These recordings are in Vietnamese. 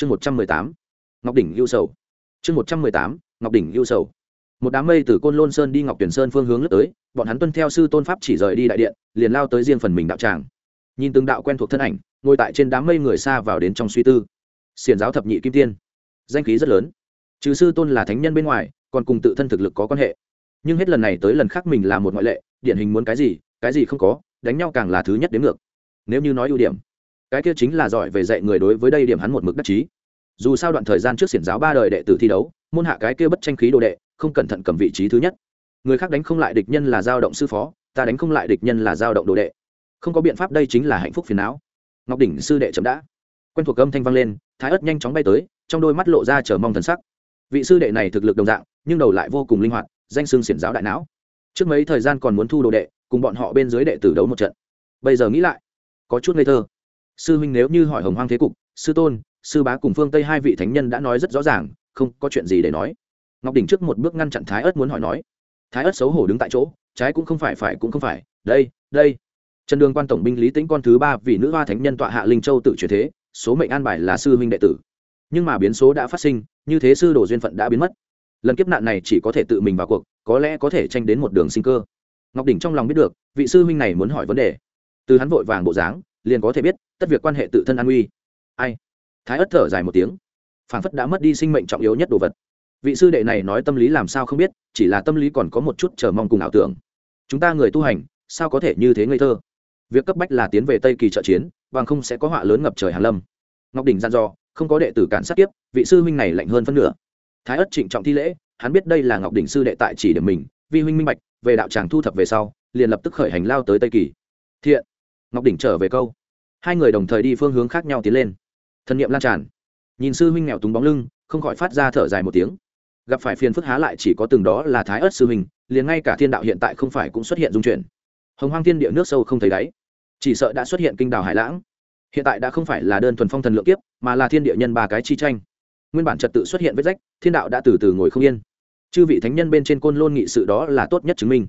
chương một trăm mười tám, ngọc đỉnh lưu sầu. Chương một trăm mười tám, ngọc đỉnh lưu sầu. Một đám mây từ côn lôn sơn đi ngọc tuyển sơn phương hướng lướt tới, bọn hắn tuân theo sư tôn pháp chỉ rời đi đại điện, liền lao tới riêng phần mình đạo tràng. Nhìn từng đạo quen thuộc thân ảnh, ngồi tại trên đám mây người xa vào đến trong suy tư. Xiền giáo thập nhị kim tiên. Danh khí rất lớn. Trừ sư tôn là thánh nhân bên ngoài, còn cùng tự thân thực lực có quan hệ. Nhưng hết lần này tới lần khác mình là một ngoại lệ, điển hình muốn cái gì cái gì không có, đánh nhau càng là thứ nhất đến ngược. Nếu như nói ưu điểm cái kia chính là giỏi về dạy người đối với đây điểm hắn một mực đắc chí. Dù sao đoạn thời gian trước xiển giáo ba đời đệ tử thi đấu, môn hạ cái kia bất tranh khí đồ đệ, không cẩn thận cầm vị trí thứ nhất. Người khác đánh không lại địch nhân là dao động sư phó, ta đánh không lại địch nhân là dao động đồ đệ. Không có biện pháp đây chính là hạnh phúc phiền não. Ngọc đỉnh sư đệ chậm đã. Quen thuộc âm thanh vang lên, thái ất nhanh chóng bay tới, trong đôi mắt lộ ra chờ mong thần sắc. Vị sư đệ này thực lực đồng dạng, nhưng đầu lại vô cùng linh hoạt, danh xưng xiển giáo đại não. Trước mấy thời gian còn muốn thu đồ đệ, cùng bọn họ bên dưới đệ tử đấu một trận. Bây giờ nghĩ lại, có chút ngây thơ sư huynh nếu như hỏi hồng hoang thế cục, sư tôn, sư bá cùng phương tây hai vị thánh nhân đã nói rất rõ ràng, không có chuyện gì để nói. Ngọc đỉnh trước một bước ngăn chặn thái ớt muốn hỏi nói. Thái ớt xấu hổ đứng tại chỗ, trái cũng không phải phải cũng không phải. Đây đây. Trần đường quan tổng binh lý tĩnh con thứ ba vì nữ hoa thánh nhân tọa hạ linh châu tự chuyển thế, số mệnh an bài là sư huynh đệ tử. Nhưng mà biến số đã phát sinh, như thế sư đồ duyên phận đã biến mất. Lần kiếp nạn này chỉ có thể tự mình vào cuộc, có lẽ có thể tranh đến một đường sinh cơ. Ngọc đỉnh trong lòng biết được, vị sư huynh này muốn hỏi vấn đề. Từ hắn vội vàng bộ dáng liền có thể biết, tất việc quan hệ tự thân an nguy. Ai? Thái ất thở dài một tiếng. Phản phất đã mất đi sinh mệnh trọng yếu nhất đồ vật. Vị sư đệ này nói tâm lý làm sao không biết, chỉ là tâm lý còn có một chút chờ mong cùng ảo tưởng. Chúng ta người tu hành, sao có thể như thế ngây thơ? Việc cấp bách là tiến về tây kỳ trợ chiến, bằng không sẽ có họa lớn ngập trời hàn lâm. Ngọc đình gian do không có đệ tử cản sát tiếp vị sư huynh này lạnh hơn phân nửa. Thái ất trịnh trọng thi lễ, hắn biết đây là ngọc đình sư đệ tại chỉ điểm mình, vi huynh minh bạch, về đạo tràng thu thập về sau, liền lập tức khởi hành lao tới tây kỳ. Thiện! Ngọc đỉnh trở về câu hai người đồng thời đi phương hướng khác nhau tiến lên. Thân nhiệm lan tràn. Nhìn sư huynh nghèo túng bóng lưng, không khỏi phát ra thở dài một tiếng. Gặp phải phiền phức há lại chỉ có từng đó là thái ớt sư huynh, liền ngay cả thiên đạo hiện tại không phải cũng xuất hiện dung chuyển. Hồng hoang thiên địa nước sâu không thấy đáy. Chỉ sợ đã xuất hiện kinh đào hải lãng. Hiện tại đã không phải là đơn thuần phong thần lượng kiếp, mà là thiên địa nhân ba cái chi tranh. Nguyên bản trật tự xuất hiện vết rách, thiên đạo đã từ từ ngồi không yên. Chư vị thánh nhân bên trên côn lôn nghị sự đó là tốt nhất chứng minh.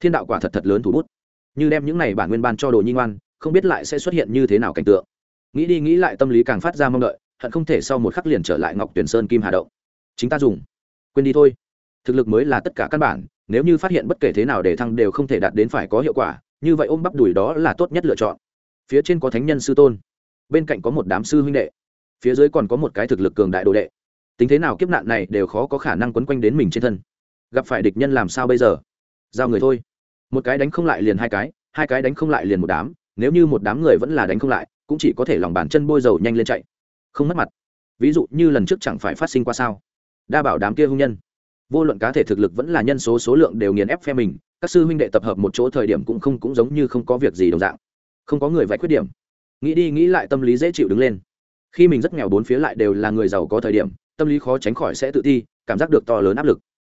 Thiên đạo quả thật thật lớn thủ bút. Như đem những này bản nguyên ban cho đồ nhi ngoan không biết lại sẽ xuất hiện như thế nào cảnh tượng. Nghĩ đi nghĩ lại tâm lý càng phát ra mong đợi, hận không thể sau một khắc liền trở lại ngọc tuyển sơn kim hà động. Chính ta dùng. Quên đi thôi. Thực lực mới là tất cả căn bản, nếu như phát hiện bất kể thế nào để thăng đều không thể đạt đến phải có hiệu quả, như vậy ôm bắp đùi đó là tốt nhất lựa chọn. Phía trên có thánh nhân sư tôn, bên cạnh có một đám sư huynh đệ, phía dưới còn có một cái thực lực cường đại đồ đệ. Tính thế nào kiếp nạn này đều khó có khả năng quấn quanh đến mình trên thân. Gặp phải địch nhân làm sao bây giờ? Giao người thôi. Một cái đánh không lại liền hai cái hai cái đánh không lại liền một đám nếu như một đám người vẫn là đánh không lại, cũng chỉ có thể lòng bàn chân bôi dầu nhanh lên chạy. Không mất mặt. Ví dụ như lần trước chẳng phải phát sinh qua sao? Đa bảo đám kia hung nhân. Vô luận cá thể thực lực vẫn là nhân số số lượng đều nghiền ép phe mình, các sư huynh đệ tập hợp một chỗ thời điểm cũng không cũng giống như không có việc gì đồng dạng. Không có người vạch khuyết điểm. Nghĩ đi nghĩ lại tâm lý dễ chịu đứng lên. Khi mình rất nghèo bốn phía lại đều là người giàu có thời điểm, tâm lý khó tránh khỏi sẽ tự ti, cảm giác được to lớn áp lực.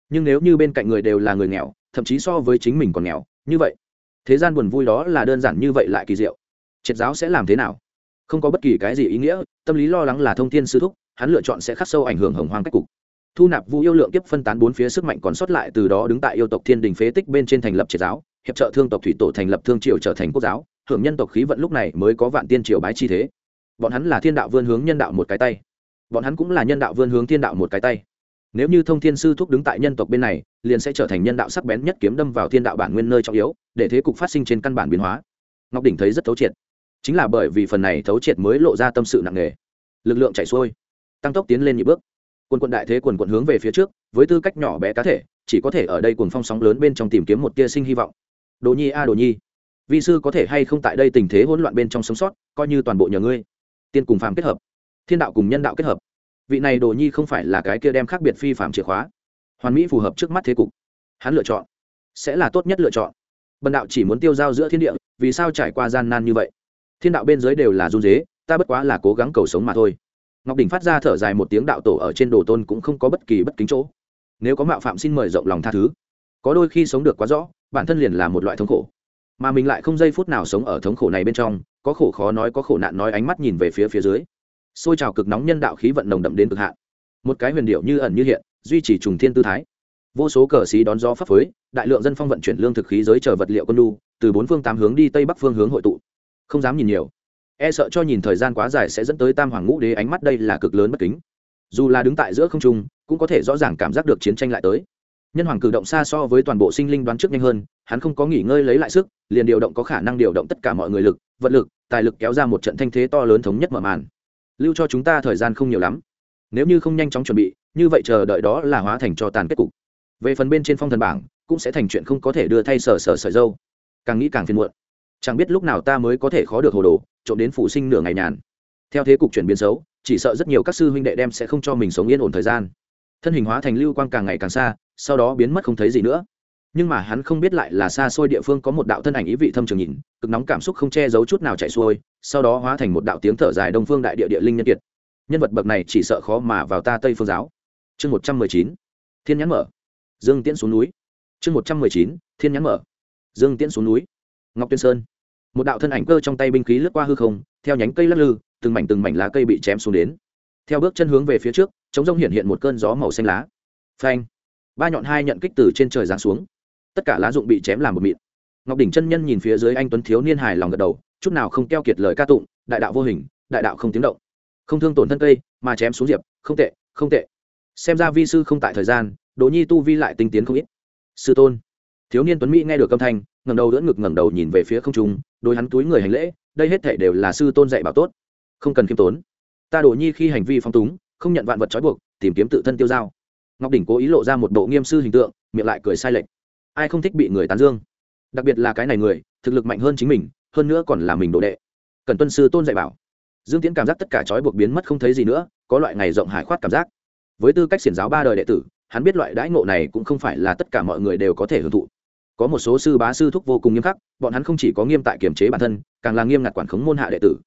Nhưng nếu như bên cạnh người đều là người nghèo, thậm chí so với chính mình còn nghèo, như vậy thế gian buồn vui đó là đơn giản như vậy lại kỳ diệu. Triệt giáo sẽ làm thế nào? Không có bất kỳ cái gì ý nghĩa, tâm lý lo lắng là thông tin sư thúc, hắn lựa chọn sẽ khắc sâu ảnh hưởng hồng hoang cách cục. Thu nạp vũ yêu lượng tiếp phân tán bốn phía sức mạnh còn sót lại từ đó đứng tại yêu tộc thiên đình phế tích bên trên thành lập triệt giáo, hiệp trợ thương tộc thủy tổ thành lập thương triều trở thành quốc giáo, hưởng nhân tộc khí vận lúc này mới có vạn tiên triều bái chi thế. Bọn hắn là thiên đạo vươn hướng nhân đạo một cái tay. Bọn hắn cũng là nhân đạo vươn hướng thiên đạo một cái tay nếu như thông thiên sư thúc đứng tại nhân tộc bên này, liền sẽ trở thành nhân đạo sắc bén nhất kiếm đâm vào thiên đạo bản nguyên nơi trọng yếu, để thế cục phát sinh trên căn bản biến hóa. Ngọc đỉnh thấy rất thấu triệt. Chính là bởi vì phần này thấu triệt mới lộ ra tâm sự nặng nề. Lực lượng chạy xuôi, tăng tốc tiến lên nhị bước. Quân quận đại thế quần quận hướng về phía trước, với tư cách nhỏ bé cá thể, chỉ có thể ở đây cuồng phong sóng lớn bên trong tìm kiếm một tia sinh hy vọng. Đồ nhi a, đồ nhi, vi sư có thể hay không tại đây tình thế hỗn loạn bên trong sống sót, coi như toàn bộ nhờ ngươi. Tiên cùng phàm kết hợp, thiên đạo cùng nhân đạo kết hợp vị này đồ nhi không phải là cái kia đem khác biệt phi phạm chìa khóa. Hoàn mỹ phù hợp trước mắt thế cục. Hắn lựa chọn. Sẽ là tốt nhất lựa chọn. Bần đạo chỉ muốn tiêu giao giữa thiên địa, vì sao trải qua gian nan như vậy? Thiên đạo bên dưới đều là run dế ta bất quá là cố gắng cầu sống mà thôi. Ngọc đình phát ra thở dài một tiếng đạo tổ ở trên đồ tôn cũng không có bất kỳ bất kính chỗ. Nếu có mạo phạm xin mời rộng lòng tha thứ. Có đôi khi sống được quá rõ, bản thân liền là một loại thống khổ. Mà mình lại không giây phút nào sống ở thống khổ này bên trong, có khổ khó nói có khổ nạn nói ánh mắt nhìn về phía phía dưới xôi trào cực nóng nhân đạo khí vận nồng đậm đến cực hạn. Một cái huyền điệu như ẩn như hiện, duy trì trùng thiên tư thái. Vô số cờ xí đón gió pháp phới, đại lượng dân phong vận chuyển lương thực khí giới chờ vật liệu quân đu từ bốn phương tám hướng đi tây bắc phương hướng hội tụ. Không dám nhìn nhiều. E sợ cho nhìn thời gian quá dài sẽ dẫn tới tam hoàng ngũ đế ánh mắt đây là cực lớn bất kính. Dù là đứng tại giữa không trung, cũng có thể rõ ràng cảm giác được chiến tranh lại tới. Nhân hoàng cử động xa so với toàn bộ sinh linh đoán trước nhanh hơn, hắn không có nghỉ ngơi lấy lại sức, liền điều động có khả năng điều động tất cả mọi người lực, vật lực, tài lực kéo ra một trận thanh thế to lớn thống nhất mở màn lưu cho chúng ta thời gian không nhiều lắm. Nếu như không nhanh chóng chuẩn bị, như vậy chờ đợi đó là hóa thành cho tàn kết cục. Về phần bên trên phong thần bảng, cũng sẽ thành chuyện không có thể đưa thay sở sở sợi dâu. Càng nghĩ càng phiền muộn. Chẳng biết lúc nào ta mới có thể khó được hồ đồ, trộm đến phụ sinh nửa ngày nhàn. Theo thế cục chuyển biến xấu, chỉ sợ rất nhiều các sư huynh đệ đem sẽ không cho mình sống yên ổn thời gian. Thân hình hóa thành lưu quang càng ngày càng xa, sau đó biến mất không thấy gì nữa nhưng mà hắn không biết lại là xa xôi địa phương có một đạo thân ảnh ý vị thâm trường nhìn, cực nóng cảm xúc không che giấu chút nào chạy xuôi, sau đó hóa thành một đạo tiếng thở dài đông phương đại địa địa linh nhân kiệt. Nhân vật bậc này chỉ sợ khó mà vào ta tây phương giáo. Chương một trăm mười chín, thiên nhãn mở. Dương tiễn xuống núi. Chương một trăm mười chín, thiên nhãn mở. Dương tiễn xuống núi. Ngọc tuyên sơn. Một đạo thân ảnh cơ trong tay binh khí lướt qua hư không, theo nhánh cây lắc lư, từng mảnh từng mảnh lá cây bị chém xuống đến. Theo bước chân hướng về phía trước, chống rông hiện hiện một cơn gió màu xanh lá. Phanh. Ba nhọn hai nhận kích từ trên trời giáng xuống tất cả lá dụng bị chém làm một mịn. Ngọc đỉnh chân nhân nhìn phía dưới anh tuấn thiếu niên hài lòng gật đầu, chút nào không keo kiệt lời ca tụng, đại đạo vô hình, đại đạo không tiếng động. Không thương tổn thân cây, mà chém xuống diệp, không tệ không tệ. Xem ra vi sư không tại thời gian, đỗ nhi tu vi lại tinh tiến không ít. Sư tôn. Thiếu niên tuấn mỹ nghe được âm thanh, ngẩng đầu đỡ ngực ngẩng đầu nhìn về phía không trung đôi hắn túi người hành lễ, đây hết thể đều là sư tôn dạy bảo tốt. Không cần khiêm tốn. Ta đỗ nhi khi hành vi phong túng, không nhận vạn vật trói buộc, tìm kiếm tự thân tiêu dao ngọc đỉnh cố ý lộ ra một bộ nghiêm sư hình tượng, miệng lại cười sai lệch ai không thích bị người tán dương. Đặc biệt là cái này người, thực lực mạnh hơn chính mình, hơn nữa còn là mình đồ đệ. Cần tuân sư tôn dạy bảo. Dương tiến cảm giác tất cả trói buộc biến mất không thấy gì nữa, có loại ngày rộng hải khoát cảm giác. Với tư cách xiển giáo ba đời đệ tử, hắn biết loại đãi ngộ này cũng không phải là tất cả mọi người đều có thể hưởng thụ. Có một số sư bá sư thúc vô cùng nghiêm khắc, bọn hắn không chỉ có nghiêm tại kiểm chế bản thân, càng là nghiêm ngặt quản khống môn hạ đệ tử.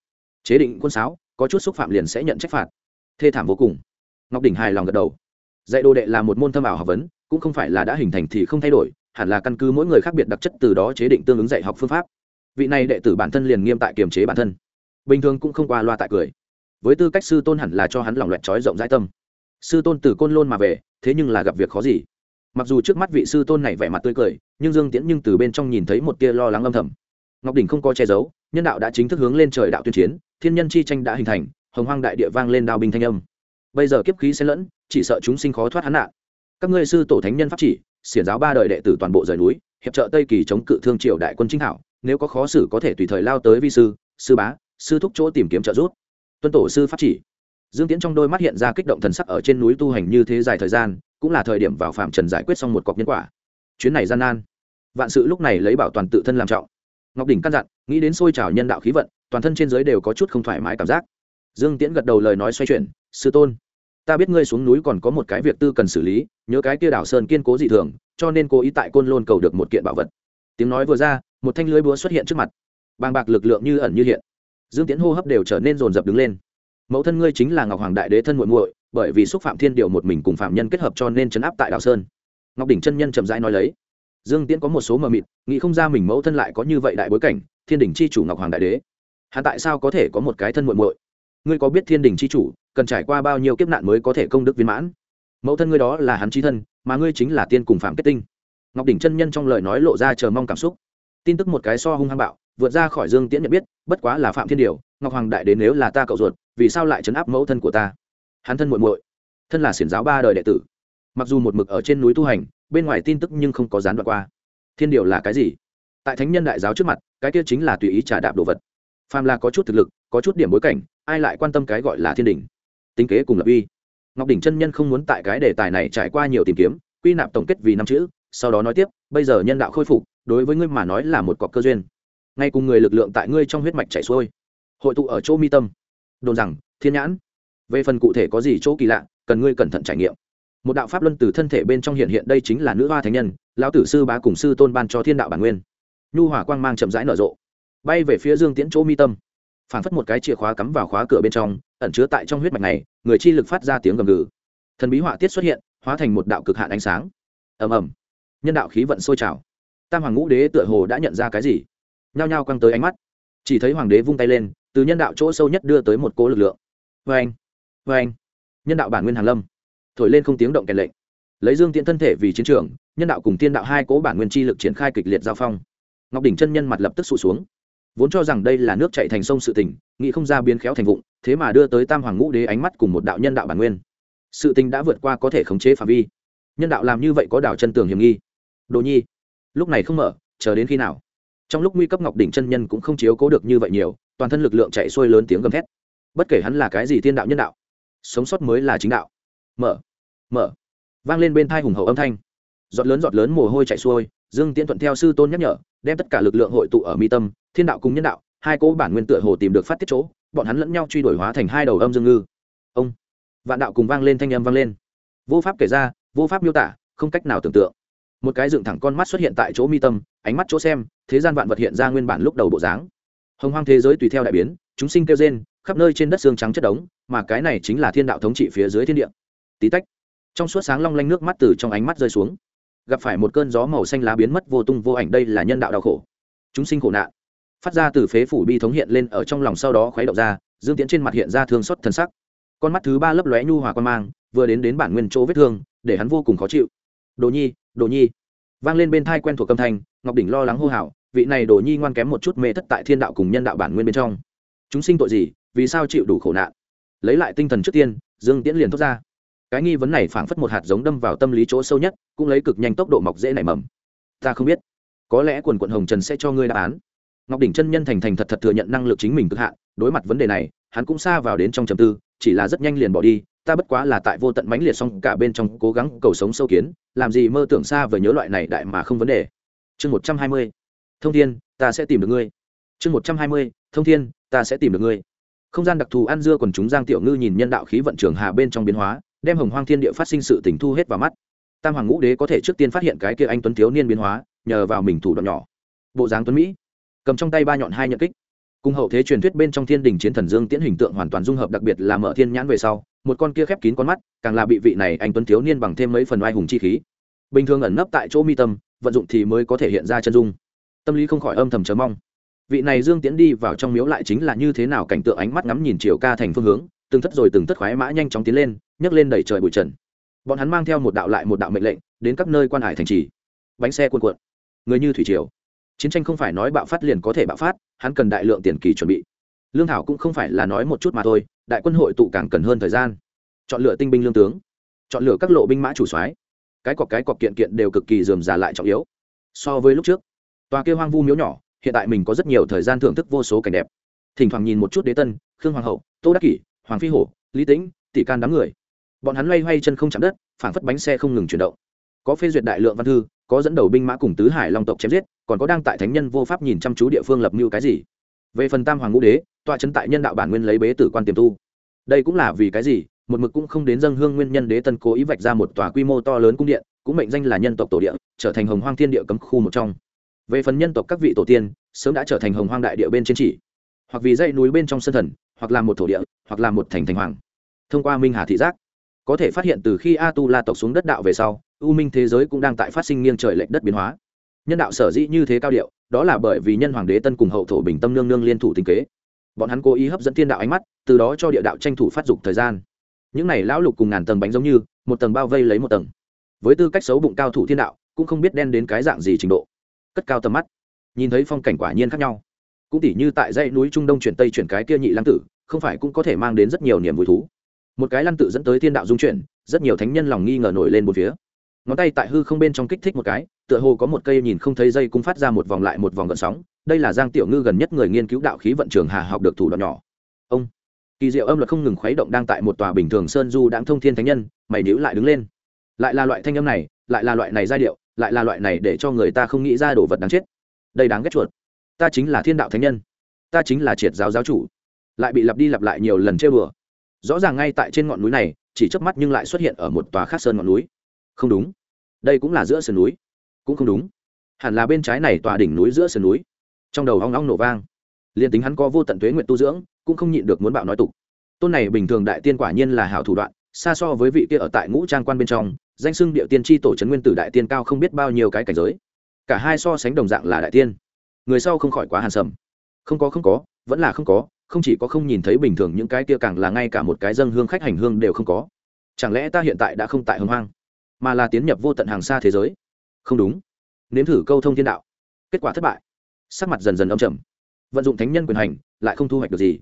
Chế định quân sáo, có chút xúc phạm liền sẽ nhận trách phạt. Thê thảm vô cùng. Ngọc đỉnh hài lòng gật đầu. Dạy đồ đệ là một môn thâm ảo học vấn, cũng không phải là đã hình thành thì không thay đổi hẳn là căn cứ mỗi người khác biệt đặc chất từ đó chế định tương ứng dạy học phương pháp. Vị này đệ tử bản thân liền nghiêm tại kiềm chế bản thân. Bình thường cũng không qua loa tại cười. Với tư cách sư tôn hẳn là cho hắn lòng loẹt trói rộng rãi tâm. Sư tôn từ côn lôn mà về, thế nhưng là gặp việc khó gì. Mặc dù trước mắt vị sư tôn này vẻ mặt tươi cười, nhưng dương tiễn nhưng từ bên trong nhìn thấy một tia lo lắng âm thầm. Ngọc đình không có che giấu, nhân đạo đã chính thức hướng lên trời đạo tuyên chiến, thiên nhân chi tranh đã hình thành, hồng hoang đại địa vang lên đao binh thanh âm. Bây giờ kiếp khí xen lẫn, chỉ sợ chúng sinh khó thoát hắn nạn. Các ngươi sư tổ thánh nhân pháp chỉ xiển giáo ba đời đệ tử toàn bộ rời núi, hiệp trợ tây kỳ chống cự thương triều đại quân chính hảo. nếu có khó xử có thể tùy thời lao tới vi sư sư bá, sư thúc chỗ tìm kiếm trợ giúp. Tuân tổ sư pháp chỉ. Dương tiễn trong đôi mắt hiện ra kích động thần sắc ở trên núi tu hành như thế dài thời gian, cũng là thời điểm vào phạm trần giải quyết xong một cọc nhân quả. Chuyến này gian nan. Vạn sự lúc này lấy bảo toàn tự thân làm trọng. Ngọc đỉnh căn dặn, nghĩ đến xôi trào nhân đạo khí vận, toàn thân trên giới đều có chút không thoải mái cảm giác. Dương tiễn gật đầu lời nói xoay chuyển, sư tôn ta biết ngươi xuống núi còn có một cái việc tư cần xử lý, nhớ cái kia đảo sơn kiên cố dị thường, cho nên cố ý tại côn lôn cầu được một kiện bảo vật. Tiếng nói vừa ra, một thanh lưới búa xuất hiện trước mặt. Bàng bạc lực lượng như ẩn như hiện. Dương Tiến hô hấp đều trở nên rồn rập đứng lên. Mẫu thân ngươi chính là ngọc hoàng đại đế thân muội muội, bởi vì xúc phạm thiên điều một mình cùng phạm nhân kết hợp cho nên chấn áp tại đảo sơn. Ngọc đỉnh chân nhân chậm rãi nói lấy. Dương tiễn có một số mờ mịt, nghĩ không ra mình mẫu thân lại có như vậy đại bối cảnh, thiên đình c h i chủ ngọc hoàng đại đế. Hạ tại sao có thể có một cái thân muội muội? Ngươi có biết thiên đình c h i chủ cần trải qua bao nhiêu kiếp nạn mới có thể công đức viên mãn? Mẫu thân ngươi đó là hắn trí thân, mà ngươi chính là tiên cùng phạm kết tinh. Ngọc đỉnh chân nhân trong lời nói lộ ra chờ mong cảm xúc. Tin tức một cái so hung hăng bạo, vượt ra khỏi dương tiễn nhận biết, bất quá là phạm thiên điều, ngọc hoàng đại đế nếu là ta cậu ruột, vì sao lại chấn áp mẫu thân của ta? Hắn thân muội muội, thân là xiển giáo ba đời đệ tử. Mặc dù một mực ở trên núi tu hành, bên ngoài tin tức nhưng không có gián đoạn qua. Thiên điều là cái gì? Tại thánh nhân đại giáo trước mặt, cái kia chính là tùy ý trả đạp đồ vật. Phàm là có chút thực lực, có chút điểm bối cảnh, ai lại quan tâm cái gọi là thiên đình tính kế cùng lập uy. Ngọc đỉnh chân nhân không muốn tại cái đề tài này trải qua nhiều tìm kiếm, quy nạp tổng kết vì năm chữ, sau đó nói tiếp, bây giờ nhân đạo khôi phục, đối với ngươi mà nói là một cọc cơ duyên. Ngay cùng người lực lượng tại ngươi trong huyết mạch chảy xuôi. Hội tụ ở chỗ mi tâm. Đồn rằng, thiên nhãn. Về phần cụ thể có gì chỗ kỳ lạ, cần ngươi cẩn thận trải nghiệm. Một đạo pháp luân từ thân thể bên trong hiện hiện đây chính là nữ hoa thánh nhân, lão tử sư bá cùng sư tôn ban cho thiên đạo bản nguyên. Nhu hỏa quang mang chậm rãi nở rộ. Bay về phía dương tiễn chỗ mi tâm. Phản phất một cái chìa khóa cắm vào khóa cửa bên trong ẩn chứa tại trong huyết mạch này, người chi lực phát ra tiếng gầm gừ. Thần bí họa tiết xuất hiện, hóa thành một đạo cực hạn ánh sáng. Ầm ầm. Nhân đạo khí vận sôi trào. Tam hoàng ngũ đế tựa hồ đã nhận ra cái gì? Nhao nhao quăng tới ánh mắt. Chỉ thấy hoàng đế vung tay lên, từ nhân đạo chỗ sâu nhất đưa tới một cố lực lượng. Vê anh vê anh nhân đạo bản nguyên hàn lâm. Thổi lên không tiếng động kèn lệnh. Lấy dương tiện thân thể vì chiến trường, nhân đạo cùng tiên đạo hai cố bản nguyên chi lực triển khai kịch liệt giao phong. Ngọc đỉnh chân nhân mặt lập tức sụt xuống. Vốn cho rằng đây là nước chạy thành sông sự tỉnh nghĩ không ra biến khéo thành vụng, thế mà đưa tới tam hoàng ngũ đế ánh mắt cùng một đạo nhân đạo bản nguyên. Sự tình đã vượt qua có thể khống chế phạm vi. Nhân đạo làm như vậy có đảo chân tường hiểm nghi. Đồ nhi, lúc này không mở, chờ đến khi nào? Trong lúc nguy cấp ngọc đỉnh chân nhân cũng không chiếu cố được như vậy nhiều, toàn thân lực lượng chạy xuôi lớn tiếng gầm thét. Bất kể hắn là cái gì thiên đạo nhân đạo, sống sót mới là chính đạo. Mở mở. Vang lên bên thai hùng hậu âm thanh. Giọt lớn giọt lớn mồ hôi chạy xuôi, dương tiễn thuận theo sư tôn nhắc nhở, đem tất cả lực lượng hội tụ ở mi tâm, thiên đạo cùng nhân đạo hai cỗ bản nguyên tựa hồ tìm được phát tiết chỗ, bọn hắn lẫn nhau truy đuổi hóa thành hai đầu âm dương ngư. Ông, vạn đạo cùng vang lên thanh âm vang lên. Vô pháp kể ra, vô pháp miêu tả, không cách nào tưởng tượng. Một cái dựng thẳng con mắt xuất hiện tại chỗ mi tâm, ánh mắt chỗ xem, thế gian vạn vật hiện ra nguyên bản lúc đầu bộ dáng. Hồng hoang thế giới tùy theo đại biến, chúng sinh kêu rên, khắp nơi trên đất xương trắng chất đống, mà cái này chính là thiên đạo thống trị phía dưới thiên địa. Tí tách, trong suốt sáng long lanh nước mắt từ trong ánh mắt rơi xuống. Gặp phải một cơn gió màu xanh lá biến mất vô tung vô ảnh, đây là nhân đạo đau khổ. Chúng sinh khổ nạn phát ra từ phế phủ bi thống hiện lên ở trong lòng sau đó khuấy động ra, dương tiễn trên mặt hiện ra thương xót thân sắc. Con mắt thứ ba lấp lóe nhu hòa quan mang, vừa đến đến bản nguyên chỗ vết thương, để hắn vô cùng khó chịu. Đồ nhi đồ nhi. Vang lên bên thai quen thuộc âm thanh, ngọc đỉnh lo lắng hô hào, vị này đồ nhi ngoan kém một chút mê thất tại thiên đạo cùng nhân đạo bản nguyên bên trong. Chúng sinh tội gì, vì sao chịu đủ khổ nạn? Lấy lại tinh thần trước tiên, dương tiễn liền thốt ra. Cái nghi vấn này phảng phất một hạt giống đâm vào tâm lý chỗ sâu nhất, cũng lấy cực nhanh tốc độ mọc dễ nảy mầm. Ta không biết, có lẽ quần quận hồng trần sẽ cho ngươi đáp án ngọc đỉnh chân nhân thành thành thật thật thừa nhận năng lực chính mình cực hạn, đối mặt vấn đề này, hắn cũng xa vào đến trong trầm tư, chỉ là rất nhanh liền bỏ đi, ta bất quá là tại vô tận mãnh liệt xong cả bên trong cố gắng cầu sống sâu kiến, làm gì mơ tưởng xa về nhớ loại này đại mà không vấn đề. Chương một trăm hai mươi, thông thiên, ta sẽ tìm được ngươi. Chương một trăm hai mươi, thông thiên, ta sẽ tìm được ngươi. Không gian đặc thù ăn dưa quần chúng giang tiểu ngư nhìn nhân đạo khí vận trường hà bên trong biến hóa, đem hồng hoang thiên địa phát sinh sự tình thu hết vào mắt. Tam hoàng ngũ đế có thể trước tiên phát hiện cái kia anh tuấn thiếu niên biến hóa, nhờ vào mình thủ đoạn nhỏ. Bộ dáng tuấn mỹ cầm trong tay ba nhọn hai nhận kích. Cùng hậu thế truyền thuyết bên trong thiên đình chiến thần dương tiễn hình tượng hoàn toàn dung hợp đặc biệt là mở thiên nhãn về sau, một con kia khép kín con mắt, càng là bị vị này anh tuấn thiếu niên bằng thêm mấy phần oai hùng chi khí. Bình thường ẩn nấp tại chỗ mi tâm, vận dụng thì mới có thể hiện ra chân dung. Tâm lý không khỏi âm thầm chờ mong. Vị này dương tiễn đi vào trong miếu lại chính là như thế nào cảnh tượng ánh mắt ngắm nhìn chiều ca thành phương hướng, từng thất rồi từng thất khoái mã nhanh chóng tiến lên, nhấc lên đẩy trời bụi trần. Bọn hắn mang theo một đạo lại một đạo mệnh lệnh, đến các nơi quan hải thành trì. Bánh xe cuộn cuộn. Người như thủy triều chiến tranh không phải nói bạo phát liền có thể bạo phát, hắn cần đại lượng tiền kỳ chuẩn bị. Lương thảo cũng không phải là nói một chút mà thôi, đại quân hội tụ càng cần hơn thời gian. Chọn lựa tinh binh lương tướng, chọn lựa các lộ binh mã chủ soái. Cái cọc cái cọc kiện kiện đều cực kỳ dườm già lại trọng yếu. So với lúc trước, tòa kia hoang vu miếu nhỏ, hiện tại mình có rất nhiều thời gian thưởng thức vô số cảnh đẹp. Thỉnh thoảng nhìn một chút đế tân, khương hoàng hậu, tô đắc kỷ, hoàng phi hổ, lý tĩnh, tỷ can đám người. Bọn hắn loay hoay chân không chạm đất, phảng phất bánh xe không ngừng chuyển động có phê duyệt đại lượng văn thư, có dẫn đầu binh mã cùng tứ hải long tộc chém giết, còn có đang tại thánh nhân vô pháp nhìn chăm chú địa phương lập mưu cái gì. Về phần tam hoàng ngũ đế, tọa chấn tại nhân đạo bản nguyên lấy bế tử quan tiềm tu. Đây cũng là vì cái gì, một mực cũng không đến dân hương nguyên nhân đế tân cố ý vạch ra một tòa quy mô to lớn cung điện, cũng mệnh danh là nhân tộc tổ địa, trở thành hồng hoang thiên địa cấm khu một trong. Về phần nhân tộc các vị tổ tiên, sớm đã trở thành hồng hoang đại địa bên trên chỉ. Hoặc vì dãy núi bên trong sân thần, hoặc là một thổ địa, hoặc là một thành thành hoàng. Thông qua minh hà thị giác, có thể phát hiện từ khi a tu la tộc xuống đất đạo về sau u minh thế giới cũng đang tại phát sinh nghiêng trời lệch đất biến hóa. Nhân đạo sở dĩ như thế cao điệu, đó là bởi vì nhân hoàng đế tân cùng hậu thổ bình tâm nương nương liên thủ tình kế. Bọn hắn cố ý hấp dẫn thiên đạo ánh mắt, từ đó cho địa đạo tranh thủ phát dục thời gian. Những này lão lục cùng ngàn tầng bánh giống như, một tầng bao vây lấy một tầng. Với tư cách xấu bụng cao thủ thiên đạo, cũng không biết đen đến cái dạng gì trình độ. Cất cao tầm mắt, nhìn thấy phong cảnh quả nhiên khác nhau. Cũng tỉ như tại dãy núi trung đông chuyển tây chuyển cái kia nhị lăng tử, không phải cũng có thể mang đến rất nhiều niềm vui thú. Một cái lăng tự dẫn tới thiên đạo dung chuyển, rất nhiều thánh nhân lòng nghi ngờ nổi lên một phía ngón tay tại hư không bên trong kích thích một cái, tựa hồ có một cây nhìn không thấy dây cung phát ra một vòng lại một vòng gợn sóng. Đây là giang tiểu ngư gần nhất người nghiên cứu đạo khí vận trường hà học được thủ đoạn nhỏ. Ông, kỳ diệu âm luật không ngừng khuấy động đang tại một tòa bình thường sơn du đang thông thiên thánh nhân, mày níu lại đứng lên. Lại là loại thanh âm này, lại là loại này giai điệu, lại là loại này để cho người ta không nghĩ ra đồ vật đáng chết. Đây đáng ghét chuột. Ta chính là thiên đạo thánh nhân. Ta chính là triệt giáo giáo chủ. Lại bị lặp đi lặp lại nhiều lần chơi bừa rõ ràng ngay tại trên ngọn núi này, chỉ chớp mắt nhưng lại xuất hiện ở một tòa khác sơn ngọn núi không đúng. Đây cũng là giữa sườn núi. Cũng không đúng. Hẳn là bên trái này tòa đỉnh núi giữa sườn núi. Trong đầu hoang long nổ vang. Liền tính hắn có vô tận tuế nguyện tu dưỡng, cũng không nhịn được muốn bạo nói tục. Tôn này bình thường đại tiên quả nhiên là hảo thủ đoạn, xa so với vị kia ở tại ngũ trang quan bên trong, danh sưng địa tiên tri tổ trấn nguyên tử đại tiên cao không biết bao nhiêu cái cảnh giới. Cả hai so sánh đồng dạng là đại tiên. Người sau không khỏi quá hàn sầm. Không có không có, vẫn là không có, không chỉ có không nhìn thấy bình thường những cái kia càng là ngay cả một cái dân hương khách hành hương đều không có. Chẳng lẽ ta hiện tại đã không tại hưng hoang? Mà là tiến nhập vô tận hàng xa thế giới. Không đúng. Nếm thử câu thông thiên đạo. Kết quả thất bại. Sắc mặt dần dần âm trầm. Vận dụng thánh nhân quyền hành, lại không thu hoạch được gì.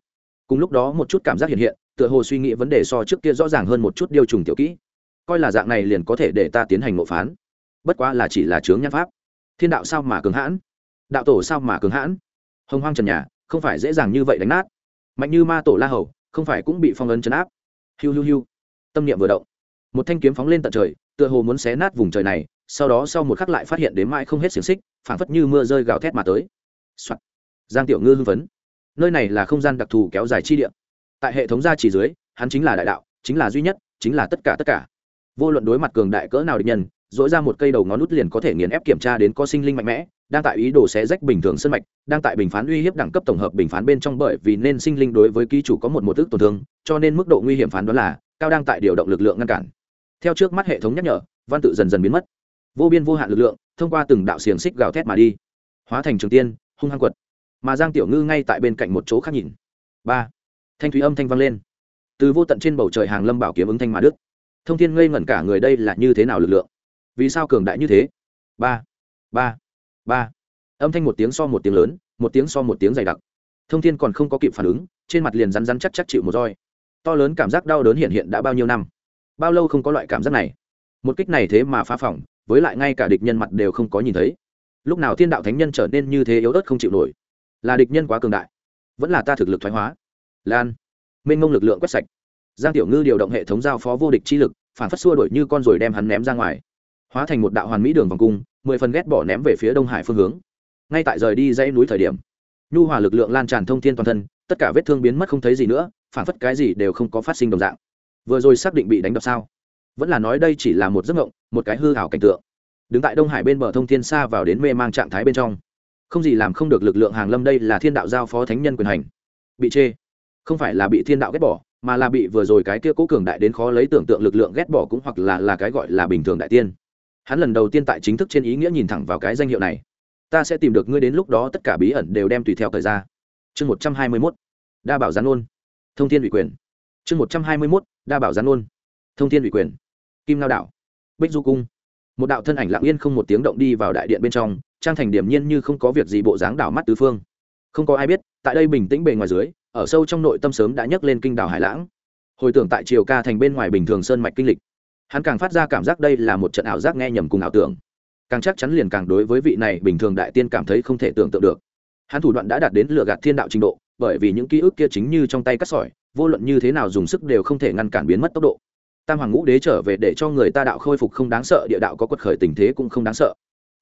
Cùng lúc đó một chút cảm giác hiện hiện, tựa hồ suy nghĩ vấn đề so trước kia rõ ràng hơn một chút điều trùng tiểu kỹ. Coi là dạng này liền có thể để ta tiến hành ngộ phán. Bất quá là chỉ là chướng nhan pháp. Thiên đạo sao mà cường hãn? Đạo tổ sao mà cường hãn? Hồng hoang trần nhà, không phải dễ dàng như vậy đánh nát. Mạnh như ma tổ la hầu, không phải cũng bị phong ấn chấn áp. Hiu hiu hiu. Tâm niệm vừa động. Một thanh kiếm phóng lên tận trời tựa hồ muốn xé nát vùng trời này, sau đó sau một khắc lại phát hiện đến mãi không hết xiềng xích, phảng phất như mưa rơi gào thét mà tới、Soạn. giang tiểu ngư hưng phấn. Nơi này là không gian đặc thù kéo dài chi địa. Tại hệ thống gia chỉ dưới, hắn chính là đại đạo, chính là duy nhất, chính là tất cả tất cả. Vô luận đối mặt cường đại cỡ nào địch nhân dỗi ra một cây đầu ngón nút liền có thể nghiền ép kiểm tra đến có sinh linh mạnh mẽ, đang tại ý đồ xé rách bình thường sân mạch, đang tại bình phán uy hiếp đẳng cấp tổng hợp bình phán bên trong bởi vì nên sinh linh đối với ký chủ có một một ước tổn thương, cho nên mức độ nguy hiểm phán đoán là cao đang tại điều động lực lượng ngăn cản theo trước mắt hệ thống nhắc nhở, văn tự dần dần biến mất. Vô biên vô hạn lực lượng, thông qua từng đạo xiềng xích gào thét mà đi. Hóa thành trường tiên, hung hăng quật. Mà giang tiểu ngư ngay tại bên cạnh một chỗ khác nhìn. Ba. Thanh thúy âm thanh vang lên. Từ vô tận trên bầu trời hàng lâm bảo kiếm ứng thanh mà đức thông thiên ngây ngẩn cả người đây là như thế nào lực lượng? Vì sao cường đại như thế? Ba. Ba. Ba. Âm thanh một tiếng so một tiếng lớn, một tiếng so một tiếng dày đặc. Thông thiên còn không có kịp phản ứng, trên mặt liền rắn rắn chắc chắc chịu một roi. To lớn cảm giác đau đớn hiện hiện đã bao nhiêu năm? Bao lâu không có loại cảm giác này. Một kích này thế mà phá phỏng với lại ngay cả địch nhân mặt đều không có nhìn thấy. Lúc nào thiên đạo thánh nhân trở nên như thế yếu ớt không chịu nổi. Là địch nhân quá cường đại. Vẫn là ta thực lực thoái hóa. Lan. Minh mông lực lượng quét sạch. Giang tiểu ngư điều động hệ thống giao phó vô địch chi lực, phản phất xua đổi như con rồi đem hắn ném ra ngoài. Hóa thành một đạo hoàn mỹ đường vòng cung, mười phần ghét bỏ ném về phía đông hải phương hướng. Ngay tại rời đi dãy núi thời điểm, nhu hòa lực lượng lan tràn thông thiên toàn thân, tất cả vết thương biến mất không thấy gì nữa, phản phất cái gì đều không có phát sinh đồng dạng vừa rồi xác định bị đánh đập sao? Vẫn là nói đây chỉ là một giấc ngộng một cái hư hảo cảnh tượng. Đứng tại đông hải bên bờ thông thiên xa vào đến mê mang trạng thái bên trong. Không gì làm không được lực lượng hàng lâm đây là thiên đạo giao phó thánh nhân quyền hành. Bị chê. Không phải là bị thiên đạo ghét bỏ, mà là bị vừa rồi cái kia cố cường đại đến khó lấy tưởng tượng lực lượng ghét bỏ cũng hoặc là là cái gọi là bình thường đại tiên. Hắn lần đầu tiên tại chính thức trên ý nghĩa nhìn thẳng vào cái danh hiệu này. Ta sẽ tìm được ngươi đến lúc đó tất cả bí ẩn đều đem tùy theo thời gian chương một trăm hai mươi mốt. Đa bảo gián ôn. Thông thiên ủy quyền. Chương một trăm hai mươi mốt đa bảo gián ôn thông thiên ủy quyền, kim lao đảo, bích du cung. Một đạo thân ảnh lặng yên không một tiếng động đi vào đại điện bên trong, trang thành điểm nhiên như không có việc gì bộ dáng đảo mắt tứ phương. Không có ai biết, tại đây bình tĩnh bề ngoài dưới, ở sâu trong nội tâm sớm đã nhấc lên kinh đảo hải lãng. Hồi tưởng tại triều ca thành bên ngoài bình thường sơn mạch kinh lịch, hắn càng phát ra cảm giác đây là một trận ảo giác nghe nhầm cùng ảo tưởng. Càng chắc chắn liền càng đối với vị này bình thường đại tiên cảm thấy không thể tưởng tượng được. Hắn thủ đoạn đã đạt đến lựa gạt thiên đạo trình độ, bởi vì những ký ức kia chính như trong tay cắt sỏi vô luận như thế nào dùng sức đều không thể ngăn cản biến mất tốc độ. Tam hoàng ngũ đế trở về để cho người ta đạo khôi phục không đáng sợ, địa đạo có quật khởi tình thế cũng không đáng sợ.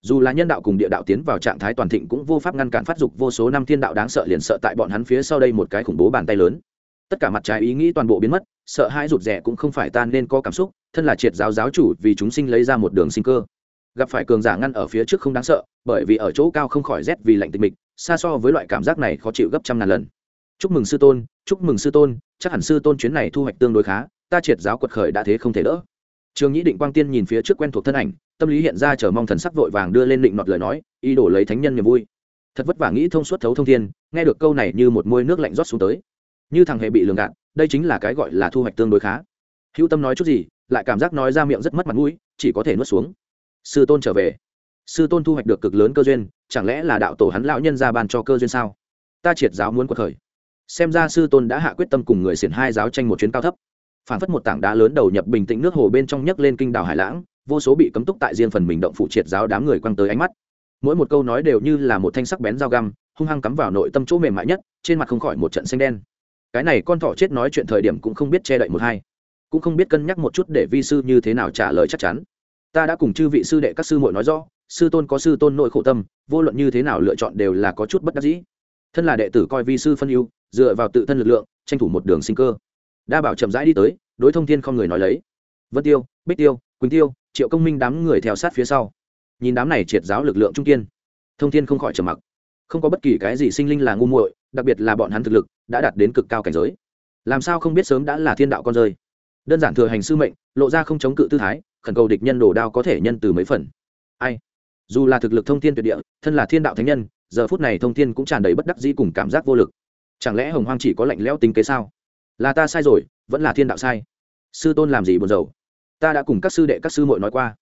Dù là nhân đạo cùng địa đạo tiến vào trạng thái toàn thịnh cũng vô pháp ngăn cản phát dục vô số năm thiên đạo đáng sợ liền sợ tại bọn hắn phía sau đây một cái khủng bố bàn tay lớn. Tất cả mặt trái ý nghĩ toàn bộ biến mất, sợ hãi rụt rè cũng không phải tan nên có cảm xúc, thân là triệt giáo giáo chủ vì chúng sinh lấy ra một đường sinh cơ. Gặp phải cường giả ngăn ở phía trước không đáng sợ, bởi vì ở chỗ cao không khỏi rét vì lạnh tịch mịch, xa so với loại cảm giác này khó chịu gấp trăm ngàn lần. Chúc mừng sư tôn chúc mừng sư tôn, chắc hẳn sư tôn chuyến này thu hoạch tương đối khá, ta triệt giáo quật khởi đã thế không thể đỡ. Trường nhĩ định quang tiên nhìn phía trước quen thuộc thân ảnh, tâm lý hiện ra chờ mong thần sắc vội vàng đưa lên định nọt lời nói, ý đồ lấy thánh nhân niềm vui. Thật vất vả nghĩ thông suốt thấu thông thiên, nghe được câu này như một môi nước lạnh rót xuống tới. Như thằng hệ bị lường gạt, đây chính là cái gọi là thu hoạch tương đối khá. Hữu tâm nói chút gì, lại cảm giác nói ra miệng rất mất mặt mũi, chỉ có thể nuốt xuống. Sư tôn trở về. Sư tôn thu hoạch được cực lớn cơ duyên, chẳng lẽ là đạo tổ hắn lão nhân ra ban cho cơ duyên sao? Ta triệt giáo muốn quật khởi xem ra sư tôn đã hạ quyết tâm cùng người xiển hai giáo tranh một chuyến cao thấp. Phản phất một tảng đá lớn đầu nhập bình tĩnh nước hồ bên trong nhấc lên kinh đảo hải lãng, vô số bị cấm túc tại riêng phần mình động phụ triệt giáo đám người quăng tới ánh mắt. Mỗi một câu nói đều như là một thanh sắc bén dao găm, hung hăng cắm vào nội tâm chỗ mềm mại nhất, trên mặt không khỏi một trận xanh đen. Cái này con thỏ chết nói chuyện thời điểm cũng không biết che đậy một hai, cũng không biết cân nhắc một chút để vi sư như thế nào trả lời chắc chắn. Ta đã cùng chư vị sư đệ các sư muội nói rõ, sư tôn có sư tôn nội khổ tâm, vô luận như thế nào lựa chọn đều là có chút bất đắc dĩ. Thân là đệ tử coi vi sư phân ưu dựa vào tự thân lực lượng, tranh thủ một đường sinh cơ. Đa bảo chậm rãi đi tới, đối thông thiên không người nói lấy. Vân tiêu, bích tiêu, quỳnh tiêu, triệu công minh đám người theo sát phía sau. Nhìn đám này triệt giáo lực lượng trung kiên, thông thiên không khỏi trầm mặc. Không có bất kỳ cái gì sinh linh là ngu muội, đặc biệt là bọn hắn thực lực, đã đạt đến cực cao cảnh giới. Làm sao không biết sớm đã là thiên đạo con rơi. Đơn giản thừa hành sư mệnh, lộ ra không chống cự tư thái, khẩn cầu địch nhân đổ đao có thể nhân từ mấy phần. Ai? Dù là thực lực thông thiên tuyệt địa, thân là thiên đạo thánh nhân, giờ phút này thông thiên cũng tràn đầy bất đắc dĩ cùng cảm giác vô lực chẳng lẽ hồng hoang chỉ có lạnh lẽo tính kế sao? Là ta sai rồi, vẫn là thiên đạo sai. Sư tôn làm gì buồn rầu? Ta đã cùng các sư đệ, các sư muội nói qua.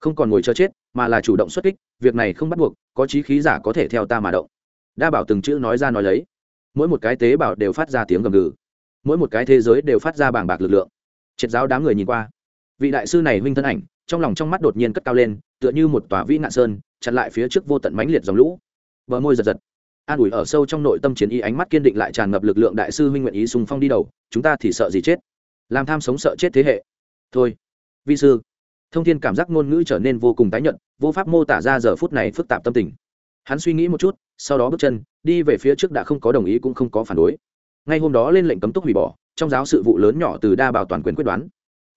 Không còn ngồi chờ chết, mà là chủ động xuất kích, việc này không bắt buộc, có chí khí giả có thể theo ta mà động. Đa bảo từng chữ nói ra nói lấy. Mỗi một cái tế bào đều phát ra tiếng gầm gừ. Mỗi một cái thế giới đều phát ra bảng bạc lực lượng. Triệt giáo đám người nhìn qua. Vị đại sư này huynh thân ảnh, trong lòng trong mắt đột nhiên cất cao lên, tựa như một tòa vĩ nạn sơn, chặn lại phía trước vô tận mãnh liệt dòng lũ. Bờ môi giật giật an ủi ở sâu trong nội tâm chiến ý ánh mắt kiên định lại tràn ngập lực lượng đại sư huynh nguyện ý sùng phong đi đầu, chúng ta thì sợ gì chết? Làm tham sống sợ chết thế hệ. Thôi, vi sư. Thông thiên cảm giác ngôn ngữ trở nên vô cùng tái nhận vô pháp mô tả ra giờ phút này phức tạp tâm tình. Hắn suy nghĩ một chút, sau đó bước chân, đi về phía trước đã không có đồng ý cũng không có phản đối. Ngay hôm đó lên lệnh cấm túc hủy bỏ, trong giáo sự vụ lớn nhỏ từ đa bảo toàn quyền quyết đoán.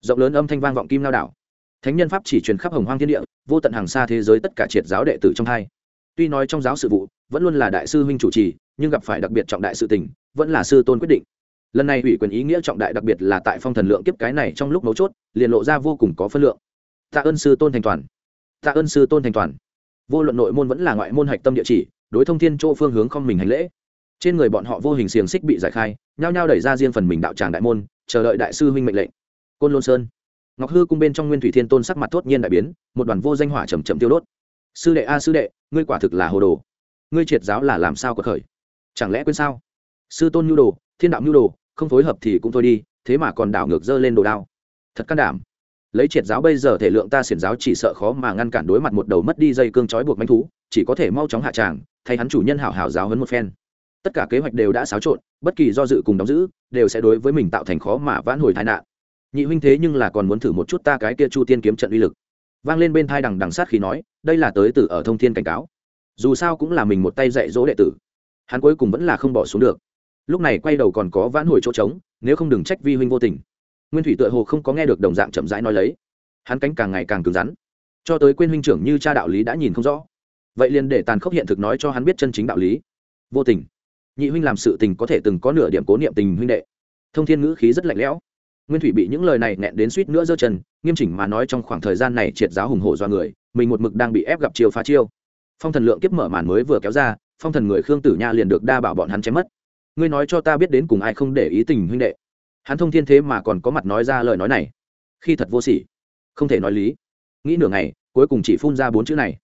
Rộng lớn âm thanh vang vọng kim lao đảo. Thánh nhân pháp chỉ truyền khắp hồng hoang thiên địa, vô tận hàng xa thế giới tất cả triệt giáo đệ tử trong hai tuy nói trong giáo sự vụ, vẫn luôn là đại sư huynh chủ trì, nhưng gặp phải đặc biệt trọng đại sự tình, vẫn là sư tôn quyết định. Lần này ủy quyền ý nghĩa trọng đại đặc biệt là tại phong thần lượng kiếp cái này trong lúc mấu chốt, liền lộ ra vô cùng có phân lượng. Tạ ơn sư tôn thành toàn. Tạ ơn sư tôn thành toàn. Vô luận nội môn vẫn là ngoại môn hạch tâm địa chỉ, đối thông thiên chỗ phương hướng không mình hành lễ. Trên người bọn họ vô hình xiềng xích bị giải khai, nhao nhao đẩy ra riêng phần mình đạo tràng đại môn, chờ đợi đại sư huynh mệnh lệnh. Côn lôn sơn. Ngọc hư cung bên trong nguyên thủy thiên tôn sắc mặt thốt nhiên đại biến, một đoàn vô danh hỏa chầm chậm tiêu đốt sư đệ a sư đệ, ngươi quả thực là hồ đồ. Ngươi triệt giáo là làm sao có khởi? Chẳng lẽ quên sao? Sư tôn nhu đồ, thiên đạo nhu đồ, không phối hợp thì cũng thôi đi, thế mà còn đảo ngược dơ lên đồ đao. Thật can đảm. Lấy triệt giáo bây giờ thể lượng ta xiển giáo chỉ sợ khó mà ngăn cản đối mặt một đầu mất đi dây cương trói buộc manh thú, chỉ có thể mau chóng hạ tràng, thay hắn chủ nhân hảo hảo giáo hấn một phen. Tất cả kế hoạch đều đã xáo trộn, bất kỳ do dự cùng đóng giữ, đều sẽ đối với mình tạo thành khó mà vãn hồi tai nạn. Nhị huynh thế nhưng là còn muốn thử một chút ta cái kia chu tiên kiếm trận uy lực vang lên bên thai đằng đằng sát khi nói, đây là tới từ ở thông thiên cảnh cáo. Dù sao cũng là mình một tay dạy dỗ đệ tử. Hắn cuối cùng vẫn là không bỏ xuống được. Lúc này quay đầu còn có vãn hồi chỗ trống, nếu không đừng trách vi huynh vô tình. Nguyên thủy tựa hồ không có nghe được đồng dạng chậm rãi nói lấy. Hắn cánh càng ngày càng cứng rắn. Cho tới quên huynh trưởng như cha đạo lý đã nhìn không rõ. Vậy liền để tàn khốc hiện thực nói cho hắn biết chân chính đạo lý. Vô tình. Nhị huynh làm sự tình có thể từng có nửa điểm cố niệm tình huynh đệ. Thông thiên ngữ khí rất lạnh lẽo nguyên thủy bị những lời này nẹn đến suýt nữa giơ chân, nghiêm chỉnh mà nói trong khoảng thời gian này triệt giáo hùng hổ do người, mình một mực đang bị ép gặp chiều phá chiêu. Phong thần lượng kiếp mở màn mới vừa kéo ra, phong thần người khương tử nha liền được đa bảo bọn hắn chém mất. Ngươi nói cho ta biết đến cùng ai không để ý tình huynh đệ. Hắn thông thiên thế mà còn có mặt nói ra lời nói này. Khi thật vô sỉ. Không thể nói lý. Nghĩ nửa ngày, cuối cùng chỉ phun ra bốn chữ này.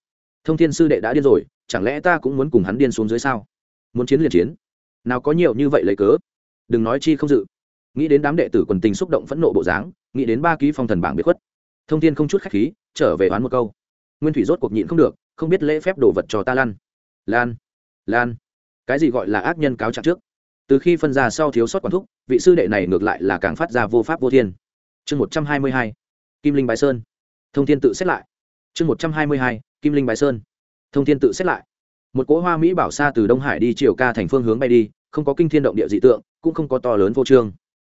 Thông thiên sư đệ đã điên rồi, chẳng lẽ ta cũng muốn cùng hắn điên xuống dưới sao? Muốn chiến liền chiến. Nào có nhiều như vậy lấy cớ? Đừng nói chi không dự nghĩ đến đám đệ tử quần tình xúc động phẫn nộ bộ dáng, nghĩ đến ba ký phong thần bảng biệt khuất, thông thiên không chút khách khí, trở về đoán một câu. Nguyên thủy rốt cuộc nhịn không được, không biết lễ phép đồ vật cho ta lan. Lan lan. Cái gì gọi là ác nhân cáo trạng trước? Từ khi phân ra sau thiếu sót quản thúc, vị sư đệ này ngược lại là càng phát ra vô pháp vô thiên. Chương một trăm hai mươi hai, kim linh bái sơn. Thông thiên tự xét lại. Chương một trăm hai mươi hai, kim linh bái sơn. Thông thiên tự xét lại. Một cỗ hoa mỹ bảo xa từ đông hải đi chiều ca thành phương hướng bay đi, không có kinh thiên động địa dị tượng, cũng không có to lớn vô trương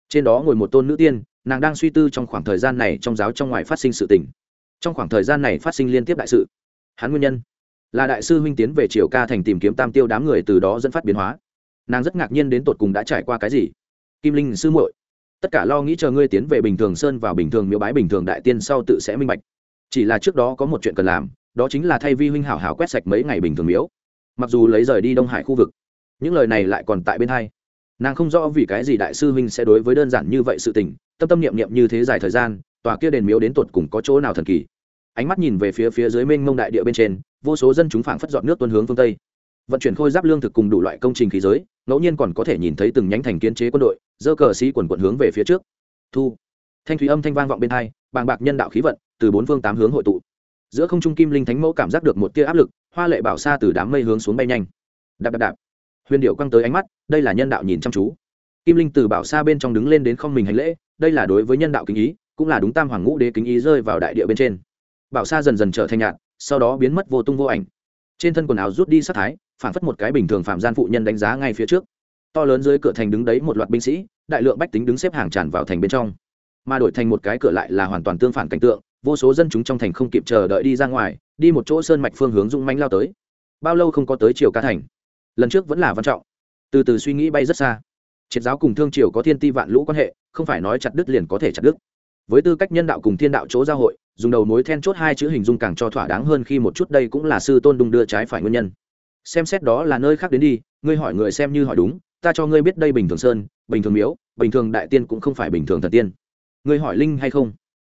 trên đó ngồi một tôn nữ tiên, nàng đang suy tư trong khoảng thời gian này trong giáo trong ngoài phát sinh sự tình. Trong khoảng thời gian này phát sinh liên tiếp đại sự. Hắn nguyên nhân là đại sư huynh tiến về triều ca thành tìm kiếm tam tiêu đám người từ đó dẫn phát biến hóa. Nàng rất ngạc nhiên đến tột cùng đã trải qua cái gì. Kim linh sư muội, tất cả lo nghĩ chờ ngươi tiến về bình thường sơn vào bình thường miếu bái bình thường đại tiên sau tự sẽ minh bạch. Chỉ là trước đó có một chuyện cần làm, đó chính là thay vi huynh hảo hảo quét sạch mấy ngày bình thường miếu. Mặc dù lấy rời đi đông hải khu vực, những lời này lại còn tại bên hai nàng không rõ vì cái gì đại sư huynh sẽ đối với đơn giản như vậy sự tình, tâm tâm niệm niệm như thế dài thời gian, tòa kia đền miếu đến tột cùng có chỗ nào thần kỳ. Ánh mắt nhìn về phía phía dưới mênh mông đại địa bên trên, vô số dân chúng phảng phất dọn nước tuân hướng phương tây. Vận chuyển khôi giáp lương thực cùng đủ loại công trình khí giới, ngẫu nhiên còn có thể nhìn thấy từng nhánh thành kiến chế quân đội dơ cờ sĩ quần quận hướng về phía trước. Thu. Thanh thủy âm thanh vang vọng bên hai, bàng bạc nhân đạo khí vận, từ bốn phương tám hướng hội tụ. Giữa không trung kim linh thánh mẫu cảm giác được một tia áp lực, hoa lệ bảo xa từ đám mây hướng xuống bay nhanh. Đạp đạp đạp huyền điệu quăng tới ánh mắt, đây là nhân đạo nhìn chăm chú. Kim linh từ bảo xa bên trong đứng lên đến không mình hành lễ, đây là đối với nhân đạo kính ý, cũng là đúng tam hoàng ngũ đế kính ý rơi vào đại địa bên trên. Bảo xa dần dần trở thành nhạt, sau đó biến mất vô tung vô ảnh. Trên thân quần áo rút đi sát thái, phản phất một cái bình thường phạm gian phụ nhân đánh giá ngay phía trước. To lớn dưới cửa thành đứng đấy một loạt binh sĩ, đại lượng bách tính đứng xếp hàng tràn vào thành bên trong. Mà đổi thành một cái cửa lại là hoàn toàn tương phản cảnh tượng, vô số dân chúng trong thành không kịp chờ đợi đi ra ngoài, đi một chỗ sơn mạch phương hướng dũng manh lao tới. Bao lâu không có tới triều ca thành? Lần trước vẫn là văn trọng. Từ từ suy nghĩ bay rất xa. Triệt giáo cùng thương triều có thiên ti vạn lũ quan hệ, không phải nói chặt đứt liền có thể chặt đứt. Với tư cách nhân đạo cùng thiên đạo chỗ giao hội, dùng đầu mối then chốt hai chữ hình dung càng cho thỏa đáng hơn khi một chút đây cũng là sư tôn đung đưa trái phải nguyên nhân. Xem xét đó là nơi khác đến đi, ngươi hỏi người xem như hỏi đúng, ta cho ngươi biết đây bình thường sơn, bình thường miếu, bình thường đại tiên cũng không phải bình thường thần tiên. Ngươi hỏi linh hay không?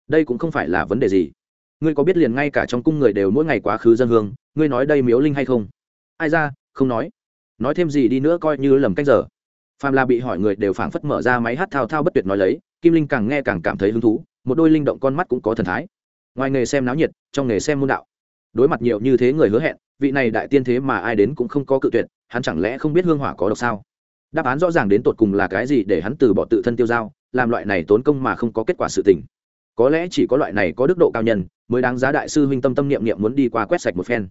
Đây cũng không phải là vấn đề gì. Ngươi có biết liền ngay cả trong cung người đều mỗi ngày quá khứ dân hương, ngươi nói đây miếu linh hay không? Ai ra, không nói nói thêm gì đi nữa coi như lầm cách giờ. Phàm là bị hỏi người đều phảng phất mở ra máy hát thao thao bất tuyệt nói lấy, kim linh càng nghe càng cảm thấy hứng thú, một đôi linh động con mắt cũng có thần thái. Ngoài nghề xem náo nhiệt, trong nghề xem môn đạo. Đối mặt nhiều như thế người hứa hẹn, vị này đại tiên thế mà ai đến cũng không có cự tuyệt, hắn chẳng lẽ không biết hương hỏa có độc sao? Đáp án rõ ràng đến tột cùng là cái gì để hắn từ bỏ tự thân tiêu dao làm loại này tốn công mà không có kết quả sự tình. Có lẽ chỉ có loại này có đức độ cao nhân, mới đáng giá đại sư huynh tâm tâm niệm niệm muốn đi qua quét sạch một phen.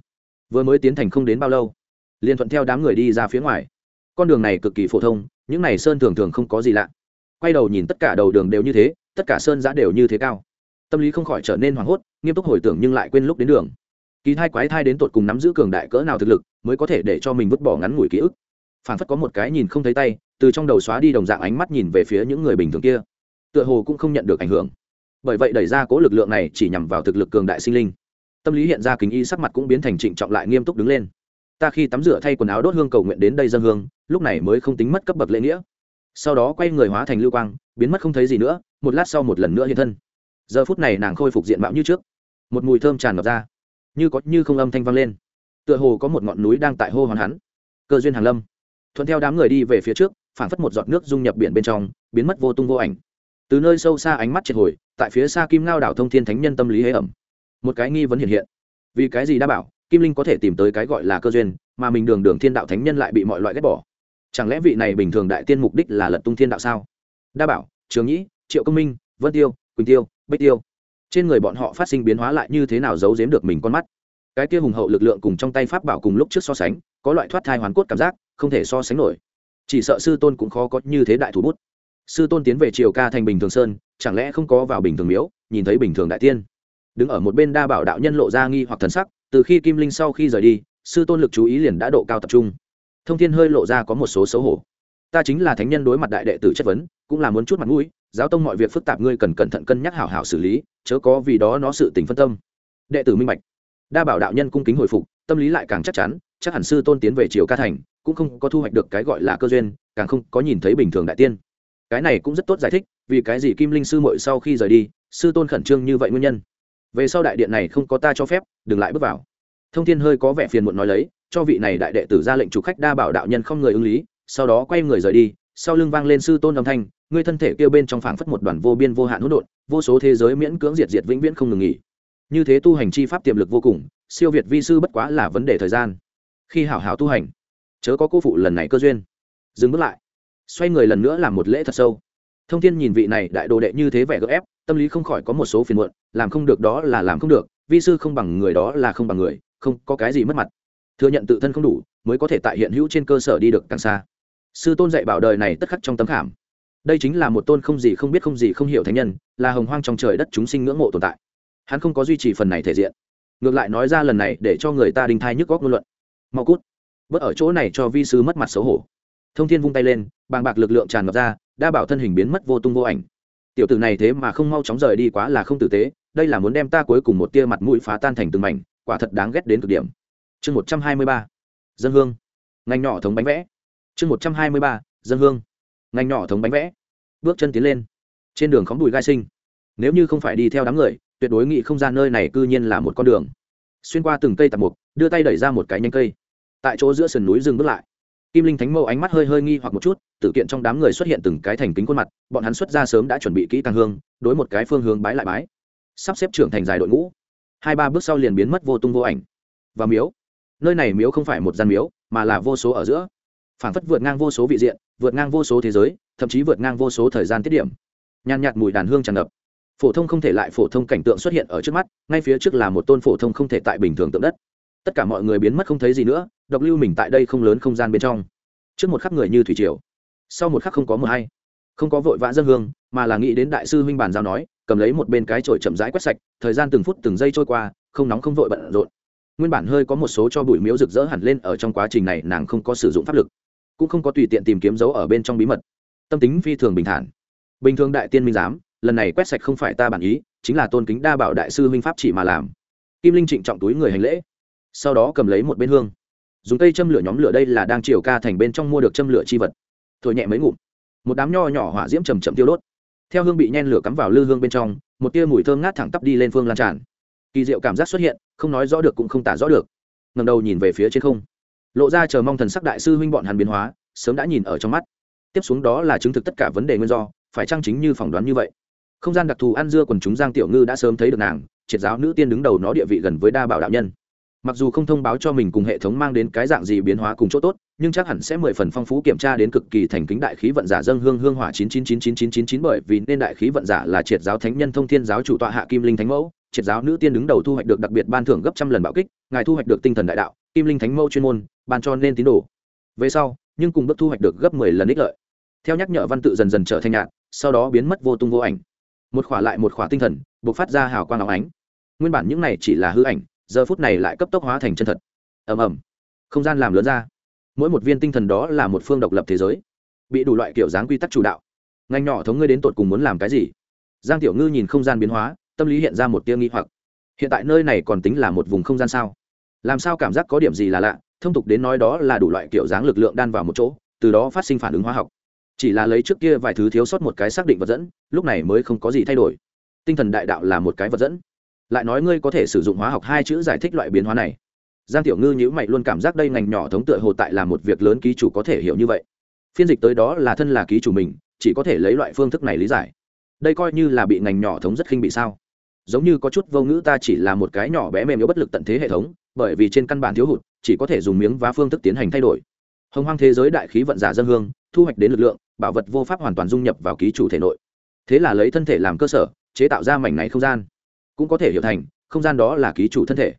Vừa mới tiến thành không đến bao lâu liền thuận theo đám người đi ra phía ngoài. Con đường này cực kỳ phổ thông, những này sơn thường thường không có gì lạ. Quay đầu nhìn tất cả đầu đường đều như thế, tất cả sơn giã đều như thế cao. Tâm lý không khỏi trở nên hoảng hốt, nghiêm túc hồi tưởng nhưng lại quên lúc đến đường. Kỳ thai quái thai đến tột cùng nắm giữ cường đại cỡ nào thực lực, mới có thể để cho mình vứt bỏ ngắn ngủi ký ức. Phản phất có một cái nhìn không thấy tay, từ trong đầu xóa đi đồng dạng ánh mắt nhìn về phía những người bình thường kia. Tựa hồ cũng không nhận được ảnh hưởng. Bởi vậy đẩy ra cố lực lượng này chỉ nhằm vào thực lực cường đại sinh linh. Tâm lý hiện ra kính y sắc mặt cũng biến thành trịnh trọng lại nghiêm túc đứng lên ta khi tắm rửa thay quần áo đốt hương cầu nguyện đến đây dân hương, lúc này mới không tính mất cấp bậc lễ nghĩa. Sau đó quay người hóa thành lưu quang, biến mất không thấy gì nữa, một lát sau một lần nữa hiện thân. Giờ phút này nàng khôi phục diện mạo như trước. Một mùi thơm tràn ngập ra. Như có như không âm thanh vang lên. Tựa hồ có một ngọn núi đang tại hô hoàn hắn. Cơ duyên hàng lâm. Thuận theo đám người đi về phía trước, phảng phất một giọt nước dung nhập biển bên trong, biến mất vô tung vô ảnh. Từ nơi sâu xa ánh mắt triệt hồi, tại phía xa kim ngao đảo thông thiên thánh nhân tâm lý hế ẩm. Một cái nghi vấn hiện hiện. Vì cái gì đã bảo kim linh có thể tìm tới cái gọi là cơ duyên, mà mình đường đường thiên đạo thánh nhân lại bị mọi loại ghét bỏ. Chẳng lẽ vị này bình thường đại tiên mục đích là lật tung thiên đạo sao? Đa bảo, trường nhĩ, triệu công minh, vân tiêu, quỳnh tiêu, bích tiêu. Trên người bọn họ phát sinh biến hóa lại như thế nào giấu giếm được mình con mắt? Cái kia hùng hậu lực lượng cùng trong tay pháp bảo cùng lúc trước so sánh, có loại thoát thai hoàn cốt cảm giác, không thể so sánh nổi. Chỉ sợ sư tôn cũng khó có như thế đại thủ bút. Sư tôn tiến về triều ca thành bình thường sơn, chẳng lẽ không có vào bình thường miếu, nhìn thấy bình thường đại tiên? Đứng ở một bên đa bảo đạo nhân lộ ra nghi hoặc thần sắc từ khi kim linh sau khi rời đi, sư tôn lực chú ý liền đã độ cao tập trung. Thông thiên hơi lộ ra có một số xấu hổ. Ta chính là thánh nhân đối mặt đại đệ tử chất vấn, cũng là muốn chút mặt mũi, giáo tông mọi việc phức tạp ngươi cần cẩn thận cân nhắc hảo hảo xử lý, chớ có vì đó nó sự tình phân tâm. Đệ tử minh bạch. Đa bảo đạo nhân cung kính hồi phục, tâm lý lại càng chắc chắn, chắc hẳn sư tôn tiến về triều ca thành, cũng không có thu hoạch được cái gọi là cơ duyên, càng không có nhìn thấy bình thường đại tiên. Cái này cũng rất tốt giải thích, vì cái gì kim linh sư mội sau khi rời đi, sư tôn khẩn trương như vậy nguyên nhân về sau đại điện này không có ta cho phép, đừng lại bước vào. Thông thiên hơi có vẻ phiền muộn nói lấy, cho vị này đại đệ tử ra lệnh chủ khách đa bảo đạo nhân không người ứng lý, sau đó quay người rời đi, sau lưng vang lên sư tôn âm thanh ngươi thân thể kêu bên trong phảng phất một đoàn vô biên vô hạn hỗn độn, vô số thế giới miễn cưỡng diệt diệt vĩnh viễn không ngừng nghỉ. Như thế tu hành chi pháp tiềm lực vô cùng, siêu việt vi sư bất quá là vấn đề thời gian. Khi hảo hảo tu hành, chớ có cô phụ lần này cơ duyên. Dừng bước lại. Xoay người lần nữa làm một lễ thật sâu thông thiên nhìn vị này đại đồ đệ như thế vẻ gấp ép, tâm lý không khỏi có một số phiền muộn, làm không được đó là làm không được, vi sư không bằng người đó là không bằng người, không có cái gì mất mặt. Thừa nhận tự thân không đủ, mới có thể tại hiện hữu trên cơ sở đi được càng xa. Sư tôn dạy bảo đời này tất khắc trong tấm khảm. Đây chính là một tôn không gì không biết không gì không hiểu thánh nhân, là hồng hoang trong trời đất chúng sinh ngưỡng mộ tồn tại. Hắn không có duy trì phần này thể diện. Ngược lại nói ra lần này để cho người ta đinh thai nhức góc ngôn luận. Mau cút. Bớt ở chỗ này cho vi sư mất mặt xấu hổ thông thiên vung tay lên, bàng bạc lực lượng tràn ngập ra đa bảo thân hình biến mất vô tung vô ảnh. Tiểu tử này thế mà không mau chóng rời đi quá là không tử tế, đây là muốn đem ta cuối cùng một tia mặt mũi phá tan thành từng mảnh, quả thật đáng ghét đến cực điểm. Chương một trăm hai mươi ba, dân hương. Ngành nhỏ thống bánh vẽ. Chương một trăm hai mươi ba, dân hương. Ngành nhỏ thống bánh vẽ. Bước chân tiến lên. Trên đường khóm bùi gai sinh. Nếu như không phải đi theo đám người, tuyệt đối nghĩ không gian nơi này cư nhiên là một con đường. Xuyên qua từng cây tạp mục, đưa tay đẩy ra một cái nhanh cây. Tại chỗ giữa sườn núi dừng bước lại kim linh thánh mẫu ánh mắt hơi hơi nghi hoặc một chút tự kiện trong đám người xuất hiện từng cái thành kính khuôn mặt, bọn hắn xuất ra sớm đã chuẩn bị kỹ càng hương, đối một cái phương hướng bái lại bái. Sắp xếp trưởng thành dài đội ngũ. Hai ba bước sau liền biến mất vô tung vô ảnh. Và miếu. Nơi này miếu không phải một gian miếu, mà là vô số ở giữa. Phảng phất vượt ngang vô số vị diện, vượt ngang vô số thế giới, thậm chí vượt ngang vô số thời gian tiết điểm. Nhàn nhạt mùi đàn hương tràn ngập. Phổ thông không thể lại phổ thông cảnh tượng xuất hiện ở trước mắt, ngay phía trước là một tôn phổ thông không thể tại bình thường tượng đất tất cả mọi người biến mất không thấy gì nữa, độc lưu mình tại đây không lớn không gian bên trong. Trước một khắc người như thủy triều, sau một khắc không có mờ hay. Không có vội vã dân hương, mà là nghĩ đến đại sư huynh bàn giao nói, cầm lấy một bên cái chổi chậm rãi quét sạch, thời gian từng phút từng giây trôi qua, không nóng không vội bận rộn. Nguyên bản hơi có một số cho bụi miếu rực rỡ hẳn lên ở trong quá trình này, nàng không có sử dụng pháp lực, cũng không có tùy tiện tìm kiếm dấu ở bên trong bí mật. Tâm tính phi thường bình thản. Bình thường đại tiên minh giám, lần này quét sạch không phải ta bản ý, chính là tôn kính đa bảo đại sư huynh pháp chỉ mà làm. Kim linh trịnh trọng túi người hành lễ sau đó cầm lấy một bên hương. Dùng cây châm lửa nhóm lửa đây là đang chiều ca thành bên trong mua được châm lửa chi vật. Thổi nhẹ mấy ngụm. Một đám nho nhỏ hỏa diễm chầm chậm tiêu đốt. Theo hương bị nhen lửa cắm vào lư hương bên trong, một tia mùi thơm ngát thẳng tắp đi lên phương lan tràn. Kỳ diệu cảm giác xuất hiện, không nói rõ được cũng không tả rõ được. Ngầm đầu nhìn về phía trên không. Lộ ra chờ mong thần sắc đại sư huynh bọn hắn biến hóa, sớm đã nhìn ở trong mắt. Tiếp xuống đó là chứng thực tất cả vấn đề nguyên do, phải trang chính như phỏng đoán như vậy? Không gian đặc thù ăn dưa quần chúng giang tiểu ngư đã sớm thấy được nàng, triệt giáo nữ tiên đứng đầu nó địa vị gần với đa bảo đạo nhân mặc dù không thông báo cho mình cùng hệ thống mang đến cái dạng gì biến hóa cùng chỗ tốt, nhưng chắc hẳn sẽ mười phần phong phú kiểm tra đến cực kỳ thành kính đại khí vận giả dâng hương hương hỏa chín chín chín chín chín chín chín bởi vì nên đại khí vận giả là triệt giáo thánh nhân thông thiên giáo chủ tọa hạ kim linh thánh mẫu. Triệt giáo nữ tiên đứng đầu thu hoạch được đặc biệt ban thưởng gấp trăm lần bạo kích, ngài thu hoạch được tinh thần đại đạo, kim linh thánh mẫu chuyên môn, ban cho nên tín đồ. Về sau, nhưng cùng bước thu hoạch được gấp mười lần ích lợi. Theo nhắc nhở văn tự dần dần trở thành nhạt, sau đó biến mất vô tung vô ảnh. Một khỏa lại một khỏa tinh thần buộc phát ra hào quang áo ánh. Nguyên bản những này chỉ là hư ảnh giờ phút này lại cấp tốc hóa thành chân thật. Ầm ầm. Không gian làm lớn ra. Mỗi một viên tinh thần đó là một phương độc lập thế giới. Bị đủ loại kiểu dáng quy tắc chủ đạo. Ngành nhỏ thống ngươi đến tột cùng muốn làm cái gì? Giang tiểu ngư nhìn không gian biến hóa, tâm lý hiện ra một tia nghi hoặc. Hiện tại nơi này còn tính là một vùng không gian sao? Làm sao cảm giác có điểm gì là lạ? Thông tục đến nói đó là đủ loại kiểu dáng lực lượng đan vào một chỗ, từ đó phát sinh phản ứng hóa học. Chỉ là lấy trước kia vài thứ thiếu sót một cái xác định vật dẫn, lúc này mới không có gì thay đổi. Tinh thần đại đạo là một cái vật dẫn lại nói ngươi có thể sử dụng hóa học hai chữ giải thích loại biến hóa này. Giang tiểu ngư nhữ mày luôn cảm giác đây ngành nhỏ thống tựa hồ tại là một việc lớn ký chủ có thể hiểu như vậy. Phiên dịch tới đó là thân là ký chủ mình, chỉ có thể lấy loại phương thức này lý giải. Đây coi như là bị ngành nhỏ thống rất khinh bị sao? Giống như có chút vô ngữ ta chỉ là một cái nhỏ bé mềm yếu bất lực tận thế hệ thống, bởi vì trên căn bản thiếu hụt, chỉ có thể dùng miếng và phương thức tiến hành thay đổi. Hồng hoang thế giới đại khí vận giả dân hương, thu hoạch đến lực lượng, bảo vật vô pháp hoàn toàn dung nhập vào ký chủ thể nội. Thế là lấy thân thể làm cơ sở, chế tạo ra mảnh này không gian cũng có thể hiểu thành, không gian đó là ký chủ thân thể.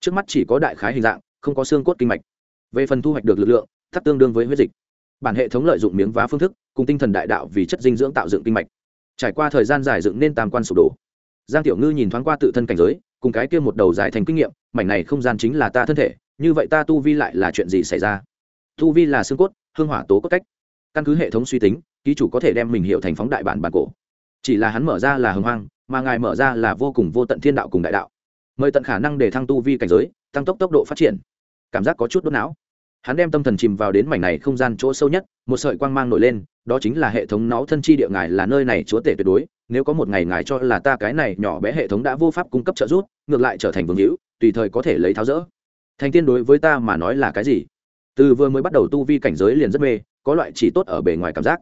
Trước mắt chỉ có đại khái hình dạng, không có xương cốt kinh mạch. Về phần thu hoạch được lực lượng, thắt tương đương với huyết dịch. Bản hệ thống lợi dụng miếng vá phương thức, cùng tinh thần đại đạo vì chất dinh dưỡng tạo dựng kinh mạch. Trải qua thời gian dài dựng nên tam quan sụp đổ. Giang tiểu ngư nhìn thoáng qua tự thân cảnh giới, cùng cái kia một đầu dài thành kinh nghiệm, mảnh này không gian chính là ta thân thể, như vậy ta tu vi lại là chuyện gì xảy ra? Tu vi là xương cốt, hương hỏa tố cốt cách. Căn cứ hệ thống suy tính, ký chủ có thể đem mình hiểu thành phóng đại bản bản cổ. Chỉ là hắn mở ra là hưng hoang mà ngài mở ra là vô cùng vô tận thiên đạo cùng đại đạo. Mời tận khả năng để thăng tu vi cảnh giới, tăng tốc tốc độ phát triển. Cảm giác có chút đốt não. Hắn đem tâm thần chìm vào đến mảnh này không gian chỗ sâu nhất, một sợi quang mang nổi lên, đó chính là hệ thống nó thân chi địa ngài là nơi này chúa tể tuyệt đối, nếu có một ngày ngài cho là ta cái này nhỏ bé hệ thống đã vô pháp cung cấp trợ giúp, ngược lại trở thành vương hữu, tùy thời có thể lấy tháo rỡ. Thành tiên đối với ta mà nói là cái gì? Từ vừa mới bắt đầu tu vi cảnh giới liền rất mê, có loại chỉ tốt ở bề ngoài cảm giác.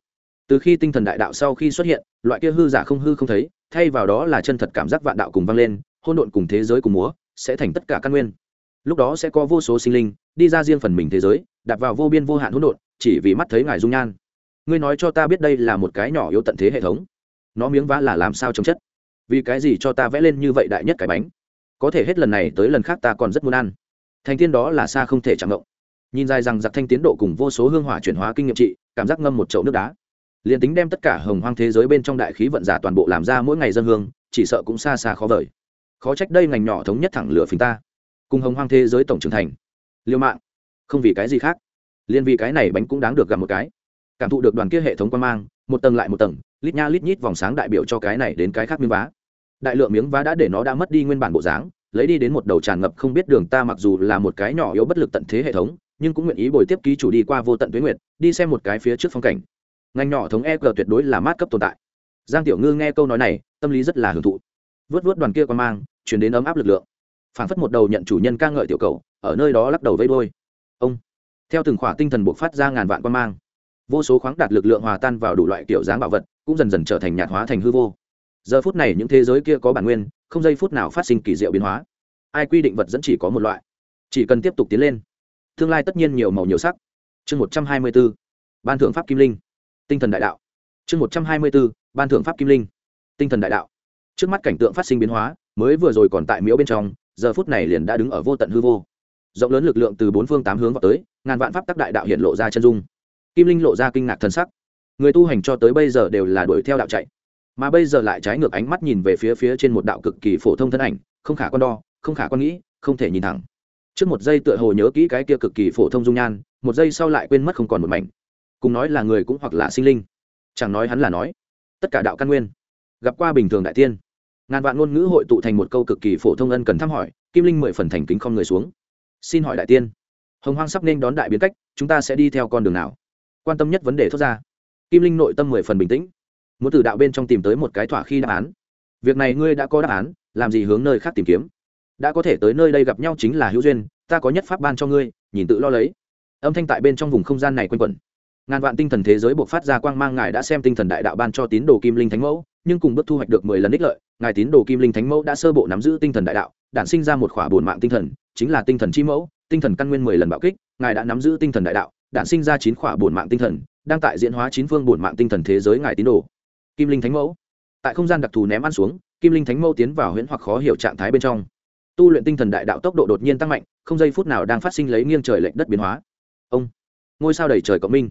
Từ khi tinh thần đại đạo sau khi xuất hiện, loại kia hư giả không hư không thấy thay vào đó là chân thật cảm giác vạn đạo cùng vang lên, hôn độn cùng thế giới cùng múa, sẽ thành tất cả căn nguyên. Lúc đó sẽ có vô số sinh linh đi ra riêng phần mình thế giới đặt vào vô biên vô hạn hỗn độn, chỉ vì mắt thấy ngài dung nhan. Ngươi nói cho ta biết đây là một cái nhỏ yếu tận thế hệ thống. Nó miếng vá là làm sao chống chất? Vì cái gì cho ta vẽ lên như vậy đại nhất cái bánh? Có thể hết lần này tới lần khác ta còn rất muốn ăn. Thành tiên đó là xa không thể chẳng ngộng. Nhìn dài rằng giặc thanh tiến độ cùng vô số hương hỏa chuyển hóa kinh nghiệm trị, cảm giác ngâm một chậu nước đá liền tính đem tất cả hồng hoang thế giới bên trong đại khí vận giả toàn bộ làm ra mỗi ngày dân hương, chỉ sợ cũng xa xa khó vời. Khó trách đây ngành nhỏ thống nhất thẳng lửa phình ta. Cùng hồng hoang thế giới tổng trưởng thành. Liêu mạng. Không vì cái gì khác. Liền vì cái này bánh cũng đáng được gặp một cái. Cảm thụ được đoàn kia hệ thống quan mang, một tầng lại một tầng, lít nha lít nhít vòng sáng đại biểu cho cái này đến cái khác miếng vá. Đại lượng miếng vá đã để nó đã mất đi nguyên bản bộ dáng, lấy đi đến một đầu tràn ngập không biết đường ta mặc dù là một cái nhỏ yếu bất lực tận thế hệ thống, nhưng cũng nguyện ý bồi tiếp ký chủ đi qua vô tận tuyến nguyệt, đi xem một cái phía trước phong cảnh ngành nhỏ thống e g tuyệt đối là mát cấp tồn tại. Giang tiểu ngư nghe câu nói này, tâm lý rất là hưởng thụ. Vớt vớt đoàn kia quan mang, chuyển đến ấm áp lực lượng. Phản phất một đầu nhận chủ nhân ca ngợi tiểu cầu, ở nơi đó lắc đầu vây đôi ông, theo từng khỏa tinh thần buộc phát ra ngàn vạn quan mang, vô số khoáng đạt lực lượng hòa tan vào đủ loại kiểu dáng bảo vật, cũng dần dần trở thành nhạt hóa thành hư vô. Giờ phút này những thế giới kia có bản nguyên, không giây phút nào phát sinh kỳ diệu biến hóa. Ai quy định vật dẫn chỉ có một loại. Chỉ cần tiếp tục tiến lên, tương lai tất nhiên nhiều màu nhiều sắc. Chương một trăm hai mươi b ban thượng pháp kim linh tinh thần đại đạo. Chương một trăm hai mươi bốn, ban thượng pháp kim linh. Tinh thần đại đạo. Trước mắt cảnh tượng phát sinh biến hóa, mới vừa rồi còn tại miếu bên trong, giờ phút này liền đã đứng ở vô tận hư vô. Rộng lớn lực lượng từ bốn phương tám hướng vào tới, ngàn vạn pháp tắc đại đạo hiện lộ ra chân dung. Kim linh lộ ra kinh ngạc thân sắc. Người tu hành cho tới bây giờ đều là đuổi theo đạo chạy. Mà bây giờ lại trái ngược ánh mắt nhìn về phía phía trên một đạo cực kỳ phổ thông thân ảnh, không khả quan đo, không khả quan nghĩ, không thể nhìn thẳng. Trước một giây tựa hồ nhớ kỹ cái kia cực kỳ phổ thông dung nhan, một giây sau lại quên mất không còn một mảnh cùng nói là người cũng hoặc là sinh linh. Chẳng nói hắn là nói. Tất cả đạo căn nguyên. Gặp qua bình thường đại tiên. Ngàn vạn ngôn ngữ hội tụ thành một câu cực kỳ phổ thông ân cần thăm hỏi, kim linh mười phần thành kính không người xuống. Xin hỏi đại tiên, hồng hoang sắp nên đón đại biến cách, chúng ta sẽ đi theo con đường nào? Quan tâm nhất vấn đề thoát ra. Kim linh nội tâm mười phần bình tĩnh. Muốn từ đạo bên trong tìm tới một cái thỏa khi đáp án. Việc này ngươi đã có đáp án, làm gì hướng nơi khác tìm kiếm? Đã có thể tới nơi đây gặp nhau chính là hữu duyên, ta có nhất pháp ban cho ngươi, nhìn tự lo lấy. Âm thanh tại bên trong vùng không gian này quanh quẩn ngàn vạn tinh thần thế giới buộc phát ra quang mang, ngài đã xem tinh thần đại đạo ban cho tín đồ kim linh thánh mẫu, nhưng cùng bước thu hoạch được mười lần ích lợi, ngài tín đồ kim linh thánh mẫu đã sơ bộ nắm giữ tinh thần đại đạo, đản sinh ra một khỏa bổn mạng tinh thần, chính là tinh thần chi mẫu, tinh thần căn nguyên mười lần bạo kích, ngài đã nắm giữ tinh thần đại đạo, đản sinh ra chín khỏa bổn mạng tinh thần, đang tại diễn hóa chín phương bổn mạng tinh thần thế giới ngài tín đồ kim linh thánh mẫu. Tại không gian đặc thù ném ăn xuống, kim linh thánh mẫu tiến vào huyễn hoặc khó hiểu trạng thái bên trong. Tu luyện tinh thần đại đạo tốc độ đột nhiên tăng mạnh, không giây phút nào đang phát sinh lấy nghiêng trời lệnh đất biến hóa. Ông, ngôi sao đầy trời cộng minh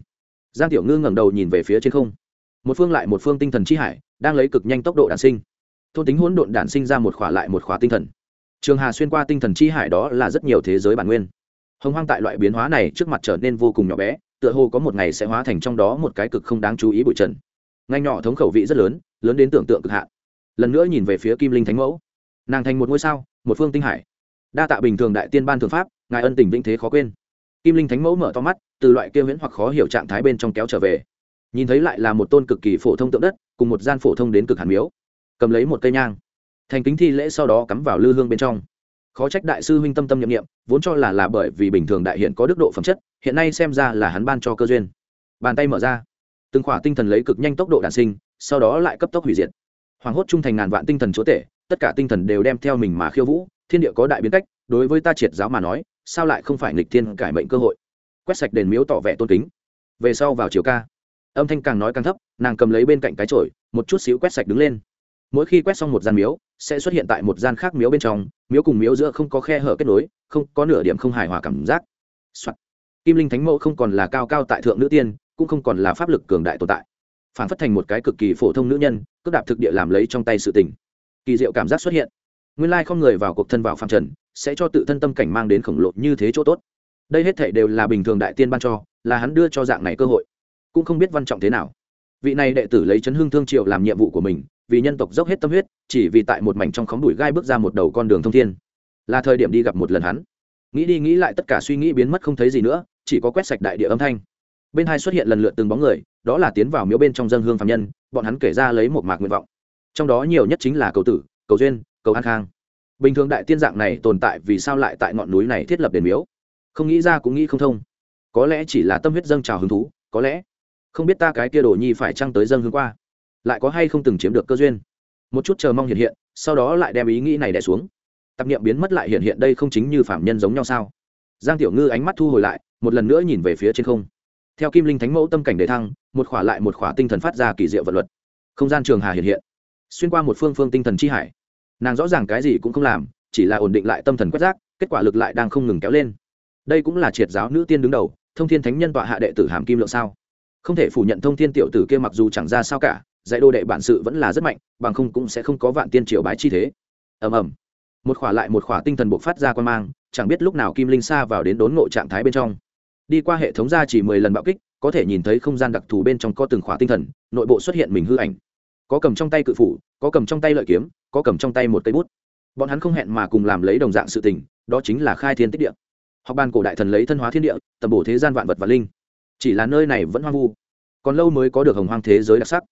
giang tiểu ngư ngẩng đầu nhìn về phía trên không. Một phương lại một phương tinh thần chi hải, đang lấy cực nhanh tốc độ đản sinh. Thôn tính hỗn độn đản sinh ra một khỏa lại một khỏa tinh thần. Trường hà xuyên qua tinh thần chi hải đó là rất nhiều thế giới bản nguyên. Hồng hoang tại loại biến hóa này trước mặt trở nên vô cùng nhỏ bé, tựa hồ có một ngày sẽ hóa thành trong đó một cái cực không đáng chú ý bụi trần. Ngay nhỏ thống khẩu vị rất lớn lớn đến tưởng tượng cực hạn. Lần nữa nhìn về phía kim linh thánh mẫu. Nàng thành một ngôi sao, một phương tinh hải. Đa tạ bình thường đại tiên ban thường pháp, ngài ân tình vĩnh thế khó quên. Kim linh thánh mẫu mở to mắt từ loại kia huyễn hoặc khó hiểu trạng thái bên trong kéo trở về. Nhìn thấy lại là một tôn cực kỳ phổ thông tượng đất, cùng một gian phổ thông đến cực hàn miếu. Cầm lấy một cây nhang. Thành kính thi lễ sau đó cắm vào lư hương bên trong. Khó trách đại sư huynh tâm tâm nhiệm nghiệm vốn cho là là bởi vì bình thường đại hiện có đức độ phẩm chất, hiện nay xem ra là hắn ban cho cơ duyên. Bàn tay mở ra. Từng khỏa tinh thần lấy cực nhanh tốc độ đản sinh, sau đó lại cấp tốc hủy diệt. Hoàng hốt trung thành ngàn vạn tinh thần chúa tể, tất cả tinh thần đều đem theo mình mà khiêu vũ, thiên địa có đại biến cách, đối với ta triệt giáo mà nói, sao lại không phải nghịch thiên cải mệnh cơ hội? Quét sạch đền miếu tỏ vẻ tôn kính. Về sau vào chiều ca. Âm thanh càng nói càng thấp, nàng cầm lấy bên cạnh cái chổi, một chút xíu quét sạch đứng lên. Mỗi khi quét xong một gian miếu, sẽ xuất hiện tại một gian khác miếu bên trong, miếu cùng miếu giữa không có khe hở kết nối, không có nửa điểm không hài hòa cảm giác、Soạn. kim linh thánh mẫu không còn là cao cao tại thượng nữ tiên, cũng không còn là pháp lực cường đại tồn tại. Phản phất thành một cái cực kỳ phổ thông nữ nhân cướp đạp thực địa làm lấy trong tay sự tình. Kỳ diệu cảm giác xuất hiện. Nguyên lai không người vào cuộc thân vào phạm trần, sẽ cho tự thân tâm cảnh mang đến khổng lồ như thế chỗ tốt đây hết thể đều là bình thường đại tiên ban cho, là hắn đưa cho dạng này cơ hội. Cũng không biết văn trọng thế nào. Vị này đệ tử lấy chấn hương thương triệu làm nhiệm vụ của mình, vì nhân tộc dốc hết tâm huyết, chỉ vì tại một mảnh trong khóng đùi gai bước ra một đầu con đường thông thiên. Là thời điểm đi gặp một lần hắn. Nghĩ đi nghĩ lại tất cả suy nghĩ biến mất không thấy gì nữa, chỉ có quét sạch đại địa âm thanh. Bên hai xuất hiện lần lượt từng bóng người, đó là tiến vào miếu bên trong dân hương phạm nhân, bọn hắn kể ra lấy một mạc nguyện vọng. Trong đó nhiều nhất chính là cầu tử, cầu duyên, cầu an khang. Bình thường đại tiên dạng này tồn tại vì sao lại tại ngọn núi này thiết lập đền miếu? Không nghĩ ra cũng nghĩ không thông. Có lẽ chỉ là tâm huyết dâng trào hứng thú, có lẽ. Không biết ta cái kia đồ nhi phải trăng tới dâng hương qua. Lại có hay không từng chiếm được cơ duyên. Một chút chờ mong hiện hiện, sau đó lại đem ý nghĩ này đẻ xuống. Tập niệm biến mất lại hiện hiện đây không chính như phạm nhân giống nhau sao? Giang tiểu ngư ánh mắt thu hồi lại, một lần nữa nhìn về phía trên không. Theo kim linh thánh mẫu tâm cảnh đề thăng, một khỏa lại một khỏa tinh thần phát ra kỳ diệu vật luật. Không gian trường hà hiện hiện, xuyên qua một phương phương tinh thần chi hải. Nàng rõ ràng cái gì cũng không làm, chỉ là ổn định lại tâm thần quét rác, kết quả lực lại đang không ngừng kéo lên đây cũng là triệt giáo nữ tiên đứng đầu, thông thiên thánh nhân tọa hạ đệ tử hàm kim lượng sao? Không thể phủ nhận thông thiên tiểu tử kia mặc dù chẳng ra sao cả, dạy đô đệ bản sự vẫn là rất mạnh, bằng không cũng sẽ không có vạn tiên triều bái chi thế. Ầm ầm. Một khỏa lại một khỏa tinh thần buộc phát ra quan mang, chẳng biết lúc nào kim linh xa vào đến đốn ngộ trạng thái bên trong. Đi qua hệ thống ra chỉ mười lần bạo kích, có thể nhìn thấy không gian đặc thù bên trong có từng khỏa tinh thần, nội bộ xuất hiện mình hư ảnh. Có cầm trong tay cự phủ, có cầm trong tay lợi kiếm, có cầm trong tay một cây bút. Bọn hắn không hẹn mà cùng làm lấy đồng dạng sự tình, đó chính là khai thiên tích địa học ban cổ đại thần lấy thân hóa thiên địa, tầm bổ thế gian vạn vật và linh. Chỉ là nơi này vẫn hoang vu. Còn lâu mới có được hồng hoang thế giới đặc sắc.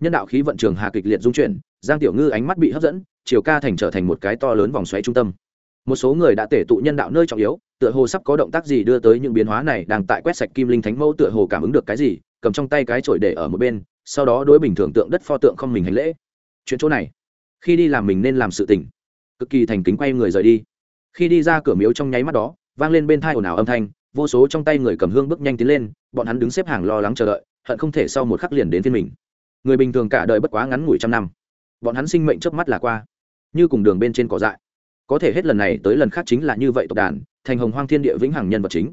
Nhân đạo khí vận trường hà kịch liệt dung chuyển, giang tiểu ngư ánh mắt bị hấp dẫn, chiều ca thành trở thành một cái to lớn vòng xoáy trung tâm. Một số người đã tể tụ nhân đạo nơi trọng yếu, tựa hồ sắp có động tác gì đưa tới những biến hóa này đang tại quét sạch kim linh thánh mẫu tựa hồ cảm ứng được cái gì, cầm trong tay cái chổi để ở một bên, sau đó đối bình thường tượng đất pho tượng không mình hành lễ. Chuyện chỗ này, khi đi làm mình nên làm sự tỉnh cực kỳ thành kính quay người rời đi. Khi đi ra cửa miếu trong nháy mắt đó vang lên bên thai ồn ào âm thanh, vô số trong tay người cầm hương bước nhanh tiến lên, bọn hắn đứng xếp hàng lo lắng chờ đợi, hận không thể sau một khắc liền đến phiên mình. Người bình thường cả đời bất quá ngắn ngủi trăm năm. Bọn hắn sinh mệnh trước mắt là qua, như cùng đường bên trên cỏ dại. Có thể hết lần này tới lần khác chính là như vậy tộc đàn, thành hồng hoang thiên địa vĩnh hằng nhân vật chính.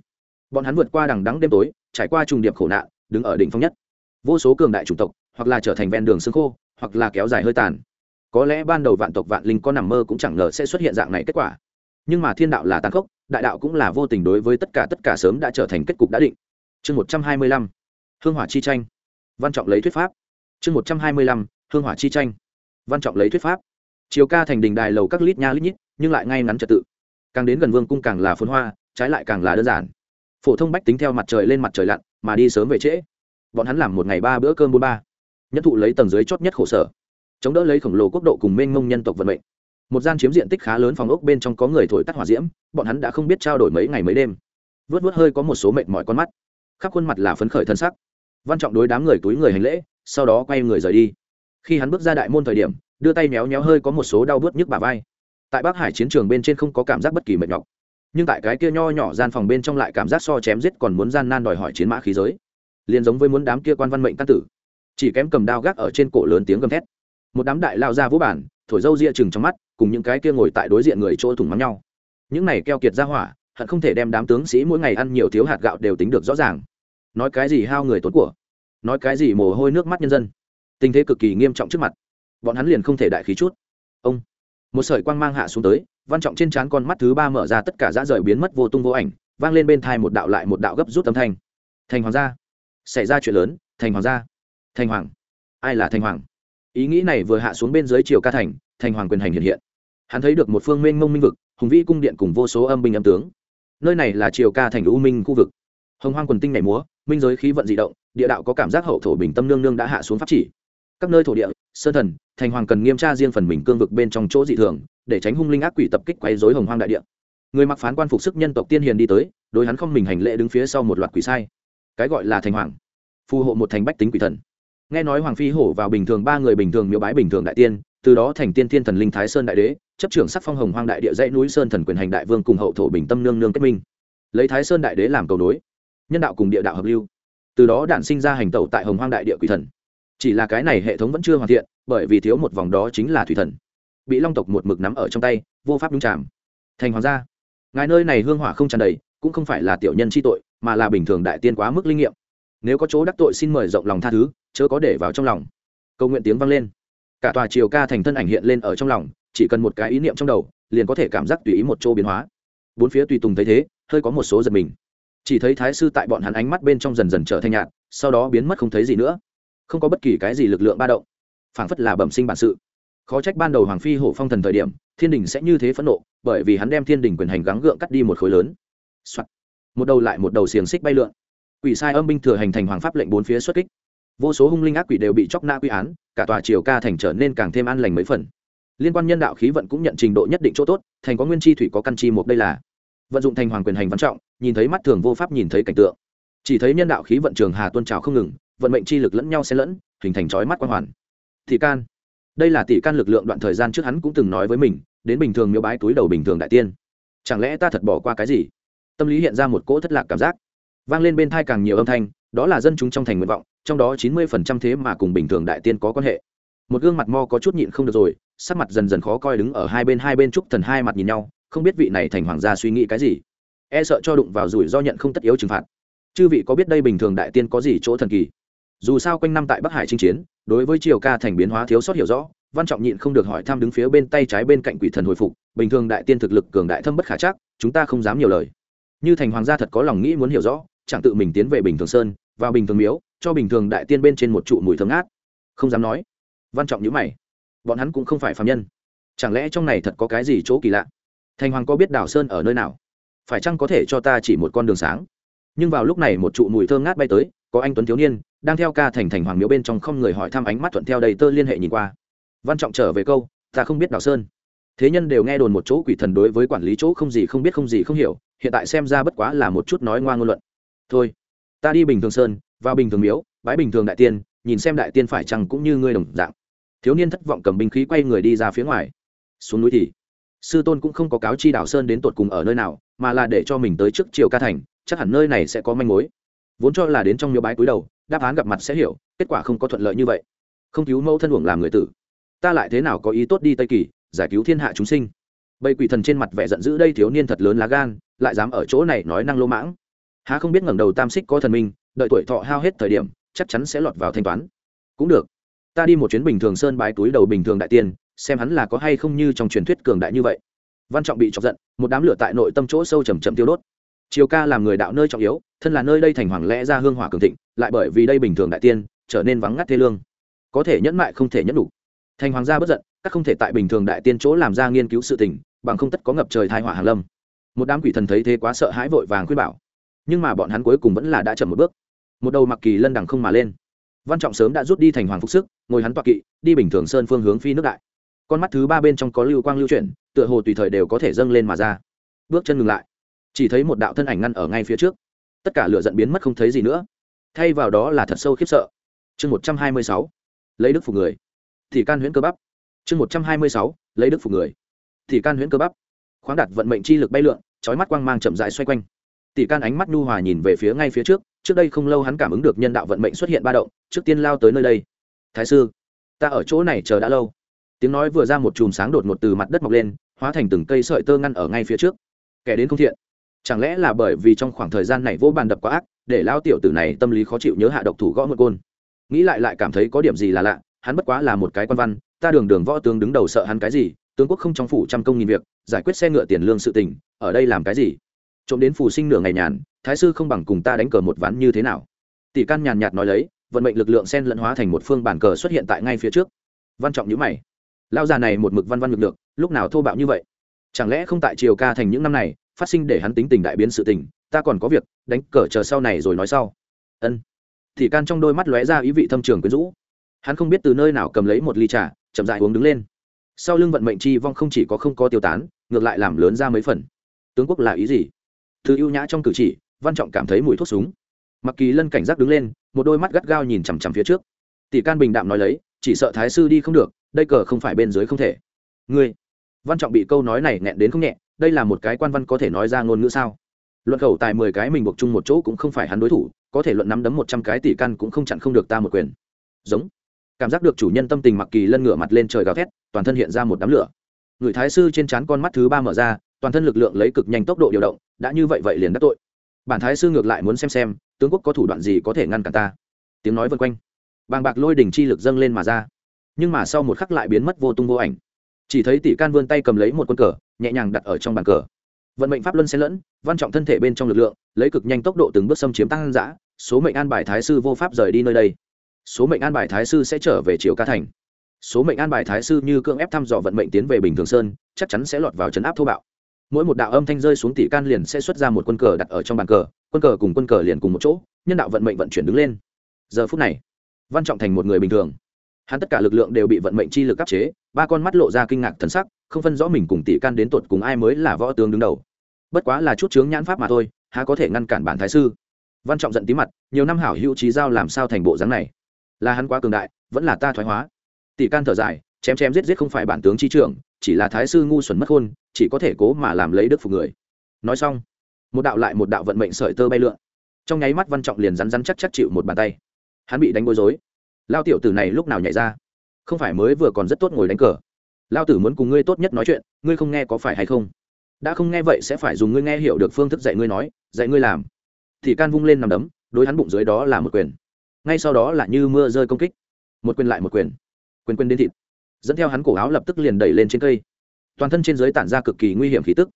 Bọn hắn vượt qua đằng đắng đêm tối, trải qua trùng điệp khổ nạn, đứng ở đỉnh phong nhất. Vô số cường đại chủng tộc, hoặc là trở thành ven đường xương khô, hoặc là kéo dài hơi tàn. Có lẽ ban đầu vạn tộc vạn linh có nằm mơ cũng chẳng ngờ sẽ xuất hiện dạng này kết quả nhưng mà thiên đạo là tàn khốc, đại đạo cũng là vô tình đối với tất cả tất cả sớm đã trở thành kết cục đã định. Chương một trăm hai mươi lăm, hương hỏa chi tranh. Văn trọng lấy thuyết pháp. Chương một trăm hai mươi lăm, hương hỏa chi tranh. Văn trọng lấy thuyết pháp. Chiều ca thành đình đài lầu các lít nha lít nhít, nhưng lại ngay ngắn trật tự. Càng đến gần vương cung càng là phun hoa, trái lại càng là đơn giản. Phổ thông bách tính theo mặt trời lên mặt trời lặn, mà đi sớm về trễ. Bọn hắn làm một ngày ba bữa cơm bốn ba. Nhất thụ lấy tầng dưới chót nhất khổ sở. Chống đỡ lấy khổng lồ quốc độ cùng mênh mông nhân tộc vận mệnh một gian chiếm diện tích khá lớn phòng ốc bên trong có người thổi tắt hỏa diễm, bọn hắn đã không biết trao đổi mấy ngày mấy đêm. Vớt vớt hơi có một số mệt mỏi con mắt. Khắp khuôn mặt là phấn khởi thân sắc. Văn trọng đối đám người túi người hành lễ, sau đó quay người rời đi. Khi hắn bước ra đại môn thời điểm, đưa tay méo méo hơi có một số đau bớt nhức bà vai. Tại bắc hải chiến trường bên trên không có cảm giác bất kỳ mệt nhọc. Nhưng tại cái kia nho nhỏ gian phòng bên trong lại cảm giác so chém giết còn muốn gian nan đòi hỏi chiến mã khí giới. Liền giống với muốn đám kia quan văn mệnh căn tử. Chỉ kém cầm đao gác ở trên cổ lớn tiếng gầm thét. Một đám đại lao ra vũ bản thổi dâu ria chừng trong mắt, cùng những cái kia ngồi tại đối diện người chỗ thủng mắng nhau. Những này keo kiệt ra hỏa, hận không thể đem đám tướng sĩ mỗi ngày ăn nhiều thiếu hạt gạo đều tính được rõ ràng. Nói cái gì hao người tốn của? Nói cái gì mồ hôi nước mắt nhân dân? Tình thế cực kỳ nghiêm trọng trước mặt. Bọn hắn liền không thể đại khí chút. Ông. Một sợi quang mang hạ xuống tới, văn trọng trên trán con mắt thứ ba mở ra tất cả dã rời biến mất vô tung vô ảnh, vang lên bên thai một đạo lại một đạo gấp rút âm thanh. Thành hoàng gia. Xảy ra chuyện lớn, thành hoàng gia. Thành hoàng. Ai là thành hoàng? Ý nghĩ này vừa hạ xuống bên dưới triều ca thành thành hoàng quyền hành hiện hiện. Hắn thấy được một phương mênh mông minh vực, hùng vĩ cung điện cùng vô số âm binh âm tướng. Nơi này là triều ca thành u minh khu vực. Hồng hoang quần tinh nhảy múa, minh giới khí vận d ị động, địa đạo có cảm giác hậu thổ bình tâm nương nương đã hạ xuống pháp chỉ. Các nơi thổ địa, sơn thần, thành hoàng cần nghiêm tra riêng phần mình cương vực bên trong chỗ dị thường, để tránh hung linh ác quỷ tập kích quấy dối hồng hoang đại địa. Người mặc phán quan phục sức nhân tộc tiên hiền đi tới, đối hắn không mình hành lễ đứng phía sau một loạt quỷ sai. Cái gọi là thành hoàng, phù hộ một thành bách tính quỷ thần nghe nói hoàng phi hổ vào bình thường, ba người bình thường miếu bái bình thường đại tiên, từ đó thành tiên thiên thần linh thái sơn đại đế, chấp trưởng sắc phong hồng hoang đại địa dãy núi sơn thần quyền hành đại vương cùng hậu thổ bình tâm nương nương kết minh. Lấy thái sơn đại đế làm cầu nối, nhân đạo cùng địa đạo hợp lưu. Từ đó đản sinh ra hành tẩu tại hồng hoang đại địa quỷ thần. Chỉ là cái này hệ thống vẫn chưa hoàn thiện, bởi vì thiếu một vòng đó chính là thủy thần. Bị long tộc một mực nắm ở trong tay, vô pháp nhung chạm thành hoàng gia. Ngài nơi này hương hỏa không tràn đầy, cũng không phải là tiểu nhân chi tội, mà là bình thường đại tiên quá mức linh nghiệm. Nếu có chỗ đắc tội xin mời rộng lòng tha thứ chớ có để vào trong lòng. Câu nguyện tiếng vang lên. Cả tòa triều ca thành thân ảnh hiện lên ở trong lòng, chỉ cần một cái ý niệm trong đầu, liền có thể cảm giác tùy ý một chỗ biến hóa. Bốn phía tùy tùng thấy thế, hơi có một số giật mình. Chỉ thấy thái sư tại bọn hắn ánh mắt bên trong dần dần trở thành nhạt, sau đó biến mất không thấy gì nữa. Không có bất kỳ cái gì lực lượng ba động. Phảng phất là bẩm sinh bản sự. Khó trách ban đầu hoàng phi hổ phong thần thời điểm, thiên đình sẽ như thế phẫn nộ, bởi vì hắn đem thiên đình quyền hành gắng gượng cắt đi một khối lớn、Soạn. một đầu lại một đầu xiềng xích bay lượn. Quỷ sai âm binh thừa hành thành hoàng pháp lệnh bốn phía xuất kích vô số hung linh ác quỷ đều bị chóc na quy án, cả tòa triều ca thành trở nên càng thêm an lành mấy phần. Liên quan nhân đạo khí vận cũng nhận trình độ nhất định chỗ tốt, thành có nguyên chi thủy có căn chi một đây là. Vận dụng thành hoàng quyền hành văn trọng, nhìn thấy mắt thường vô pháp nhìn thấy cảnh tượng. Chỉ thấy nhân đạo khí vận trường hà tuôn trào không ngừng, vận mệnh chi lực lẫn nhau xen lẫn, hình thành chói mắt quan hoàn. Thị can. Đây là tỷ can lực lượng đoạn thời gian trước hắn cũng từng nói với mình, đến bình thường miếu bái túi đầu bình thường đại tiên. Chẳng lẽ ta thật bỏ qua cái gì? Tâm lý hiện ra một cỗ thất lạc cảm giác. Vang lên bên thai càng nhiều âm thanh, đó là dân chúng trong thành nguyện vọng trong đó chín mươi phần trăm thế mà cùng bình thường đại tiên có quan hệ. Một gương mặt mo có chút nhịn không được rồi, sắc mặt dần dần khó coi đứng ở hai bên hai bên trúc thần hai mặt nhìn nhau, không biết vị này thành hoàng gia suy nghĩ cái gì. E sợ cho đụng vào rủi do nhận không tất yếu trừng phạt. Chư vị có biết đây bình thường đại tiên có gì chỗ thần kỳ? Dù sao quanh năm tại bắc hải chinh chiến, đối với triều ca thành biến hóa thiếu sót hiểu rõ, văn trọng nhịn không được hỏi thăm đứng phía bên tay trái bên cạnh quỷ thần hồi phục, bình thường đại tiên thực lực cường đại thâm bất khả chắc, chúng ta không dám nhiều lời. Như thành hoàng gia thật có lòng nghĩ muốn hiểu rõ, chẳng tự mình tiến về bình thường sơn, vào bình thường miếu cho bình thường đại tiên bên trên một trụ mùi thơm ngát. Không dám nói. Văn trọng nhữ mày. Bọn hắn cũng không phải phạm nhân. Chẳng lẽ trong này thật có cái gì chỗ kỳ lạ? Thành hoàng có biết đào sơn ở nơi nào? Phải chăng có thể cho ta chỉ một con đường sáng? Nhưng vào lúc này một trụ mùi thơm ngát bay tới, có anh tuấn thiếu niên, đang theo ca thành thành hoàng miếu bên trong không người hỏi thăm ánh mắt thuận theo đầy tơ liên hệ nhìn qua. Văn trọng trở về câu, ta không biết đào sơn. Thế nhân đều nghe đồn một chỗ quỷ thần đối với quản lý chỗ không gì không biết không gì không hiểu, hiện tại xem ra bất quá là một chút nói ngoa ngôn luận. Thôi, ta đi bình thường sơn vào bình thường miếu bãi bình thường đại tiên, nhìn xem đại tiên phải chăng cũng như ngươi đồng dạng. Thiếu niên thất vọng cầm binh khí quay người đi ra phía ngoài. Xuống núi thì, sư tôn cũng không có cáo chi đảo sơn đến tột cùng ở nơi nào, mà là để cho mình tới trước triều ca thành, chắc hẳn nơi này sẽ có manh mối. Vốn cho là đến trong miếu bái cúi đầu, đáp án gặp mặt sẽ hiểu, kết quả không có thuận lợi như vậy. Không cứu mẫu thân uổng làm người tử. Ta lại thế nào có ý tốt đi tây kỳ, giải cứu thiên hạ chúng sinh. Bầy quỷ thần trên mặt vẻ giận dữ đây thiếu niên thật lớn lá gan, lại dám ở chỗ này nói năng lô mãng. Há không biết ngẩng đầu tam xích có thần minh đợi tuổi thọ hao hết thời điểm, chắc chắn sẽ lọt vào thanh toán. Cũng được. Ta đi một chuyến bình thường sơn bái túi đầu bình thường đại tiên, xem hắn là có hay không như trong truyền thuyết cường đại như vậy. Văn trọng bị chọc giận, một đám lửa tại nội tâm chỗ sâu chầm chậm tiêu đốt. Chiều ca làm người đạo nơi trọng yếu, thân là nơi đây thành hoàng lẽ ra hương hỏa cường thịnh, lại bởi vì đây bình thường đại tiên, trở nên vắng ngắt thế lương. Có thể nhẫn mại không thể nhẫn đủ. Thành hoàng gia bất giận, các không thể tại bình thường đại tiên chỗ làm ra nghiên cứu sự tình, bằng không tất có ngập trời thai hỏa hàn lâm. Một đám quỷ thần thấy thế quá sợ hãi vội vàng khuyên bảo. Nhưng mà bọn hắn cuối cùng vẫn là đã chậm một bước một đầu mặc kỳ lân đằng không mà lên. Văn trọng sớm đã rút đi thành hoàng phục sức, ngồi hắn toạc kỵ, đi bình thường sơn phương hướng phi nước đại. Con mắt thứ ba bên trong có lưu quang lưu chuyển, tựa hồ tùy thời đều có thể dâng lên mà ra. Bước chân ngừng lại. Chỉ thấy một đạo thân ảnh ngăn ở ngay phía trước. Tất cả lửa dẫn biến mất không thấy gì nữa. Thay vào đó là thật sâu khiếp sợ. Chương một trăm hai mươi sáu. Lấy đức phục người. Thì can huyễn cơ bắp. Chương một trăm hai mươi sáu. Lấy đức phục người. Thì can huyễn cơ bắp. Khoáng đặt vận mệnh chi lực bay lượn trói mắt quang mang chậm rãi xoay quanh tỷ can ánh mắt nhu hòa nhìn về phía ngay phía trước trước đây không lâu hắn cảm ứng được nhân đạo vận mệnh xuất hiện ba động, trước tiên lao tới nơi đây. Thái sư, ta ở chỗ này chờ đã lâu. Tiếng nói vừa ra một chùm sáng đột ngột từ mặt đất mọc lên, hóa thành từng cây sợi tơ ngăn ở ngay phía trước. Kẻ đến không thiện. Chẳng lẽ là bởi vì trong khoảng thời gian này vô bàn đập quá ác, để lao tiểu tử này tâm lý khó chịu nhớ hạ độc thủ gõ một côn? Nghĩ lại lại cảm thấy có điểm gì là lạ, hắn bất quá là một cái quan văn, ta đường đường võ tướng đứng đầu sợ hắn cái gì, tướng quốc không trong phủ trăm công nghìn việc, giải quyết xe ngựa tiền lương sự tình, ở đây làm cái gì? Trộm đến phù sinh nửa ngày nhàn, thái sư không bằng cùng ta đánh cờ một ván như thế nào? Tỷ can nhàn nhạt nói lấy, vận mệnh lực lượng sen lẫn hóa thành một phương bản cờ xuất hiện tại ngay phía trước. Văn trọng nhữ mày. Lao già này một mực văn văn lực lượng lúc nào thô bạo như vậy? Chẳng lẽ không tại triều ca thành những năm này, phát sinh để hắn tính tình đại biến sự tình, ta còn có việc, đánh cờ chờ sau này rồi nói sau. Ân. Thì can trong đôi mắt lóe ra ý vị thâm trường quyến rũ. Hắn không biết từ nơi nào cầm lấy một ly trà, chậm dại uống đứng lên. Sau lưng vận mệnh chi vong không chỉ có không có tiêu tán, ngược lại làm lớn ra mấy phần. Tướng quốc là ý gì? Từ ưu nhã trong cử chỉ, văn trọng cảm thấy mùi thuốc súng. Mặc kỳ lân cảnh giác đứng lên, một đôi mắt gắt gao nhìn chằm chằm phía trước. Tỷ can bình đạm nói lấy, chỉ sợ thái sư đi không được, đây cờ không phải bên dưới không thể. Ngươi, văn trọng bị câu nói này nghẹn đến không nhẹ, đây là một cái quan văn có thể nói ra ngôn ngữ sao? Luận khẩu tài mười cái mình buộc chung một chỗ cũng không phải hắn đối thủ, có thể luận nắm đấm một trăm cái tỷ căn cũng không chặn không được ta một quyền. Giống. Cảm giác được chủ nhân tâm tình mặc kỳ lân ngửa mặt lên trời gào thét, toàn thân hiện ra một đám lửa. Người thái sư trên trán con mắt thứ ba mở ra toàn thân lực lượng lấy cực nhanh tốc độ điều động, đã như vậy vậy liền đắc tội. Bản thái sư ngược lại muốn xem xem, tướng quốc có thủ đoạn gì có thể ngăn cản ta. Tiếng nói vân quanh. Bàng bạc lôi đỉnh chi lực dâng lên mà ra. Nhưng mà sau một khắc lại biến mất vô tung vô ảnh. Chỉ thấy tỷ can vươn tay cầm lấy một con cờ, nhẹ nhàng đặt ở trong bàn cờ. Vận mệnh pháp luân xen lẫn, văn trọng thân thể bên trong lực lượng, lấy cực nhanh tốc độ từng bước xâm chiếm tăng giã số mệnh an bài thái sư vô pháp rời đi nơi đây. Số mệnh an bài thái sư sẽ trở về triều ca thành. Số mệnh an bài thái sư như cưỡng ép thăm dò vận mệnh tiến về bình thường sơn, chắc chắn sẽ lọt vào trấn áp thô bạo mỗi một đạo âm thanh rơi xuống tỷ can liền sẽ xuất ra một quân cờ đặt ở trong bàn cờ, quân cờ cùng quân cờ liền cùng một chỗ, nhân đạo vận mệnh vận chuyển đứng lên. Giờ phút này, văn trọng thành một người bình thường. Hắn tất cả lực lượng đều bị vận mệnh chi lực áp chế, ba con mắt lộ ra kinh ngạc thần sắc, không phân rõ mình cùng tỷ can đến tột cùng ai mới là võ tướng đứng đầu. Bất quá là chút chướng nhãn pháp mà thôi, há có thể ngăn cản bản thái sư. Văn trọng giận tí mặt, nhiều năm hảo hữu trí giao làm sao thành bộ dáng này? Là hắn quá cường đại, vẫn là ta thoái hóa. Tỷ can thở dài, chém chém giết giết không phải bản tướng chi trưởng chỉ là thái sư ngu xuẩn mất hôn chỉ có thể cố mà làm lấy đức phục người. Nói xong, một đạo lại một đạo vận mệnh sợi tơ bay lượn. Trong nháy mắt văn trọng liền rắn rắn chắc chắc chịu một bàn tay. Hắn bị đánh bối rối. Lao tiểu tử này lúc nào nhảy ra? Không phải mới vừa còn rất tốt ngồi đánh cờ. Lao tử muốn cùng ngươi tốt nhất nói chuyện, ngươi không nghe có phải hay không? Đã không nghe vậy sẽ phải dùng ngươi nghe hiểu được phương thức dạy ngươi nói, dạy ngươi làm. Thì can vung lên nằm đấm, đối hắn bụng dưới đó là một quyền. Ngay sau đó là như mưa rơi công kích. Một quyền lại một quyền. Quyền quyền đến thịt dẫn theo hắn cổ áo lập tức liền đẩy lên trên cây. Toàn thân trên giới tản ra cực kỳ nguy hiểm khí tức.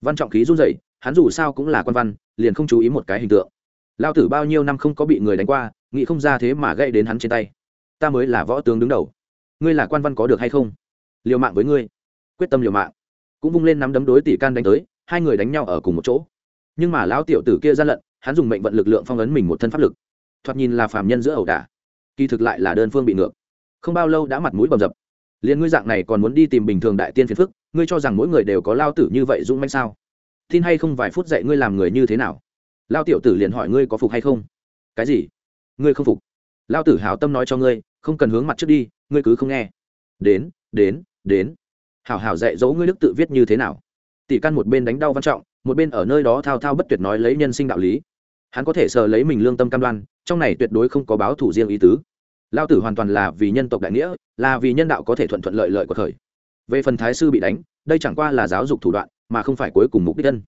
Văn trọng khí run rẩy, hắn dù sao cũng là quan văn, liền không chú ý một cái hình tượng. Lao tử bao nhiêu năm không có bị người đánh qua, nghĩ không ra thế mà gây đến hắn trên tay. Ta mới là võ tướng đứng đầu. Ngươi là quan văn có được hay không? Liều mạng với ngươi. Quyết tâm liều mạng. Cũng vung lên nắm đấm đối tỷ can đánh tới, hai người đánh nhau ở cùng một chỗ. Nhưng mà lão tiểu tử kia gian lận, hắn dùng mệnh vận lực lượng phong ấn mình một thân pháp lực. Thoạt nhìn là phàm nhân giữa ẩu đả. Kỳ thực lại là đơn phương bị ngược. Không bao lâu đã mặt mũi bầm dập liền ngươi dạng này còn muốn đi tìm bình thường đại tiên phiền phức, ngươi cho rằng mỗi người đều có lao tử như vậy dũng manh sao? Tin hay không vài phút dạy ngươi làm người như thế nào? Lao tiểu tử liền hỏi ngươi có phục hay không? Cái gì? Ngươi không phục? Lao tử hào tâm nói cho ngươi, không cần hướng mặt trước đi, ngươi cứ không nghe. Đến đến đến. Hảo hảo dạy dỗ ngươi đức tự viết như thế nào? Tỷ căn một bên đánh đau văn trọng, một bên ở nơi đó thao thao bất tuyệt nói lấy nhân sinh đạo lý. Hắn có thể sờ lấy mình lương tâm cam đoan, trong này tuyệt đối không có báo thủ riêng ý tứ lao tử hoàn toàn là vì nhân tộc đại nghĩa, là vì nhân đạo có thể thuận thuận lợi lợi của thời. Về phần thái sư bị đánh, đây chẳng qua là giáo dục thủ đoạn, mà không phải cuối cùng mục đích dân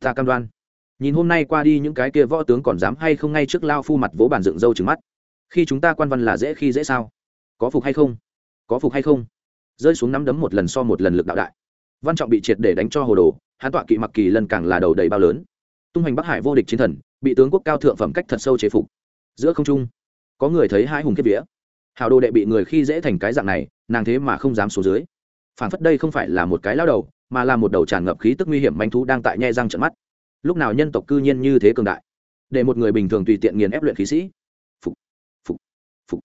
ta cam đoan. Nhìn hôm nay qua đi những cái kia võ tướng còn dám hay không ngay trước lao phu mặt vỗ bàn dựng râu trừng mắt. Khi chúng ta quan văn là dễ khi dễ sao? Có phục hay không? Có phục hay không? Rơi xuống nắm đấm một lần so một lần lực đạo đại. Văn trọng bị triệt để đánh cho hồ đồ, hán tọa kỵ mặc kỳ lần càng là đầu đầy bao lớn. Tung hoành bắc hải vô địch chiến thần, bị tướng quốc cao thượng phẩm cách thật sâu chế phục. Giữa không trung có người thấy hai hùng kết vía. Hào đồ đệ bị người khi dễ thành cái dạng này, nàng thế mà không dám xuống dưới. Phản phất đây không phải là một cái lao đầu, mà là một đầu tràn ngập khí tức nguy hiểm manh thú đang tại nhe răng trận mắt. Lúc nào nhân tộc cư nhiên như thế cường đại? Để một người bình thường tùy tiện nghiền ép luyện khí sĩ. Phục phục phục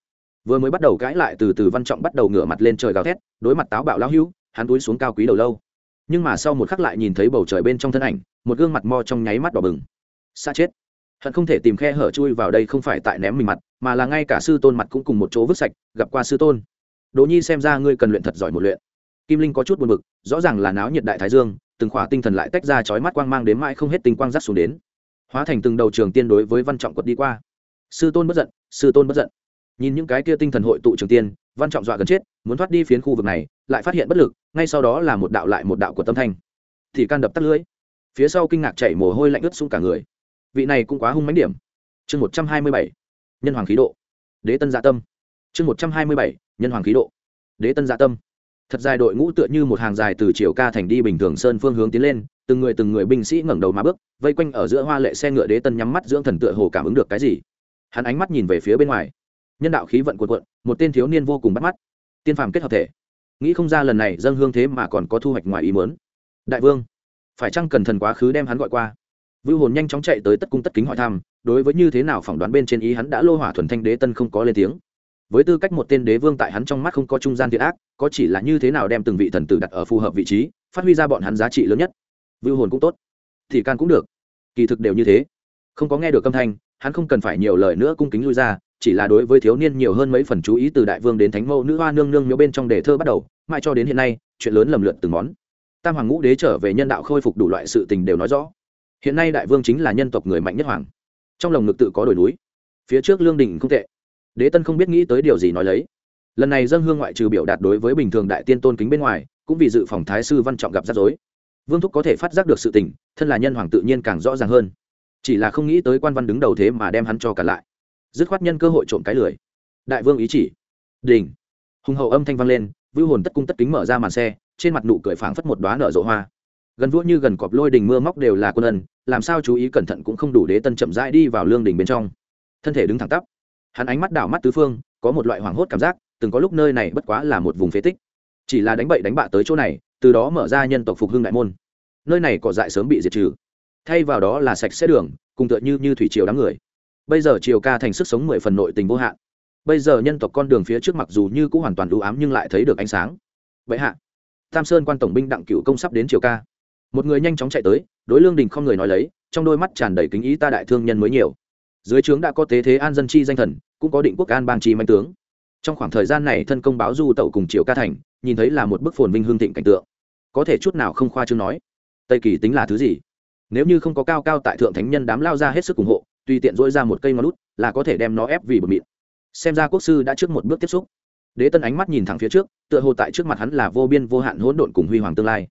vừa mới bắt đầu cãi lại từ từ văn trọng bắt đầu ngửa mặt lên trời gào thét, đối mặt táo bạo lao hưu, hắn túi xuống cao quý đầu lâu. Nhưng mà sau một khắc lại nhìn thấy bầu trời bên trong thân ảnh, một gương mặt mo trong nháy mắt đỏ bừng. Xa chết. Hận không thể tìm khe hở chui vào đây không phải tại ném mình mặt mà là ngay cả sư tôn mặt cũng cùng một chỗ vứt sạch, gặp qua sư tôn. Đỗ nhi xem ra ngươi cần luyện thật giỏi một luyện. Kim linh có chút buồn bực, rõ ràng là náo nhiệt đại thái dương, từng khỏa tinh thần lại tách ra chói mắt quang mang đến mãi không hết tinh quang rắt xuống đến. Hóa thành từng đầu trường tiên đối với văn trọng quật đi qua. Sư tôn bất giận, sư tôn bất giận. Nhìn những cái kia tinh thần hội tụ trường tiên, văn trọng dọa gần chết, muốn thoát đi phiến khu vực này, lại phát hiện bất lực, ngay sau đó là một đạo lại một đạo của tâm thanh. Thì can đập tắt lưỡi. Phía sau kinh ngạc chảy mồ hôi lạnh ướt xuống cả người. Vị này cũng quá hung mánh điểm. Chương một trăm hai mươi bảy nhân hoàng khí độ. Đế tân dạ tâm. Chương một trăm hai mươi bảy, nhân hoàng khí độ. Đế tân dạ tâm. Thật dài đội ngũ tựa như một hàng dài từ chiều ca thành đi bình thường sơn phương hướng tiến lên, từng người từng người binh sĩ ngẩng đầu mà bước, vây quanh ở giữa hoa lệ xe ngựa đế tân nhắm mắt dưỡng thần tựa hồ cảm ứng được cái gì. Hắn ánh mắt nhìn về phía bên ngoài. Nhân đạo khí vận cuộn cuộn, một tên thiếu niên vô cùng bắt mắt. Tiên phàm kết hợp thể. Nghĩ không ra lần này dân hương thế mà còn có thu hoạch ngoài ý muốn. Đại vương, phải chăng cần thần quá khứ đem hắn gọi qua? Vưu hồn nhanh chóng chạy tới tất cung tất kính hỏi thăm, đối với như thế nào phỏng đoán bên trên ý hắn đã lô hỏa thuần thanh đế tân không có lên tiếng. Với tư cách một tên đế vương tại hắn trong mắt không có trung gian thiện ác, có chỉ là như thế nào đem từng vị thần tử đặt ở phù hợp vị trí, phát huy ra bọn hắn giá trị lớn nhất. Vưu hồn cũng tốt. Thì can cũng được. Kỳ thực đều như thế. Không có nghe được âm thanh, hắn không cần phải nhiều lời nữa cung kính lui ra, chỉ là đối với thiếu niên nhiều hơn mấy phần chú ý từ đại vương đến thánh mẫu nữ hoa nương nương miếu bên trong đề thơ bắt đầu, mãi cho đến hiện nay, chuyện lớn lầm lượt từng món. Tam hoàng ngũ đế trở về nhân đạo khôi phục đủ loại sự tình đều nói rõ hiện nay đại vương chính là nhân tộc người mạnh nhất hoàng. Trong lồng ngực tự có đồi núi, phía trước lương đình không tệ. Đế tân không biết nghĩ tới điều gì nói lấy. Lần này dân hương ngoại trừ biểu đạt đối với bình thường đại tiên tôn kính bên ngoài, cũng vì dự phòng thái sư văn trọng gặp rắc rối. Vương thúc có thể phát giác được sự tình, thân là nhân hoàng tự nhiên càng rõ ràng hơn. Chỉ là không nghĩ tới quan văn đứng đầu thế mà đem hắn cho cả lại. Dứt khoát nhân cơ hội trộm cái lười. Đại vương ý chỉ. Đình hùng hậu âm thanh vang lên, vưu hồn tất cung tất kính mở ra màn xe, trên mặt nụ cười phảng phất một đoá nở rộ hoa gần vua như gần cọp lôi đình mưa móc đều là quân ân, làm sao chú ý cẩn thận cũng không đủ đế tân chậm rãi đi vào lương đình bên trong. Thân thể đứng thẳng tắp. Hắn ánh mắt đảo mắt tứ phương, có một loại hoảng hốt cảm giác, từng có lúc nơi này bất quá là một vùng phế tích. Chỉ là đánh bậy đánh bạ tới chỗ này, từ đó mở ra nhân tộc phục hưng đại môn. Nơi này cỏ dại sớm bị diệt trừ. Thay vào đó là sạch sẽ đường, cùng tựa như như thủy triều đám người. Bây giờ triều ca thành sức sống mười phần nội tình vô hạn. Bây giờ nhân tộc con đường phía trước mặc dù như cũng hoàn toàn đủ ám nhưng lại thấy được ánh sáng. Vậy hạ, tam sơn quan tổng binh đặng cựu công sắp đến triều ca một người nhanh chóng chạy tới, đối lương đình không người nói lấy, trong đôi mắt tràn đầy kính ý ta đại thương nhân mới nhiều. Dưới trướng đã có tế thế an dân chi danh thần, cũng có định quốc an bang chi manh tướng. Trong khoảng thời gian này thân công báo du tẩu cùng triều ca thành, nhìn thấy là một bức phồn vinh hương thịnh cảnh tượng. Có thể chút nào không khoa chương nói. Tây kỳ tính là thứ gì? Nếu như không có cao cao tại thượng thánh nhân đám lao ra hết sức ủng hộ, tùy tiện dỗi ra một cây ngón lút là có thể đem nó ép vì bờ mịn. Xem ra quốc sư đã trước một bước tiếp xúc. Đế tân ánh mắt nhìn thẳng phía trước, tựa hồ tại trước mặt hắn là vô biên vô hạn hỗn độn cùng huy hoàng tương lai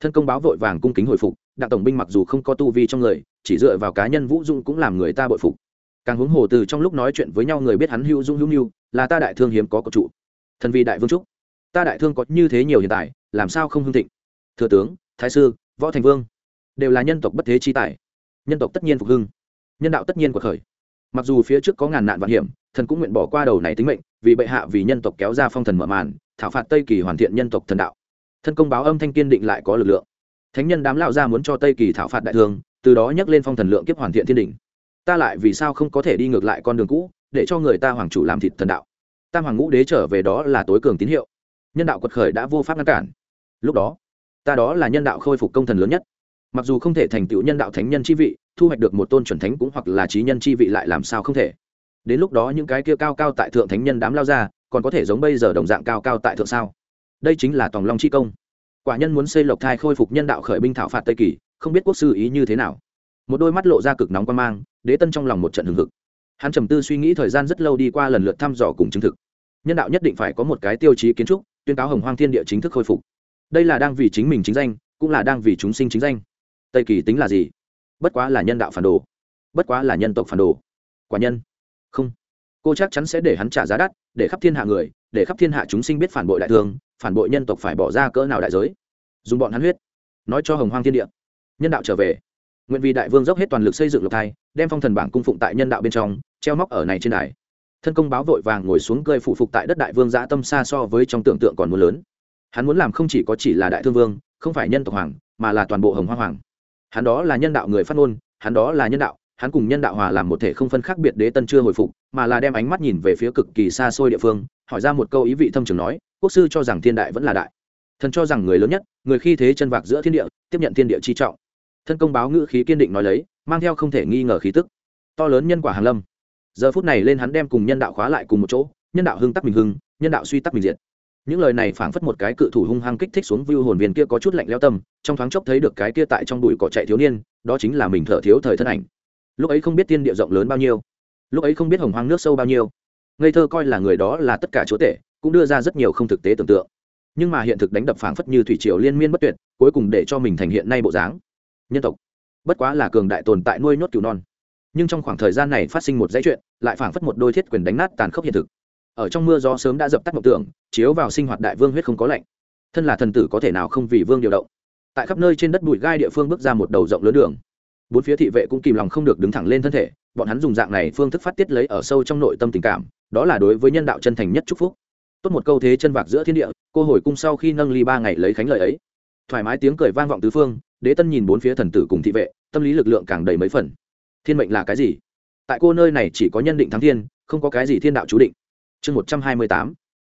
thân công báo vội vàng cung kính hồi phục, đặng tổng binh mặc dù không có tu vi trong người, chỉ dựa vào cá nhân vũ dung cũng làm người ta bội phục. Càng hướng hồ từ trong lúc nói chuyện với nhau người biết hắn hữu dung hữu nhu là ta đại thương hiếm có cậu trụ thần vì đại vương trúc ta đại thương có như thế nhiều hiện tại, làm sao không hưng thịnh? Thừa tướng, thái sư, võ thành vương, đều là nhân tộc bất thế chi tài. Nhân tộc tất nhiên phục hưng, nhân đạo tất nhiên cuộc khởi. Mặc dù phía trước có ngàn nạn vạn hiểm, thần cũng nguyện bỏ qua đầu này tính mệnh, vì bệ hạ vì nhân tộc kéo ra phong thần mở màn, thảo phạt tây kỳ hoàn thiện nhân tộc thần đạo thân công báo âm thanh kiên định lại có lực lượng. Thánh nhân đám lão gia muốn cho tây kỳ thảo phạt đại thương từ đó nhắc lên phong thần lượng kiếp hoàn thiện thiên đình ta lại vì sao không có thể đi ngược lại con đường cũ, để cho người ta hoàng chủ làm thịt thần đạo? Tam hoàng ngũ đế trở về đó là tối cường tín hiệu. Nhân đạo quật khởi đã vô pháp ngăn cản. Lúc đó, ta đó là nhân đạo khôi phục công thần lớn nhất. Mặc dù không thể thành tựu nhân đạo thánh nhân chi vị, thu hoạch được một tôn chuẩn thánh cũng hoặc là trí nhân chi vị lại làm sao không thể. Đến lúc đó những cái kia cao cao tại thượng thánh nhân đám lao ra còn có thể giống bây giờ đồng dạng cao cao tại thượng sao? Đây chính là tòng long chi công. Quả nhân muốn xây lộc thai khôi phục nhân đạo khởi binh thảo phạt tây kỳ, không biết quốc sư ý như thế nào. Một đôi mắt lộ ra cực nóng quan mang, đế tân trong lòng một trận hừng hực. Hắn trầm tư suy nghĩ thời gian rất lâu đi qua lần lượt thăm dò cùng chứng thực. Nhân đạo nhất định phải có một cái tiêu chí kiến trúc, tuyên cáo hồng hoang thiên địa chính thức khôi phục. Đây là đang vì chính mình chính danh, cũng là đang vì chúng sinh chính danh. Tây kỳ tính là gì? Bất quá là nhân đạo phản đồ. Bất quá là nhân tộc phản đồ. Quả nhân? Không. Cô chắc chắn sẽ để hắn trả giá đắt, để khắp thiên hạ người, để khắp thiên hạ chúng sinh biết phản bội đại thương phản bội nhân tộc phải bỏ ra cỡ nào đại giới. Dùng bọn hắn huyết, nói cho hồng hoang thiên địa. Nhân đạo trở về. Nguyện vì đại vương dốc hết toàn lực xây dựng lộc thai, đem phong thần bảng cung phụng tại nhân đạo bên trong, treo móc ở này trên đài. Thân công báo vội vàng ngồi xuống cơi phụ phục tại đất đại vương dã tâm xa so với trong tưởng tượng còn muốn lớn. Hắn muốn làm không chỉ có chỉ là đại thương vương, không phải nhân tộc hoàng, mà là toàn bộ hồng hoang hoàng. Hắn đó là nhân đạo người phát ngôn, hắn đó là nhân đạo, hắn cùng nhân đạo hòa làm một thể không phân khác biệt đế tân chưa hồi phục, mà là đem ánh mắt nhìn về phía cực kỳ xa xôi địa phương, hỏi ra một câu ý vị thâm trường nói quốc sư cho rằng thiên đại vẫn là đại. Thần cho rằng người lớn nhất, người khi thế chân vạc giữa thiên địa, tiếp nhận thiên địa chi trọng. Thân công báo ngữ khí kiên định nói lấy, mang theo không thể nghi ngờ khí tức. To lớn nhân quả hàn lâm. Giờ phút này lên hắn đem cùng nhân đạo khóa lại cùng một chỗ, nhân đạo hưng tắc mình hưng, nhân đạo suy tắc mình diệt. Những lời này phảng phất một cái cự thủ hung hăng kích thích xuống vưu hồn viên kia có chút lạnh leo tâm, trong thoáng chốc thấy được cái kia tại trong bụi cỏ chạy thiếu niên, đó chính là mình thở thiếu thời thân ảnh. Lúc ấy không biết tiên địa rộng lớn bao nhiêu, lúc ấy không biết hồng hoang nước sâu bao nhiêu. Ngây thơ coi là người đó là tất cả chúa tể cũng đưa ra rất nhiều không thực tế tưởng tượng. Nhưng mà hiện thực đánh đập phảng phất như thủy triều liên miên bất tuyệt, cuối cùng để cho mình thành hiện nay bộ dáng. Nhân tộc. Bất quá là cường đại tồn tại nuôi nhốt cừu non. Nhưng trong khoảng thời gian này phát sinh một dãy chuyện, lại phảng phất một đôi thiết quyền đánh nát tàn khốc hiện thực. Ở trong mưa gió sớm đã dập tắt mộng tưởng, chiếu vào sinh hoạt đại vương huyết không có lạnh. Thân là thần tử có thể nào không vì vương điều động? Tại khắp nơi trên đất bụi gai địa phương bước ra một đầu rộng lớn đường. Bốn phía thị vệ cũng kìm lòng không được đứng thẳng lên thân thể, bọn hắn dùng dạng này phương thức phát tiết lấy ở sâu trong nội tâm tình cảm, đó là đối với nhân đạo chân thành nhất chúc phúc tốt một câu thế chân vạc giữa thiên địa, cô hồi cung sau khi nâng ly ba ngày lấy khánh lời ấy. Thoải mái tiếng cười vang vọng tứ phương, đế tân nhìn bốn phía thần tử cùng thị vệ, tâm lý lực lượng càng đầy mấy phần. Thiên mệnh là cái gì? Tại cô nơi này chỉ có nhân định thắng thiên, không có cái gì thiên đạo chú định. Chương một trăm hai mươi tám.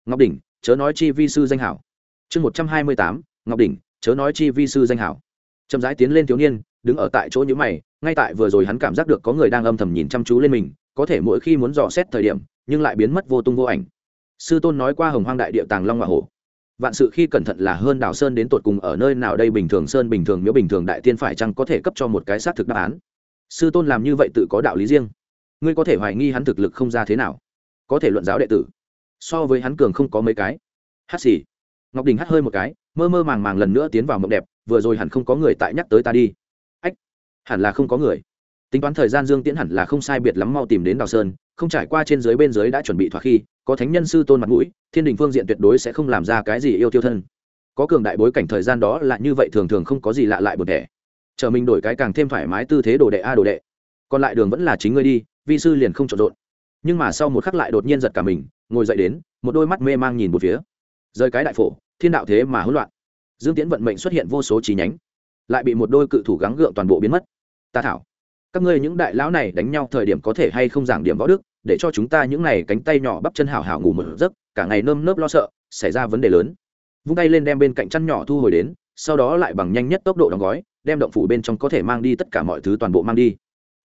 Ngọc đỉnh, chớ nói chi vi sư danh hảo. Chương một trăm hai mươi tám. Ngọc đỉnh, chớ nói chi vi sư danh hảo. Chậm rãi tiến lên thiếu niên, đứng ở tại chỗ nhữ mày, ngay tại vừa rồi hắn cảm giác được có người đang âm thầm nhìn chăm chú lên mình, có thể mỗi khi muốn dò xét thời điểm, nhưng lại biến mất vô tung vô ảnh sư tôn nói qua hồng hoang đại địa tàng long hoa hổ. Vạn sự khi cẩn thận là hơn đào sơn đến tột cùng ở nơi nào đây bình thường sơn bình thường miếu bình thường đại tiên phải chăng có thể cấp cho một cái xác thực đáp án? Sư tôn làm như vậy tự có đạo lý riêng. Ngươi có thể hoài nghi hắn thực lực không ra thế nào? Có thể luận giáo đệ tử. So với hắn cường không có mấy cái. Hát xì. Ngọc đình hát hơi một cái, mơ mơ màng màng lần nữa tiến vào mộng đẹp, vừa rồi hẳn không có người tại nhắc tới ta đi. Ách, hẳn là không có người. Tính toán thời gian dương tiễn hẳn là không sai biệt lắm mau tìm đến đào sơn, không trải qua trên dưới bên dưới đã chuẩn bị thỏa khi có thánh nhân sư tôn mặt mũi, thiên đình phương diện tuyệt đối sẽ không làm ra cái gì yêu tiêu thân. Có cường đại bối cảnh thời gian đó là như vậy thường thường không có gì lạ lại bột đẻ chờ mình đổi cái càng thêm thoải mái tư thế đồ đệ a đồ đệ. Còn lại đường vẫn là chính ngươi đi, vi sư liền không trộn rộn. Nhưng mà sau một khắc lại đột nhiên giật cả mình, ngồi dậy đến, một đôi mắt mê mang nhìn một phía. Rơi cái đại phổ, thiên đạo thế mà hỗn loạn. Dương tiễn vận mệnh xuất hiện vô số trí nhánh, lại bị một đôi cự thủ gắng gượng toàn bộ biến mất. Ta thảo, các ngươi những đại lão này đánh nhau thời điểm có thể hay không giảng điểm võ đức để cho chúng ta những này cánh tay nhỏ bắp chân hảo hảo ngủ một giấc, cả ngày nơm nớp lo sợ, xảy ra vấn đề lớn. Vung tay lên đem bên cạnh chăn nhỏ thu hồi đến, sau đó lại bằng nhanh nhất tốc độ đóng gói, đem động phủ bên trong có thể mang đi tất cả mọi thứ toàn bộ mang đi.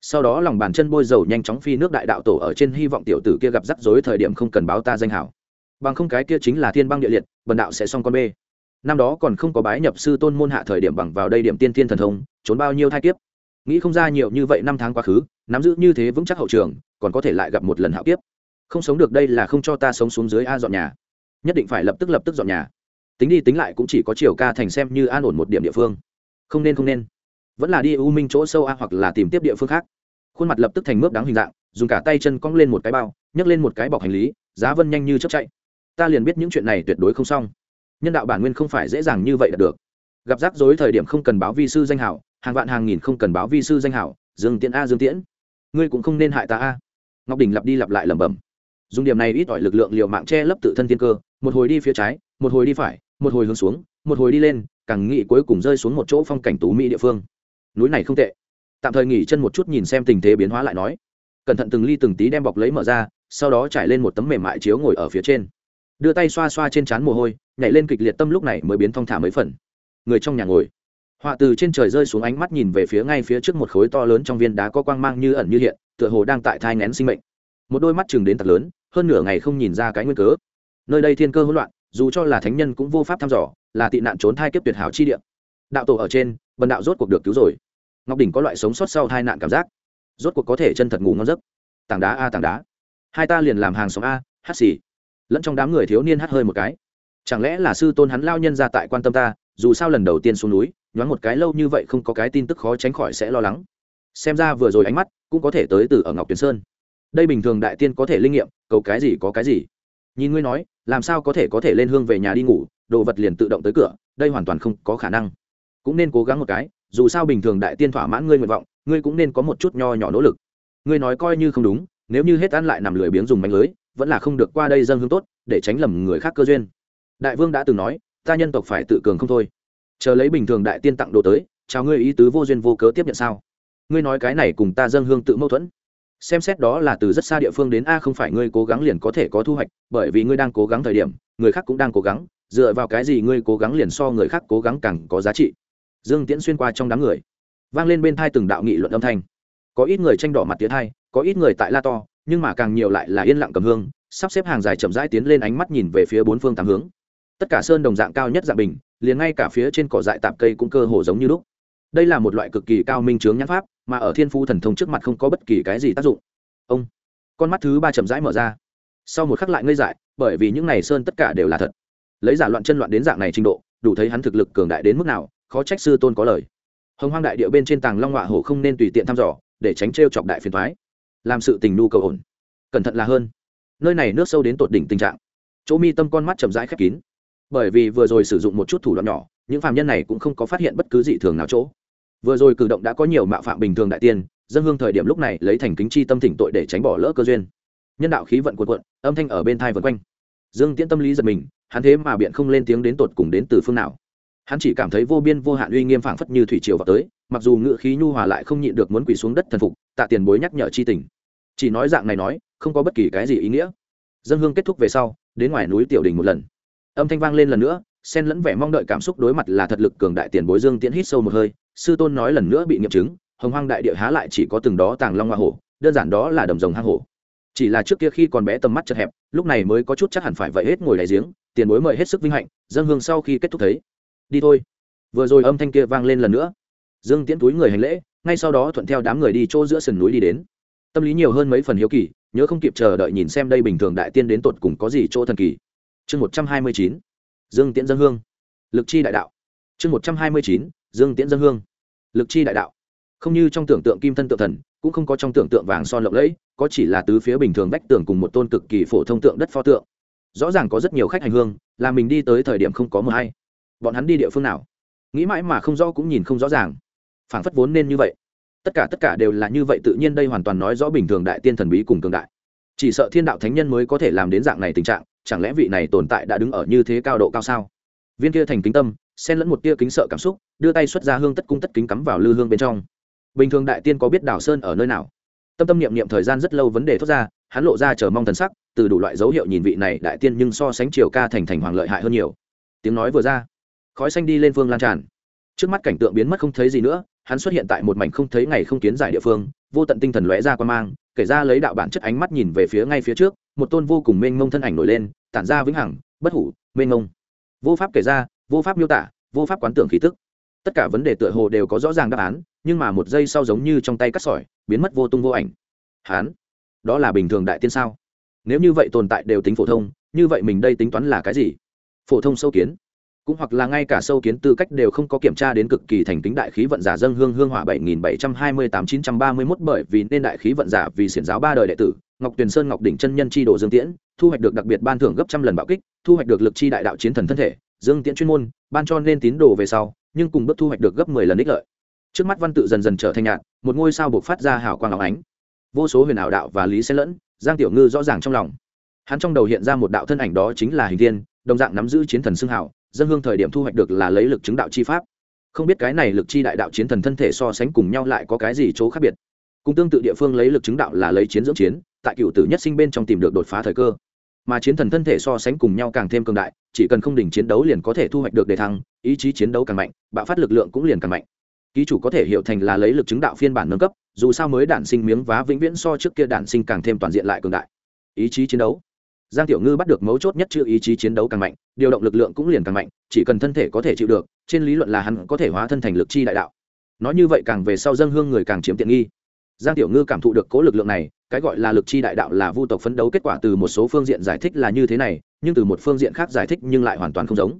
Sau đó lòng bàn chân bôi dầu nhanh chóng phi nước đại đạo tổ ở trên hy vọng tiểu tử kia gặp rắc rối thời điểm không cần báo ta danh hảo. Bằng không cái kia chính là thiên băng địa liệt, bần đạo sẽ xong con bê. Năm đó còn không có bái nhập sư tôn môn hạ thời điểm bằng vào đây điểm tiên thiên thần thông, trốn bao nhiêu thai kiếp nghĩ không ra nhiều như vậy năm tháng quá khứ, nắm giữ như thế vững chắc hậu trường, còn có thể lại gặp một lần hạo kiếp. Không sống được đây là không cho ta sống xuống dưới a dọn nhà. Nhất định phải lập tức lập tức dọn nhà. Tính đi tính lại cũng chỉ có chiều ca thành xem như an ổn một điểm địa phương. Không nên không nên. Vẫn là đi u minh chỗ sâu a hoặc là tìm tiếp địa phương khác. Khuôn mặt lập tức thành mướp đáng hình dạng, dùng cả tay chân cong lên một cái bao, nhấc lên một cái bọc hành lý, giá vân nhanh như chấp chạy. Ta liền biết những chuyện này tuyệt đối không xong. Nhân đạo bản nguyên không phải dễ dàng như vậy được. Gặp rắc rối thời điểm không cần báo vi sư danh hảo hàng vạn hàng nghìn không cần báo vi sư danh hảo, dương tiễn a, dương tiễn. Ngươi cũng không nên hại ta a. Ngọc đình lặp đi lặp lại lẩm bẩm. Dùng điểm này ít ỏi lực lượng liều mạng che lấp tự thân thiên cơ, một hồi đi phía trái, một hồi đi phải, một hồi hướng xuống, một hồi đi lên, càng nghĩ cuối cùng rơi xuống một chỗ phong cảnh tú mỹ địa phương. Núi này không tệ. Tạm thời nghỉ chân một chút nhìn xem tình thế biến hóa lại nói. Cẩn thận từng ly từng tí đem bọc lấy mở ra, sau đó trải lên một tấm mềm mại chiếu ngồi ở phía trên. Đưa tay xoa xoa trên trán mồ hôi, nhảy lên kịch liệt tâm lúc này mới biến thong thả mấy phần. Người trong nhà ngồi họa từ trên trời rơi xuống ánh mắt nhìn về phía ngay phía trước một khối to lớn trong viên đá có quang mang như ẩn như hiện, tựa hồ đang tại thai ngén sinh mệnh. Một đôi mắt chừng đến thật lớn, hơn nửa ngày không nhìn ra cái nguyên cớ. Nơi đây thiên cơ hỗn loạn, dù cho là thánh nhân cũng vô pháp thăm dò, là tị nạn trốn thai kiếp tuyệt hảo chi địa. Đạo tổ ở trên, bần đạo rốt cuộc được cứu rồi. Ngọc đỉnh có loại sống sót sau thai nạn cảm giác. Rốt cuộc có thể chân thật ngủ ngon giấc. Tảng đá a, tảng đá. Hai ta liền làm hàng xóm a, hát xì. Lẫn trong đám người thiếu niên hát hơi một cái. Chẳng lẽ là sư tôn hắn lao nhân ra tại quan tâm ta dù sao lần đầu tiên xuống núi, nhoáng một cái lâu như vậy không có cái tin tức khó tránh khỏi sẽ lo lắng. Xem ra vừa rồi ánh mắt cũng có thể tới từ ở ngọc tuyền sơn. Đây bình thường đại tiên có thể linh nghiệm, cầu cái gì có cái gì. Nhìn ngươi nói, làm sao có thể có thể lên hương về nhà đi ngủ, đồ vật liền tự động tới cửa, đây hoàn toàn không có khả năng. Cũng nên cố gắng một cái, dù sao bình thường đại tiên thỏa mãn ngươi nguyện vọng, ngươi cũng nên có một chút nho nhỏ nỗ lực. Ngươi nói coi như không đúng, nếu như hết ăn lại nằm lười biếng dùng bánh lưới, vẫn là không được qua đây dâng hương tốt, để tránh lầm người khác cơ duyên. Đại vương đã từng nói ta nhân tộc phải tự cường không thôi. Chờ lấy bình thường đại tiên tặng đồ tới, chào ngươi ý tứ vô duyên vô cớ tiếp nhận sao? Ngươi nói cái này cùng ta dâng hương tự mâu thuẫn. Xem xét đó là từ rất xa địa phương đến a, không phải ngươi cố gắng liền có thể có thu hoạch, bởi vì ngươi đang cố gắng thời điểm, người khác cũng đang cố gắng, dựa vào cái gì ngươi cố gắng liền so người khác cố gắng càng có giá trị? Dương tiễn xuyên qua trong đám người, vang lên bên thai từng đạo nghị luận âm thanh. Có ít người tranh đỏ mặt tiến hai có ít người tại la to, nhưng mà càng nhiều lại là yên lặng cầm hương, sắp xếp hàng dài chậm rãi tiến lên ánh mắt nhìn về phía bốn phương tám hướng tất cả sơn đồng dạng cao nhất dạng bình, liền ngay cả phía trên cỏ dại tạp cây cũng cơ hồ giống như lúc. Đây là một loại cực kỳ cao minh chướng nhãn pháp, mà ở thiên phu thần thông trước mặt không có bất kỳ cái gì tác dụng. Ông, con mắt thứ ba chậm rãi mở ra. Sau một khắc lại ngây dại, bởi vì những này sơn tất cả đều là thật. Lấy giả loạn chân loạn đến dạng này trình độ, đủ thấy hắn thực lực cường đại đến mức nào, khó trách sư tôn có lời. Hồng hoang đại địa bên trên tàng long họa hổ không nên tùy tiện thăm dò, để tránh t chọc đại phiền thoái làm sự tình nu cầu ổn. Cẩn thận là hơn. Nơi này nước sâu đến tột đỉnh tình trạng. Chỗ mi tâm con mắt chậm rãi khép kín bởi vì vừa rồi sử dụng một chút thủ đoạn nhỏ, những phạm nhân này cũng không có phát hiện bất cứ dị thường nào chỗ. Vừa rồi cử động đã có nhiều mạo phạm bình thường đại tiên, dân hương thời điểm lúc này lấy thành kính chi tâm thỉnh tội để tránh bỏ lỡ cơ duyên. Nhân đạo khí vận cuộn cuộn, âm thanh ở bên thai vân quanh. Dương tiễn tâm lý giật mình, hắn thế mà biện không lên tiếng đến tột cùng đến từ phương nào. Hắn chỉ cảm thấy vô biên vô hạn uy nghiêm phảng phất như thủy triều vào tới, mặc dù ngự khí nhu hòa lại không nhịn được muốn quỳ xuống đất thần phục, tạ tiền bối nhắc nhở chi tình. Chỉ nói dạng này nói, không có bất kỳ cái gì ý nghĩa. Dân hương kết thúc về sau, đến ngoài núi tiểu đình một lần âm thanh vang lên lần nữa, xen lẫn vẻ mong đợi cảm xúc đối mặt là thật lực cường đại tiền bối dương tiễn hít sâu một hơi, sư tôn nói lần nữa bị nghiệm chứng, hồng hoang đại địa há lại chỉ có từng đó tàng long hoa hổ, đơn giản đó là đầm rồng hang hổ. Chỉ là trước kia khi còn bé tầm mắt chật hẹp, lúc này mới có chút chắc hẳn phải vậy hết ngồi đáy giếng, tiền bối mời hết sức vinh hạnh, dân hương sau khi kết thúc thấy. Đi thôi. Vừa rồi âm thanh kia vang lên lần nữa. Dương tiễn túi người hành lễ, ngay sau đó thuận theo đám người đi chỗ giữa sườn núi đi đến. Tâm lý nhiều hơn mấy phần hiếu kỳ, nhớ không kịp chờ đợi nhìn xem đây bình thường đại tiên đến tột cùng có gì chỗ thần kỳ chương một trăm hai mươi chín, dương tiễn dân hương. Lực chi đại đạo. Chương một trăm hai mươi chín, dương tiễn dân hương. Lực chi đại đạo. Không như trong tưởng tượng kim thân tự thần, cũng không có trong tưởng tượng vàng son lộng lẫy, có chỉ là tứ phía bình thường vách tường cùng một tôn cực kỳ phổ thông tượng đất pho tượng. Rõ ràng có rất nhiều khách hành hương, là mình đi tới thời điểm không có mờ hay. Bọn hắn đi địa phương nào? Nghĩ mãi mà không rõ cũng nhìn không rõ ràng. Phảng phất vốn nên như vậy. Tất cả tất cả đều là như vậy tự nhiên đây hoàn toàn nói rõ bình thường đại tiên thần bí cùng cường đại chỉ sợ thiên đạo thánh nhân mới có thể làm đến dạng này tình trạng, chẳng lẽ vị này tồn tại đã đứng ở như thế cao độ cao sao? Viên kia thành kính tâm, xen lẫn một tia kính sợ cảm xúc, đưa tay xuất ra hương tất cung tất kính cắm vào lư hương bên trong. Bình thường đại tiên có biết đảo sơn ở nơi nào? Tâm tâm niệm niệm thời gian rất lâu vấn đề thoát ra, hắn lộ ra chờ mong thần sắc, từ đủ loại dấu hiệu nhìn vị này đại tiên nhưng so sánh triều ca thành thành hoàng lợi hại hơn nhiều. Tiếng nói vừa ra, khói xanh đi lên phương lan tràn. Trước mắt cảnh tượng biến mất không thấy gì nữa, hắn xuất hiện tại một mảnh không thấy ngày không kiến giải địa phương, vô tận tinh thần lóe ra quan mang kể ra lấy đạo bản chất ánh mắt nhìn về phía ngay phía trước, một tôn vô cùng mênh mông thân ảnh nổi lên, tản ra vĩnh hằng, bất hủ, mênh mông. Vô pháp kể ra, vô pháp miêu tả, vô pháp quán tưởng khí tức. Tất cả vấn đề tựa hồ đều có rõ ràng đáp án, nhưng mà một giây sau giống như trong tay cắt sỏi, biến mất vô tung vô ảnh. Hán, đó là bình thường đại tiên sao? Nếu như vậy tồn tại đều tính phổ thông, như vậy mình đây tính toán là cái gì? Phổ thông sâu kiến cũng hoặc là ngay cả sâu kiến tư cách đều không có kiểm tra đến cực kỳ thành tính đại khí vận giả dân hương hương hỏa bảy nghìn bảy trăm hai mươi tám chín trăm ba mươi mốt bởi vì nên đại khí vận giả vì xiển giáo ba đời đệ tử, ngọc tuyền sơn, ngọc đỉnh chân nhân chi đồ dương tiễn, thu hoạch được đặc biệt ban thưởng gấp trăm lần bạo kích, thu hoạch được lực chi đại đạo chiến thần thân thể, dương tiễn chuyên môn, ban cho nên tín đồ về sau, nhưng cùng bước thu hoạch được gấp mười lần ích lợi. Trước mắt văn tự dần dần trở thành nhạt, một ngôi sao buộc phát ra hào quang áo ánh. Vô số huyền ảo đạo và lý xen lẫn, giang tiểu ngư rõ ràng trong lòng. Hắn trong đầu hiện ra một đạo thân ảnh đó chính là hình thiên, đồng dạng nắm giữ chiến thần xưng hảo dân hương thời điểm thu hoạch được là lấy lực chứng đạo chi pháp. Không biết cái này lực chi đại đạo chiến thần thân thể so sánh cùng nhau lại có cái gì chỗ khác biệt. Cùng tương tự địa phương lấy lực chứng đạo là lấy chiến dưỡng chiến, tại cựu tử nhất sinh bên trong tìm được đột phá thời cơ. Mà chiến thần thân thể so sánh cùng nhau càng thêm cường đại, chỉ cần không đỉnh chiến đấu liền có thể thu hoạch được đề thăng, ý chí chiến đấu càng mạnh, bạo phát lực lượng cũng liền càng mạnh. Ký chủ có thể hiểu thành là lấy lực chứng đạo phiên bản nâng cấp, dù sao mới đản sinh miếng vá vĩnh viễn so trước kia đản sinh càng thêm toàn diện lại cường đại. Ý chí chiến đấu giang tiểu ngư bắt được mấu chốt nhất chưa ý chí chiến đấu càng mạnh, điều động lực lượng cũng liền càng mạnh, chỉ cần thân thể có thể chịu được, trên lý luận là hắn có thể hóa thân thành lực chi đại đạo. Nói như vậy càng về sau dân hương người càng chiếm tiện nghi. Giang tiểu ngư cảm thụ được cố lực lượng này, cái gọi là lực chi đại đạo là vu tộc phấn đấu kết quả từ một số phương diện giải thích là như thế này, nhưng từ một phương diện khác giải thích nhưng lại hoàn toàn không giống.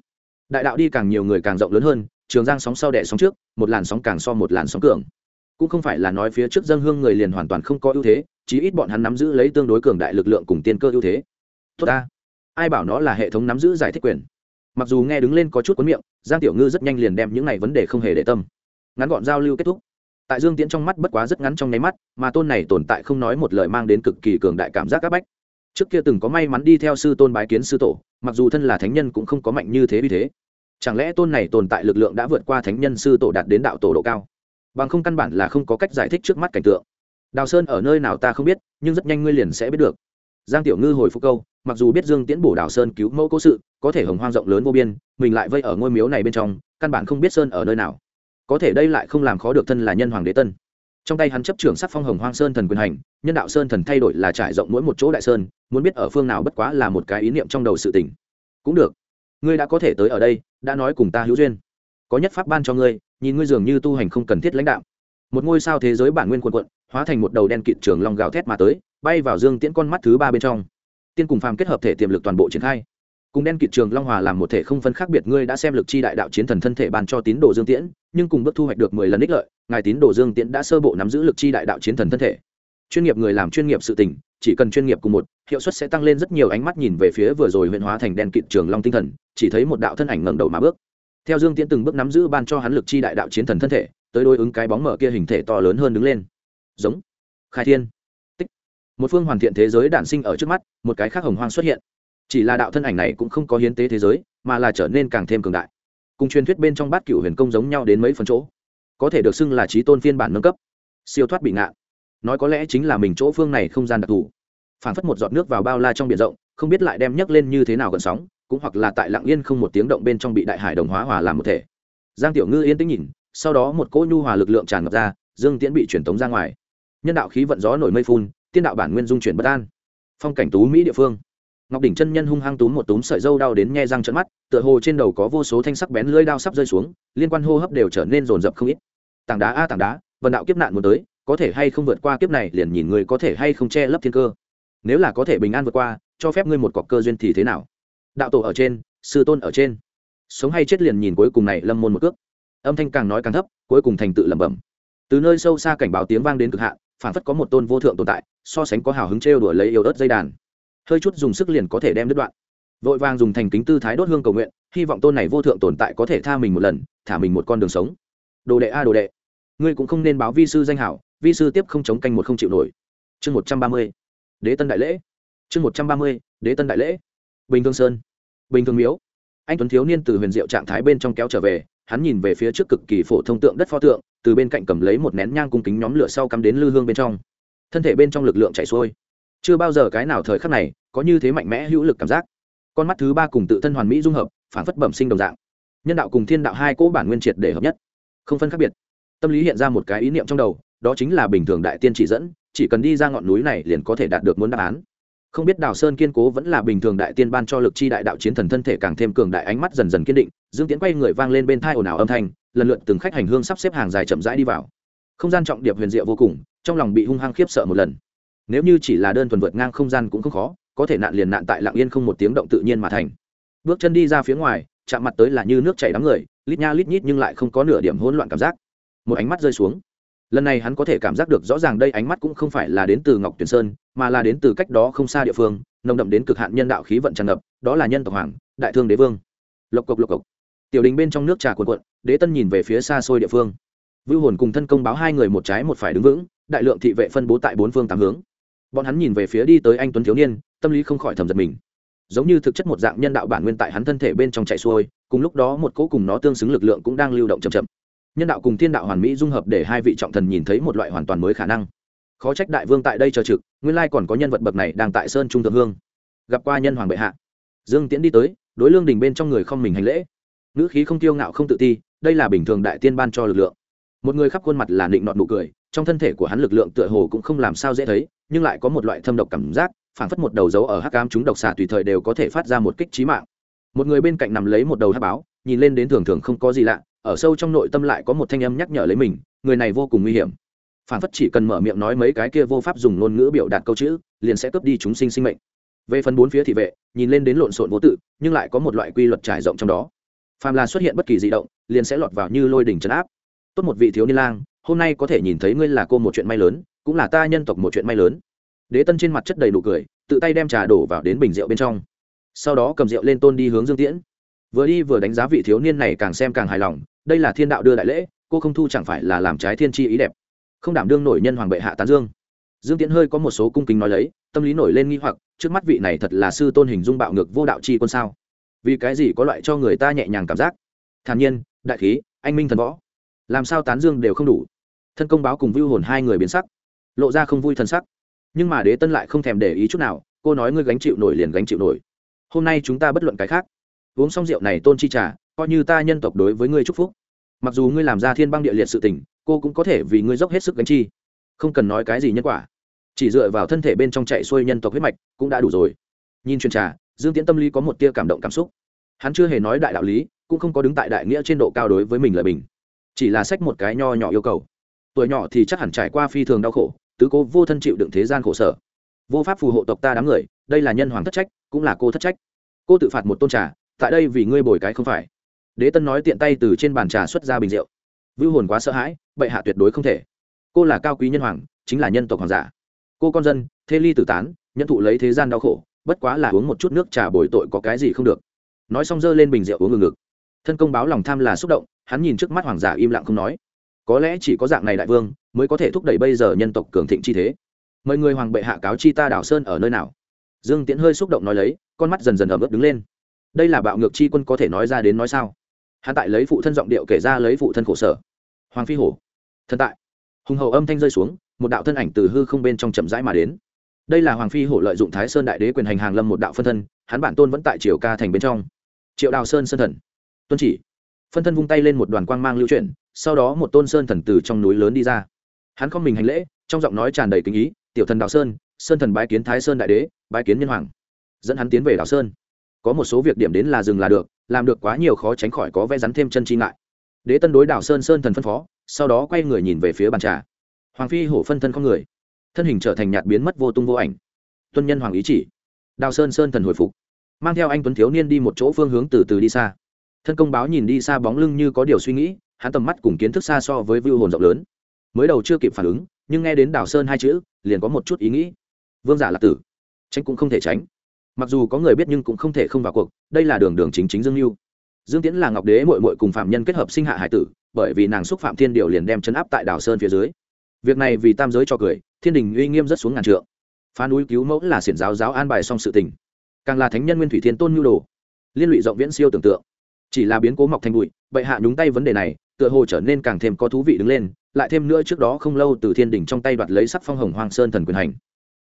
Đại đạo đi càng nhiều người càng rộng lớn hơn, trường giang sóng sau đẻ sóng trước, một làn sóng càng so một làn sóng cường. Cũng không phải là nói phía trước dân hương người liền hoàn toàn không có ưu thế, chí ít bọn hắn nắm giữ lấy tương đối cường đại lực lượng cùng tiên cơ ưu thế tốt ta. Ai bảo nó là hệ thống nắm giữ giải thích quyền. Mặc dù nghe đứng lên có chút cuốn miệng, giang tiểu ngư rất nhanh liền đem những này vấn đề không hề để tâm. Ngắn gọn giao lưu kết thúc. Tại dương tiễn trong mắt bất quá rất ngắn trong nháy mắt, mà tôn này tồn tại không nói một lời mang đến cực kỳ cường đại cảm giác áp bách. Trước kia từng có may mắn đi theo sư tôn bái kiến sư tổ, mặc dù thân là thánh nhân cũng không có mạnh như thế vì thế. Chẳng lẽ tôn này tồn tại lực lượng đã vượt qua thánh nhân sư tổ đạt đến đạo tổ độ cao? Bằng không căn bản là không có cách giải thích trước mắt cảnh tượng. Đào sơn ở nơi nào ta không biết, nhưng rất nhanh ngươi liền sẽ biết được. Giang tiểu ngư hồi phục câu mặc dù biết dương tiễn bổ đào sơn cứu mẫu cố sự, có thể hồng hoang rộng lớn vô biên, mình lại vây ở ngôi miếu này bên trong, căn bản không biết sơn ở nơi nào. Có thể đây lại không làm khó được thân là nhân hoàng đế tân. Trong tay hắn chấp trưởng sắc phong hồng hoang sơn thần quyền hành, nhân đạo sơn thần thay đổi là trải rộng mỗi một chỗ đại sơn, muốn biết ở phương nào bất quá là một cái ý niệm trong đầu sự tỉnh cũng được. Ngươi đã có thể tới ở đây, đã nói cùng ta hữu duyên. Có nhất pháp ban cho ngươi, nhìn ngươi dường như tu hành không cần thiết lãnh đạo. Một ngôi sao thế giới bản nguyên quần quận hóa thành một đầu đen kịt trường long gào thét mà tới, bay vào dương tiễn con mắt thứ ba bên trong tiên cùng phàm kết hợp thể tiềm lực toàn bộ triển khai. Cùng đen kịt trường long hòa làm một thể không phân khác biệt, ngươi đã xem lực chi đại đạo chiến thần thân thể ban cho tín đồ dương tiễn, nhưng cùng bước thu hoạch được mười lần ích lợi, ngài tín đồ dương tiễn đã sơ bộ nắm giữ lực chi đại đạo chiến thần thân thể. Chuyên nghiệp người làm chuyên nghiệp sự tình, chỉ cần chuyên nghiệp cùng một, hiệu suất sẽ tăng lên rất nhiều ánh mắt nhìn về phía vừa rồi huyện hóa thành đen kịt trường long tinh thần, chỉ thấy một đạo thân ảnh ngẩng đầu mà bước. Theo dương tiễn từng bước nắm giữ ban cho hắn lực chi đại đạo chiến thần thân thể, tới đối ứng cái bóng mở kia hình thể to lớn hơn đứng lên. Giống. Khai thiên một phương hoàn thiện thế giới đản sinh ở trước mắt, một cái khác hồng hoang xuất hiện. Chỉ là đạo thân ảnh này cũng không có hiến tế thế giới, mà là trở nên càng thêm cường đại. Cùng truyền thuyết bên trong bát cựu huyền công giống nhau đến mấy phần chỗ. Có thể được xưng là trí tôn phiên bản nâng cấp. Siêu thoát bị ngạn. Nói có lẽ chính là mình chỗ phương này không gian đặc thù. Phản phất một giọt nước vào bao la trong biển rộng, không biết lại đem nhấc lên như thế nào gần sóng, cũng hoặc là tại lặng yên không một tiếng động bên trong bị đại hải đồng hóa hòa làm một thể. Giang tiểu ngư yên tĩnh nhìn, sau đó một cỗ nhu hòa lực lượng tràn ngập ra, dương tiễn bị truyền tống ra ngoài. Nhân đạo khí vận gió nổi mây phun tiên đạo bản nguyên dung chuyển bất an. Phong cảnh tú mỹ địa phương. Ngọc đỉnh chân nhân hung hăng túm một túm sợi dâu đau đến nhe răng trận mắt, tựa hồ trên đầu có vô số thanh sắc bén lưỡi đao sắp rơi xuống, liên quan hô hấp đều trở nên rồn rập không ít. Tảng đá a tảng đá vần đạo kiếp nạn muốn tới, có thể hay không vượt qua kiếp này liền nhìn người có thể hay không che lấp thiên cơ. Nếu là có thể bình an vượt qua, cho phép ngươi một cọc cơ duyên thì thế nào? Đạo tổ ở trên, sư tôn ở trên. Sống hay chết liền nhìn cuối cùng này lâm môn một cước. Âm thanh càng nói càng thấp, cuối cùng thành tự lẩm bẩm. Từ nơi sâu xa cảnh báo tiếng vang đến cực hạn phản phất có một tôn vô thượng tồn tại, so sánh có hào hứng trêu đuổi lấy yêu ớt dây đàn. Hơi chút dùng sức liền có thể đem đứt đoạn. Vội vàng dùng thành kính tư thái đốt hương cầu nguyện, hy vọng tôn này vô thượng tồn tại có thể tha mình một lần, thả mình một con đường sống. Đồ đệ a, đồ đệ. Ngươi cũng không nên báo vi sư danh hảo, vi sư tiếp không chống canh một không chịu nổi. Chương một trăm ba mươi. Đế tân đại lễ. Chương một trăm ba mươi, đế tân đại lễ. Bình thường sơn. Bình thường miếu. Anh tuấn thiếu niên từ huyền diệu trạng thái bên trong kéo trở về, hắn nhìn về phía trước cực kỳ phổ thông tượng đất pho tượng từ bên cạnh cầm lấy một nén nhang cung kính nhóm lửa sau cắm đến lư hương bên trong. Thân thể bên trong lực lượng chảy xuôi. Chưa bao giờ cái nào thời khắc này có như thế mạnh mẽ hữu lực cảm giác. Con mắt thứ ba cùng tự thân hoàn mỹ dung hợp, phản phất bẩm sinh đồng dạng. Nhân đạo cùng thiên đạo hai cỗ bản nguyên triệt để hợp nhất. Không phân khác biệt. Tâm lý hiện ra một cái ý niệm trong đầu, đó chính là bình thường đại tiên chỉ dẫn, chỉ cần đi ra ngọn núi này liền có thể đạt được muốn đáp án không biết đào sơn kiên cố vẫn là bình thường đại tiên ban cho lực chi đại đạo chiến thần thân thể càng thêm cường đại ánh mắt dần dần kiên định, dương tiến quay người vang lên bên thai ồn ào âm thanh, lần lượt từng khách hành hương sắp xếp hàng dài chậm rãi đi vào. Không gian trọng điệp huyền diệu vô cùng, trong lòng bị hung hăng khiếp sợ một lần. Nếu như chỉ là đơn thuần vượt ngang không gian cũng không khó, có thể nạn liền nạn tại lạng yên không một tiếng động tự nhiên mà thành. Bước chân đi ra phía ngoài, chạm mặt tới là như nước chảy đám người, lít nha lít nhít nhưng lại không có nửa điểm hỗn loạn cảm giác. Một ánh mắt rơi xuống. Lần này hắn có thể cảm giác được rõ ràng đây ánh mắt cũng không phải là đến từ ngọc tuyển sơn mà là đến từ cách đó không xa địa phương, nồng đậm đến cực hạn nhân đạo khí vận tràn ngập, đó là nhân tộc hoàng, đại thương đế vương. Lộc cộc lộc cộc. Tiểu đình bên trong nước trà cuộn cuộn, đế tân nhìn về phía xa xôi địa phương. Vưu hồn cùng thân công báo hai người một trái một phải đứng vững, đại lượng thị vệ phân bố tại bốn phương tám hướng. Bọn hắn nhìn về phía đi tới anh tuấn thiếu niên, tâm lý không khỏi thầm giật mình. Giống như thực chất một dạng nhân đạo bản nguyên tại hắn thân thể bên trong chạy xuôi, cùng lúc đó một cỗ cùng nó tương xứng lực lượng cũng đang lưu động chậm chậm. Nhân đạo cùng thiên đạo hoàn mỹ dung hợp để hai vị trọng thần nhìn thấy một loại hoàn toàn mới khả năng khó trách đại vương tại đây chờ trực, nguyên lai còn có nhân vật bậc này đang tại sơn trung thượng hương. Gặp qua nhân hoàng bệ hạ. Dương tiễn đi tới, đối lương đình bên trong người không mình hành lễ. Ngữ khí không tiêu ngạo không tự ti, đây là bình thường đại tiên ban cho lực lượng. Một người khắp khuôn mặt là định nọt nụ cười, trong thân thể của hắn lực lượng tựa hồ cũng không làm sao dễ thấy, nhưng lại có một loại thâm độc cảm giác, phảng phất một đầu dấu ở hắc cam chúng độc xà tùy thời đều có thể phát ra một kích trí mạng. Một người bên cạnh nằm lấy một đầu hắc báo, nhìn lên đến thường thường không có gì lạ, ở sâu trong nội tâm lại có một thanh âm nhắc nhở lấy mình, người này vô cùng nguy hiểm phản phất chỉ cần mở miệng nói mấy cái kia vô pháp dùng ngôn ngữ biểu đạt câu chữ, liền sẽ cướp đi chúng sinh sinh mệnh. Về phần bốn phía thị vệ, nhìn lên đến lộn xộn vô tự, nhưng lại có một loại quy luật trải rộng trong đó. Phàm là xuất hiện bất kỳ di động, liền sẽ lọt vào như lôi đỉnh trấn áp. Tốt một vị thiếu niên lang, hôm nay có thể nhìn thấy ngươi là cô một chuyện may lớn, cũng là ta nhân tộc một chuyện may lớn. Đế tân trên mặt chất đầy nụ cười, tự tay đem trà đổ vào đến bình rượu bên trong. Sau đó cầm rượu lên tôn đi hướng dương tiễn. Vừa đi vừa đánh giá vị thiếu niên này càng xem càng hài lòng, đây là thiên đạo đưa đại lễ, cô không thu chẳng phải là làm trái thiên tri ý đẹp không đảm đương nổi nhân hoàng bệ hạ tán dương. Dương tiễn hơi có một số cung kính nói lấy, tâm lý nổi lên nghi hoặc, trước mắt vị này thật là sư tôn hình dung bạo ngược vô đạo chi quân sao? Vì cái gì có loại cho người ta nhẹ nhàng cảm giác? Thản nhiên, đại khí, anh minh thần võ. Làm sao tán dương đều không đủ? Thân công báo cùng vưu hồn hai người biến sắc. Lộ ra không vui thần sắc. Nhưng mà đế tân lại không thèm để ý chút nào, cô nói ngươi gánh chịu nổi liền gánh chịu nổi. Hôm nay chúng ta bất luận cái khác. Uống xong rượu này tôn chi trà, coi như ta nhân tộc đối với ngươi chúc phúc. Mặc dù ngươi làm ra thiên băng địa liệt sự tình cô cũng có thể vì ngươi dốc hết sức gánh chi. Không cần nói cái gì nhân quả. Chỉ dựa vào thân thể bên trong chạy xuôi nhân tộc huyết mạch cũng đã đủ rồi. Nhìn truyền trà, dương tiễn tâm lý có một tia cảm động cảm xúc. Hắn chưa hề nói đại đạo lý, cũng không có đứng tại đại nghĩa trên độ cao đối với mình lời bình. Chỉ là sách một cái nho nhỏ yêu cầu. Tuổi nhỏ thì chắc hẳn trải qua phi thường đau khổ, tứ cố vô thân chịu đựng thế gian khổ sở. Vô pháp phù hộ tộc ta đám người, đây là nhân hoàng thất trách, cũng là cô thất trách. Cô tự phạt một tôn trà, tại đây vì ngươi bồi cái không phải. Đế tân nói tiện tay từ trên bàn trà xuất ra bình rượu. Vưu hồn quá sợ hãi bệ hạ tuyệt đối không thể. Cô là cao quý nhân hoàng, chính là nhân tộc hoàng giả. Cô con dân, thê ly tử tán nhân thụ lấy thế gian đau khổ, bất quá là uống một chút nước trà bồi tội có cái gì không được. Nói xong giơ lên bình rượu uống ngừng ngực thân công báo lòng tham là xúc động, hắn nhìn trước mắt hoàng giả im lặng không nói. Có lẽ chỉ có dạng này đại vương, mới có thể thúc đẩy bây giờ nhân tộc cường thịnh chi thế. Mời người hoàng bệ hạ cáo chi ta đảo sơn ở nơi nào? Dương tiễn hơi xúc động nói lấy, con mắt dần dần ẩm ướt đứng lên. Đây là bạo ngược chi quân có thể nói ra đến nói sao? Hắn tại lấy phụ thân giọng điệu kể ra lấy phụ thân khổ sở. Hoàng phi hổ thân tại. Hùng hậu âm thanh rơi xuống, một đạo thân ảnh từ hư không bên trong chậm rãi mà đến. Đây là hoàng phi hổ lợi dụng thái sơn đại đế quyền hành hàng lâm một đạo phân thân, hắn bản tôn vẫn tại triều ca thành bên trong. Triệu đào sơn sơn thần. Tuân chỉ. Phân thân vung tay lên một đoàn quang mang lưu chuyển, sau đó một tôn sơn thần từ trong núi lớn đi ra. Hắn không mình hành lễ, trong giọng nói tràn đầy kinh ý, tiểu thần đào sơn sơn thần bái kiến thái sơn đại đế, bái kiến nhân hoàng. Dẫn hắn tiến về đào sơn. Có một số việc điểm đến là dừng là được, làm được quá nhiều khó tránh khỏi có vẽ rắn thêm chân chi ngại. Đế tân đối đào sơn sơn thần phân phó sau đó quay người nhìn về phía bàn trà. Hoàng phi hổ phân thân không người. Thân hình trở thành nhạt biến mất vô tung vô ảnh. Tuân nhân hoàng ý chỉ. Đào sơn sơn thần hồi phục. Mang theo anh tuấn thiếu niên đi một chỗ phương hướng từ từ đi xa. Thân công báo nhìn đi xa bóng lưng như có điều suy nghĩ, hắn tầm mắt cùng kiến thức xa so với vưu hồn rộng lớn. Mới đầu chưa kịp phản ứng, nhưng nghe đến đào sơn hai chữ, liền có một chút ý nghĩ. Vương giả lạc tử. Tránh cũng không thể tránh. Mặc dù có người biết nhưng cũng không thể không vào cuộc, đây là đường đường chính chính dương mưu dương tiễn là ngọc đế mội mội cùng phạm nhân kết hợp sinh hạ hải tử bởi vì nàng xúc phạm thiên điều liền đem chấn áp tại đảo sơn phía dưới. Việc này vì tam giới cho cười, thiên đình uy nghiêm rất xuống ngàn trượng. Phá núi cứu mẫu là xiển giáo giáo an bài xong sự tình. Càng là thánh nhân nguyên thủy thiên tôn nhu đồ. Liên lụy rộng viễn siêu tưởng tượng. Chỉ là biến cố mọc thành bụi, bệ hạ nhúng tay vấn đề này, tựa hồ trở nên càng thêm có thú vị đứng lên, lại thêm nữa trước đó không lâu từ thiên đình trong tay đoạt lấy sắc phong hồng hoàng sơn thần quyền hành.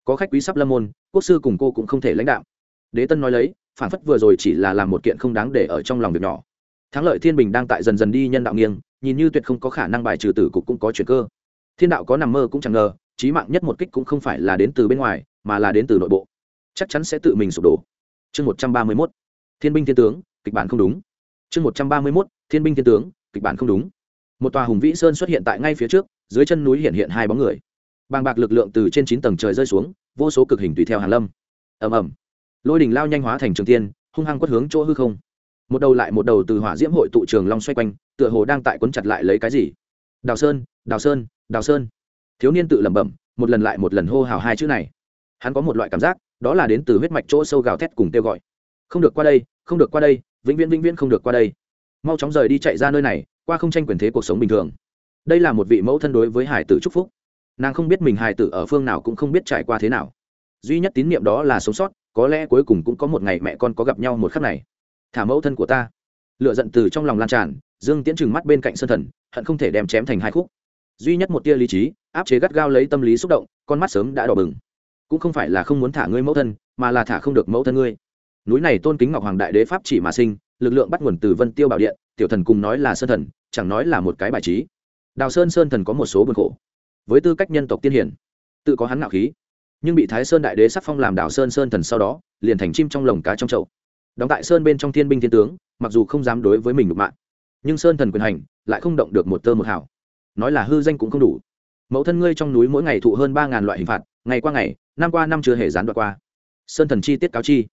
Có khách quý sắp lâm môn, quốc sư cùng cô cũng không thể lãnh đạo đế tân nói lấy, phản phất vừa rồi chỉ là làm một kiện không đáng để ở trong lòng việc nhỏ. Thắng lợi thiên bình đang tại dần dần đi nhân đạo nghiêng nhìn như tuyệt không có khả năng bài trừ tử cục cũng có chuyện cơ. Thiên đạo có nằm mơ cũng chẳng ngờ trí mạng nhất một kích cũng không phải là đến từ bên ngoài, mà là đến từ nội bộ. Chắc chắn sẽ tự mình sụp đổ. Chương một trăm ba mươi mốt. Thiên binh thiên tướng, kịch bản không đúng. Chương một trăm ba mươi mốt. Thiên binh thiên tướng, kịch bản không đúng. Một tòa hùng vĩ sơn xuất hiện tại ngay phía trước, dưới chân núi hiện hiện hai bóng người. Bàng bạc lực lượng từ trên chín tầng trời rơi xuống, vô số cực hình tùy theo hàn lâm. Ầm ầm. Lôi đình lao nhanh hóa thành trường tiên, hung hăng quất hướng chỗ hư không. Một đầu lại một đầu từ hỏa diễm hội tụ trường long xoay quanh tựa hồ đang tại quấn chặt lại lấy cái gì. Đào sơn đào sơn đào sơn. Thiếu niên tự lẩm bẩm, một lần lại một lần hô hào hai chữ này. Hắn có một loại cảm giác, đó là đến từ huyết mạch chỗ sâu gào thét cùng kêu gọi. Không được qua đây, không được qua đây, vĩnh viễn vĩnh viễn không được qua đây. Mau chóng rời đi chạy ra nơi này, qua không tranh quyền thế cuộc sống bình thường. Đây là một vị mẫu thân đối với hải tử trúc phúc. Nàng không biết mình hải tử ở phương nào cũng không biết trải qua thế nào. Duy nhất tín niệm đó là sống sót, có lẽ cuối cùng cũng có một ngày mẹ con có gặp nhau một khắc này. Thả mẫu thân của ta. Lựa giận từ trong lòng lan tràn dương tiễn trừng mắt bên cạnh sân thần, hận không thể đem chém thành hai khúc. Duy nhất một tia lý trí, áp chế gắt gao lấy tâm lý xúc động, con mắt sớm đã đỏ bừng. Cũng không phải là không muốn thả ngươi mẫu thân, mà là thả không được mẫu thân ngươi. Núi này tôn kính ngọc hoàng đại đế pháp chỉ mà sinh, lực lượng bắt nguồn từ vân tiêu bảo điện, tiểu thần cùng nói là sơn thần, chẳng nói là một cái bài trí. Đào sơn sơn thần có một số buồn khổ. Với tư cách nhân tộc tiên hiển tự có hắn ngạo khí. Nhưng bị thái sơn đại đế sắc phong làm Đào sơn sơn thần sau đó, liền thành chim trong lồng cá trong chậu. Đóng tại sơn bên trong thiên binh thiên tướng, mặc dù không dám đối với mình đục mạng nhưng sơn thần quyền hành lại không động được một tơ một hảo nói là hư danh cũng không đủ. Mẫu thân ngươi trong núi mỗi ngày thụ hơn ba ngàn loại hình phạt, ngày qua ngày, năm qua năm chưa hề gián đoạn qua. Sơn thần chi tiết cáo chi.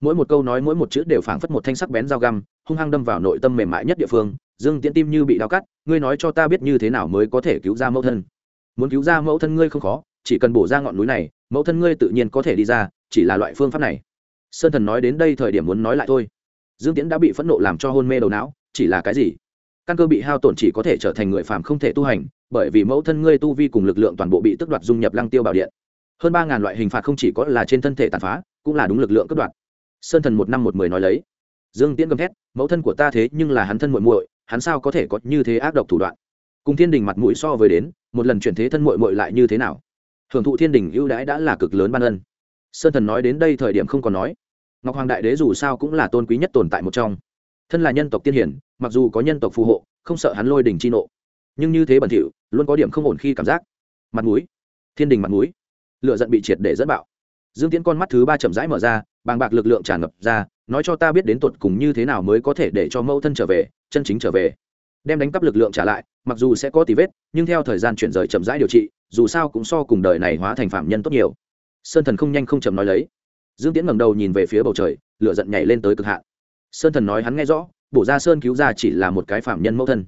Mỗi một câu nói, mỗi một chữ đều phảng phất một thanh sắc bén dao găm, hung hăng đâm vào nội tâm mềm mại nhất địa phương, dương tiễn tim như bị đau cắt, ngươi nói cho ta biết như thế nào mới có thể cứu ra mẫu thân. Muốn cứu ra mẫu thân ngươi không khó, chỉ cần bổ ra ngọn núi này, mẫu thân ngươi tự nhiên có thể đi ra, chỉ là loại phương pháp này. Sơn thần nói đến đây thời điểm muốn nói lại thôi. Dương tiễn đã bị phẫn nộ làm cho hôn mê đầu não chỉ là cái gì? Căn cơ bị hao tổn chỉ có thể trở thành người phàm không thể tu hành, bởi vì mẫu thân ngươi tu vi cùng lực lượng toàn bộ bị tước đoạt dung nhập lăng tiêu bảo điện. Hơn ba ngàn loại hình phạt không chỉ có là trên thân thể tàn phá, cũng là đúng lực lượng cất đoạt. Sơn thần một năm một mười nói lấy. Dương tiễn gầm thét, mẫu thân của ta thế nhưng là hắn thân muội muội, hắn sao có thể có như thế ác độc thủ đoạn? Cùng thiên đình mặt mũi so với đến, một lần chuyển thế thân muội muội lại như thế nào? Hưởng thụ thiên đình ưu đãi đã là cực lớn ban ân. Sơn thần nói đến đây thời điểm không còn nói. Ngọc hoàng đại đế dù sao cũng là tôn quý nhất tồn tại một trong thân là nhân tộc tiên hiển, mặc dù có nhân tộc phù hộ, không sợ hắn lôi đỉnh chi nộ. Nhưng như thế bẩn thỉu, luôn có điểm không ổn khi cảm giác. Mặt mũi. Thiên đình mặt mũi. Lựa giận bị triệt để dẫn bạo. Dương tiễn con mắt thứ ba chậm rãi mở ra, bàng bạc lực lượng tràn ngập ra, nói cho ta biết đến tuột cùng như thế nào mới có thể để cho mẫu thân trở về, chân chính trở về. Đem đánh cắp lực lượng trả lại, mặc dù sẽ có tí vết, nhưng theo thời gian chuyển rời chậm rãi điều trị, dù sao cũng so cùng đời này hóa thành phạm nhân tốt nhiều. Sơn thần không nhanh không chậm nói lấy. Dương tiễn ngẩng đầu nhìn về phía bầu trời, lửa giận nhảy lên tới cực hạn sơn thần nói hắn nghe rõ, bổ ra sơn cứu ra chỉ là một cái phạm nhân mẫu thân.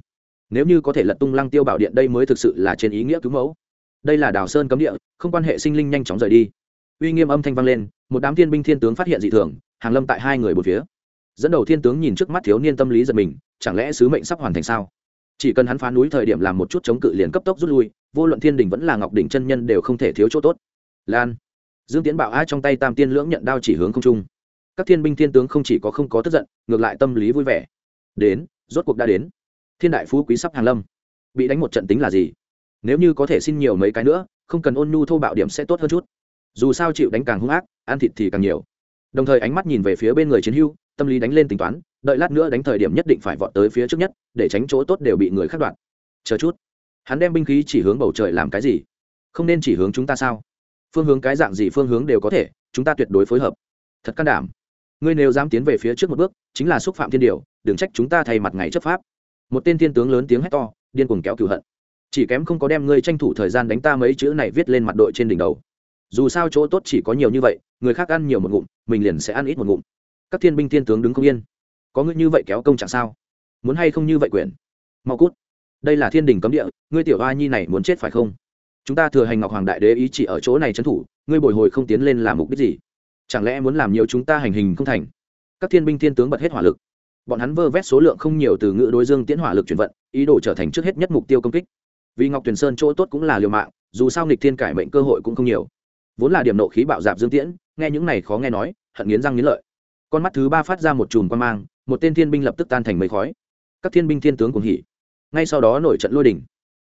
Nếu như có thể lật tung lăng tiêu bảo điện đây mới thực sự là trên ý nghĩa cứu mẫu. Đây là đào sơn cấm địa, không quan hệ sinh linh nhanh chóng rời đi. Uy nghiêm âm thanh vang lên, một đám thiên binh thiên tướng phát hiện dị thường, hàng lâm tại hai người một phía. Dẫn đầu thiên tướng nhìn trước mắt thiếu niên tâm lý giật mình, chẳng lẽ sứ mệnh sắp hoàn thành sao? Chỉ cần hắn phá núi thời điểm làm một chút chống cự liền cấp tốc rút lui, vô luận thiên đình vẫn là ngọc đỉnh chân nhân đều không thể thiếu chỗ tốt. Lan, dương tiến bảo a trong tay tam tiên lưỡng nhận đao chỉ hướng không trung các thiên binh thiên tướng không chỉ có không có tức giận, ngược lại tâm lý vui vẻ. Đến, rốt cuộc đã đến. Thiên đại phú quý sắp hàng lâm. Bị đánh một trận tính là gì? Nếu như có thể xin nhiều mấy cái nữa, không cần ôn nhu thô bạo điểm sẽ tốt hơn chút. Dù sao chịu đánh càng hung ác, ăn thịt thì càng nhiều. Đồng thời ánh mắt nhìn về phía bên người chiến hưu, tâm lý đánh lên tính toán, đợi lát nữa đánh thời điểm nhất định phải vọt tới phía trước nhất, để tránh chỗ tốt đều bị người khác đoạt. Chờ chút. Hắn đem binh khí chỉ hướng bầu trời làm cái gì? Không nên chỉ hướng chúng ta sao? Phương hướng cái dạng gì phương hướng đều có thể, chúng ta tuyệt đối phối hợp. Thật can đảm ngươi nếu dám tiến về phía trước một bước, chính là xúc phạm thiên điều, đừng trách chúng ta thay mặt ngày chấp pháp. Một tên thiên tướng lớn tiếng hét to, điên cuồng kéo cửu hận. Chỉ kém không có đem ngươi tranh thủ thời gian đánh ta mấy chữ này viết lên mặt đội trên đỉnh đầu. Dù sao chỗ tốt chỉ có nhiều như vậy, người khác ăn nhiều một ngụm, mình liền sẽ ăn ít một ngụm. Các thiên binh thiên tướng đứng không yên. Có ngươi như vậy kéo công chẳng sao? Muốn hay không như vậy quyền mau cút. Đây là thiên đình cấm địa, ngươi tiểu a nhi này muốn chết phải không? Chúng ta thừa hành ngọc hoàng đại đế ý chỉ ở chỗ này trấn thủ, ngươi bồi hồi không tiến lên làm mục đích gì? Chẳng lẽ muốn làm nhiều chúng ta hành hình không thành? Các thiên binh thiên tướng bật hết hỏa lực. Bọn hắn vơ vét số lượng không nhiều từ ngữ đối dương tiễn hỏa lực chuyển vận, ý đồ trở thành trước hết nhất mục tiêu công kích. Vì ngọc tuyền sơn chỗ tốt cũng là liều mạng, dù sao nghịch thiên cải mệnh cơ hội cũng không nhiều. Vốn là điểm nộ khí bạo dạp dương tiễn, nghe những này khó nghe nói, hận nghiến răng nghiến lợi. Con mắt thứ ba phát ra một chùm quan mang, một tên thiên binh lập tức tan thành mây khói. Các thiên binh thiên tướng cùng hỉ. Ngay sau đó nổi trận lôi đình.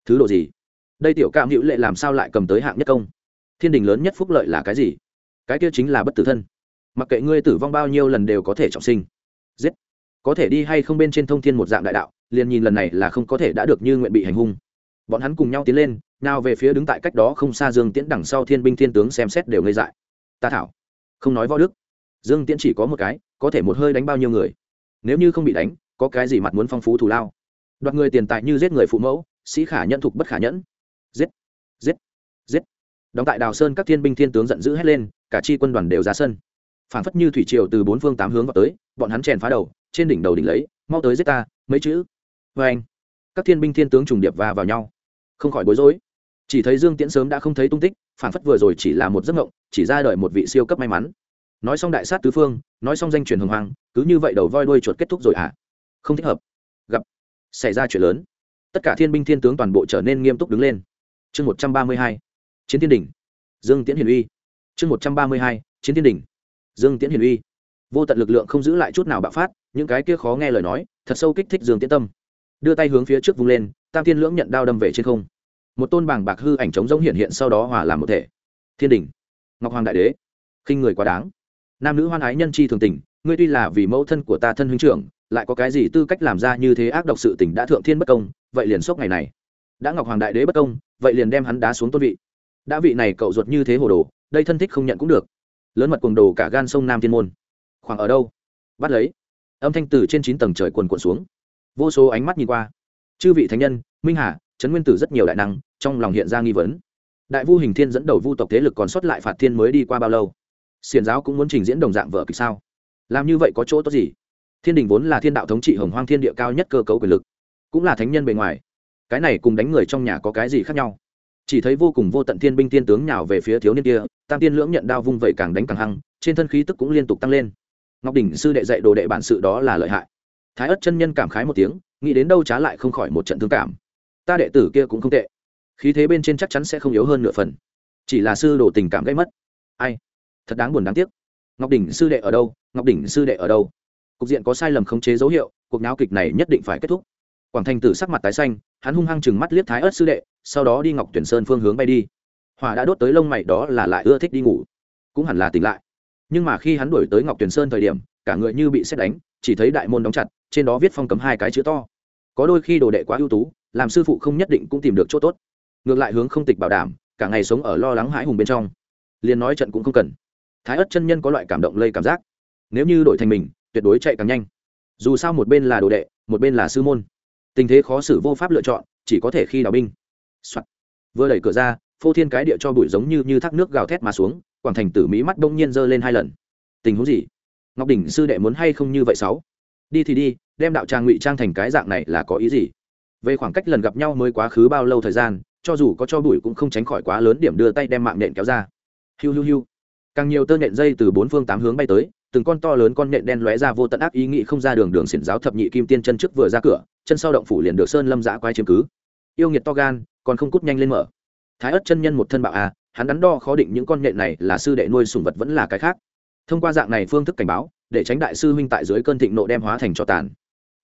Thứ độ gì? Đây tiểu cạm hữu lệ làm sao lại cầm tới hạng nhất công? Thiên đình lớn nhất phúc lợi là cái gì? Cái kia chính là bất tử thân. Mặc kệ ngươi tử vong bao nhiêu lần đều có thể trọng sinh. Giết. Có thể đi hay không bên trên thông thiên một dạng đại đạo, liền nhìn lần này là không có thể đã được như nguyện bị hành hung. Bọn hắn cùng nhau tiến lên, nào về phía đứng tại cách đó không xa dương tiễn đằng sau thiên binh thiên tướng xem xét đều ngây dại. Ta thảo. Không nói võ đức. Dương tiễn chỉ có một cái, có thể một hơi đánh bao nhiêu người. Nếu như không bị đánh, có cái gì mặt muốn phong phú thù lao? Đoạt người tiền tài như giết người phụ mẫu, sĩ khả nhận thục bất khả nhẫn. Giết giết. Giết đóng tại đào sơn các thiên binh thiên tướng giận dữ hét lên, cả chi quân đoàn đều ra sân. Phản phất như thủy triều từ bốn phương tám hướng vào tới, bọn hắn chèn phá đầu, trên đỉnh đầu đỉnh lấy, mau tới giết ta, mấy chữ. Vê anh, các thiên binh thiên tướng trùng điệp và vào nhau. Không khỏi bối rối. Chỉ thấy dương tiễn sớm đã không thấy tung tích, phản phất vừa rồi chỉ là một giấc mộng, chỉ ra đời một vị siêu cấp may mắn. Nói xong đại sát tứ phương, nói xong danh truyền hồng hoàng cứ như vậy đầu voi đuôi chuột kết thúc rồi à không thích hợp. Gặp, xảy ra chuyện lớn. Tất cả thiên binh thiên tướng toàn bộ trở nên nghiêm túc đứng lên. Chương một trăm ba mươi hai chiến thiên đình. Dương tiễn hiền uy. Chương một trăm ba mươi hai, chiến thiên đình. Dương tiễn hiền uy. Vô tận lực lượng không giữ lại chút nào bạo phát, những cái kia khó nghe lời nói, thật sâu kích thích dương tiễn tâm. Đưa tay hướng phía trước vung lên, tam thiên lưỡng nhận đao đâm về trên không. Một tôn bảng bạc hư ảnh trống rỗng hiện hiện sau đó hòa làm một thể. Thiên đình. Ngọc hoàng đại đế. Khinh người quá đáng. Nam nữ hoan ái nhân chi thường tình, ngươi tuy là vì mẫu thân của ta thân huynh trưởng, lại có cái gì tư cách làm ra như thế ác độc sự tình đã thượng thiên bất công, vậy liền sốc ngày này. Đã ngọc hoàng đại đế bất công, vậy liền đem hắn đá xuống tôn vị đã vị này cậu ruột như thế hồ đồ, đây thân thích không nhận cũng được. Lớn mật cuồng đồ cả gan sông nam thiên môn. Khoảng ở đâu? Bắt lấy. Âm thanh từ trên chín tầng trời quần quần xuống. Vô số ánh mắt nhìn qua. Chư vị thánh nhân, minh hà, trấn nguyên tử rất nhiều đại năng, trong lòng hiện ra nghi vấn. Đại vu hình thiên dẫn đầu vu tộc thế lực còn sót lại phạt thiên mới đi qua bao lâu? Xiền giáo cũng muốn trình diễn đồng dạng vở kịch sao? Làm như vậy có chỗ tốt gì? Thiên đình vốn là thiên đạo thống trị hồng hoang thiên địa cao nhất cơ cấu quyền lực, cũng là thánh nhân bề ngoài. Cái này cùng đánh người trong nhà có cái gì khác nhau? Chỉ thấy vô cùng vô tận thiên binh tiên tướng nhào về phía thiếu niên kia, tam tiên lưỡng nhận đao vung vẩy càng đánh càng hăng, trên thân khí tức cũng liên tục tăng lên. Ngọc đỉnh sư đệ dạy đồ đệ bản sự đó là lợi hại. Thái ất chân nhân cảm khái một tiếng, nghĩ đến đâu trá lại không khỏi một trận thương cảm. Ta đệ tử kia cũng không tệ. Khí thế bên trên chắc chắn sẽ không yếu hơn nửa phần. Chỉ là sư đồ tình cảm gây mất. Ai? Thật đáng buồn đáng tiếc. Ngọc đỉnh sư đệ ở đâu? Ngọc đỉnh sư đệ ở đâu? Cục diện có sai lầm khống chế dấu hiệu, cuộc náo kịch này nhất định phải kết thúc quảng thành tử sắc mặt tái xanh, hắn hung hăng chừng mắt liếc thái ớt sư đệ, sau đó đi ngọc tuyển sơn phương hướng bay đi. Hỏa đã đốt tới lông mày đó là lại ưa thích đi ngủ. Cũng hẳn là tỉnh lại. Nhưng mà khi hắn đuổi tới ngọc tuyển sơn thời điểm, cả người như bị xét đánh, chỉ thấy đại môn đóng chặt, trên đó viết phong cấm hai cái chữ to. Có đôi khi đồ đệ quá ưu tú, làm sư phụ không nhất định cũng tìm được chỗ tốt. Ngược lại hướng không tịch bảo đảm, cả ngày sống ở lo lắng hãi hùng bên trong. Liền nói trận cũng không cần. Thái ất chân nhân có loại cảm động lây cảm giác. Nếu như đổi thành mình, tuyệt đối chạy càng nhanh. Dù sao một bên là đồ đệ, một bên là sư môn tình thế khó xử vô pháp lựa chọn, chỉ có thể khi đào binh、Soạn. vừa đẩy cửa ra, phô thiên cái địa cho bụi giống như như thác nước gào thét mà xuống, quảng thành tử mỹ mắt đông nhiên giơ lên hai lần. Tình huống gì? Ngọc đỉnh sư đệ muốn hay không như vậy sáu? Đi thì đi, đem đạo tràng ngụy trang thành cái dạng này là có ý gì? Về khoảng cách lần gặp nhau mới quá khứ bao lâu thời gian, cho dù có cho bụi cũng không tránh khỏi quá lớn điểm đưa tay đem mạng nện kéo ra. Hiu hiu hiu càng nhiều tơ nện dây từ bốn phương tám hướng bay tới, từng con to lớn con nện đen lóe ra vô tận ác ý nghĩ không ra đường đường xiển giáo thập nhị kim tiên chân trước vừa ra cửa, chân sau động phủ liền được sơn lâm giã quái chiếm cứ. Yêu nghiệt to gan, còn không cút nhanh lên mở. Thái ất chân nhân một thân bạo à hắn đắn đo khó định những con nhện này là sư đệ nuôi sùng vật vẫn là cái khác. Thông qua dạng này phương thức cảnh báo, để tránh đại sư huynh tại dưới cơn thịnh nộ đem hóa thành cho tàn.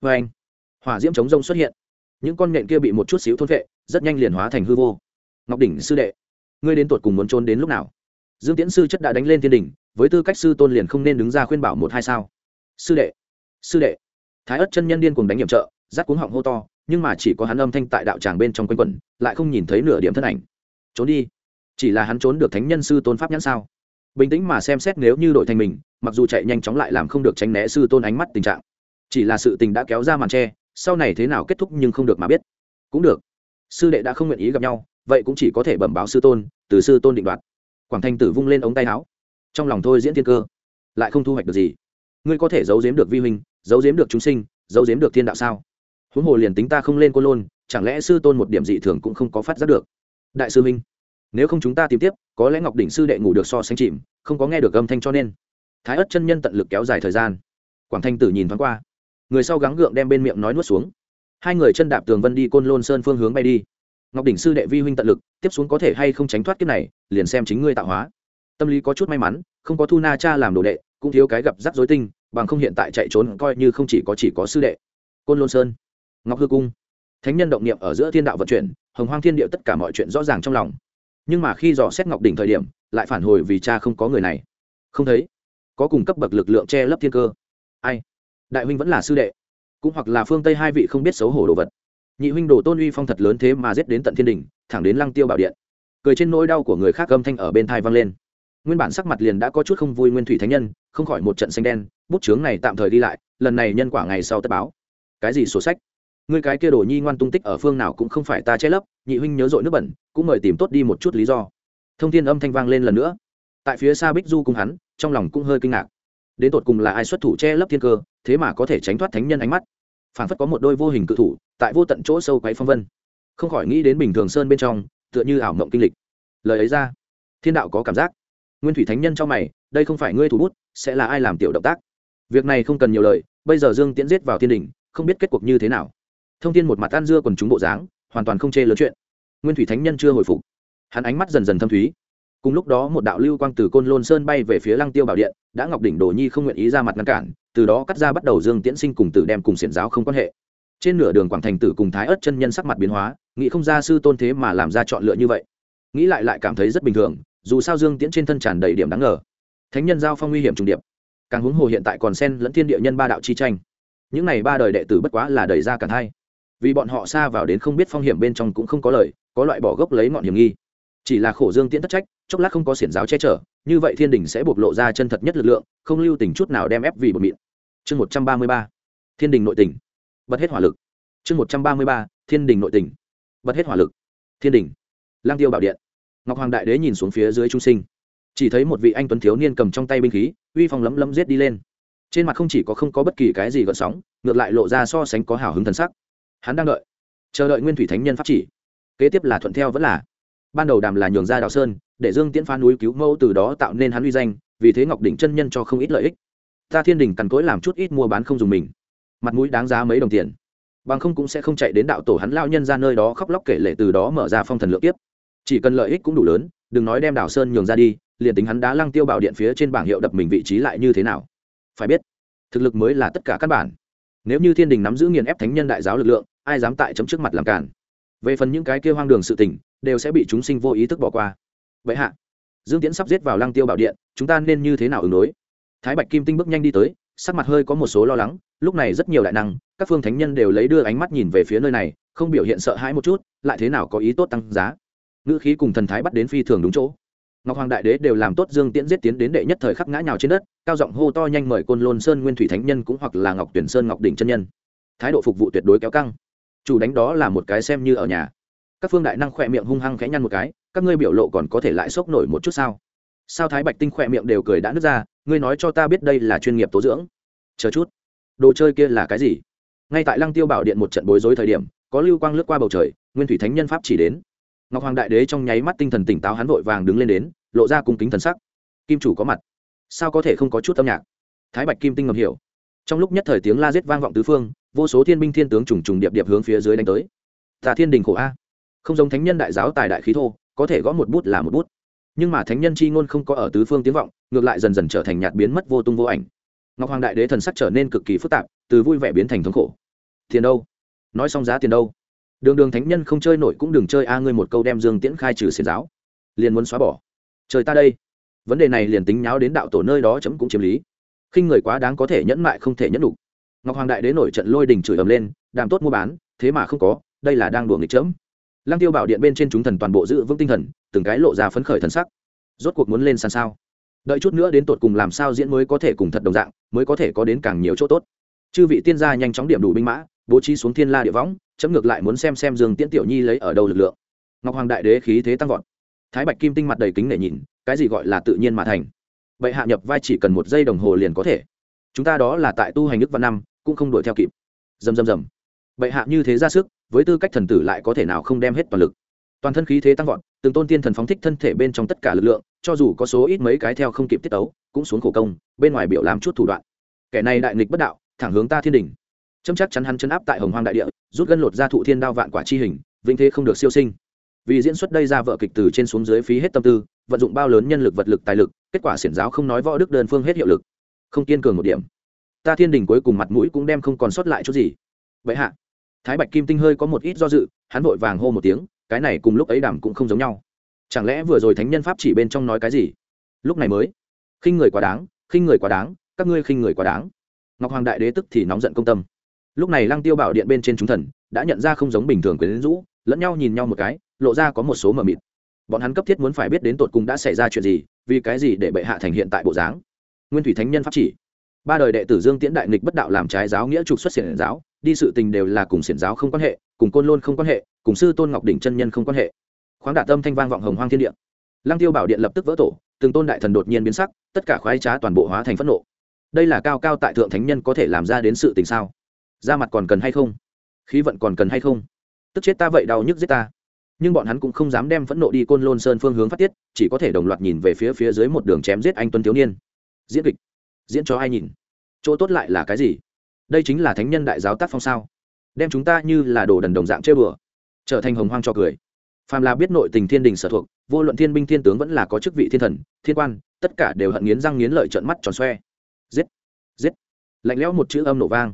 Vê anh, hỏa diễm chống rông xuất hiện. Những con nhện kia bị một chút xíu thôn vệ, rất nhanh liền hóa thành hư vô. Ngọc đỉnh sư đệ, ngươi đến tột cùng muốn trốn đến lúc nào? Dương tiễn sư chất đã đánh lên thiên đình, với tư cách sư tôn liền không nên đứng ra khuyên bảo một hai sao. Sư đệ sư đệ. Thái ất chân nhân điên cùng đánh nhiệm trợ rát cuống họng hô to, nhưng mà chỉ có hắn âm thanh tại đạo tràng bên trong quanh quẩn, lại không nhìn thấy nửa điểm thân ảnh. Trốn đi. Chỉ là hắn trốn được thánh nhân sư tôn pháp nhãn sao? Bình tĩnh mà xem xét nếu như đội thành mình, mặc dù chạy nhanh chóng lại làm không được tránh né sư tôn ánh mắt tình trạng. Chỉ là sự tình đã kéo ra màn tre sau này thế nào kết thúc nhưng không được mà biết. Cũng được. Sư đệ đã không nguyện ý gặp nhau, vậy cũng chỉ có thể bẩm báo sư tôn, từ sư tôn định đoạt quảng thanh tử vung lên ống tay áo. Trong lòng thôi diễn thiên cơ, lại không thu hoạch được gì. Ngươi có thể giấu giếm được vi huynh, giấu giếm được chúng sinh, giấu giếm được thiên đạo sao? Huống hồ liền tính ta không lên côn lôn, chẳng lẽ sư tôn một điểm dị thường cũng không có phát giác được? Đại sư huynh, nếu không chúng ta tìm tiếp, có lẽ ngọc đỉnh sư đệ ngủ được so sánh chìm, không có nghe được âm thanh cho nên. Thái ất chân nhân tận lực kéo dài thời gian. Quảng thanh tử nhìn thoáng qua. Người sau gắng gượng đem bên miệng nói nuốt xuống. Hai người chân đạp tường vân đi côn lôn sơn phương hướng bay đi ngọc đỉnh sư đệ vi huynh tận lực, tiếp xuống có thể hay không tránh thoát kiếp này, liền xem chính ngươi tạo hóa. Tâm lý có chút may mắn, không có thu na cha làm đồ đệ, cũng thiếu cái gặp rắc rối tinh, bằng không hiện tại chạy trốn coi như không chỉ có chỉ có sư đệ. Côn lôn sơn, ngọc hư cung. Thánh nhân động niệm ở giữa thiên đạo vận chuyển, hồng hoang thiên địa tất cả mọi chuyện rõ ràng trong lòng. Nhưng mà khi dò xét ngọc đỉnh thời điểm, lại phản hồi vì cha không có người này. Không thấy. Có cùng cấp bậc lực lượng che lấp thiên cơ. Ai? Đại huynh vẫn là sư đệ. Cũng hoặc là phương tây hai vị không biết xấu hổ đồ vật nhị huynh đồ tôn uy phong thật lớn thế mà giết đến tận thiên đình, thẳng đến lăng tiêu bảo điện. Cười trên nỗi đau của người khác âm thanh ở bên thai vang lên. Nguyên bản sắc mặt liền đã có chút không vui nguyên thủy thánh nhân, không khỏi một trận xanh đen, bút chướng này tạm thời đi lại, lần này nhân quả ngày sau tất báo. Cái gì sổ sách? Ngươi cái kia đồ nhi ngoan tung tích ở phương nào cũng không phải ta che lấp, nhị huynh nhớ dội nước bẩn, cũng mời tìm tốt đi một chút lý do. Thông tin âm thanh vang lên lần nữa. Tại phía xa bích du cùng hắn, trong lòng cũng hơi kinh ngạc. Đến tột cùng là ai xuất thủ che lấp thiên cơ, thế mà có thể tránh thoát thánh nhân ánh mắt? Phản phất có một đôi vô hình cự thủ tại vô tận chỗ sâu quấy phong vân. Không khỏi nghĩ đến bình thường sơn bên trong, tựa như ảo mộng kinh lịch. Lời ấy ra, thiên đạo có cảm giác. Nguyên thủy thánh nhân cho mày, đây không phải ngươi thủ bút, sẽ là ai làm tiểu động tác? Việc này không cần nhiều lời, bây giờ dương tiễn giết vào thiên đình không biết kết cuộc như thế nào. Thông tin một mặt ăn dưa còn chúng bộ dáng, hoàn toàn không chê lớn chuyện. Nguyên thủy thánh nhân chưa hồi phục. Hắn ánh mắt dần dần thâm thúy. Cùng lúc đó một đạo lưu quang từ côn lôn sơn bay về phía lăng tiêu bảo điện, đã ngọc đỉnh đồ nhi không nguyện ý ra mặt ngăn cản từ đó cắt ra bắt đầu dương tiễn sinh cùng tử đem cùng xiển giáo không quan hệ. Trên nửa đường quảng thành tử cùng thái ớt chân nhân sắc mặt biến hóa, nghĩ không ra sư tôn thế mà làm ra chọn lựa như vậy. Nghĩ lại lại cảm thấy rất bình thường, dù sao dương tiễn trên thân tràn đầy điểm đáng ngờ. Thánh nhân giao phong nguy hiểm trùng điệp. Càng huống hồ hiện tại còn sen lẫn thiên địa nhân ba đạo chi tranh. Những này ba đời đệ tử bất quá là đẩy ra cả hai. Vì bọn họ xa vào đến không biết phong hiểm bên trong cũng không có lời, có loại bỏ gốc lấy ngọn hiểm nghi. Chỉ là khổ dương tiễn thất trách, chốc lát không có xiển giáo che chở, như vậy thiên đình sẽ bộc lộ ra chân thật nhất lực lượng, không lưu tình chút nào đem ép vì bột mịn chương một trăm ba mươi ba, thiên đình nội tỉnh. Bật hết hỏa lực. Chương một trăm ba mươi ba, thiên đình nội tỉnh. Bật hết hỏa lực. Thiên đình. Lang tiêu bảo điện. Ngọc hoàng đại đế nhìn xuống phía dưới trung sinh. Chỉ thấy một vị anh tuấn thiếu niên cầm trong tay binh khí, uy phong lấm lấm giết đi lên. Trên mặt không chỉ có không có bất kỳ cái gì gợn sóng, ngược lại lộ ra so sánh có hào hứng thần sắc. Hắn đang đợi. Chờ đợi nguyên thủy thánh nhân pháp chỉ. Kế tiếp là thuận theo vẫn là. Ban đầu đàm là nhường ra đào sơn, để dương tiễn phá núi cứu mẫu từ đó tạo nên hắn uy danh, vì thế ngọc đỉnh chân nhân cho không ít lợi ích ta thiên đình cằn cỗi làm chút ít mua bán không dùng mình. Mặt mũi đáng giá mấy đồng tiền. Bằng không cũng sẽ không chạy đến đạo tổ hắn lao nhân ra nơi đó khóc lóc kể lệ từ đó mở ra phong thần lượng tiếp chỉ cần lợi ích cũng đủ lớn, đừng nói đem đào sơn nhường ra đi, liền tính hắn đã lăng tiêu bảo điện phía trên bảng hiệu đập mình vị trí lại như thế nào. Phải biết, thực lực mới là tất cả căn bản. Nếu như thiên đình nắm giữ nghiền ép thánh nhân đại giáo lực lượng, ai dám tại chấm trước mặt làm cản về phần những cái kia hoang đường sự tình, đều sẽ bị chúng sinh vô ý thức bỏ qua. Vậy hạ, dương tiễn sắp giết vào lăng tiêu bảo điện, chúng ta nên như thế nào ứng đối? Thái bạch kim tinh bước nhanh đi tới, sắc mặt hơi có một số lo lắng, lúc này rất nhiều đại năng, các phương thánh nhân đều lấy đưa ánh mắt nhìn về phía nơi này, không biểu hiện sợ hãi một chút, lại thế nào có ý tốt tăng giá. Ngữ khí cùng thần thái bắt đến phi thường đúng chỗ. Ngọc hoàng đại đế đều làm tốt dương tiễn giết tiến đến đệ nhất thời khắc ngã nhào trên đất, cao giọng hô to nhanh mời côn lôn sơn nguyên thủy thánh nhân cũng hoặc là ngọc tuyển sơn ngọc đỉnh chân nhân. Thái độ phục vụ tuyệt đối kéo căng. Chủ đánh đó là một cái xem như ở nhà. Các phương đại năng khỏe miệng hung hăng khẽ nhăn một cái, các ngươi biểu lộ còn có thể lại sốc nổi một chút sao? Sao thái bạch tinh khỏe miệng đều cười đã nứt ra ngươi nói cho ta biết đây là chuyên nghiệp tố dưỡng. Chờ chút. Đồ chơi kia là cái gì? Ngay tại lăng tiêu bảo điện một trận bối rối thời điểm, có lưu quang lướt qua bầu trời, nguyên thủy thánh nhân pháp chỉ đến. Ngọc hoàng đại đế trong nháy mắt tinh thần tỉnh táo hắn vội vàng đứng lên đến, lộ ra cung kính thần sắc. Kim chủ có mặt. Sao có thể không có chút âm nhạc? Thái bạch kim tinh ngầm hiểu. Trong lúc nhất thời tiếng la rết vang vọng tứ phương, vô số thiên binh thiên tướng trùng trùng điệp điệp hướng phía dưới đánh tới. Tà thiên đình khổ a. Không giống thánh nhân đại giáo tài đại khí thô, có thể gõ một bút là một bút. Nhưng mà thánh nhân chi ngôn không có ở tứ phương tiếng vọng ngược lại dần dần trở thành nhạt biến mất vô tung vô ảnh. Ngọc hoàng đại đế thần sắc trở nên cực kỳ phức tạp, từ vui vẻ biến thành thống khổ. Tiền đâu? Nói xong giá tiền đâu? Đường đường thánh nhân không chơi nổi cũng đừng chơi a, ngươi một câu đem dương tiễn khai trừ xiển giáo. Liền muốn xóa bỏ. Trời ta đây. Vấn đề này liền tính nháo đến đạo tổ nơi đó chấm cũng chiếm lý. Khinh người quá đáng có thể nhẫn mại không thể nhẫn đủ ngọc hoàng đại đế nổi trận lôi đình chửi ầm lên, đàm tốt mua bán, thế mà không có, đây là đang đùa nghịch chấm. Lăng tiêu bảo điện bên trên chúng thần toàn bộ giữ vững tinh thần, từng cái lộ ra phấn khởi thần sắc. Rốt cuộc muốn lên sàn sao? Đợi chút nữa đến tột cùng làm sao diễn mới có thể cùng thật đồng dạng, mới có thể có đến càng nhiều chỗ tốt. Chư vị tiên gia nhanh chóng điểm đủ binh mã, bố trí xuống thiên la địa võng, chấm ngược lại muốn xem xem dương tiễn tiểu nhi lấy ở đâu lực lượng. Ngọc hoàng đại đế khí thế tăng vọt. Thái bạch kim tinh mặt đầy kính để nhìn, cái gì gọi là tự nhiên mà thành. Vậy hạ nhập vai chỉ cần một giây đồng hồ liền có thể. Chúng ta đó là tại tu hành nước văn năm, cũng không đuổi theo kịp. Dầm dầm dầm bệ hạ như thế ra sức, với tư cách thần tử lại có thể nào không đem hết toàn lực. Toàn thân khí thế tăng vọt từng tôn tiên thần phóng thích thân thể bên trong tất cả lực lượng, cho dù có số ít mấy cái theo không kịp tiết ấu cũng xuống khổ công, bên ngoài biểu làm chút thủ đoạn. Kẻ này đại nghịch bất đạo, thẳng hướng ta thiên đình châm chắc chắn hắn chân áp tại hồng hoang đại địa, rút gân lột ra thụ thiên đao vạn quả chi hình, vĩnh thế không được siêu sinh. Vì diễn xuất đây ra vợ kịch từ trên xuống dưới phí hết tâm tư, vận dụng bao lớn nhân lực vật lực tài lực, kết quả xiển giáo không nói võ đức đơn phương hết hiệu lực. Không kiên cường một điểm. Ta thiên đình cuối cùng mặt mũi cũng đem không còn sót lại chút gì. Vậy hạ. Thái bạch kim tinh hơi có một ít do dự, hắn vội vàng hô một tiếng cái này cùng lúc ấy đảm cũng không giống nhau. Chẳng lẽ vừa rồi thánh nhân pháp chỉ bên trong nói cái gì? Lúc này mới. Khinh người quá đáng, khinh người quá đáng, các ngươi khinh người quá đáng. Ngọc hoàng đại đế tức thì nóng giận công tâm. Lúc này lăng tiêu bảo điện bên trên chúng thần đã nhận ra không giống bình thường quyến rũ, lẫn nhau nhìn nhau một cái, lộ ra có một số mờ mịt. Bọn hắn cấp thiết muốn phải biết đến tột cùng đã xảy ra chuyện gì, vì cái gì để bệ hạ thành hiện tại bộ dáng. Nguyên thủy thánh nhân pháp chỉ. Ba đời đệ tử dương tiễn đại nghịch bất đạo làm trái giáo nghĩa trục xuất xiển giáo đi sự tình đều là cùng xiển giáo không quan hệ, cùng côn lôn không quan hệ, cùng sư tôn ngọc đỉnh chân nhân không quan hệ. Khoáng đả tâm thanh vang vọng hồng hoang thiên địa. Lăng tiêu bảo điện lập tức vỡ tổ, từng tôn đại thần đột nhiên biến sắc, tất cả khoái trá toàn bộ hóa thành phẫn nộ. Đây là cao cao tại thượng thánh nhân có thể làm ra đến sự tình sao? Ra mặt còn cần hay không? Khí vận còn cần hay không? Tức chết ta vậy đau nhức giết ta. Nhưng bọn hắn cũng không dám đem phẫn nộ đi côn lôn sơn phương hướng phát tiết, chỉ có thể đồng loạt nhìn về phía phía dưới một đường chém giết anh tuân thiếu niên. Diễn kịch. Diễn cho ai nhìn? Chỗ tốt lại là cái gì? Đây chính là thánh nhân đại giáo tác phong sao? Đem chúng ta như là đồ đần đồng dạng chơi bừa. Trở thành hồng hoang cho cười. Phàm là biết nội tình thiên đình sở thuộc, vô luận thiên binh thiên tướng vẫn là có chức vị thiên thần, thiên quan, tất cả đều hận nghiến răng nghiến lợi trận mắt tròn xoe. Giết! Giết! Lạnh lẽo một chữ âm nổ vang.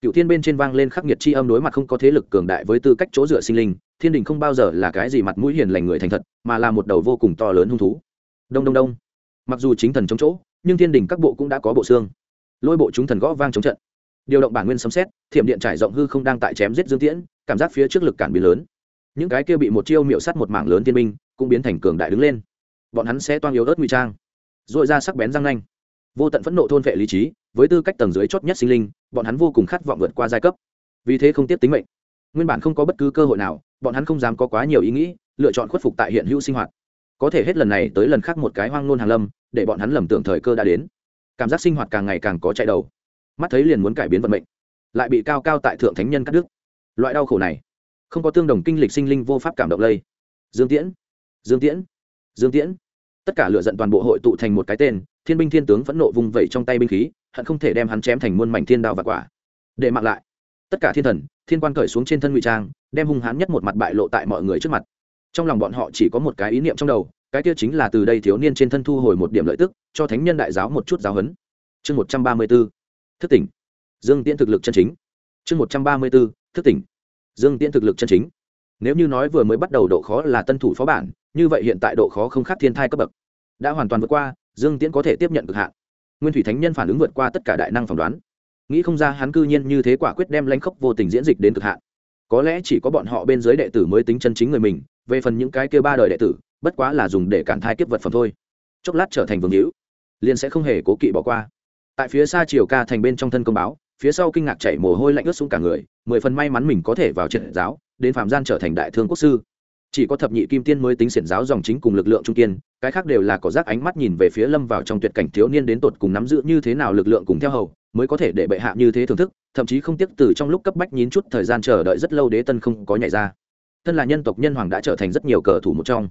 Cựu thiên bên trên vang lên khắc nghiệt chi âm đối mặt không có thế lực cường đại với tư cách chỗ dựa sinh linh, thiên đình không bao giờ là cái gì mặt mũi hiền lành người thành thật, mà là một đầu vô cùng to lớn hung thú. Đông đông đông. Mặc dù chính thần chống chỗ, nhưng thiên đình các bộ cũng đã có bộ xương. Lôi bộ chúng thần gõ vang chống trận điều động bản nguyên sấm xét thiểm điện trải rộng hư không đang tại chém giết dương tiễn, cảm giác phía trước lực cản biến lớn. Những cái kia bị một chiêu miệu sắt một mảng lớn thiên binh, cũng biến thành cường đại đứng lên. Bọn hắn sẽ toan yếu ớt nguy trang. Dội ra sắc bén răng nanh. Vô tận phẫn nộ thôn vệ lý trí, với tư cách tầng dưới chót nhất sinh linh, bọn hắn vô cùng khát vọng vượt qua giai cấp. Vì thế không tiếp tính mệnh. Nguyên bản không có bất cứ cơ hội nào, bọn hắn không dám có quá nhiều ý nghĩ, lựa chọn khuất phục tại hiện hữu sinh hoạt. Có thể hết lần này tới lần khác một cái hoang nôn hàng lâm, để bọn hắn lầm tưởng thời cơ đã đến. Cảm giác sinh hoạt càng ngày càng có chạy đầu mắt thấy liền muốn cải biến vận mệnh, lại bị cao cao tại thượng thánh nhân cắt đứt. Loại đau khổ này, không có tương đồng kinh lịch sinh linh vô pháp cảm động lây. Dương tiễn dương tiễn dương tiễn. Tất cả lựa giận toàn bộ hội tụ thành một cái tên, thiên binh thiên tướng phẫn nộ vùng vẩy trong tay binh khí, hận không thể đem hắn chém thành muôn mảnh thiên đao và quả. Để mặc lại. Tất cả thiên thần, thiên quan cởi xuống trên thân ngụy trang, đem hung hãn nhất một mặt bại lộ tại mọi người trước mặt. Trong lòng bọn họ chỉ có một cái ý niệm trong đầu, cái kia chính là từ đây thiếu niên trên thân thu hồi một điểm lợi tức, cho thánh nhân đại giáo một chút giáo huấn. Chương một trăm ba mươi b ố thức tỉnh. Dương tiễn thực lực chân chính. Chương một trăm ba mươi b ố thức tỉnh. Dương tiễn thực lực chân chính. Nếu như nói vừa mới bắt đầu độ khó là tân thủ phó bản, như vậy hiện tại độ khó không khác thiên thai cấp bậc. Đã hoàn toàn vượt qua, dương tiễn có thể tiếp nhận cực hạn. Nguyên thủy thánh nhân phản ứng vượt qua tất cả đại năng phỏng đoán. Nghĩ không ra hắn cư nhiên như thế quả quyết đem lãnh khốc vô tình diễn dịch đến cực hạn. Có lẽ chỉ có bọn họ bên dưới đệ tử mới tính chân chính người mình, về phần những cái kia ba đời đệ tử, bất quá là dùng để cản thai kiếp vật phẩm thôi. Chốc lát trở thành vương hữu, liền sẽ không hề cố kỵ bỏ qua tại phía xa triều ca thành bên trong thân công báo, phía sau kinh ngạc chảy mồ hôi lạnh ướt xuống cả người, mười phần may mắn mình có thể vào triệt giáo, đến phạm gian trở thành đại thương quốc sư. Chỉ có thập nhị kim tiên mới tính xiển giáo dòng chính cùng lực lượng trung kiên, cái khác đều là có rác ánh mắt nhìn về phía lâm vào trong tuyệt cảnh thiếu niên đến tột cùng nắm giữ như thế nào lực lượng cùng theo hầu, mới có thể để bệ hạ như thế thưởng thức, thậm chí không tiếc từ trong lúc cấp bách nhín chút thời gian chờ đợi rất lâu đế tân không có nhảy ra. Thân là nhân tộc nhân hoàng đã trở thành rất nhiều cờ thủ một trong.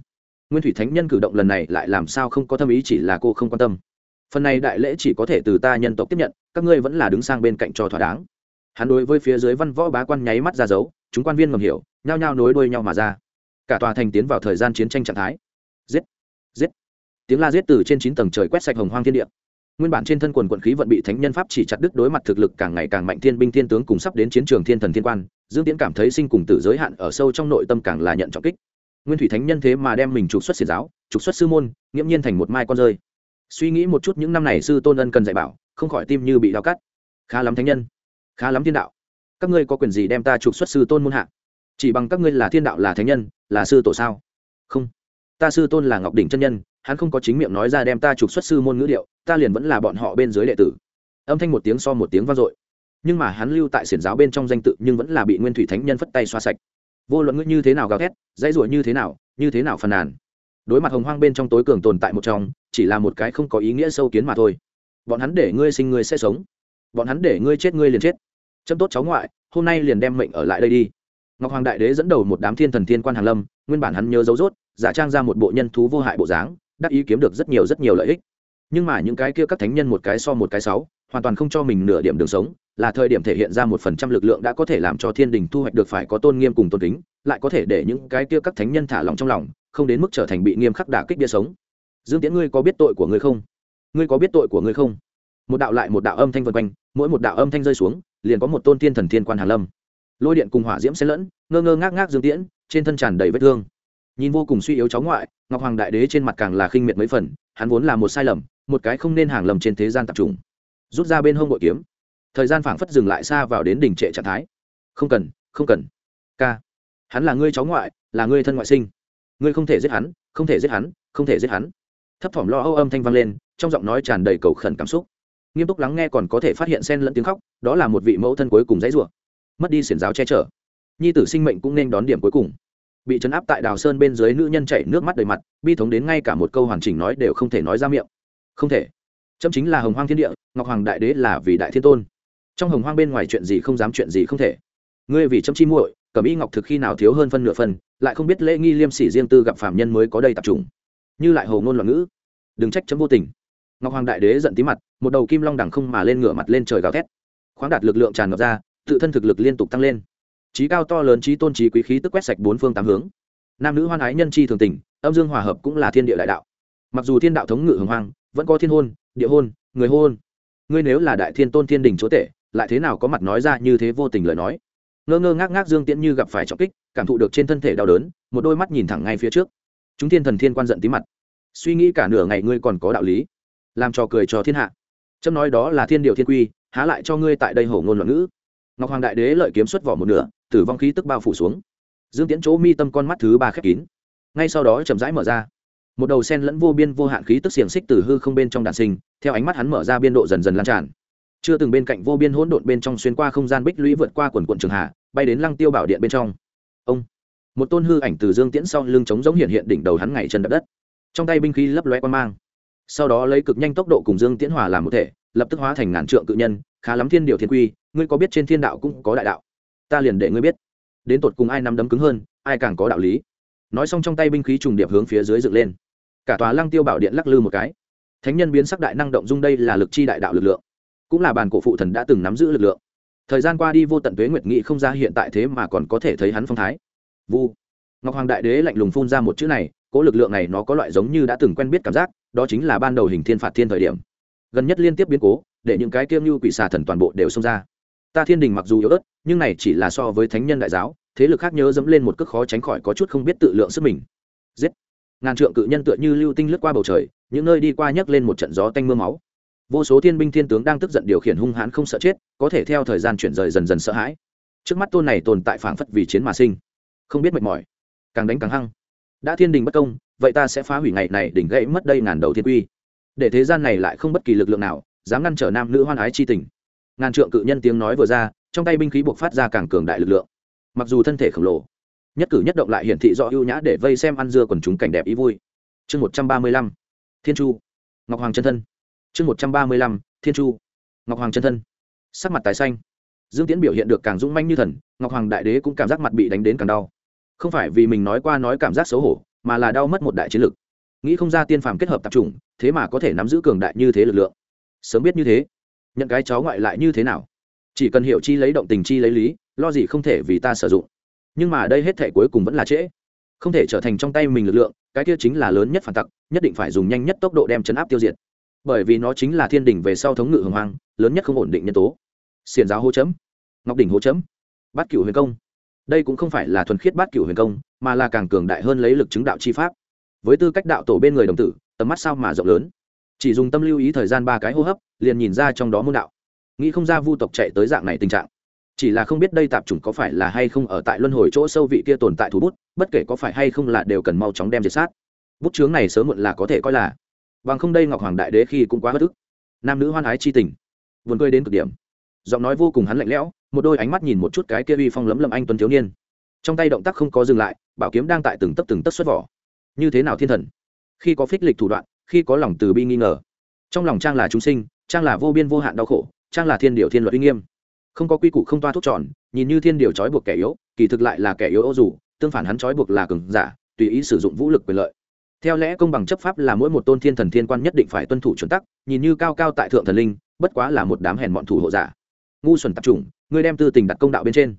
Nguyên thủy thánh nhân cử động lần này lại làm sao không có tâm ý chỉ là cô không quan tâm phần này đại lễ chỉ có thể từ ta nhân tộc tiếp nhận, các ngươi vẫn là đứng sang bên cạnh cho thỏa đáng. Hắn đối với phía dưới văn võ bá quan nháy mắt ra dấu, chúng quan viên ngầm hiểu, nhao nhao nối đuôi nhau mà ra. Cả tòa thành tiến vào thời gian chiến tranh trạng thái. Giết! Giết! Tiếng la giết từ trên chín tầng trời quét sạch hồng hoang thiên địa. Nguyên bản trên thân quần quận khí vận bị thánh nhân pháp chỉ chặt đứt đối mặt thực lực càng ngày càng mạnh thiên binh thiên tướng cùng sắp đến chiến trường thiên thần thiên quan, dương tiễn cảm thấy sinh cùng tử giới hạn ở sâu trong nội tâm càng là nhận trọng kích. Nguyên thủy thánh nhân thế mà đem mình trục xuất xiển giáo, trục xuất sư môn, nghiễm nhiên thành một mai con rơi suy nghĩ một chút những năm này sư tôn ân cần dạy bảo, không khỏi tim như bị đau cắt. Khá lắm thánh nhân. Khá lắm thiên đạo. Các ngươi có quyền gì đem ta trục xuất sư tôn môn hạ? Chỉ bằng các ngươi là thiên đạo là thánh nhân, là sư tổ sao? Không. Ta sư tôn là ngọc đỉnh chân nhân, hắn không có chính miệng nói ra đem ta trục xuất sư môn ngữ điệu, ta liền vẫn là bọn họ bên dưới đệ tử. Âm thanh một tiếng so một tiếng vang dội. Nhưng mà hắn lưu tại xiển giáo bên trong danh tự nhưng vẫn là bị nguyên thủy thánh nhân phất tay xoa sạch. Vô luận ngươi như thế nào gào thét, dãy ruổi như thế nào, như thế nào phàn nàn. Đối mặt hồng hoang bên trong tối cường tồn tại một trong chỉ là một cái không có ý nghĩa sâu kiến mà thôi. Bọn hắn để ngươi sinh ngươi sẽ sống. Bọn hắn để ngươi chết ngươi liền chết. Châm tốt cháu ngoại, hôm nay liền đem mệnh ở lại đây đi. Ngọc hoàng đại đế dẫn đầu một đám thiên thần thiên quan hàn lâm, nguyên bản hắn nhớ dấu dốt giả trang ra một bộ nhân thú vô hại bộ dáng, đắc ý kiếm được rất nhiều rất nhiều lợi ích. Nhưng mà những cái kia các thánh nhân một cái so một cái sáu, hoàn toàn không cho mình nửa điểm đường sống, là thời điểm thể hiện ra một phần trăm lực lượng đã có thể làm cho thiên đình thu hoạch được phải có tôn nghiêm cùng tôn kính, lại có thể để những cái kia các thánh nhân thả lòng trong lòng, không đến mức trở thành bị nghiêm khắc đả kích bia sống dương tiễn ngươi có biết tội của ngươi không? Ngươi có biết tội của ngươi không? Một đạo lại một đạo âm thanh vân quanh, mỗi một đạo âm thanh rơi xuống, liền có một tôn thiên thần thiên quan hàn lâm. Lôi điện cùng hỏa diễm xen lẫn, ngơ ngơ ngác ngác dương tiễn, trên thân tràn đầy vết thương. Nhìn vô cùng suy yếu cháu ngoại, ngọc hoàng đại đế trên mặt càng là khinh miệt mấy phần, hắn vốn là một sai lầm, một cái không nên hàng lầm trên thế gian tập trung rút ra bên hông bội kiếm. Thời gian phảng phất dừng lại xa vào đến đỉnh trệ trạng thái. Không cần không cần. Ca. Hắn là ngươi cháu ngoại, là ngươi thân ngoại sinh. Ngươi không thể giết hắn, không thể giết hắn, không thể giết hắn thấp thỏm lo âu âm thanh vang lên, trong giọng nói tràn đầy cầu khẩn cảm xúc. Nghiêm túc lắng nghe còn có thể phát hiện xen lẫn tiếng khóc, đó là một vị mẫu thân cuối cùng dãy rủa. Mất đi xiển giáo che chở. Nhi tử sinh mệnh cũng nên đón điểm cuối cùng. Bị chấn áp tại đào sơn bên dưới nữ nhân chảy nước mắt đầy mặt, bi thống đến ngay cả một câu hoàn chỉnh nói đều không thể nói ra miệng. Không thể. Chấm chính là hồng hoang thiên địa, ngọc hoàng đại đế là vì đại thiên tôn. Trong hồng hoang bên ngoài chuyện gì không dám chuyện gì không thể. Ngươi vì chấm chi muội cẩm y ngọc thực khi nào thiếu hơn phân nửa phần, lại không biết lễ nghi liêm sỉ riêng tư gặp phạm nhân mới có đây tập trung như lại hồ ngôn loạn ngữ đừng trách chấm vô tình. Ngọc hoàng đại đế giận tí mặt, một đầu kim long đằng không mà lên ngửa mặt lên trời gào thét. Khoáng đạt lực lượng tràn ngập ra, tự thân thực lực liên tục tăng lên. Trí cao to lớn trí tôn trí quý khí tức quét sạch bốn phương tám hướng. Nam nữ hoan ái nhân chi thường tình, âm dương hòa hợp cũng là thiên địa đại đạo. Mặc dù thiên đạo thống ngự hồng hoang, vẫn có thiên hôn, địa hôn, người hôn. Ngươi nếu là đại thiên tôn thiên đình chúa tể, lại thế nào có mặt nói ra như thế vô tình lời nói? Ngơ ngơ ngác ngác dương tiễn như gặp phải trọng kích, cảm thụ được trên thân thể đau đớn, một đôi mắt nhìn thẳng ngay phía trước. Chúng thiên thần thiên quan giận tí mặt suy nghĩ cả nửa ngày ngươi còn có đạo lý. Làm trò cười cho thiên hạ. Trâm nói đó là thiên điều thiên quy, há lại cho ngươi tại đây hổ ngôn loạn ngữ. Ngọc hoàng đại đế lợi kiếm xuất vỏ một nửa, tử vong khí tức bao phủ xuống. Dương tiễn chỗ mi tâm con mắt thứ ba khép kín. Ngay sau đó chậm rãi mở ra. Một đầu sen lẫn vô biên vô hạn khí tức xiềng xích từ hư không bên trong đạn sinh, theo ánh mắt hắn mở ra biên độ dần dần lan tràn. Chưa từng bên cạnh vô biên hỗn độn bên trong xuyên qua không gian bích lũy vượt qua quần quận trường hạ, bay đến lăng tiêu bảo điện bên trong. Ông. Một tôn hư ảnh từ dương tiễn sau lưng trống giống hiện hiện đỉnh đầu hắn ngày chân đập đất trong tay binh khí lấp lóe quan mang. Sau đó lấy cực nhanh tốc độ cùng dương tiễn hòa làm một thể, lập tức hóa thành ngàn trượng cự nhân, khá lắm thiên điều thiên quy, ngươi có biết trên thiên đạo cũng có đại đạo? Ta liền để ngươi biết. Đến tột cùng ai nắm đấm cứng hơn, ai càng có đạo lý. Nói xong trong tay binh khí trùng điệp hướng phía dưới dựng lên. Cả tòa lăng tiêu bảo điện lắc lư một cái. Thánh nhân biến sắc đại năng động dung đây là lực chi đại đạo lực lượng. Cũng là bàn cổ phụ thần đã từng nắm giữ lực lượng. Thời gian qua đi vô tận tuế nguyệt nghị không ra hiện tại thế mà còn có thể thấy hắn phong thái. Vu. Ngọc hoàng đại đế lạnh lùng phun ra một chữ này cỗ lực lượng này nó có loại giống như đã từng quen biết cảm giác, đó chính là ban đầu hình thiên phạt thiên thời điểm. Gần nhất liên tiếp biến cố, để những cái kiêm như quỷ xà thần toàn bộ đều xông ra. Ta thiên đình mặc dù yếu ớt, nhưng này chỉ là so với thánh nhân đại giáo, thế lực khác nhớ dẫm lên một cước khó tránh khỏi có chút không biết tự lượng sức mình. Giết! Ngàn trượng cự nhân tựa như lưu tinh lướt qua bầu trời, những nơi đi qua nhấc lên một trận gió tanh mưa máu. Vô số thiên binh thiên tướng đang tức giận điều khiển hung hãn không sợ chết, có thể theo thời gian chuyển rời dần dần sợ hãi. Trước mắt tôn này tồn tại phảng phất vì chiến mà sinh. Không biết mệt mỏi, càng đánh càng hăng đã thiên đình bất công, vậy ta sẽ phá hủy ngày này đỉnh gãy mất đây ngàn đầu thiên quy. Để thế gian này lại không bất kỳ lực lượng nào, dám ngăn trở nam nữ hoan ái chi tình. Ngàn trượng cự nhân tiếng nói vừa ra, trong tay binh khí buộc phát ra càng cường đại lực lượng. Mặc dù thân thể khổng lồ, nhất cử nhất động lại hiển thị rõ ưu nhã để vây xem ăn dưa quần chúng cảnh đẹp ý vui. Chương một trăm ba mươi lăm, thiên chu. Ngọc hoàng chân thân. Chương một trăm ba mươi lăm, thiên chu. Ngọc hoàng chân thân. Sắc mặt tái xanh. Dương tiễn biểu hiện được càng dũng manh như thần, ngọc hoàng đại đế cũng cảm giác mặt bị đánh đến càng đau không phải vì mình nói qua nói cảm giác xấu hổ, mà là đau mất một đại chiến lực. Nghĩ không ra tiên phàm kết hợp tập trung thế mà có thể nắm giữ cường đại như thế lực lượng. Sớm biết như thế, nhận cái cháu ngoại lại như thế nào? Chỉ cần hiểu chi lấy động tình chi lấy lý, lo gì không thể vì ta sử dụng. Nhưng mà đây hết thể cuối cùng vẫn là trễ. Không thể trở thành trong tay mình lực lượng, cái kia chính là lớn nhất phản tặc, nhất định phải dùng nhanh nhất tốc độ đem chấn áp tiêu diệt. Bởi vì nó chính là thiên đỉnh về sau thống ngự hồng hoang, lớn nhất không ổn định nhân tố. Xiền giáo hô chấm, ngọc đỉnh hô chấm, bát cửu huyền công đây cũng không phải là thuần khiết bát cửu huyền công, mà là càng cường đại hơn lấy lực chứng đạo chi pháp. Với tư cách đạo tổ bên người đồng tử, tầm mắt sao mà rộng lớn. Chỉ dùng tâm lưu ý thời gian ba cái hô hấp, liền nhìn ra trong đó môn đạo. Nghĩ không ra vu tộc chạy tới dạng này tình trạng. Chỉ là không biết đây tạp chủng có phải là hay không ở tại luân hồi chỗ sâu vị kia tồn tại thú bút, bất kể có phải hay không là đều cần mau chóng đem diệt sát. Bút chướng này sớm muộn là có thể coi là. Bằng không đây ngọc hoàng đại đế khi cũng quá bất ức. Nam nữ hoan ái chi tình. Vườn cười đến cực điểm. Giọng nói vô cùng hắn lạnh lẽo một đôi ánh mắt nhìn một chút cái kia uy phong lấm lấm anh tuấn thiếu niên. Trong tay động tác không có dừng lại, bảo kiếm đang tại từng tấc từng tấc xuất vỏ. Như thế nào thiên thần? Khi có phích lịch thủ đoạn, khi có lòng từ bi nghi ngờ. Trong lòng trang là chúng sinh, trang là vô biên vô hạn đau khổ, trang là thiên điều thiên luật uy nghiêm. Không có quy củ không toa thuốc tròn, nhìn như thiên điều trói buộc kẻ yếu, kỳ thực lại là kẻ yếu ô dù, tương phản hắn trói buộc là cường giả, tùy ý sử dụng vũ lực quyền lợi. Theo lẽ công bằng chấp pháp là mỗi một tôn thiên thần thiên quan nhất định phải tuân thủ chuẩn tắc, nhìn như cao cao tại thượng thần linh, bất quá là một đám hèn bọn thủ hộ giả. Ngu xuẩn tập trung ngươi đem tư tình đặt công đạo bên trên.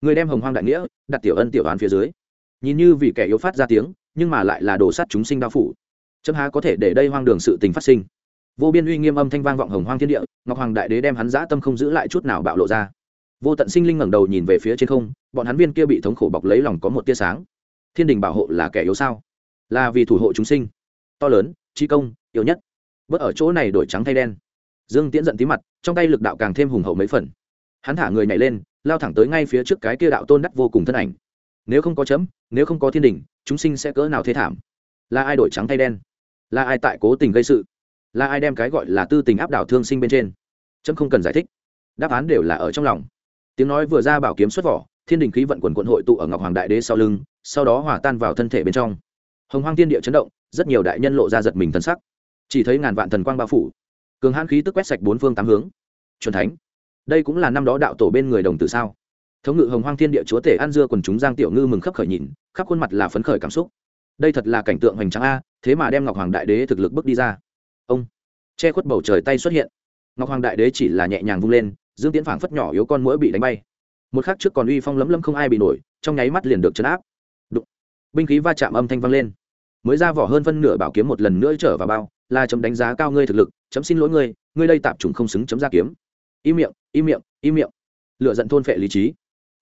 Ngươi đem hồng hoang đại nghĩa đặt tiểu ân tiểu đoán phía dưới. Nhìn như vì kẻ yếu phát ra tiếng, nhưng mà lại là đồ sát chúng sinh đao phủ. Chấm há có thể để đây hoang đường sự tình phát sinh? Vô biên uy nghiêm âm thanh vang vọng hồng hoang thiên địa, ngọc hoàng đại đế đem hắn dã tâm không giữ lại chút nào bạo lộ ra. Vô tận sinh linh ngẩng đầu nhìn về phía trên không, bọn hắn viên kia bị thống khổ bọc lấy lòng có một tia sáng. Thiên đình bảo hộ là kẻ yếu sao? Là vì thủ hộ chúng sinh. To lớn trí công, yếu nhất. Bớt ở chỗ này đổi trắng thay đen. Dương tiễn giận tí mặt, trong tay lực đạo càng thêm hùng hậu mấy phần hắn thả người nhảy lên, lao thẳng tới ngay phía trước cái kia đạo tôn đắc vô cùng thân ảnh. Nếu không có chấm, nếu không có thiên đình, chúng sinh sẽ cỡ nào thế thảm? Là ai đổi trắng thay đen? Là ai tại cố tình gây sự? Là ai đem cái gọi là tư tình áp đảo thương sinh bên trên? Chấm không cần giải thích. Đáp án đều là ở trong lòng. Tiếng nói vừa ra bảo kiếm xuất vỏ, thiên đình khí vận quần quận hội tụ ở ngọc hoàng đại đế sau lưng, sau đó hòa tan vào thân thể bên trong. Hồng hoang thiên địa chấn động, rất nhiều đại nhân lộ ra giật mình thân sắc. Chỉ thấy ngàn vạn thần quang bao phủ. Cường hãn khí tức quét sạch bốn phương tám hướng. C thánh đây cũng là năm đó đạo tổ bên người đồng tử sao? Thống ngự hồng hoang thiên địa chúa tể an dưa quần chúng giang tiểu ngư mừng khắp khởi nhìn, khắp khuôn mặt là phấn khởi cảm xúc. Đây thật là cảnh tượng hoành tráng a, thế mà đem ngọc hoàng đại đế thực lực bước đi ra. Ông, che khuất bầu trời tay xuất hiện. Ngọc hoàng đại đế chỉ là nhẹ nhàng vung lên, dương tiễn phảng phất nhỏ yếu con mũi bị đánh bay. Một khắc trước còn uy phong lấm lấm không ai bị nổi, trong nháy mắt liền được chấn áp. Đụng. binh khí va chạm âm thanh vang lên. Mới ra vỏ hơn phân nửa bảo kiếm một lần nữa trở vào bao, là chấm đánh giá cao ngươi thực lực, chấm xin lỗi ngươi ngươi đây tạp trùng không xứng chấm ra kiếm im miệng im miệng im miệng. Lựa giận thôn phệ lý trí.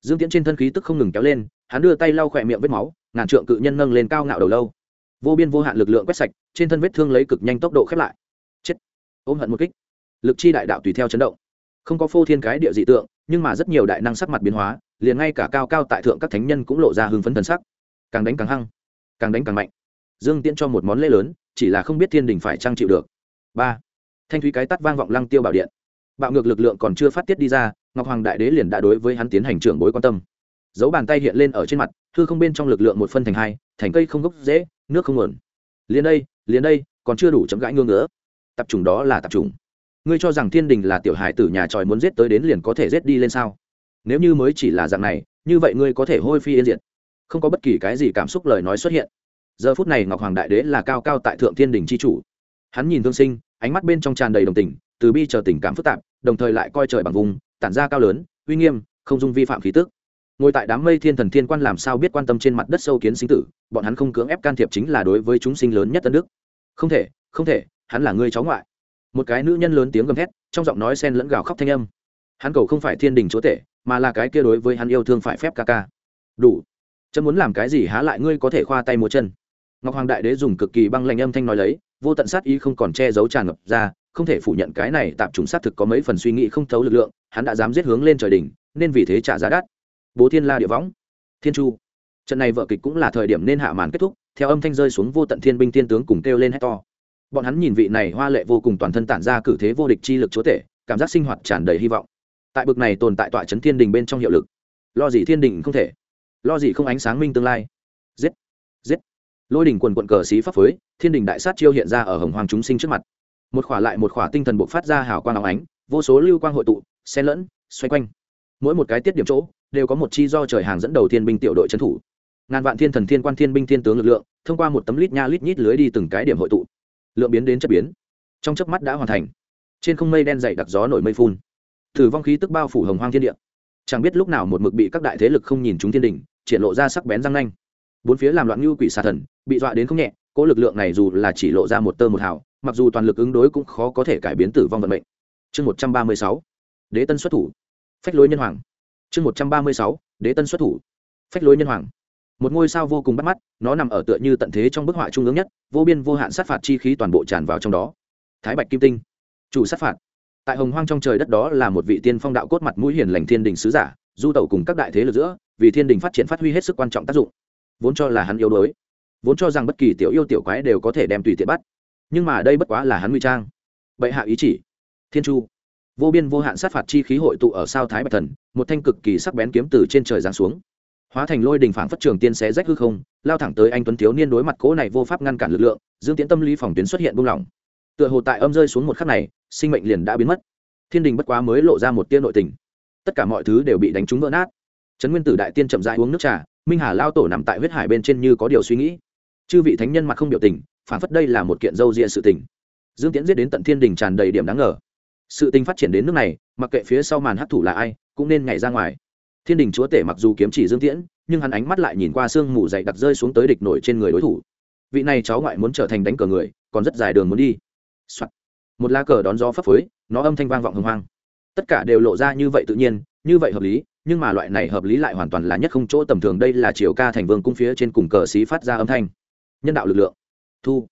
Dương tiễn trên thân khí tức không ngừng kéo lên, hắn đưa tay lau khỏe miệng vết máu, ngàn trượng cự nhân nâng lên cao ngạo đầu lâu. Vô biên vô hạn lực lượng quét sạch, trên thân vết thương lấy cực nhanh tốc độ khép lại. Chết. Ôm hận một kích. Lực chi đại đạo tùy theo chấn động. Không có phô thiên cái địa dị tượng, nhưng mà rất nhiều đại năng sắc mặt biến hóa, liền ngay cả cao cao tại thượng các thánh nhân cũng lộ ra hưng phấn thần sắc. Càng đánh càng hăng, càng đánh càng mạnh. Dương tiễn cho một món lễ lớn, chỉ là không biết thiên đình phải trang chịu được. Ba. Thanh thúy cái tắt vang vọng lăng tiêu bảo điện bạo ngược lực lượng còn chưa phát tiết đi ra, ngọc hoàng đại đế liền đã đối với hắn tiến hành trưởng bối quan tâm. Dấu bàn tay hiện lên ở trên mặt thư không bên trong lực lượng một phân thành hai, thành cây không gốc, dễ, nước không nguồn. Liền đây liền đây, còn chưa đủ chấm gãi ngương nữa tập trung đó là tập trung ngươi cho rằng thiên đình là tiểu hải tử nhà tròi muốn giết tới đến liền có thể giết đi lên sao? Nếu như mới chỉ là dạng này, như vậy ngươi có thể hôi phi yên diệt. Không có bất kỳ cái gì cảm xúc lời nói xuất hiện. Giờ phút này ngọc hoàng đại đế là cao cao tại thượng thiên đình c h i chủ. Hắn nhìn thương sinh, ánh mắt bên trong tràn đầy đồng tình, từ bi chờ tình cảm phức tạp đồng thời lại coi trời bằng vùng, tản ra cao lớn, uy nghiêm, không dung vi phạm khí tức. Ngồi tại đám mây thiên thần thiên quan làm sao biết quan tâm trên mặt đất sâu kiến sinh tử, bọn hắn không cưỡng ép can thiệp chính là đối với chúng sinh lớn nhất tân đức. Không thể không thể, hắn là người cháu ngoại. Một cái nữ nhân lớn tiếng gầm thét, trong giọng nói sen lẫn gào khóc thanh âm. Hắn cầu không phải thiên đình chúa tể, mà là cái kia đối với hắn yêu thương phải phép ca ca. Đủ. Chấm muốn làm cái gì há lại ngươi có thể khoa tay múa chân. Ngọc hoàng đại đế dùng cực kỳ băng lạnh âm thanh nói lấy, vô tận sát ý không còn che giấu tràn ngập ra không thể phủ nhận cái này tạm trùng xác thực có mấy phần suy nghĩ không thấu lực lượng, hắn đã dám giết hướng lên trời đỉnh, nên vì thế trả giá đắt. Bố thiên la địa võng. Thiên chu. Trận này vợ kịch cũng là thời điểm nên hạ màn kết thúc, theo âm thanh rơi xuống vô tận thiên binh thiên tướng cùng kêu lên hét to. Bọn hắn nhìn vị này hoa lệ vô cùng toàn thân tản ra cử thế vô địch chi lực chúa tể, cảm giác sinh hoạt tràn đầy hy vọng. Tại bực này tồn tại tọa trấn thiên đình bên trong hiệu lực. Lo gì thiên đình không thể? Lo gì không ánh sáng minh tương lai? Giết! Giết! Lôi đỉnh quần quận cờ xí pháp phối, thiên đình đại sát chiêu hiện ra ở hồng hoàng chúng sinh trước mặt một khỏa lại một khỏa tinh thần buộc phát ra hào quang áo ánh, vô số lưu quang hội tụ, xen lẫn, xoay quanh. Mỗi một cái tiết điểm chỗ, đều có một chi do trời hàng dẫn đầu thiên binh tiểu đội trấn thủ. Ngàn vạn thiên thần thiên quan thiên binh thiên tướng lực lượng, thông qua một tấm lít nha lít nhít lưới đi từng cái điểm hội tụ. Lượng biến đến chất biến. Trong chớp mắt đã hoàn thành. Trên không mây đen dày đặc gió nổi mây phun. Thử vong khí tức bao phủ hồng hoang thiên địa. Chẳng biết lúc nào một mực bị các đại thế lực không nhìn chúng thiên đình, triển lộ ra sắc bén răng nanh. Bốn phía làm loạn như quỷ xà thần, bị dọa đến không nhẹ cỗ lực lượng này dù là chỉ lộ ra một tơ một hào mặc dù toàn lực ứng đối cũng khó có thể cải biến tử vong vận mệnh. Chương một trăm ba mươi sáu, đế tân xuất thủ. Phách lối nhân hoàng. Chương một trăm ba mươi sáu, đế tân xuất thủ. Phách lối nhân hoàng. Một ngôi sao vô cùng bắt mắt, nó nằm ở tựa như tận thế trong bức họa trung ương nhất, vô biên vô hạn sát phạt chi khí toàn bộ tràn vào trong đó. Thái bạch kim tinh. Chủ sát phạt. Tại hồng hoang trong trời đất đó là một vị tiên phong đạo cốt mặt mũi hiền lành thiên đình sứ giả, du tẩu cùng các đại thế lực giữa, vì thiên đình phát triển phát huy hết sức quan trọng tác dụng. Vốn cho là hắn yếu đuối. Vốn cho rằng bất kỳ tiểu yêu tiểu quái đều có thể đem tùy tiện bắt nhưng mà đây bất quá là hắn nguy trang. Bệ hạ ý chỉ. Thiên chu. Vô biên vô hạn sát phạt chi khí hội tụ ở sao thái bạch thần, một thanh cực kỳ sắc bén kiếm từ trên trời giáng xuống. Hóa thành lôi đình phảng phất trường tiên xé rách hư không, lao thẳng tới anh tuấn thiếu niên đối mặt cố này vô pháp ngăn cản lực lượng, dương tiễn tâm lý phòng tuyến xuất hiện buông lỏng. Tựa hồ tại âm rơi xuống một khắc này, sinh mệnh liền đã biến mất. Thiên đình bất quá mới lộ ra một tiên nội tình. Tất cả mọi thứ đều bị đánh trúng vỡ nát. Trấn nguyên tử đại tiên chậm dại uống nước trà, minh hà lao tổ nằm tại huyết hải bên trên như có điều suy nghĩ. Chư vị thánh nhân mặt không biểu tình phản phất đây là một kiện dâu ria sự tình. Dương tiễn giết đến tận thiên đình tràn đầy điểm đáng ngờ. Sự tình phát triển đến nước này, mặc kệ phía sau màn hấp thủ là ai, cũng nên nhảy ra ngoài. Thiên đình chúa tể mặc dù kiếm chỉ dương tiễn, nhưng hắn ánh mắt lại nhìn qua sương mù dày đặc rơi xuống tới địch nổi trên người đối thủ. Vị này cháu ngoại muốn trở thành đánh cờ người, còn rất dài đường muốn đi、Soạn. một lá cờ đón gió phấp phới, nó âm thanh vang vọng hồng hoang. Tất cả đều lộ ra như vậy tự nhiên, như vậy hợp lý, nhưng mà loại này hợp lý lại hoàn toàn là nhất không chỗ tầm thường. Đây là chiều ca thành vương cung phía trên cùng cờ xí phát ra âm thanh. Nhân đạo lực lượng thu.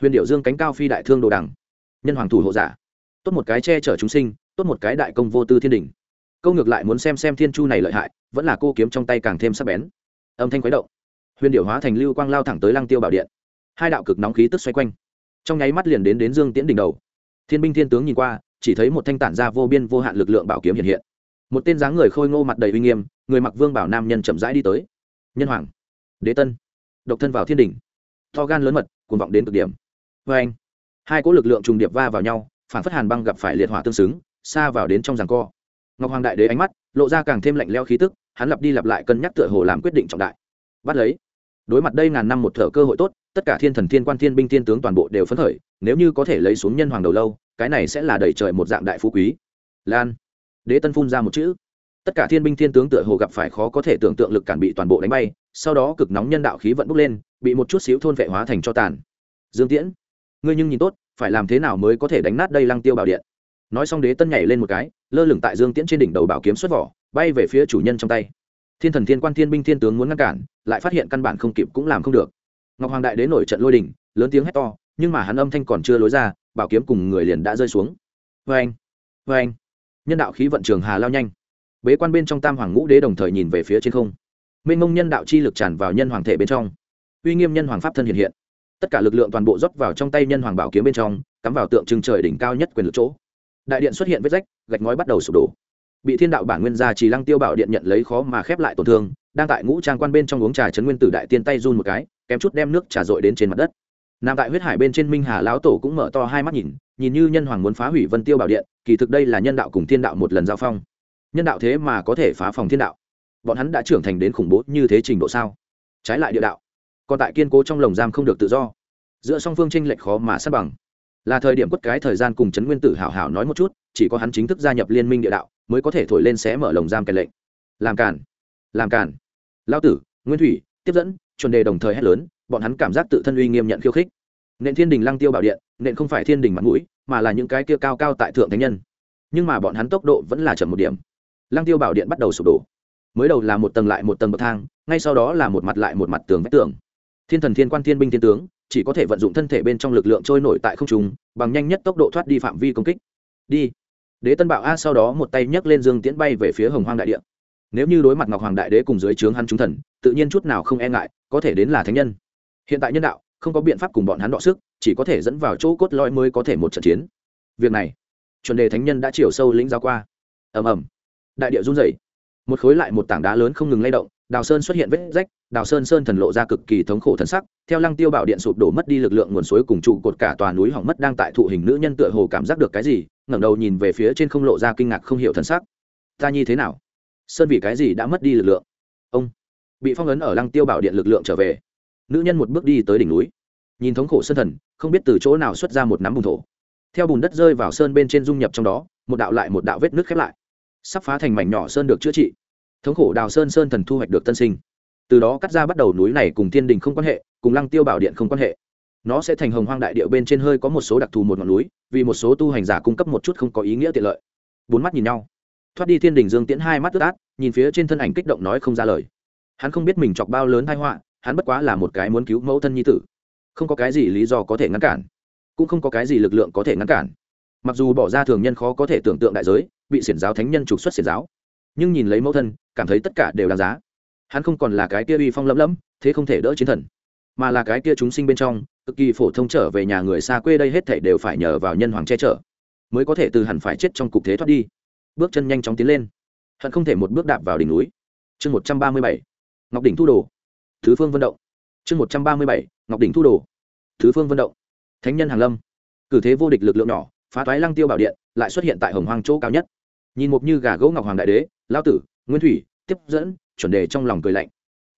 Huyền điệu dương cánh cao phi đại thương đồ đằng. Nhân hoàng thủ hộ giả. Tốt một cái che chở chúng sinh tốt một cái đại công vô tư thiên đình. Câu ngược lại muốn xem xem thiên chu này lợi hại vẫn là cô kiếm trong tay càng thêm sắc bén. Âm thanh khuấy động. Huyền điệu hóa thành lưu quang lao thẳng tới lăng tiêu bảo điện. Hai đạo cực nóng khí tức xoay quanh. Trong nháy mắt liền đến đến dương tiễn đỉnh đầu. Thiên binh thiên tướng nhìn qua chỉ thấy một thanh tản ra vô biên vô hạn lực lượng bảo kiếm hiện hiện. Một tên dáng người khôi ngô mặt đầy uy nghiêm người mặc vương bảo nam nhân chậm rãi đi tới. Nhân hoàng. Đế tân. Độc thân vào thiên đỉnh, to gan lớn mật cuồng vọng đến cực điểm. Vê anh, hai cỗ lực lượng trùng điệp va vào nhau, phản phất hàn băng gặp phải liệt hỏa tương xứng, xa vào đến trong giằng co. Ngọc hoàng đại đế ánh mắt, lộ ra càng thêm lạnh leo khí tức, hắn lặp đi lặp lại cân nhắc tựa hồ làm quyết định trọng đại. Bắt lấy. Đối mặt đây ngàn năm một thở cơ hội tốt, tất cả thiên thần, thiên quan, thiên binh, thiên tướng toàn bộ đều phấn khởi, nếu như có thể lấy xuống nhân hoàng đầu lâu, cái này sẽ là đẩy trời một dạng đại phú quý. Lan. Đế tân phun ra một chữ. Tất cả thiên binh, thiên tướng tựa hồ gặp phải khó có thể tưởng tượng lực cản bị toàn bộ đánh bay sau đó cực nóng nhân đạo khí vận bốc lên, bị một chút xíu thôn vệ hóa thành cho tàn. Dương tiễn, ngươi nhưng nhìn tốt, phải làm thế nào mới có thể đánh nát đây lăng tiêu bảo điện? Nói xong đế tân nhảy lên một cái, lơ lửng tại dương tiễn trên đỉnh đầu bảo kiếm xuất vỏ, bay về phía chủ nhân trong tay. Thiên thần thiên quan thiên binh thiên tướng muốn ngăn cản, lại phát hiện căn bản không kịp cũng làm không được. Ngọc hoàng đại đế nổi trận lôi đỉnh lớn tiếng hét to, nhưng mà hắn âm thanh còn chưa lối ra, bảo kiếm cùng người liền đã rơi xuống. Vê anh vê anh nhân đạo khí vận trường hà lao nhanh. Bế quan bên trong tam hoàng ngũ đế đồng thời nhìn về phía trên không mênh mông nhân đạo chi lực tràn vào nhân hoàng thể bên trong. Uy nghiêm nhân hoàng pháp thân hiện hiện. Tất cả lực lượng toàn bộ dốc vào trong tay nhân hoàng bảo kiếm bên trong, cắm vào tượng trưng trời đỉnh cao nhất quyền lực chỗ. Đại điện xuất hiện vết rách, gạch ngói bắt đầu sụp đổ. Bị thiên đạo bản nguyên gia trì lăng tiêu bảo điện nhận lấy khó mà khép lại tổn thương, đang tại ngũ trang quan bên trong uống trà chấn nguyên tử đại tiên tay run một cái, kém chút đem nước trà dội đến trên mặt đất. Nằm tại huyết hải bên trên minh hà lão tổ cũng mở to hai mắt nhìn nhìn như nhân hoàng muốn phá hủy vân tiêu bảo điện, kỳ thực đây là nhân đạo cùng thiên đạo một lần giao phong. Nhân đạo thế mà có thể phá phòng thiên đạo bọn hắn đã trưởng thành đến khủng bố như thế trình độ sao? Trái lại địa đạo, còn tại kiên cố trong lồng giam không được tự do. Giữa song phương tranh lệch khó mà sát bằng. Là thời điểm quất cái thời gian cùng trấn nguyên tử hảo hảo nói một chút, chỉ có hắn chính thức gia nhập liên minh địa đạo, mới có thể thổi lên xé mở lồng giam kèn lệnh. Làm cản làm cản lao tử, nguyên thủy, tiếp dẫn, chuẩn đề đồng thời hét lớn, bọn hắn cảm giác tự thân uy nghiêm nhận khiêu khích. Nện thiên đình lăng tiêu bảo điện, nện không phải thiên đình mặt mũi, mà là những cái kia cao cao tại thượng thánh nhân. Nhưng mà bọn hắn tốc độ vẫn là chậm một điểm. Lăng tiêu bảo điện bắt đầu sụp đổ mới đầu là một tầng lại một tầng bậc thang, ngay sau đó là một mặt lại một mặt tường vách tường. Thiên thần thiên quan thiên binh thiên tướng, chỉ có thể vận dụng thân thể bên trong lực lượng trôi nổi tại không trung, bằng nhanh nhất tốc độ thoát đi phạm vi công kích. Đi. Đế tân bảo a sau đó một tay nhấc lên dương tiễn bay về phía hồng hoang đại địa. Nếu như đối mặt ngọc hoàng đại đế cùng dưới trướng hắn trung thần, tự nhiên chút nào không e ngại, có thể đến là thánh nhân. Hiện tại nhân đạo, không có biện pháp cùng bọn hắn đọ sức, chỉ có thể dẫn vào chỗ cốt lõi mới có thể một trận chiến. Việc này, chuẩn đề thánh nhân đã chiều sâu lĩnh giao qua. Ầm ầm. Đại địa run rẩy một khối lại một tảng đá lớn không ngừng lay động, đào sơn xuất hiện vết rách, đào sơn sơn thần lộ ra cực kỳ thống khổ thần sắc, theo lăng tiêu bảo điện sụp đổ mất đi lực lượng nguồn suối cùng trụ cột cả tòa núi hỏng mất đang tại thụ hình nữ nhân tựa hồ cảm giác được cái gì, ngẩng đầu nhìn về phía trên không lộ ra kinh ngạc không hiểu thần sắc. Ta nhi thế nào? Sơn vì cái gì đã mất đi lực lượng? Ông bị phong ấn ở lăng tiêu bảo điện lực lượng trở về. Nữ nhân một bước đi tới đỉnh núi. Nhìn thống khổ sơn thần, không biết từ chỗ nào xuất ra một nắm bùn thổ. Theo bùn đất rơi vào sơn bên trên dung nhập trong đó, một đạo lại một đạo vết nước khép lại sắp phá thành mảnh nhỏ sơn được chữa trị. Thống khổ đào sơn sơn thần thu hoạch được tân sinh. Từ đó cắt ra bắt đầu núi này cùng thiên đình không quan hệ, cùng lăng tiêu bảo điện không quan hệ. Nó sẽ thành hồng hoang đại điệu bên trên hơi có một số đặc thù một ngọn núi, vì một số tu hành giả cung cấp một chút không có ý nghĩa tiện lợi. Bốn mắt nhìn nhau. Thoát đi thiên đình dương tiễn hai mắt ướt át, nhìn phía trên thân ảnh kích động nói không ra lời. Hắn không biết mình chọc bao lớn thai họa, hắn bất quá là một cái muốn cứu mẫu thân nhi tử. Không có cái gì lý do có thể ngăn cản, cũng không có cái gì lực lượng có thể ngăn cản mặc dù bỏ ra thường nhân khó có thể tưởng tượng đại giới, bị xiển giáo thánh nhân trục xuất xiển giáo, nhưng nhìn lấy mẫu thân, cảm thấy tất cả đều đáng giá. Hắn không còn là cái kia uy phong lẫm lẫm, thế không thể đỡ chiến thần, mà là cái kia chúng sinh bên trong, cực kỳ phổ thông trở về nhà người xa quê đây hết thể đều phải nhờ vào nhân hoàng che chở, mới có thể từ hẳn phải chết trong cục thế thoát đi. Bước chân nhanh chóng tiến lên, hận không thể một bước đạp vào đỉnh núi. Chương một trăm ba mươi bảy, ngọc đỉnh thu đồ. Thứ phương vận động. Chương một trăm ba mươi bảy, ngọc đỉnh thu đồ. Thứ phương vận động. Thánh nhân hàn lâm. Cử thế vô địch lực lượng nhỏ phá toái lăng tiêu bảo điện lại xuất hiện tại hồng hoang chỗ cao nhất. Nhìn một như gà gỗ ngọc hoàng đại đế lao tử, nguyên thủy, tiếp dẫn, chuẩn đề trong lòng cười lạnh.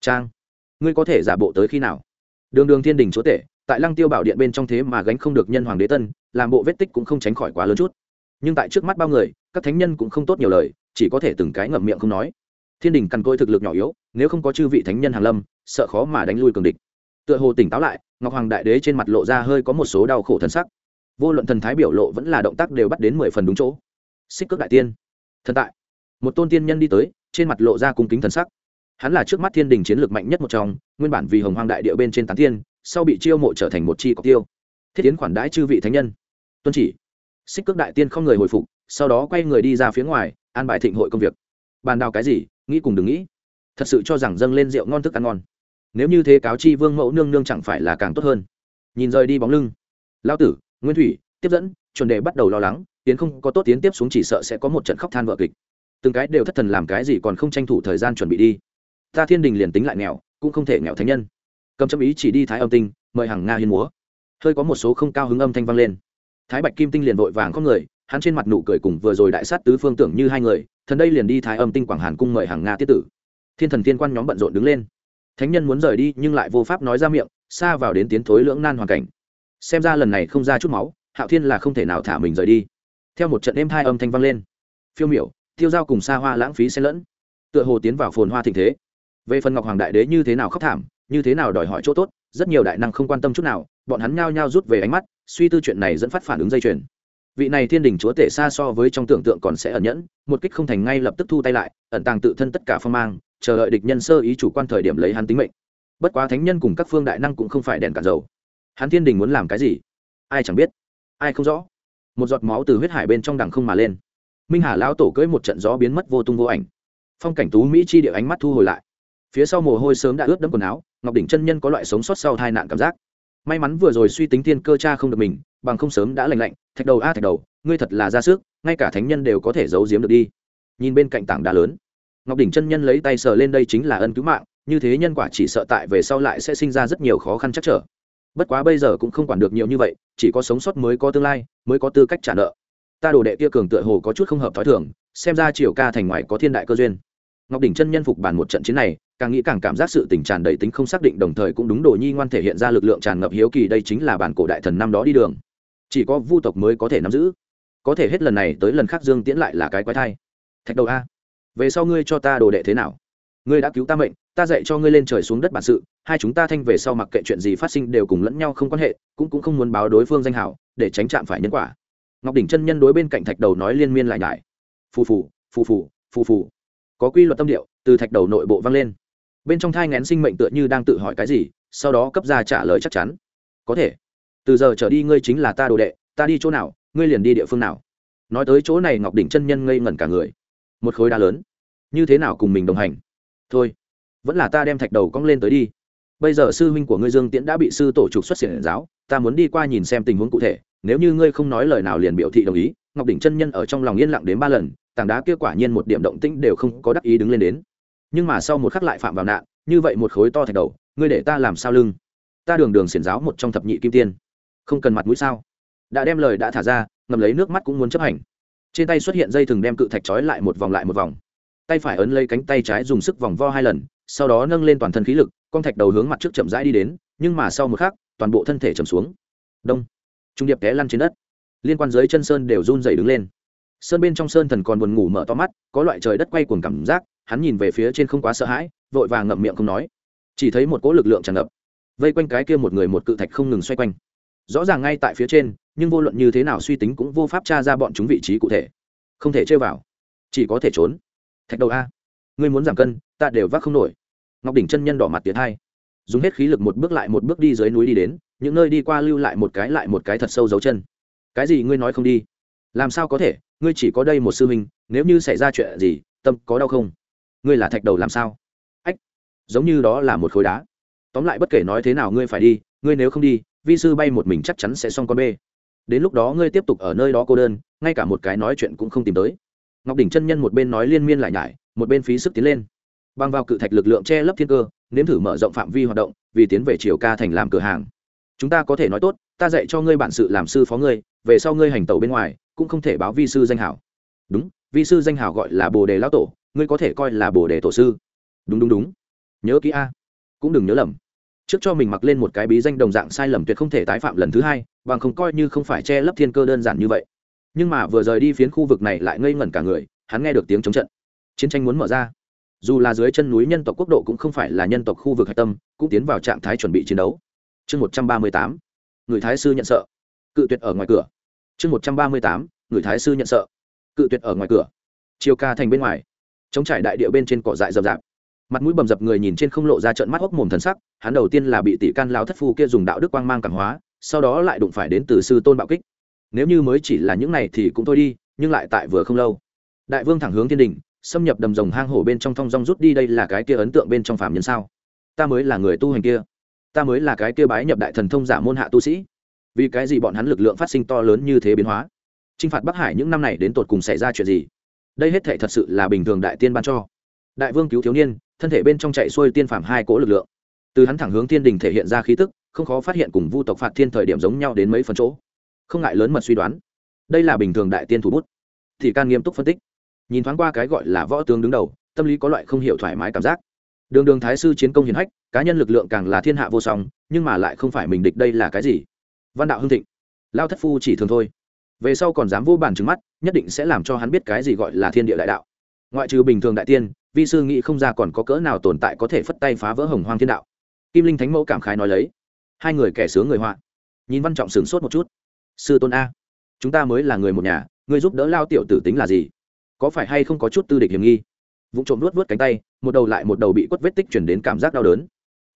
Trang, ngươi có thể giả bộ tới khi nào? Đường đường thiên đình chúa tể, tại lăng tiêu bảo điện bên trong thế mà gánh không được nhân hoàng đế tân, làm bộ vết tích cũng không tránh khỏi quá lớn chút. Nhưng tại trước mắt bao người, các thánh nhân cũng không tốt nhiều lời, chỉ có thể từng cái ngậm miệng không nói. Thiên đình cằn côi thực lực nhỏ yếu, nếu không có chư vị thánh nhân hàn lâm, sợ khó mà đánh lui cường địch. Tựa hồ tỉnh táo lại, ngọc hoàng đại đế trên mặt lộ ra hơi có một số đau khổ thân sắc vô luận thần thái biểu lộ vẫn là động tác đều bắt đến mười phần đúng chỗ. Xích cước đại tiên. Thần tại. Một tôn tiên nhân đi tới, trên mặt lộ ra cung kính thần sắc. Hắn là trước mắt thiên đình chiến lược mạnh nhất một trong, nguyên bản vì hồng hoang đại địa bên trên tán tiên, sau bị chiêu mộ trở thành một chi cọc tiêu. Thiết tiến khoản đãi chư vị thánh nhân. Tuân chỉ. Xích cước đại tiên không người hồi phục, sau đó quay người đi ra phía ngoài, an bài thịnh hội công việc. Bàn đào cái gì, nghĩ cùng đừng nghĩ. Thật sự cho rằng dâng lên rượu ngon thức ăn ngon. Nếu như thế cáo chi vương mẫu nương nương chẳng phải là càng tốt hơn. Nhìn rời đi bóng lưng. Lao tử nguyên thủy, tiếp dẫn, chuẩn đề bắt đầu lo lắng, tiến không có tốt tiến tiếp xuống chỉ sợ sẽ có một trận khóc than vợ kịch. Từng cái đều thất thần làm cái gì còn không tranh thủ thời gian chuẩn bị đi. Ta thiên đình liền tính lại nghèo, cũng không thể nghèo thánh nhân. Cầm châm ý chỉ đi thái âm tinh, mời hàng nga hiên múa. Hơi có một số không cao hứng âm thanh vang lên. Thái bạch kim tinh liền vội vàng có người, hắn trên mặt nụ cười cùng vừa rồi đại sát tứ phương tưởng như hai người, thần đây liền đi thái âm tinh quảng hàn cung mời hàng nga tiết tử. Thiên thần tiên quan nhóm bận rộn đứng lên. Thánh nhân muốn rời đi nhưng lại vô pháp nói ra miệng, xa vào đến tiến thối lưỡng nan hoàn cảnh xem ra lần này không ra chút máu, hạo thiên là không thể nào thả mình rời đi. Theo một trận êm hai âm thanh vang lên. Phiêu miểu, tiêu dao cùng xa hoa lãng phí xen lẫn. Tựa hồ tiến vào phồn hoa thịnh thế. Về phần ngọc hoàng đại đế như thế nào khóc thảm, như thế nào đòi hỏi chỗ tốt, rất nhiều đại năng không quan tâm chút nào, bọn hắn nhao nhao rút về ánh mắt, suy tư chuyện này dẫn phát phản ứng dây chuyền. Vị này thiên đình chúa tể xa so với trong tưởng tượng còn sẽ ẩn nhẫn, một kích không thành ngay lập tức thu tay lại, ẩn tàng tự thân tất cả phong mang, chờ đợi địch nhân sơ ý chủ quan thời điểm lấy hắn tính mệnh. Bất quá thánh nhân cùng các phương đại năng cũng không phải đèn cả dầu hắn thiên đình muốn làm cái gì? Ai chẳng biết. Ai không rõ. Một giọt máu từ huyết hải bên trong đằng không mà lên. Minh hà lão tổ cưỡi một trận gió biến mất vô tung vô ảnh. Phong cảnh tú mỹ chi địa ánh mắt thu hồi lại. Phía sau mồ hôi sớm đã ướt đẫm quần áo, ngọc đỉnh chân nhân có loại sống sót sau tai nạn cảm giác. May mắn vừa rồi suy tính thiên cơ cha không được mình, bằng không sớm đã lành lạnh, thạch đầu a thạch đầu, ngươi thật là ra sức, ngay cả thánh nhân đều có thể giấu giếm được đi. Nhìn bên cạnh tảng đá lớn, ngọc đỉnh chân nhân lấy tay sờ lên đây chính là ân cứu mạng, như thế nhân quả chỉ sợ tại về sau lại sẽ sinh ra rất nhiều khó khăn chắc trở bất quá bây giờ cũng không quản được nhiều như vậy, chỉ có sống sót mới có tương lai, mới có tư cách trả nợ. Ta đồ đệ kia cường tựa hồ có chút không hợp thói thường, xem ra triều ca thành ngoài có thiên đại cơ duyên. Ngọc đỉnh chân nhân phục bàn một trận chiến này, càng nghĩ càng cảm giác sự tình tràn đầy tính không xác định, đồng thời cũng đúng đồ nhi ngoan thể hiện ra lực lượng tràn ngập hiếu kỳ, đây chính là bản cổ đại thần năm đó đi đường. Chỉ có vu tộc mới có thể nắm giữ. Có thể hết lần này tới lần khác dương tiễn lại là cái quái thai. Thạch đầu a, về sau ngươi cho ta đồ đệ thế nào? Ngươi đã cứu ta mệnh, ta dạy cho ngươi lên trời xuống đất bản sự hai chúng ta thanh về sau mặc kệ chuyện gì phát sinh đều cùng lẫn nhau không quan hệ, cũng cũng không muốn báo đối phương danh hảo, để tránh chạm phải nhân quả. Ngọc đỉnh chân nhân đối bên cạnh thạch đầu nói liên miên lại nhải. Phù phù phù phù phù phù. Có quy luật tâm điệu, từ thạch đầu nội bộ vang lên. Bên trong thai ngén sinh mệnh tựa như đang tự hỏi cái gì, sau đó cấp ra trả lời chắc chắn. Có thể. Từ giờ trở đi ngươi chính là ta đồ đệ, ta đi chỗ nào, ngươi liền đi địa phương nào. Nói tới chỗ này ngọc đỉnh chân nhân ngây ngẩn cả người. Một khối đá lớn. Như thế nào cùng mình đồng hành? Thôi, vẫn là ta đem thạch đầu cong lên tới đi bây giờ sư huynh của ngươi dương tiễn đã bị sư tổ trục xuất xiển giáo, ta muốn đi qua nhìn xem tình huống cụ thể, nếu như ngươi không nói lời nào liền biểu thị đồng ý, ngọc đỉnh chân nhân ở trong lòng yên lặng đến ba lần, tảng đá kia quả nhiên một điểm động tĩnh đều không có đắc ý đứng lên đến. Nhưng mà sau một khắc lại phạm vào nạn, như vậy một khối to thạch đầu, ngươi để ta làm sao lưng? Ta đường đường xiển giáo một trong thập nhị kim tiên. Không cần mặt mũi sao? Đã đem lời đã thả ra ngầm lấy nước mắt cũng muốn chấp hành. Trên tay xuất hiện dây thừng đem cự thạch trói lại một vòng lại một vòng. Tay phải ấn lấy cánh tay trái dùng sức vòng vo hai lần sau đó nâng lên toàn thân khí lực, con thạch đầu hướng mặt trước chậm rãi đi đến, nhưng mà sau một khắc, toàn bộ thân thể chầm xuống. Đông. Trung điệp té lăn trên đất. Liên quan dưới chân sơn đều run dày đứng lên. Sơn bên trong sơn thần còn buồn ngủ mở to mắt, có loại trời đất quay cuồng cảm giác, hắn nhìn về phía trên không quá sợ hãi, vội vàng ngậm miệng không nói. Chỉ thấy một cỗ lực lượng tràn ngập. Vây quanh cái kia một người một cự thạch không ngừng xoay quanh. Rõ ràng ngay tại phía trên, nhưng vô luận như thế nào suy tính cũng vô pháp tra ra bọn chúng vị trí cụ thể. Không thể chơi vào. Chỉ có thể trốn. Thạch đầu a ngươi muốn giảm cân, ta đều vác không nổi. Ngọc đỉnh chân nhân đỏ mặt tiến hai. Dùng hết khí lực một bước lại một bước đi dưới núi đi đến, những nơi đi qua lưu lại một cái lại một cái thật sâu dấu chân. Cái gì ngươi nói không đi? Làm sao có thể? Ngươi chỉ có đây một sư huynh, nếu như xảy ra chuyện gì, tâm có đau không? Ngươi là thạch đầu làm sao? Ách, giống như đó là một khối đá. Tóm lại bất kể nói thế nào ngươi phải đi, ngươi nếu không đi, vi sư bay một mình chắc chắn sẽ xong con bê. Đến lúc đó ngươi tiếp tục ở nơi đó cô đơn, ngay cả một cái nói chuyện cũng không tìm tới. Ngọc đỉnh chân nhân một bên nói liên miên lại nhải một bên phí sức tiến lên. Băng vào cự thạch lực lượng che lấp thiên cơ, nếm thử mở rộng phạm vi hoạt động, vì tiến về chiều ca thành làm cửa hàng. Chúng ta có thể nói tốt, ta dạy cho ngươi bản sự làm sư phó ngươi, về sau ngươi hành tẩu bên ngoài, cũng không thể báo vi sư danh hảo. Đúng, vi sư danh hảo gọi là bồ đề lão tổ, ngươi có thể coi là bồ đề tổ sư. Đúng đúng đúng. Nhớ kỹ a. Cũng đừng nhớ lầm. Trước cho mình mặc lên một cái bí danh đồng dạng sai lầm tuyệt không thể tái phạm lần thứ hai, bằng không coi như không phải che lấp thiên cơ đơn giản như vậy. Nhưng mà vừa rời đi phiến khu vực này lại ngây ngẩn cả người, hắn nghe được tiếng chống trận chiến tranh muốn mở ra. Dù là dưới chân núi nhân tộc quốc độ cũng không phải là nhân tộc khu vực hạch tâm, cũng tiến vào trạng thái chuẩn bị chiến đấu. Chương một trăm ba mươi tám, người thái sư nhận sợ. Cự tuyệt ở ngoài cửa. Chương một trăm ba mươi tám, người thái sư nhận sợ. Cự tuyệt ở ngoài cửa. Chiều ca thành bên ngoài. Chống trải đại địa bên trên cỏ dại rậm rạp. Mặt mũi bầm dập người nhìn trên không lộ ra trận mắt hốc mồm thần sắc, hắn đầu tiên là bị tỷ can lao thất phu kia dùng đạo đức quang mang cảm hóa, sau đó lại đụng phải đến từ sư tôn bạo kích. Nếu như mới chỉ là những này thì cũng thôi đi, nhưng lại tại vừa không lâu. Đại vương thẳng hướng thiên đình xâm nhập đầm rồng hang hổ bên trong thong rong rút đi, đây là cái kia ấn tượng bên trong phạm nhân sao? Ta mới là người tu hành kia. Ta mới là cái kia bái nhập đại thần thông giả môn hạ tu sĩ. Vì cái gì bọn hắn lực lượng phát sinh to lớn như thế biến hóa? T r i n h phạt bắc hải những năm này đến tột cùng xảy ra chuyện gì? Đây hết thể thật sự là bình thường đại tiên ban cho. Đại vương cứu thiếu niên, thân thể bên trong chạy xuôi tiên phạm hai cỗ lực lượng. Từ hắn thẳng hướng thiên đình thể hiện ra khí tức, không khó phát hiện cùng vu tộc phạt thiên thời điểm giống nhau đến mấy phần chỗ. Không ngại lớn mật suy đoán. Đây là bình thường đại tiên thủ bút. Thì can nghiêm túc phân tích nhìn thoáng qua cái gọi là võ tướng đứng đầu, tâm lý có loại không hiểu thoải mái cảm giác. Đường đường thái sư chiến công hiển hách, cá nhân lực lượng càng là thiên hạ vô song, nhưng mà lại không phải mình địch đây là cái gì? Văn đạo hưng thịnh. Lao thất phu chỉ thường thôi. Về sau còn dám vô bản trứng mắt, nhất định sẽ làm cho hắn biết cái gì gọi là thiên địa đại đạo. Ngoại trừ bình thường đại tiên, vi sư nghĩ không ra còn có cỡ nào tồn tại có thể phất tay phá vỡ hồng hoang thiên đạo. Kim linh thánh mẫu cảm khái nói lấy. Hai người kẻ sướng người họa. Nhìn văn trọng sửng sốt một chút. Sư tôn a, chúng ta mới là người một nhà người giúp đỡ lao tiểu tử tính là gì? Có phải hay không có chút tư địch hiểm nghi? Vụ trộm nuốt vớt cánh tay, một đầu lại một đầu bị quất vết tích chuyển đến cảm giác đau đớn.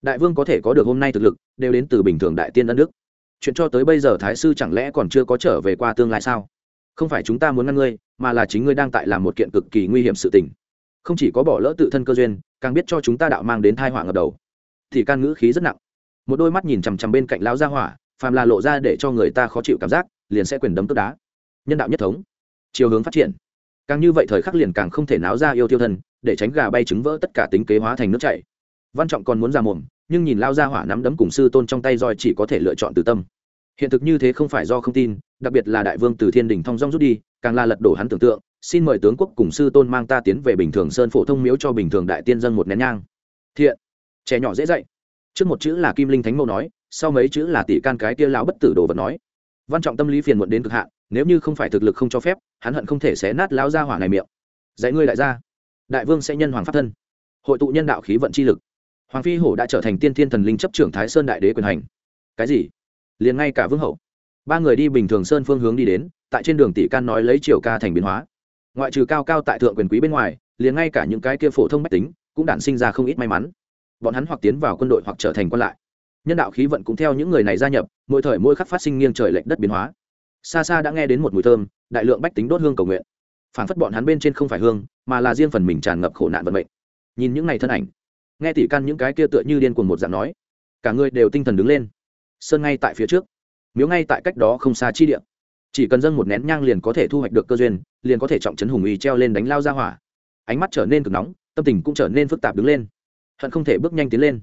Đại vương có thể có được hôm nay thực lực, đều đến từ bình thường đại tiên ân đức. Chuyện cho tới bây giờ thái sư chẳng lẽ còn chưa có trở về qua tương lai sao? Không phải chúng ta muốn ngăn ngươi, mà là chính ngươi đang tại làm một kiện cực kỳ nguy hiểm sự tình. Không chỉ có bỏ lỡ tự thân cơ duyên, càng biết cho chúng ta đạo mang đến thai họa ngập đầu. Thì can ngữ khí rất nặng. Một đôi mắt nhìn chằm chằm bên cạnh lão gia hỏa, phàm là lộ ra để cho người ta khó chịu cảm giác, liền sẽ quyền đấm tức đá. Nhân đạo nhất thống. Chiều hướng phát triển càng như vậy thời khắc liền càng không thể náo ra yêu tiêu thân, để tránh gà bay trứng vỡ tất cả tính kế hóa thành nước chảy. Văn trọng còn muốn ra mồm, nhưng nhìn lao ra hỏa nắm đấm cùng sư tôn trong tay roi chỉ có thể lựa chọn từ tâm. Hiện thực như thế không phải do không tin, đặc biệt là đại vương từ thiên đình thong dong rút đi, càng là lật đổ hắn tưởng tượng, xin mời tướng quốc cùng sư tôn mang ta tiến về bình thường sơn phổ thông miếu cho bình thường đại tiên dân một nén nhang. Thiện. Trẻ nhỏ dễ dạy. Trước một chữ là kim linh thánh mẫu nói, sau mấy chữ là tỷ can cái kia lão bất tử đồ vật nói. Văn trọng tâm lý phiền muộn đến cực hạn nếu như không phải thực lực không cho phép, hắn hận không thể xé nát lão gia hỏa này miệng. Dạy ngươi đại gia. Đại vương sẽ nhân hoàng pháp thân. Hội tụ nhân đạo khí vận chi lực. Hoàng phi hổ đã trở thành tiên thiên thần linh chấp trưởng thái sơn đại đế quyền hành. Cái gì? Liền ngay cả vương hậu. Ba người đi bình thường sơn phương hướng đi đến, tại trên đường tỷ can nói lấy triều ca thành biến hóa. Ngoại trừ cao cao tại thượng quyền quý bên ngoài, liền ngay cả những cái kia phổ thông mách tính cũng đản sinh ra không ít may mắn. Bọn hắn hoặc tiến vào quân đội hoặc trở thành quân lại. Nhân đạo khí vận cũng theo những người này gia nhập, mỗi thời mỗi khắc phát sinh nghiêng trời lệch đất biến hóa xa xa đã nghe đến một mùi thơm, đại lượng bách tính đốt hương cầu nguyện. Phản phất bọn hắn bên trên không phải hương, mà là riêng phần mình tràn ngập khổ nạn vận mệnh. Nhìn những ngày thân ảnh, nghe tỷ căn những cái kia tựa như điên cuồng một dạng nói, cả người đều tinh thần đứng lên. Sơn ngay tại phía trước, miếu ngay tại cách đó không xa chi địa. Chỉ cần dâng một nén nhang liền có thể thu hoạch được cơ duyên, liền có thể trọng trấn hùng uy treo lên đánh lao ra hỏa. Ánh mắt trở nên cực nóng, tâm tình cũng trở nên phức tạp đứng lên. Hận không thể bước nhanh tiến lên.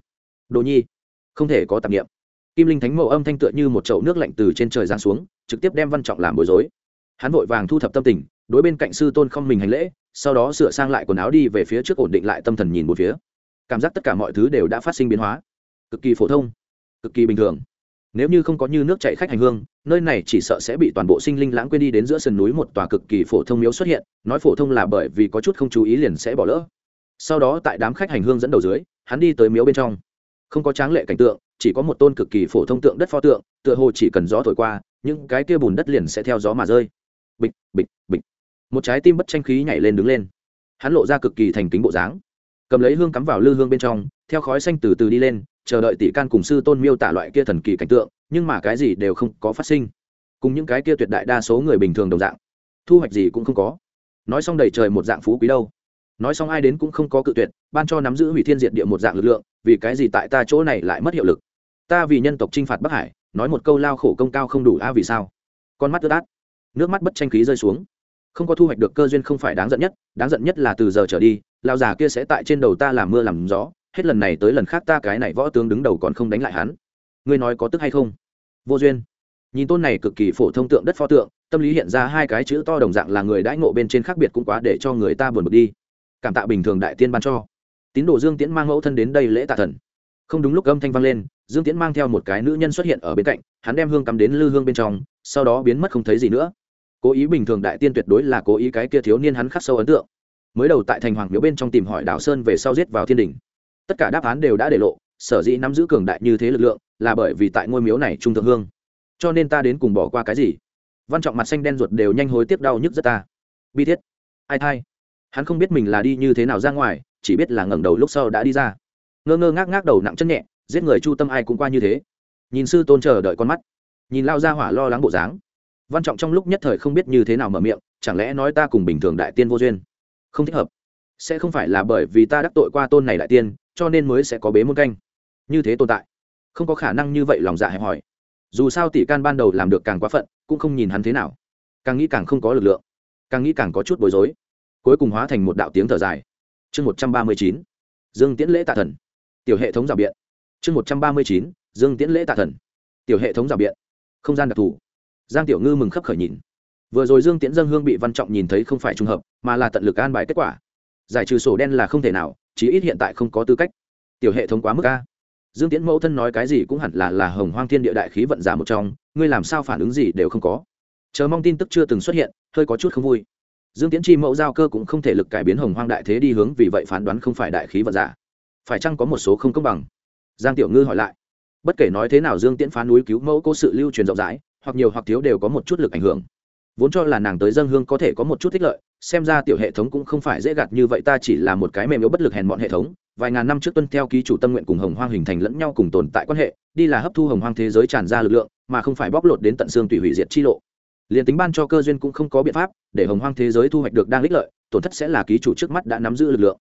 Đồ nhi, không thể có tạp nghiệm kim linh thánh mẫu âm thanh tựa như một chậu nước lạnh từ trên trời giáng xuống, trực tiếp đem văn trọng làm bối rối. Hắn vội vàng thu thập tâm tình, đối bên cạnh sư tôn không mình hành lễ, sau đó sửa sang lại quần áo đi về phía trước ổn định lại tâm thần nhìn một phía. Cảm giác tất cả mọi thứ đều đã phát sinh biến hóa. Cực kỳ phổ thông, cực kỳ bình thường. Nếu như không có như nước chạy khách hành hương, nơi này chỉ sợ sẽ bị toàn bộ sinh linh lãng quên đi đến giữa sườn núi một tòa cực kỳ phổ thông miếu xuất hiện, nói phổ thông là bởi vì có chút không chú ý liền sẽ bỏ lỡ. Sau đó tại đám khách hành hương dẫn đầu dưới, hắn đi tới miếu bên trong. Không có tráng lệ cảnh tượng chỉ có một tôn cực kỳ phổ thông tượng đất pho tượng, tựa hồ chỉ cần gió thổi qua, những cái kia bùn đất liền sẽ theo gió mà rơi. Bịch bịch bịch. Một trái tim bất tranh khí nhảy lên đứng lên. Hắn lộ ra cực kỳ thành kính bộ dáng. Cầm lấy hương cắm vào lư hương bên trong, theo khói xanh từ từ đi lên, chờ đợi tỷ can cùng sư tôn miêu tả loại kia thần kỳ cảnh tượng, nhưng mà cái gì đều không có phát sinh. Cùng những cái kia tuyệt đại đa số người bình thường đồng dạng. Thu hoạch gì cũng không có. Nói xong đầy trời một dạng phú quý đâu. Nói xong ai đến cũng không có cự tuyệt, ban cho nắm giữ hủy thiên diệt địa một dạng lực lượng, vì cái gì tại ta chỗ này lại mất hiệu lực? Ta vì nhân tộc t r i n h phạt bắc hải, nói một câu lao khổ công cao không đủ a vì sao? Con mắt ướt át, nước mắt bất tranh khí rơi xuống. Không có thu hoạch được cơ duyên không phải đáng giận nhất, đáng giận nhất là từ giờ trở đi lao già kia sẽ tại trên đầu ta làm mưa làm gió, hết lần này tới lần khác ta cái này võ tướng đứng đầu còn không đánh lại hắn. Ngươi nói có tức hay không? Vô duyên. Nhìn tôn này cực kỳ phổ thông tượng đất pho tượng, tâm lý hiện ra hai cái chữ to đồng dạng là người đãi ngộ bên trên khác biệt cũng quá để cho người ta buồn bực đi. Cảm tạ bình thường đại tiên ban cho. Tín đồ dương tiễn mang mẫu thân đến đây lễ tạ thần không đúng lúc âm thanh vang lên, dương tiễn mang theo một cái nữ nhân xuất hiện ở bên cạnh, hắn đem hương cắm đến lư hương bên trong, sau đó biến mất không thấy gì nữa. Cố ý bình thường đại tiên tuyệt đối là cố ý cái kia thiếu niên hắn khắc sâu ấn tượng. Mới đầu tại thành hoàng miếu bên trong tìm hỏi đảo sơn về sau giết vào thiên đình. Tất cả đáp án đều đã để lộ, sở dĩ nắm giữ cường đại như thế lực lượng, là bởi vì tại ngôi miếu này trung thượng hương. Cho nên ta đến cùng bỏ qua cái gì? Văn trọng mặt xanh đen ruột đều nhanh hối tiếp đau nhức rất ta. Bi thiết. Ai thai. Hắn không biết mình là đi như thế nào ra ngoài, chỉ biết là ngẩng đầu lúc sau đã đi ra ngơ ngơ ngác ngác đầu nặng chân nhẹ, giết người chu tâm ai cũng qua như thế. Nhìn sư tôn chờ đợi con mắt. Nhìn lao ra hỏa lo lắng bộ dáng. Văn trọng trong lúc nhất thời không biết như thế nào mở miệng, chẳng lẽ nói ta cùng bình thường đại tiên vô duyên? Không thích hợp. Sẽ không phải là bởi vì ta đắc tội qua tôn này đại tiên, cho nên mới sẽ có bế môn canh. Như thế tồn tại. Không có khả năng như vậy lòng dạ hẹp hòi. Dù sao tỷ can ban đầu làm được càng quá phận, cũng không nhìn hắn thế nào. Càng nghĩ càng không có lực lượng. Càng nghĩ càng có chút bối rối. Cuối cùng hóa thành một đạo tiếng thở dài. Chương một trăm ba mươi chín. Dương tiễn lễ tạ thần tiểu hệ thống giả biện. Chương một trăm ba mươi chín, dương tiễn lễ tạ thần. Tiểu hệ thống giả biện. Không gian đặc thù. Giang tiểu ngư mừng khấp khởi nhìn. Vừa rồi dương tiễn dân hương bị văn trọng nhìn thấy không phải trùng hợp, mà là tận lực an bài kết quả. Giải trừ sổ đen là không thể nào, chí ít hiện tại không có tư cách. Tiểu hệ thống quá mức ca. dương tiễn mẫu thân nói cái gì cũng hẳn là là hồng hoang thiên địa đại khí vận giả một trong, ngươi làm sao phản ứng gì đều không có. Chờ mong tin tức chưa từng xuất hiện, hơi có chút không vui. Dương tiễn chi mẫu giao cơ cũng không thể lực cải biến hồng hoang đại thế đi hướng, vì vậy phán đoán không phải đại khí vận giả phải chăng có một số không công bằng? Giang tiểu ngư hỏi lại. Bất kể nói thế nào dương tiễn phá núi cứu mẫu có sự lưu truyền rộng rãi, hoặc nhiều hoặc thiếu đều có một chút lực ảnh hưởng. Vốn cho là nàng tới dân hương có thể có một chút thích lợi, xem ra tiểu hệ thống cũng không phải dễ gạt như vậy, ta chỉ là một cái mềm yếu bất lực hèn bọn hệ thống, vài ngàn năm trước tuân theo ký chủ tâm nguyện cùng hồng hoang hình thành lẫn nhau cùng tồn tại quan hệ, đi là hấp thu hồng hoang thế giới tràn ra lực lượng, mà không phải bóc lột đến tận xương tùy hủy diệt chi lộ. Liền tính ban cho cơ duyên cũng không có biện pháp, để hồng hoang thế giới thu hoạch được đang ích lợi, tổn thất sẽ là ký chủ trước mắt đã nắm giữ lực lượng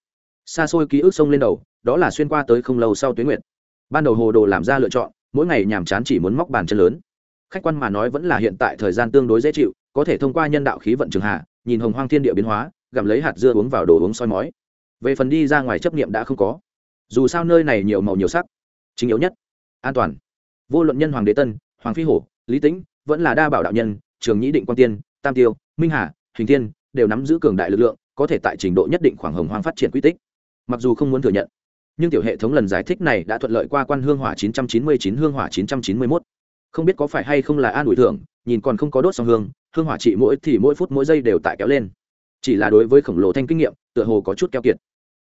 xa xôi ký ức sông lên đầu, đó là xuyên qua tới không lâu sau tuyến nguyệt. Ban đầu hồ đồ làm ra lựa chọn, mỗi ngày nhàm chán chỉ muốn móc bàn chân lớn. Khách quan mà nói vẫn là hiện tại thời gian tương đối dễ chịu, có thể thông qua nhân đạo khí vận trường hạ, nhìn hồng hoang thiên địa biến hóa, gặm lấy hạt dưa uống vào đồ uống soi mói. Về phần đi ra ngoài chấp nghiệm đã không có. Dù sao nơi này nhiều màu nhiều sắc. Chính yếu nhất, an toàn. Vô luận nhân hoàng đế tân, hoàng phi hổ, lý tĩnh, vẫn là đa bảo đạo nhân, trường nhĩ định quan tiên, tam tiêu, minh hà, hình thiên, đều nắm giữ cường đại lực lượng, có thể tại trình độ nhất định khoảng hồng hoang phát triển quy tích mặc dù không muốn thừa nhận, nhưng tiểu hệ thống lần giải thích này đã thuận lợi qua quan hương hỏa 999 hương hỏa 991. không biết có phải hay không là an ủi thưởng, nhìn còn không có đốt xong hương hương hỏa trị mỗi thì mỗi phút mỗi giây đều tại kéo lên. Chỉ là đối với khổng lồ thanh kinh nghiệm, tựa hồ có chút keo kiệt.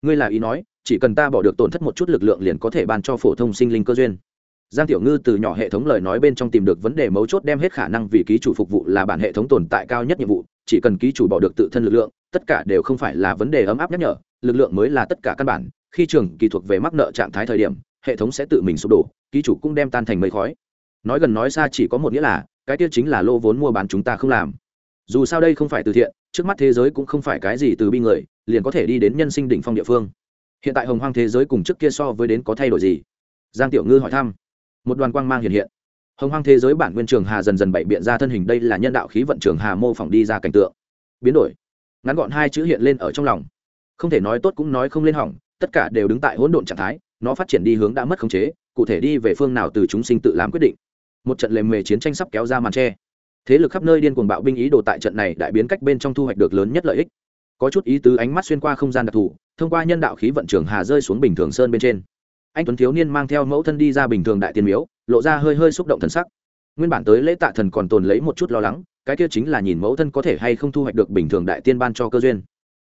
Ngươi là ý nói, chỉ cần ta bỏ được tổn thất một chút lực lượng liền có thể ban cho phổ thông sinh linh cơ duyên. Giang tiểu ngư từ nhỏ hệ thống lời nói bên trong tìm được vấn đề mấu chốt đem hết khả năng vì ký chủ phục vụ là bản hệ thống tồn tại cao nhất nhiệm vụ, chỉ cần ký chủ bỏ được tự thân lực lượng tất cả đều không phải là vấn đề ấm áp nhắc nhở, lực lượng mới là tất cả căn bản, khi trường kỳ thuộc về mắc nợ trạng thái thời điểm, hệ thống sẽ tự mình sụp đổ, ký chủ cũng đem tan thành mây khói. Nói gần nói xa chỉ có một nghĩa là, cái tiêu chính là lô vốn mua bán chúng ta không làm. Dù sao đây không phải từ thiện, trước mắt thế giới cũng không phải cái gì từ bi người, liền có thể đi đến nhân sinh đỉnh phong địa phương. Hiện tại hồng hoang thế giới cùng trước kia so với đến có thay đổi gì? Giang tiểu ngư hỏi thăm. Một đoàn quang mang hiện hiện. Hồng hoang thế giới bản nguyên trường hà dần dần bày biện ra thân hình, đây là nhân đạo khí vận trường hà mô phỏng đi ra cảnh tượng. Biến đổi ngắn gọn hai chữ hiện lên ở trong lòng. Không thể nói tốt cũng nói không lên hỏng, tất cả đều đứng tại hỗn độn trạng thái, nó phát triển đi hướng đã mất khống chế, cụ thể đi về phương nào từ chúng sinh tự làm quyết định. Một trận lề mề chiến tranh sắp kéo ra màn tre. Thế lực khắp nơi điên cuồng bạo binh ý đồ tại trận này đại biến cách bên trong thu hoạch được lớn nhất lợi ích. Có chút ý tứ ánh mắt xuyên qua không gian đặc thù, thông qua nhân đạo khí vận trường hà rơi xuống bình thường sơn bên trên. Anh tuấn thiếu niên mang theo mẫu thân đi ra bình thường đại tiên miếu, lộ ra hơi hơi xúc động thần sắc. Nguyên bản tới lễ tạ thần còn tồn lấy một chút lo lắng cái kia chính là nhìn mẫu thân có thể hay không thu hoạch được bình thường đại tiên ban cho cơ duyên.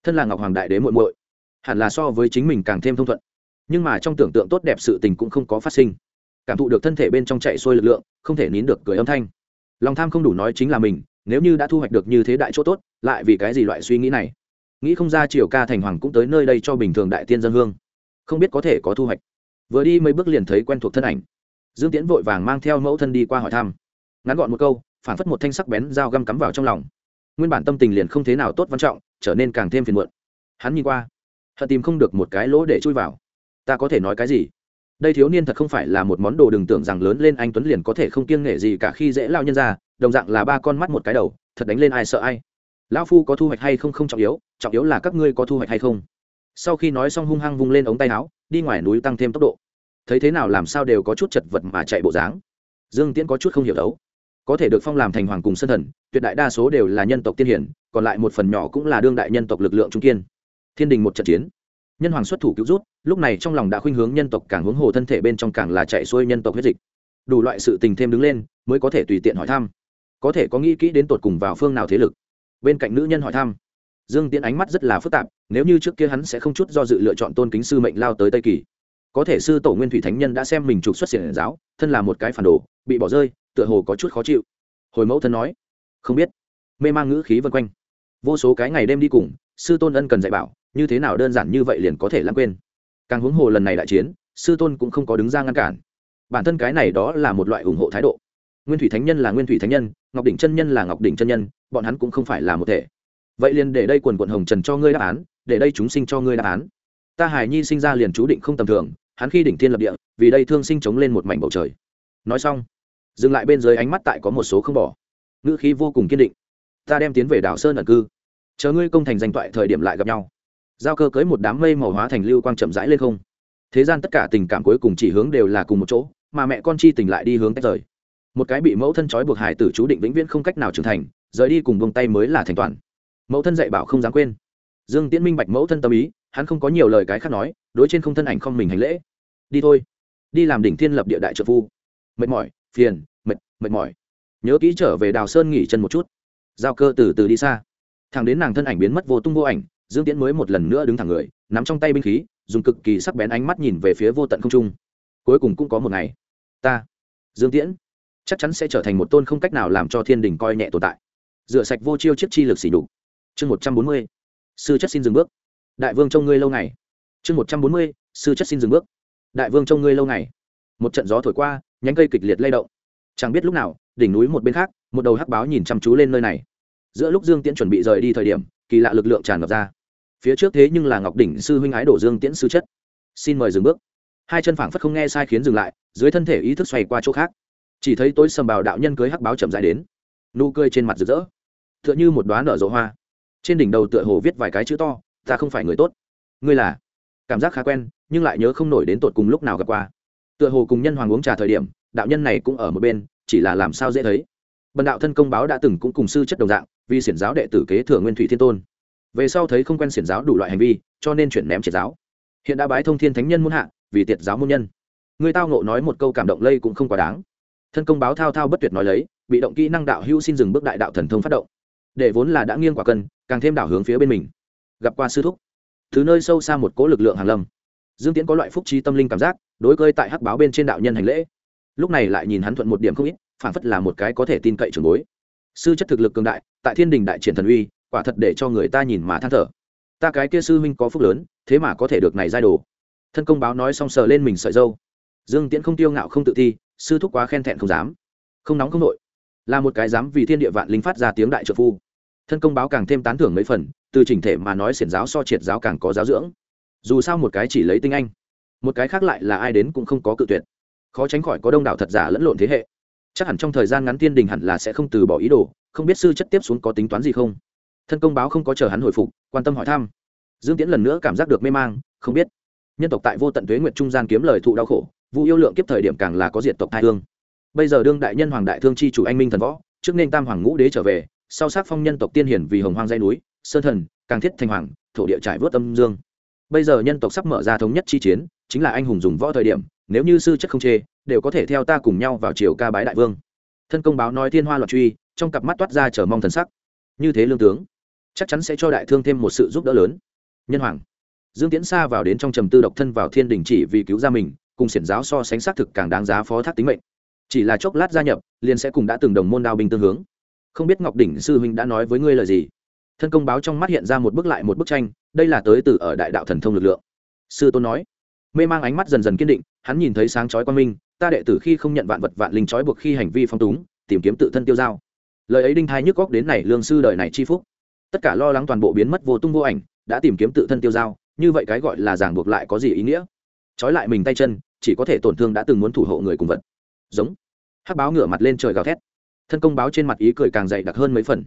Thân là ngọc hoàng đại đế muội muội, hẳn là so với chính mình càng thêm thông thuận. Nhưng mà trong tưởng tượng tốt đẹp sự tình cũng không có phát sinh. Cảm thụ được thân thể bên trong chạy xuôi lực lượng, không thể nín được cười âm thanh. Lòng tham không đủ nói chính là mình, nếu như đã thu hoạch được như thế đại chỗ tốt, lại vì cái gì loại suy nghĩ này? Nghĩ không ra triều ca thành hoàng cũng tới nơi đây cho bình thường đại tiên dân hương. Không biết có thể có thu hoạch. Vừa đi mấy bước liền thấy quen thuộc thân ảnh. Dương tiễn vội vàng mang theo mẫu thân đi qua hỏi thăm. Ngắn gọn một câu phản phất một thanh sắc bén dao găm cắm vào trong lòng. Nguyên bản tâm tình liền không thế nào tốt văn trọng, trở nên càng thêm phiền muộn. Hắn nhìn qua hận tìm không được một cái lỗ để chui vào. Ta có thể nói cái gì? Đây thiếu niên thật không phải là một món đồ đừng tưởng rằng lớn lên anh tuấn liền có thể không kiêng nghệ gì cả khi dễ lao nhân ra, đồng dạng là ba con mắt một cái đầu, thật đánh lên ai sợ ai. Lão phu có thu hoạch hay không không trọng yếu trọng yếu là các ngươi có thu hoạch hay không. Sau khi nói xong hung hăng vung lên ống tay áo, đi ngoài núi tăng thêm tốc độ. Thấy thế nào làm sao đều có chút chật vật mà chạy bộ dáng. Dương tiễn có chút không hiểu đấu có thể được phong làm thành hoàng cùng sân thần, tuyệt đại đa số đều là nhân tộc tiên hiển, còn lại một phần nhỏ cũng là đương đại nhân tộc lực lượng trung kiên. Thiên đình một trận chiến. Nhân hoàng xuất thủ cứu rút, lúc này trong lòng đã khuynh hướng nhân tộc càng hướng hồ thân thể bên trong càng là chạy xuôi nhân tộc huyết dịch. Đủ loại sự tình thêm đứng lên, mới có thể tùy tiện hỏi thăm. Có thể có nghĩ kỹ đến tột cùng vào phương nào thế lực. Bên cạnh nữ nhân hỏi thăm. Dương tiễn ánh mắt rất là phức tạp, nếu như trước kia hắn sẽ không chút do dự lựa chọn tôn kính sư mệnh lao tới tây kỳ. Có thể sư tổ nguyên thủy thánh nhân đã xem mình trục xuất xiển giáo, thân là một cái phản đồ, bị bỏ rơi tựa hồ có chút khó chịu. Hồi mẫu thân nói, không biết. Mê mang ngữ khí vân quanh. Vô số cái ngày đêm đi cùng, sư tôn ân cần dạy bảo, như thế nào đơn giản như vậy liền có thể lãng quên. Càng huống hồ lần này đại chiến, sư tôn cũng không có đứng ra ngăn cản. Bản thân cái này đó là một loại ủng hộ thái độ. Nguyên thủy thánh nhân là nguyên thủy thánh nhân, ngọc đỉnh chân nhân là ngọc đỉnh chân nhân, bọn hắn cũng không phải là một thể. Vậy liền để đây quần quận hồng trần cho ngươi đáp án, để đây chúng sinh cho ngươi đáp án. Ta hải nhi sinh ra liền chú định không tầm thường, hắn khi đỉnh thiên lập địa, vì đây thương sinh chống lên một mảnh bầu trời. Nói xong dừng lại bên dưới ánh mắt tại có một số không bỏ. Ngữ khí vô cùng kiên định. Ta đem tiến về đảo sơn ẩn cư. Chờ ngươi công thành danh toại thời điểm lại gặp nhau. Giao cơ cưới một đám mây màu hóa thành lưu quang chậm rãi lên không. Thế gian tất cả tình cảm cuối cùng chỉ hướng đều là cùng một chỗ, mà mẹ con chi tình lại đi hướng tách rời. Một cái bị mẫu thân trói buộc hải tử chú định vĩnh viễn không cách nào trưởng thành, rời đi cùng vông tay mới là thành toàn. Mẫu thân dạy bảo không dám quên. Dương tiễn minh bạch mẫu thân tâm ý, hắn không có nhiều lời cái khác nói, đối trên không thân ảnh không mình hành lễ. Đi thôi. Đi làm đỉnh thiên lập địa đại trợ phu. Mệt mỏi phiền mệt mệt mỏi. Nhớ kỹ trở về đào sơn nghỉ chân một chút. Giao cơ từ từ đi xa. Thằng đến nàng thân ảnh biến mất vô tung vô ảnh, dương tiễn mới một lần nữa đứng thẳng người, nắm trong tay binh khí, dùng cực kỳ sắc bén ánh mắt nhìn về phía vô tận không trung. Cuối cùng cũng có một ngày. Ta, dương tiễn, chắc chắn sẽ trở thành một tôn không cách nào làm cho thiên đình coi nhẹ tồn tại. Rửa sạch vô chiêu chiếc chi lực xỉ đục chương một trăm bốn mươi, sư chất xin dừng bước. Đại vương trông ngươi lâu ngày. Chương một trăm bốn mươi, sư chất xin dừng bước. Đại vương trông ngươi lâu ngày. Một trận gió thổi qua nhánh cây kịch liệt lay động. Chẳng biết lúc nào, đỉnh núi một bên khác, một đầu hắc báo nhìn chăm chú lên nơi này. Giữa lúc dương tiễn chuẩn bị rời đi thời điểm, kỳ lạ lực lượng tràn ngập ra. Phía trước thế nhưng là ngọc đỉnh sư huynh ái đổ dương tiễn sư chất. Xin mời dừng bước. Hai chân phảng phất không nghe sai khiến dừng lại, dưới thân thể ý thức xoay qua chỗ khác. Chỉ thấy tối sầm bào đạo nhân cưới hắc báo chậm dài đến. Nụ cười trên mặt rực rỡ. Tựa như một đoán nở rộ hoa. Trên đỉnh đầu tựa hồ viết vài cái chữ to, ta không phải người tốt. Ngươi là? Cảm giác khá quen, nhưng lại nhớ không nổi đến tột cùng lúc nào gặp qua tựa hồ cùng nhân hoàng uống trà thời điểm, đạo nhân này cũng ở một bên, chỉ là làm sao dễ thấy. Bần đạo thân công báo đã từng cũng cùng sư chất đồng dạng, vì xiển giáo đệ tử kế thừa nguyên thủy thiên tôn. Về sau thấy không quen xiển giáo đủ loại hành vi, cho nên chuyển ném triệt giáo. Hiện đã bái thông thiên thánh nhân muôn hạ, vì tiệt giáo môn nhân. Người tao ngộ nói một câu cảm động lây cũng không quá đáng. Thân công báo thao thao bất tuyệt nói lấy, bị động kỹ năng đạo hưu xin dừng bước đại đạo thần thông phát động. Để vốn là đã nghiêng quả cân, càng thêm đảo hướng phía bên mình. Gặp qua sư thúc. Thứ nơi sâu xa một cố lực lượng hàng lâm dương tiễn có loại phúc trí tâm linh cảm giác, đối cơi tại hắc báo bên trên đạo nhân hành lễ. Lúc này lại nhìn hắn thuận một điểm không ít phản phất là một cái có thể tin cậy trường bối. Sư chất thực lực cường đại, tại thiên đình đại triển thần uy, quả thật để cho người ta nhìn mà than thở. Ta cái kia sư huynh có phúc lớn, thế mà có thể được này giai đồ. Thân công báo nói xong sờ lên mình sợi dâu. Dương tiễn không tiêu ngạo không tự ti, sư thúc quá khen thẹn không dám. Không nóng không nội. Là một cái dám vì thiên địa vạn linh phát ra tiếng đại trợ phu. Thân công báo càng thêm tán thưởng mấy phần, từ chỉnh thể mà nói xiển giáo so triệt giáo càng có giáo dưỡng dù sao một cái chỉ lấy tinh anh, một cái khác lại là ai đến cũng không có cự tuyệt. Khó tránh khỏi có đông đảo thật giả lẫn lộn thế hệ. Chắc hẳn trong thời gian ngắn tiên đình hẳn là sẽ không từ bỏ ý đồ, không biết sư chất tiếp xuống có tính toán gì không. Thân công báo không có chờ hắn hồi phục, quan tâm hỏi thăm. Dương tiễn lần nữa cảm giác được mê mang, không biết. Nhân tộc tại vô tận thuế nguyệt trung gian kiếm lời thụ đau khổ vụ yêu lượng kiếp thời điểm càng là có diện tộc thai thương bây giờ đương đại nhân hoàng đại thương chi chủ anh minh thần võ, trước nên tam hoàng ngũ đế trở về, sau sát phong nhân tộc tiên hiển vì hồng hoang dây núi, sơn thần, càng thiết thành hoàng, thổ địa trải vớt âm dương bây giờ nhân tộc sắp mở ra thống nhất chi chiến, chính là anh hùng dùng võ thời điểm, nếu như sư chất không chê, đều có thể theo ta cùng nhau vào chiều ca bái đại vương. Thân công báo nói thiên hoa loạn truy, trong cặp mắt toát ra chờ mong thần sắc. Như thế lương tướng, chắc chắn sẽ cho đại thương thêm một sự giúp đỡ lớn. Nhân hoàng, dương tiễn xa vào đến trong trầm tư độc thân vào thiên đình chỉ vì cứu ra mình, cùng xiển giáo so sánh xác thực càng đáng giá phó thác tính mệnh. Chỉ là chốc lát gia nhập, liền sẽ cùng đã từng đồng môn đao binh tương hướng. Không biết ngọc đỉnh sư huynh đã nói với ngươi lời gì? Thân công báo trong mắt hiện ra một bức lại một bức tranh, đây là tới từ ở đại đạo thần thông lực lượng. Sư tôn nói. Mê mang ánh mắt dần dần kiên định, hắn nhìn thấy sáng chói quan minh, ta đệ tử khi không nhận vạn vật vạn linh chói buộc khi hành vi phong túng, tìm kiếm tự thân tiêu dao. Lời ấy đinh thai nhức góc đến này lương sư đời này chi phúc. Tất cả lo lắng toàn bộ biến mất vô tung vô ảnh, đã tìm kiếm tự thân tiêu dao, như vậy cái gọi là ràng buộc lại có gì ý nghĩa? Trói lại mình tay chân, chỉ có thể tổn thương đã từng muốn thủ hộ người cùng vật. Giống. Hắc báo ngửa mặt lên trời gào thét. Thân công báo trên mặt ý cười càng dày đặc hơn mấy phần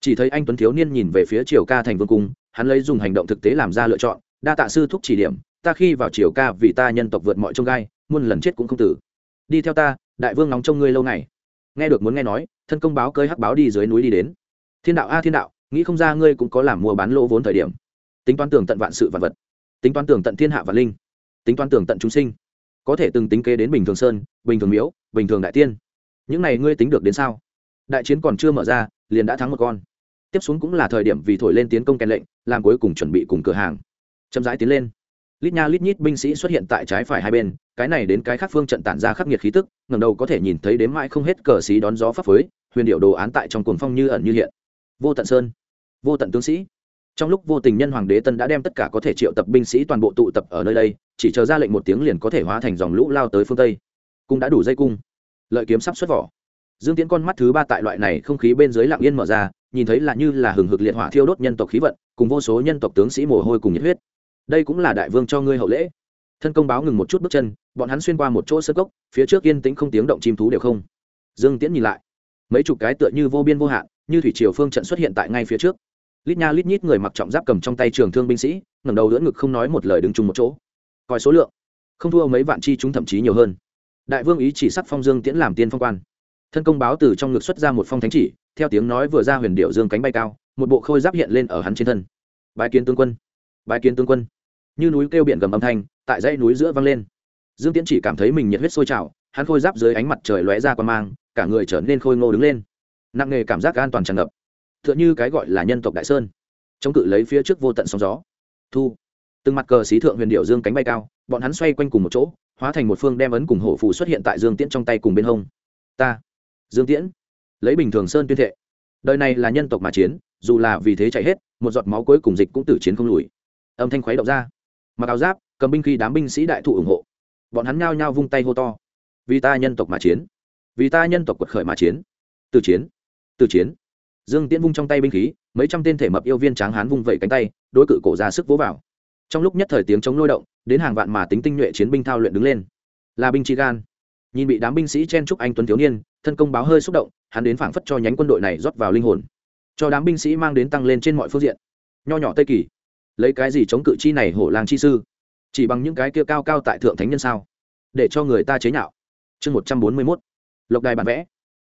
chỉ thấy anh tuấn thiếu niên nhìn về phía triều ca thành vương cung, hắn lấy dùng hành động thực tế làm ra lựa chọn, đa tạ sư thúc chỉ điểm, ta khi vào triều ca vì ta nhân tộc vượt mọi trông gai, muôn lần chết cũng không tử. Đi theo ta, đại vương nóng trông ngươi lâu ngày. Nghe được muốn nghe nói, thân công báo cơi hắc báo đi dưới núi đi đến. Thiên đạo, a, thiên đạo, nghĩ không ra ngươi cũng có làm mua bán lỗ vốn thời điểm. Tính toán tường tận vạn sự vạn vật. Tính toán tường tận thiên hạ và linh. Tính toán tường tận chúng sinh. Có thể từng tính kế đến bình thường sơn, bình thường miếu, bình thường đại tiên. Những này ngươi tính được đến sao? Đại chiến còn chưa mở ra, liền đã thắng một con tiếp xuống cũng là thời điểm vì thổi lên tiến công kèn lệnh, làm cuối cùng chuẩn bị cùng cửa hàng. Chậm rãi tiến lên. Lít nha lít nhít binh sĩ xuất hiện tại trái phải hai bên, cái này đến cái khác phương trận tản ra khắc nghiệt khí tức ngầm đầu có thể nhìn thấy đến mãi không hết cờ xí đón gió pháp phới huyền điệu đồ án tại trong cuồng phong như ẩn như hiện. Vô tận sơn. Vô tận tướng sĩ. Trong lúc vô tình nhân hoàng đế tân đã đem tất cả có thể triệu tập binh sĩ toàn bộ tụ tập ở nơi đây, chỉ chờ ra lệnh một tiếng liền có thể hóa thành dòng lũ lao tới phương tây. Cung đã đủ dây cung. Lợi kiếm sắp xuất vỏ. Dương tiễn con mắt thứ ba tại loại này không khí bên dưới lặng yên mở ra nhìn thấy là như là hừng hực liệt hỏa thiêu đốt nhân tộc khí vận, cùng vô số nhân tộc tướng sĩ mồ hôi cùng nhiệt huyết. Đây cũng là đại vương cho ngươi hậu lễ. Thân công báo ngừng một chút bước chân, bọn hắn xuyên qua một chỗ sơ cốc, phía trước yên tĩnh không tiếng động chim thú đều không. Dương tiễn nhìn lại, mấy chục cái tựa như vô biên vô hạn, như thủy triều phương trận xuất hiện tại ngay phía trước. Lít nha lít nhít người mặc trọng giáp cầm trong tay trường thương binh sĩ, ngẩng đầu đỡ ngực không nói một lời đứng chung một chỗ. Coi số lượng, không thua mấy vạn chi chúng thậm chí nhiều hơn. Đại vương ý chỉ sắc phong dương tiễn làm tiên phong quan. Thân công báo từ trong ngực xuất ra một phong thánh chỉ theo tiếng nói vừa ra huyền điệu dương cánh bay cao, một bộ khôi giáp hiện lên ở hắn trên thân. Bái kiến tướng quân, bái kiến tướng quân. Như núi kêu biển gầm âm thanh, tại dãy núi giữa vang lên. Dương tiễn chỉ cảm thấy mình nhiệt huyết sôi trào, hắn khôi giáp dưới ánh mặt trời lóe ra qua mang, cả người trở nên khôi ngô đứng lên. Nặng nề cảm giác an toàn tràn ngập. T h ư ợ n h ư cái gọi là nhân tộc đại sơn. Chống cự lấy phía trước vô tận sóng gió. Thu. Từng mặt cờ xí thượng huyền điệu dương cánh bay cao, bọn hắn xoay quanh cùng một chỗ, hóa thành một phương đem ấn cùng hổ phù xuất hiện tại dương tiễn trong tay cùng bên hông. Ta. Dương tiễn lấy bình thường sơn tuyên thệ. Đời này là nhân tộc mà chiến, dù là vì thế chạy hết, một giọt máu cuối cùng dịch cũng tử chiến không lùi. Âm thanh khuấy động ra. Mặc áo giáp, cầm binh khi đám binh sĩ đại thụ ủng hộ. Bọn hắn nhao nhao vung tay hô to. Vì ta nhân tộc mà chiến. Vì ta nhân tộc quật khởi mà chiến. Từ chiến. Từ chiến. Dương tiễn vung trong tay binh khí, mấy trăm tên thể mập yêu viên tráng hán vung vẩy cánh tay, đối cự cổ ra sức vỗ vào. Trong lúc nhất thời tiếng chống lôi động, đến hàng vạn mà tính tinh nhuệ chiến binh thao luyện đứng lên. Là binh chi gan nhìn bị đám binh sĩ chen chúc anh tuấn thiếu niên, thân công báo hơi xúc động, hắn đến phảng phất cho nhánh quân đội này rót vào linh hồn. Cho đám binh sĩ mang đến tăng lên trên mọi phương diện. Nho nhỏ tây kỳ, lấy cái gì chống cự chi này hổ làng chi sư? Chỉ bằng những cái kia cao cao tại thượng thánh nhân sao? Để cho người ta chế nhạo. Chương một trăm bốn mươi mốt, lộc đài bản vẽ.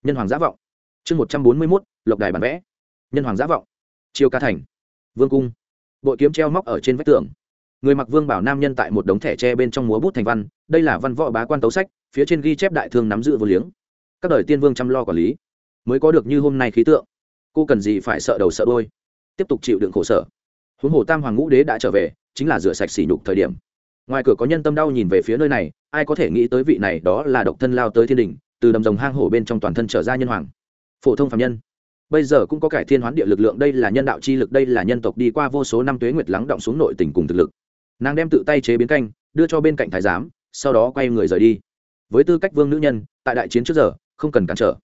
Nhân hoàng giả vọng. Chương một trăm bốn mươi mốt, lộc đài bản vẽ. Nhân hoàng giả vọng. Chiêu ca thành. Vương cung. Bội kiếm treo móc ở trên vách tường người mặc vương bảo nam nhân tại một đống thẻ tre bên trong múa bút thành văn, đây là văn võ bá quan tấu sách, phía trên ghi chép đại thương nắm giữ vô liếng. Các đời tiên vương chăm lo quản lý, mới có được như hôm nay khí tượng. Cô cần gì phải sợ đầu sợ đôi tiếp tục chịu đựng khổ sở. Huống hồ tam hoàng ngũ đế đã trở về, chính là rửa sạch sỉ nhục thời điểm. Ngoài cửa có nhân tâm đau nhìn về phía nơi này, ai có thể nghĩ tới vị này đó là độc thân lao tới thiên đình, từ đầm rồng hang hổ bên trong toàn thân trở ra nhân hoàng. Phổ thông phạm nhân. Bây giờ cũng có cải thiên hoán địa lực lượng, đây là nhân đạo chi lực, đây là nhân tộc đi qua vô số năm tuế nguyệt lắng động xuống nội tình cùng thực lực nàng đem tự tay chế biến canh, đưa cho bên cạnh thái giám, sau đó quay người rời đi. Với tư cách vương nữ nhân, tại đại chiến trước giờ, không cần cản trở.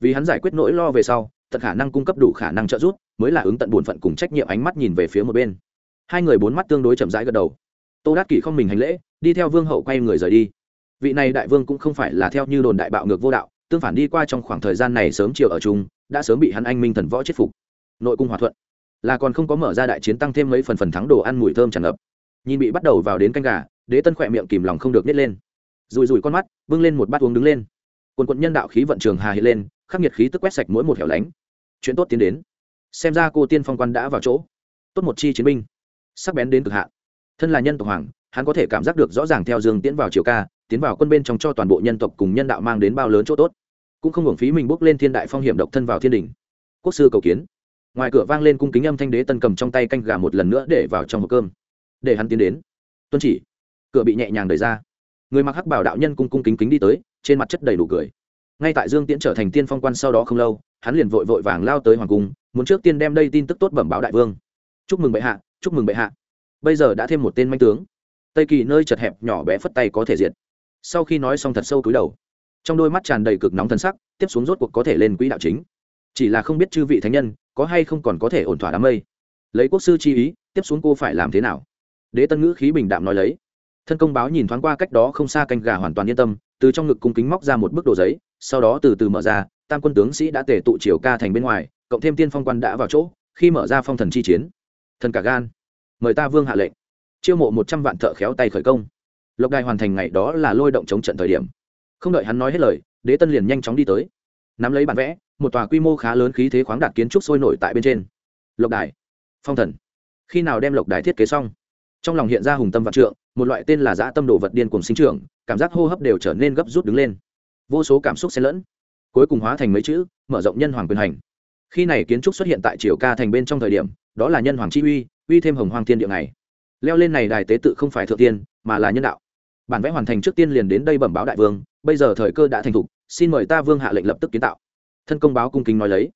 Vì hắn giải quyết nỗi lo về sau, tận khả năng cung cấp đủ khả năng trợ giúp, mới là ứng tận bổn phận cùng trách nhiệm ánh mắt nhìn về phía một bên. Hai người bốn mắt tương đối chậm rãi gật đầu. Tô đát kỷ không mình hành lễ, đi theo vương hậu quay người rời đi. Vị này đại vương cũng không phải là theo như đồn đại bạo ngược vô đạo, tương phản đi qua trong khoảng thời gian này sớm chiều ở chung, đã sớm bị hắn anh minh thần võ chết phục. Nội cung hòa thuận. Là còn không có mở ra đại chiến tăng thêm mấy phần phần thắng đồ ăn mùi thơm tràn ngập nhìn bị bắt đầu vào đến canh gà, đế tân khỏe miệng kìm lòng không được nít lên. Rùi rùi con mắt, vưng lên một bát uống đứng lên. Quần quận nhân đạo khí vận trường hà hiện lên, khắc nghiệt khí tức quét sạch mỗi một hẻo lánh. Chuyện tốt tiến đến. Xem ra cô tiên phong quan đã vào chỗ. Tốt một chi chiến binh. Sắc bén đến cực hạn. Thân là nhân tộc hoàng, hắn có thể cảm giác được rõ ràng theo dương tiến vào triều ca, tiến vào quân bên trong cho toàn bộ nhân tộc cùng nhân đạo mang đến bao lớn chỗ tốt. Cũng không hưởng phí mình bước lên thiên đại phong hiểm độc thân vào thiên đình. Quốc sư cầu kiến. Ngoài cửa vang lên cung kính âm thanh đế tân cầm trong tay canh gà một lần nữa để vào trong hộp cơm để hắn tiến đến. Tuân chỉ. Cửa bị nhẹ nhàng đẩy ra. Người mặc hắc bảo đạo nhân cung cung kính kính đi tới, trên mặt chất đầy đủ cười. Ngay tại dương tiễn trở thành tiên phong quan sau đó không lâu, hắn liền vội vội vàng lao tới hoàng cung, muốn trước tiên đem đây tin tức tốt bẩm báo đại vương. Chúc mừng bệ hạ, chúc mừng bệ hạ. Bây giờ đã thêm một tên manh tướng. Tây kỳ nơi chật hẹp nhỏ bé phất tay có thể diệt. Sau khi nói xong thật sâu cúi đầu. Trong đôi mắt tràn đầy cực nóng thân sắc, tiếp xuống rốt cuộc có thể lên quỹ đạo chính. Chỉ là không biết chư vị thánh nhân, có hay không còn có thể ổn thỏa đám mây. Lấy quốc sư chi ý, tiếp xuống cô phải làm thế nào? Đế tân ngữ khí bình đạm nói lấy. Thân công báo nhìn thoáng qua cách đó không xa canh gà hoàn toàn yên tâm, từ trong ngực cung kính móc ra một bức đồ giấy, sau đó từ từ mở ra, tam quân tướng sĩ đã tề tụ triều ca thành bên ngoài, cộng thêm tiên phong quan đã vào chỗ, khi mở ra phong thần chi chiến. Thần cả gan. Mời ta vương hạ lệnh. Chiêu mộ một trăm vạn thợ khéo tay khởi công. Lộc đài hoàn thành ngày đó là lôi động chống trận thời điểm. Không đợi hắn nói hết lời, đế tân liền nhanh chóng đi tới. Nắm lấy bản vẽ, một tòa quy mô khá lớn khí thế khoáng đạt kiến trúc sôi nổi tại bên trên. Lộc đài. Phong thần. Khi nào đem lộc đài thiết kế xong? Trong lòng hiện ra hùng tâm vạn trượng, một loại tên là dã tâm đồ vật điên cùng sinh trưởng, cảm giác hô hấp đều trở nên gấp rút đứng lên. Vô số cảm xúc xen lẫn, cuối cùng hóa thành mấy chữ, mở rộng nhân hoàng quyền hành. Khi này kiến trúc xuất hiện tại triều ca thành bên trong thời điểm, đó là nhân hoàng chi uy uy thêm hồng hoàng thiên địa này. Leo lên này đài tế tự không phải thượng tiên, mà là nhân đạo. Bản vẽ hoàn thành trước tiên liền đến đây bẩm báo đại vương, bây giờ thời cơ đã thành thục, xin mời ta vương hạ lệnh lập tức kiến tạo. Thân công báo cung kính nói lấy.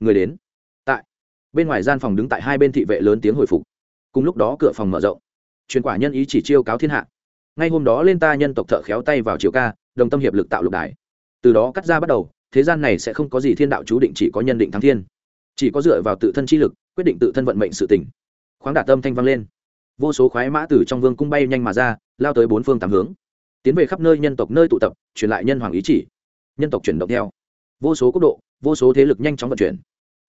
Người đến. Tại. Bên ngoài gian phòng đứng tại hai bên thị vệ lớn tiếng hồi phục. Cùng lúc đó cửa phòng mở rộng truyền quả nhân ý chỉ chiêu cáo thiên hạ. Ngay hôm đó lên ta nhân tộc thợ khéo tay vào triều ca, đồng tâm hiệp lực tạo lục đài. Từ đó cắt ra bắt đầu, thế gian này sẽ không có gì thiên đạo chú định chỉ có nhân định thắng thiên. Chỉ có dựa vào tự thân chi lực, quyết định tự thân vận mệnh sự tỉnh khoáng đả tâm thanh vang lên. Vô số khoái mã từ trong vương cung bay nhanh mà ra, lao tới bốn phương tám hướng. Tiến về khắp nơi nhân tộc nơi tụ tập, truyền lại nhân hoàng ý chỉ. Nhân tộc chuyển động theo. Vô số quốc độ, vô số thế lực nhanh chóng vận chuyển.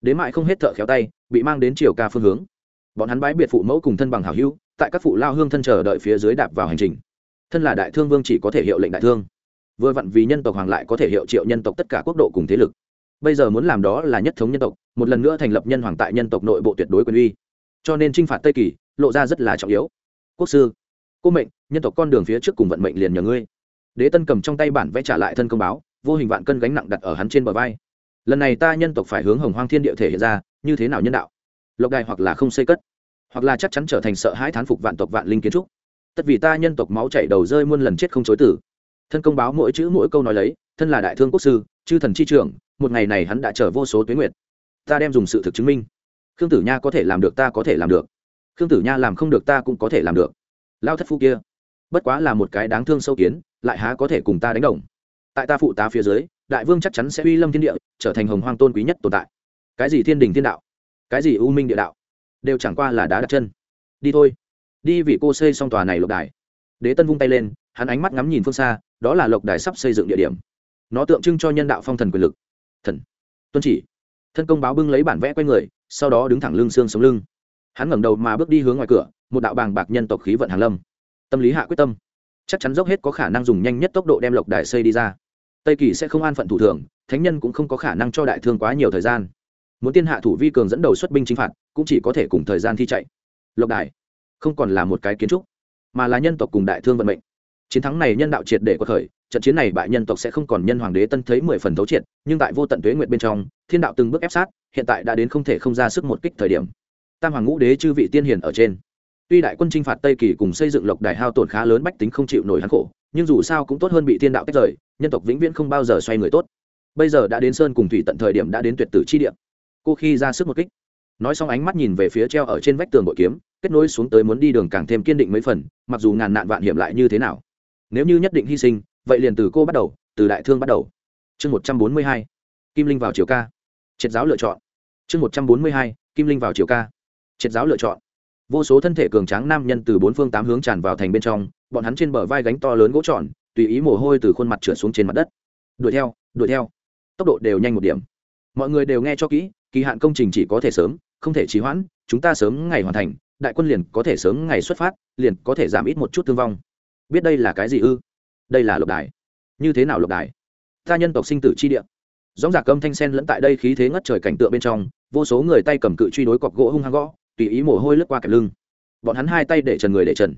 Đến mại không hết thợ khéo tay, bị mang đến triều ca phương hướng. Bọn hắn bãi biệt phụ mẫu cùng thân bằng hảo hữu tại các phụ lao hương thân chờ đợi phía dưới đạp vào hành trình. Thân là đại thương vương chỉ có thể hiệu lệnh đại thương. Vừa vặn vì nhân tộc hoàng lại có thể hiệu triệu nhân tộc tất cả quốc độ cùng thế lực. Bây giờ muốn làm đó là nhất thống nhân tộc, một lần nữa thành lập nhân hoàng tại nhân tộc nội bộ tuyệt đối quyền uy. Cho nên t r i n h phạt tây kỳ, lộ ra rất là trọng yếu. Quốc sư, cô mệnh, nhân tộc con đường phía trước cùng vận mệnh liền nhờ ngươi. Đế tân cầm trong tay bản vẽ trả lại thân công báo, vô hình vạn cân gánh nặng đặt ở hắn trên bờ vai. Lần này ta nhân tộc phải hướng hồng hoang thiên địa thể hiện ra, như thế nào nhân đạo? Lộc đài hoặc là không xây cất hoặc là chắc chắn trở thành sợ hãi thán phục vạn tộc vạn linh kiến trúc. Tất vì ta nhân tộc máu chảy đầu rơi muôn lần chết không chối tử. Thân công báo mỗi chữ mỗi câu nói lấy, thân là đại thương quốc sư, chư thần chi trưởng, một ngày này hắn đã chở vô số tuyến nguyệt. Ta đem dùng sự thực chứng minh. Khương tử nha có thể làm được ta có thể làm được. Khương tử nha làm không được ta cũng có thể làm được. Lao thất phu kia, bất quá là một cái đáng thương sâu kiến, lại há có thể cùng ta đánh đồng. Tại ta phụ tá phía dưới, đại vương chắc chắn sẽ uy lâm thiên địa, trở thành hồng hoang tôn quý nhất tồn tại. Cái gì thiên đình thiên đạo? Cái gì u minh địa đạo? Đều chẳng qua là đá đặt chân. Đi thôi. Đi vì cô xây xong tòa này lộc đài. Đế tân vung tay lên, hắn ánh mắt ngắm nhìn phương xa, đó là lộc đài sắp xây dựng địa điểm. Nó tượng trưng cho nhân đạo phong thần quyền lực. Thần. Tuân chỉ. Thân công báo bưng lấy bản vẽ q u a y người, sau đó đứng thẳng lưng xương sống lưng. Hắn ngẩng đầu mà bước đi hướng ngoài cửa, một đạo bàng bạc nhân tộc khí vận hàn lâm. Tâm lý hạ quyết tâm. Chắc chắn dốc hết có khả năng dùng nhanh nhất tốc độ đem lộc đài xây đi ra. Tây kỳ sẽ không an phận thủ thường, thánh nhân cũng không có khả năng cho đại thương quá nhiều thời gian muốn tiên hạ thủ vi cường dẫn đầu xuất binh chính phạt, cũng chỉ có thể cùng thời gian thi chạy. Lộc đài, không còn là một cái kiến trúc, mà là nhân tộc cùng đại thương vận mệnh. Chiến thắng này nhân đạo triệt để có khởi, trận chiến này bại nhân tộc sẽ không còn nhân hoàng đế tân thấy mười phần thấu triệt, nhưng tại vô tận tuế nguyện bên trong, thiên đạo từng bước ép sát, hiện tại đã đến không thể không ra sức một kích thời điểm. Tam hoàng ngũ đế chư vị tiên hiền ở trên. Tuy đại quân chinh phạt tây kỳ cùng xây dựng lộc đài hao tổn khá lớn bách tính không chịu nổi hắn khổ, nhưng dù sao cũng tốt hơn bị thiên đạo tách rời, nhân tộc vĩnh viễn không bao giờ xoay người tốt. Bây giờ đã đến sơn cùng thủy tận thời điểm đã đến tuyệt tử chi địa cô khi ra sức một kích. Nói xong ánh mắt nhìn về phía treo ở trên vách tường bội kiếm, kết nối xuống tới muốn đi đường càng thêm kiên định mấy phần, mặc dù ngàn nạn vạn hiểm lại như thế nào. Nếu như nhất định hy sinh, vậy liền từ cô bắt đầu, từ đại thương bắt đầu. Chương một trăm bốn mươi hai, kim linh vào chiều ca. Triệt giáo lựa chọn. Chương một trăm bốn mươi hai, kim linh vào chiều ca. Triệt giáo lựa chọn. Vô số thân thể cường tráng nam nhân từ bốn phương tám hướng tràn vào thành bên trong, bọn hắn trên bờ vai gánh to lớn gỗ tròn, tùy ý mồ hôi từ khuôn mặt trượt xuống trên mặt đất. Đuổi theo đuổi theo. Tốc độ đều nhanh một điểm. Mọi người đều nghe cho kỹ kỳ hạn công trình chỉ có thể sớm, không thể trì hoãn, chúng ta sớm ngày hoàn thành, đại quân liền có thể sớm ngày xuất phát, liền có thể giảm ít một chút thương vong. Biết đây là cái gì ư? Đây là lộc đài. Như thế nào lộc đài? Ta nhân tộc sinh tử chi địa. Dóng giả cơm thanh sen lẫn tại đây khí thế ngất trời cảnh tượng bên trong, vô số người tay cầm cự truy đối cọc gỗ hung hăng gõ, tùy ý mồ hôi lướt qua kẹp lưng. Bọn hắn hai tay để trần người để trần.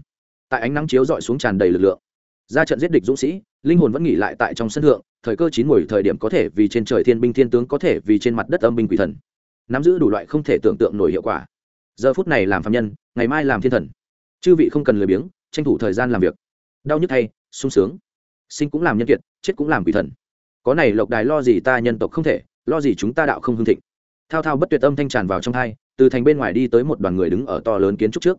Tại ánh nắng chiếu dọi xuống tràn đầy lực lượng. Ra trận giết địch dũng sĩ, linh hồn vẫn nghỉ lại tại trong sân thượng thời cơ chín mùi thời điểm có thể vì trên trời thiên binh thiên tướng có thể vì trên mặt đất âm binh quỷ thần. Nắm giữ đủ loại không thể tưởng tượng nổi hiệu quả. Giờ phút này làm phạm nhân, ngày mai làm thiên thần. Chư vị không cần lười biếng, tranh thủ thời gian làm việc. Đau nhức thay, sung sướng. Sinh cũng làm nhân kiệt, chết cũng làm quỷ thần. Có này, lộc đài lo gì ta nhân tộc không thể, lo gì chúng ta đạo không hương thịnh. Thao thao bất tuyệt âm thanh tràn vào trong hai, từ thành bên ngoài đi tới một đoàn người đứng ở to lớn kiến trúc trước.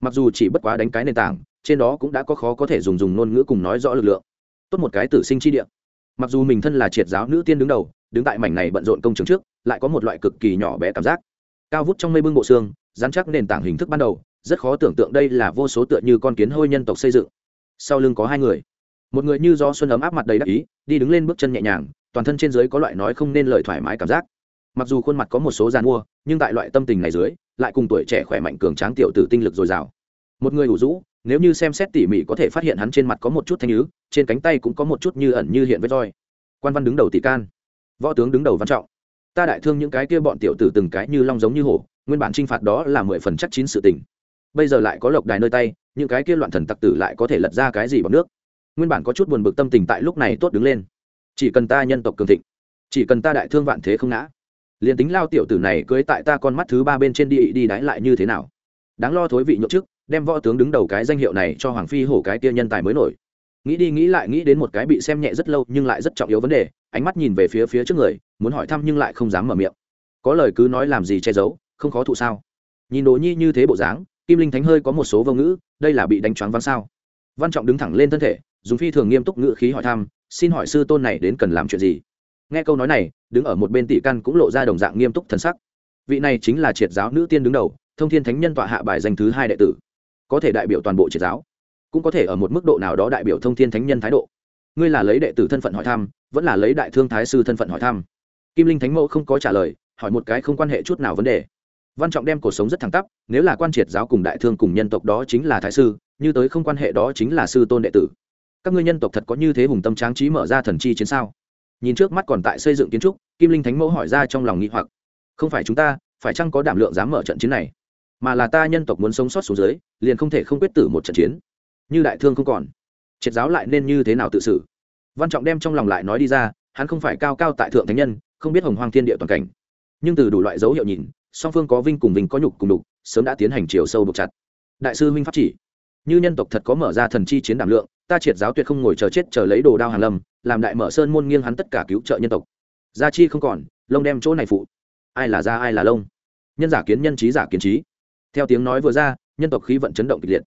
Mặc dù chỉ bất quá đánh cái nền tảng, trên đó cũng đã có khó có thể dùng dùng ngôn ngữ cùng nói rõ lực lượng. Tốt một cái tử sinh chi địa mặc dù mình thân là triệt giáo nữ tiên đứng đầu, đứng tại mảnh này bận rộn công trường trước, lại có một loại cực kỳ nhỏ bé cảm giác. Cao vút trong mây bưng bộ xương, dán chắc nền tảng hình thức ban đầu, rất khó tưởng tượng đây là vô số tựa như con kiến hôi nhân tộc xây dựng. Sau lưng có hai người. Một người như do xuân ấm áp mặt đầy đắc ý, đi đứng lên bước chân nhẹ nhàng, toàn thân trên dưới có loại nói không nên lời thoải mái cảm giác. Mặc dù khuôn mặt có một số g i mua, nhưng tại loại tâm tình này dưới, lại cùng tuổi trẻ khỏe mạnh cường tráng tiểu tử tinh lực dồi dào. Một người ủ rũ nếu như xem xét tỉ mỉ có thể phát hiện hắn trên mặt có một chút thanh nhứ trên cánh tay cũng có một chút như ẩn như hiện với roi. Quan văn đứng đầu tỷ can, võ tướng đứng đầu văn trọng. Ta đại thương những cái kia bọn tiểu tử từng cái như long giống như hổ, nguyên bản t r i n h phạt đó là mười phần chắc chín sự tình. Bây giờ lại có lộc đài nơi tay, những cái kia loạn thần tặc tử lại có thể lật ra cái gì bằng nước? Nguyên bản có chút buồn bực tâm tình tại lúc này tốt đứng lên. Chỉ cần ta nhân tộc cường thịnh, chỉ cần ta đại thương vạn thế không ngã, liền tính lao tiểu tử này cưới tại ta con mắt thứ ba bên trên đi đi đái lại như thế nào? Đáng lo thối vị nhậu trước đem võ tướng đứng đầu cái danh hiệu này cho hoàng phi hổ cái kia nhân tài mới nổi. Nghĩ đi nghĩ lại, nghĩ đến một cái bị xem nhẹ rất lâu nhưng lại rất trọng yếu vấn đề, ánh mắt nhìn về phía phía trước người, muốn hỏi thăm nhưng lại không dám mở miệng. Có lời cứ nói làm gì che giấu, không khó thụ sao? Nhìn đồ nhi như thế bộ dáng, kim linh thánh hơi có một số vô ngữ, đây là bị đánh choáng văn sao? Văn trọng đứng thẳng lên thân thể, dùng phi thường nghiêm túc ngữ khí hỏi thăm, xin hỏi sư tôn này đến cần làm chuyện gì? Nghe câu nói này, đứng ở một bên tỷ căn cũng lộ ra đồng dạng nghiêm túc thần sắc. Vị này chính là triệt giáo nữ tiên đứng đầu, thông thiên thánh nhân tọa hạ bài danh thứ hai đệ tử có thể đại biểu toàn bộ triệt giáo, cũng có thể ở một mức độ nào đó đại biểu thông thiên thánh nhân thái độ. Ngươi là lấy đệ tử thân phận hỏi thăm, vẫn là lấy đại thương thái sư thân phận hỏi thăm? Kim linh thánh mẫu không có trả lời, hỏi một cái không quan hệ chút nào vấn đề. Văn trọng đem cuộc sống rất thẳng tắp, nếu là quan triệt giáo cùng đại thương cùng nhân tộc đó chính là thái sư, như tới không quan hệ đó chính là sư tôn đệ tử. Các ngươi nhân tộc thật có như thế hùng tâm tráng trí mở ra thần chi chiến sao? Nhìn trước mắt còn tại xây dựng kiến trúc, kim linh thánh mẫu hỏi ra trong lòng nghĩ hoặc. Không phải chúng ta, phải chăng có đảm lượng dám mở trận chiến này? Mà là ta nhân tộc muốn sống sót xuống dưới, liền không thể không quyết tử một trận chiến. Như đại thương không còn, triệt giáo lại nên như thế nào tự xử? Văn trọng đem trong lòng lại nói đi ra, hắn không phải cao cao tại thượng thánh nhân, không biết hồng hoang thiên địa toàn cảnh. Nhưng từ đủ loại dấu hiệu nhìn, song phương có vinh cùng vinh có nhục cùng đục sớm đã tiến hành chiều sâu buộc chặt. Đại sư huynh pháp chỉ, như nhân tộc thật có mở ra thần chi chiến đảm lượng, ta triệt giáo tuyệt không ngồi chờ chết chờ lấy đồ đao hàn lâm, làm đại mở sơn môn nghiêng hắn tất cả cứu trợ nhân tộc. Gia chi không còn, lông đem chỗ này phụ. Ai là gia, ai là lông? Nhân giả kiến nhân, trí giả kiến trí theo tiếng nói vừa ra, nhân tộc khí vận chấn động kịch liệt.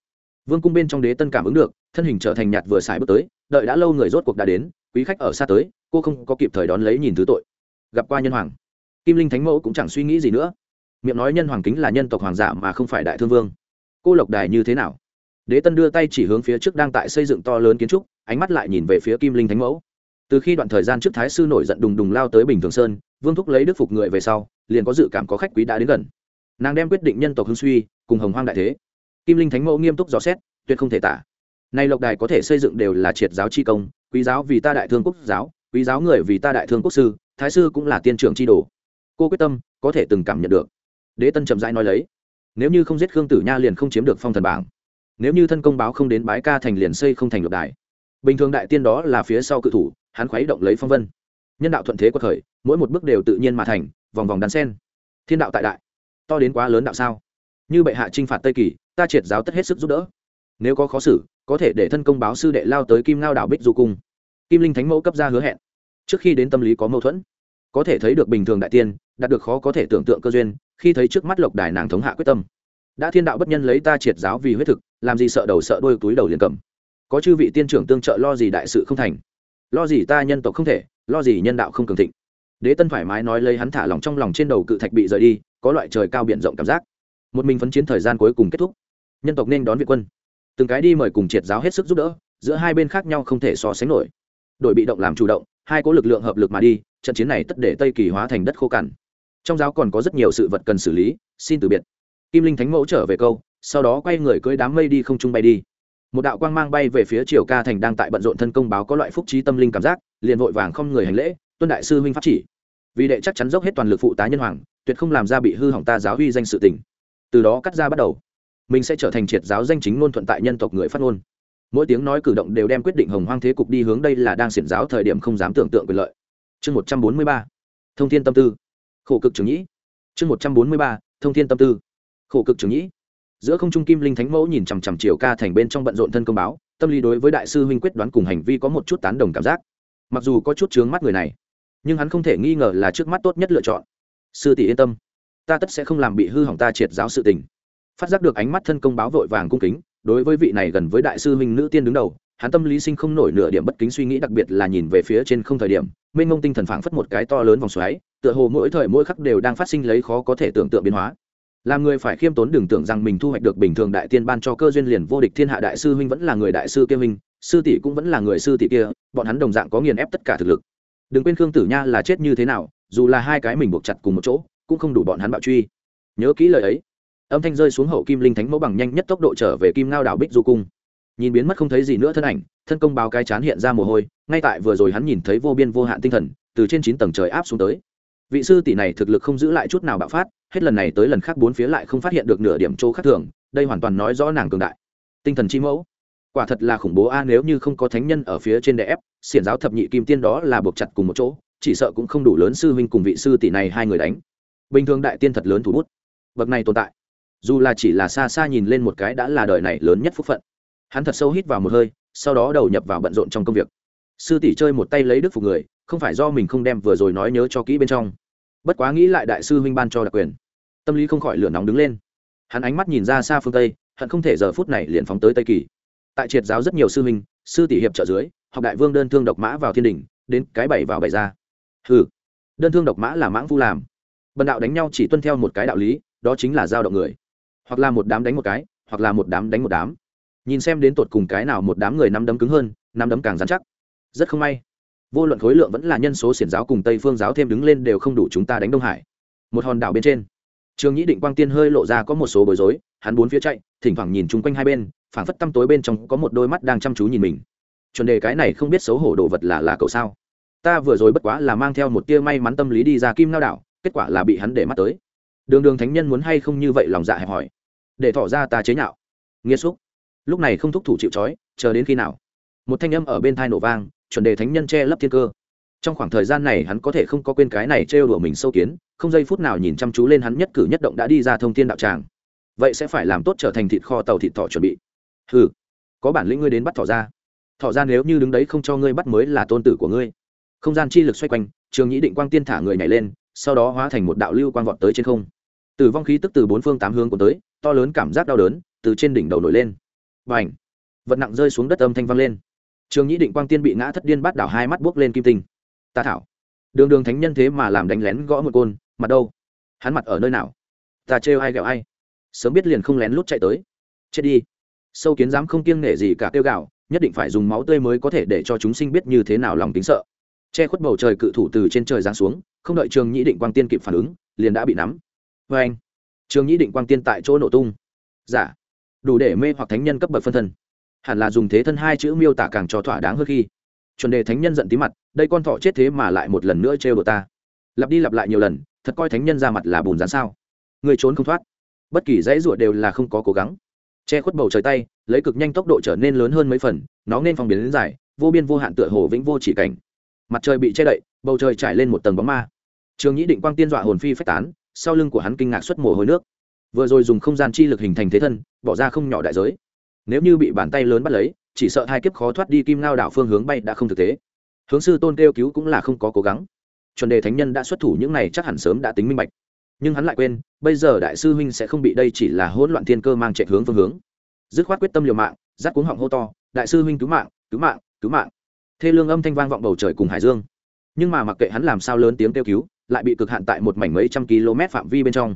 Vương cung bên trong đế tân cảm ứng được, thân hình trở thành nhạt vừa xài bước tới, đợi đã lâu người rốt cuộc đã đến, quý khách ở xa tới, cô không có kịp thời đón lấy nhìn thứ tội. Gặp qua nhân hoàng. Kim linh thánh mẫu cũng chẳng suy nghĩ gì nữa. Miệng nói nhân hoàng kính là nhân tộc hoàng giả mà không phải đại thương vương. Cô lộc đài như thế nào? Đế tân đưa tay chỉ hướng phía trước đang tại xây dựng to lớn kiến trúc, ánh mắt lại nhìn về phía kim linh thánh mẫu. Từ khi đoạn thời gian trước thái sư nổi giận đùng đùng lao tới bình thường sơn, vương thúc lấy đức phục người về sau, liền có dự cảm có khách quý đã đến gần nàng đem quyết định nhân tộc hưng suy cùng hồng hoang đại thế kim linh thánh mẫu nghiêm túc dò xét tuyệt không thể tả nay lộc đài có thể xây dựng đều là triệt giáo chi công quý giáo vì ta đại thương quốc giáo quý giáo người vì ta đại thương quốc sư thái sư cũng là tiên trưởng chi đồ cô quyết tâm có thể từng cảm nhận được đế tân trầm rãi nói lấy nếu như không giết khương tử nha liền không chiếm được phong thần bảng nếu như thân công báo không đến bái ca thành liền xây không thành lộc đài bình thường đại tiên đó là phía sau cự thủ hắn khuấy động lấy phong vân nhân đạo thuận thế của thời mỗi một bước đều tự nhiên mà thành vòng vòng đan sen thiên đạo tại đại to đến quá lớn đạo sao? Như bệ hạ chinh phạt tây kỳ, ta triệt giáo tất hết sức giúp đỡ. Nếu có khó xử, có thể để thân công báo sư đệ lao tới kim ngao đảo bích du cung. Kim linh thánh mẫu cấp ra hứa hẹn. Trước khi đến tâm lý có mâu thuẫn, có thể thấy được bình thường đại tiên, đạt được khó có thể tưởng tượng cơ duyên, khi thấy trước mắt lộc đài nàng thống hạ quyết tâm. Đã thiên đạo bất nhân lấy ta triệt giáo vì huyết thực, làm gì sợ đầu sợ đôi túi đầu liền cầm. Có chư vị tiên trưởng tương trợ lo gì đại sự không thành? Lo gì ta nhân tộc không thể, lo gì nhân đạo không cường thịnh? Đế tân thoải mái nói lấy hắn thả lòng trong lòng trên đầu cự thạch bị rời đi có loại trời cao biển rộng cảm giác. Một mình phấn chiến thời gian cuối cùng kết thúc. Nhân tộc nên đón viện quân. Từng cái đi mời cùng triệt giáo hết sức giúp đỡ, giữa hai bên khác nhau không thể so sánh nổi. Đội bị động làm chủ động, hai có lực lượng hợp lực mà đi, trận chiến này tất để tây kỳ hóa thành đất khô cằn. Trong giáo còn có rất nhiều sự vật cần xử lý, xin từ biệt. Kim linh thánh mẫu trở về câu, sau đó quay người cưới đám mây đi không trung bay đi. Một đạo quang mang bay về phía triều ca thành đang tại bận rộn thân công báo có loại phúc trí tâm linh cảm giác, liền vội vàng không người hành lễ, tuân đại sư huynh pháp chỉ. Vì đệ chắc chắn dốc hết toàn lực phụ tá nhân hoàng tuyệt không làm ra bị hư hỏng ta giáo huy danh sự tình. Từ đó cắt ra bắt đầu, mình sẽ trở thành triệt giáo danh chính ngôn thuận tại nhân tộc người phát ngôn. Mỗi tiếng nói cử động đều đem quyết định hồng hoang thế cục đi hướng đây là đang xiển giáo thời điểm không dám tưởng tượng quyền lợi. Chương một trăm bốn mươi ba, thông thiên tâm tư. Khổ cực trưởng nhĩ. Chương một trăm bốn mươi ba, thông thiên tâm tư. Khổ cực trưởng nhĩ. Giữa không trung kim linh thánh mẫu nhìn chằm chằm chiều ca thành bên trong bận rộn thân công báo, tâm lý đối với đại sư huynh quyết đoán cùng hành vi có một chút tán đồng cảm giác. Mặc dù có chút chướng mắt người này, nhưng hắn không thể nghi ngờ là trước mắt tốt nhất lựa chọn sư tỷ yên tâm, ta tất sẽ không làm bị hư hỏng ta triệt giáo sự tình. Phát giác được ánh mắt thân công báo vội vàng cung kính, đối với vị này gần với đại sư huynh nữ tiên đứng đầu, hắn tâm lý sinh không nổi nửa điểm bất kính suy nghĩ đặc biệt là nhìn về phía trên không thời điểm, mênh mông tinh thần phảng phất một cái to lớn vòng xoáy, tựa hồ mỗi thời mỗi khắc đều đang phát sinh lấy khó có thể tưởng tượng biến hóa. Làm người phải khiêm tốn đừng tưởng rằng mình thu hoạch được bình thường đại tiên ban cho cơ duyên liền vô địch thiên hạ đại sư huynh vẫn là người đại sư kia huynh, sư tỷ cũng vẫn là người sư tỷ kia, bọn hắn đồng dạng có nghiền ép tất cả thực lực. Đừng quên khương tử nha là chết như thế nào dù là hai cái mình buộc chặt cùng một chỗ, cũng không đủ bọn hắn bạo truy. Nhớ kỹ lời ấy. Âm thanh rơi xuống hậu kim linh thánh mẫu bằng nhanh nhất tốc độ trở về kim ngao đảo bích du cung. Nhìn biến mất không thấy gì nữa thân ảnh, thân công báo cái chán hiện ra mồ hôi, ngay tại vừa rồi hắn nhìn thấy vô biên vô hạn tinh thần, từ trên chín tầng trời áp xuống tới. Vị sư tỷ này thực lực không giữ lại chút nào bạo phát, hết lần này tới lần khác bốn phía lại không phát hiện được nửa điểm chỗ khác thường, đây hoàn toàn nói rõ nàng cường đại. Tinh thần chi mẫu. Quả thật là khủng bố a, nếu như không có thánh nhân ở phía trên đè ép, xiển giáo thập nhị kim tiên đó là buộc chặt cùng một chỗ chỉ sợ cũng không đủ lớn sư huynh cùng vị sư tỷ này hai người đánh. Bình thường đại tiên thật lớn thủ bút. Bậc này tồn tại. Dù là chỉ là xa xa nhìn lên một cái đã là đời này lớn nhất phúc phận. Hắn thật sâu hít vào một hơi, sau đó đầu nhập vào bận rộn trong công việc. Sư tỷ chơi một tay lấy đức phục người, không phải do mình không đem vừa rồi nói nhớ cho kỹ bên trong. Bất quá nghĩ lại đại sư huynh ban cho đặc quyền, tâm lý không khỏi lửa nóng đứng lên. Hắn ánh mắt nhìn ra xa phương tây, hận không thể giờ phút này liền phóng tới tây kỳ. Tại triệt giáo rất nhiều sư huynh, sư tỷ hiệp trợ dưới, học đại vương đơn thương độc mã vào thiên đình đến cái bảy vào bảy ra hừ. Đơn thương độc mã là mãng phu làm. Bần đạo đánh nhau chỉ tuân theo một cái đạo lý, đó chính là giao động người. Hoặc là một đám đánh một cái, hoặc là một đám đánh một đám. Nhìn xem đến tột cùng cái nào một đám người nắm đấm cứng hơn nắm đấm càng dán chắc. Rất không may. Vô luận khối lượng vẫn là nhân số xiển giáo cùng tây phương giáo thêm đứng lên đều không đủ chúng ta đánh đông hải. Một hòn đảo bên trên, trường nhĩ định quang tiên hơi lộ ra có một số bối rối, hắn bốn phía chạy, thỉnh thoảng nhìn chung quanh hai bên, phảng phất tăm tối bên trong có một đôi mắt đang chăm chú nhìn mình. Chuẩn đề cái này không biết xấu hổ đồ vật là là cậu sao? Ta vừa rồi bất quá là mang theo một tia may mắn tâm lý đi ra kim lao đảo, kết quả là bị hắn để mắt tới. Đường đường thánh nhân muốn hay không như vậy lòng dạ hẹp hỏi để tỏ ra ta chế nhạo. Nghiêm xúc lúc này không thúc thủ chịu trói, chờ đến khi nào? Một thanh âm ở bên thai nổ vang, chuẩn đề thánh nhân che lấp thiên cơ. Trong khoảng thời gian này hắn có thể không có quên cái này trêu đùa mình sâu kiến, không giây phút nào nhìn chăm chú lên hắn nhất cử nhất động đã đi ra thông thiên đạo tràng. Vậy sẽ phải làm tốt trở thành thịt kho tàu thịt thọ chuẩn bị. Ừ có bản lĩnh ngươi đến bắt thỏ ra. Thỏ ra nếu như đứng đấy không cho ngươi bắt mới là tôn tử của ngươi không gian chi lực xoay quanh, trường nhĩ định quang tiên thả người nhảy lên, sau đó hóa thành một đạo lưu quang vọt tới trên không. Tử vong khí tức từ bốn phương tám hướng của tới, to lớn cảm giác đau đớn từ trên đỉnh đầu nổi lên. Và ảnh vật nặng rơi xuống đất âm thanh vang lên. Trường nhĩ định quang tiên bị ngã thất điên bắt đảo hai mắt buốc lên kim tinh. Ta thảo! Đường đường thánh nhân thế mà làm đánh lén gõ một côn, mặt đâu? Hắn mặt ở nơi nào? Ta trêu ai gẹo ai? Sớm biết liền không lén lút chạy tới. Chết đi! Sâu kiến dám không kiêng nể gì cả tiêu gạo, nhất định phải dùng máu tươi mới có thể để cho chúng sinh biết như thế nào lòng tính sợ che khuất bầu trời cự thủ từ trên trời giáng xuống, không đợi trường nhĩ định quang tiên kịp phản ứng, liền đã bị nắm. Vê anh, trường nhĩ định quang tiên tại chỗ nổ tung. Giả dạ. đủ để mê hoặc thánh nhân cấp bậc phân thân. Hẳn là dùng thế thân hai chữ miêu tả càng cho thỏa đáng hơn khi, chuẩn đề thánh nhân giận tí mặt, đây con thọ chết thế mà lại một lần nữa trêu đồ ta. Lặp đi lặp lại nhiều lần, thật coi thánh nhân ra mặt là bùn rán sao? Người trốn không thoát. Bất kỳ dãy ruột đều là không có cố gắng. Che khuất bầu trời tay, lấy cực nhanh tốc độ trở nên lớn hơn mấy phần, nó nên phòng biến đến dài, vô biên vô hạn tựa hồ vĩnh vô chỉ cảnh mặt trời bị che đậy, bầu trời trải lên một tầng bóng ma. Trường nhĩ định quang tiên dọa hồn phi phách tán, sau lưng của hắn kinh ngạc xuất mồ hôi nước. Vừa rồi dùng không gian chi lực hình thành thế thân, bỏ ra không nhỏ đại giới. Nếu như bị bàn tay lớn bắt lấy, chỉ sợ hai kiếp khó thoát đi kim ngao đảo phương hướng bay đã không thực tế. Hướng sư tôn kêu cứu cũng là không có cố gắng. Chuẩn đề thánh nhân đã xuất thủ những này chắc hẳn sớm đã tính minh bạch. Nhưng hắn lại quên, bây giờ đại sư huynh sẽ không bị đây chỉ là hỗn loạn thiên cơ mang chạy hướng phương hướng. Dứt khoát quyết tâm liều mạng rát cuống họng hô to, đại sư huynh cứu mạng cứu mạng cứu mạng thê lương âm thanh vang vọng bầu trời cùng hải dương. Nhưng mà mặc kệ hắn làm sao lớn tiếng kêu cứu, lại bị cực hạn tại một mảnh mấy trăm km phạm vi bên trong.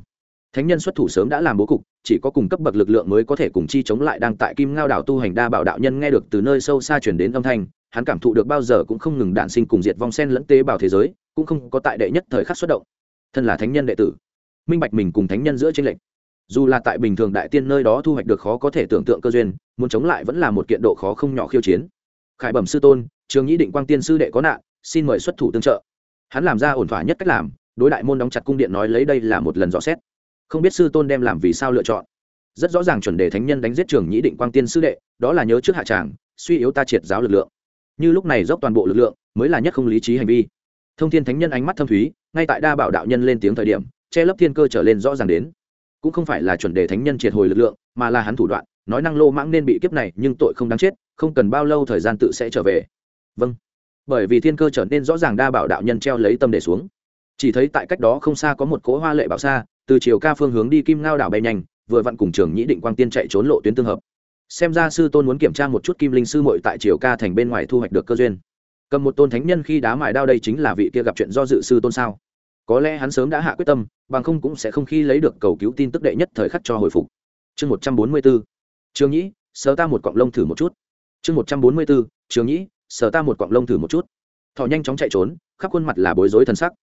Thánh nhân xuất thủ sớm đã làm bố cục, chỉ có cùng cấp bậc lực lượng mới có thể cùng chi chống lại đang tại kim ngao đảo tu hành đa bảo đạo nhân nghe được từ nơi sâu xa chuyển đến âm thanh, hắn cảm thụ được bao giờ cũng không ngừng đạn sinh cùng diệt vong sen lẫn tế bào thế giới, cũng không có tại đệ nhất thời khắc xuất động. Thân là thánh nhân đệ tử, minh bạch mình cùng thánh nhân giữa tranh lệch. Dù là tại bình thường đại tiên nơi đó thu hoạch được khó có thể tưởng tượng cơ duyên, muốn chống lại vẫn là một kiện độ khó không nhỏ khiêu chiến khải bẩm sư tôn, trường nhĩ định quang tiên sư đệ có nạn, xin mời xuất thủ tương trợ. Hắn làm ra ổn thỏa nhất cách làm, đối đại môn đóng chặt cung điện nói lấy đây là một lần rõ xét. Không biết sư tôn đem làm vì sao lựa chọn. Rất rõ ràng chuẩn đề thánh nhân đánh giết trường nhĩ định quang tiên sư đệ, đó là nhớ trước hạ tràng, suy yếu ta triệt giáo lực lượng. Như lúc này dốc toàn bộ lực lượng, mới là nhất không lý trí hành vi. Thông thiên thánh nhân ánh mắt thâm thúy, ngay tại đa bảo đạo nhân lên tiếng thời điểm, che lấp thiên cơ trở lên rõ ràng đến. Cũng không phải là chuẩn đề thánh nhân triệt hồi lực lượng, mà là hắn thủ đoạn, nói năng lô mãng nên bị kiếp này, nhưng tội không đáng chết không cần bao lâu thời gian tự sẽ trở về. Vâng. Bởi vì thiên cơ trở nên rõ ràng đa bảo đạo nhân treo lấy tâm để xuống. Chỉ thấy tại cách đó không xa có một cỗ hoa lệ bảo xa, từ chiều ca phương hướng đi kim ngao đảo bay nhanh, vừa vặn cùng trường nhĩ định quang tiên chạy trốn lộ tuyến tương hợp. Xem ra sư tôn muốn kiểm tra một chút kim linh sư mội tại triều ca thành bên ngoài thu hoạch được cơ duyên. Cầm một tôn thánh nhân khi đá mài đao đây chính là vị kia gặp chuyện do dự sư tôn sao? Có lẽ hắn sớm đã hạ quyết tâm, bằng không cũng sẽ không khi lấy được cầu cứu tin tức đệ nhất thời khắc cho hồi phục. Chương một trăm bốn mươi bốn. Trường nhĩ sớ ta một cọng lông thử một chút chương một trăm bốn mươi bốn, trường nhĩ, sờ ta một cọng lông thử một chút. Thọ nhanh chóng chạy trốn, khắp khuôn mặt là bối rối t sắc.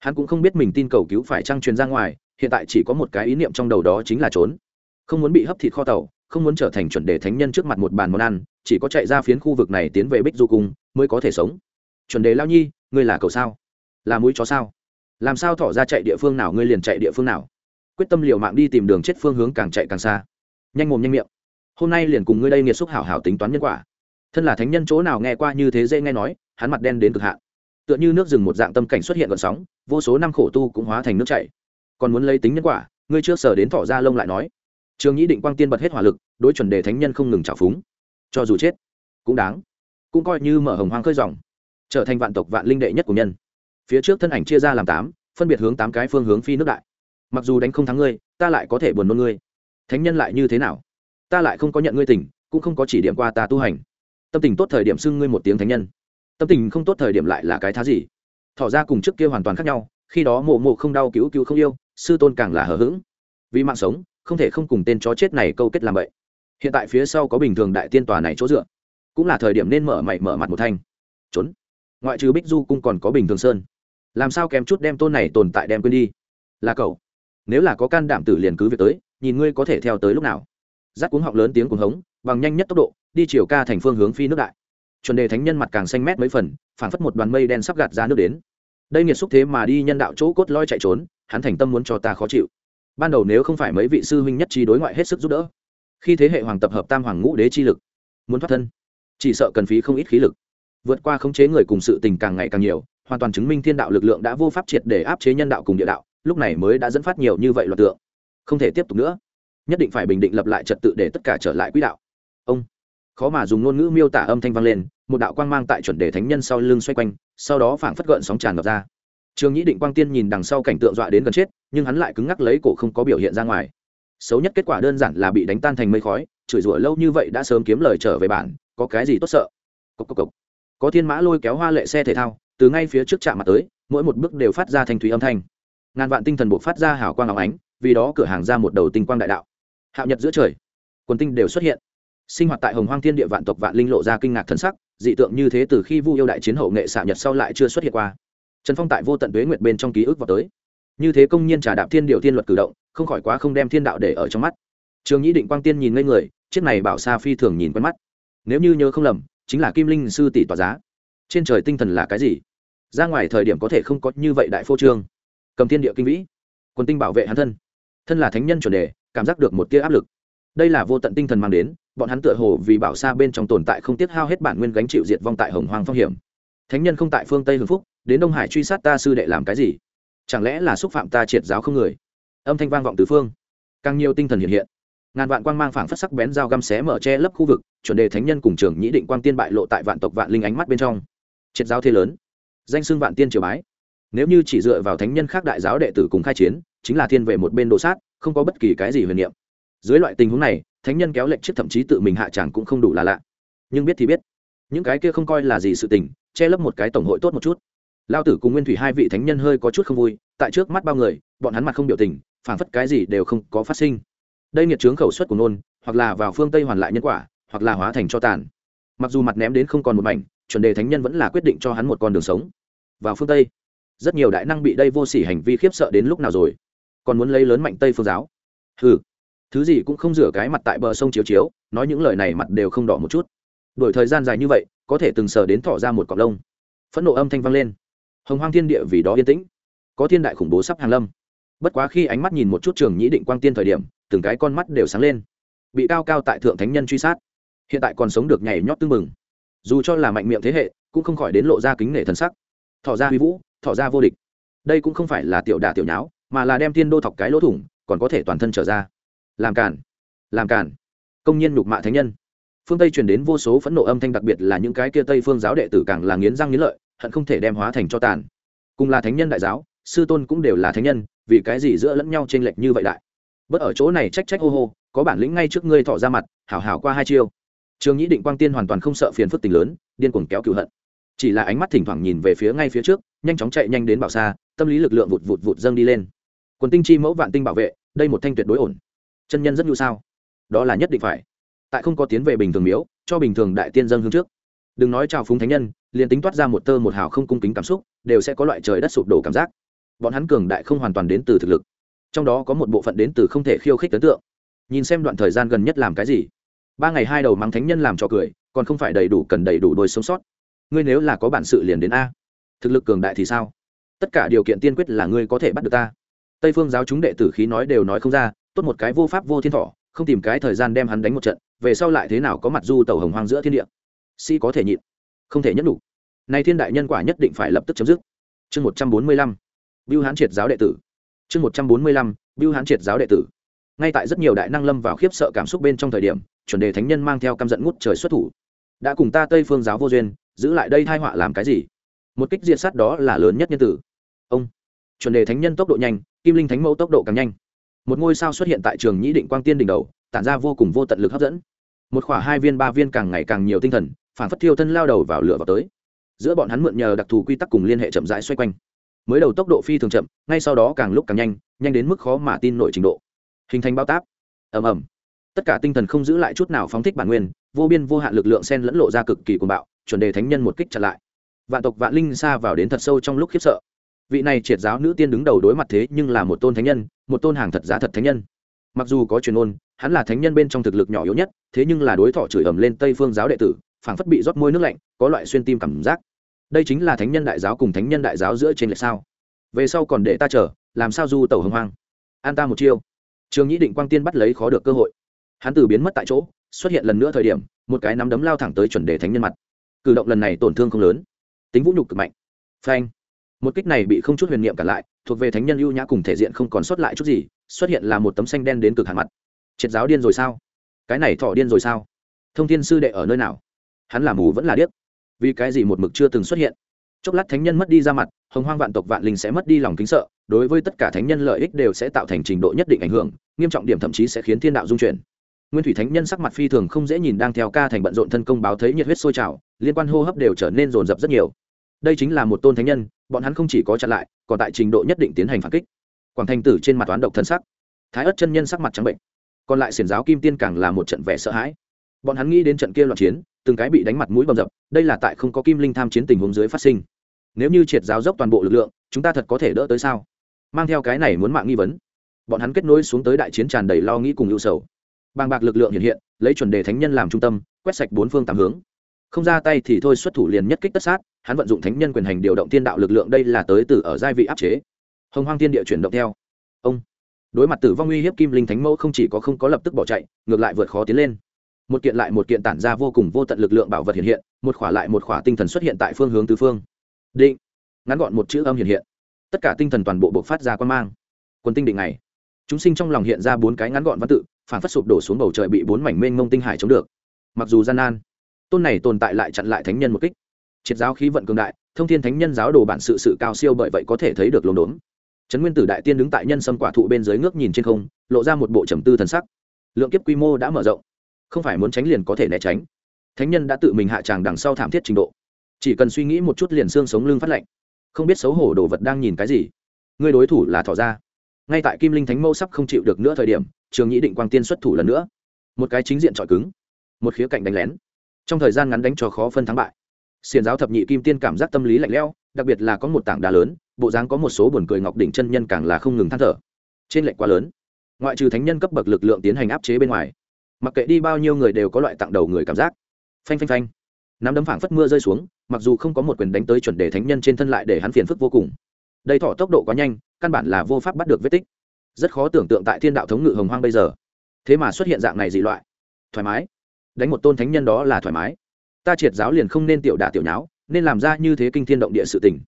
Hắn cũng không biết mình tin cầu cứu phải trăng truyền ra ngoài, hiện tại chỉ có một cái ý niệm trong đầu đó chính là trốn. Không muốn bị hấp thịt kho tàu, không muốn trở thành chuẩn đề thánh nhân trước mặt một bàn món ăn, chỉ có chạy ra phiến khu vực này tiến về bích du cung, mới có thể sống. Chuẩn đề lao nhi, ngươi là cầu sao? Là mũi chó sao? Làm sao thỏ ra chạy địa phương nào, ngươi liền chạy địa phương nào? Quyết tâm liều mạng đi tìm đường chết phương hướng càng chạy càng xa. Nhanh mồm nhanh miệng hôm nay liền cùng ngươi đây nghiệt xúc hảo hảo tính toán nhân quả. Thân là thánh nhân chỗ nào nghe qua như thế dễ nghe nói, hắn mặt đen đến cực hạn. Tựa như nước rừng một dạng tâm cảnh xuất hiện gọn sóng, vô số năm khổ tu cũng hóa thành nước chảy. Còn muốn lấy tính nhân quả, ngươi chưa sở đến thỏ ra lông lại nói. Trường nhĩ định quang tiên bật hết hỏa lực, đối chuẩn đề thánh nhân không ngừng trào phúng. Cho dù chết, cũng đáng. Cũng coi như mở hồng hoang khơi dòng, trở thành vạn tộc vạn linh đệ nhất của nhân. Phía trước thân ảnh chia ra làm tám, phân biệt hướng tám cái phương hướng phi nước đại. Mặc dù đánh không thắng ngươi, ta lại có thể buồn nôn ngươi. Thánh nhân lại như thế nào? Ta lại không có nhận ngươi tình, cũng không có chỉ điểm qua ta tu hành. Tâm tình tốt thời điểm xưng ngươi một tiếng thánh nhân. Tâm tình không tốt thời điểm lại là cái thá gì? Thỏ ra cùng trước kia hoàn toàn khác nhau, khi đó mộ mộ không đau cứu cứu không yêu, sư tôn càng là hờ hững. Vì mạng sống, không thể không cùng tên chó chết này câu kết làm vậy. Hiện tại phía sau có bình thường đại tiên tòa này chỗ dựa. Cũng là thời điểm nên mở mày mở mặt một thanh. Trốn. Ngoại trừ bích du cung còn có bình thường sơn. Làm sao kém chút đem tôn này tồn tại đem quên đi? Là cậu. Nếu là có can đảm tử liền cứ việc tới, nhìn ngươi có thể theo tới lúc nào giáp cuống họng lớn tiếng cuồng hống, bằng nhanh nhất tốc độ, đi chiều ca thành phương hướng phi nước đại. Chuẩn đề thánh nhân mặt càng xanh mét mấy phần phản phất một đoàn mây đen sắp gạt ra nước đến. Đây nghiệt xúc thế mà đi nhân đạo chỗ cốt loi chạy trốn, hắn thành tâm muốn cho ta khó chịu. Ban đầu nếu không phải mấy vị sư huynh nhất trí đối ngoại hết sức giúp đỡ, khi thế hệ hoàng tập hợp tam hoàng ngũ đế chi lực, muốn thoát thân, chỉ sợ cần phí không ít khí lực. Vượt qua khống chế người cùng sự tình càng ngày càng nhiều, hoàn toàn chứng minh thiên đạo lực lượng đã vô pháp triệt để áp chế nhân đạo cùng địa đạo, lúc này mới đã dẫn phát nhiều như vậy loạt tượng. Không thể tiếp tục nữa nhất định phải bình định lập lại trật tự để tất cả trở lại quỹ đạo. Ông, khó mà dùng ngôn ngữ miêu tả âm thanh vang lên, một đạo quang mang tại chuẩn đề thánh nhân sau lưng xoay quanh, sau đó phảng phất gợn sóng tràn ngập ra. Trường nhĩ định quang tiên nhìn đằng sau cảnh tượng dọa đến gần chết, nhưng hắn lại cứng ngắc lấy cổ không có biểu hiện ra ngoài. Xấu nhất kết quả đơn giản là bị đánh tan thành mây khói, chửi rủa lâu như vậy đã sớm kiếm lời trở về bản, có cái gì tốt sợ? Cốc cốc cốc. có thiên mã lôi kéo hoa lệ xe thể thao, từ ngay phía trước trạm mặt tới, mỗi một bước đều phát ra thanh thủy âm thanh. Ngàn vạn tinh thần buộc phát ra hào quang áo ánh, vì đó cửa hàng ra một đầu tinh quang đại đạo hạo nhật giữa trời. Quần tinh đều xuất hiện. Sinh hoạt tại hồng hoang thiên địa vạn tộc vạn linh lộ ra kinh ngạc thân sắc, dị tượng như thế từ khi vu yêu đại chiến hậu nghệ xạ nhật sau lại chưa xuất hiện qua. Trần phong tại vô tận tuế nguyệt bên trong ký ức vào tới. Như thế công nhiên trà đạp thiên điệu thiên luật cử động, không khỏi quá không đem thiên đạo để ở trong mắt. Trường nhĩ định quang tiên nhìn ngây người, chiếc này bảo sa phi thường nhìn quen mắt. Nếu như nhớ không lầm, chính là kim linh sư tỷ tòa giá. Trên trời tinh thần là cái gì? Ra ngoài thời điểm có thể không có như vậy đại phô trương. Cầm thiên địa kinh vĩ quân tinh bảo vệ hắn thân. Thân là thánh nhân chuẩn đề cảm giác được một tia áp lực. Đây là vô tận tinh thần mang đến, bọn hắn tựa hồ vì bảo xa bên trong tồn tại không tiếc hao hết bản nguyên gánh chịu diệt vong tại hồng hoàng phong hiểm. Thánh nhân không tại phương tây hưng phúc, đến đông hải truy sát ta sư đệ làm cái gì? Chẳng lẽ là xúc phạm ta triệt giáo không người? Âm thanh vang vọng tứ phương. Càng nhiều tinh thần hiện hiện. Ngàn vạn quang mang phảng phất sắc bén dao găm xé mở che lấp khu vực, chuẩn đề thánh nhân cùng trường nhĩ định quang tiên bại lộ tại vạn tộc vạn linh ánh mắt bên trong. Triệt giáo thế lớn. Danh xưng vạn tiên triều bái. Nếu như chỉ dựa vào thánh nhân khác đại giáo đệ tử cùng khai chiến, chính là thiên về một bên đồ sát không có bất kỳ cái gì huyền niệm. Dưới loại tình huống này, thánh nhân kéo lệnh chết thậm chí tự mình hạ tràng cũng không đủ là lạ. Nhưng biết thì biết. Những cái kia không coi là gì sự tình, che lấp một cái tổng hội tốt một chút. Lao tử cùng nguyên thủy hai vị thánh nhân hơi có chút không vui, tại trước mắt bao người, bọn hắn mặt không biểu tình, phảng phất cái gì đều không có phát sinh. Đây nghiệt trướng khẩu suất của nôn, hoặc là vào phương tây hoàn lại nhân quả, hoặc là hóa thành cho tàn. Mặc dù mặt ném đến không còn một mảnh, chuẩn đề thánh nhân vẫn là quyết định cho hắn một con đường sống. Vào phương tây, rất nhiều đại năng bị đây vô sỉ hành vi khiếp sợ đến lúc nào rồi? Còn muốn lấy lớn mạnh tây phương giáo. Hừ, thứ gì cũng không rửa cái mặt tại bờ sông chiếu chiếu, nói những lời này mặt đều không đỏ một chút. Đổi thời gian dài như vậy, có thể từng sờ đến thỏ ra một cọc lông. Phẫn nộ âm thanh vang lên. Hồng hoang thiên địa vì đó yên tĩnh. Có thiên đại khủng bố sắp hàng lâm. Bất quá khi ánh mắt nhìn một chút trường nhĩ định quang tiên thời điểm, từng cái con mắt đều sáng lên. Bị cao cao tại thượng thánh nhân truy sát. Hiện tại còn sống được nhảy nhót tưng mừng dù cho là mạnh miệng thế hệ, cũng không khỏi đến lộ ra kính nể thần sắc. Thọ ra huy vũ thọ ra vô địch. Đây cũng không phải là tiểu đà tiểu nháo mà là đem thiên đô thọc cái lỗ thủng, còn có thể toàn thân trở ra. Làm cản làm cản công nhân nhục mạ thánh nhân. Phương tây truyền đến vô số phẫn nộ âm thanh, đặc biệt là những cái kia tây phương giáo đệ tử càng là nghiến răng nghiến lợi, hận không thể đem hóa thành cho tàn. Cùng là thánh nhân đại giáo, sư tôn cũng đều là thánh nhân, vì cái gì giữa lẫn nhau t r ê n lệch như vậy đại? Bất ở chỗ này trách trách ô hô, có bản lĩnh ngay trước ngươi thọ ra mặt, hảo hảo qua hai chiêu. Trường nhĩ định quang tiên hoàn toàn không sợ phiền phức tình lớn, điên cuồng kéo cựu hận. Chỉ là ánh mắt thỉnh thoảng nhìn về phía ngay phía trước, nhanh chóng chạy nhanh đến bảo xa, tâm lý lực lượng vụt vụt vụt dâng đi lên quần tinh chi mẫu vạn tinh bảo vệ, đây một thanh tuyệt đối ổn. Chân nhân rất nhu sao? Đó là nhất định phải. Tại không có tiến về bình thường miếu, cho bình thường đại tiên dân hương trước. Đừng nói chào phúng thánh nhân, liền tính toát ra một tơ một hào không cung kính cảm xúc, đều sẽ có loại trời đất sụp đổ cảm giác. Bọn hắn cường đại không hoàn toàn đến từ thực lực. Trong đó có một bộ phận đến từ không thể khiêu khích ấn tượng. Nhìn xem đoạn thời gian gần nhất làm cái gì. Ba ngày hai đầu mắng thánh nhân làm cho cười, còn không phải đầy đủ cần đầy đủ đôi sống sót. Ngươi nếu là có bản sự liền đến a. Thực lực cường đại thì sao? Tất cả điều kiện tiên quyết là ngươi có thể bắt được ta tây phương giáo chúng đệ tử khí nói đều nói không ra, tốt một cái vô pháp vô thiên thọ, không tìm cái thời gian đem hắn đánh một trận, về sau lại thế nào có mặt du tàu hồng hoang giữa thiên địa? Sĩ có thể nhịn, không thể nhất đủ nay thiên đại nhân quả nhất định phải lập tức chấm dứt. Chương một trăm bốn mươi lăm biêu hán triệt giáo đệ tử. Chương một trăm bốn mươi lăm biêu hán triệt giáo đệ tử. Ngay tại rất nhiều đại năng lâm vào khiếp sợ cảm xúc bên trong thời điểm, chuẩn đề thánh nhân mang theo căm giận ngút trời xuất thủ. Đã cùng ta tây phương giáo vô duyên, giữ lại đây thai họa làm cái gì? Một kích diện sát đó là lớn nhất nhân tử. Ông chuẩn đề thánh nhân tốc độ nhanh, kim linh thánh mẫu tốc độ càng nhanh. Một ngôi sao xuất hiện tại trường nhĩ định quang tiên đỉnh đầu, tản ra vô cùng vô tận lực hấp dẫn. Một khỏa hai viên ba viên càng ngày càng nhiều tinh thần, phản phất thiêu thân lao đầu vào lửa vào tới. Giữa bọn hắn mượn nhờ đặc thù quy tắc cùng liên hệ chậm rãi xoay quanh. Mới đầu tốc độ phi thường chậm, ngay sau đó càng lúc càng nhanh nhanh đến mức khó mà tin nổi trình độ. Hình thành bao táp. Ầm ầm. Tất cả tinh thần không giữ lại chút nào phóng thích bản nguyên, vô biên vô hạn lực lượng sen lẫn lộ ra cực kỳ cuồng bạo, chuẩn đề thánh nhân một kích chặn lại. Vạn tộc vạn linh xa vào đến thật sâu trong lúc khiếp sợ vị này triệt giáo nữ tiên đứng đầu đối mặt thế nhưng là một tôn thánh nhân, một tôn hàng thật giá thật thánh nhân. Mặc dù có truyền ôn, hắn là thánh nhân bên trong thực lực nhỏ yếu nhất, thế nhưng là đối thọ chửi ầm lên tây phương giáo đệ tử, phảng phất bị rót môi nước lạnh, có loại xuyên tim cảm giác. Đây chính là thánh nhân đại giáo cùng thánh nhân đại giáo giữa trên lệch sao? Về sau còn để ta chờ, làm sao du tẩu hồng hoang? An ta một chiêu. Trường nhĩ định quang tiên bắt lấy khó được cơ hội. Hắn từ biến mất tại chỗ, xuất hiện lần nữa thời điểm, một cái nắm đấm lao thẳng tới chuẩn đề thánh nhân mặt. Cử động lần này tổn thương không lớn. Tính vũ nhục cực mạnh. Phanh một kích này bị không chút huyền niệm cả lại, thuộc về thánh nhân ưu nhã cùng thể diện không còn sót lại chút gì, xuất hiện là một tấm xanh đen đến cực hạn mặt. Triệt giáo điên rồi sao? Cái này thọ điên rồi sao? Thông thiên sư đệ ở nơi nào? Hắn là mù vẫn là điếc. Vì cái gì một mực chưa từng xuất hiện? Chốc lát thánh nhân mất đi ra mặt, hồng hoang vạn tộc vạn linh sẽ mất đi lòng kính sợ, đối với tất cả thánh nhân lợi ích đều sẽ tạo thành trình độ nhất định ảnh hưởng, nghiêm trọng điểm thậm chí sẽ khiến thiên đạo dung chuyển. Nguyên thủy thánh nhân sắc mặt phi thường không dễ nhìn đang theo ca thành bận rộn thân công báo thấy nhiệt huyết sôi trào, liên quan hô hấp đều trở nên rồn rập rất nhiều đây chính là một tôn thánh nhân, bọn hắn không chỉ có chặn lại, còn tại trình độ nhất định tiến hành phản kích. Quảng thành tử trên mặt toán độc thân sắc, thái ất chân nhân sắc mặt trắng bệnh. Còn lại xiển giáo kim tiên càng là một trận vẻ sợ hãi. Bọn hắn nghĩ đến trận kia loạn chiến, từng cái bị đánh mặt mũi bầm dập, đây là tại không có kim linh tham chiến tình huống dưới phát sinh. Nếu như triệt giáo dốc toàn bộ lực lượng, chúng ta thật có thể đỡ tới sao? Mang theo cái này muốn mạng nghi vấn. Bọn hắn kết nối xuống tới đại chiến tràn đầy lo nghĩ cùng ưu sầu. Bàng bạc lực lượng hiện hiện, lấy chuẩn đề thánh nhân làm trung tâm, quét sạch bốn phương tám hướng không ra tay thì thôi, xuất thủ liền nhất kích tất sát, hắn vận dụng thánh nhân quyền hành điều động tiên đạo lực lượng đây là tới từ ở giai vị áp chế. Hồng hoang tiên địa chuyển động theo. Ông. Đối mặt tử vong uy hiếp kim linh thánh mẫu không chỉ có không có lập tức bỏ chạy, ngược lại vượt khó tiến lên. Một kiện lại một kiện tản ra vô cùng vô tận lực lượng bảo vật hiện hiện, một khỏa lại một khỏa tinh thần xuất hiện tại phương hướng tứ phương. Định. Ngắn gọn một chữ âm hiện hiện. Tất cả tinh thần toàn bộ buộc phát ra quan mang. Quân tinh định này chúng sinh trong lòng hiện ra bốn cái ngắn gọn văn tự phản phát sụp đổ xuống bầu trời bị bốn mảnh mênh mông tinh hải chống được. Mặc dù gian nan tôn này tồn tại lại chặn lại thánh nhân một kích. Triệt giáo khí vận cường đại, thông thiên thánh nhân giáo đồ bản sự sự cao siêu bởi vậy có thể thấy được lồn đốn. Trấn nguyên tử đại tiên đứng tại nhân sâm quả thụ bên dưới ngước nhìn trên không, lộ ra một bộ trầm tư thần sắc. Lượng kiếp quy mô đã mở rộng. Không phải muốn tránh liền có thể né tránh. Thánh nhân đã tự mình hạ tràng đằng sau thảm thiết trình độ. Chỉ cần suy nghĩ một chút liền xương sống lưng phát lạnh. Không biết xấu hổ đồ vật đang nhìn cái gì. Người đối thủ là thỏ ra ngay tại kim linh thánh mẫu sắp không chịu được nữa thời điểm, trường nhĩ định quang tiên xuất thủ lần nữa. Một cái chính diện trọi cứng. Một khía cạnh đánh lén trong thời gian ngắn đánh cho khó phân thắng bại. Xiền giáo thập nhị kim tiên cảm giác tâm lý lạnh lẽo, đặc biệt là có một tảng đá lớn, bộ dáng có một số buồn cười ngọc đỉnh chân nhân càng là không ngừng than thở. Trên lệnh quá lớn. Ngoại trừ thánh nhân cấp bậc lực lượng tiến hành áp chế bên ngoài, mặc kệ đi bao nhiêu người đều có loại tặng đầu người cảm giác. Phanh phanh phanh. Nắm đấm phảng phất mưa rơi xuống, mặc dù không có một quyền đánh tới chuẩn đề thánh nhân trên thân lại để hắn phiền phức vô cùng. Đây thọ tốc độ quá nhanh, căn bản là vô pháp bắt được vết tích. Rất khó tưởng tượng tại thiên đạo thống ngự hồng hoang bây giờ. Thế mà xuất hiện dạng này dị loại. Thoải mái đánh một tôn thánh nhân đó là thoải mái. Ta triệt giáo liền không nên tiểu đả tiểu nháo, nên làm ra như thế kinh thiên động địa sự tình.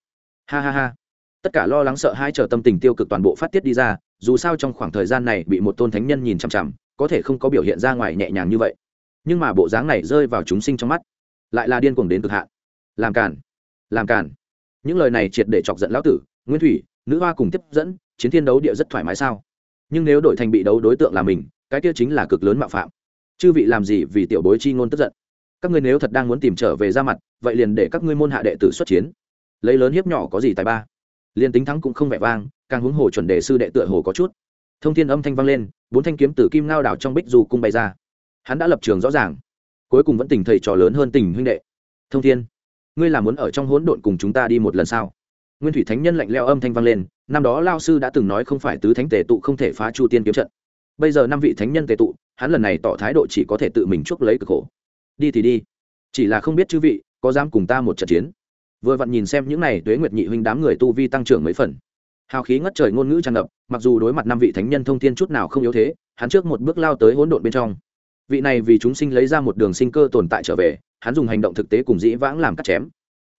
Ha ha ha. Tất cả lo lắng sợ hai chờ tâm tình tiêu cực toàn bộ phát tiết đi ra, dù sao trong khoảng thời gian này bị một tôn thánh nhân nhìn chằm chằm, có thể không có biểu hiện ra ngoài nhẹ nhàng như vậy. Nhưng mà bộ dáng này rơi vào chúng sinh trong mắt, lại là điên cuồng đến cực hạn. Làm cản làm cản những lời này triệt để chọc giận lão tử, nguyên thủy, nữ hoa cùng tiếp dẫn, chiến thiên đấu địa rất thoải mái sao? Nhưng nếu đổi thành bị đấu đối tượng là mình, cái kia chính là cực lớn mạo phạm chư vị làm gì vì tiểu bối chi ngôn tức giận? Các ngươi nếu thật đang muốn tìm trở về ra mặt, vậy liền để các ngươi môn hạ đệ tử xuất chiến. Lấy lớn hiếp nhỏ có gì tài ba? Liền tính thắng cũng không vẻ vang, càng huống hồ chuẩn đề sư đệ tựa hồ có chút. Thông thiên âm thanh vang lên, bốn thanh kiếm từ kim ngao đảo trong bích dù cung bay ra. Hắn đã lập trường rõ ràng. Cuối cùng vẫn tình thầy trò lớn hơn tình huynh đệ. Thông thiên, ngươi là muốn ở trong hỗn độn cùng chúng ta đi một lần sao? Nguyên thủy thánh nhân lạnh leo âm thanh vang lên, năm đó lao sư đã từng nói không phải tứ thánh tề tụ không thể phá chu tiên kiếm trận. Bây giờ năm vị thánh nhân tề tụ hắn lần này tỏ thái độ chỉ có thể tự mình chuốc lấy cực khổ. Đi thì đi. Chỉ là không biết chư vị có dám cùng ta một trận chiến. Vừa vặn nhìn xem những n à y tuế nguyệt nhị huynh đám người tu vi tăng trưởng mấy phần. Hào khí ngất trời ngôn ngữ tràn ngập, mặc dù đối mặt năm vị thánh nhân thông thiên chút nào không yếu thế, hắn trước một bước lao tới hỗn độn bên trong. Vị này vì chúng sinh lấy ra một đường sinh cơ tồn tại trở về, hắn dùng hành động thực tế cùng dĩ vãng làm cắt chém.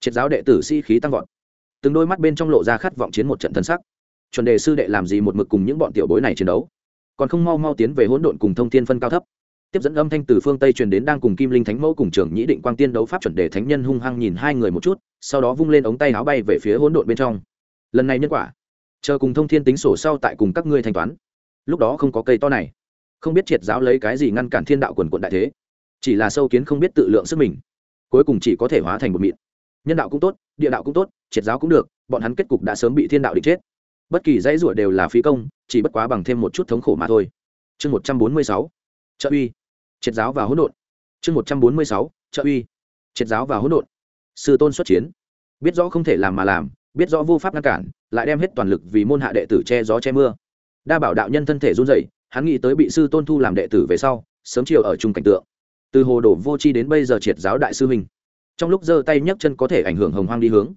Triệt giáo đệ tử sĩ、si、khí tăng vọt. Từng đôi mắt bên trong lộ ra khát vọng chiến một trận thân sắc. Chuẩn đề sư đệ làm gì một mực cùng những bọn tiểu bối này chiến đấu? Còn không mau mau tiến về hỗn độn cùng thông thiên phân cao thấp. Tiếp dẫn âm thanh từ phương tây truyền đến đang cùng kim linh thánh mẫu cùng trưởng nhĩ định quang tiên đấu pháp chuẩn đề thánh nhân hung hăng nhìn hai người một chút, sau đó vung lên ống tay áo bay về phía hỗn độn bên trong. Lần này nhân quả, chờ cùng thông thiên tính sổ sau tại cùng các ngươi thanh toán. Lúc đó không có cây to này. Không biết triệt giáo lấy cái gì ngăn cản thiên đạo quần quận đại thế. Chỉ là sâu kiến không biết tự lượng sức mình. Cuối cùng chỉ có thể hóa thành một mịn. Nhân đạo cũng tốt, địa đạo cũng tốt, triệt giáo cũng được, bọn hắn kết cục đã sớm bị thiên đạo định chết bất kỳ dãy rủa đều là phí công, chỉ bất quá bằng thêm một chút thống khổ mà thôi. Chương một trăm bốn mươi sáu, trợ uy. Triệt giáo và hỗn độn. Chương một trăm bốn mươi sáu, trợ uy. Triệt giáo và hỗn độn. Sư tôn xuất chiến. Biết rõ không thể làm mà làm, biết rõ vô pháp ngăn cản, lại đem hết toàn lực vì môn hạ đệ tử che gió che mưa. Đa bảo đạo nhân thân thể run dậy hắn nghĩ tới bị sư tôn thu làm đệ tử về sau, sớm chiều ở chung cảnh tượng. Từ hồ đổ vô chi đến bây giờ triệt giáo đại sư huynh. Trong lúc giơ tay nhấc chân có thể ảnh hưởng hồng hoang đi hướng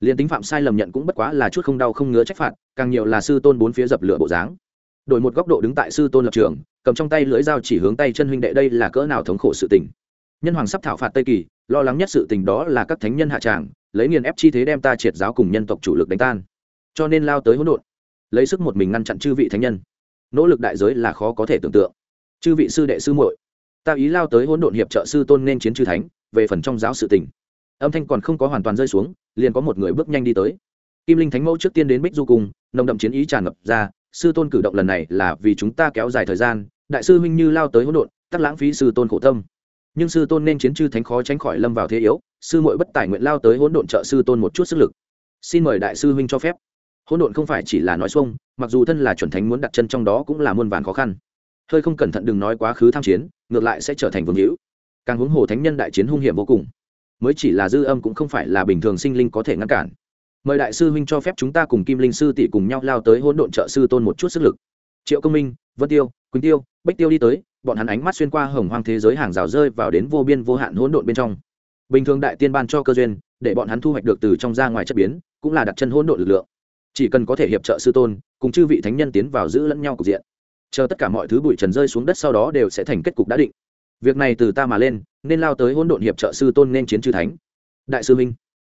liền tính phạm sai lầm nhận cũng bất quá là chút không đau không ngứa trách phạt, càng nhiều là sư tôn bốn phía dập lửa bộ dáng. Đổi một góc độ đứng tại sư tôn lập trường, cầm trong tay lưỡi dao chỉ hướng tay chân huynh đệ đây là cỡ nào thống khổ sự tình. Nhân hoàng sắp thảo phạt tây kỳ, lo lắng nhất sự tình đó là các thánh nhân hạ tràng, lấy nghiền ép chi thế đem ta triệt giáo cùng nhân tộc chủ lực đánh tan. Cho nên lao tới hỗn độn, lấy sức một mình ngăn chặn chư vị thánh nhân. Nỗ lực đại giới là khó có thể tưởng tượng. Chư vị sư đệ sư muội, ta ý lao tới hỗn độn hiệp trợ sư tôn nên chiến chư thánh, về phần trong giáo sự tình. Âm thanh còn không có hoàn toàn rơi xuống liền có một người bước nhanh đi tới. Kim linh thánh mẫu trước tiên đến bích du cung, nồng đậm chiến ý tràn ngập ra, sư tôn cử động lần này là vì chúng ta kéo dài thời gian, đại sư huynh như lao tới hỗn độn, tắc lãng phí sư tôn khổ tâm. Nhưng sư tôn nên chiến chư thánh khó tránh khỏi lâm vào thế yếu, sư muội bất tài nguyện lao tới hỗn độn trợ sư tôn một chút sức lực. Xin mời đại sư huynh cho phép. Hỗn độn không phải chỉ là nói xuông, mặc dù thân là chuẩn thánh muốn đặt chân trong đó cũng là muôn vàn khó khăn. Hơi không cẩn thận đừng nói quá khứ tham chiến, ngược lại sẽ trở thành vương hữu. Càng huống hồ thánh nhân đại chiến hung hiểm vô cùng mới chỉ là dư âm cũng không phải là bình thường sinh linh có thể ngăn cản. Mời đại sư huynh cho phép chúng ta cùng kim linh sư tỷ cùng nhau lao tới hỗn độn trợ sư tôn một chút sức lực. Triệu công minh, vân tiêu, quỳnh tiêu bách tiêu đi tới, bọn hắn ánh mắt xuyên qua hồng hoang thế giới hàng rào rơi vào đến vô biên vô hạn hỗn độn bên trong. Bình thường đại tiên ban cho cơ duyên, để bọn hắn thu hoạch được từ trong ra ngoài chất biến, cũng là đặt chân hỗn độn lực lượng. Chỉ cần có thể hiệp trợ sư tôn, cùng chư vị thánh nhân tiến vào giữ lẫn nhau cục diện. Chờ tất cả mọi thứ bụi trần rơi xuống đất sau đó đều sẽ thành kết cục đã định việc này từ ta mà lên, nên lao tới hỗn độn hiệp trợ sư tôn nên chiến chư thánh. Đại sư minh,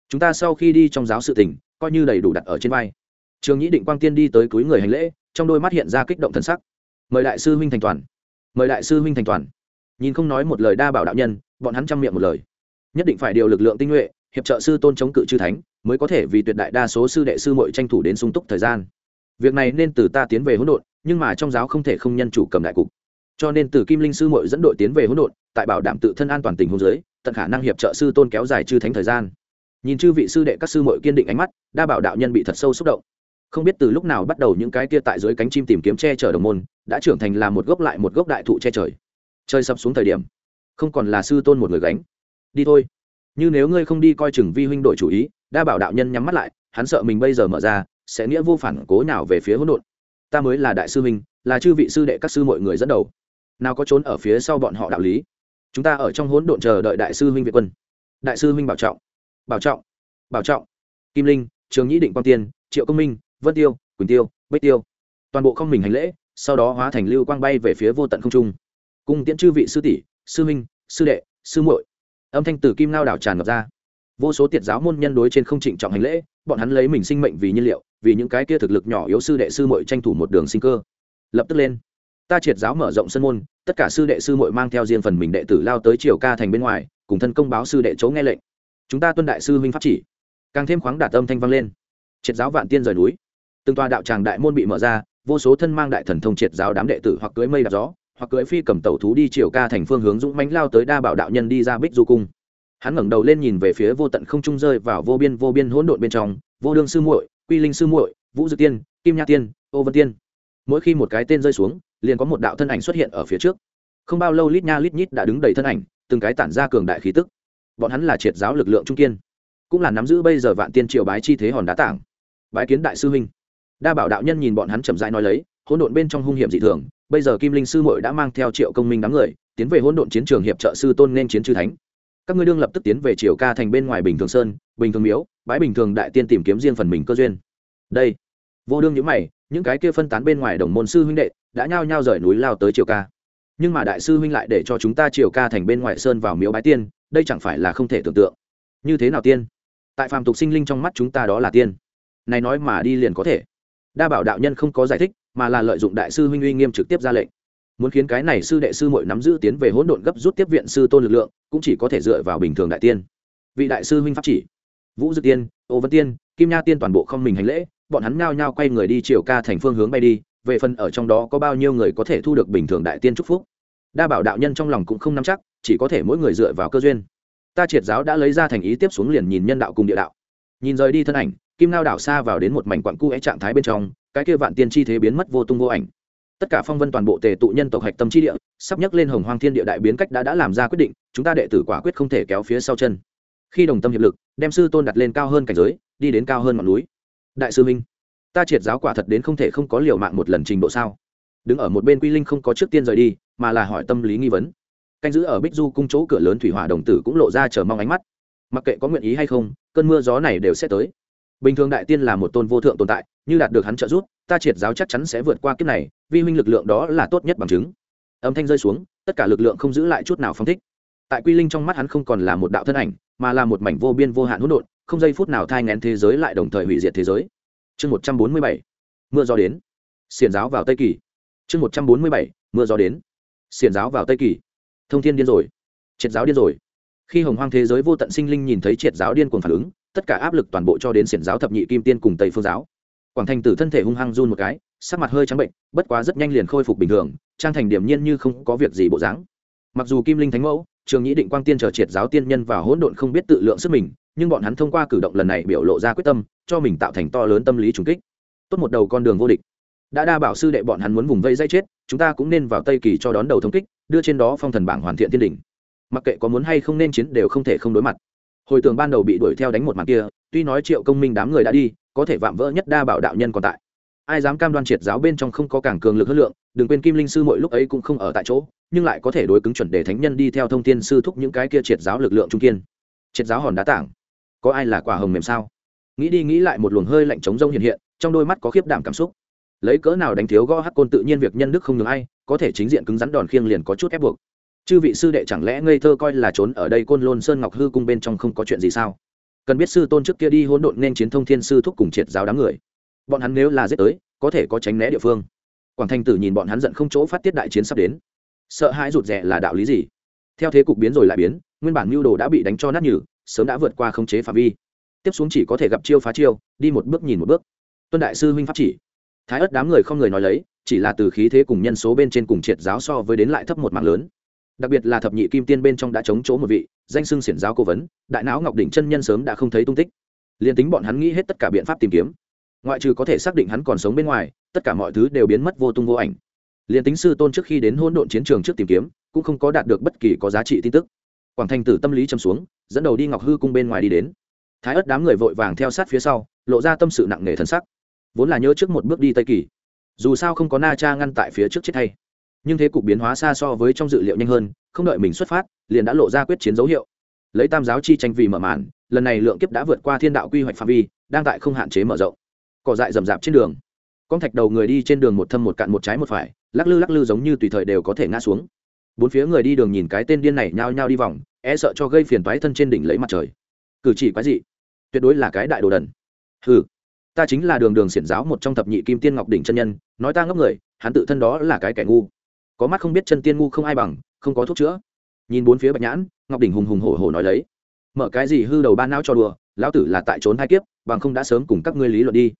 chúng ta sau khi đi trong giáo sự tỉnh coi như đầy đủ đặt ở trên vai. Trường nhĩ định quang tiên đi tới túi người hành lễ, trong đôi mắt hiện ra kích động thân sắc. Mời đại sư huynh thành toàn. Mời đại sư huynh thành toàn. Nhìn không nói một lời đa bảo đạo nhân, bọn hắn chăm miệng một lời. Nhất định phải điều lực lượng tinh nhuệ, hiệp trợ sư tôn chống cự chư thánh, mới có thể vì tuyệt đại đa số sư đệ sư mội tranh thủ đến sung túc thời gian. Việc này nên từ ta tiến về hỗn độn, nhưng mà trong giáo không thể không nhân chủ cầm đại cục cho nên từ kim linh sư mội dẫn đội tiến về hỗn độn, tại bảo đảm tự thân an toàn tình hôn giới tận khả năng hiệp trợ sư tôn kéo dài chư thánh thời gian. Nhìn chư vị sư đệ các sư mội kiên định ánh mắt, đa bảo đạo nhân bị thật sâu xúc động. Không biết từ lúc nào bắt đầu những cái kia tại dưới cánh chim tìm kiếm che chở đồng môn, đã trưởng thành là một gốc lại một gốc đại thụ che trời. Trời sập xuống thời điểm, không còn là sư tôn một người gánh. Đi thôi. Như nếu ngươi không đi coi chừng vi huynh đội chủ ý, đa bảo đạo nhân nhắm mắt lại, hắn sợ mình bây giờ mở ra, sẽ nghĩa vô phản cố nào về phía hỗn độn. Ta mới là đại sư huynh, là chư vị sư đệ các sư mọi người dẫn đầu nào có trốn ở phía sau bọn họ đạo lý. Chúng ta ở trong hỗn độn chờ đợi đại sư huynh việt quân. Đại sư huynh bảo trọng. Bảo trọng. Bảo trọng. Kim linh, trường nhĩ định quang tiên, triệu công minh, vân tiêu, quỳnh tiêu, bích tiêu. Toàn bộ không mình hành lễ, sau đó hóa thành lưu quang bay về phía vô tận không trung. Cung tiễn chư vị sư tỷ, sư huynh, sư đệ, sư muội. Âm thanh từ kim lao đảo tràn ngập ra. Vô số tiệt giáo môn nhân đối trên không trịnh trọng hành lễ, bọn hắn lấy mình sinh mệnh vì nhiên liệu, vì những cái kia thực lực nhỏ yếu sư đệ sư muội tranh thủ một đường sinh cơ. Lập tức lên ta triệt giáo mở rộng sân môn, tất cả sư đệ sư muội mang theo riêng phần mình đệ tử lao tới triều ca thành bên ngoài, cùng thân công báo sư đệ chấu nghe lệnh. Chúng ta tuân đại sư huynh pháp chỉ. Càng thêm khoáng đạt âm thanh vang lên. Triệt giáo vạn tiên rời núi. Từng tòa đạo tràng đại môn bị mở ra, vô số thân mang đại thần thông triệt giáo đám đệ tử hoặc cưới mây đạp gió, hoặc cưới phi cầm tẩu thú đi triều ca thành phương hướng dũng mãnh lao tới đa bảo đạo nhân đi ra bích du cung. Hắn ngẩng đầu lên nhìn về phía vô tận không trung rơi vào vô biên vô biên hỗn độn bên trong, vô đương sư muội, quy linh sư muội, vũ dư tiên, kim nha tiên, ô vân tiên. Mỗi khi một cái tên rơi xuống liền có một đạo thân ảnh xuất hiện ở phía trước. Không bao lâu lít nha lít nhít đã đứng đầy thân ảnh, từng cái tản ra cường đại khí tức. Bọn hắn là triệt giáo lực lượng trung kiên, cũng là nắm giữ bây giờ vạn tiên triều bái chi thế hòn đá tảng, bái kiến đại sư huynh. Đa bảo đạo nhân nhìn bọn hắn chậm rãi nói lấy, hỗn độn bên trong hung hiểm dị thường, bây giờ kim linh sư muội đã mang theo triệu công minh đám người, tiến về hỗn độn chiến trường hiệp trợ sư tôn nên chiến chư thánh. Các ngươi đương lập tức tiến về triều ca thành bên ngoài bình thường sơn, bình thường miếu bãi bình thường đại tiên tìm kiếm riêng phần mình cơ duyên. Đây vô đương những mày, những cái kia phân tán bên ngoài đồng môn sư huynh đệ đã nhao nhao rời núi lao tới triều ca. Nhưng mà đại sư huynh lại để cho chúng ta triều ca thành bên ngoài sơn vào miếu bái tiên, đây chẳng phải là không thể tưởng tượng. Như thế nào tiên? Tại phàm tục sinh linh trong mắt chúng ta đó là tiên. Này nói mà đi liền có thể. Đa bảo đạo nhân không có giải thích, mà là lợi dụng đại sư huynh uy nghiêm trực tiếp ra lệnh. Muốn khiến cái này sư đệ sư muội nắm giữ tiến về hỗn độn gấp rút tiếp viện sư tôn lực lượng, cũng chỉ có thể dựa vào bình thường đại tiên. Vị đại sư huynh pháp chỉ. Vũ dư tiên, ô vân tiên, kim nha tiên toàn bộ không mình hành lễ bọn hắn nhao nhao quay người đi chiều ca thành phương hướng bay đi, về phần ở trong đó có bao nhiêu người có thể thu được bình thường đại tiên trúc phúc. Đa bảo đạo nhân trong lòng cũng không nắm chắc, chỉ có thể mỗi người dựa vào cơ duyên. Ta triệt giáo đã lấy ra thành ý tiếp xuống liền nhìn nhân đạo cùng địa đạo. Nhìn rời đi thân ảnh, kim lao đảo xa vào đến một mảnh quặng cu é trạng thái bên trong, cái kia vạn tiên chi thế biến mất vô tung vô ảnh. Tất cả phong vân toàn bộ tề tụ nhân tộc hạch tâm chi địa, sắp nhắc lên hồng hoang thiên địa đại biến cách đã đã làm ra quyết định, chúng ta đệ tử quả quyết không thể kéo phía sau chân. Khi đồng tâm hiệp lực, đem sư tôn đặt lên cao hơn cảnh giới, đi đến cao hơn ngọn núi đại sư minh, ta triệt giáo quả thật đến không thể không có liều mạng một lần trình độ sao? Đứng ở một bên quy linh không có trước tiên rời đi, mà là hỏi tâm lý nghi vấn. Canh giữ ở bích du cung chỗ cửa lớn thủy hỏa đồng tử cũng lộ ra chờ mong ánh mắt. Mặc kệ có nguyện ý hay không, cơn mưa gió này đều sẽ tới. Bình thường đại tiên là một tôn vô thượng tồn tại, như đạt được hắn trợ giúp, ta triệt giáo chắc chắn sẽ vượt qua kiếp này, vi huynh lực lượng đó là tốt nhất bằng chứng. Âm thanh rơi xuống, tất cả lực lượng không giữ lại chút nào phong thích tại quy linh trong mắt hắn không còn là một đạo thân ảnh, mà là một mảnh vô biên vô hạn hỗn độn, không giây phút nào thai ngén thế giới lại đồng thời hủy diệt thế giới. Chương một trăm bốn mươi bảy, mưa gió đến. Xiển giáo vào tây kỳ. Chương một trăm bốn mươi bảy, mưa gió đến. Xiển giáo vào tây kỳ. Thông thiên điên rồi. Triệt giáo điên rồi. Khi hồng hoang thế giới vô tận sinh linh nhìn thấy triệt giáo điên cuồng phản ứng, tất cả áp lực toàn bộ cho đến xiển giáo thập nhị kim tiên cùng tây phương giáo. Quảng thành tử thân thể hung hăng run một cái, sắc mặt hơi trắng bệnh, bất quá rất nhanh liền khôi phục bình thường, trang thành điểm nhiên như không có việc gì bộ dáng mặc dù kim linh thánh mẫu, trường nhĩ định quang tiên chờ triệt giáo tiên nhân và hỗn độn không biết tự lượng sức mình, nhưng bọn hắn thông qua cử động lần này biểu lộ ra quyết tâm, cho mình tạo thành to lớn tâm lý trùng kích. Tốt một đầu con đường vô địch. Đã đa bảo sư đệ bọn hắn muốn vùng vây dây chết, chúng ta cũng nên vào tây kỳ cho đón đầu thống kích, đưa trên đó phong thần bảng hoàn thiện thiên đỉnh. Mặc kệ có muốn hay không nên chiến đều không thể không đối mặt. Hồi tưởng ban đầu bị đuổi theo đánh một màn kia, tuy nói triệu công minh đám người đã đi, có thể vạm vỡ nhất đa bảo đạo nhân còn tại. Ai dám cam đoan triệt giáo bên trong không có càng cường lực hơn lượng, đừng quên kim linh sư mỗi lúc ấy cũng không ở tại chỗ nhưng lại có thể đối cứng chuẩn để thánh nhân đi theo thông tin sư thúc những cái kia triệt giáo lực lượng trung kiên. Triệt giáo hòn đá tảng. Có ai là quả hồng mềm sao? Nghĩ đi nghĩ lại một luồng hơi lạnh trống rông hiện hiện, trong đôi mắt có khiếp đảm cảm xúc. Lấy cỡ nào đánh thiếu gõ hắc côn tự nhiên việc nhân đức không được ai, có thể chính diện cứng rắn đòn khiêng liền có chút ép buộc. Chư vị sư đệ chẳng lẽ ngây thơ coi là trốn ở đây côn lôn sơn ngọc hư cung bên trong không có chuyện gì sao? Cần biết sư tôn trước kia đi hỗn độn nên chiến thông thiên sư thúc cùng triệt giáo đám người. Bọn hắn nếu là giết tới, có thể có tránh né địa phương. Quảng thanh tử nhìn bọn hắn giận không chỗ phát tiết đại chiến sắp đến sợ hãi rụt rè là đạo lý gì? Theo thế cục biến rồi lại biến, nguyên bản mưu đồ đã bị đánh cho nát nhừ, sớm đã vượt qua khống chế phạm vi. Tiếp xuống chỉ có thể gặp chiêu phá chiêu, đi một bước nhìn một bước. Tuân đại sư huynh pháp chỉ. Thái ất đám người không người nói lấy, chỉ là từ khí thế cùng nhân số bên trên cùng triệt giáo so với đến lại thấp một mạng lớn. Đặc biệt là thập nhị kim tiên bên trong đã chống chỗ một vị, danh xưng xiển giáo cố vấn, đại não ngọc đỉnh chân nhân sớm đã không thấy tung tích. Liền tính bọn hắn nghĩ hết tất cả biện pháp tìm kiếm, ngoại trừ có thể xác định hắn còn sống bên ngoài, tất cả mọi thứ đều biến mất vô tung vô ảnh liền tính sư tôn trước khi đến hỗn độn chiến trường trước tìm kiếm, cũng không có đạt được bất kỳ có giá trị tin tức. Quảng thành tử tâm lý châm xuống, dẫn đầu đi ngọc hư cung bên ngoài đi đến. Thái ớt đám người vội vàng theo sát phía sau, lộ ra tâm sự nặng nề thân sắc. Vốn là nhớ trước một bước đi tây kỳ, dù sao không có na cha ngăn tại phía trước chết thay. Nhưng thế cục biến hóa xa so với trong dự liệu nhanh hơn, không đợi mình xuất phát, liền đã lộ ra quyết chiến dấu hiệu. Lấy tam giáo chi tranh vì mở màn, lần này lượng kiếp đã vượt qua thiên đạo quy hoạch phạm vi, đang tại không hạn chế mở rộng. Cỏ dại rậm rạp trên đường. Con thạch đầu người đi trên đường một thâm một cạn một trái một phải lắc lư lắc lư giống như tùy thời đều có thể ngã xuống. Bốn phía người đi đường nhìn cái tên điên này nhao nhao đi vòng e sợ cho gây phiền toái thân trên đỉnh lấy mặt trời. Cử chỉ quái dị. Tuyệt đối là cái đại đồ đần. Hừ, ta chính là đường đường xiển giáo một trong thập nhị kim tiên ngọc đỉnh chân nhân, nói ta ngốc người, hắn tự thân đó là cái kẻ ngu. Có mắt không biết chân tiên ngu không ai bằng, không có thuốc chữa. Nhìn bốn phía bạch nhãn, ngọc đỉnh hùng hùng hổ hổ nói lấy. Mở cái gì hư đầu ba não cho đùa, lão tử là tại trốn hai kiếp, bằng không đã sớm cùng các ngươi lý luận đi.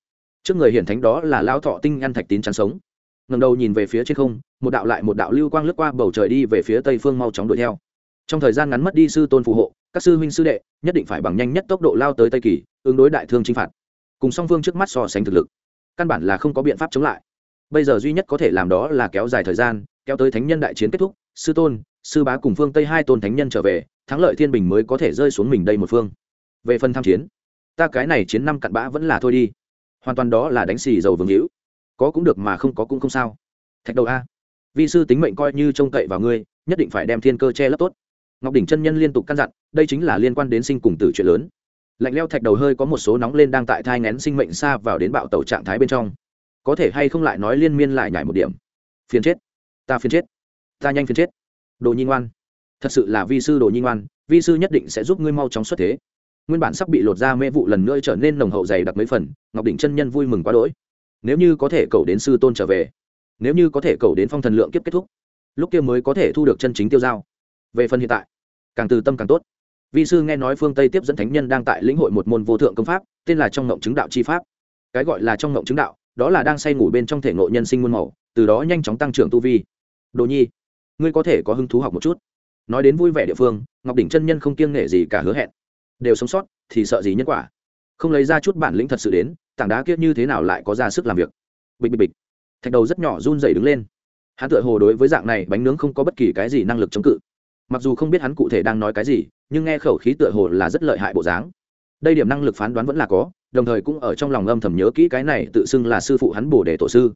Trước người hiển thánh đó là lao thọ tinh ăn thạch tín chắn sống ngầm đầu nhìn về phía trên không, một đạo lại một đạo lưu quang lướt qua bầu trời đi về phía tây phương mau chóng đuổi theo. Trong thời gian ngắn mất đi sư tôn phù hộ, các sư huynh sư đệ nhất định phải bằng nhanh nhất tốc độ lao tới tây kỳ, ứng đối đại thương chinh phạt. Cùng song phương trước mắt so sánh thực lực, căn bản là không có biện pháp chống lại. Bây giờ duy nhất có thể làm đó là kéo dài thời gian, kéo tới thánh nhân đại chiến kết thúc, sư tôn, sư bá cùng phương tây hai tôn thánh nhân trở về, thắng lợi thiên bình mới có thể rơi xuống mình đây một phương. Về phần tham chiến, ta cái này chiến năm cặn bã vẫn là thôi đi. Hoàn toàn đó là đánh xì dầu vương hữu có cũng được mà không có cũng không sao. Thạch đầu a. Vi sư tính mệnh coi như trông cậy vào ngươi, nhất định phải đem thiên cơ che lấp tốt. Ngọc đỉnh chân nhân liên tục căn dặn, đây chính là liên quan đến sinh cùng tử chuyện lớn. Lạnh leo thạch đầu hơi có một số nóng lên đang tại thai ngén sinh mệnh xa vào đến bạo tàu trạng thái bên trong. Có thể hay không lại nói liên miên lại nhảy một điểm. Phiền chết. Ta phiền chết. Ta nhanh phiền chết. Đồ nhi ngoan. Thật sự là vi sư đồ nhi ngoan, vi sư nhất định sẽ giúp ngươi mau chóng xuất thế. Nguyên bản sắp bị lột ra mê vụ lần nữa trở nên nồng hậu dày đặc mấy phần, ngọc đỉnh chân nhân vui mừng quá đỗi nếu như có thể cầu đến sư tôn trở về, nếu như có thể cầu đến phong thần lượng kiếp kết thúc, lúc kia mới có thể thu được chân chính tiêu giao. Về phần hiện tại, càng từ tâm càng tốt. Vi sư nghe nói phương tây tiếp dẫn thánh nhân đang tại lĩnh hội một môn vô thượng công pháp, tên là trong ngộng chứng đạo chi pháp. Cái gọi là trong ngộng chứng đạo, đó là đang say ngủ bên trong thể ngộ nhân sinh muôn màu, từ đó nhanh chóng tăng trưởng tu vi. Đồ nhi, ngươi có thể có hứng thú học một chút. Nói đến vui vẻ địa phương, ngọc đỉnh chân nhân không kiêng nể gì cả hứa hẹn. Đều sống sót, thì sợ gì nhân quả? Không lấy ra chút bản lĩnh thật sự đến tảng đá kiết như thế nào lại có ra sức làm việc? Bịch bịch bịch. Thạch đầu rất nhỏ run dày đứng lên. Hắn tựa hồ đối với dạng này bánh nướng không có bất kỳ cái gì năng lực chống cự. Mặc dù không biết hắn cụ thể đang nói cái gì, nhưng nghe khẩu khí tựa hồ là rất lợi hại bộ dáng. Đây điểm năng lực phán đoán vẫn là có, đồng thời cũng ở trong lòng âm thầm nhớ kỹ cái này tự xưng là sư phụ hắn bổ để tổ sư.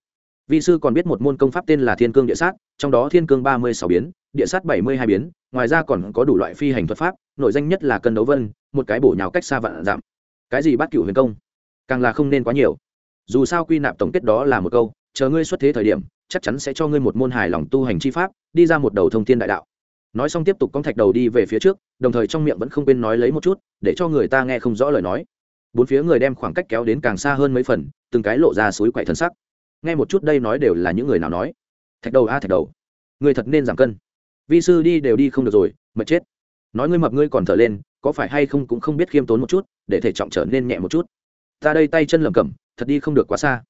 Vị sư còn biết một môn công pháp tên là thiên cương địa sát, trong đó thiên cương ba mươi sáu biến, địa sát bảy mươi hai biến, ngoài ra còn có đủ loại phi hành thuật pháp, nội danh nhất là cân đấu vân, một cái bổ nhào cách xa vạn giảm. Cái gì bắt cựu huyền công? Càng là không nên quá nhiều. Dù sao quy nạp tổng kết đó là một câu, chờ ngươi xuất thế thời điểm, chắc chắn sẽ cho ngươi một môn hài lòng tu hành chi pháp, đi ra một đầu thông thiên đại đạo. Nói xong tiếp tục con thạch đầu đi về phía trước, đồng thời trong miệng vẫn không quên nói lấy một chút, để cho người ta nghe không rõ lời nói. Bốn phía người đem khoảng cách kéo đến càng xa hơn mấy phần, từng cái lộ ra suối quậy thân sắc. Nghe một chút đây nói đều là những người nào nói. Thạch đầu a, thạch đầu. Người thật nên giảm cân. Vi sư đi đều đi không được rồi, mệt chết. Nói ngươi mập ngươi còn thở lên, có phải hay không cũng không biết khiêm tốn một chút, để thể trọng trở nên nhẹ một chút ta đây tay chân lầm cẩm, thật đi không được quá xa.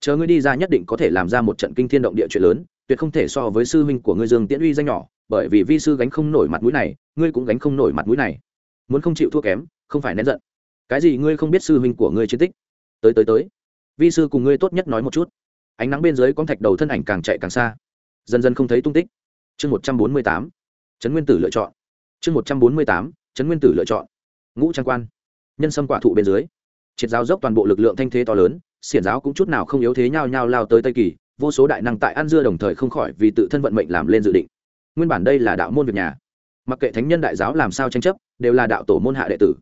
Chờ ngươi đi ra nhất định có thể làm ra một trận kinh thiên động địa chuyện lớn, tuyệt không thể so với sư huynh của ngươi dương tiễn uy danh nhỏ, bởi vì vi sư gánh không nổi mặt mũi này, ngươi cũng gánh không nổi mặt mũi này. Muốn không chịu thua kém, không phải nén giận. Cái gì ngươi không biết sư huynh của ngươi chiến tích? Tới tới tới. Vi sư cùng ngươi tốt nhất nói một chút. Ánh nắng bên dưới con thạch đầu thân ảnh càng chạy càng xa. Dần dần không thấy tung tích. Chương một trăm bốn mươi tám. Trấn nguyên tử lựa chọn. Chương một trăm bốn mươi tám. Trấn nguyên tử lựa chọn. Ngũ trang quan. Nhân sâm quả thụ bên dưới triệt giáo dốc toàn bộ lực lượng thanh thế to lớn, xiển giáo cũng chút nào không yếu thế nhau nhau lao tới tây kỳ, vô số đại năng tại an dưa đồng thời không khỏi vì tự thân vận mệnh làm lên dự định. Nguyên bản đây là đạo môn việc nhà. Mặc kệ thánh nhân đại giáo làm sao tranh chấp, đều là đạo tổ môn hạ đệ tử.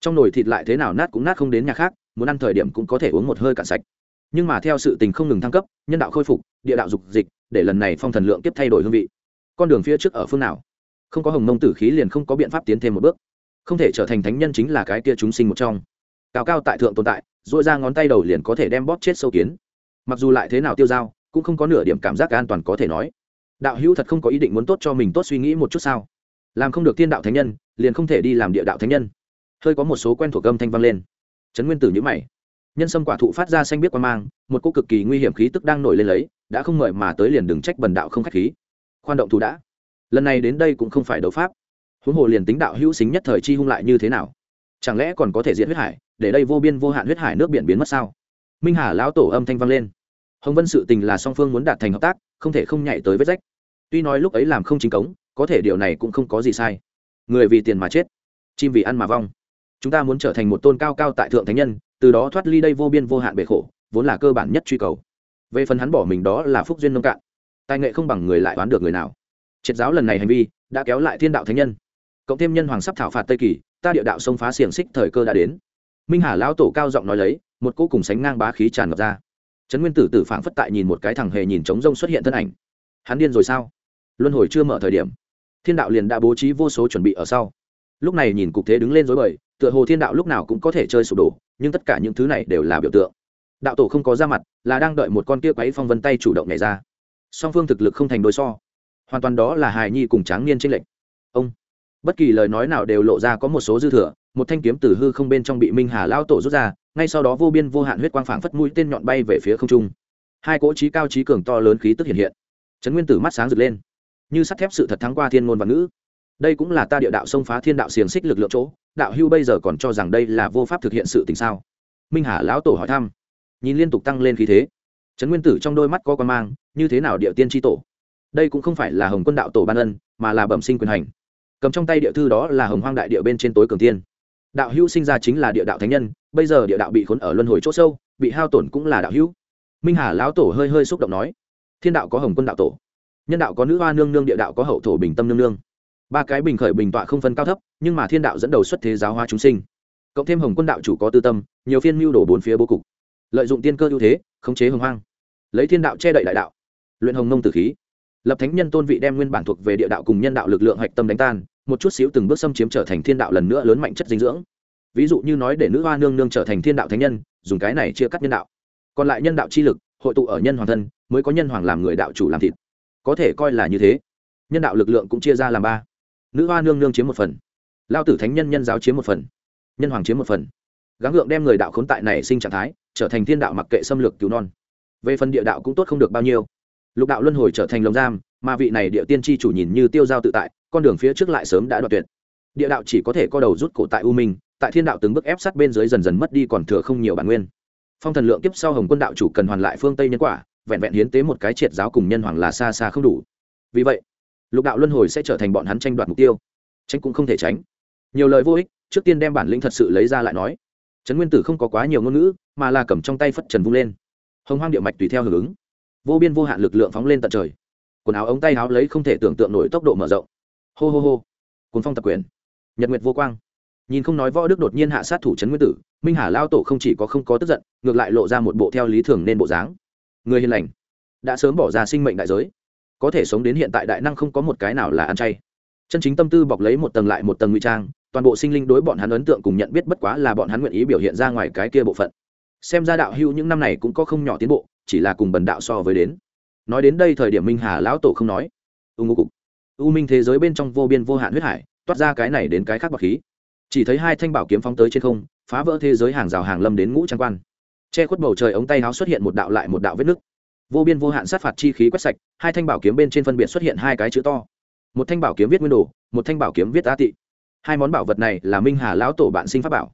Trong nồi thịt lại thế nào nát cũng nát không đến nhà khác, muốn ăn thời điểm cũng có thể uống một hơi cạn sạch. Nhưng mà theo sự tình không ngừng thăng cấp, nhân đạo khôi phục, địa đạo dục dịch, để lần này phong thần lượng tiếp thay đổi hương vị. Con đường phía trước ở phương nào? Không có hồng mông tử khí liền không có biện pháp tiến thêm một bước. Không thể trở thành thánh nhân chính là cái kia chúng sinh một trong cao cao tại thượng tồn tại dội ra ngón tay đầu liền có thể đem bóp chết sâu kiến. Mặc dù lại thế nào tiêu dao, cũng không có nửa điểm cảm giác an toàn có thể nói. Đạo hữu thật không có ý định muốn tốt cho mình tốt suy nghĩ một chút sao? Làm không được thiên đạo thánh nhân, liền không thể đi làm địa đạo thánh nhân. Hơi có một số quen thuộc âm thanh vang lên. Trấn nguyên tử nhữ mày. Nhân sâm quả thụ phát ra xanh biết qua mang, một cô cực kỳ nguy hiểm khí tức đang nổi lên lấy, đã không mời mà tới liền đừng trách bần đạo không khách khí. Khoan động thù đã. Lần này đến đây cũng không phải đấu pháp. Huống hồ liền tính đạo hữu xính nhất thời chi hung lại như thế nào? Chẳng lẽ còn có thể diệt huyết hải, để đây vô biên vô hạn huyết hải nước biển biến mất sao? Minh hà lão tổ âm thanh vang lên. Hồng vân sự tình là song phương muốn đạt thành hợp tác, không thể không nhảy tới vết rách. Tuy nói lúc ấy làm không chính cống, có thể điều này cũng không có gì sai. Người vì tiền mà chết, chim vì ăn mà vong. Chúng ta muốn trở thành một tôn cao cao tại thượng thánh nhân, từ đó thoát ly đây vô biên vô hạn bể khổ, vốn là cơ bản nhất truy cầu. Về phần hắn bỏ mình đó là phúc duyên nông cạn. Tài nghệ không bằng người lại đoán được người nào. Triệt giáo lần này hành vi đã kéo lại thiên đạo thánh nhân cộng thêm nhân hoàng sắp thảo phạt tây kỳ, ta địa đạo sông phá xiềng xích thời cơ đã đến. Minh hà lão tổ cao giọng nói lấy, một cô cùng sánh ngang bá khí tràn ngập ra. Trấn nguyên tử tử phảng phất tại nhìn một cái thằng hề nhìn trống rông xuất hiện thân ảnh. Hắn điên rồi sao? Luân hồi chưa mở thời điểm, thiên đạo liền đã bố trí vô số chuẩn bị ở sau. Lúc này nhìn cục thế đứng lên dối bời, tựa hồ thiên đạo lúc nào cũng có thể chơi sụp đổ, nhưng tất cả những thứ này đều là biểu tượng. Đạo tổ không có ra mặt, là đang đợi một con kia quáy phong vân tay chủ động nhảy ra. Song phương thực lực không thành đôi so. Hoàn toàn đó là hài nhi cùng tráng niên tranh lệch. Ông! Bất kỳ lời nói nào đều lộ ra có một số dư thừa, một thanh kiếm từ hư không bên trong bị minh hà lao tổ rút ra, ngay sau đó vô biên vô hạn huyết quang phảng phất mũi tên nhọn bay về phía không trung. Hai cỗ trí cao trí cường to lớn khí tức hiện hiện. Trấn nguyên tử mắt sáng rực lên. Như sắt thép sự thật thắng qua thiên ngôn và ngữ. Đây cũng là ta địa đạo xông phá thiên đạo xiềng xích lực lượng chỗ, đạo hưu bây giờ còn cho rằng đây là vô pháp thực hiện sự tình sao? Minh hà lão tổ hỏi thăm. Nhìn liên tục tăng lên khí thế. Trấn nguyên tử trong đôi mắt có con mang, như thế nào địa tiên tri tổ? Đây cũng không phải là hồng quân đạo tổ ban ân, mà là bẩm sinh quyền hành cầm trong tay địa thư đó là hồng hoang đại địa bên trên tối cường tiên. Đạo hữu sinh ra chính là địa đạo thánh nhân, bây giờ địa đạo bị khốn ở luân hồi chỗ sâu, bị hao tổn cũng là đạo hữu. Minh hà lão tổ hơi hơi xúc động nói, thiên đạo có hồng quân đạo tổ, nhân đạo có nữ hoa nương nương, địa đạo có hậu thổ bình tâm nương nương. Ba cái bình khởi bình tọa không phân cao thấp, nhưng mà thiên đạo dẫn đầu xuất thế giáo hoa chúng sinh. Cộng thêm hồng quân đạo chủ có tư tâm, nhiều phiên mưu đổ bốn phía bố cục. Lợi dụng tiên cơ ưu thế, khống chế hồng hoang. Lấy thiên đạo che đậy đại đạo. Luyện hồng nông tử khí. Lập thánh nhân tôn vị đem nguyên bản thuộc về địa đạo cùng nhân đạo lực lượng hạch tâm đánh tan một chút xíu từng bước xâm chiếm trở thành thiên đạo lần nữa lớn mạnh chất dinh dưỡng. Ví dụ như nói để nữ hoa nương nương trở thành thiên đạo thánh nhân, dùng cái này chia cắt nhân đạo. Còn lại nhân đạo chi lực, hội tụ ở nhân hoàng thân, mới có nhân hoàng làm người đạo chủ làm thịt. Có thể coi là như thế. Nhân đạo lực lượng cũng chia ra làm ba. Nữ hoa nương nương chiếm một phần. Lao tử thánh nhân nhân giáo chiếm một phần. Nhân hoàng chiếm một phần. Gắng gượng đem người đạo khốn tại này sinh trạng thái, trở thành thiên đạo mặc kệ xâm lược cứu non. Về phần địa đạo cũng tốt không được bao nhiêu. Lục đạo luân hồi trở thành lồng giam, mà vị này địa tiên tri chủ nhìn như tiêu giao tự tại con đường phía trước lại sớm đã đoạt tuyệt. Địa đạo chỉ có thể co đầu rút cổ tại u minh, tại thiên đạo từng bước ép sát bên dưới dần dần mất đi còn thừa không nhiều bản nguyên. Phong thần lượng kiếp sau hồng quân đạo chủ cần hoàn lại phương tây nhân quả, vẹn vẹn hiến tế một cái triệt giáo cùng nhân hoàng là xa xa không đủ. Vì vậy, lục đạo luân hồi sẽ trở thành bọn hắn tranh đoạt mục tiêu. Tránh cũng không thể tránh. Nhiều lời vô ích, trước tiên đem bản lĩnh thật sự lấy ra lại nói. Trấn nguyên tử không có quá nhiều ngôn ngữ, mà là cầm trong tay phất trần vung lên. Hồng hoang địa mạch tùy theo hưởng ứng. Vô biên vô hạn lực lượng phóng lên tận trời. Quần áo ống tay áo lấy không thể tưởng tượng nổi tốc độ mở rộng hô hô hô. Cuốn phong tập quyền. Nhật nguyệt vô quang. Nhìn không nói võ đức đột nhiên hạ sát thủ trấn nguyên tử, minh hà lao tổ không chỉ có không có tức giận, ngược lại lộ ra một bộ theo lý thường nên bộ dáng. Người hiền lành, đã sớm bỏ ra sinh mệnh đại giới. Có thể sống đến hiện tại đại năng không có một cái nào là ăn chay. Chân chính tâm tư bọc lấy một tầng lại một tầng nguy trang, toàn bộ sinh linh đối bọn hắn ấn tượng cùng nhận biết bất quá là bọn hắn nguyện ý biểu hiện ra ngoài cái kia bộ phận. Xem ra đạo hưu những năm này cũng có không nhỏ tiến bộ, chỉ là cùng bần đạo so với đến. Nói đến đây thời điểm minh hà lão tổ không nói. Ưng ngô cục u minh thế giới bên trong vô biên vô hạn huyết hải, toát ra cái này đến cái khác bọc khí. Chỉ thấy hai thanh bảo kiếm phóng tới trên không, phá vỡ thế giới hàng rào hàng lâm đến ngũ trang quan. Che khuất bầu trời ống tay áo xuất hiện một đạo lại một đạo vết nứt. Vô biên vô hạn sát phạt chi khí quét sạch, hai thanh bảo kiếm bên trên phân biệt xuất hiện hai cái chữ to. Một thanh bảo kiếm viết nguyên đồ, một thanh bảo kiếm viết á tị. Hai món bảo vật này là minh hà lão tổ bạn sinh pháp bảo,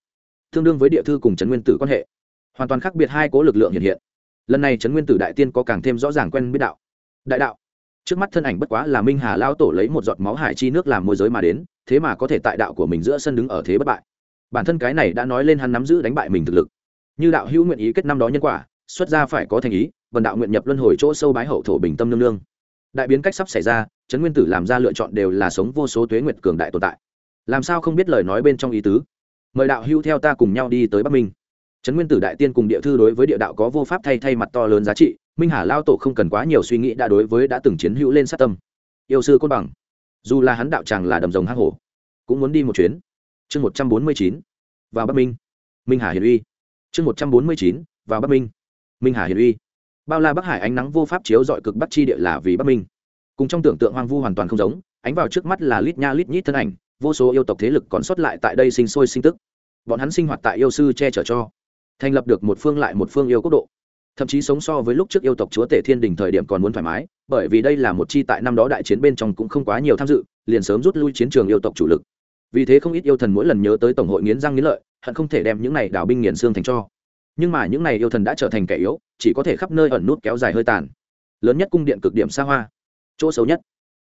tương đương với địa thư cùng trấn nguyên tử quan hệ, hoàn toàn khác biệt hai cố lực lượng hiện hiện. Lần này trấn nguyên tử đại tiên có càng thêm rõ ràng quen biết đạo. Đại đạo trước mắt thân ảnh bất quá là minh hà lao tổ lấy một giọt máu hải chi nước làm môi giới mà đến, thế mà có thể tại đạo của mình giữa sân đứng ở thế bất bại. Bản thân cái này đã nói lên hắn nắm giữ đánh bại mình thực lực. Như đạo hữu nguyện ý kết năm đó nhân quả, xuất ra phải có thành ý, vần đạo nguyện nhập luân hồi chỗ sâu bái hậu thổ bình tâm nương nương. Đại biến cách sắp xảy ra, trấn nguyên tử làm ra lựa chọn đều là sống vô số tuế nguyệt cường đại tồn tại. Làm sao không biết lời nói bên trong ý tứ? Mời đạo hữu theo ta cùng nhau đi tới bắc minh. Trấn nguyên tử đại tiên cùng địa thư đối với địa đạo có vô pháp thay thay mặt to lớn giá trị minh hà lao tổ không cần quá nhiều suy nghĩ đã đối với đã từng chiến hữu lên sát tâm yêu sư côn bằng dù là hắn đạo tràng là đầm rồng hang hổ cũng muốn đi một chuyến chương một trăm bốn mươi chín vào bắc minh minh hà hiền uy chương một trăm bốn mươi chín vào bắc minh minh hà hiền uy bao la bắc hải ánh nắng vô pháp chiếu dọi cực bắc chi địa là vì bắc minh cùng trong tưởng tượng hoang vu hoàn toàn không giống ánh vào trước mắt là lít nha lít nhít thân ảnh vô số yêu tộc thế lực còn sót lại tại đây sinh sôi sinh tức bọn hắn sinh hoạt tại yêu sư che chở cho thành lập được một phương lại một phương yêu quốc độ thậm chí sống so với lúc trước yêu tộc chúa tể thiên đình thời điểm còn muốn thoải mái, bởi vì đây là một chi tại năm đó đại chiến bên trong cũng không quá nhiều tham dự, liền sớm rút lui chiến trường yêu tộc chủ lực. Vì thế không ít yêu thần mỗi lần nhớ tới tổng hội nghiến răng nghiến lợi, hận không thể đem những này đảo binh nghiền xương thành cho. Nhưng mà những này yêu thần đã trở thành kẻ yếu, chỉ có thể khắp nơi ẩn nút kéo dài hơi tàn. Lớn nhất cung điện cực điểm xa hoa. Chỗ xấu nhất.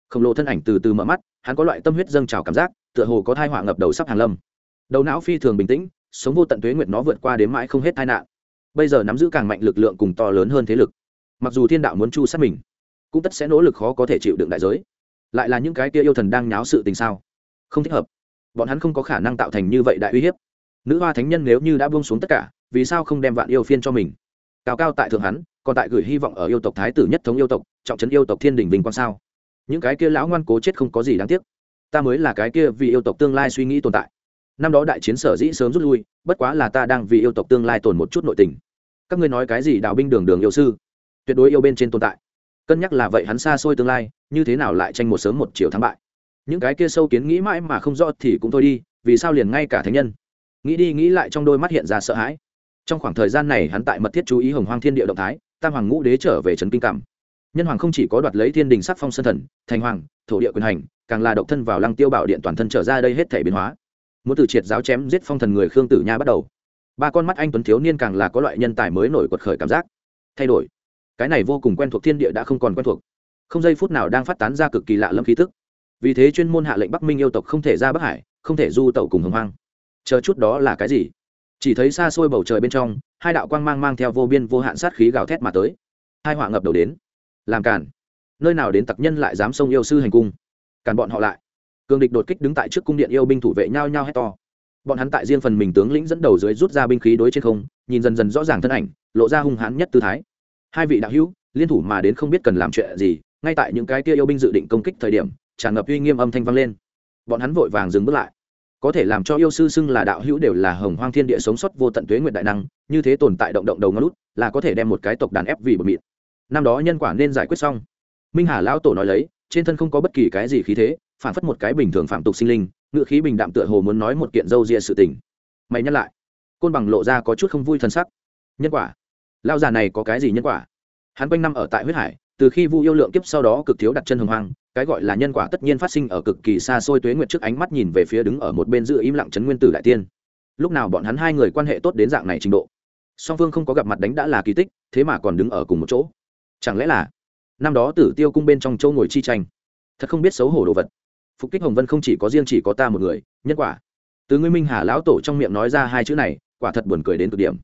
Khổng lồ thân ảnh từ từ mở mắt, hắn có loại tâm huyết dâng trào cảm giác, tựa hồ có thai họa ngập đầu sắp hàng lâm. Đầu não phi thường bình tĩnh, sống vô tận tuế nguyệt nó vượt qua đến mãi không hết tai nạn bây giờ nắm giữ càng mạnh lực lượng cùng to lớn hơn thế lực. Mặc dù thiên đạo muốn chu sát mình, cũng tất sẽ nỗ lực khó có thể chịu đựng đại giới. Lại là những cái kia yêu thần đang nháo sự tình sao? Không thích hợp. Bọn hắn không có khả năng tạo thành như vậy đại uy hiếp. Nữ hoa thánh nhân nếu như đã buông xuống tất cả, vì sao không đem vạn yêu phiên cho mình? Cao cao tại thượng hắn, còn tại gửi hy vọng ở yêu tộc thái tử nhất thống yêu tộc, trọng trấn yêu tộc thiên đình vinh quang sao? Những cái kia lão ngoan cố chết không có gì đáng tiếc. Ta mới là cái kia vì yêu tộc tương lai suy nghĩ tồn tại năm đó đại chiến sở dĩ sớm rút lui, bất quá là ta đang vì yêu tộc tương lai tồn một chút nội tình. Các ngươi nói cái gì đào binh đường đường yêu sư? Tuyệt đối yêu bên trên tồn tại. Cân nhắc là vậy hắn xa xôi tương lai, như thế nào lại tranh một sớm một chiều thắng bại? Những cái kia sâu kiến nghĩ mãi mà không rõ thì cũng thôi đi, vì sao liền ngay cả thánh nhân? Nghĩ đi nghĩ lại trong đôi mắt hiện ra sợ hãi. Trong khoảng thời gian này hắn tại mật thiết chú ý hồng hoang thiên địa động thái, tam hoàng ngũ đế trở về trấn kinh cảm. Nhân hoàng không chỉ có đoạt lấy thiên đình sắc phong sân thần, thành hoàng, thổ địa quyền hành, càng là độc thân vào lăng tiêu bảo điện toàn thân trở ra đây hết thể biến hóa muốn từ triệt giáo chém giết phong thần người khương tử nha bắt đầu. Ba con mắt anh tuấn thiếu niên càng là có loại nhân tài mới nổi quật khởi cảm giác. Thay đổi. Cái này vô cùng quen thuộc thiên địa đã không còn quen thuộc. Không giây phút nào đang phát tán ra cực kỳ lạ lâm khí thức vì thế chuyên môn hạ lệnh bắc minh yêu tộc không thể ra bắc hải, không thể du tẩu cùng hồng hoang. Chờ chút đó là cái gì? Chỉ thấy xa xôi bầu trời bên trong, hai đạo quang mang mang theo vô biên vô hạn sát khí gào thét mà tới. Hai họa ngập đầu đến. Làm cản nơi nào đến tặc nhân lại dám xông yêu sư hành cung? Cản bọn họ lại cường địch đột kích đứng tại trước cung điện yêu binh thủ vệ nhau nhau hét to. Bọn hắn tại riêng phần mình tướng lĩnh dẫn đầu dưới rút ra binh khí đối trên không, nhìn dần dần rõ ràng thân ảnh, lộ ra hung hãn nhất tư thái. Hai vị đạo hữu, liên thủ mà đến không biết cần làm chuyện gì, ngay tại những cái kia yêu binh dự định công kích thời điểm, tràn ngập uy nghiêm âm thanh vang lên. Bọn hắn vội vàng dừng bước lại. Có thể làm cho yêu sư xưng là đạo hữu đều là hồng hoang thiên địa sống sót vô tận tuế nguyện đại năng, như thế tồn tại động động đầu ngón lút là có thể đem một cái tộc đàn ép vì bờ mịn năm đó nhân quả nên giải quyết xong. Minh hà lão tổ nói lấy, trên thân không có bất kỳ cái gì khí thế phản phất một cái bình thường phạm tục sinh linh, ngựa khí bình đạm tựa hồ muốn nói một kiện dâu ria sự tình. Mày nhắc lại, côn bằng lộ ra có chút không vui thân sắc. Nhân quả? Lao già này có cái gì nhân quả? Hắn quanh năm ở tại huyết hải, từ khi vu yêu lượng kiếp sau đó cực thiếu đặt chân hồng hoang, cái gọi là nhân quả tất nhiên phát sinh ở cực kỳ xa xôi tuế nguyệt trước ánh mắt nhìn về phía đứng ở một bên giữ im lặng trấn nguyên tử đại tiên. Lúc nào bọn hắn hai người quan hệ tốt đến dạng này trình độ? Song phương không có gặp mặt đánh đã là kỳ tích, thế mà còn đứng ở cùng một chỗ. Chẳng lẽ là năm đó tử tiêu cung bên trong châu ngồi chi tranh? Thật không biết xấu hổ đồ vật phục kích hồng vân không chỉ có riêng chỉ có ta một người, nhân quả. Từ ngươi minh hà lão tổ trong miệng nói ra hai chữ này, quả thật buồn cười đến cực điểm.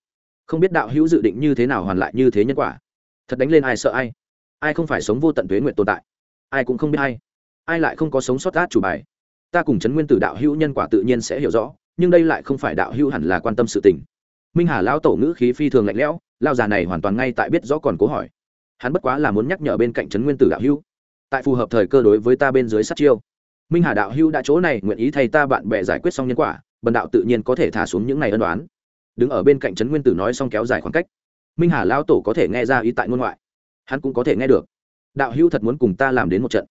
Không biết đạo hữu dự định như thế nào hoàn lại như thế nhân quả. Thật đánh lên ai sợ ai? Ai không phải sống vô tận tuế nguyện tồn tại? Ai cũng không biết ai. Ai lại không có sống sót át chủ bài? Ta cùng chấn nguyên tử đạo hữu nhân quả tự nhiên sẽ hiểu rõ, nhưng đây lại không phải đạo hữu hẳn là quan tâm sự tình. Minh hà lão tổ ngữ khí phi thường lạnh lẽo, lao già này hoàn toàn ngay tại biết rõ còn cố hỏi. Hắn bất quá là muốn nhắc nhở bên cạnh trấn nguyên tử đạo hữu. Tại phù hợp thời cơ đối với ta bên dưới sát chiêu minh hà đạo hữu đã chỗ này nguyện ý thay ta bạn bè giải quyết xong nhân quả, bần đạo tự nhiên có thể thả xuống những này ân đoán đứng ở bên cạnh trấn nguyên tử nói xong kéo dài khoảng cách. Minh hà lao tổ có thể nghe ra ý tại ngôn ngoại. Hắn cũng có thể nghe được. Đạo hữu thật muốn cùng ta làm đến một trận.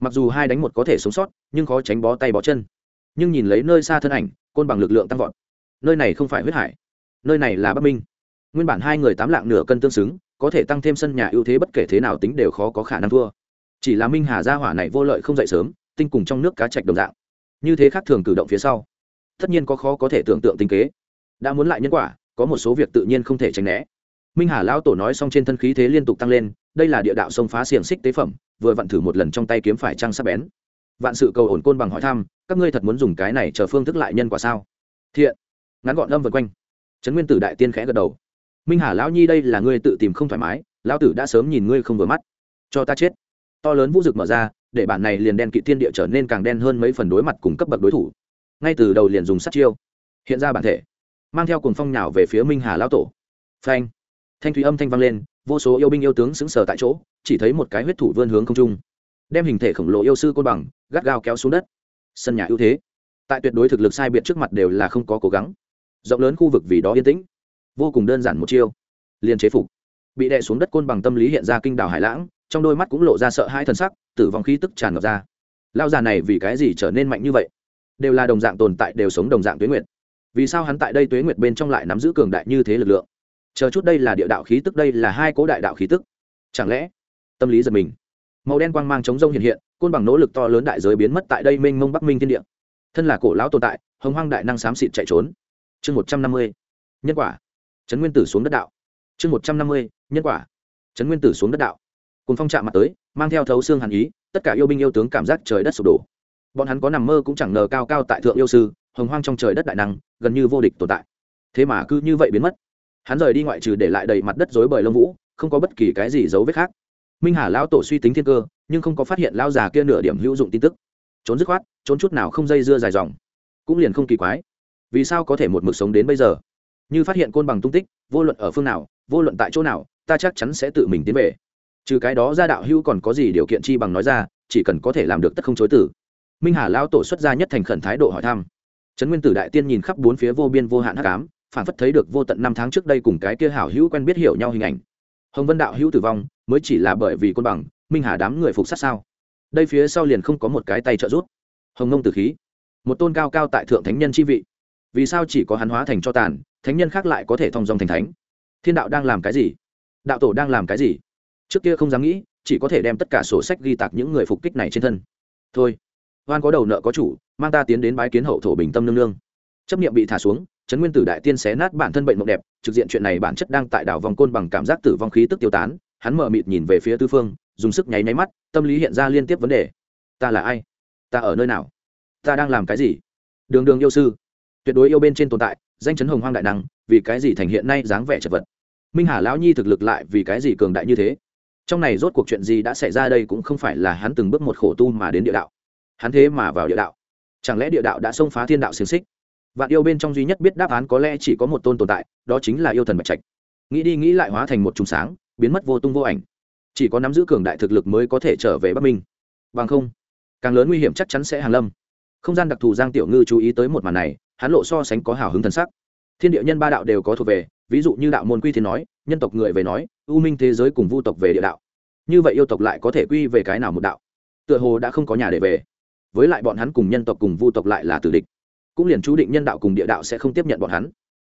Mặc dù hai đánh một có thể sống sót, nhưng khó tránh bó tay bó chân. Nhưng nhìn lấy nơi xa thân ảnh, côn bằng lực lượng tăng vọt. Nơi này không phải huyết hải. Nơi này là bắc minh. Nguyên bản hai người tám lạng nửa cân tương xứng, có thể tăng thêm sân nhà ưu thế bất kể thế nào tính đều khó có khả năng thua. Chỉ là minh hà gia hỏa này vô lợi không dậy sớm tinh cùng trong nước cá chạch đồng dạng. Như thế khác thường cử động phía sau. Tất nhiên có khó có thể tưởng tượng tinh kế. Đã muốn lại nhân quả, có một số việc tự nhiên không thể tránh né. Minh hà lão tổ nói xong trên thân khí thế liên tục tăng lên, đây là địa đạo sông phá xiềng xích tế phẩm, vừa vặn thử một lần trong tay kiếm phải trăng sắp bén. Vạn sự cầu ổn côn bằng hỏi thăm, các ngươi thật muốn dùng cái này chờ phương thức lại nhân quả sao? Thiện. Ngắn gọn âm vượt quanh. Trấn nguyên tử đại tiên khẽ gật đầu. Minh hà lão nhi đây là ngươi tự tìm không thoải mái, lão tử đã sớm nhìn ngươi không vừa mắt. Cho ta chết to lớn vũ rực mở ra, để bản này liền đen kỵ thiên địa trở nên càng đen hơn mấy phần đối mặt cùng cấp bậc đối thủ. Ngay từ đầu liền dùng sát chiêu, hiện ra bản thể, mang theo cùng phong nhào về phía minh hà lão tổ. Phanh! Thanh thủy âm thanh vang lên, vô số yêu binh yêu tướng sững sờ tại chỗ, chỉ thấy một cái huyết thủ vươn hướng không trung, đem hình thể khổng lồ yêu sư côn bằng, gắt gao kéo xuống đất. Sân nhà ưu thế. Tại tuyệt đối thực lực sai biệt trước mặt đều là không có cố gắng. Rộng lớn khu vực vì đó yên tĩnh. Vô cùng đơn giản một chiêu. Liền chế phục. Bị đè xuống đất côn bằng tâm lý hiện ra kinh đảo hải lãng trong đôi mắt cũng lộ ra sợ hãi thần sắc, tử vong khí tức tràn ngập ra. Lao già này vì cái gì trở nên mạnh như vậy? Đều là đồng dạng tồn tại, đều sống đồng dạng tuế nguyệt. Vì sao hắn tại đây tuế nguyệt bên trong lại nắm giữ cường đại như thế lực lượng? Chờ chút đây là địa đạo khí tức, đây là hai cố đại đạo khí tức. Chẳng lẽ, tâm lý giật mình? Màu đen quang mang chống rông hiện hiện, côn bằng nỗ lực to lớn đại giới biến mất tại đây mênh mông bắc minh thiên địa. Thân là cổ lão tồn tại, hồng hoang đại năng xám xịt chạy trốn. Chương một trăm năm mươi, nhân quả. Trấn nguyên tử xuống đất đạo. Chương một trăm năm mươi, nhân quả. Trấn nguyên tử xuống đất đạo cùng phong chạm mặt tới, mang theo thấu xương hàn ý, tất cả yêu binh yêu tướng cảm giác trời đất sụp đổ. Bọn hắn có nằm mơ cũng chẳng ngờ cao cao tại thượng yêu sư, hồng hoang trong trời đất đại năng, gần như vô địch tồn tại. Thế mà cứ như vậy biến mất. Hắn rời đi ngoại trừ để lại đầy mặt đất dối bời lông vũ, không có bất kỳ cái gì dấu vết khác. Minh hà lão tổ suy tính thiên cơ, nhưng không có phát hiện lao già kia nửa điểm hữu dụng tin tức. Trốn dứt khoát, trốn chút nào không dây dưa dài dòng. Cũng liền không kỳ quái. Vì sao có thể một mực sống đến bây giờ? Như phát hiện côn bằng tung tích, vô luận ở phương nào, vô luận tại chỗ nào, ta chắc chắn sẽ tự mình tiến về trừ cái đó ra đạo hữu còn có gì điều kiện chi bằng nói ra, chỉ cần có thể làm được tất không chối tử. Minh hà lão tổ xuất ra nhất thành khẩn thái độ hỏi thăm. Trấn nguyên tử đại tiên nhìn khắp bốn phía vô biên vô hạn hắc ám, phản phất thấy được vô tận năm tháng trước đây cùng cái kia hảo hữu quen biết hiểu nhau hình ảnh. Hồng vân đạo hữu tử vong, mới chỉ là bởi vì côn bằng, minh hà đám người phục sát sao? Đây phía sau liền không có một cái tay trợ giúp. Hồng nông tử khí. Một tôn cao cao tại thượng thánh nhân chi vị. Vì sao chỉ có hắn hóa thành cho tàn, thánh nhân khác lại có thể thong dong thành thánh? Thiên đạo đang làm cái gì? Đạo tổ đang làm cái gì? Trước kia không dám nghĩ, chỉ có thể đem tất cả sổ sách ghi tạc những người phục kích này trên thân. Thôi, hoan có đầu nợ có chủ, mang ta tiến đến bái kiến hậu thổ bình tâm nương nương. Chấp niệm bị thả xuống, trấn nguyên tử đại tiên xé nát bản thân bệnh mộng đẹp, trực diện chuyện này bản chất đang tại đảo vòng côn bằng cảm giác tử vong khí tức tiêu tán, hắn mở mịt nhìn về phía tư phương, dùng sức nháy nháy mắt, tâm lý hiện ra liên tiếp vấn đề. Ta là ai? Ta ở nơi nào? Ta đang làm cái gì? Đường đường yêu sư. Tuyệt đối yêu bên trên tồn tại, danh chấn hồng hoang đại năng, vì cái gì thành hiện nay dáng vẻ chật vật? Minh hà lão nhi thực lực lại vì cái gì cường đại như thế? Trong này rốt cuộc chuyện gì đã xảy ra đây cũng không phải là hắn từng bước một khổ tu mà đến địa đạo. Hắn thế mà vào địa đạo. Chẳng lẽ địa đạo đã xông phá thiên đạo xiềng xích? Vạn yêu bên trong duy nhất biết đáp án có lẽ chỉ có một tôn tồn tại, đó chính là yêu thần bạch trạch. Nghĩ đi nghĩ lại hóa thành một trùng sáng, biến mất vô tung vô ảnh. Chỉ có nắm giữ cường đại thực lực mới có thể trở về bắc minh. Bằng không, càng lớn nguy hiểm chắc chắn sẽ hàng lâm. Không gian đặc thù giang tiểu ngư chú ý tới một màn này, hắn lộ so sánh có hào hứng thần sắc. Thiên địa nhân ba đạo đều có thuộc về ví dụ như đạo môn quy thiên nói, nhân tộc người về nói, ưu minh thế giới cùng vu tộc về địa đạo. Như vậy yêu tộc lại có thể quy về cái nào một đạo? Tựa hồ đã không có nhà để về. Với lại bọn hắn cùng nhân tộc cùng vu tộc lại là tử địch. Cũng liền chú định nhân đạo cùng địa đạo sẽ không tiếp nhận bọn hắn.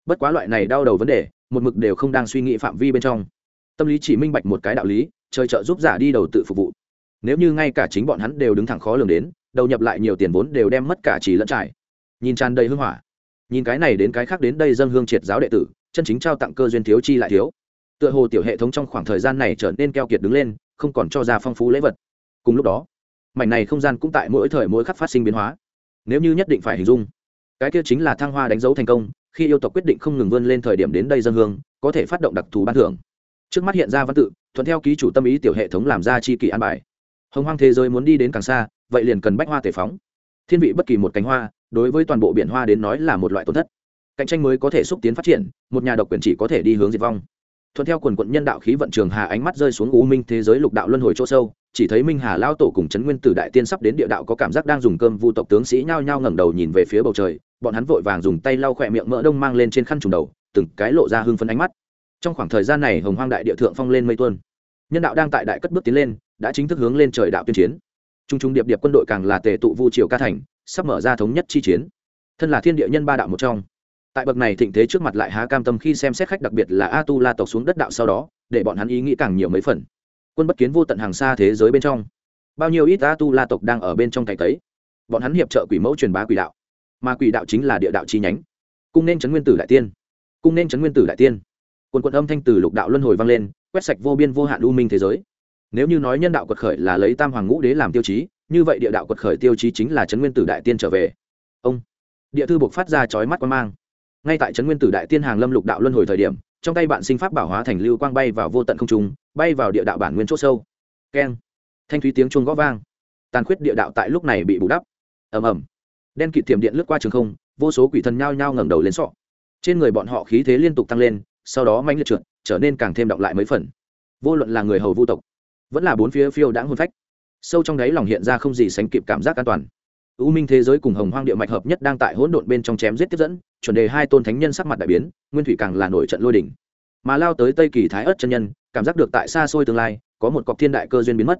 Bất quá loại này đau đầu vấn đề, một mực đều không đang suy nghĩ phạm vi bên trong. Tâm lý chỉ minh bạch một cái đạo lý, trời trợ giúp giả đi đầu tự phục vụ. Nếu như ngay cả chính bọn hắn đều đứng thẳng khó lường đến, đầu nhập lại nhiều tiền vốn đều đem mất cả chỉ lẫn trải. Nhìn tràn đầy hưng hỏa. Nhìn cái này đến cái khác đến đây dân hương triệt giáo đệ tử chân chính trao tặng cơ duyên thiếu chi lại thiếu. Tựa hồ tiểu hệ thống trong khoảng thời gian này trở nên keo kiệt đứng lên, không còn cho ra phong phú lễ vật. Cùng lúc đó, mảnh này không gian cũng tại mỗi thời mỗi khắc phát sinh biến hóa. Nếu như nhất định phải hình dung, cái kia chính là thăng hoa đánh dấu thành công, khi yêu tộc quyết định không ngừng vươn lên thời điểm đến đây dân hương, có thể phát động đặc thù ban thưởng. Trước mắt hiện ra văn tự, thuận theo ký chủ tâm ý tiểu hệ thống làm ra chi kỷ an bài. Hồng hoang thế giới muốn đi đến càng xa, vậy liền cần bách hoa tể phóng. Thiên vị bất kỳ một cánh hoa, đối với toàn bộ biển hoa đến nói là một loại tổn thất cạnh tranh mới có thể xúc tiến phát triển, một nhà độc quyền chỉ có thể đi hướng diệt vong. Thuận theo quần quận nhân đạo khí vận trường hà ánh mắt rơi xuống u minh thế giới lục đạo luân hồi chỗ sâu, chỉ thấy minh hà lao tổ cùng trấn nguyên tử đại tiên sắp đến địa đạo có cảm giác đang dùng cơm vu tộc tướng sĩ nhao nhao ngẩng đầu nhìn về phía bầu trời, bọn hắn vội vàng dùng tay lau khỏe miệng mỡ đông mang lên trên khăn trùng đầu, từng cái lộ ra hưng phấn ánh mắt. Trong khoảng thời gian này, hồng hoang đại địa thượng phong lên mây tuôn. Nhân đạo đang tại đại cất bước tiến lên, đã chính thức hướng lên trời đạo tuyên chiến. Trung trung điệp điệp quân đội càng là tề tụ vu triều ca thành, sắp mở ra thống nhất chi chiến. Thân là thiên địa nhân ba đạo một trong tại bậc này thịnh thế trước mặt lại há cam tâm khi xem xét khách đặc biệt là a tu la tộc xuống đất đạo sau đó, để bọn hắn ý nghĩ càng nhiều mấy phần. Quân bất kiến vô tận hàng xa thế giới bên trong. Bao nhiêu ít a tu la tộc đang ở bên trong cày tấy bọn hắn hiệp trợ quỷ mẫu truyền bá quỷ đạo. Mà quỷ đạo chính là địa đạo chi nhánh. Cung nên chấn nguyên tử đại tiên. Cung nên chấn nguyên tử đại tiên. Quần quận âm thanh từ lục đạo luân hồi vang lên, quét sạch vô biên vô hạn u minh thế giới. Nếu như nói nhân đạo quật khởi là lấy tam hoàng ngũ đế làm tiêu chí, như vậy địa đạo quật khởi tiêu chí chính là trấn nguyên tử đại tiên trở về. Ông. Địa thư buộc phát ra chói mắt quan mang ngay tại trấn nguyên tử đại tiên hàng lâm lục đạo luân hồi thời điểm, trong tay bạn sinh pháp bảo hóa thành lưu quang bay vào vô tận không trung, bay vào địa đạo bản nguyên c h ỗ sâu. Keng. Thanh thúy tiếng chuông g ó vang. Tàn khuyết địa đạo tại lúc này bị bù đắp. Ầm ầm. Đen kịt thiểm điện lướt qua trường không, vô số quỷ thần nhao nhao ngẩng đầu lên sọ. Trên người bọn họ khí thế liên tục tăng lên, sau đó manh liệt trượt, trở nên càng thêm động lại mấy phần. Vô luận là người hầu vô tộc, vẫn là bốn phía phiêu đã hôn phách, sâu trong đáy lòng hiện ra không gì sánh kịp cảm giác an toàn. U minh thế giới cùng hồng hoang địa mạch hợp nhất đang tại hỗn độn bên trong chém giết tiếp dẫn chuẩn đề hai tôn thánh nhân sắc mặt đại biến, nguyên thủy càng là nổi trận lôi đỉnh mà lao tới tây kỳ thái ớt chân nhân, cảm giác được tại xa xôi tương lai, có một cọc thiên đại cơ duyên biến mất.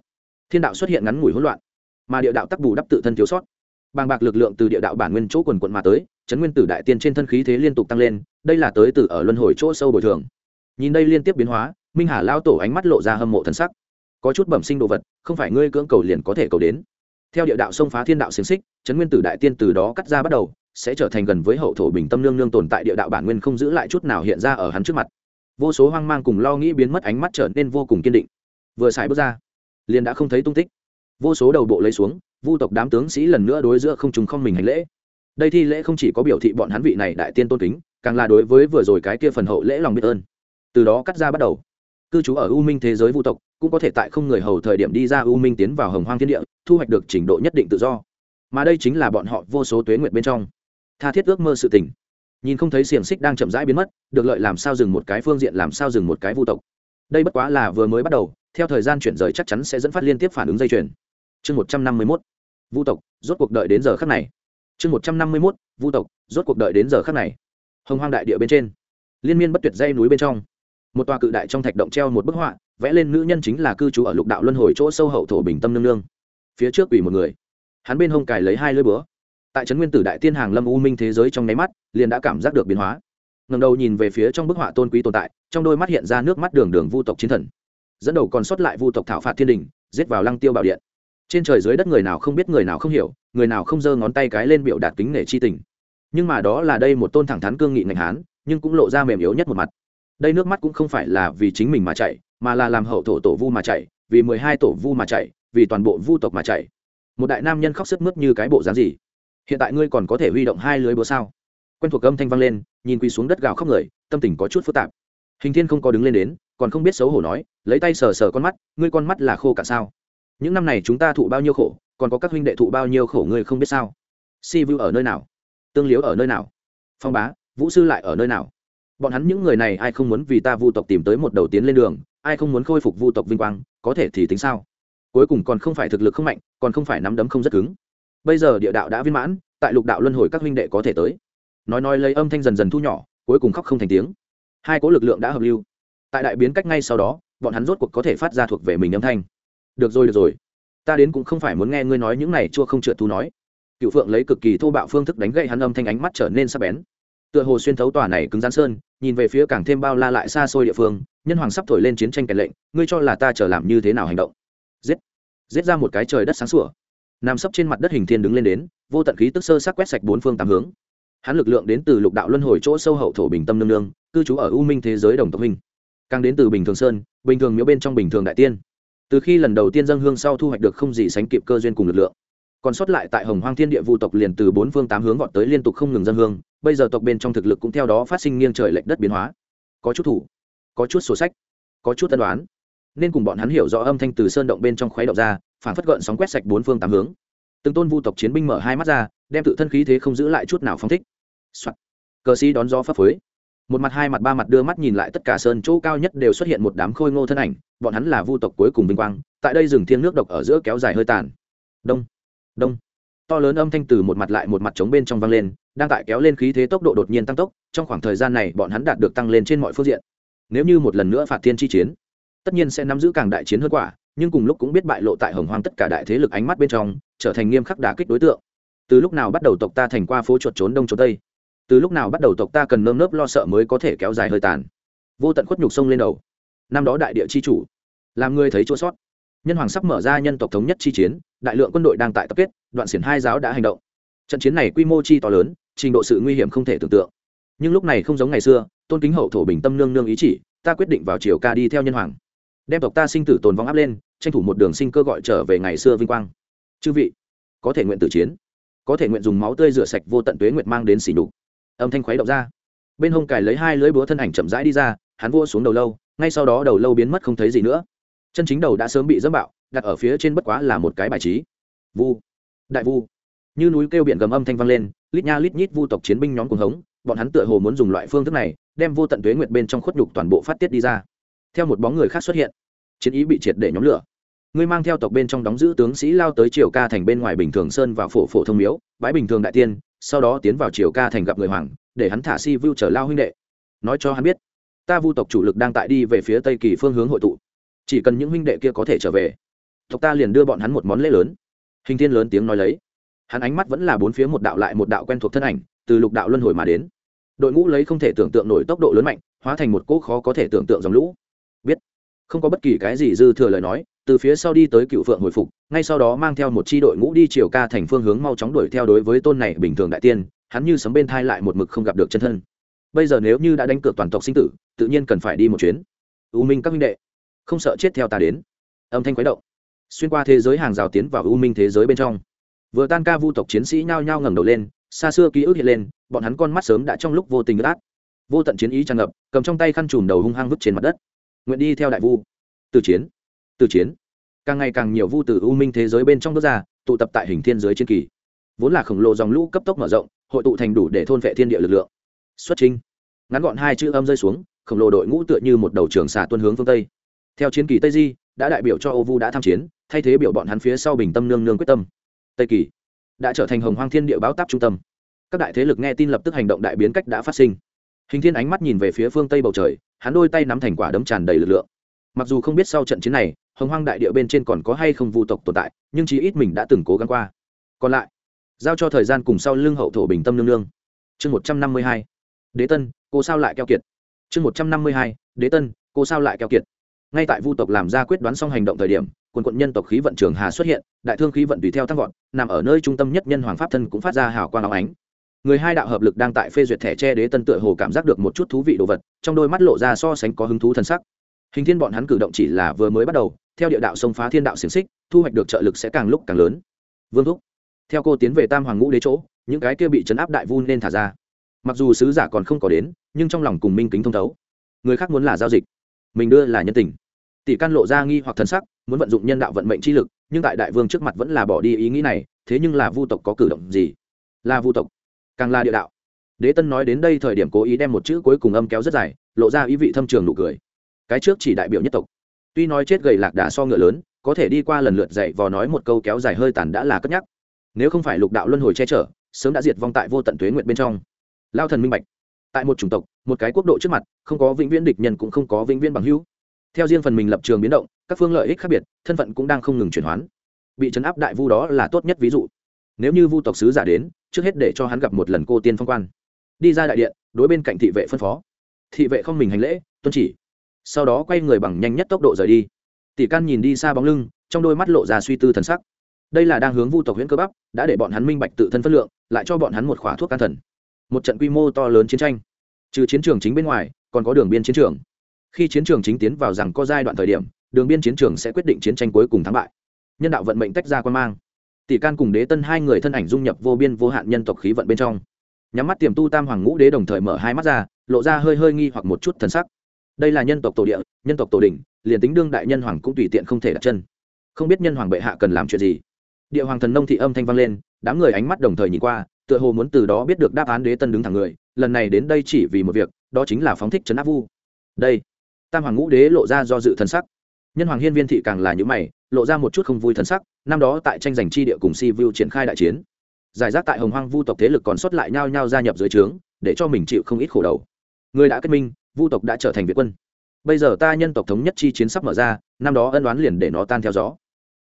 Thiên đạo xuất hiện ngắn ngủi hỗn loạn, mà địa đạo tắc bù đắp tự thân thiếu sót. Bàng bạc lực lượng từ địa đạo bản nguyên chỗ quần quận mà tới, chấn nguyên tử đại tiên trên thân khí thế liên tục tăng lên, đây là tới từ ở luân hồi chỗ sâu bồi thường. Nhìn đây liên tiếp biến hóa, minh hà lao tổ ánh mắt lộ ra hâm mộ thân sắc. Có chút bẩm sinh đồ vật, không phải ngươi cưỡng cầu liền có thể cầu đến. Theo địa đạo sông phá thiên đạo xiềng xích, chấn nguyên tử đại tiên từ đó cắt ra bắt đầu sẽ trở thành gần với hậu thổ bình tâm nương nương tồn tại địa đạo bản nguyên không giữ lại chút nào hiện ra ở hắn trước mặt. Vô số hoang mang cùng lo nghĩ biến mất ánh mắt trở nên vô cùng kiên định. Vừa xài bước ra, liền đã không thấy tung tích. Vô số đầu bộ lấy xuống, vu tộc đám tướng sĩ lần nữa đối giữa không trùng không mình hành lễ. Đây thi lễ không chỉ có biểu thị bọn hắn vị này đại tiên tôn kính, càng là đối với vừa rồi cái kia phần hậu lễ lòng biết ơn. Từ đó cắt ra bắt đầu. Cư trú ở u minh thế giới vu tộc, cũng có thể tại không người hầu thời điểm đi ra u minh tiến vào hồng hoang thiên địa, thu hoạch được trình độ nhất định tự do. Mà đây chính là bọn họ vô số tuế nguyệt bên trong tha thiết ước mơ sự tình. Nhìn không thấy xiềng xích đang chậm rãi biến mất, được lợi làm sao dừng một cái phương diện, làm sao dừng một cái vu tộc. Đây bất quá là vừa mới bắt đầu, theo thời gian chuyển rời chắc chắn sẽ dẫn phát liên tiếp phản ứng dây chuyền. Chương một trăm năm mươi mốt, vu tộc, rốt cuộc đợi đến giờ khắc này. Chương một trăm năm mươi mốt, vu tộc, rốt cuộc đợi đến giờ khắc này. Hồng hoang đại địa bên trên, liên miên bất tuyệt dây núi bên trong. Một tòa cự đại trong thạch động treo một bức họa, vẽ lên nữ nhân chính là cư trú ở lục đạo luân hồi chỗ sâu hậu thổ bình tâm nương nương. Phía trước ủy một người. Hắn bên hông cài lấy hai lưỡi búa tại trấn nguyên tử đại tiên hàng lâm u minh thế giới trong nháy mắt, liền đã cảm giác được biến hóa. Ngầm đầu nhìn về phía trong bức họa tôn quý tồn tại, trong đôi mắt hiện ra nước mắt đường đường vu tộc chiến thần. Dẫn đầu còn sót lại vu tộc thảo phạt thiên đình, giết vào lăng tiêu bảo điện. Trên trời dưới đất người nào không biết người nào không hiểu, người nào không giơ ngón tay cái lên biểu đạt kính nể chi tình. Nhưng mà đó là đây một tôn thẳng thắn cương nghị ngành hán, nhưng cũng lộ ra mềm yếu nhất một mặt. Đây nước mắt cũng không phải là vì chính mình mà chạy mà là làm hậu thổ tổ vu mà chạy vì mười hai tổ vu mà chạy vì toàn bộ vu tộc mà chạy một đại nam nhân khóc sức mướt như cái bộ dáng gì? Hiện tại ngươi còn có thể huy động hai lưới búa sao? Quen thuộc âm thanh vang lên, nhìn quỳ xuống đất gào khóc người, tâm tình có chút phức tạp. Hình thiên không có đứng lên đến, còn không biết xấu hổ nói, lấy tay sờ sờ con mắt, ngươi con mắt là khô cả sao? Những năm này chúng ta thụ bao nhiêu khổ, còn có các huynh đệ thụ bao nhiêu khổ ngươi không biết sao? Si vu ở nơi nào? Tương liếu ở nơi nào? Phong bá, vũ sư lại ở nơi nào? Bọn hắn những người này ai không muốn vì ta vu tộc tìm tới một đầu tiến lên đường, ai không muốn khôi phục vu tộc vinh quang, có thể thì tính sao? Cuối cùng còn không phải thực lực không mạnh, còn không phải nắm đấm không rất cứng bây giờ địa đạo đã viên mãn, tại lục đạo luân hồi các huynh đệ có thể tới. Nói nói lấy âm thanh dần dần thu nhỏ, cuối cùng khóc không thành tiếng. Hai cố lực lượng đã hợp lưu. Tại đại biến cách ngay sau đó, bọn hắn rốt cuộc có thể phát ra thuộc về mình âm thanh. Được rồi được rồi. Ta đến cũng không phải muốn nghe ngươi nói những này, chua không trượt thu nói. Cựu phượng lấy cực kỳ thô bạo phương thức đánh gậy hắn âm thanh ánh mắt trở nên sắc bén. Tựa hồ xuyên thấu tòa này cứng rắn sơn, nhìn về phía càng thêm bao la lại xa xôi địa phương, nhân hoàng sắp thổi lên chiến tranh kèn lệnh, ngươi cho là ta chờ làm như thế nào hành động? Giết. Giết ra một cái trời đất sáng sủa nằm sấp trên mặt đất hình thiên đứng lên đến, vô tận khí tức sơ sắc quét sạch bốn phương tám hướng. Hắn lực lượng đến từ lục đạo luân hồi chỗ sâu hậu thổ bình tâm nương nương, cư trú ở u minh thế giới đồng tộc hình càng đến từ bình thường sơn, bình thường miếu bên trong bình thường đại tiên. Từ khi lần đầu tiên dân hương sau thu hoạch được không gì sánh kịp cơ duyên cùng lực lượng. Còn sót lại tại hồng hoang thiên địa vu tộc liền từ bốn phương tám hướng gọn tới liên tục không ngừng dân hương, bây giờ tộc bên trong thực lực cũng theo đó phát sinh nghiêng trời lệch đất biến hóa. Có chút thủ, có chút sổ sách, có chút tân đoán nên cùng bọn hắn hiểu rõ âm thanh từ sơn động bên trong khuấy động ra phản phất gợn sóng quét sạch bốn phương tám hướng. Từng tôn vu tộc chiến binh mở hai mắt ra, đem tự thân khí thế không giữ lại chút nào phong thích、Soạn. cờ sĩ đón gió phấp phới. Một mặt hai mặt ba mặt đưa mắt nhìn lại tất cả sơn chỗ cao nhất đều xuất hiện một đám khôi ngô thân ảnh, bọn hắn là vu tộc cuối cùng vinh quang, tại đây rừng thiêng nước độc ở giữa kéo dài hơi tàn. Đông. Đông. To lớn âm thanh từ một mặt lại một mặt trống bên trong vang lên, đang tại kéo lên khí thế tốc độ đột nhiên tăng tốc, trong khoảng thời gian này bọn hắn đạt được tăng lên trên mọi phương diện. Nếu như một lần nữa phạt thiên chi chiến, tất nhiên sẽ nắm giữ càng đại chiến hơn quả nhưng cùng lúc cũng biết bại lộ tại hồng hoang tất cả đại thế lực ánh mắt bên trong, trở thành nghiêm khắc đả kích đối tượng. Từ lúc nào bắt đầu tộc ta thành qua phố chuột trốn đông trốn tây? Từ lúc nào bắt đầu tộc ta cần nơm nớp lo sợ mới có thể kéo dài hơi tàn? Vô tận khuất nhục sông lên đầu. Năm đó đại địa chi chủ. Làm người thấy chỗ sót. Nhân hoàng sắp mở ra nhân tộc thống nhất chi chiến, đại lượng quân đội đang tại tập kết, đoạn xiển hai giáo đã hành động. Trận chiến này quy mô chi to lớn, trình độ sự nguy hiểm không thể tưởng tượng. Nhưng lúc này không giống ngày xưa, tôn kính hậu thổ bình tâm nương nương ý chỉ, ta quyết định vào chiều ca đi theo nhân hoàng. Đem tộc ta sinh tử tồn vong áp lên tranh thủ một đường sinh cơ gọi trở về ngày xưa vinh quang. Chư vị, có thể nguyện tử chiến, có thể nguyện dùng máu tươi rửa sạch vô tận tuế nguyệt mang đến xỉ đục âm thanh khuấy động ra. Bên hông cài lấy hai lưỡi búa thân ảnh chậm rãi đi ra, hắn vua xuống đầu lâu, ngay sau đó đầu lâu biến mất không thấy gì nữa. Chân chính đầu đã sớm bị dẫm bạo, đặt ở phía trên bất quá là một cái bài trí. Vu, đại vu. Như núi kêu biển gầm âm thanh vang lên, lít nha lít nhít vu tộc chiến binh nhóm cuồng hống, bọn hắn tựa hồ muốn dùng loại phương thức này, đem vô tận tuế nguyệt bên trong khuất nhục toàn bộ phát tiết đi ra. Theo một bóng người khác xuất hiện chiến ý bị triệt để nhóm lửa. Ngươi mang theo tộc bên trong đóng giữ tướng sĩ lao tới triều ca thành bên ngoài bình thường sơn và phổ phổ thông miếu, bãi bình thường đại tiên, sau đó tiến vào triều ca thành gặp người hoàng, để hắn thả si vu trở lao huynh đệ. Nói cho hắn biết, ta vu tộc chủ lực đang tại đi về phía tây kỳ phương hướng hội tụ. Chỉ cần những huynh đệ kia có thể trở về, tộc ta liền đưa bọn hắn một món lễ lớn. Hình thiên lớn tiếng nói lấy. Hắn ánh mắt vẫn là bốn phía một đạo lại một đạo quen thuộc thân ảnh, từ lục đạo luân hồi mà đến. Đội ngũ lấy không thể tưởng tượng nổi tốc độ lớn mạnh, hóa thành một cỗ khó có thể tưởng tượng dòng lũ không có bất kỳ cái gì dư thừa lời nói, từ phía sau đi tới cựu phượng hồi phục, ngay sau đó mang theo một c h i đội ngũ đi chiều ca thành phương hướng mau chóng đuổi theo đối với tôn này bình thường đại tiên, hắn như sấm bên thai lại một mực không gặp được chân thân. Bây giờ nếu như đã đánh cược toàn tộc sinh tử, tự nhiên cần phải đi một chuyến. U minh các minh đệ, không sợ chết theo ta đến. Âm thanh quái động. Xuyên qua thế giới hàng rào tiến vào u minh thế giới bên trong. Vừa tan ca vu tộc chiến sĩ nhao nhao ngẩng đầu lên, xa xưa ký ức hiện lên, bọn hắn con mắt sớm đã trong lúc vô tình ướt vô tận chiến ý tràn ngập, cầm trong tay khăn chùm đầu hung hăng vứt trên mặt đất nguyện đi theo đại vu. Từ chiến từ chiến. Càng ngày càng nhiều vu từ u minh thế giới bên trong nước ra, tụ tập tại hình thiên giới chiến kỳ. Vốn là khổng lồ dòng lũ cấp tốc mở rộng, hội tụ thành đủ để thôn vệ thiên địa lực lượng. Xuất trinh ngắn gọn hai chữ âm rơi xuống, khổng lồ đội ngũ tựa như một đầu trường xà tuân hướng phương tây. Theo chiến kỳ tây di, đã đại biểu cho ô vu đã tham chiến, thay thế biểu bọn hắn phía sau bình tâm nương nương quyết tâm. Tây kỳ đã trở thành hồng hoang thiên địa báo táp trung tâm. Các đại thế lực nghe tin lập tức hành động đại biến cách đã phát sinh. Hình thiên ánh mắt nhìn về phía phương tây bầu trời hắn đôi tay nắm thành quả đấm tràn đầy lực lượng. Mặc dù không biết sau trận chiến này, hồng hoang đại địa bên trên còn có hay không vu tộc tồn tại, nhưng chí ít mình đã từng cố gắng qua. Còn lại, giao cho thời gian cùng sau lưng hậu thổ bình tâm nương nương. Chương một trăm năm mươi hai, đế tân, cô sao lại keo kiệt? Chương một trăm năm mươi hai, đế tân, cô sao lại keo kiệt? Ngay tại vu tộc làm ra quyết đoán xong hành động thời điểm, quần quận nhân tộc khí vận trường hà xuất hiện, đại thương khí vận tùy theo tăng vọt, nằm ở nơi trung tâm nhất nhân hoàng pháp thân cũng phát ra hào quang áo ánh người hai đạo hợp lực đang tại phê duyệt thẻ tre đế tân tựa hồ cảm giác được một chút thú vị đồ vật, trong đôi mắt lộ ra so sánh có hứng thú thân sắc. Hình thiên bọn hắn cử động chỉ là vừa mới bắt đầu, theo địa đạo sông phá thiên đạo xiềng xích, thu hoạch được trợ lực sẽ càng lúc càng lớn. Vương thúc, theo cô tiến về tam hoàng ngũ đế chỗ, những cái kia bị chấn áp đại vu nên thả ra. Mặc dù sứ giả còn không có đến, nhưng trong lòng cùng minh kính thông thấu. Người khác muốn là giao dịch, mình đưa là nhân tình. Tỷ căn lộ ra nghi hoặc thân sắc, muốn vận dụng nhân đạo vận mệnh chi lực, nhưng tại đại vương trước mặt vẫn là bỏ đi ý nghĩ này, thế nhưng là vu tộc có cử động gì? Là vu tộc càng là địa đạo. Đế tân nói đến đây thời điểm cố ý đem một chữ cuối cùng âm kéo rất dài, lộ ra ý vị thâm trường nụ cười. Cái trước chỉ đại biểu nhất tộc. Tuy nói chết gầy lạc đà so ngựa lớn, có thể đi qua lần lượt dạy vò nói một câu kéo dài hơi tàn đã là cất nhắc. Nếu không phải lục đạo luân hồi che chở, sớm đã diệt vong tại vô tận tuế nguyện bên trong. Lao thần minh bạch. Tại một chủng tộc, một cái quốc độ trước mặt, không có vĩnh viễn địch nhân cũng không có vĩnh viễn bằng hữu. Theo riêng phần mình lập trường biến động, các phương lợi ích khác biệt, thân phận cũng đang không ngừng chuyển hoán. Bị chấn áp đại vu đó là tốt nhất ví dụ. Nếu như vu tộc sứ giả đến trước hết để cho hắn gặp một lần cô tiên phong quan. Đi ra đại điện, đối bên cạnh thị vệ phân phó. Thị vệ không mình hành lễ, tuân chỉ. Sau đó quay người bằng nhanh nhất tốc độ rời đi. Tỷ can nhìn đi xa bóng lưng, trong đôi mắt lộ ra suy tư thần sắc. Đây là đang hướng vu tộc huyện cơ bắp, đã để bọn hắn minh bạch tự thân phất lượng, lại cho bọn hắn một khóa thuốc can thần. Một trận quy mô to lớn chiến tranh. Trừ chiến trường chính bên ngoài, còn có đường biên chiến trường. Khi chiến trường chính tiến vào rằng có giai đoạn thời điểm, đường biên chiến trường sẽ quyết định chiến tranh cuối cùng thắng bại. Nhân đạo vận mệnh tách ra quan mang tỷ can cùng đế tân hai người thân ảnh dung nhập vô biên vô hạn nhân tộc khí vận bên trong. Nhắm mắt tiềm tu tam hoàng ngũ đế đồng thời mở hai mắt ra, lộ ra hơi hơi nghi hoặc một chút thần sắc. Đây là nhân tộc tổ địa, nhân tộc tổ đình liền tính đương đại nhân hoàng cũng tùy tiện không thể đặt chân. Không biết nhân hoàng bệ hạ cần làm chuyện gì. Địa hoàng thần nông thị âm thanh vang lên, đám người ánh mắt đồng thời nhìn qua, tựa hồ muốn từ đó biết được đáp án đế tân đứng thẳng người, lần này đến đây chỉ vì một việc, đó chính là phóng thích trấn áp vu. Đây, tam hoàng ngũ đế lộ ra do dự thần sắc nhân hoàng hiên viên thị càng là những mày, lộ ra một chút không vui thân sắc, năm đó tại tranh giành chi địa cùng si vu triển khai đại chiến. Giải rác tại hồng hoang vu tộc thế lực còn sót lại nhau nhau gia nhập dưới trướng, để cho mình chịu không ít khổ đầu. Người đã kết minh, vu tộc đã trở thành việt quân. Bây giờ ta nhân tộc thống nhất chi chiến sắp mở ra, năm đó ân đoán liền để nó tan theo gió.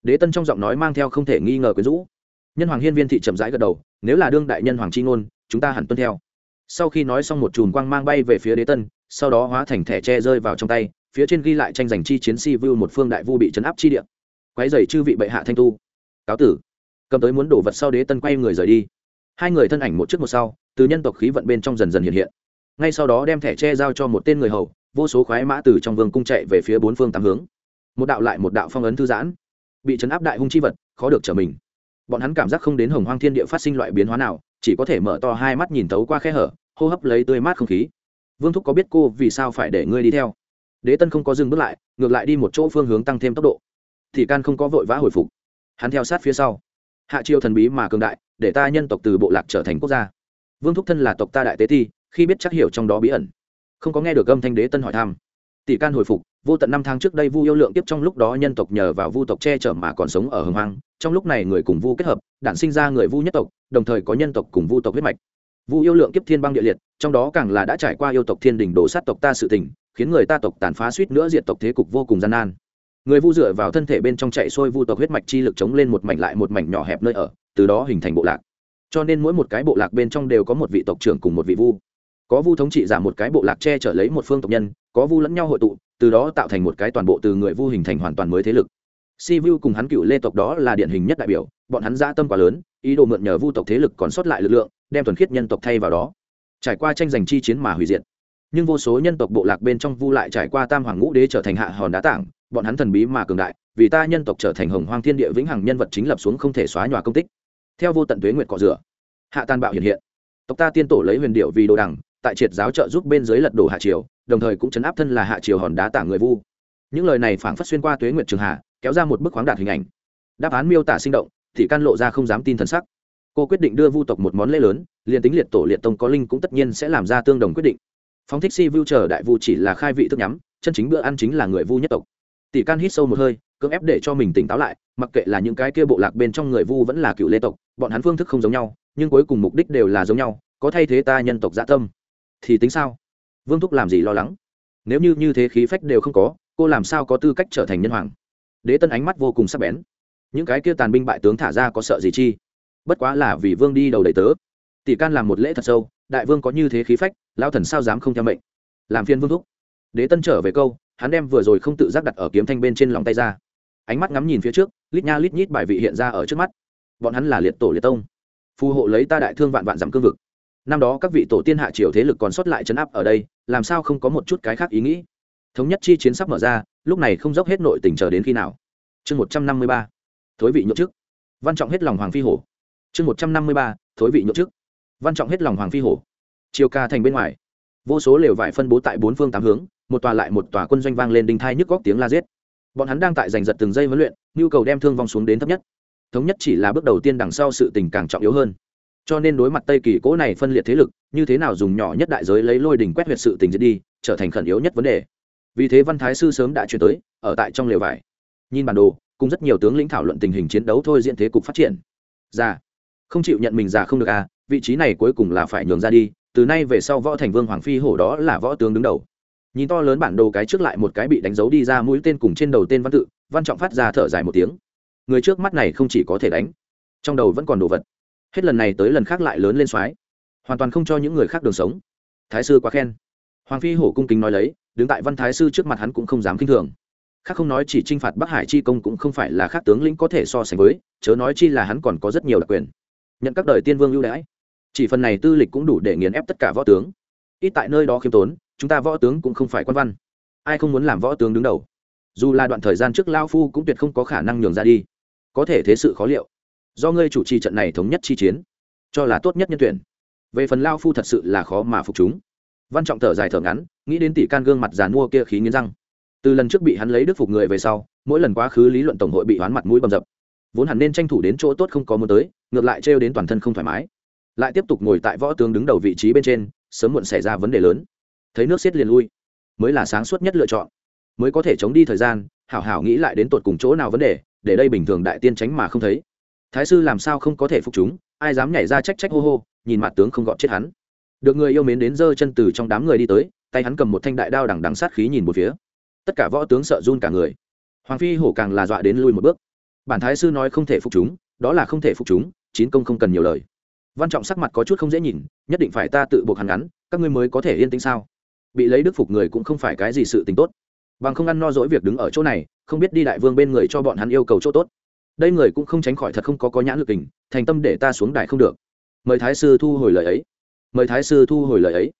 Đế tân trong giọng nói mang theo không thể nghi ngờ quyến rũ. Nhân hoàng hiên viên thị chậm rãi gật đầu, nếu là đương đại nhân hoàng c h i ngôn, chúng ta hẳn tuân theo. Sau khi nói xong một chùm quang mang bay về phía đế tân, sau đó hóa thành thẻ tre rơi vào trong tay phía trên ghi lại tranh giành chi chiến si vu một phương đại vu bị chấn áp chi địa. Quái dày chư vị bệ hạ thanh tu. Cáo tử. Cầm tới muốn đổ vật sau đế tân quay người rời đi. Hai người thân ảnh một trước một sau, từ nhân tộc khí vận bên trong dần dần hiện hiện. Ngay sau đó đem thẻ tre giao cho một tên người hầu, vô số khoái mã từ trong vương cung chạy về phía bốn phương tám hướng. Một đạo lại một đạo phong ấn thư giãn. Bị chấn áp đại hung chi vật, khó được trở mình. Bọn hắn cảm giác không đến hồng hoang thiên địa phát sinh loại biến hóa nào, chỉ có thể mở to hai mắt nhìn tấu qua khe hở, hô hấp lấy tươi mát không khí. Vương thúc có biết cô vì sao phải để ngươi đi theo? Đế tân không có dừng bước lại, ngược lại đi một chỗ phương hướng tăng thêm tốc độ. Thì can không có vội vã hồi phục. Hắn theo sát phía sau. Hạ triều thần bí mà cường đại, để ta nhân tộc từ bộ lạc trở thành quốc gia. Vương thúc thân là tộc ta đại tế thi khi biết chắc hiểu trong đó bí ẩn. Không có nghe được âm thanh đế tân hỏi thăm. Tỷ can hồi phục, vô tận năm tháng trước đây vu yêu lượng tiếp trong lúc đó nhân tộc nhờ vào vu tộc che chở mà còn sống ở hồng hoang. Trong lúc này người cùng vu kết hợp, đản sinh ra người vu nhất tộc, đồng thời có nhân tộc cùng vu tộc huyết mạch. Vu yêu lượng kiếp thiên băng địa liệt, trong đó càng là đã trải qua yêu tộc thiên đình đổ sát tộc ta sự tình khiến người ta tộc tàn phá suýt nữa diện tộc thế cục vô cùng gian nan. Người vu dựa vào thân thể bên trong chạy sôi vu tộc huyết mạch chi lực chống lên một mảnh lại một mảnh nhỏ hẹp nơi ở, từ đó hình thành bộ lạc. Cho nên mỗi một cái bộ lạc bên trong đều có một vị tộc trưởng cùng một vị vu. Có vu thống trị giả một cái bộ lạc che chở lấy một phương tộc nhân, có vu lẫn nhau hội tụ, từ đó tạo thành một cái toàn bộ từ người vu hình thành hoàn toàn mới thế lực. Si vu cùng hắn cựu lê tộc đó là điển hình nhất đại biểu, bọn hắn gia tâm quá lớn, ý đồ mượn nhờ vu tộc thế lực còn sót lại lực lượng, đem thuần khiết nhân tộc thay vào đó. Trải qua tranh giành chi chiến mà hủy diệt nhưng vô số nhân tộc bộ lạc bên trong vu lại trải qua tam hoàng ngũ đế trở thành hạ hòn đá tảng, bọn hắn thần bí mà cường đại, vì ta nhân tộc trở thành hồng hoang thiên địa vĩnh hằng nhân vật chính lập xuống không thể xóa nhòa công tích. Theo vô tận tuế nguyệt cọ rửa, hạ tan bạo hiện hiện. Tộc ta tiên tổ lấy huyền điệu vì đồ đằng, tại triệt giáo trợ giúp bên dưới lật đổ hạ triều, đồng thời cũng chấn áp thân là hạ triều hòn đá tảng người vu. Những lời này phảng phất xuyên qua tuế nguyệt trường hạ, kéo ra một bức khoáng đạt hình ảnh. Đáp án miêu tả sinh động, thì can lộ ra không dám tin thần sắc. Cô quyết định đưa vu tộc một món lễ lớn, liền tính liệt tổ liệt tông có linh cũng tất nhiên sẽ làm ra tương đồng quyết định phóng thích si vu chờ đại vu chỉ là khai vị thức nhắm, chân chính bữa ăn chính là người vu nhất tộc. Tỷ can hít sâu một hơi, cưỡng ép để cho mình tỉnh táo lại, mặc kệ là những cái kia bộ lạc bên trong người vu vẫn là cựu lê tộc, bọn hắn phương thức không giống nhau, nhưng cuối cùng mục đích đều là giống nhau, có thay thế ta nhân tộc dạ tâm. Thì tính sao? Vương thúc làm gì lo lắng? Nếu như như thế khí phách đều không có, cô làm sao có tư cách trở thành nhân hoàng? Đế tân ánh mắt vô cùng sắc bén. Những cái kia tàn binh bại tướng thả ra có sợ gì chi? Bất quá là vì vương đi đầu đầy tớ. Tỷ can làm một lễ thật sâu đại vương có như thế khí phách lao thần sao dám không theo mệnh? Làm phiên vương thúc. Đế tân trở về câu, hắn đem vừa rồi không tự giác đặt ở kiếm thanh bên trên lòng tay ra. Ánh mắt ngắm nhìn phía trước, lít nha lít nhít bài vị hiện ra ở trước mắt. Bọn hắn là liệt tổ liệt tông. Phù hộ lấy ta đại thương vạn vạn dặm cương vực. Năm đó các vị tổ tiên hạ triều thế lực còn sót lại chấn áp ở đây, làm sao không có một chút cái khác ý nghĩ? Thống nhất chi chiến sắp mở ra, lúc này không dốc hết nội tình chờ đến khi nào? Chương một trăm năm mươi ba. Thối vị nhậu chức. Văn trọng hết lòng hoàng phi hổ. Chương một trăm năm mươi ba. Thối vị nhậu chức văn trọng hết lòng hoàng phi hổ. Chiều ca thành bên ngoài. Vô số lều vải phân bố tại bốn phương tám hướng, một tòa lại một tòa quân doanh vang lên đinh thai nhức góc tiếng la giết. Bọn hắn đang tại giành giật từng giây huấn luyện, nhu cầu đem thương vong xuống đến thấp nhất. Thống nhất chỉ là bước đầu tiên đằng sau sự tình càng trọng yếu hơn. Cho nên đối mặt tây kỳ cố này phân liệt thế lực, như thế nào dùng nhỏ nhất đại giới lấy lôi đỉnh quét huyệt sự tình diệt đi, trở thành khẩn yếu nhất vấn đề. Vì thế văn thái sư sớm đã chuyển tới, ở tại trong lều vải. Nhìn bản đồ, cùng rất nhiều tướng lĩnh thảo luận tình hình chiến đấu thôi diễn thế cục phát triển. Ra không chịu nhận mình già không được à vị trí này cuối cùng là phải nhường ra đi, từ nay về sau võ thành vương hoàng phi hổ đó là võ tướng đứng đầu. Nhìn to lớn bản đồ cái trước lại một cái bị đánh dấu đi ra mũi tên cùng trên đầu tên văn tự, văn trọng phát ra thở dài một tiếng. Người trước mắt này không chỉ có thể đánh, trong đầu vẫn còn đồ vật. Hết lần này tới lần khác lại lớn lên soái hoàn toàn không cho những người khác đường sống. Thái sư quá khen. Hoàng phi hổ cung kính nói lấy, đứng tại văn thái sư trước mặt hắn cũng không dám k i n h thường. Khác không nói chỉ t r i n h phạt bắc hải chi công cũng không phải là khác tướng lĩnh có thể so sánh với, chớ nói chi là hắn còn có rất nhiều đặc quyền nhận các đời tiên vương ưu đãi. Chỉ phần này tư lịch cũng đủ để nghiền ép tất cả võ tướng. Ít tại nơi đó khiêm tốn, chúng ta võ tướng cũng không phải quan văn. Ai không muốn làm võ tướng đứng đầu? Dù là đoạn thời gian trước lao phu cũng tuyệt không có khả năng nhường ra đi. Có thể thế sự khó liệu. Do ngươi chủ trì trận này thống nhất chi chiến, cho là tốt nhất nhân tuyển. Về phần lao phu thật sự là khó mà phục chúng. Văn trọng thở dài thở ngắn, nghĩ đến tỷ can gương mặt giàn mua kia khí nghiến răng. Từ lần trước bị hắn lấy đức phục người về sau, mỗi lần quá khứ lý luận tổng hội bị hoán mặt mũi bầm dập. Vốn hẳn nên tranh thủ đến chỗ tốt không có muốn tới ngược lại trêu đến toàn thân không thoải mái. Lại tiếp tục ngồi tại võ tướng đứng đầu vị trí bên trên, sớm muộn xảy ra vấn đề lớn. Thấy nước xiết liền lui. Mới là sáng suốt nhất lựa chọn. Mới có thể chống đi thời gian, hảo hảo nghĩ lại đến tột cùng chỗ nào vấn đề, để đây bình thường đại tiên tránh mà không thấy. Thái sư làm sao không có thể phục chúng, ai dám nhảy ra trách trách hô hô, nhìn mặt tướng không gọt chết hắn. Được người yêu mến đến giơ chân từ trong đám người đi tới, tay hắn cầm một thanh đại đao đằng đằng sát khí nhìn một phía. Tất cả võ tướng sợ run cả người. Hoàng phi hổ càng là dọa đến lui một bước. Bản thái sư nói không thể phục chúng, đó là không thể phục chúng chín công không cần nhiều lời. Văn trọng sắc mặt có chút không dễ nhìn, nhất định phải ta tự buộc hắn ngắn, các ngươi mới có thể yên tĩnh sao? Bị lấy đức phục người cũng không phải cái gì sự tình tốt. Bằng không ăn no dỗi việc đứng ở chỗ này, không biết đi đại vương bên người cho bọn hắn yêu cầu chỗ tốt. Đây người cũng không tránh khỏi thật không có có nhãn lực tình, thành tâm để ta xuống đài không được. Mời thái sư thu hồi lời ấy. Mời thái sư thu hồi lời ấy.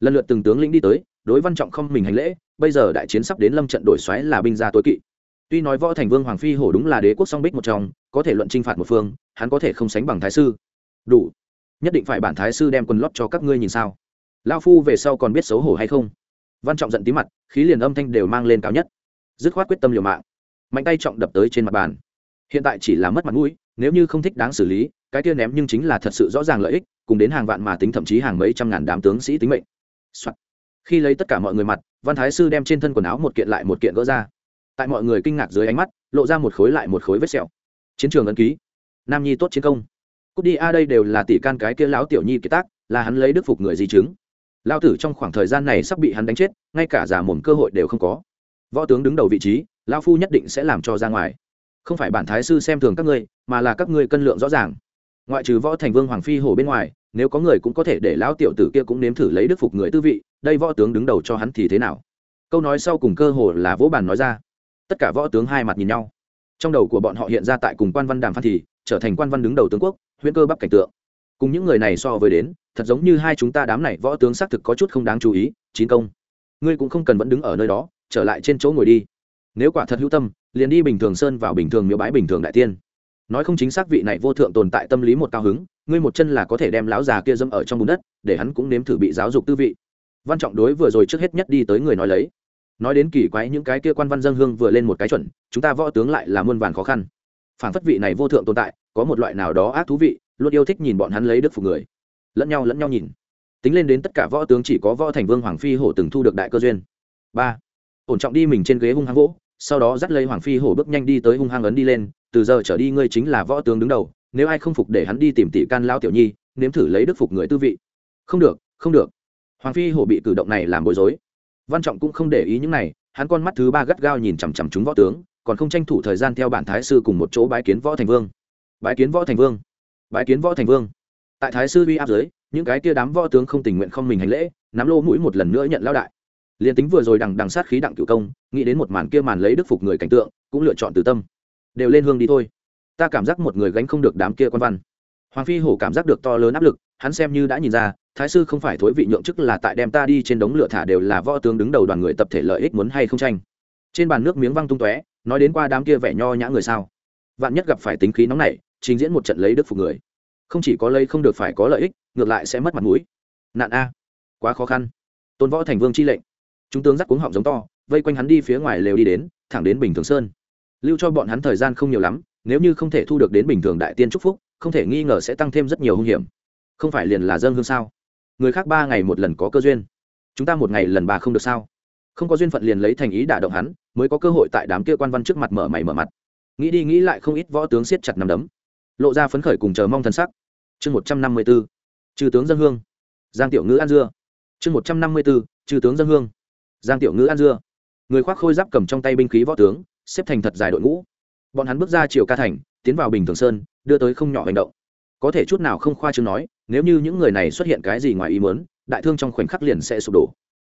Lần lượt từng tướng lĩnh đi tới, đối văn trọng không mình hành lễ, bây giờ đại chiến sắp đến lâm trận đổi xoáy là binh gia tối kỵ tuy nói võ thành vương hoàng phi hổ đúng là đế quốc song bích một trong, có thể luận t r i n h phạt một phương, hắn có thể không sánh bằng thái sư. Đủ. Nhất định phải bản thái sư đem quần lót cho các ngươi nhìn sao? Lao phu về sau còn biết xấu hổ hay không? Văn trọng giận tí mặt, khí liền âm thanh đều mang lên cao nhất. Dứt khoát quyết tâm liều mạng. Mạnh tay trọng đập tới trên mặt bàn. Hiện tại chỉ là mất mặt mũi, nếu như không thích đáng xử lý, cái kia ném nhưng chính là thật sự rõ ràng lợi ích, cùng đến hàng vạn mà tính thậm chí hàng mấy trăm ngàn đám tướng sĩ tính mệnh、Soạn. khi lấy tất cả mọi người mặt, văn thái sư đem trên thân quần áo một kiện lại một kiện gỡ ra tại mọi người kinh ngạc dưới ánh mắt, lộ ra một khối lại một khối vết sẹo. Chiến trường ấn ký. Nam nhi tốt chiến công. Cút đi, a, đây đều là tỷ can cái kia lão tiểu nhi kiệt tác, là hắn lấy đức phục người di chứng. Lao tử trong khoảng thời gian này sắp bị hắn đánh chết, ngay cả giả mồm cơ hội đều không có. Võ tướng đứng đầu vị trí lao phu nhất định sẽ làm cho ra ngoài. Không phải bản thái sư xem thường các ngươi, mà là các ngươi cân lượng rõ ràng. Ngoại trừ võ thành vương hoàng phi hổ bên ngoài, nếu có người cũng có thể để lão tiểu tử kia cũng nếm thử lấy đức phục người tư vị, đây võ tướng đứng đầu cho hắn thì thế nào? Câu nói sau cùng cơ hồ là vỗ bàn nói ra tất cả võ tướng hai mặt nhìn nhau. Trong đầu của bọn họ hiện ra tại cùng quan văn đàm phan thì, trở thành quan văn đứng đầu tướng quốc, huyễn cơ bắp cảnh tượng. Cùng những người này so với đến, thật giống như hai chúng ta đám này võ tướng xác thực có chút không đáng chú ý, chín công. Ngươi cũng không cần vẫn đứng ở nơi đó, trở lại trên chỗ ngồi đi. Nếu quả thật hữu tâm, liền đi bình thường sơn vào bình thường miếu bái bình thường đại tiên. Nói không chính xác vị này vô thượng tồn tại tâm lý một cao hứng, ngươi một chân là có thể đem lão già kia dâm ở trong bùn đất, để hắn cũng nếm thử bị giáo dục tư vị. Văn trọng đối vừa rồi trước hết nhất đi tới người nói lấy nói đến kỳ quái những cái kia quan văn dân hương vừa lên một cái chuẩn, chúng ta võ tướng lại là muôn vàn khó khăn. Phản phất vị này vô thượng tồn tại, có một loại nào đó ác thú vị, luôn yêu thích nhìn bọn hắn lấy đức phục người. Lẫn nhau lẫn nhau nhìn. Tính lên đến tất cả võ tướng chỉ có võ thành vương hoàng phi hổ từng thu được đại cơ duyên. Ba. Ổn trọng đi mình trên ghế hung hăng gỗ sau đó dắt lấy hoàng phi hổ bước nhanh đi tới hung hăng ấn đi lên, từ giờ trở đi ngươi chính là võ tướng đứng đầu, nếu ai không phục để hắn đi tìm tỷ can lao tiểu nhi, nếm thử lấy đức phục người tư vị. Không được không được. Hoàng phi hổ bị cử động này làm bối rối văn trọng cũng không để ý những này, hắn con mắt thứ ba gắt gao nhìn chằm chằm chúng võ tướng, còn không tranh thủ thời gian theo bản thái sư cùng một chỗ bái kiến võ thành vương. Bái kiến võ thành vương. Bái kiến võ thành vương. Tại thái sư uy áp giới những cái kia đám võ tướng không tình nguyện không mình hành lễ, nắm lô mũi một lần nữa nhận lao đại. Liền tính vừa rồi đằng đằng sát khí đặng cửu công, nghĩ đến một màn kia màn lấy đức phục người cảnh tượng, cũng lựa chọn từ tâm. Đều lên hương đi thôi. Ta cảm giác một người gánh không được đám kia quan văn. Hoàng phi hổ cảm giác được to lớn áp lực, hắn xem như đã nhìn ra thái sư không phải thối vị nhượng chức là tại đem ta đi trên đống lửa thả đều là võ tướng đứng đầu đoàn người tập thể lợi ích muốn hay không tranh. Trên bàn nước miếng văng tung tóe, nói đến qua đám kia vẻ nho nhã người sao. Vạn nhất gặp phải tính khí nóng này trình diễn một trận lấy đức phục người. Không chỉ có lấy không được phải có lợi ích, ngược lại sẽ mất mặt mũi. Nạn a. Quá khó khăn. Tôn võ thành vương chi lệnh. Chúng tướng dắt cuống họng giống to, vây quanh hắn đi phía ngoài lều đi đến, thẳng đến bình thường sơn. Lưu cho bọn hắn thời gian không nhiều lắm, nếu như không thể thu được đến bình thường đại tiên trúc phúc, không thể nghi ngờ sẽ tăng thêm rất nhiều hung hiểm. Không phải liền là dân hương sao? Người khác ba ngày một lần có cơ duyên. Chúng ta một ngày lần ba không được sao? Không có duyên phận liền lấy thành ý đả động hắn, mới có cơ hội tại đám kia quan văn trước mặt mở mày mở mặt. Nghĩ đi nghĩ lại không ít võ tướng siết chặt nằm đấm. Lộ ra phấn khởi cùng chờ mong thân sắc. Chương một trăm năm mươi b ố trừ tướng dân hương. Giang tiểu ngữ an dưa. Chương một trăm năm mươi b ố trừ tướng dân hương. Giang tiểu ngữ an dưa. Người khoác khôi giáp cầm trong tay binh khí võ tướng, xếp thành thật dài đội ngũ. Bọn hắn bước ra chiều ca thành, tiến vào bình thường sơn, đưa tới không nhỏ hành động. Có thể chút nào không khoa chương nói nếu như những người này xuất hiện cái gì ngoài ý muốn, đại thương trong khoảnh khắc liền sẽ sụp đổ.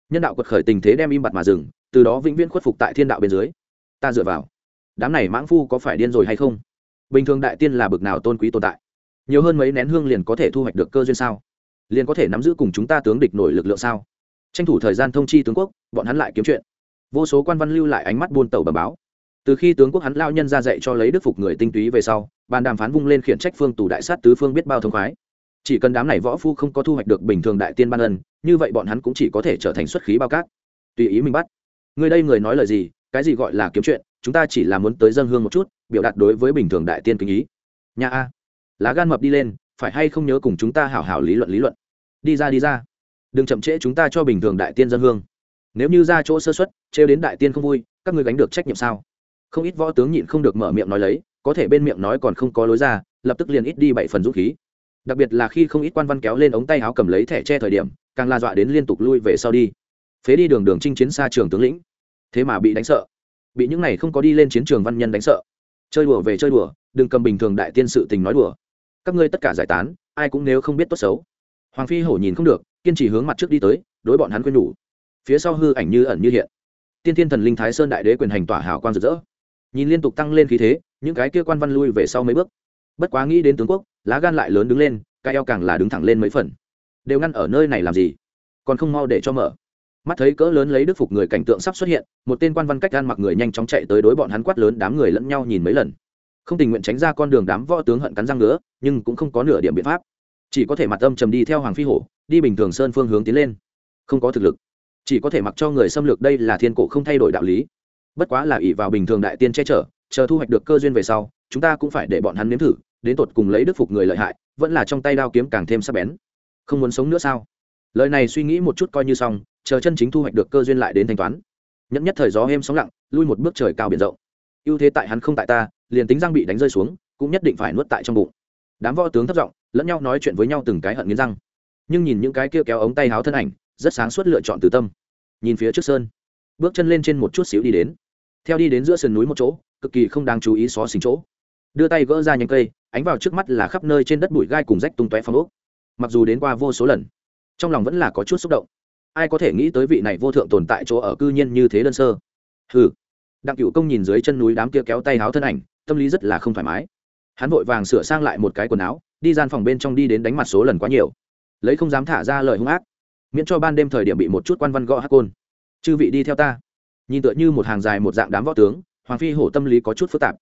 Nhân đạo quật khởi tình thế đem im bặt mà dừng, từ đó vĩnh viễn khuất phục tại thiên đạo bên dưới. Ta dựa vào. Đám này mãng phu có phải điên rồi hay không? Bình thường đại tiên là bực nào tôn quý tồn tại? Nhiều hơn mấy nén hương liền có thể thu hoạch được cơ duyên sao? Liền có thể nắm giữ cùng chúng ta tướng địch nổi lực lượng sao? Tranh thủ thời gian thông chi tướng quốc, bọn hắn lại kiếm chuyện. Vô số quan văn lưu lại ánh mắt buôn tàu bầm báo. Từ khi tướng quốc hắn lao nhân ra dạy cho lấy đức phục người tinh túy về sau, bàn đàm phán vung lên khiển trách phương tù đại sát tứ phương biết bao thông khoái chỉ cần đám này võ phu không có thu hoạch được bình thường đại tiên ban ân, như vậy bọn hắn cũng chỉ có thể trở thành xuất khí bao cát. Tùy ý mình bắt. Người đây người nói lời gì, cái gì gọi là kiếm chuyện, chúng ta chỉ là muốn tới dân hương một chút, biểu đạt đối với bình thường đại tiên kính ý. Nhà a. Lá gan mập đi lên, phải hay không nhớ cùng chúng ta hảo hảo lý luận lý luận. Đi ra đi ra. Đừng chậm trễ chúng ta cho bình thường đại tiên dân hương. Nếu như ra chỗ sơ xuất trêu đến đại tiên không vui, các ngươi gánh được trách nhiệm sao? Không ít võ tướng nhịn không được mở miệng nói lấy, có thể bên miệng nói còn không có lối ra, lập tức liền ít đi bảy phần dũng khí đặc biệt là khi không ít quan văn kéo lên ống tay áo cầm lấy thẻ che thời điểm, càng la dọa đến liên tục lui về sau đi. Phế đi đường đường chinh chiến xa trường tướng lĩnh. Thế mà bị đánh sợ. Bị những này không có đi lên chiến trường văn nhân đánh sợ. Chơi đùa về chơi đùa, đừng cầm bình thường đại tiên sự tình nói đùa. Các ngươi tất cả giải tán, ai cũng nếu không biết tốt xấu. Hoàng phi hổ nhìn không được, kiên trì hướng mặt trước đi tới, đối bọn hắn quên nhủ. Phía sau hư ảnh như ẩn như hiện. Tiên thiên thần linh thái sơn đại đế quyền hành tỏa hào quang rực rỡ. Nhìn liên tục tăng lên khí thế, những cái kia quan văn lui về sau mấy bước bất quá nghĩ đến tướng quốc, lá gan lại lớn đứng lên, cái eo càng là đứng thẳng lên mấy phần. Đều ngăn ở nơi này làm gì? Còn không mau để cho mở. Mắt thấy cỡ lớn lấy đức phục người cảnh tượng sắp xuất hiện, một tên quan văn cách gan mặc người nhanh chóng chạy tới đối bọn hắn quát lớn đám người lẫn nhau nhìn mấy lần. Không tình nguyện tránh ra con đường đám võ tướng hận cắn răng nữa nhưng cũng không có nửa điểm biện pháp. Chỉ có thể mặt âm trầm đi theo hoàng phi hổ, đi bình thường sơn phương hướng tiến lên. Không có thực lực. Chỉ có thể mặc cho người xâm lược đây là thiên cổ không thay đổi đạo lý. Bất quá là ỷ vào bình thường đại tiên che chở, chờ thu hoạch được cơ duyên về sau chúng ta cũng phải để bọn hắn nếm thử, đến tột cùng lấy đức phục người lợi hại, vẫn là trong tay đao kiếm càng thêm sắc bén. Không muốn sống nữa sao? Lời này suy nghĩ một chút coi như xong, chờ chân chính thu hoạch được cơ duyên lại đến thanh toán. Nhẫn nhất thời gió êm sóng lặng, lui một bước trời cao biển rộng. Ưu thế tại hắn không tại ta, liền tính răng bị đánh rơi xuống, cũng nhất định phải nuốt tại trong bụng. Đám võ tướng thất giọng, lẫn nhau nói chuyện với nhau từng cái hận nghiến răng. Nhưng nhìn những cái kia kéo ống tay háo thân ảnh, rất sáng suốt lựa chọn từ tâm. Nhìn phía trước sơn, bước chân lên trên một chút xíu đi đến. Theo đi đến giữa sườn núi một chỗ, cực kỳ không đáng chú ý xó xính chỗ đưa tay gỡ ra nhánh cây, ánh vào trước mắt là khắp nơi trên đất bụi gai cùng rách tung tóe phong ốc. Mặc dù đến qua vô số lần, trong lòng vẫn là có chút xúc động. Ai có thể nghĩ tới vị này vô thượng tồn tại chỗ ở cư nhiên như thế đơn sơ? Hừ. Đặng cựu công nhìn dưới chân núi đám kia kéo tay háo thân ảnh, tâm lý rất là không thoải mái. Hắn vội vàng sửa sang lại một cái quần áo, đi gian phòng bên trong đi đến đánh mặt số lần quá nhiều. Lấy không dám thả ra lời hung ác, miễn cho ban đêm thời điểm bị một chút quan văn gõ hát côn. Chư vị đi theo ta. Nhìn tựa như một hàng dài một dạng đám võ tướng, hoàng phi hổ tâm lý có chút phức tạp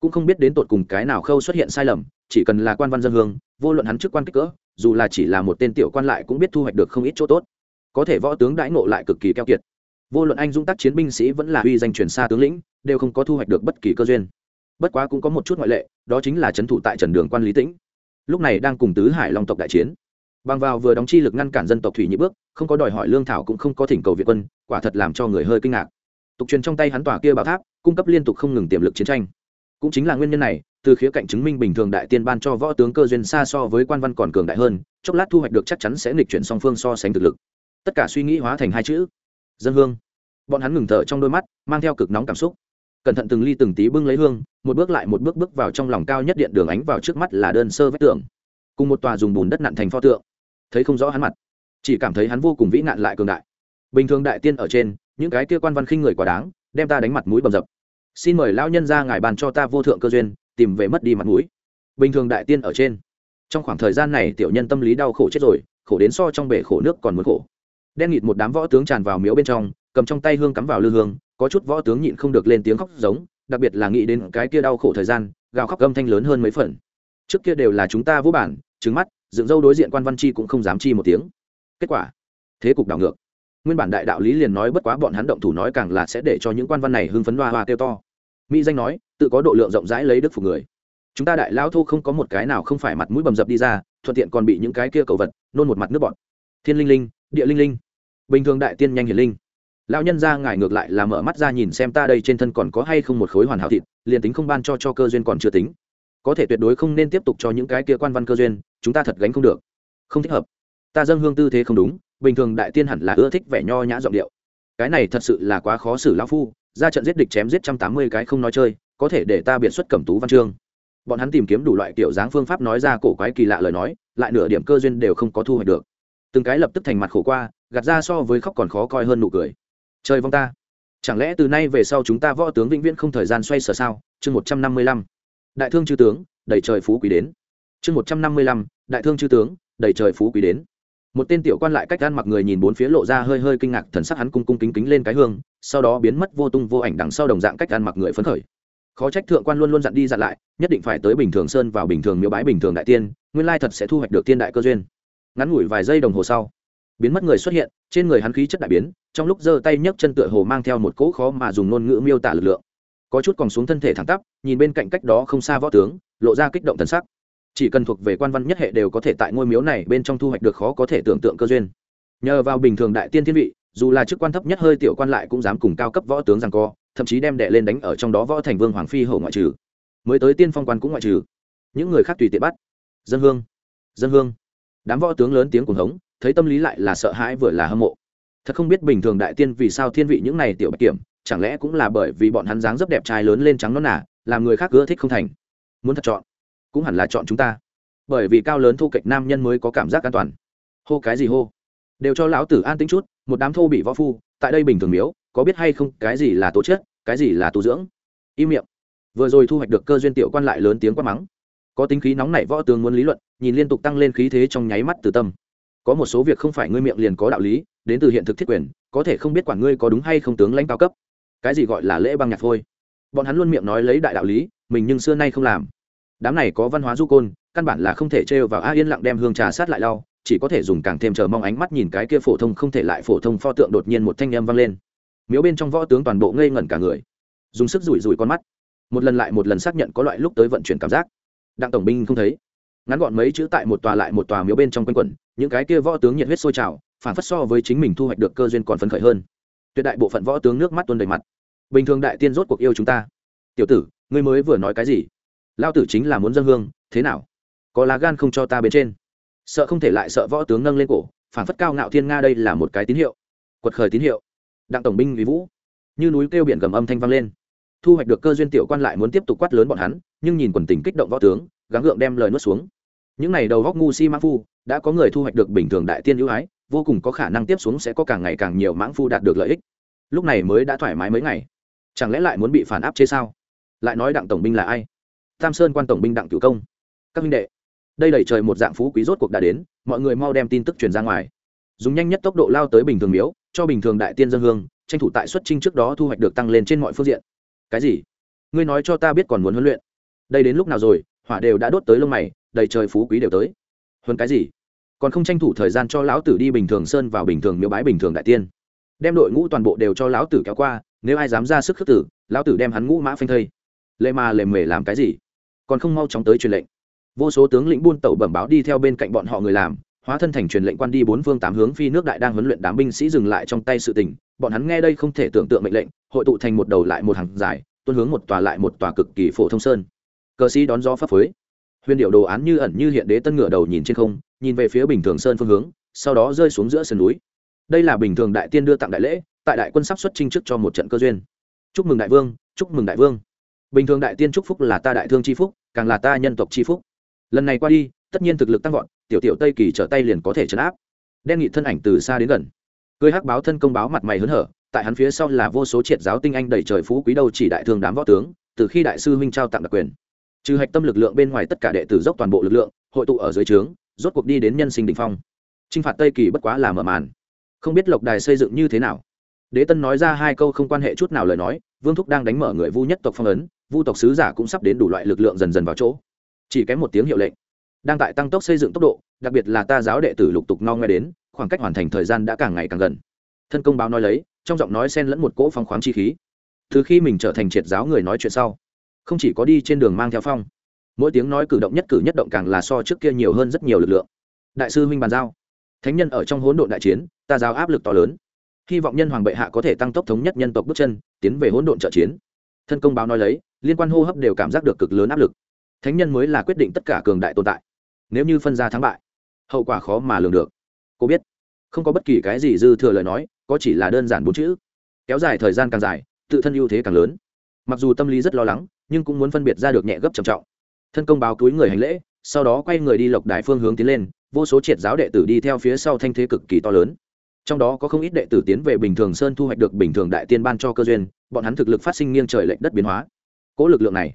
cũng không biết đến tột cùng cái nào khâu xuất hiện sai lầm, chỉ cần là quan văn dân hương, vô luận hắn chức quan kích cỡ, dù là chỉ là một tên tiểu quan lại cũng biết thu hoạch được không ít chỗ tốt. Có thể võ tướng đãi ngộ lại cực kỳ keo kiệt. Vô luận anh dũng tác chiến binh sĩ vẫn là uy danh truyền xa tướng lĩnh, đều không có thu hoạch được bất kỳ cơ duyên. Bất quá cũng có một chút ngoại lệ, đó chính là trấn thủ tại trần đường quan lý tĩnh. Lúc này đang cùng tứ hải long tộc đại chiến. Bằng vào vừa đóng chi lực ngăn cản dân tộc thủy nhị bước, không có đòi hỏi lương thảo cũng không có thỉnh cầu việt quân, quả thật làm cho người hơi kinh ngạc. Tục truyền trong tay hắn tòa kia bảo tháp, cung cấp liên tục không ngừng tiềm lực chiến tranh cũng chính là nguyên nhân này, từ khía cạnh chứng minh bình thường đại tiên ban cho võ tướng cơ duyên xa so với quan văn còn cường đại hơn, chốc lát thu hoạch được chắc chắn sẽ nghịch chuyển song phương so sánh thực lực. Tất cả suy nghĩ hóa thành hai chữ. Dân hương. Bọn hắn ngừng thở trong đôi mắt, mang theo cực nóng cảm xúc. Cẩn thận từng ly từng tí bưng lấy hương, một bước lại một bước bước vào trong lòng cao nhất điện đường ánh vào trước mắt là đơn sơ vách tường. Cùng một tòa dùng bùn đất nặn thành pho tượng. Thấy không rõ hắn mặt, chỉ cảm thấy hắn vô cùng vĩ nạn lại cường đại. Bình thường đại tiên ở trên, những cái kia quan văn khinh người quá đáng, đem ta đánh mặt mũi bầm dập xin mời lão nhân ra ngài bàn cho ta vô thượng cơ duyên, tìm về mất đi mặt mũi. Bình thường đại tiên ở trên. Trong khoảng thời gian này tiểu nhân tâm lý đau khổ chết rồi, khổ đến so trong bể khổ nước còn muốn khổ. Đen nghịt một đám võ tướng tràn vào miếu bên trong, cầm trong tay hương cắm vào lư hương, có chút võ tướng nhịn không được lên tiếng khóc giống, đặc biệt là nghĩ đến cái kia đau khổ thời gian, gào khóc âm thanh lớn hơn mấy phần. Trước kia đều là chúng ta vũ bản trứng mắt, dựng dâu đối diện quan văn chi cũng không dám chi một tiếng. Kết quả, thế cục đảo ngược. Nguyên bản đại đạo lý liền nói bất quá bọn hắn động thủ nói càng là sẽ để cho những quan văn này hưng phấn hoa hoa kêu to mỹ danh nói, tự có độ lượng rộng rãi lấy đức phục người. Chúng ta đại lao thô không có một cái nào không phải mặt mũi bầm dập đi ra, thuận tiện còn bị những cái kia cầu vật, nôn một mặt nước bọn thiên linh linh, địa linh linh. Bình thường đại tiên nhanh hiền linh. Lão nhân ra ngài ngược lại là mở mắt ra nhìn xem ta đây trên thân còn có hay không một khối hoàn hảo thịt, liền tính không ban cho cho cơ duyên còn chưa tính. Có thể tuyệt đối không nên tiếp tục cho những cái kia quan văn cơ duyên, chúng ta thật gánh không được. Không thích hợp. Ta dâng hương tư thế không đúng, bình thường đại tiên hẳn là ưa thích vẻ nho nhã giọng điệu. Cái này thật sự là quá khó xử lão phu ra trận giết địch chém giết trăm tám mươi cái không nói chơi, có thể để ta biệt xuất cẩm tú văn chương. Bọn hắn tìm kiếm đủ loại kiểu dáng phương pháp nói ra cổ quái kỳ lạ lời nói, lại nửa điểm cơ duyên đều không có thu hoạch được. Từng cái lập tức thành mặt khổ qua, gạt ra so với khóc còn khó coi hơn nụ cười. Chơi vong ta. Chẳng lẽ từ nay về sau chúng ta võ tướng vĩnh viễn không thời gian xoay sở sao? Chương một trăm năm mươi lăm. Đại thương chư tướng đầy trời phú quý đến. Chương một trăm năm mươi lăm, đại thương chư tướng đầy trời phú quý đến một tên tiểu quan lại cách gan mặc người nhìn bốn phía lộ ra hơi hơi kinh ngạc, thần sắc hắn cung cung kính kính lên cái hương, sau đó biến mất vô tung vô ảnh đằng sau đồng dạng cách gan mặc người phấn khởi. Khó trách thượng quan luôn luôn dặn đi dặn lại, nhất định phải tới bình thường sơn vào bình thường miếu bái bình thường đại tiên, nguyên lai thật sẽ thu hoạch được tiên đại cơ duyên. Ngắn ngủi vài giây đồng hồ sau, biến mất người xuất hiện, trên người hắn khí chất đại biến, trong lúc giơ tay nhấc chân tựa hồ mang theo một cỗ khó mà dùng ngôn ngữ miêu tả lực lượng. Có chút còn xuống thân thể thẳng tắp, nhìn bên cạnh cách đó không xa võ tướng, lộ ra kích động thần sắc chỉ cần thuộc về quan văn nhất hệ đều có thể tại ngôi miếu này bên trong thu hoạch được khó có thể tưởng tượng cơ duyên. Nhờ vào bình thường đại tiên thiên vị, dù là chức quan thấp nhất hơi tiểu quan lại cũng dám cùng cao cấp võ tướng rằng co, thậm chí đem đệ lên đánh ở trong đó võ thành vương hoàng phi hậu ngoại trừ. Mới tới tiên phong quan cũng ngoại trừ. Những người khác tùy tiện bắt. Dân hương dân hương. Đám võ tướng lớn tiếng cuồng hống, thấy tâm lý lại là sợ hãi vừa là hâm mộ. Thật không biết bình thường đại tiên vì sao thiên vị những này tiểu bạch kiểm, chẳng lẽ cũng là bởi vì bọn hắn dáng dấp đẹp trai lớn lên trắng nó nả làm người khác ưa thích không thành. Muốn thật chọn cũng hẳn là chọn chúng ta. Bởi vì cao lớn thu kịch nam nhân mới có cảm giác an toàn. Hô cái gì hô? Đều cho lão tử an tính chút một đám thô bị võ phu tại đây bình thường miếu có biết hay không cái gì là tố chết, cái gì là tu dưỡng? Im miệng. Vừa rồi thu hoạch được cơ duyên tiểu quan lại lớn tiếng quát mắng. Có tính khí nóng nảy võ tướng muốn lý luận nhìn liên tục tăng lên khí thế trong nháy mắt từ tâm. Có một số việc không phải ngươi miệng liền có đạo lý đến từ hiện thực thiết quyền có thể không biết quản ngươi có đúng hay không tướng lãnh cao cấp. Cái gì gọi là lễ băng nhạc thôi bọn hắn luôn miệng nói lấy đại đạo lý mình nhưng xưa nay không làm đám này có văn hóa du côn, căn bản là không thể trêu vào a yên lặng đem hương trà sát lại lau, chỉ có thể dùng càng thêm chờ mong ánh mắt nhìn cái kia phổ thông không thể lại phổ thông pho tượng đột nhiên một thanh âm vang lên. Miếu bên trong võ tướng toàn bộ ngây ngẩn cả người, dùng sức rủi rủi con mắt. Một lần lại một lần xác nhận có loại lúc tới vận chuyển cảm giác. Đặng tổng binh không thấy. Ngắn gọn mấy chữ tại một tòa lại một tòa miếu bên trong quanh quẩn, những cái kia võ tướng nhiệt huyết sôi trào, phản phất so với chính mình thu hoạch được cơ duyên còn phấn khởi hơn. Tuyệt đại bộ phận võ tướng nước mắt tuôn đầy mặt. Bình thường đại tiên rốt cuộc yêu chúng ta. Tiểu tử, ngươi mới vừa nói cái gì? Lao tử chính là muốn dân hương, thế nào? Có lá gan không cho ta bên trên. Sợ không thể lại sợ võ tướng nâng lên cổ phản phất cao ngạo thiên nga đây là một cái tín hiệu. Quật khởi tín hiệu. Đặng tổng binh vì vũ. Như núi kêu biển gầm âm thanh vang lên. Thu hoạch được cơ duyên tiểu quan lại muốn tiếp tục quát lớn bọn hắn, nhưng nhìn quần tình kích động võ tướng, gắng gượng đem lời nuốt xuống. Những này đầu góc ngu si mãng phu, đã có người thu hoạch được bình thường đại tiên ưu ái, vô cùng có khả năng tiếp xuống sẽ có càng ngày càng nhiều mãng phu đạt được lợi ích. Lúc này mới đã thoải mái mấy ngày. Chẳng lẽ lại muốn bị phản áp chế sao? Lại nói đặng tổng binh là ai? Tam sơn quan tổng binh đặng cửu công. Các minh đệ, đây đẩy trời một dạng phú quý rốt cuộc đã đến, mọi người mau đem tin tức truyền ra ngoài. Dùng nhanh nhất tốc độ lao tới bình thường miếu, cho bình thường đại tiên dân hương, tranh thủ tại xuất trinh trước đó thu hoạch được tăng lên trên mọi phương diện. Cái gì? Ngươi nói cho ta biết còn muốn huấn luyện. Đây đến lúc nào rồi, hỏa đều đã đốt tới lông mày, đầy trời phú quý đều tới. Huấn cái gì? Còn không tranh thủ thời gian cho lão tử đi bình thường sơn vào bình thường miếu bái bình thường đại tiên. Đem đội ngũ toàn bộ đều cho lão tử kéo qua, nếu ai dám ra sức khước tử, lão tử đem hắn ngũ mã phanh thây. Lệ mà lề mề làm cái gì? Còn không mau chóng tới truyền lệnh. Vô số tướng lĩnh buôn tẩu bẩm báo đi theo bên cạnh bọn họ người làm, hóa thân thành truyền lệnh quan đi bốn phương tám hướng phi nước đại đang huấn luyện đám binh sĩ dừng lại trong tay sự tình. Bọn hắn nghe đây không thể tưởng tượng mệnh lệnh, hội tụ thành một đầu lại một hàng dài tuân hướng một tòa lại một tòa cực kỳ phổ thông sơn. Cờ sĩ đón gió pháp phối huyền điệu đồ án như ẩn như hiện đế tân ngựa đầu nhìn trên không, nhìn về phía bình thường sơn phương hướng, sau đó rơi xuống giữa sườn núi. Đây là bình thường đại tiên đưa tặng đại lễ, tại đại quân sắp xuất trinh trước cho một trận cơ duyên. Chúc mừng đại vương, chúc mừng đại vương bình thường đại tiên chúc phúc là ta đại thương c h i phúc, càng là ta nhân tộc c h i phúc. Lần này qua đi, tất nhiên thực lực tăng vọt, tiểu tiểu tây kỳ trở tay liền có thể chấn áp. Đen nghị thân ảnh từ xa đến gần. Cười hắc báo thân công báo mặt mày hớn hở, tại hắn phía sau là vô số triệt giáo tinh anh đầy trời phú quý đâu chỉ đại thương đám võ tướng, từ khi đại sư huynh trao tặng đặc quyền. Trừ hạch tâm lực lượng bên ngoài tất cả đệ tử dốc toàn bộ lực lượng, hội tụ ở dưới trướng, rốt cuộc đi đến nhân sinh đình phong. T phạt tây kỳ bất quá là mở màn. Không biết lộc đài xây dựng như thế nào. Đế tân nói ra hai câu không quan hệ chút nào lời nói vương thúc đang đánh mở người vu nhất tộc phong ấn, vu tộc sứ giả cũng sắp đến đủ loại lực lượng dần dần vào chỗ. Chỉ kém một tiếng hiệu lệnh. Đang tại tăng tốc xây dựng tốc độ, đặc biệt là ta giáo đệ tử lục tục no nghe đến, khoảng cách hoàn thành thời gian đã càng ngày càng gần. Thân công báo nói lấy, trong giọng nói xen lẫn một cỗ phong khoáng chi khí. Từ khi mình trở thành triệt giáo người nói chuyện sau, không chỉ có đi trên đường mang theo phong, mỗi tiếng nói cử động nhất cử nhất động càng là so trước kia nhiều hơn rất nhiều lực lượng. Đại sư huynh bàn giao. Thánh nhân ở trong hỗn độn đại chiến, ta giáo áp lực to lớn hy vọng nhân hoàng bệ hạ có thể tăng tốc thống nhất nhân tộc bước chân, tiến về hỗn độn trợ chiến. Thân công báo nói lấy, liên quan hô hấp đều cảm giác được cực lớn áp lực. Thánh nhân mới là quyết định tất cả cường đại tồn tại. Nếu như phân ra thắng bại, hậu quả khó mà lường được. Cô biết, không có bất kỳ cái gì dư thừa lời nói, có chỉ là đơn giản bốn chữ. Kéo dài thời gian càng dài, tự thân ưu thế càng lớn. Mặc dù tâm lý rất lo lắng, nhưng cũng muốn phân biệt ra được nhẹ gấp trầm trọng. Thân công báo túi người hành lễ, sau đó quay người đi lộc đài phương hướng tiến lên, vô số triệt giáo đệ tử đi theo phía sau thanh thế cực kỳ to lớn trong đó có không ít đệ tử tiến về bình thường sơn thu hoạch được bình thường đại tiên ban cho cơ duyên, bọn hắn thực lực phát sinh nghiêng trời lệnh đất biến hóa. Cỗ lực lượng này,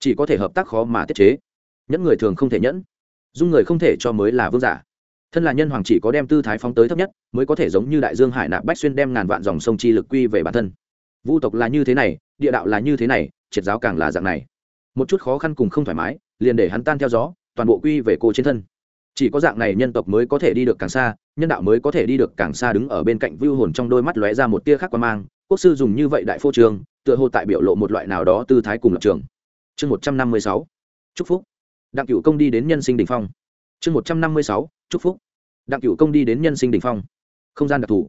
chỉ có thể hợp tác khó mà tiết chế. Nhẫn người thường không thể nhẫn, dung người không thể cho mới là vương giả. Thân là nhân hoàng chỉ có đem tư thái phóng tới thấp nhất, mới có thể giống như đại dương hải nạp bách xuyên đem ngàn vạn dòng sông chi lực quy về bản thân. Vu tộc là như thế này, địa đạo là như thế này, triệt giáo càng là dạng này. Một chút khó khăn cùng không thoải mái, liền để hắn tan theo gió, toàn bộ quy về cô trên thân chỉ có dạng này nhân tộc mới có thể đi được càng xa, nhân đạo mới có thể đi được càng xa đứng ở bên cạnh vưu hồn trong đôi mắt lóe ra một tia khác quan mang. Quốc sư dùng như vậy đại phô trường, tựa hồ tại biểu lộ một loại nào đó tư thái cùng lập trường. Chương một trăm năm mươi sáu, chúc phúc. Đặng cựu công đi đến nhân sinh đ ỉ n h phong. Chương một trăm năm mươi sáu, chúc phúc. Đặng cựu công đi đến nhân sinh đ ỉ n h phong. Không gian đặc thù.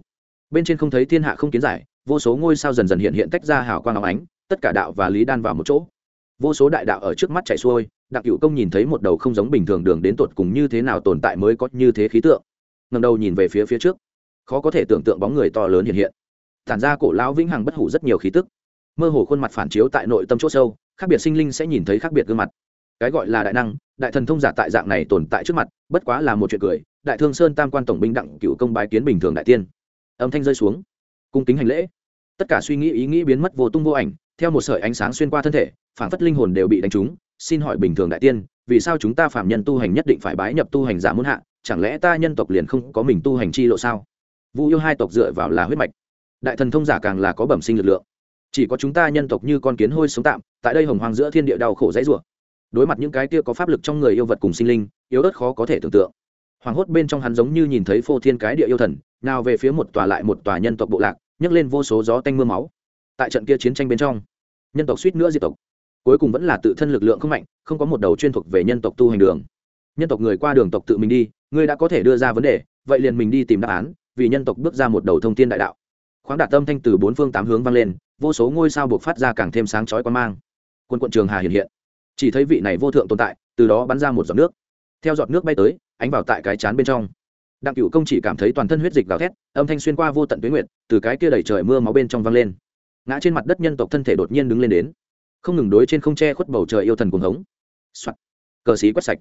Bên trên không thấy thiên hạ không kiến giải, vô số ngôi sao dần dần hiện hiện tách ra hào quang áo ánh, tất cả đạo và lý đan vào một chỗ vô số đại đạo ở trước mắt chạy xuôi, đặng cựu công nhìn thấy một đầu không giống bình thường đường đến tột cùng như thế nào tồn tại mới có như thế khí tượng. Ngầm đầu nhìn về phía phía trước, khó có thể tưởng tượng bóng người to lớn hiện hiện. Tản ra cổ lão vĩnh hằng bất hủ rất nhiều khí tức. Mơ hồ khuôn mặt phản chiếu tại nội tâm c h ỗ sâu, khác biệt sinh linh sẽ nhìn thấy khác biệt gương mặt. Cái gọi là đại năng, đại thần thông giả tại dạng này tồn tại trước mặt, bất quá là một chuyện cười. Đại thương sơn tam quan tổng binh đặng cựu công bái kiến bình thường đại tiên. Âm thanh rơi xuống. Cung kính hành lễ. Tất cả suy nghĩ ý nghĩ biến mất vô tung vô ảnh, theo một sợi ánh sáng xuyên qua thân thể phản phất linh hồn đều bị đánh trúng, xin hỏi bình thường đại tiên, vì sao chúng ta phạm nhân tu hành nhất định phải bái nhập tu hành giả muôn hạ, chẳng lẽ ta nhân tộc liền không có mình tu hành chi lộ sao? Vu yêu hai tộc dựa vào là huyết mạch. Đại thần thông giả càng là có bẩm sinh lực lượng. Chỉ có chúng ta nhân tộc như con kiến hôi sống tạm, tại đây hồng hoàng giữa thiên địa đau khổ dãy rủa. Đối mặt những cái kia có pháp lực trong người yêu vật cùng sinh linh, yếu ớt khó có thể tưởng tượng. Hoàng hốt bên trong hắn giống như nhìn thấy phô thiên cái địa yêu thần, nào về phía một tòa lại một tòa nhân tộc bộ lạc, nhấc lên vô số gió tanh mưa máu. Tại trận kia chiến tranh bên trong, nhân tộc suýt nữa diệt tộc cuối cùng vẫn là tự thân lực lượng không mạnh, không có một đầu chuyên thuộc về nhân tộc tu hành đường. Nhân tộc người qua đường tộc tự mình đi ngươi đã có thể đưa ra vấn đề, vậy liền mình đi tìm đáp án, vì nhân tộc bước ra một đầu thông tin đại đạo. Khoáng đạt tâm thanh từ bốn phương tám hướng vang lên, vô số ngôi sao buộc phát ra càng thêm sáng chói quan mang. Quân quận trường hà hiện hiện. Chỉ thấy vị này vô thượng tồn tại, từ đó bắn ra một giọt nước. Theo giọt nước bay tới, ánh vào tại cái chán bên trong. Đặng cửu công chỉ cảm thấy toàn thân huyết dịch gào thét, âm thanh xuyên qua vô tận tuyến nguyện từ cái kia đẩy trời mưa máu bên trong vang lên. Ngã trên mặt đất nhân tộc thân thể đột nhiên đứng lên đến không ngừng đối trên không che khuất bầu trời yêu thần cuồng hống. Soạn. cờ xí quét sạch.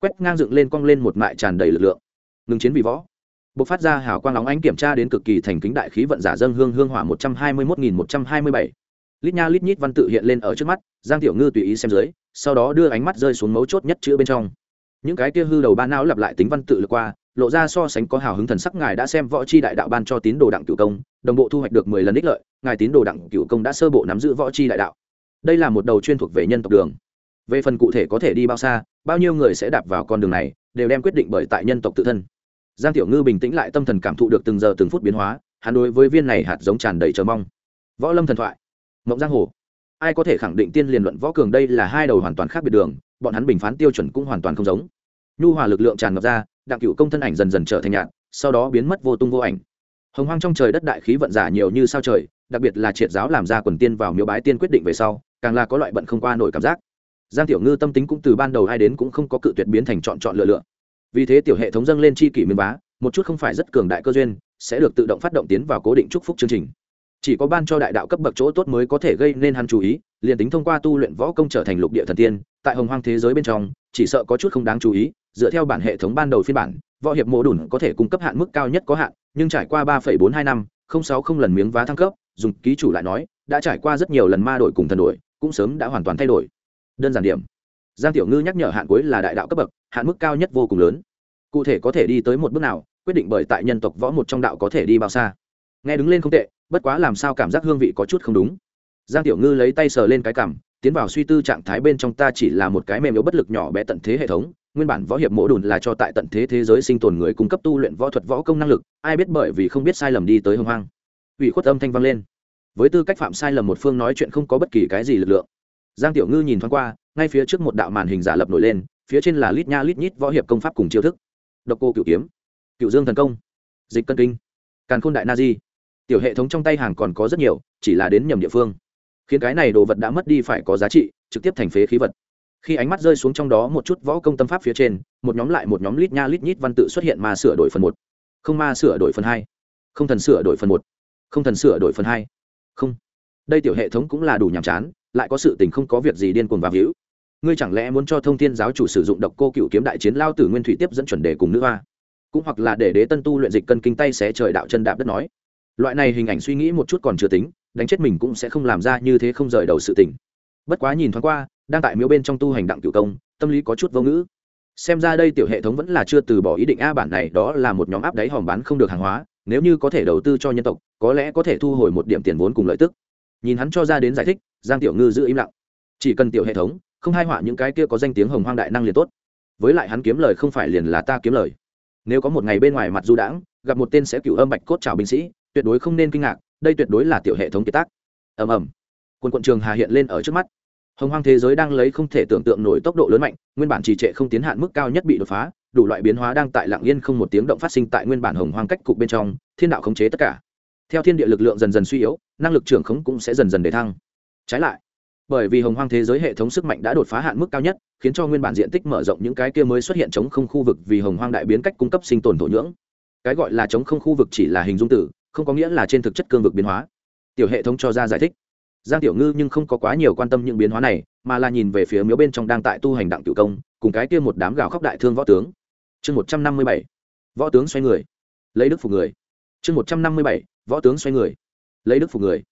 Quét ngang dựng lên cong lên một mại tràn đầy lực lượng. Ngừng chiến vì võ. Bộc phát ra hào quang lóng ánh kiểm tra đến cực kỳ thành kính đại khí vận giả dâng hương hương hỏa một trăm hai mươi một nghìn một trăm hai mươi bảy. Lít nha lít nhít văn tự hiện lên ở trước mắt, giang tiểu ngư tùy ý xem dưới, sau đó đưa ánh mắt rơi xuống mấu chốt nhất chữ bên trong. Những cái kia hư đầu ba não lặp lại tính văn tự lượt qua, lộ ra so sánh có hào hứng thần sắc ngài đã xem võ chi đại đạo ban cho tín đồ đặng cửu công, đồng bộ thu hoạch được mười lần ích lợi, ngài tín đồ đặng cửu công đã sơ bộ nắm giữ võ chi đại đạo đây là một đầu chuyên thuộc về nhân tộc đường. Về phần cụ thể có thể đi bao xa, bao nhiêu người sẽ đạp vào con đường này, đều đem quyết định bởi tại nhân tộc tự thân. Giang tiểu ngư bình tĩnh lại tâm thần cảm thụ được từng giờ từng phút biến hóa, hắn đối với viên này hạt giống tràn đầy chờ mong. Võ lâm thần thoại. Mộng giang hồ. Ai có thể khẳng định tiên liền luận võ cường đây là hai đầu hoàn toàn khác biệt đường, bọn hắn bình phán tiêu chuẩn cũng hoàn toàn không giống. Nhu hòa lực lượng tràn ngập ra, đặng cựu công thân ảnh dần dần trở thành nhạt, sau đó biến mất vô tung vô ảnh. Hồng hoang trong trời đất đại khí vận giả nhiều như sao trời đặc biệt là triệt giáo làm ra quần tiên vào miếu bái tiên quyết định về sau, càng là có loại bận không qua nổi cảm giác. Giang tiểu ngư tâm tính cũng từ ban đầu hai đến cũng không có cự tuyệt biến thành chọn chọn lựa lựa. Vì thế tiểu hệ thống dâng lên chi kỷ miếng bá một chút không phải rất cường đại cơ duyên, sẽ được tự động phát động tiến vào cố định chúc phúc chương trình. Chỉ có ban cho đại đạo cấp bậc chỗ tốt mới có thể gây nên hắn chú ý, liền tính thông qua tu luyện võ công trở thành lục địa thần tiên, tại hồng hoang thế giới bên trong, chỉ sợ có chút không đáng chú ý, dựa theo bản hệ thống ban đầu phiên bản, võ hiệp mô đùn có thể cung cấp hạn mức cao nhất có hạn, nhưng trải qua ba bốn hai năm, không sáu không lần miếng vá thăng cấp dùng ký chủ lại nói, đã trải qua rất nhiều lần ma đổi cùng thần đổi, cũng sớm đã hoàn toàn thay đổi. Đơn giản điểm. Giang tiểu ngư nhắc nhở hạn cuối là đại đạo cấp bậc, hạn mức cao nhất vô cùng lớn. Cụ thể có thể đi tới một bước nào, quyết định bởi tại nhân tộc võ một trong đạo có thể đi bao xa. Nghe đứng lên không tệ, bất quá làm sao cảm giác hương vị có chút không đúng. Giang tiểu ngư lấy tay sờ lên cái cằm, tiến vào suy tư trạng thái bên trong ta chỉ là một cái mềm yếu bất lực nhỏ bé tận thế hệ thống, nguyên bản võ hiệp mỗ đùn là cho tại tận thế thế giới sinh tồn người cung cấp tu luyện võ thuật võ công năng lực, ai biết bởi vì không biết sai lầm đi tới hưng hoang ủy khuất âm thanh vang lên. Với tư cách phạm sai lầm một phương nói chuyện không có bất kỳ cái gì lực lượng. Giang tiểu ngư nhìn thoáng qua, ngay phía trước một đạo màn hình giả lập nổi lên, phía trên là lít nha lít nhít võ hiệp công pháp cùng chiêu thức. Độc cô cựu kiếm cựu dương thần công, dịch cân kinh, càn khôn đại na di. Tiểu hệ thống trong tay hàng còn có rất nhiều, chỉ là đến nhầm địa phương. Khiến cái này đồ vật đã mất đi phải có giá trị, trực tiếp thành phế khí vật. Khi ánh mắt rơi xuống trong đó một chút võ công tâm pháp phía trên, một nhóm lại một nhóm lít nha lít nhít văn tự xuất hiện mà sửa đổi phần một. Không ma sửa đổi phần hai. Không thần sửa đổi phần một không thần sửa đổi phần hai. Không. Đây tiểu hệ thống cũng là đủ nhàm chán, lại có sự tình không có việc gì điên cuồng và hữu ngươi chẳng lẽ muốn cho thông tin giáo chủ sử dụng độc cô cựu kiếm đại chiến lao tử nguyên thủy tiếp dẫn chuẩn đề cùng nữ hoa? Cũng hoặc là để đế tân tu luyện dịch cân kinh tay xé trời đạo chân đạp đất nói. Loại này hình ảnh suy nghĩ một chút còn chưa tính, đánh chết mình cũng sẽ không làm ra như thế không rời đầu sự tình. Bất quá nhìn thoáng qua, đang tại miếu bên trong tu hành đặng cựu công, tâm lý có chút vô ngữ. Xem ra đây tiểu hệ thống vẫn là chưa từ bỏ ý định, a, bản này đó là một nhóm áp đáy hòm bán không được hàng hóa nếu như có thể đầu tư cho nhân tộc, có lẽ có thể thu hồi một điểm tiền vốn cùng lợi tức. Nhìn hắn cho ra đến giải thích, giang tiểu ngư giữ im lặng. Chỉ cần tiểu hệ thống, không hai họa những cái kia có danh tiếng hồng hoang đại năng liền tốt. Với lại hắn kiếm lời không phải liền là ta kiếm lời. Nếu có một ngày bên ngoài mặt du đãng, gặp một tên sẽ cựu âm bạch cốt trào binh sĩ, tuyệt đối không nên kinh ngạc, đây tuyệt đối là tiểu hệ thống kiệt tác. Ầm ầm. Quân quận trường hà hiện lên ở trước mắt. Hồng hoang thế giới đang lấy không thể tưởng tượng nổi tốc độ lớn mạnh, nguyên bản trì trệ không tiến hạn mức cao nhất bị đột phá đủ loại biến hóa đang tại lạng yên không một tiếng động phát sinh tại nguyên bản hồng hoang cách cục bên trong, thiên đạo khống chế tất cả. Theo thiên địa lực lượng dần dần suy yếu, năng lực trưởng khống cũng sẽ dần dần để thăng. Trái lại, bởi vì hồng hoang thế giới hệ thống sức mạnh đã đột phá hạn mức cao nhất, khiến cho nguyên bản diện tích mở rộng những cái kia mới xuất hiện chống không khu vực vì hồng hoang đại biến cách cung cấp sinh tồn thổ nhưỡng. Cái gọi là chống không khu vực chỉ là hình dung tử, không có nghĩa là trên thực chất cương vực biến hóa. Tiểu hệ thống cho ra giải thích. Giang tiểu ngư nhưng không có quá nhiều quan tâm những biến hóa này, mà là nhìn về phía miếu bên trong đang tại tu hành đặng cựu công, cùng cái kia một đám gào khóc đại thương võ tướng chương một trăm năm mươi bảy, võ tướng xoay người, lấy đức phục người. chương một trăm năm mươi bảy, võ tướng xoay người, lấy đức phục người.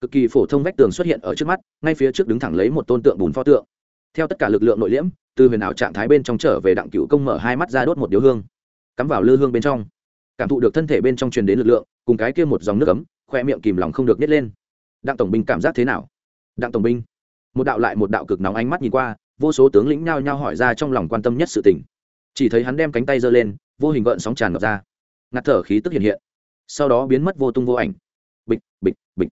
cực kỳ phổ thông vách tường xuất hiện ở trước mắt, ngay phía trước đứng thẳng lấy một tôn tượng bùn pho tượng. theo tất cả lực lượng nội liễm, từ huyền ảo trạng thái bên trong trở về đặng cựu công mở hai mắt ra đốt một điếu hương, cắm vào lư hương bên trong. cảm thụ được thân thể bên trong truyền đến lực lượng, cùng cái kia một dòng nước ấm, khoe miệng kìm lòng không được nhét lên. đặng tổng binh cảm giác thế nào? đặng tổng binh, một đạo lại một đạo cực nóng ánh mắt nhìn qua, vô số tướng lĩnh nhao nhao hỏi ra trong lòng quan tâm nhất sự tình chỉ thấy hắn đem cánh tay giơ lên, vô hình gợn sóng tràn ngập ra. Ngạt thở khí tức hiện hiện. Sau đó biến mất vô tung vô ảnh. Bịch bịch bịch.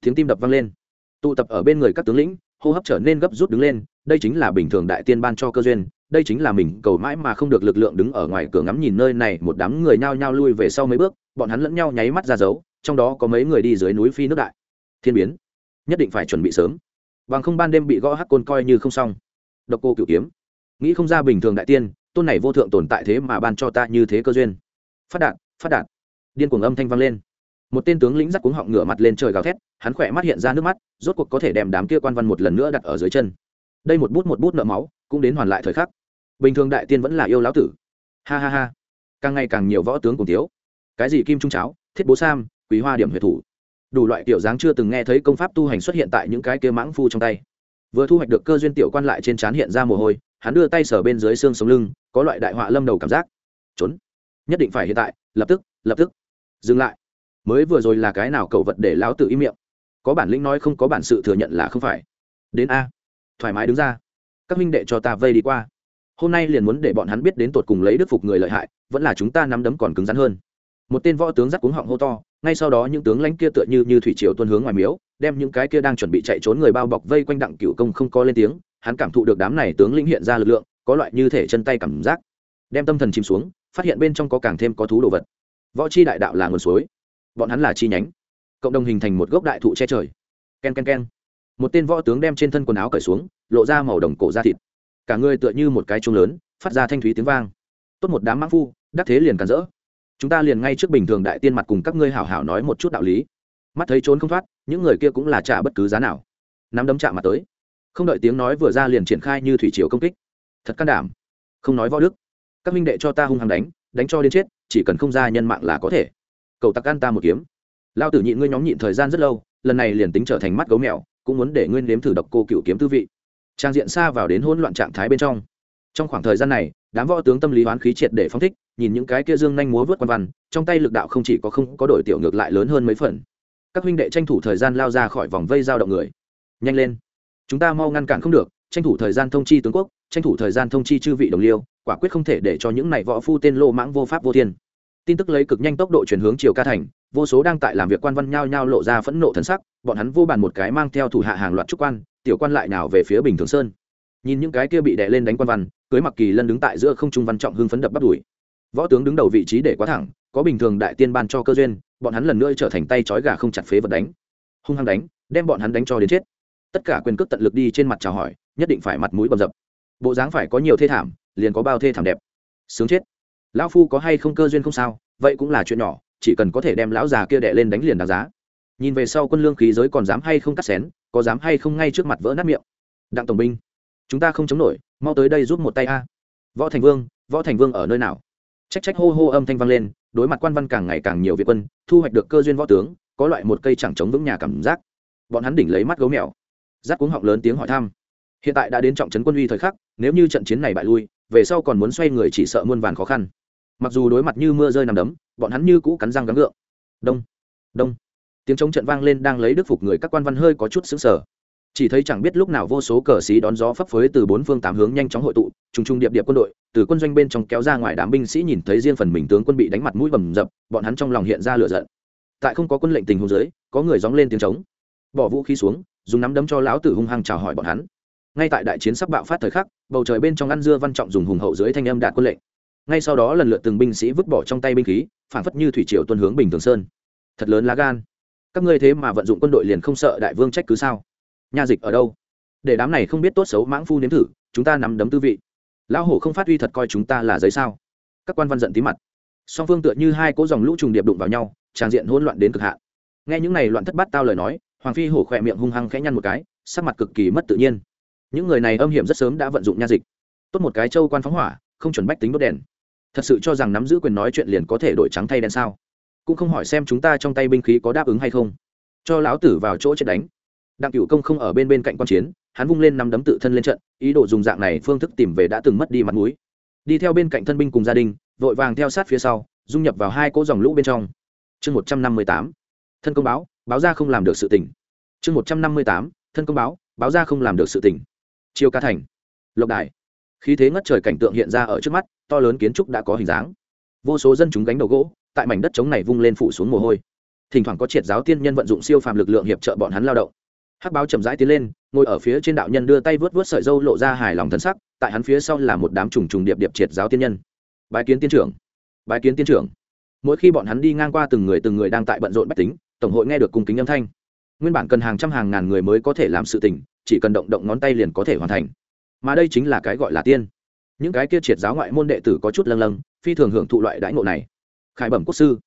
Tiếng tim đập vang lên. Tụ tập ở bên người các tướng lĩnh, hô hấp trở nên gấp rút đứng lên, đây chính là bình thường đại tiên ban cho cơ duyên, đây chính là mình cầu mãi mà không được lực lượng đứng ở ngoài cửa ngắm nhìn nơi này, một đám người nhao nhao lui về sau mấy bước, bọn hắn lẫn nhau nháy mắt ra dấu, trong đó có mấy người đi dưới núi phi nước đại. Thiên biến. Nhất định phải chuẩn bị sớm. Bằng không ban đêm bị gõ hắc côn coi như không xong. Độc cô cựu kiếm. Nghĩ không ra bình thường đại tiên tôn này vô thượng tồn tại thế mà ban cho ta như thế cơ duyên. Phát đạn phát đạn điên cuồng âm thanh vang lên. Một tên tướng lĩnh dắt cuống họng ngửa mặt lên trời gào thét, hắn khỏe mắt hiện ra nước mắt, rốt cuộc có thể đem đám kia quan văn một lần nữa đặt ở dưới chân. Đây một bút một bút nợ máu, cũng đến hoàn lại thời khắc. Bình thường đại tiên vẫn là yêu lão tử. Ha ha ha. Càng ngày càng nhiều võ tướng cùng thiếu. Cái gì kim trung cháo, thiết bố sam, quý hoa điểm huyệt thủ. Đủ loại tiểu dáng chưa từng nghe thấy công pháp tu hành xuất hiện tại những cái kia mãng phu trong tay. Vừa thu hoạch được cơ duyên tiểu quan lại trên trán hiện ra mồ hôi hắn đưa tay sờ bên dưới xương sống lưng, có loại đại họa lâm đầu cảm giác. Trốn. Nhất định phải hiện tại, lập tức lập tức. Dừng lại. Mới vừa rồi là cái nào cầu vật để lão tự im miệng? Có bản lĩnh nói không có bản sự thừa nhận là không phải. Đến a. Thoải mái đứng ra. Các minh đệ cho ta vây đi qua. Hôm nay liền muốn để bọn hắn biết đến tột cùng lấy đức phục người lợi hại, vẫn là chúng ta nắm đấm còn cứng rắn hơn. Một tên võ tướng giắt cuống họng hô to, ngay sau đó những tướng lãnh kia tựa như như thủy triều tuân hướng ngoài miếu, đem những cái kia đang chuẩn bị chạy trốn người bao bọc vây quanh đặng cửu công không có lên tiếng hắn cảm thụ được đám này tướng lĩnh hiện ra lực lượng, có loại như thể chân tay cảm giác. Đem tâm thần chìm xuống, phát hiện bên trong có càng thêm có thú đồ vật. Võ chi đại đạo là nguồn suối. Bọn hắn là chi nhánh. Cộng đồng hình thành một gốc đại thụ che trời. K e n k e n k e n một tên võ tướng đem trên thân quần áo cởi xuống, lộ ra màu đồng cổ da thịt. Cả người tựa như một cái chuông lớn, phát ra thanh thúy tiếng vang. Tốt một đám mãng phu, đắc thế liền cản rỡ. Chúng ta liền ngay trước bình thường đại tiên mặt cùng các ngươi hảo hảo nói một chút đạo lý. Mắt thấy trốn không thoát, những người kia cũng là trả bất cứ giá nào. Nắm đấm chạm mặt tới không đợi tiếng nói vừa ra liền triển khai như thủy chiều công kích. Thật can đảm. Không nói võ đức. Các minh đệ cho ta hung hăng đánh đánh cho đến chết, chỉ cần không ra nhân mạng là có thể. Cậu tặc ăn ta một kiếm. Lao tử nhịn ngươi nhóm nhịn thời gian rất lâu, lần này liền tính trở thành mắt gấu mèo, cũng muốn để nguyên nếm thử độc cô cựu kiếm tư vị. Trang diện xa vào đến hỗn loạn trạng thái bên trong. Trong khoảng thời gian này, đám võ tướng tâm lý oán khí triệt để phong thích, nhìn những cái kia dương nhanh múa vớt quan văn, trong tay lực đạo không chỉ có không có đổi tiểu ngược lại lớn hơn mấy phần. Các huynh đệ tranh thủ thời gian lao ra khỏi vòng vây giao động người. Nhanh lên chúng ta mau ngăn cản không được, tranh thủ thời gian thông chi tướng quốc, tranh thủ thời gian thông chi chư vị đồng liêu, quả quyết không thể để cho những này võ phu tên lô mãng vô pháp vô thiên. Tin tức lấy cực nhanh tốc độ chuyển hướng chiều ca thành, vô số đang tại làm việc quan văn nhao nhao lộ ra phẫn nộ thần sắc, bọn hắn vô bàn một cái mang theo thủ hạ hàng loạt trúc quan, tiểu quan lại nào về phía bình thường sơn. Nhìn những cái kia bị đè lên đánh quan văn, cưới mặc kỳ lân đứng tại giữa không trung văn trọng hưng phấn đập bắt đuổi. Võ tướng đứng đầu vị trí để quá thẳng, có bình thường đại tiên ban cho cơ duyên, bọn hắn lần nữa trở thành tay trói gà không chặt phế vật đánh. Hung hăng đánh, đem bọn hắn đánh cho đến chết tất cả quyền cước tận lực đi trên mặt chào hỏi, nhất định phải mặt mũi bầm dập. Bộ dáng phải có nhiều thê thảm, liền có bao thê thảm đẹp. Sướng chết. Lão phu có hay không cơ duyên không sao, vậy cũng là chuyện nhỏ, chỉ cần có thể đem lão già kia đệ lên đánh liền đáng giá. Nhìn về sau quân lương khí giới còn dám hay không cắt xén, có dám hay không ngay trước mặt vỡ nát miệng. Đặng tổng binh, chúng ta không chống nổi, mau tới đây giúp một tay a. Võ thành vương, võ thành vương ở nơi nào? Trách trách hô hô âm thanh vang lên, đối mặt quan văn càng ngày càng nhiều việt quân, thu hoạch được cơ duyên võ tướng, có loại một cây chẳng chống vững nhà cảm giác. Bọn hắn đỉnh lấy mắt gấu mèo giác cuống họng lớn tiếng hỏi thăm. Hiện tại đã đến trọng trấn quân uy thời khắc, nếu như trận chiến này bại lui, về sau còn muốn xoay người chỉ sợ muôn vàn khó khăn. Mặc dù đối mặt như mưa rơi nằm đấm, bọn hắn như cũ cắn răng gắng ngượng đông đông. Tiếng chống trận vang lên đang lấy đức phục người các quan văn hơi có chút xứng sở chỉ thấy chẳng biết lúc nào vô số cờ xí đón gió phấp phới từ bốn phương tám hướng nhanh chóng hội tụ, trùng trùng điệp điệp quân đội, từ quân doanh bên trong kéo ra ngoài đám binh sĩ nhìn thấy riêng phần mình tướng quân bị đánh mặt mũi bầm dập, bọn hắn trong lòng hiện ra lửa giận. Tại không có quân lệnh tình huống dưới, có người dóng lên tiếng trống bỏ vũ khí xuống, dùng nắm đấm cho lão tử hung hăng chào hỏi bọn hắn. Ngay tại đại chiến sắp bạo phát thời khắc, bầu trời bên trong ăn dưa văn trọng dùng hùng hậu dưới thanh âm đạt quân lệnh. Ngay sau đó lần lượt từng binh sĩ vứt bỏ trong tay binh khí, phản phất như thủy triều tuân hướng bình thường sơn. Thật lớn lá gan. Các ngươi thế mà vận dụng quân đội liền không sợ đại vương trách cứ sao? Nha dịch ở đâu? Để đám này không biết tốt xấu mãng phu nếm thử, chúng ta nắm đấm tư vị. Lão hổ không phát huy thật coi chúng ta là giấy sao? Các quan văn giận tí mặt. Song phương tựa như hai cỗ dòng lũ trùng điệp đụng vào nhau tràn diện hỗn loạn đến cực hạn. Nghe những này loạn thất bát tao lời nói hoàng phi hổ khỏe miệng hung hăng khẽ nhăn một cái, sắc mặt cực kỳ mất tự nhiên. Những người này âm hiểm rất sớm đã vận dụng nha dịch. Tốt một cái châu quan phóng hỏa, không chuẩn bách tính đốt đèn. Thật sự cho rằng nắm giữ quyền nói chuyện liền có thể đổi trắng thay đen sao? Cũng không hỏi xem chúng ta trong tay binh khí có đáp ứng hay không. Cho lão tử vào chỗ chết đánh. Đặng cựu công không ở bên bên cạnh quan chiến, hắn vung lên nắm đấm tự thân lên trận, ý đồ dùng dạng này phương thức tìm về đã từng mất đi mặt mũi. Đi theo bên cạnh thân binh cùng gia đình, vội vàng theo sát phía sau, dung nhập vào hai cỗ dòng lũ bên trong. Chương một trăm năm mươi tám. Thân công báo báo ra không làm được sự tỉnh chương một trăm năm mươi tám, thân công báo báo ra không làm được sự tỉnh chiêu ca thành. Lộc đài. Khí thế ngất trời cảnh tượng hiện ra ở trước mắt, to lớn kiến trúc đã có hình dáng. Vô số dân chúng gánh đầu gỗ, tại mảnh đất trống này vung lên phủ xuống mồ hôi. Thỉnh thoảng có triệt giáo tiên nhân vận dụng siêu phàm lực lượng hiệp trợ bọn hắn lao động. Hắc báo chậm rãi tiến lên, ngồi ở phía trên đạo nhân đưa tay vớt vớt sợi dâu lộ ra hài lòng thân sắc, tại hắn phía sau là một đám trùng trùng điệp điệp triệt giáo tiên nhân. Bái kiến tiên trưởng. Bái kiến tiên trưởng. Mỗi khi bọn hắn đi ngang qua từng người từng người đang tại bận rộn bách tính tổng hội nghe được cung kính âm thanh. Nguyên bản cần hàng trăm hàng ngàn người mới có thể làm sự tình, chỉ cần động động ngón tay liền có thể hoàn thành. Mà đây chính là cái gọi là tiên. Những cái kia triệt giáo ngoại môn đệ tử có chút lâng lâng, phi thường hưởng thụ loại đãi ngộ này. Khải bẩm quốc sư,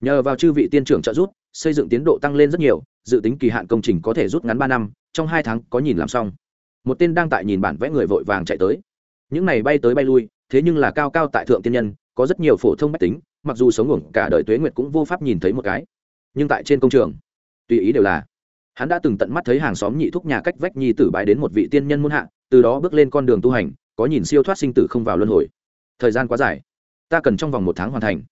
nhờ vào chư vị tiên trưởng trợ giúp, xây dựng tiến độ tăng lên rất nhiều, dự tính kỳ hạn công trình có thể rút ngắn ba năm, trong hai tháng có nhìn làm xong. Một tên đang tại nhìn bản vẽ người vội vàng chạy tới. Những này bay tới bay lui, thế nhưng là cao cao tại thượng tiên nhân, có rất nhiều phổ thông mách tính, mặc dù sống ngủng cả đời tuế nguyệt cũng vô pháp nhìn thấy một cái nhưng tại trên công trường, tùy ý đều là, hắn đã từng tận mắt thấy hàng xóm nhị thúc nhà cách vách nhi tử bái đến một vị tiên nhân muôn hạ, từ đó bước lên con đường tu hành, có nhìn siêu thoát sinh tử không vào luân hồi. Thời gian quá dài, ta cần trong vòng một tháng hoàn thành.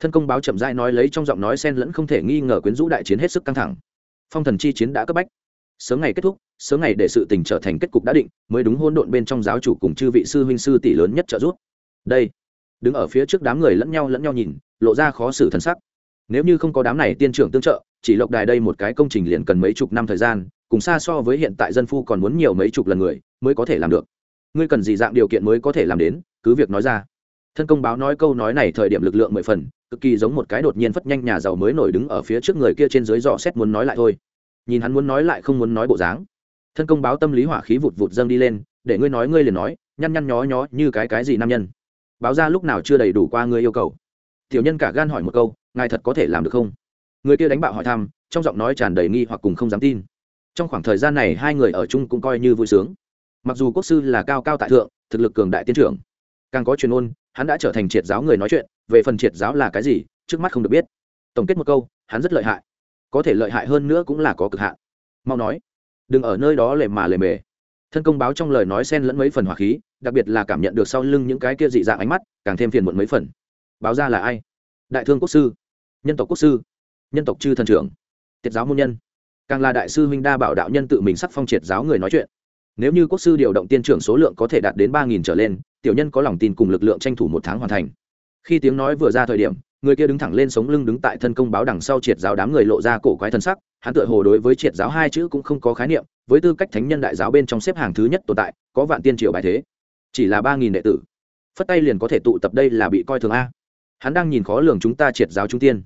Thân công báo chậm rãi nói lấy trong giọng nói sen lẫn không thể nghi ngờ quyến rũ đại chiến hết sức căng thẳng. Phong thần chi chiến đã cấp bách. Sớm ngày kết thúc, sớm ngày để sự tình trở thành kết cục đã định, mới đúng hôn độn bên trong giáo chủ cùng chư vị sư huynh sư tỷ lớn nhất trợ giúp. Đây, đứng ở phía trước đám người lẫn nhau lẫn nhau nhìn, lộ ra khó xử thân sắc nếu như không có đám này tiên trưởng tương trợ, chỉ lộc đài đây một cái công trình liền cần mấy chục năm thời gian, cùng xa so với hiện tại dân phu còn muốn nhiều mấy chục lần người, mới có thể làm được. Ngươi cần gì dạng điều kiện mới có thể làm đến, cứ việc nói ra. Thân công báo nói câu nói này thời điểm lực lượng mười phần, cực kỳ giống một cái đột nhiên phất nhanh nhà giàu mới nổi đứng ở phía trước người kia trên dưới dò xét muốn nói lại thôi. Nhìn hắn muốn nói lại không muốn nói bộ dáng. Thân công báo tâm lý hỏa khí vụt vụt dâng đi lên, để ngươi nói ngươi liền nói, nhăn nhăn nhó nhó như cái cái gì nam nhân. Báo ra lúc nào chưa đầy đủ qua ngươi yêu cầu tiểu nhân cả gan hỏi một câu, ngài thật có thể làm được không? Người kia đánh bạo hỏi thăm, trong giọng nói tràn đầy nghi hoặc cùng không dám tin. Trong khoảng thời gian này, hai người ở chung cũng coi như vui sướng. Mặc dù quốc sư là cao cao tại thượng, thực lực cường đại tiến trưởng, càng có truyền ôn, hắn đã trở thành triệt giáo người nói chuyện, về phần triệt giáo là cái gì, trước mắt không được biết. Tổng kết một câu, hắn rất lợi hại. Có thể lợi hại hơn nữa cũng là có cực hạn. Mau nói, đừng ở nơi đó lề mà lề mề. Thân công báo trong lời nói xen lẫn mấy phần hỏa khí, đặc biệt là cảm nhận được sau lưng những cái kia dị dạng ánh mắt, càng thêm phiền muộn mấy phần báo ra là ai? Đại thương quốc sư, nhân tộc quốc sư, nhân tộc chư thần trưởng, tiết giáo môn nhân. Càng là đại sư huynh đa bảo đạo nhân tự mình sắc phong triệt giáo người nói chuyện. Nếu như quốc sư điều động tiên trưởng số lượng có thể đạt đến ba nghìn trở lên, tiểu nhân có lòng tin cùng lực lượng tranh thủ một tháng hoàn thành. Khi tiếng nói vừa ra thời điểm, người kia đứng thẳng lên sống lưng đứng tại thân công báo đằng sau triệt giáo đám người lộ ra cổ quái thân sắc, hắn tựa hồ đối với triệt giáo hai chữ cũng không có khái niệm, với tư cách thánh nhân đại giáo bên trong xếp hàng thứ nhất tồn tại, có vạn tiên triều bài thế. Chỉ là ba nghìn đệ tử. Phất tay liền có thể tụ tập đây là bị coi thường a hắn đang nhìn khó lường chúng ta triệt giáo trung tiên.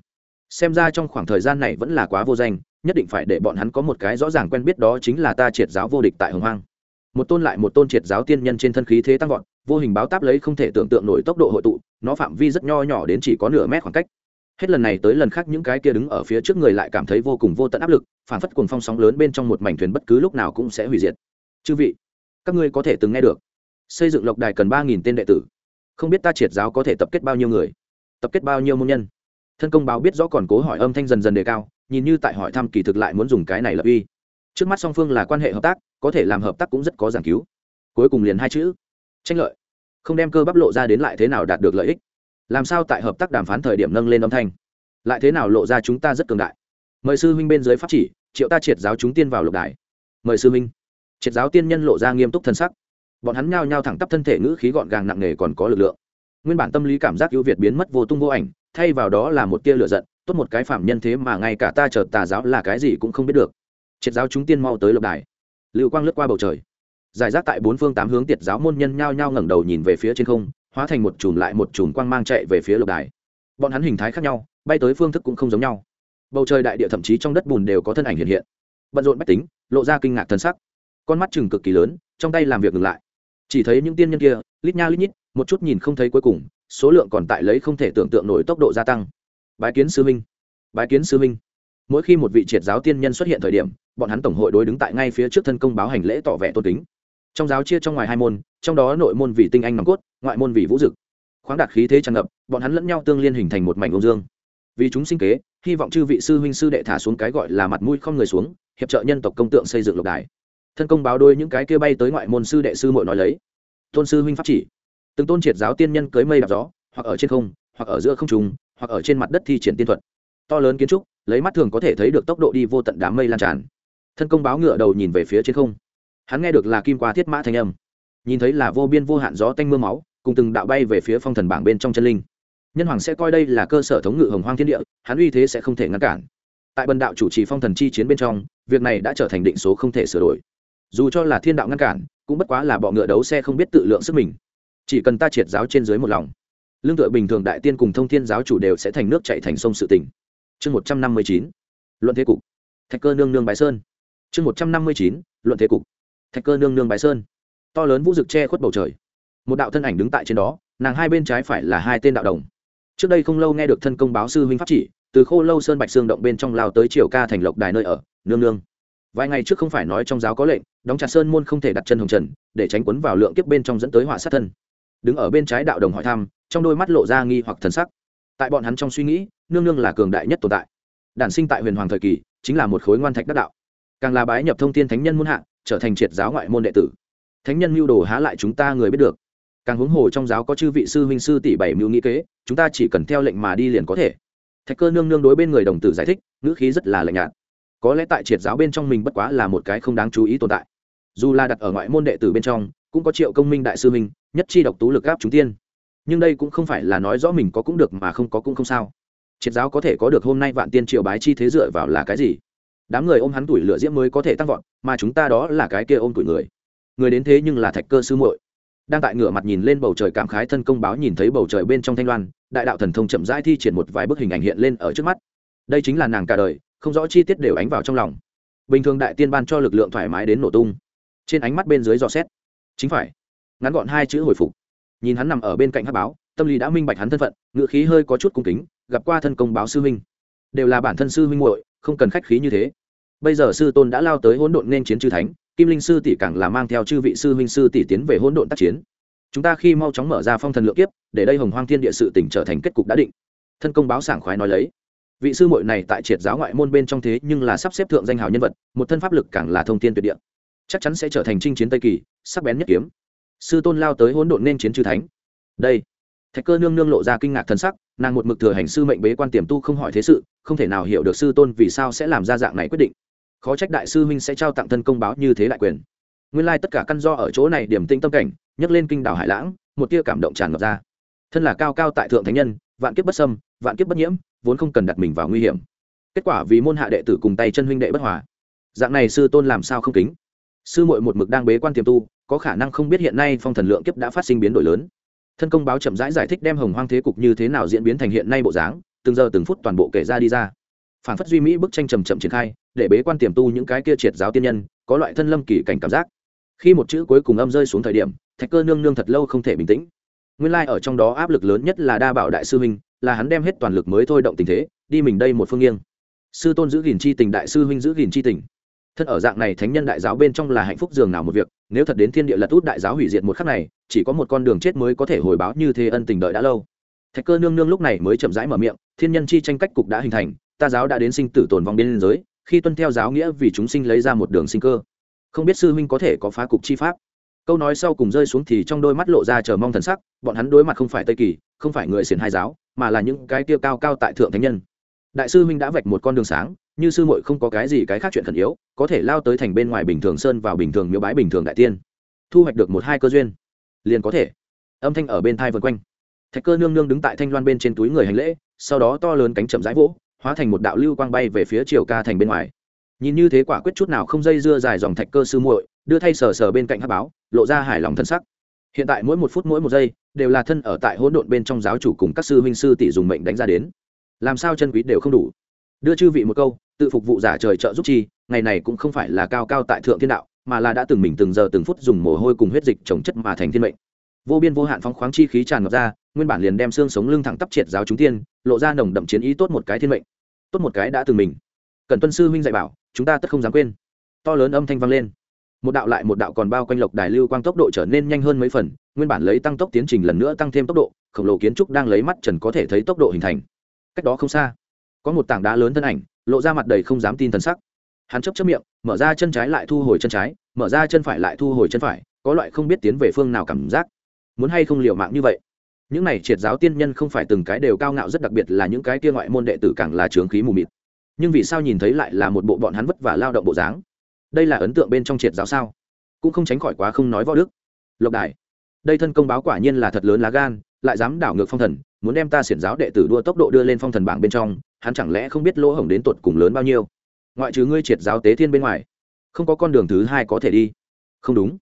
Xem ra trong khoảng thời gian này vẫn là quá vô danh, nhất định phải để bọn hắn có một cái rõ ràng quen biết đó chính là ta triệt giáo vô địch tại hồng hoang. Một tôn lại một tôn triệt giáo tiên nhân trên thân khí thế tăng vọt, vô hình báo táp lấy không thể tưởng tượng nổi tốc độ hội tụ, nó phạm vi rất nho nhỏ đến chỉ có nửa mét khoảng cách. Hết lần này tới lần khác những cái kia đứng ở phía trước người lại cảm thấy vô cùng vô tận áp lực, phản phất cuồng phong sóng lớn bên trong một mảnh thuyền bất cứ lúc nào cũng sẽ hủy diệt. Chư vị, các ngươi có thể từng nghe được, xây dựng lộc đài cần ba nghìn tên đệ tử. Không biết ta triệt giáo có thể tập kết bao nhiêu người? Tập kết bao nhiêu môn nhân. Thân công báo biết rõ còn cố hỏi âm thanh dần dần đề cao, nhìn như tại hỏi thăm kỳ thực lại muốn dùng cái này lập uy. Trước mắt song phương là quan hệ hợp tác, có thể làm hợp tác cũng rất có giảng cứu. Cuối cùng liền hai chữ, tranh lợi. Không đem cơ bắp lộ ra đến lại thế nào đạt được lợi ích. Làm sao tại hợp tác đàm phán thời điểm nâng lên âm thanh? Lại thế nào lộ ra chúng ta rất cường đại? Mời sư huynh bên dưới pháp chỉ, triệu ta triệt giáo chúng tiên vào lục đài. Mời sư huynh. Triệt giáo tiên nhân lộ ra nghiêm túc thân sắc. Bọn hắn nhao nhao thẳng tắp thân thể ngữ khí gọn gàng nặng nề còn có lực lượng nguyên bản tâm lý cảm giác ưu việt biến mất vô tung vô ảnh, thay vào đó là một tia lửa giận, tốt một cái phạm nhân thế mà ngay cả ta chờ tà giáo là cái gì cũng không biết được. Triệt giáo chúng tiên mau tới lộc đài. Lưu quang lướt qua bầu trời. Giải rác tại bốn phương tám hướng tiệt giáo môn nhân nhao nhao ngẩng đầu nhìn về phía trên không, hóa thành một chùm lại một chùm quang mang chạy về phía lộc đài. Bọn hắn hình thái khác nhau, bay tới phương thức cũng không giống nhau. Bầu trời đại địa thậm chí trong đất bùn đều có thân ảnh hiện hiện. Bận rộn bách tính, lộ ra kinh ngạc thân sắc. Con mắt chừng cực kỳ lớn, trong tay làm việc ngừng lại chỉ thấy những tiên nhân kia, lít nha lít nhít, một chút nhìn không thấy cuối cùng, số lượng còn tại lấy không thể tưởng tượng nổi tốc độ gia tăng. Bái kiến sư minh bái kiến sư minh mỗi khi một vị triệt giáo tiên nhân xuất hiện thời điểm, bọn hắn tổng hội đối đứng tại ngay phía trước thân công báo hành lễ tỏ vẻ tôn kính. Trong giáo chia trong ngoài hai môn, trong đó nội môn vì tinh anh nòng cốt, ngoại môn vì vũ dực. Khoáng đạt khí thế tràn ngập, bọn hắn lẫn nhau tương liên hình thành một mảnh ông dương. Vì chúng sinh kế, hy vọng chư vị sư huynh sư đệ thả xuống cái gọi là mặt mũi không người xuống, hiệp trợ nhân tộc công tượng xây dựng lục đài thân công báo đôi những cái kia bay tới ngoại môn sư đệ sư mội nói lấy. Tôn sư huynh pháp chỉ. Từng tôn triệt giáo tiên nhân cưới mây đạp gió, hoặc ở trên không, hoặc ở giữa không trùng hoặc ở trên mặt đất thi triển tiên thuật. To lớn kiến trúc, lấy mắt thường có thể thấy được tốc độ đi vô tận đám mây lan tràn. Thân công báo ngựa đầu nhìn về phía trên không. Hắn nghe được là kim qua thiết mã thanh âm. Nhìn thấy là vô biên vô hạn gió tanh m ư a máu, cùng từng đạo bay về phía phong thần bảng bên trong chân linh. Nhân hoàng sẽ coi đây là cơ sở thống ngự hồng hoang thiên địa, hắn uy thế sẽ không thể ngăn cản. Tại bần đạo chủ trì phong thần chi chiến bên trong, việc này đã trở thành định số không thể sửa đổi dù cho là thiên đạo ngăn cản, cũng bất quá là bọ ngựa đấu xe không biết tự lượng sức mình. Chỉ cần ta triệt giáo trên dưới một lòng, lương tựa bình thường đại tiên cùng thông thiên giáo chủ đều sẽ thành nước chạy thành sông sự tỉnh chương một trăm năm mươi chín, luận thế cục. Thạch cơ nương nương bái sơn. Chương một trăm năm mươi chín, luận thế cục. Thạch cơ nương nương bái sơn. To lớn vũ rực che khuất bầu trời. Một đạo thân ảnh đứng tại trên đó, nàng hai bên trái phải là hai tên đạo đồng. Trước đây không lâu nghe được thân công báo sư huynh pháp chỉ, từ khô lâu sơn bạch sương động bên trong lao tới triều ca thành lộc đài nơi ở, nương nương vài ngày trước không phải nói trong giáo có lệnh, đóng chặt sơn môn không thể đặt chân hồng trần, để tránh quấn vào lượng kiếp bên trong dẫn tới họa sát thân. Đứng ở bên trái đạo đồng hỏi thăm, trong đôi mắt lộ ra nghi hoặc thần sắc. Tại bọn hắn trong suy nghĩ, nương nương là cường đại nhất tồn tại. Đản sinh tại huyền hoàng thời kỳ, chính là một khối ngoan thạch đắc đạo. Càng là bái nhập thông tin thánh nhân muôn hạ, trở thành triệt giáo ngoại môn đệ tử. Thánh nhân mưu đồ há lại chúng ta người biết được. Càng huống hồ trong giáo có chư vị sư huynh sư tỷ bảy mưu nghĩ kế, chúng ta chỉ cần theo lệnh mà đi liền có thể. Thạch cơ nương nương đối bên người đồng tử giải thích, ngữ khí rất là lạnh nhạt có lẽ tại triệt giáo bên trong mình bất quá là một cái không đáng chú ý tồn tại. Dù là đặt ở ngoại môn đệ tử bên trong, cũng có triệu công minh đại sư minh nhất chi độc tú lực gáp chúng tiên. Nhưng đây cũng không phải là nói rõ mình có cũng được mà không có cũng không sao. Triệt giáo có thể có được hôm nay vạn tiên triều bái chi thế dựa vào là cái gì? Đám người ôm hắn tuổi lửa diễm mới có thể tăng vọt, mà chúng ta đó là cái kia ôm tuổi người. Người đến thế nhưng là thạch cơ sư muội. Đang tại ngửa mặt nhìn lên bầu trời cảm khái thân công báo nhìn thấy bầu trời bên trong thanh loan, đại đạo thần thông chậm rãi thi triển một vài bức hình ảnh hiện lên ở trước mắt. Đây chính là nàng cả đời không rõ chi tiết đều ánh vào trong lòng. Bình thường đại tiên ban cho lực lượng thoải mái đến nổ tung. Trên ánh mắt bên dưới dò xét. Chính phải. Ngắn gọn hai chữ hồi phục. Nhìn hắn nằm ở bên cạnh hát báo, tâm lý đã minh bạch hắn thân phận, ngựa khí hơi có chút cung kính, gặp qua thân công báo sư huynh. Đều là bản thân sư huynh muội, không cần khách khí như thế. Bây giờ sư tôn đã lao tới hỗn độn nên chiến chư thánh, kim linh sư tỷ càng là mang theo chư vị sư huynh sư tỷ tiến về hỗn độn tác chiến. Chúng ta khi mau chóng mở ra phong thần lượng kiếp, để đây hồng hoang thiên địa sự tỉnh trở thành kết cục đã định. Thân công báo sảng khoái nói lấy vị sư muội này tại triệt giáo ngoại môn bên trong thế nhưng là sắp xếp thượng danh hào nhân vật, một thân pháp lực càng là thông tin tuyệt địa. Chắc chắn sẽ trở thành chinh chiến tây kỳ, sắc bén nhất kiếm. Sư tôn lao tới hỗn độn nên chiến chư thánh. Đây. Thạch cơ nương nương lộ ra kinh ngạc thân sắc, nàng một mực thừa hành sư mệnh bế quan tiềm tu không hỏi thế sự, không thể nào hiểu được sư tôn vì sao sẽ làm ra dạng này quyết định. Khó trách đại sư huynh sẽ trao tặng thân công báo như thế đại quyền. Nguyên lai tất cả căn do ở chỗ này điểm tinh tâm cảnh, nhấc lên kinh đảo hải lãng, một tia cảm động tràn ngập ra. Thân là cao cao tại thượng thánh nhân, vạn kiếp bất sâm vạn kiếp bất nhiễm vốn không cần đặt mình vào nguy hiểm. Kết quả vì môn hạ đệ tử cùng tay chân huynh đệ bất hòa. Dạng này sư tôn làm sao không kính? Sư muội một mực đang bế quan tiềm tu có khả năng không biết hiện nay phong thần lượng kiếp đã phát sinh biến đổi lớn. Thân công báo chậm rãi giải, giải thích đem hồng hoang thế cục như thế nào diễn biến thành hiện nay bộ dáng từng giờ từng phút toàn bộ kể ra đi ra. Phản phất duy mỹ bức tranh trầm chậm triển khai để bế quan tiềm tu những cái kia triệt giáo tiên nhân có loại thân lâm kỳ cảnh cảm giác. Khi một chữ cuối cùng âm rơi xuống thời điểm thạch cơ nương nương thật lâu không thể bình tĩnh nguyên Lai ở trong đó áp lực lớn nhất là đa bảo đại sư huynh, là hắn đem hết toàn lực mới thôi động tình thế, đi mình đây một phương nghiêng. Sư tôn giữ gìn c h i tình, đại sư huynh giữ gìn c h i tình. Thân ở dạng này thánh nhân đại giáo bên trong là hạnh phúc dường nào một việc, nếu thật đến thiên địa lật út đại giáo hủy diệt một khắc này, chỉ có một con đường chết mới có thể hồi báo như thế ân tình đợi đã lâu. Thạch cơ nương nương lúc này mới chậm rãi mở miệng, thiên nhân chi tranh cách cục đã hình thành, ta giáo đã đến sinh tử tồn vong biên giới khi tuân theo giáo nghĩa vì chúng sinh lấy ra một đường sinh cơ. Không biết sư huynh có thể có phá cục chi pháp câu nói sau cùng rơi xuống thì trong đôi mắt lộ ra chờ mong thần sắc, bọn hắn đối mặt không phải tây kỳ, không phải người xiển hai giáo, mà là những cái tiêu cao cao tại thượng thánh nhân. Đại sư huynh đã vạch một con đường sáng, như sư muội không có cái gì cái khác chuyện khẩn yếu, có thể lao tới thành bên ngoài bình thường sơn vào bình thường miếu bái bình thường đại tiên. Thu hoạch được một hai cơ duyên, liền có thể. Âm thanh ở bên thai vân quanh. Thạch cơ nương nương đứng tại thanh loan bên trên túi người hành lễ, sau đó to lớn cánh chậm rãi vỗ, hóa thành một đạo lưu quang bay về phía triều ca thành bên ngoài. Nhìn như thế quả quyết chút nào không dây dưa dài dòng thạch cơ sư muội đưa thay sờ sờ bên cạnh hát báo, lộ ra hài lòng thân sắc. Hiện tại mỗi một phút mỗi một giây đều là thân ở tại hỗn độn bên trong giáo chủ cùng các sư huynh sư tỷ dùng mệnh đánh ra đến. Làm sao chân quý đều không đủ. Đưa chư vị một câu, tự phục vụ giả trời trợ giúp chi, ngày này cũng không phải là cao cao tại thượng thiên đạo, mà là đã từng mình từng giờ từng phút dùng mồ hôi cùng huyết dịch trồng chất mà thành thiên mệnh. Vô biên vô hạn phóng khoáng chi khí tràn ngập ra, nguyên bản liền đem xương sống lưng thẳng tắp triệt giáo chúng tiên, lộ ra nồng đậm chiến ý tốt một cái thiên mệnh. Tốt một cái đã từng mình. Cần tuân sư huynh dạy bảo, chúng ta tất không dám quên. To lớn âm thanh vang lên một đạo lại một đạo còn bao quanh lộc đài lưu quang tốc độ trở nên nhanh hơn mấy phần, nguyên bản lấy tăng tốc tiến trình lần nữa tăng thêm tốc độ, khổng lồ kiến trúc đang lấy mắt trần có thể thấy tốc độ hình thành. Cách đó không xa, có một tảng đá lớn thân ảnh, lộ ra mặt đầy không dám tin thần sắc. Hắn chấp chấp miệng, mở ra chân trái lại thu hồi chân trái, mở ra chân phải lại thu hồi chân phải, có loại không biết tiến về phương nào cảm giác. Muốn hay không liều mạng như vậy? Những này triệt giáo tiên nhân không phải từng cái đều cao ngạo rất đặc biệt là những cái kia ngoại môn đệ tử càng là trướng khí mù mịt. Nhưng vì sao nhìn thấy lại là một bộ bọn hắn vất vả lao động bộ dáng? Đây là ấn tượng bên trong triệt giáo sao? Cũng không tránh khỏi quá không nói võ đức. Lộc đài, đây thân công báo quả nhiên là thật lớn lá gan, lại dám đảo ngược phong thần, muốn đem ta xiển giáo đệ tử đua tốc độ đưa lên phong thần bảng bên trong, hắn chẳng lẽ không biết lỗ hổng đến tột cùng lớn bao nhiêu? Ngoại trừ ngươi triệt giáo tế thiên bên ngoài, không có con đường thứ hai có thể đi. Không đúng.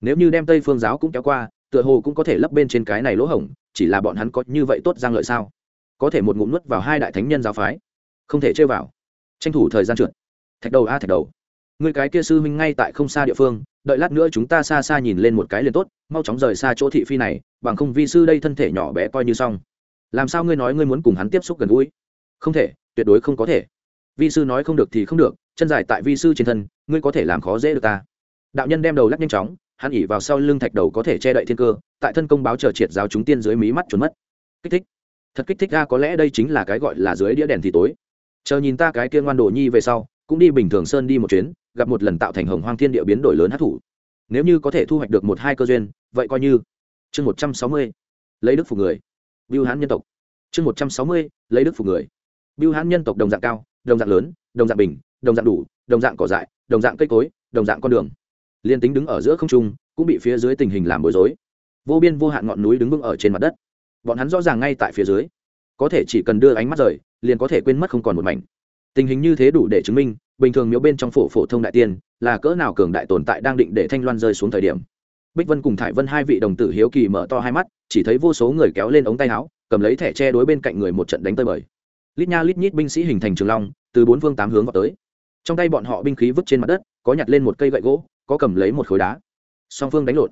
Nếu như đem tây phương giáo cũng kéo qua, tựa hồ cũng có thể lấp bên trên cái này lỗ hổng, chỉ là bọn hắn có như vậy tốt giang lợi sao? Có thể một ngụm nuốt vào hai đại thánh nhân giáo phái, không thể chơi vào. Tranh thủ thời gian trượt. Thạch đầu a, thạch đầu người cái kia sư huynh ngay tại không xa địa phương, đợi lát nữa chúng ta xa xa nhìn lên một cái liền tốt, mau chóng rời xa chỗ thị phi này, bằng không vi sư đây thân thể nhỏ bé coi như xong. Làm sao ngươi nói ngươi muốn cùng hắn tiếp xúc gần gũi? Không thể, tuyệt đối không có thể. Vi sư nói không được thì không được, chân dài tại vi sư trên thân, ngươi có thể làm khó dễ được ta. Đạo nhân đem đầu lắc nhanh chóng, hắn ỉ vào sau lưng thạch đầu có thể che đậy thiên cơ, tại thân công báo chờ triệt giáo chúng tiên dưới mí mắt trốn mất. Kích thích. Thật kích thích ra có lẽ đây chính là cái gọi là dưới đĩa đèn thì tối. Chờ nhìn ta cái kia ngoan đồ nhi về sau, cũng đi bình thường sơn đi một chuyến gặp một lần tạo thành hồng hoang thiên địa biến đổi lớn hát thủ nếu như có thể thu hoạch được một hai cơ duyên, vậy coi như. Chương một trăm sáu mươi, lấy đức phục người. Biêu hãn nhân tộc. Chương một trăm sáu mươi, lấy đức phục người. Biêu hãn nhân tộc đồng dạng cao, đồng dạng lớn, đồng dạng bình, đồng dạng đủ, đồng dạng cỏ dại, đồng dạng cây cối, đồng dạng con đường. Liên tính đứng ở giữa không trung, cũng bị phía dưới tình hình làm bối rối. Vô biên vô hạn ngọn núi đứng vững ở trên mặt đất. Bọn hắn rõ ràng ngay tại phía dưới. Có thể chỉ cần đưa ánh mắt rời, liền có thể quên mất không còn một mảnh. Tình hình như thế đủ để chứng minh bình thường miếu bên trong phổ phổ thông đại tiên, là cỡ nào cường đại tồn tại đang định để thanh loan rơi xuống thời điểm. Bích vân cùng thải vân hai vị đồng tử hiếu kỳ mở to hai mắt, chỉ thấy vô số người kéo lên ống tay áo, cầm lấy thẻ che đối bên cạnh người một trận đánh tơi bời. Lít nha lít nhít binh sĩ hình thành trường long, từ bốn phương tám hướng vào tới. Trong tay bọn họ binh khí vứt trên mặt đất, có nhặt lên một cây gậy gỗ, có cầm lấy một khối đá. Song phương đánh lộn.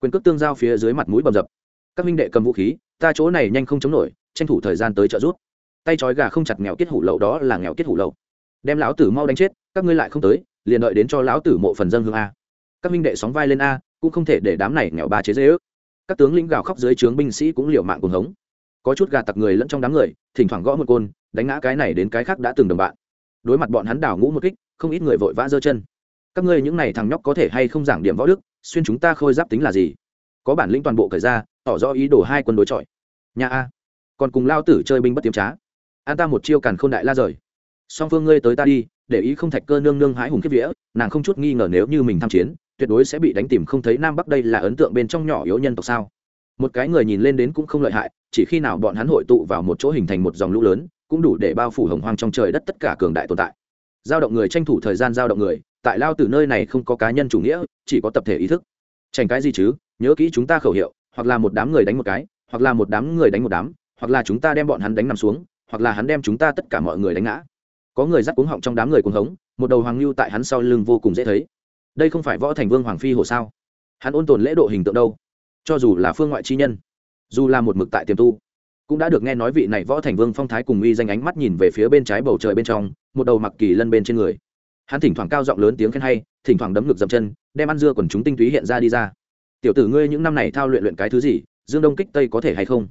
Quyền cước tương giao phía dưới mặt mũi bầm dập. Các minh đệ cầm vũ khí, ta chỗ này nhanh không chống nổi, tranh thủ thời gian tới trợ giúp. Tay trói gà không chặt nghèo kết hủ lậu đó là nghèo kết hủ lậu đem lão tử mau đánh chết, các ngươi lại không tới, liền đợi đến cho lão tử mộ phần dân hương a. Các minh đệ sóng vai lên a, cũng không thể để đám này nghèo ba chế dễ ước. Các tướng lĩnh gào khóc dưới trướng binh sĩ cũng liều mạng cùng hống. Có chút gà tặc người lẫn trong đám người, thỉnh thoảng gõ một côn, đánh ngã cái này đến cái khác đã từng đồng bạn. Đối mặt bọn hắn đảo ngũ một kích, không ít người vội vã giơ chân. Các ngươi những này thằng nhóc có thể hay không giảng điểm võ đức, xuyên chúng ta khôi giáp tính là gì? Có bản lĩnh toàn bộ cởi ra, tỏ rõ ý đồ hai quân đối chọi. Nhà a, còn cùng lao tử chơi binh bất tiếm trá. An ta một chiêu càn k h ô n đại la rời song phương ngươi tới ta đi, để ý không thạch cơ nương nương hái hùng kiếp vía, nàng không chút nghi ngờ nếu như mình tham chiến, tuyệt đối sẽ bị đánh tìm không thấy nam bắc đây là ấn tượng bên trong nhỏ yếu nhân tộc sao. Một cái người nhìn lên đến cũng không lợi hại, chỉ khi nào bọn hắn hội tụ vào một chỗ hình thành một dòng lũ lớn, cũng đủ để bao phủ hồng hoang trong trời đất tất cả cường đại tồn tại. Giao động người tranh thủ thời gian giao động người, tại lao từ nơi này không có cá nhân chủ nghĩa, chỉ có tập thể ý thức. Tránh cái gì chứ, nhớ kỹ chúng ta khẩu hiệu, hoặc là một đám người đánh một cái, hoặc là một đám người đánh một đám, hoặc là chúng ta đem bọn hắn đánh nằm xuống, hoặc là hắn đem chúng ta tất cả mọi người đánh ngã có người dắt cuống họng trong đám người cuồng hống, một đầu hoàng lưu tại hắn sau lưng vô cùng dễ thấy. Đây không phải võ thành vương hoàng phi hồ sao? Hắn ôn tồn lễ độ hình tượng đâu? Cho dù là phương ngoại chi nhân, dù là một mực tại tiềm tu, cũng đã được nghe nói vị này võ thành vương phong thái cùng uy danh ánh mắt nhìn về phía bên trái bầu trời bên trong, một đầu mặc kỳ lân bên trên người. Hắn thỉnh thoảng cao giọng lớn tiếng khen hay, thỉnh thoảng đấm ngực dậm chân, đem ăn dưa quần chúng tinh túy hiện ra đi ra. Tiểu tử ngươi những năm này thao luyện luyện cái thứ gì, dương đông kích tây có thể hay không?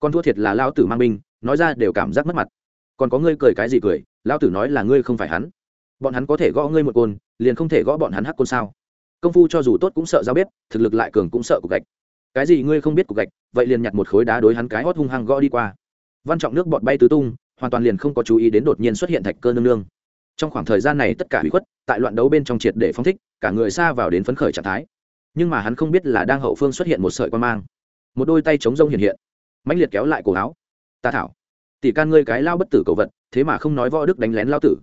Con thua thiệt là lao tử mang binh, nói ra đều cảm giác mất mặt còn có ngươi cười cái gì cười lao tử nói là ngươi không phải hắn. Bọn hắn có thể gõ ngươi một côn liền không thể gõ bọn hắn hắc côn sao? Công phu cho dù tốt cũng sợ giao biết, thực lực lại cường cũng sợ cục gạch. Cái gì ngươi không biết cục gạch vậy liền nhặt một khối đá đối hắn cái hót hung hăng gõ đi qua. Văn trọng nước bọt bay tứ tung hoàn toàn liền không có chú ý đến đột nhiên xuất hiện thạch cơ nương nương. Trong khoảng thời gian này tất cả bị khuất tại loạn đấu bên trong triệt để phong thích cả người xa vào đến phấn khởi trạng thái. Nhưng mà hắn không biết là đang hậu phương xuất hiện một sợi quan mang. Một đôi tay chống rông hiện hiện. Mãnh liệt kéo lại cổ áo. Ta thảo tỷ can ngươi cái lao bất tử cầu vật, thế mà không nói võ đức đánh lén lao tử.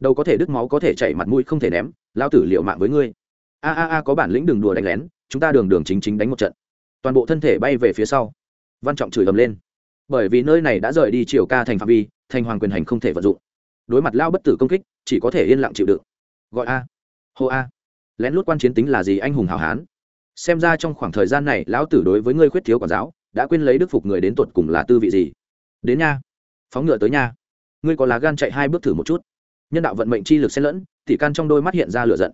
Đâu có thể đứt máu có thể chảy mặt mũi không thể ném, lao tử liệu mạng với ngươi. A a a, có bản lĩnh đường đùa đánh lén, chúng ta đường đường chính chính đánh một trận. Toàn bộ thân thể bay về phía sau. Văn trọng chửi ầm lên. Bởi vì nơi này đã rời đi chiều ca thành phạm vi, thành hoàng quyền hành không thể vận dụng. Đối mặt lao bất tử công kích, chỉ có thể yên lặng chịu đựng. Gọi a. Hô a. Lén lút quan chiến tính là gì anh hùng hào hán? Xem ra trong khoảng thời gian này, lão tử đối với ngươi khuyết thiếu quản giáo, đã quên lấy đức phục người đến tuột cùng là tư vị gì? Đến nha phóng ngựa tới nha. Ngươi có lá gan chạy hai bước thử một chút. Nhân đạo vận mệnh chi lực xen lẫn thì can trong đôi mắt hiện ra lửa giận.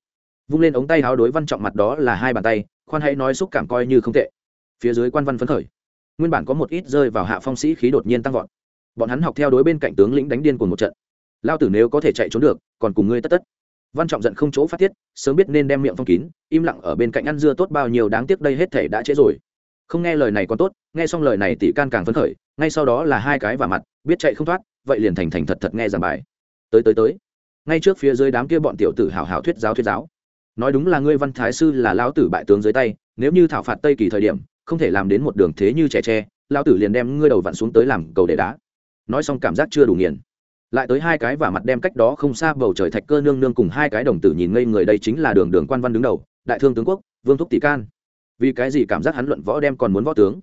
Vung lên ống tay háo đối văn trọng mặt đó là hai bàn tay, khoan hãy nói xúc cảm coi như không tệ. Phía dưới quan văn phấn khởi. Nguyên bản có một ít rơi vào hạ phong sĩ khí đột nhiên tăng vọt. Bọn hắn học theo đối bên cạnh tướng lĩnh đánh điên cùng một trận. Lao tử nếu có thể chạy trốn được, còn cùng ngươi tất tất. Văn trọng giận không chỗ phát tiết, sớm biết nên đem miệng phong kín, im lặng ở bên cạnh ăn dưa tốt bao nhiêu đáng tiếc đây hết thể đã trễ rồi không nghe lời này còn tốt, nghe xong lời này tỷ can càng phấn khởi, ngay sau đó là hai cái và mặt, biết chạy không thoát, vậy liền thành thành thật thật nghe giảng bài. Tới tới tới. Ngay trước phía dưới đám kia bọn tiểu tử hào hào thuyết giáo thuyết giáo. Nói đúng là ngươi văn thái sư là lão tử bại tướng dưới tay, nếu như thảo phạt tây kỳ thời điểm, không thể làm đến một đường thế như trẻ tre, lão tử liền đem ngươi đầu vặn xuống tới làm cầu để đá. Nói xong cảm giác chưa đủ nghiền. Lại tới hai cái và mặt đem cách đó không xa bầu trời thạch cơ nương nương cùng hai cái đồng tử nhìn ngây người đây chính là đường đường quan văn đứng đầu, đại thương tướng quốc, vương thúc tỷ can vì cái gì cảm giác hắn luận võ đem còn muốn võ tướng?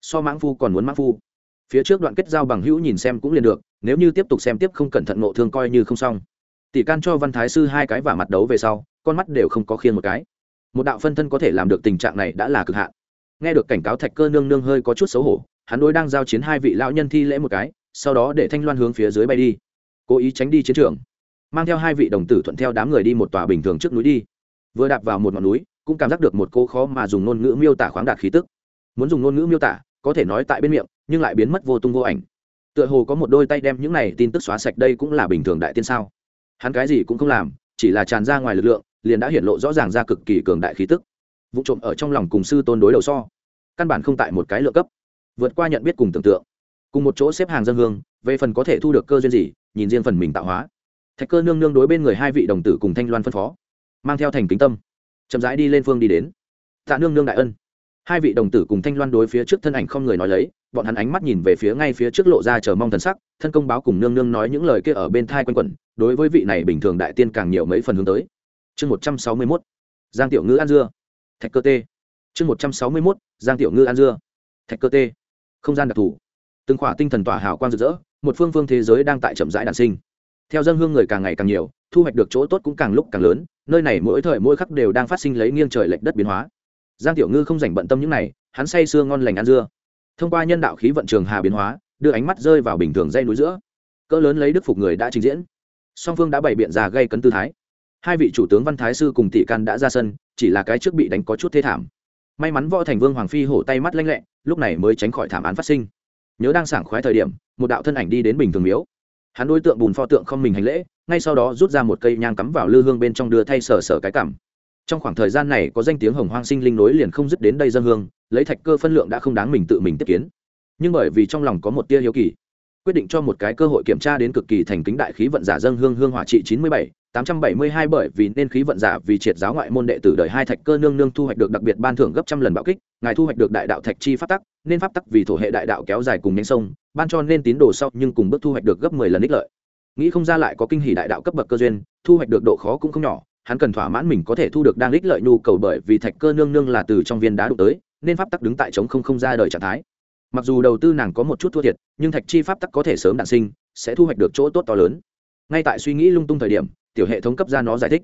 So mãng phu còn muốn mãng phu. Phía trước đoạn kết giao bằng hữu nhìn xem cũng liền được, nếu như tiếp tục xem tiếp không cẩn thận ngộ thương coi như không xong. Tỷ can cho văn thái sư hai cái và mặt đấu về sau, con mắt đều không có khiên một cái. Một đạo phân thân có thể làm được tình trạng này đã là cực hạn. Nghe được cảnh cáo thạch cơ nương nương hơi có chút xấu hổ, hắn đối đang giao chiến hai vị lão nhân thi lễ một cái, sau đó để thanh loan hướng phía dưới bay đi. Cố ý tránh đi chiến trường. Mang theo hai vị đồng tử thuận theo đám người đi một tòa bình thường trước núi đi. Vừa đạp vào một ngọn núi cũng cảm giác được một cô khó mà dùng ngôn ngữ miêu tả khoáng đạt khí tức. Muốn dùng ngôn ngữ miêu tả, có thể nói tại bên miệng, nhưng lại biến mất vô tung vô ảnh. Tựa hồ có một đôi tay đem những này tin tức xóa sạch đây cũng là bình thường đại tiên sao? Hắn cái gì cũng không làm, chỉ là tràn ra ngoài lực lượng, liền đã hiện lộ rõ ràng ra cực kỳ cường đại khí tức. Vụ trộm ở trong lòng cùng sư tôn đối đầu so, căn bản không tại một cái lựa cấp. Vượt qua nhận biết cùng tưởng tượng. Cùng một chỗ xếp hàng dân hương, về phần có thể thu được cơ duyên gì, nhìn riêng phần mình tạo hóa. Thạch cơ nương nương đối bên người hai vị đồng tử cùng thanh loan phân phó, mang theo thành kính tâm chậm rãi đi lên phương đi đến. Tạ nương nương đại ân. Hai vị đồng tử cùng thanh loan đối phía trước thân ảnh không người nói lấy, bọn hắn ánh mắt nhìn về phía ngay phía trước lộ ra chờ mong thần sắc, thân công báo cùng nương nương nói những lời kia ở bên thai quanh quẩn, đối với vị này bình thường đại tiên càng nhiều mấy phần hướng tới. Chương một trăm sáu mươi mốt, giang tiểu ngư an dưa. Thạch cơ tê. Chương một trăm sáu mươi mốt, giang tiểu ngư an dưa. Thạch cơ tê. Không gian đặc thù. Từng khỏa tinh thần tỏa hào quang rực rỡ, một phương phương thế giới đang tại chậm rãi đàn sinh theo dân hương người càng ngày càng nhiều, thu hoạch được chỗ tốt cũng càng lúc càng lớn, nơi này mỗi thời mỗi khắc đều đang phát sinh lấy nghiêng trời lệch đất biến hóa. Giang tiểu ngư không dành bận tâm những này, hắn say sưa ngon lành ăn dưa. Thông qua nhân đạo khí vận trường hà biến hóa, đưa ánh mắt rơi vào bình thường dây núi giữa. Cỡ lớn lấy đức phục người đã trình diễn. Song phương đã bày biện ra gây cấn tư thái. Hai vị chủ tướng văn thái sư cùng tỷ can đã ra sân, chỉ là cái trước bị đánh có chút thê thảm. May mắn võ thành vương hoàng phi hổ tay mắt lanh lẹ, lúc này mới tránh khỏi thảm án phát sinh. Nhớ đang sảng khoái thời điểm, một đạo thân ảnh đi đến bình thường miếu hắn đối tượng bùn pho tượng không mình hành lễ, ngay sau đó rút ra một cây nhang cắm vào lư hương bên trong đưa thay sở sở cái cảm. Trong khoảng thời gian này có danh tiếng hồng hoang sinh linh nối liền không dứt đến đây dân hương, lấy thạch cơ phân lượng đã không đáng mình tự mình tiếp kiến. Nhưng bởi vì trong lòng có một tia hiếu kỳ, quyết định cho một cái cơ hội kiểm tra đến cực kỳ thành kính đại khí vận giả dân hương hương hỏa trị chín mươi bảy tám trăm bảy mươi hai bởi vì nên khí vận giả vì triệt giáo ngoại môn đệ tử đời hai thạch cơ nương nương thu hoạch được đặc biệt ban thưởng gấp trăm lần bạo kích, ngài thu hoạch được đại đạo thạch chi pháp tắc, nên pháp tắc vì thổ hệ đại đạo kéo dài cùng nhánh sông, ban cho nên tín đồ sau nhưng cùng bước thu hoạch được gấp mười lần ích lợi. Nghĩ không ra lại có kinh hỉ đại đạo cấp bậc cơ duyên, thu hoạch được độ khó cũng không nhỏ, hắn cần thỏa mãn mình có thể thu được đang ích lợi nhu cầu bởi vì thạch cơ nương nương là từ trong viên đá đụng tới, nên pháp tắc đứng tại chống không không ra đời trạng thái. Mặc dù đầu tư nàng có một chút thua thiệt, nhưng thạch chi pháp tắc có thể sớm đản sinh, sẽ thu hoạch được chỗ tốt to lớn. Ngay tại suy nghĩ lung tung thời điểm tiểu hệ thống cấp ra nó giải thích.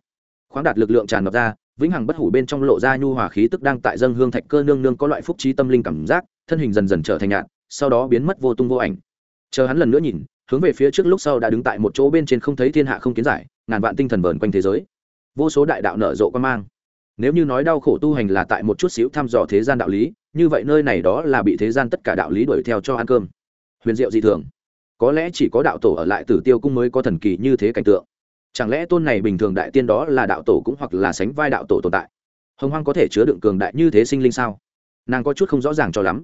Khoáng đạt lực lượng tràn ngập ra, vĩnh hằng bất hủ bên trong lộ ra nhu hòa khí tức đang tại dâng hương thạch cơ nương nương có loại phúc trí tâm linh cảm giác, thân hình dần dần trở thành nhạn sau đó biến mất vô tung vô ảnh. Chờ hắn lần nữa nhìn, hướng về phía trước lúc sau đã đứng tại một chỗ bên trên không thấy thiên hạ không kiến giải, ngàn vạn tinh thần vờn quanh thế giới. Vô số đại đạo nở rộ quan mang. Nếu như nói đau khổ tu hành là tại một chút xíu thăm dò thế gian đạo lý, như vậy nơi này đó là bị thế gian tất cả đạo lý đuổi theo cho ăn cơm. Huyền diệu dị thường. Có lẽ chỉ có đạo tổ ở lại tử tiêu cung mới có thần kỳ như thế cảnh tượng chẳng lẽ tôn này bình thường đại tiên đó là đạo tổ cũng hoặc là sánh vai đạo tổ tồn tại? Hồng hoang có thể chứa đựng cường đại như thế sinh linh sao? Nàng có chút không rõ ràng cho lắm.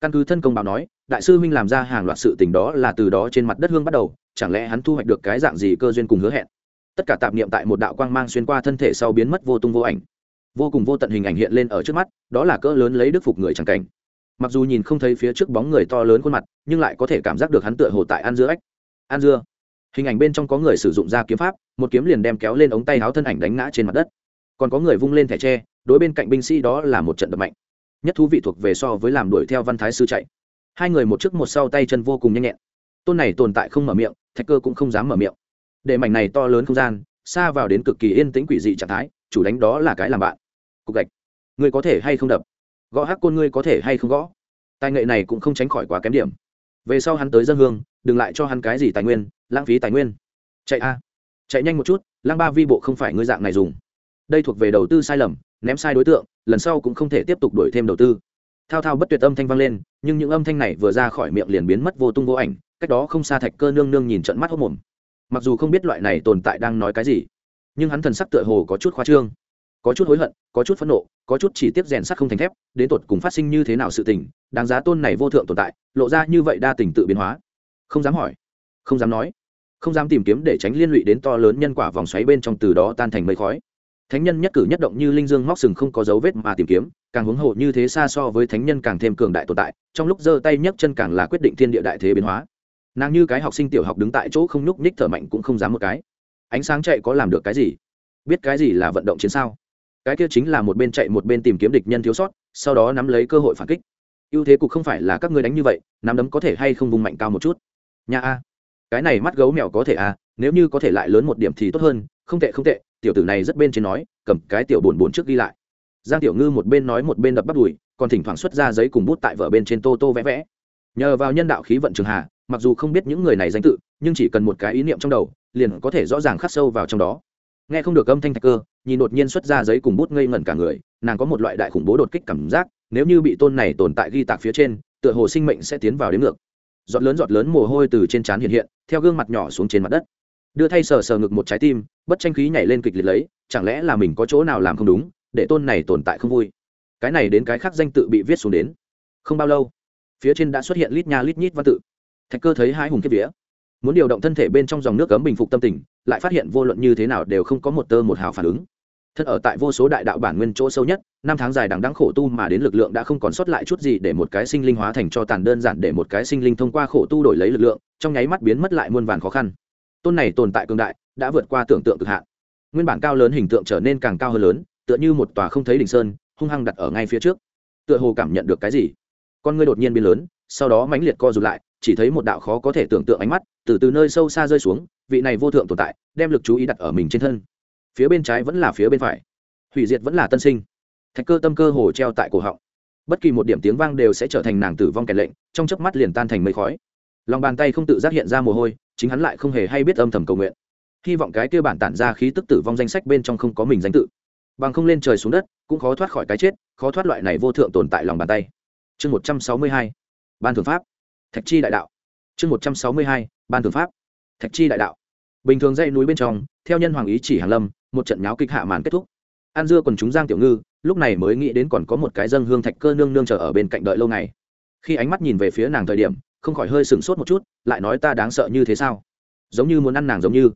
Căn cứ thân công báo nói, đại sư huynh làm ra hàng loạt sự tình đó là từ đó trên mặt đất hương bắt đầu, chẳng lẽ hắn thu hoạch được cái dạng gì cơ duyên cùng hứa hẹn? Tất cả tạp niệm tại một đạo quang mang xuyên qua thân thể sau biến mất vô tung vô ảnh. Vô cùng vô tận hình ảnh hiện lên ở trước mắt, đó là cỡ lớn lấy đức phục người chẳng cảnh. Mặc dù nhìn không thấy phía trước bóng người to lớn khuôn mặt, nhưng lại có thể cảm giác được hắn tựa hồ tại an dưa ếch. An dưa? Hình ảnh bên trong có người sử dụng ra kiếm pháp, một kiếm liền đem kéo lên ống tay áo thân ảnh đánh ngã trên mặt đất. Còn có người vung lên thẻ tre, đối bên cạnh binh sĩ đó là một trận đập mạnh. Nhất thú vị thuộc về so với làm đuổi theo văn thái sư chạy. Hai người một trước một sau tay chân vô cùng nhanh nhẹn. Tôn này tồn tại không mở miệng, thạch cơ cũng không dám mở miệng. Để mảnh này to lớn không gian, xa vào đến cực kỳ yên tĩnh quỷ dị trạng thái, chủ đánh đó là cái làm bạn. Cục gạch. Ngươi có thể hay không đập? Gõ hắc côn ngươi có thể hay không gõ? Tài nghệ này cũng không tránh khỏi quá kém điểm. Về sau hắn tới dân hương đừng lại cho hắn cái gì tài nguyên, lãng phí tài nguyên. Chạy a. Chạy nhanh một chút, lăng ba vi bộ không phải ngươi dạng này dùng. Đây thuộc về đầu tư sai lầm, ném sai đối tượng, lần sau cũng không thể tiếp tục đổi thêm đầu tư. Thao thao bất tuyệt âm thanh vang lên, nhưng những âm thanh này vừa ra khỏi miệng liền biến mất vô tung vô ảnh, cách đó không xa thạch cơ nương nương nhìn trận mắt hốc mồm. Mặc dù không biết loại này tồn tại đang nói cái gì, nhưng hắn thần sắc tựa hồ có chút khoa trương, có chút hối hận, có chút phẫn nộ, có chút chỉ tiếp rèn sắt không thành thép, đến tột cùng phát sinh như thế nào sự tình, đáng giá tôn này vô thượng tồn tại, lộ ra như vậy đa tình tự biến hóa không dám hỏi, không dám nói, không dám tìm kiếm để tránh liên lụy đến to lớn nhân quả vòng xoáy bên trong từ đó tan thành mây khói. Thánh nhân nhất cử nhất động như linh dương móc sừng không có dấu vết mà tìm kiếm, càng huống hộ như thế xa so với thánh nhân càng thêm cường đại tồn tại, trong lúc giơ tay nhấc chân càng là quyết định thiên địa đại thế biến hóa. Nàng như cái học sinh tiểu học đứng tại chỗ không nhúc nhích thở mạnh cũng không dám một cái. Ánh sáng chạy có làm được cái gì? Biết cái gì là vận động chiến sao? Cái kia chính là một bên chạy một bên tìm kiếm địch nhân thiếu sót, sau đó nắm lấy cơ hội phản kích. Ưu thế cục không phải là các ngươi đánh như vậy, nắm đấm có thể hay không vùng mạnh cao một chút? Nhà a. Cái này mắt gấu mèo có thể a, nếu như có thể lại lớn một điểm thì tốt hơn, không tệ không tệ. Tiểu tử này rất bên trên nói, cầm cái tiểu bổn bổn trước ghi lại. Giang tiểu ngư một bên nói một bên đập bắt đùi, còn thỉnh thoảng xuất ra giấy cùng bút tại vở bên trên tô tô vẽ vẽ. Nhờ vào nhân đạo khí vận trường hà, mặc dù không biết những người này danh tự, nhưng chỉ cần một cái ý niệm trong đầu, liền có thể rõ ràng khắc sâu vào trong đó. Nghe không được âm thanh thạch cơ, nhìn đột nhiên xuất ra giấy cùng bút ngây ngẩn cả người, nàng có một loại đại khủng bố đột kích cảm giác, nếu như bị tôn này tồn tại ghi tạc phía trên, tựa hồ sinh mệnh sẽ tiến vào đến ngược giọt lớn giọt lớn mồ hôi từ trên trán hiện hiện, theo gương mặt nhỏ xuống trên mặt đất. Đưa thay sờ sờ ngực một trái tim, bất tranh khí nhảy lên kịch liệt lấy, chẳng lẽ là mình có chỗ nào làm không đúng, để tôn này tồn tại không vui? Cái này đến cái khác danh tự bị viết xuống đến. Không bao lâu, phía trên đã xuất hiện lít nha lít nhít văn tự. Thạch cơ thấy hai hùng kiếp vía. Muốn điều động thân thể bên trong dòng nước cấm bình phục tâm tình, lại phát hiện vô luận như thế nào đều không có một tơ một hào phản ứng thân ở tại vô số đại đạo bản nguyên chỗ sâu nhất, năm tháng dài đằng đắng khổ tu mà đến lực lượng đã không còn sót lại chút gì để một cái sinh linh hóa thành cho tàn đơn giản để một cái sinh linh thông qua khổ tu đổi lấy lực lượng, trong nháy mắt biến mất lại muôn vàn khó khăn. Tôn này tồn tại cường đại, đã vượt qua tưởng tượng cực hạn. Nguyên bản cao lớn hình tượng trở nên càng cao hơn lớn, tựa như một tòa không thấy đỉnh sơn, hung hăng đặt ở ngay phía trước. Tựa hồ cảm nhận được cái gì? Con ngươi đột nhiên biến lớn, sau đó mãnh liệt co rụt lại, chỉ thấy một đạo khó có thể tưởng tượng ánh mắt từ từ nơi sâu xa rơi xuống, vị này vô thượng tồn tại, đem lực chú ý đặt ở mình trên thân phía bên trái vẫn là phía bên phải. Hủy diệt vẫn là tân sinh. Thạch cơ tâm cơ hồ treo tại cổ họng. Bất kỳ một điểm tiếng vang đều sẽ trở thành nàng tử vong kèn lệnh, trong chớp mắt liền tan thành mây khói. Lòng bàn tay không tự giác hiện ra mồ hôi, chính hắn lại không hề hay biết âm thầm cầu nguyện. Hy vọng cái kia bản tản ra khí tức tử vong danh sách bên trong không có mình danh tự. Bằng không lên trời xuống đất, cũng khó thoát khỏi cái chết, khó thoát loại này vô thượng tồn tại lòng bàn tay. Chương một trăm sáu mươi hai, ban thượng pháp. Thạch chi đại đạo. Chương một trăm sáu mươi hai, ban thượng pháp. Thạch chi đại đạo. Bình thường dãy núi bên trong, theo nhân hoàng ý chỉ hàn lâm một trận nháo kịch hạ màn kết thúc. An dưa còn chúng giang tiểu ngư, lúc này mới nghĩ đến còn có một cái dân hương thạch cơ nương nương chờ ở bên cạnh đợi lâu ngày. Khi ánh mắt nhìn về phía nàng thời điểm, không khỏi hơi sửng sốt một chút, lại nói ta đáng sợ như thế sao? Giống như muốn ăn nàng giống như.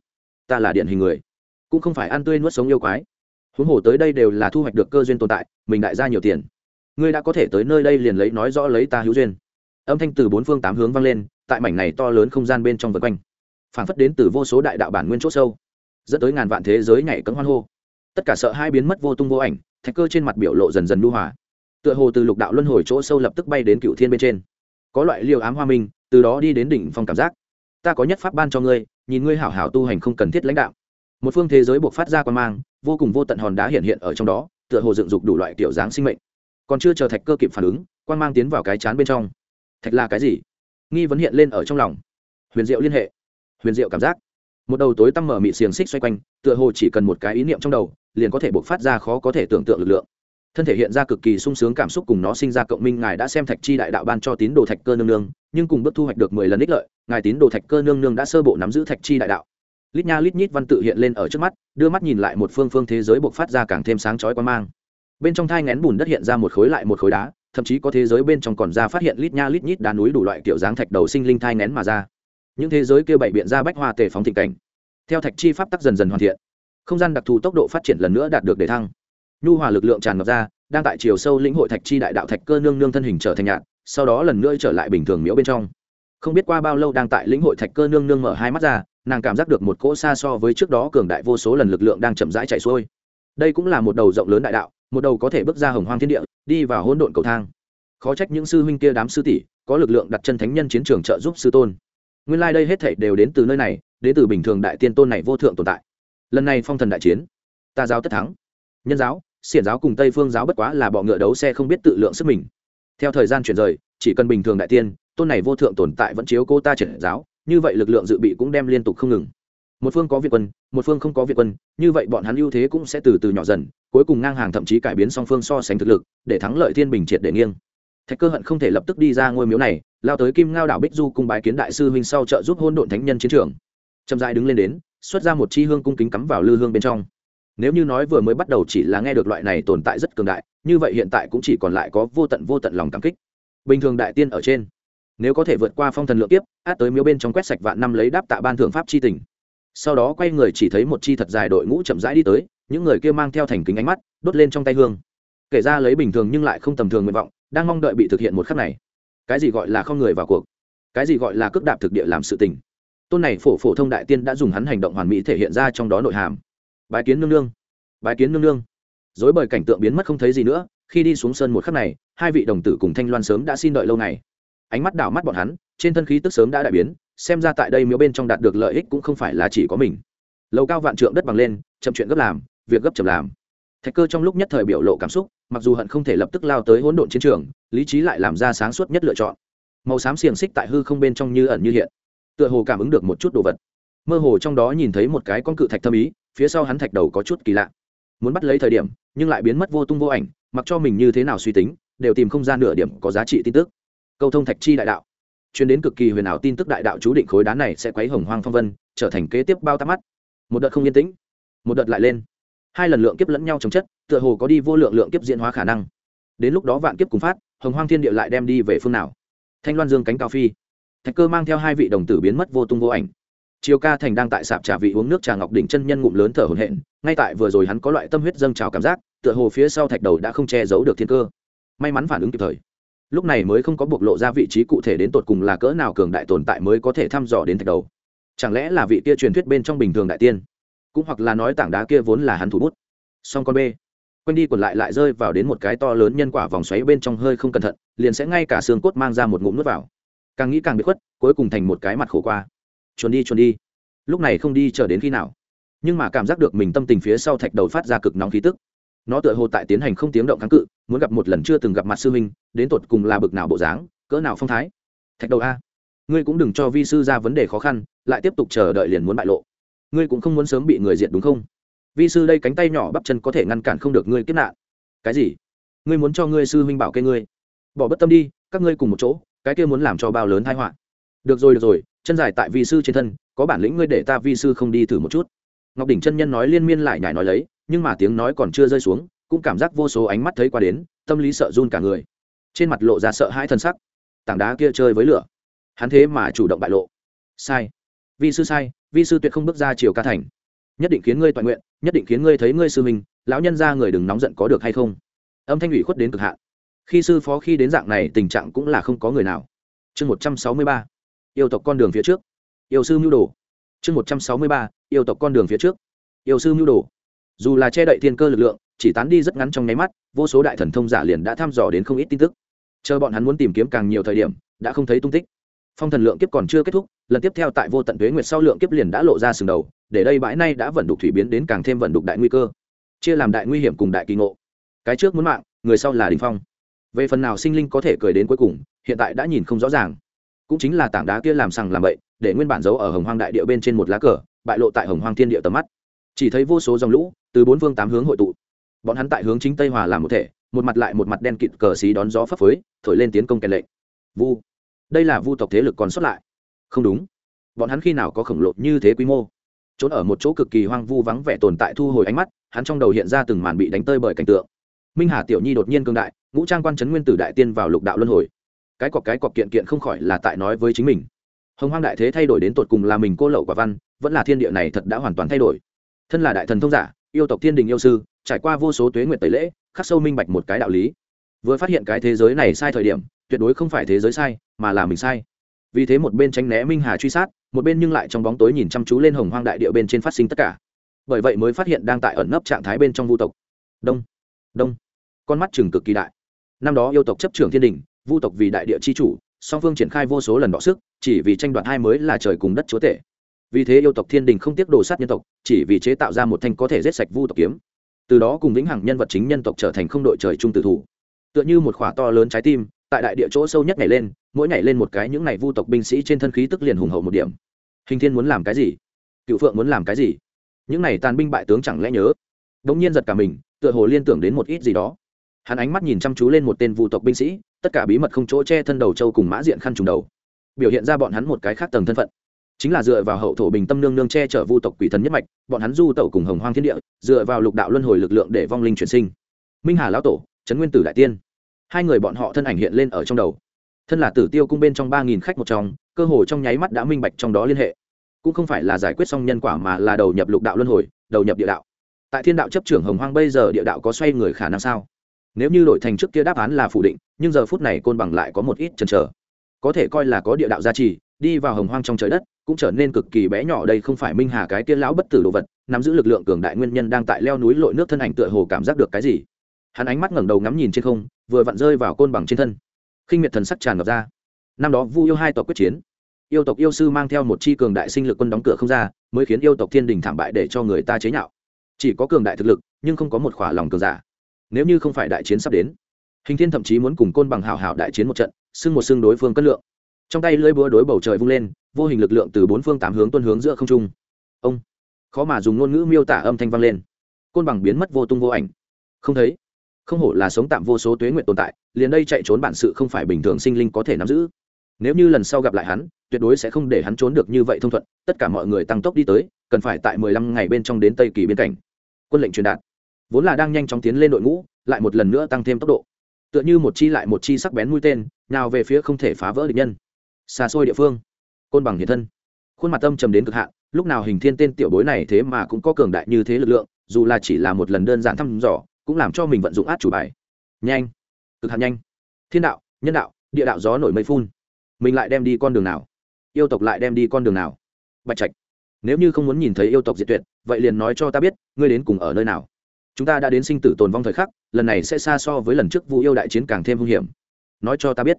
Ta là điển hình người. Cũng không phải ăn tươi nuốt sống yêu quái. Huống hồ tới đây đều là thu hoạch được cơ duyên tồn tại, mình đại ra nhiều tiền. Ngươi đã có thể tới nơi đây liền lấy nói rõ lấy ta hữu duyên. Âm thanh từ bốn phương tám hướng vang lên, tại mảnh này to lớn không gian bên trong vật quanh. Phản phất đến từ vô số đại đạo bản nguyên c h ỗ sâu dẫn tới ngàn vạn thế giới nhảy cấm hoan hô. Tất cả sợ hai biến mất vô tung vô ảnh, thạch cơ trên mặt biểu lộ dần dần nu hòa. Tựa hồ từ lục đạo luân hồi chỗ sâu lập tức bay đến cựu thiên bên trên. Có loại liều ám hoa minh, từ đó đi đến đỉnh phong cảm giác. Ta có nhất pháp ban cho ngươi, nhìn ngươi hảo hảo tu hành không cần thiết lãnh đạo. Một phương thế giới buộc phát ra quan mang, vô cùng vô tận hòn đá hiện hiện ở trong đó, tựa hồ dựng dục đủ loại kiểu dáng sinh mệnh. Còn chưa chờ thạch cơ kịp phản ứng, quan mang tiến vào cái chán bên trong. Thạch là cái gì? Nghi vấn hiện lên ở trong lòng. Huyền diệu liên hệ. Huyền diệu cảm giác một đầu tối tăm mở mị xiềng xích xoay quanh, tựa hồ chỉ cần một cái ý niệm trong đầu, liền có thể buộc phát ra khó có thể tưởng tượng lực lượng. Thân thể hiện ra cực kỳ sung sướng cảm xúc cùng nó sinh ra cộng minh, ngài đã xem thạch chi đại đạo ban cho tín đồ thạch cơ nương nương, nhưng cùng bước thu hoạch được mười lần ích lợi, ngài tín đồ thạch cơ nương nương đã sơ bộ nắm giữ thạch chi đại đạo. Lít nha lít nhít văn tự hiện lên ở trước mắt, đưa mắt nhìn lại một phương phương thế giới buộc phát ra càng thêm sáng chói quan mang. Bên trong thai ngén bùn đất hiện ra một khối lại một khối đá, thậm chí có thế giới bên trong còn ra phát hiện lít nha lít nhít đá núi đủ loại kiểu dáng thạch đầu sinh linh thai ngén mà ra những thế giới kia bảy biện ra bách hoa tề phóng thịnh cảnh. Theo thạch chi pháp tắc dần dần hoàn thiện, không gian đặc thù tốc độ phát triển lần nữa đạt được đề thăng. Nhu hòa lực lượng tràn ngập ra, đang tại chiều sâu lĩnh hội thạch chi đại đạo thạch cơ nương nương thân hình trở thành nhạn sau đó lần nữa trở lại bình thường miễu bên trong. Không biết qua bao lâu đang tại lĩnh hội thạch cơ nương nương mở hai mắt ra, nàng cảm giác được một cỗ xa so với trước đó cường đại vô số lần lực lượng đang chậm rãi chạy xuôi. Đây cũng là một đầu rộng lớn đại đạo, một đầu có thể bước ra hồng hoang thiên địa, đi vào hỗn độn cầu thang. Khó trách những sư huynh kia đám sư tỷ có lực lượng đặt chân thánh nhân chiến trường trợ giúp sư tôn nguyên lai、like、đây hết thảy đều đến từ nơi này, đến từ bình thường đại tiên tôn này vô thượng tồn tại. Lần này phong thần đại chiến, ta giáo tất thắng. Nhân giáo, xiển giáo cùng tây phương giáo bất quá là bọ ngựa đấu xe không biết tự lượng sức mình. Theo thời gian chuyển rời, chỉ cần bình thường đại tiên, tôn này vô thượng tồn tại vẫn chiếu cô ta triển giáo, như vậy lực lượng dự bị cũng đem liên tục không ngừng. Một phương có việt quân, một phương không có việt quân, như vậy bọn hắn ưu thế cũng sẽ từ từ nhỏ dần, cuối cùng ngang hàng thậm chí cải biến song phương so sánh thực lực, để thắng lợi thiên bình triệt để nghiêng thạch cơ hận không thể lập tức đi ra ngôi miếu này, lao tới kim ngao đảo bích du cung bái kiến đại sư huynh sau trợ giúp hôn độn thánh nhân chiến trường. Chậm dại đứng lên đến, xuất ra một chi hương cung kính cắm vào lư hương bên trong. Nếu như nói vừa mới bắt đầu chỉ là nghe được loại này tồn tại rất cường đại, như vậy hiện tại cũng chỉ còn lại có vô tận vô tận lòng cảm kích. Bình thường đại tiên ở trên, nếu có thể vượt qua phong thần lượng tiếp át tới miếu bên trong quét sạch vạn năm lấy đáp tạ ban thượng pháp chi tình. Sau đó quay người chỉ thấy một chi thật dài đội ngũ chậm rãi đi tới, những người kia mang theo thành kính ánh mắt, đốt lên trong tay hương kể ra lấy bình thường nhưng lại không tầm thường nguyện vọng, đang mong đợi bị thực hiện một khắc này. Cái gì gọi là không người vào cuộc? Cái gì gọi là cước đạp thực địa làm sự tình? Tôn này phổ phổ thông đại tiên đã dùng hắn hành động hoàn mỹ thể hiện ra trong đó nội hàm. Bái kiến nương nương. Bái kiến nương nương. Dối bởi cảnh tượng biến mất không thấy gì nữa, khi đi xuống sơn một khắc này, hai vị đồng tử cùng thanh loan sớm đã xin đợi lâu ngày. Ánh mắt đảo mắt bọn hắn, trên thân khí tức sớm đã đại biến, xem ra tại đây miếu bên trong đạt được lợi ích cũng không phải là chỉ có mình. Lầu cao vạn trượng đất bằng lên, chậm chuyện gấp làm, việc gấp chậm làm. Thạch cơ trong lúc nhất thời biểu lộ cảm xúc mặc dù hận không thể lập tức lao tới hỗn độn chiến trường, lý trí lại làm ra sáng suốt nhất lựa chọn. Màu xám xiềng xích tại hư không bên trong như ẩn như hiện, tựa hồ cảm ứng được một chút đồ vật. Mơ hồ trong đó nhìn thấy một cái con cự thạch thâm ý, phía sau hắn thạch đầu có chút kỳ lạ. Muốn bắt lấy thời điểm, nhưng lại biến mất vô tung vô ảnh, mặc cho mình như thế nào suy tính, đều tìm không ra nửa điểm có giá trị tin tức. Câu thông thạch chi đại đạo. Chuyến đến cực kỳ huyền ảo tin tức đại đạo chú định khối đá này sẽ quấy hồng hoang phong vân, trở thành kế tiếp bao tắc mắt. Một đợt không yên tĩnh, một đợt lại lên hai lần lượng kiếp lẫn nhau chống chất, tựa hồ có đi vô lượng lượng kiếp diễn hóa khả năng. Đến lúc đó vạn kiếp cùng phát, hồng hoang thiên địa lại đem đi về phương nào? Thanh loan dương cánh cao phi. Thạch cơ mang theo hai vị đồng tử biến mất vô tung vô ảnh. Chiều ca thành đang tại sạp trà vị uống nước trà ngọc đỉnh chân nhân ngụm lớn thở hổn hển, ngay tại vừa rồi hắn có loại tâm huyết dâng trào cảm giác, tựa hồ phía sau thạch đầu đã không che giấu được thiên cơ. May mắn phản ứng kịp thời. Lúc này mới không có bộc lộ ra vị trí cụ thể đến tột cùng là cỡ nào cường đại tồn tại mới có thể thăm dò đến thạch đầu. Chẳng lẽ là vị kia truyền thuyết bên trong bình thường đại tiên? Cũng hoặc là nói tảng đá kia vốn là hắn thủ bút. Song con b. Quanh đi còn lại lại rơi vào đến một cái to lớn nhân quả vòng xoáy bên trong hơi không cẩn thận, liền sẽ ngay cả xương cốt mang ra một ngụm nước vào. Càng nghĩ càng bị khuất, cuối cùng thành một cái mặt khổ qua. Chuồn đi chuồn đi. Lúc này không đi chờ đến khi nào. Nhưng mà cảm giác được mình tâm tình phía sau thạch đầu phát ra cực nóng khí tức. Nó tựa hồ tại tiến hành không tiếng động kháng cự, muốn gặp một lần chưa từng gặp mặt sư huynh, đến tột cùng là bực nào bộ dáng, cỡ nào phong thái. Thạch đầu a. Ngươi cũng đừng cho vi sư ra vấn đề khó khăn, lại tiếp tục chờ đợi liền muốn bại lộ ngươi cũng không muốn sớm bị người diệt đúng không? Vi sư đây cánh tay nhỏ bắp chân có thể ngăn cản không được ngươi kiếp nạn. Cái gì? Ngươi muốn cho ngươi sư huynh bảo kê ngươi. Bỏ bất tâm đi, các ngươi cùng một chỗ, cái kia muốn làm cho bao lớn thái họa. Được rồi được rồi, chân dài tại vi sư trên thân, có bản lĩnh ngươi để ta vi sư không đi thử một chút. Ngọc đỉnh chân nhân nói liên miên lại nhải nói lấy, nhưng mà tiếng nói còn chưa rơi xuống, cũng cảm giác vô số ánh mắt thấy qua đến, tâm lý sợ run cả người. Trên mặt lộ ra sợ hãi thân sắc. Tảng đá kia chơi với lửa. Hắn thế mà chủ động bại lộ. Sai. Vi sư sai vi sư tuyệt không bước ra chiều ca thành. Nhất định khiến ngươi toàn nguyện, nhất định khiến ngươi thấy ngươi sư mình lão nhân ra người đừng nóng giận có được hay không? Âm thanh ủy khuất đến cực hạn. Khi sư phó khi đến dạng này, tình trạng cũng là không có người nào. Chương một trăm sáu mươi ba, yêu tộc con đường phía trước. Yêu sư mưu đồ. Chương một trăm sáu mươi ba, yêu tộc con đường phía trước. Yêu sư mưu đồ. Dù là che đậy thiên cơ lực lượng, chỉ tán đi rất ngắn trong nháy mắt, vô số đại thần thông giả liền đã thăm dò đến không ít tin tức. Chờ bọn hắn muốn tìm kiếm càng nhiều thời điểm, đã không thấy tung tích phong thần lượng kiếp còn chưa kết thúc, lần tiếp theo tại vô tận tuế nguyệt sau lượng kiếp liền đã lộ ra sừng đầu, để đây bãi nay đã vận đục thủy biến đến càng thêm vận đục đại nguy cơ, chia làm đại nguy hiểm cùng đại kỳ ngộ. Cái trước muốn mạng, người sau là đình phong. Về phần nào sinh linh có thể cười đến cuối cùng, hiện tại đã nhìn không rõ ràng. Cũng chính là tảng đá kia làm sằng làm bậy, để nguyên bản giấu ở hồng hoang đại địa bên trên một lá cờ, bại lộ tại hồng hoang thiên địa tầm mắt. Chỉ thấy vô số dòng lũ, từ bốn phương tám hướng hội tụ. Bọn hắn tại hướng chính tây hòa làm một thể, một mặt lại một mặt đen kịt cờ xí đón gió phấp phới, thổi lên tiến công kèn lệnh. Vu đây là vu tộc thế lực còn sót lại. Không đúng. Bọn hắn khi nào có khổng lồ như thế quy mô? Trốn ở một chỗ cực kỳ hoang vu vắng vẻ tồn tại thu hồi ánh mắt, hắn trong đầu hiện ra từng màn bị đánh tơi bởi cảnh tượng. Minh hà tiểu nhi đột nhiên cương đại, ngũ trang quan trấn nguyên tử đại tiên vào lục đạo luân hồi. Cái cọc cái cọc kiện kiện không khỏi là tại nói với chính mình. Hồng hoang đại thế thay đổi đến tột cùng là mình cô lậu quả văn, vẫn là thiên địa này thật đã hoàn toàn thay đổi. Thân là đại thần thông giả, yêu tộc thiên đình yêu sư, trải qua vô số tuế nguyện tẩy lễ, khắc sâu minh bạch một cái đạo lý. Vừa phát hiện cái thế giới này sai thời điểm tuyệt đối không phải thế giới sai, mà là mình sai. Vì thế một bên tránh né minh hà truy sát, một bên nhưng lại trong bóng tối nhìn chăm chú lên hồng hoang đại địa bên trên phát sinh tất cả. Bởi vậy mới phát hiện đang tại ẩn nấp trạng thái bên trong vu tộc. Đông đông. Con mắt chừng cực kỳ đại. Năm đó yêu tộc chấp trưởng thiên đình, vu tộc vì đại địa chi chủ, song phương triển khai vô số lần đọ sức, chỉ vì tranh đoạt hai mới là trời cùng đất chúa tể. Vì thế yêu tộc thiên đình không tiếc đồ sát nhân tộc, chỉ vì chế tạo ra một thanh có thể giết sạch vu tộc kiếm. Từ đó cùng vĩnh hằng nhân vật chính nhân tộc trở thành không đội trời chung tự thủ. Tựa như một khỏa to lớn trái tim tại đại địa chỗ sâu nhất nhảy lên, mỗi nhảy lên một cái những này vu tộc binh sĩ trên thân khí tức liền hùng hậu một điểm. Hình thiên muốn làm cái gì? Cựu phượng muốn làm cái gì? Những này tàn binh bại tướng chẳng lẽ nhớ? Đ ỗ n g nhiên giật cả mình, tựa hồ liên tưởng đến một ít gì đó. Hắn ánh mắt nhìn chăm chú lên một tên vu tộc binh sĩ, tất cả bí mật không chỗ che thân đầu châu cùng mã diện khăn trùng đầu. Biểu hiện ra bọn hắn một cái khác tầng thân phận. Chính là dựa vào hậu thổ bình tâm nương nương che chở vu tộc quỷ thần nhất mạch, bọn hắn du tẩu cùng hồng hoang thiên địa, dựa vào lục đạo luân hồi lực lượng để vong linh chuyển sinh. Minh hà lão tổ, trấn nguyên tử đại tiên hai người bọn họ thân ảnh hiện lên ở trong đầu. Thân là tử tiêu cung bên trong ba nghìn khách một trong, cơ hồ trong nháy mắt đã minh bạch trong đó liên hệ. Cũng không phải là giải quyết xong nhân quả mà là đầu nhập lục đạo luân hồi, đầu nhập địa đạo. Tại thiên đạo chấp trưởng hồng hoang bây giờ địa đạo có xoay người khả năng sao? Nếu như đổi thành trước kia đáp án là phủ định, nhưng giờ phút này côn bằng lại có một ít chần chờ. Có thể coi là có địa đạo gia trì, đi vào hồng hoang trong trời đất, cũng trở nên cực kỳ bé nhỏ đây không phải minh hà cái tiên lão bất tử đồ vật, nắm giữ lực lượng cường đại nguyên nhân đang tại leo núi lội nước thân ảnh tựa hồ cảm giác được cái gì? Hắn ánh mắt ngẩng đầu ngắm nhìn trên không vừa vặn rơi vào côn bằng trên thân. Khinh miệt thần sắc tràn ngập ra. Năm đó vu yêu hai tộc quyết chiến. Yêu tộc yêu sư mang theo một chi cường đại sinh lực quân đóng cửa không ra, mới khiến yêu tộc thiên đình thảm bại để cho người ta chế nhạo. Chỉ có cường đại thực lực, nhưng không có một khỏa lòng cường giả. Nếu như không phải đại chiến sắp đến, hình thiên thậm chí muốn cùng côn bằng hảo hảo đại chiến một trận, xưng một xưng đối phương cất lượng. Trong tay lưỡi búa đối bầu trời vung lên, vô hình lực lượng từ bốn phương tám hướng tuân hướng giữa không trung. Ông, khó mà dùng ngôn ngữ miêu tả âm thanh vang lên. Côn bằng biến mất vô tung vô ảnh. Không thấy không hổ là sống tạm vô số tuế nguyện tồn tại, liền đây chạy trốn bản sự không phải bình thường sinh linh có thể nắm giữ. Nếu như lần sau gặp lại hắn, tuyệt đối sẽ không để hắn trốn được như vậy thông thuận, tất cả mọi người tăng tốc đi tới, cần phải tại mười lăm ngày bên trong đến tây kỳ biên cảnh. Quân lệnh truyền đạt. Vốn là đang nhanh chóng tiến lên đội ngũ, lại một lần nữa tăng thêm tốc độ. Tựa như một chi lại một chi sắc bén mũi tên, nào về phía không thể phá vỡ địch nhân. Xa xôi địa phương. Côn bằng hiện thân. Khuôn mặt tâm trầm đến cực hạn, lúc nào hình thiên tên tiểu bối này thế mà cũng có cường đại như thế lực lượng, dù là chỉ là một lần đơn giản thăm dò cũng làm cho mình vận dụng át chủ bài. Nhanh. Cực hạt nhanh. Thiên đạo, nhân đạo, địa đạo gió nổi mây phun. Mình lại đem đi con đường nào? Yêu tộc lại đem đi con đường nào? Bạch trạch, nếu như không muốn nhìn thấy yêu tộc diệt tuyệt, vậy liền nói cho ta biết, ngươi đến cùng ở nơi nào? Chúng ta đã đến sinh tử tồn vong thời khắc, lần này sẽ xa so với lần trước vụ yêu đại chiến càng thêm hung hiểm. Nói cho ta biết,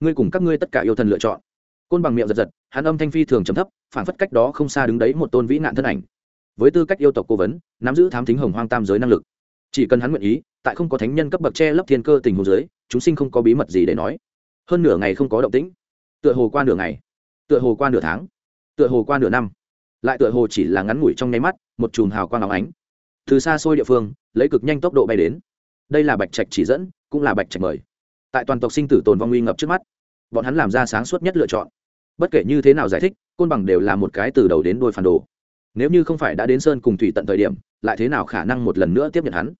ngươi cùng các ngươi tất cả yêu thần lựa chọn. Côn bằng miệng giật giật, hắn âm thanh phi thường trầm thấp phản phất cách đó không xa đứng đấy một tôn vĩ nạn thân ảnh. Với tư cách yêu tộc cố vấn, nắm giữ thám thính hồng hoang tam giới năng lực chỉ cần hắn nguyện ý, tại không có thánh nhân cấp bậc che lấp thiên cơ tình hồ giới chúng sinh không có bí mật gì để nói. Hơn nửa ngày không có động tĩnh. Tựa hồ qua nửa ngày, tựa hồ qua nửa tháng, tựa hồ qua nửa năm. Lại tựa hồ chỉ là ngắn ngủi trong nháy mắt, một chùm hào quang áo ánh. Từ xa xôi địa phương, lấy cực nhanh tốc độ bay đến. Đây là bạch trạch chỉ dẫn, cũng là bạch trạch mời. Tại toàn tộc sinh tử tồn vong nguy ngập trước mắt, bọn hắn làm ra sáng suốt nhất lựa chọn. Bất kể như thế nào giải thích, côn bằng đều là một cái từ đầu đến đôi phản đồ. Nếu như không phải đã đến sơn cùng thủy tận thời điểm lại thế nào khả năng một lần nữa tiếp nhận hắn?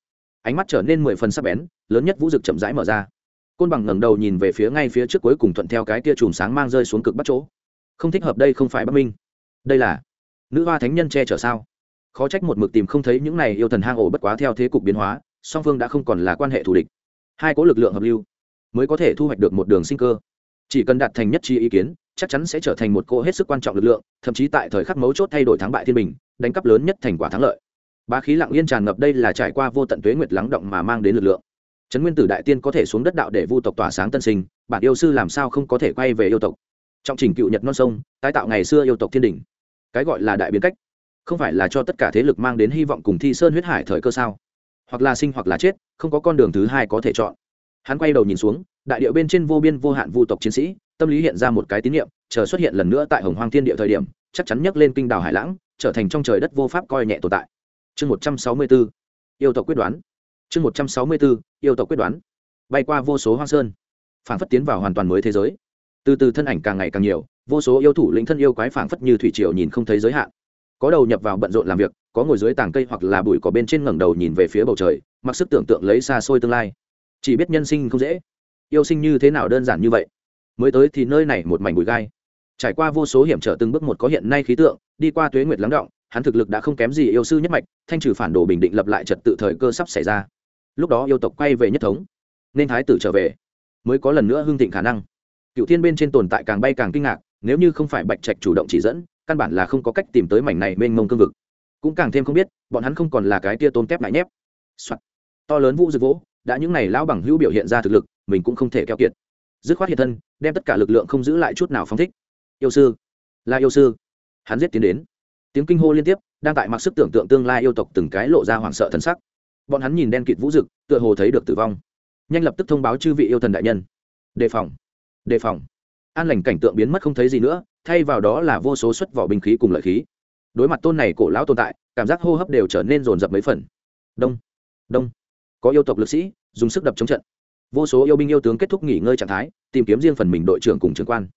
Ánh mắt trở nên mười phần sắc bén, lớn nhất vũ rực chậm rãi mở ra. Côn bằng ngẩng đầu nhìn về phía ngay phía trước cuối cùng thuận theo cái tia chùm sáng mang rơi xuống cực bắt chỗ. Không thích hợp đây không phải bắc minh. Đây là nữ hoa thánh nhân che chở sao? Khó trách một mực tìm không thấy những này yêu thần hang ổ bất quá theo thế cục biến hóa, song phương đã không còn là quan hệ thù địch. Hai có lực lượng hợp lưu mới có thể thu hoạch được một đường sinh cơ. Chỉ cần đạt thành nhất trí ý kiến, chắc chắn sẽ trở thành một cô hết sức quan trọng lực lượng, thậm chí tại thời khắc mấu chốt thay đổi thắng bại thiên bình, đánh cắp lớn nhất thành quả thắng lợi bá khí lặng yên tràn ngập đây là trải qua vô tận tuế nguyệt lắng động mà mang đến lực lượng. Trấn nguyên tử đại tiên có thể xuống đất đạo để vu tộc tỏa sáng tân sinh, bản yêu sư làm sao không có thể quay về yêu tộc? Trong trình cựu nhật non sông, tái tạo ngày xưa yêu tộc thiên đình cái gọi là đại biến cách, không phải là cho tất cả thế lực mang đến hy vọng cùng thi sơn huyết hải thời cơ sao? Hoặc là sinh hoặc là chết, không có con đường thứ hai có thể chọn. Hắn quay đầu nhìn xuống, đại điệu bên trên vô biên vô hạn vu tộc chiến sĩ, tâm lý hiện ra một cái tín nhiệm chờ xuất hiện lần nữa tại hồng hoang thiên địa thời điểm, chắc chắn nhấc lên kinh đảo hải lãng, trở thành trong trời đất vô pháp coi nhẹ tồn tại chương một trăm sáu mươi bốn yêu tộc quyết đoán. Chương một trăm sáu mươi bốn yêu tộc quyết đoán. Bay qua vô số hoang sơn, phảng phất tiến vào hoàn toàn mới thế giới. Từ từ thân ảnh càng ngày càng nhiều, vô số yêu thủ lĩnh thân yêu quái phảng phất như thủy triều nhìn không thấy giới hạn. Có đầu nhập vào bận rộn làm việc, có ngồi dưới tảng cây hoặc là bụi cỏ bên trên ngẩng đầu nhìn về phía bầu trời, mặc sức tưởng tượng lấy xa xôi tương lai. Chỉ biết nhân sinh không dễ. Yêu sinh như thế nào đơn giản như vậy? Mới tới thì nơi này một mảnh bụi gai. Trải qua vô số hiểm trở từng bước một có hiện nay khí tượng, đi qua tuế nguyệt lắng động hắn thực lực đã không kém gì yêu sư nhất mạch, thanh trừ phản đồ bình định lập lại trật tự thời cơ sắp xảy ra. Lúc đó yêu tộc quay về nhất thống, nên thái tử trở về, mới có lần nữa hưng thịnh khả năng. Cựu thiên bên trên tồn tại càng bay càng kinh ngạc, nếu như không phải bạch trạch chủ động chỉ dẫn, căn bản là không có cách tìm tới mảnh này mênh mông cương vực. Cũng càng thêm không biết, bọn hắn không còn là cái tia tôn kép lại nhép、Soạn. to lớn vũ dực vỗ, đã những n à y lão bằng hữu biểu hiện ra thực lực, mình cũng không thể keo kiệt. Dứt khoát hiện thân, đem tất cả lực lượng không giữ lại chút nào phóng thích. Yêu sư. Là yêu sư. Hắn giết tiến đến tiếng kinh hô liên tiếp, đang tại mặc sức tưởng tượng tương lai yêu tộc từng cái lộ ra hoảng sợ thần sắc. Bọn hắn nhìn đen kịt vũ dực tựa hồ thấy được tử vong. Nhanh lập tức thông báo chư vị yêu thần đại nhân. Đề phòng. Đề phòng. An lành cảnh tượng biến mất không thấy gì nữa, thay vào đó là vô số xuất vỏ binh khí cùng lợi khí. Đối mặt tôn này cổ lão tồn tại, cảm giác hô hấp đều trở nên rồn rập mấy phần. Đông. Đông. Có yêu tộc lực sĩ, dùng sức đập chống trận. Vô số yêu binh yêu tướng kết thúc nghỉ ngơi trạng thái, tìm kiếm riêng phần mình đội trưởng cùng trưởng quan.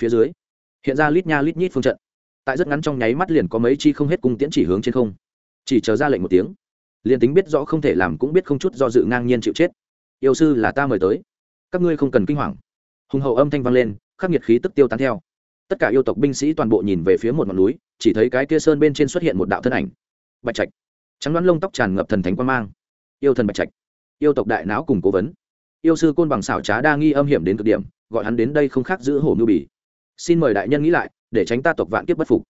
Phía dưới, hiện ra lít nha lít nhít phương trận tại rất ngắn trong nháy mắt liền có mấy chi không hết cung tiễn chỉ hướng trên không. Chỉ chờ ra lệnh một tiếng, liền tính biết rõ không thể làm cũng biết không chút do dự ngang nhiên chịu chết. Yêu sư là ta mời tới. Các ngươi không cần kinh hoàng. Hùng hậu âm thanh vang lên, khắc nghiệt khí tức tiêu tán theo. Tất cả yêu tộc binh sĩ toàn bộ nhìn về phía một ngọn núi, chỉ thấy cái kia sơn bên trên xuất hiện một đạo thân ảnh. Bạch trạch. Trắng đoán lông tóc tràn ngập thần thánh quan mang. Yêu thần bạch trạch. Yêu tộc đại não cùng cố vấn. Yêu sư côn bằng xảo trá đa nghi âm hiểm đến cực điểm, gọi hắn đến đây không khác giữ hổ ngư bỉ xin mời đại nhân nghĩ lại để tránh ta tộc vạn kiếp bất phục.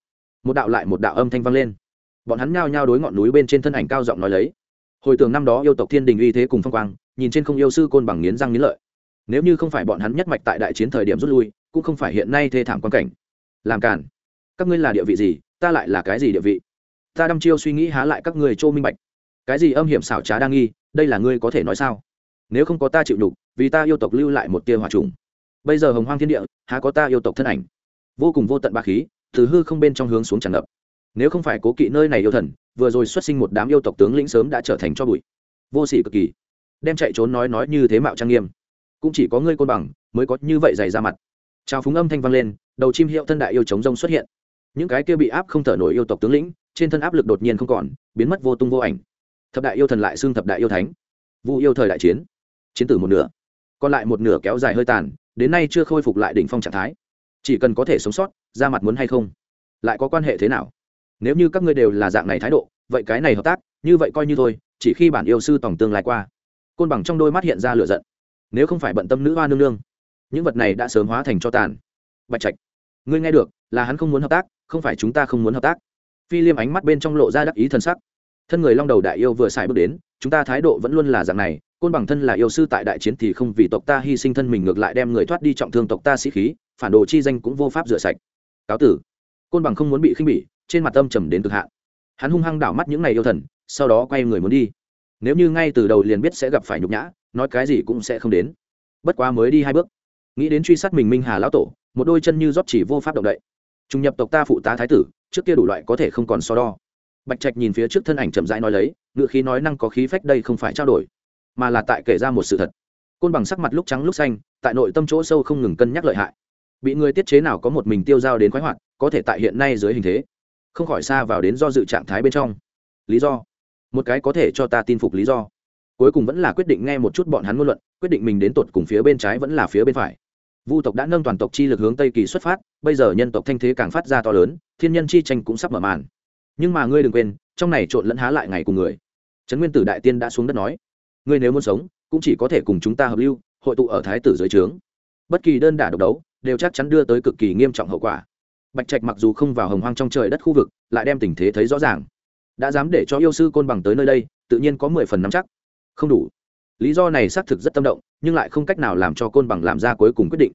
Một đạo lại một đạo âm thanh vang lên. Bọn hắn nhao nhao đối ngọn núi bên trên thân ảnh cao giọng nói lấy. Hồi tường năm đó yêu tộc thiên đình uy thế cùng phong quang, nhìn trên không yêu sư côn bằng nghiến răng nghiến lợi. Nếu như không phải bọn hắn nhất mạch tại đại chiến thời điểm rút lui, cũng không phải hiện nay thê thảm quan cảnh. Làm cản các ngươi là địa vị gì, ta lại là cái gì địa vị? Ta đăm chiêu suy nghĩ há lại các người trô minh bạch. Cái gì âm hiểm xảo trá đang nghi, đây là ngươi có thể nói sao? Nếu không có ta chịu đục vì ta yêu tộc lưu lại một tia hòa trùng. Bây giờ hồng hoang thiên địa, há có ta yêu tộc thân ảnh? Vô cùng vô tận ba khí, từ hư không bên trong hướng xuống tràn ngập. Nếu không phải cố kỵ nơi này yêu thần, vừa rồi xuất sinh một đám yêu tộc tướng lĩnh sớm đã trở thành cho bụi. Vô sỉ cực kỳ. Đem chạy trốn nói nói như thế mạo trang nghiêm. Cũng chỉ có ngươi côn bằng, mới có như vậy dày ra mặt. Trao phúng âm thanh vang lên, đầu chim hiệu thân đại yêu chống rông xuất hiện. Những cái kia bị áp không thở nổi yêu tộc tướng lĩnh, trên thân áp lực đột nhiên không còn, biến mất vô tung vô ảnh. Thập đại yêu thần lại xưng thập đại yêu thánh. Vu yêu thời đại chiến. Chiến tử một nửa. Còn lại một nửa kéo dài hơi tàn, đến nay chưa khôi phục lại đỉnh phong trạng thái chỉ cần có thể sống sót, ra mặt muốn hay không? Lại có quan hệ thế nào? Nếu như các ngươi đều là dạng này thái độ, vậy cái này hợp tác, như vậy coi như thôi, chỉ khi bản yêu sư tổng tương lai qua, côn bằng trong đôi mắt hiện ra lửa giận. Nếu không phải bận tâm nữ hoa nương nương, những vật này đã sớm hóa thành cho tàn. Bạch trạch, ngươi nghe được, là hắn không muốn hợp tác, không phải chúng ta không muốn hợp tác. Phi liêm ánh mắt bên trong lộ ra đắc ý t sắc. Thân người long đầu đại yêu vừa xài bước đến, chúng ta thái độ vẫn luôn là dạng này, côn bằng thân là yêu sư tại đại chiến thì không vì tộc ta hy sinh thân mình ngược lại đem người thoát đi trọng thương tộc ta sĩ khí phản đồ chi danh cũng vô pháp rửa sạch. Cáo tử. Côn bằng không muốn bị khinh bỉ, trên mặt âm trầm đến cực hạn. Hắn hung hăng đảo mắt những ngày yêu thần, sau đó quay người muốn đi. Nếu như ngay từ đầu liền biết sẽ gặp phải nhục nhã, nói cái gì cũng sẽ không đến. Bất quá mới đi hai bước. Nghĩ đến truy sát mình minh hà lão tổ, một đôi chân như rót chỉ vô pháp động đậy. Trùng nhập tộc ta phụ tá thái tử, trước kia đủ loại có thể không còn so đo. Bạch trạch nhìn phía trước thân ảnh chậm rãi nói lấy ngựa khí nói năng có khí phách đây không phải trao đổi, mà là tại kể ra một sự thật. Côn bằng sắc mặt lúc trắng lúc xanh, tại nội tâm chỗ sâu không ngừng cân nhắc lợi hại bị người tiết chế nào có một mình tiêu dao đến khoái hoạt, có thể tại hiện nay dưới hình thế, không khỏi xa vào đến do dự trạng thái bên trong. Lý do? Một cái có thể cho ta tin phục lý do. Cuối cùng vẫn là quyết định nghe một chút bọn hắn ngôn luận, quyết định mình đến tột cùng phía bên trái vẫn là phía bên phải. Vu tộc đã nâng toàn tộc chi lực hướng tây kỳ xuất phát, bây giờ nhân tộc thanh thế càng phát ra to lớn, thiên nhân chi tranh cũng sắp mở màn. Nhưng mà ngươi đừng quên, trong này trộn lẫn há lại ngày cùng người. Trấn nguyên tử đại tiên đã xuống đất nói, ngươi nếu muốn sống, cũng chỉ có thể cùng chúng ta hợp lưu, hội tụ ở thái tử dưới trướng. Bất kỳ đơn đả độc đấu đều chắc chắn đưa tới cực kỳ nghiêm trọng hậu quả. Bạch trạch mặc dù không vào hồng hoang trong trời đất khu vực, lại đem tình thế thấy rõ ràng. Đã dám để cho yêu sư côn bằng tới nơi đây, tự nhiên có mười phần nắm chắc. Không đủ. Lý do này xác thực rất tâm động, nhưng lại không cách nào làm cho côn bằng làm ra cuối cùng quyết định.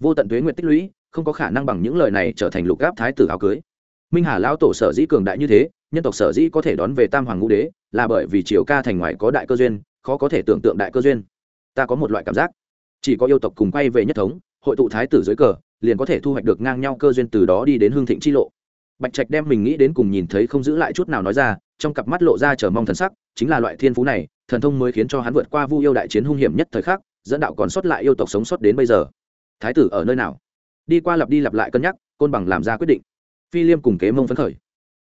Vô tận tuế nguyện tích lũy, không có khả năng bằng những lời này trở thành lục gáp thái tử áo cưới. Minh hà lão tổ sở dĩ cường đại như thế, nhân tộc sở dĩ có thể đón về tam hoàng ngũ đế, là bởi vì triều ca thành ngoài có đại cơ duyên, khó có thể tưởng tượng đại cơ duyên. Ta có một loại cảm giác. Chỉ có yêu tộc cùng quay về nhất thống hội tụ thái tử dưới cờ, liền có thể thu hoạch được ngang nhau cơ duyên từ đó đi đến hương thịnh chi lộ. Bạch trạch đem mình nghĩ đến cùng nhìn thấy không giữ lại chút nào nói ra, trong cặp mắt lộ ra chờ mong thần sắc, chính là loại thiên phú này, thần thông mới khiến cho hắn vượt qua vu yêu đại chiến hung hiểm nhất thời khắc, dẫn đạo còn sót lại yêu tộc sống sót đến bây giờ. Thái tử ở nơi nào? Đi qua lặp đi lặp lại cân nhắc, côn bằng làm ra quyết định. Phi liêm cùng kế mông phấn khởi.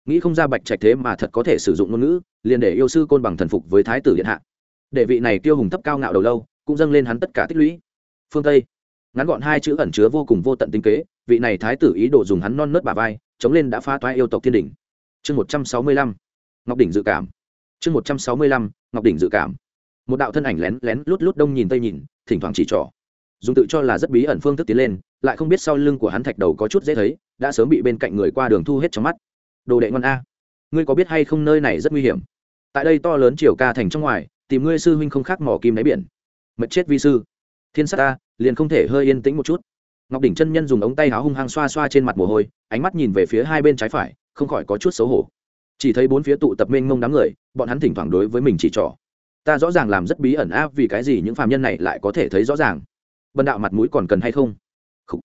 Nghĩ không ra bạch trạch thế mà thật có thể sử dụng ngôn ngữ, liền để yêu sư côn bằng thần phục với thái tử điện hạ. Để vị này tiêu hùng thấp cao ngạo đầu lâu, cũng dâng lên hắn tất cả tích lũy. Phương tây ngắn gọn hai chữ ẩn chứa vô cùng vô tận tinh kế, vị này thái tử ý đồ dùng hắn non nớt bà vai, chống lên đã phá toái yêu tộc thiên đỉnh. Chương một trăm sáu mươi lăm, ngọc đỉnh dự cảm. Chương một trăm sáu mươi lăm, ngọc đỉnh dự cảm. Một đạo thân ảnh lén lén lút lút đông nhìn tây nhìn, thỉnh thoảng chỉ trỏ. Dùng tự cho là rất bí ẩn phương thức tiến lên, lại không biết sau lưng của hắn thạch đầu có chút dễ thấy, đã sớm bị bên cạnh người qua đường thu hết trong mắt. Đồ đệ ngon a, ngươi có biết hay không nơi này rất nguy hiểm? Tại đây to lớn chiều ca thành trong ngoài, tìm ngươi sư huynh không khác mỏ kim đáy biển. Mật chết vi sư thiên sát ta, liền không thể hơi yên tĩnh một chút. Ngọc đỉnh chân nhân dùng ống tay áo hung hăng xoa xoa trên mặt mồ hôi, ánh mắt nhìn về phía hai bên trái phải, không khỏi có chút xấu hổ. Chỉ thấy bốn phía tụ tập mênh mông đám người, bọn hắn thỉnh thoảng đối với mình chỉ trỏ. Ta rõ ràng làm rất bí ẩn áp vì cái gì những phàm nhân này lại có thể thấy rõ ràng? Bần đạo mặt mũi còn cần hay không? Khủ.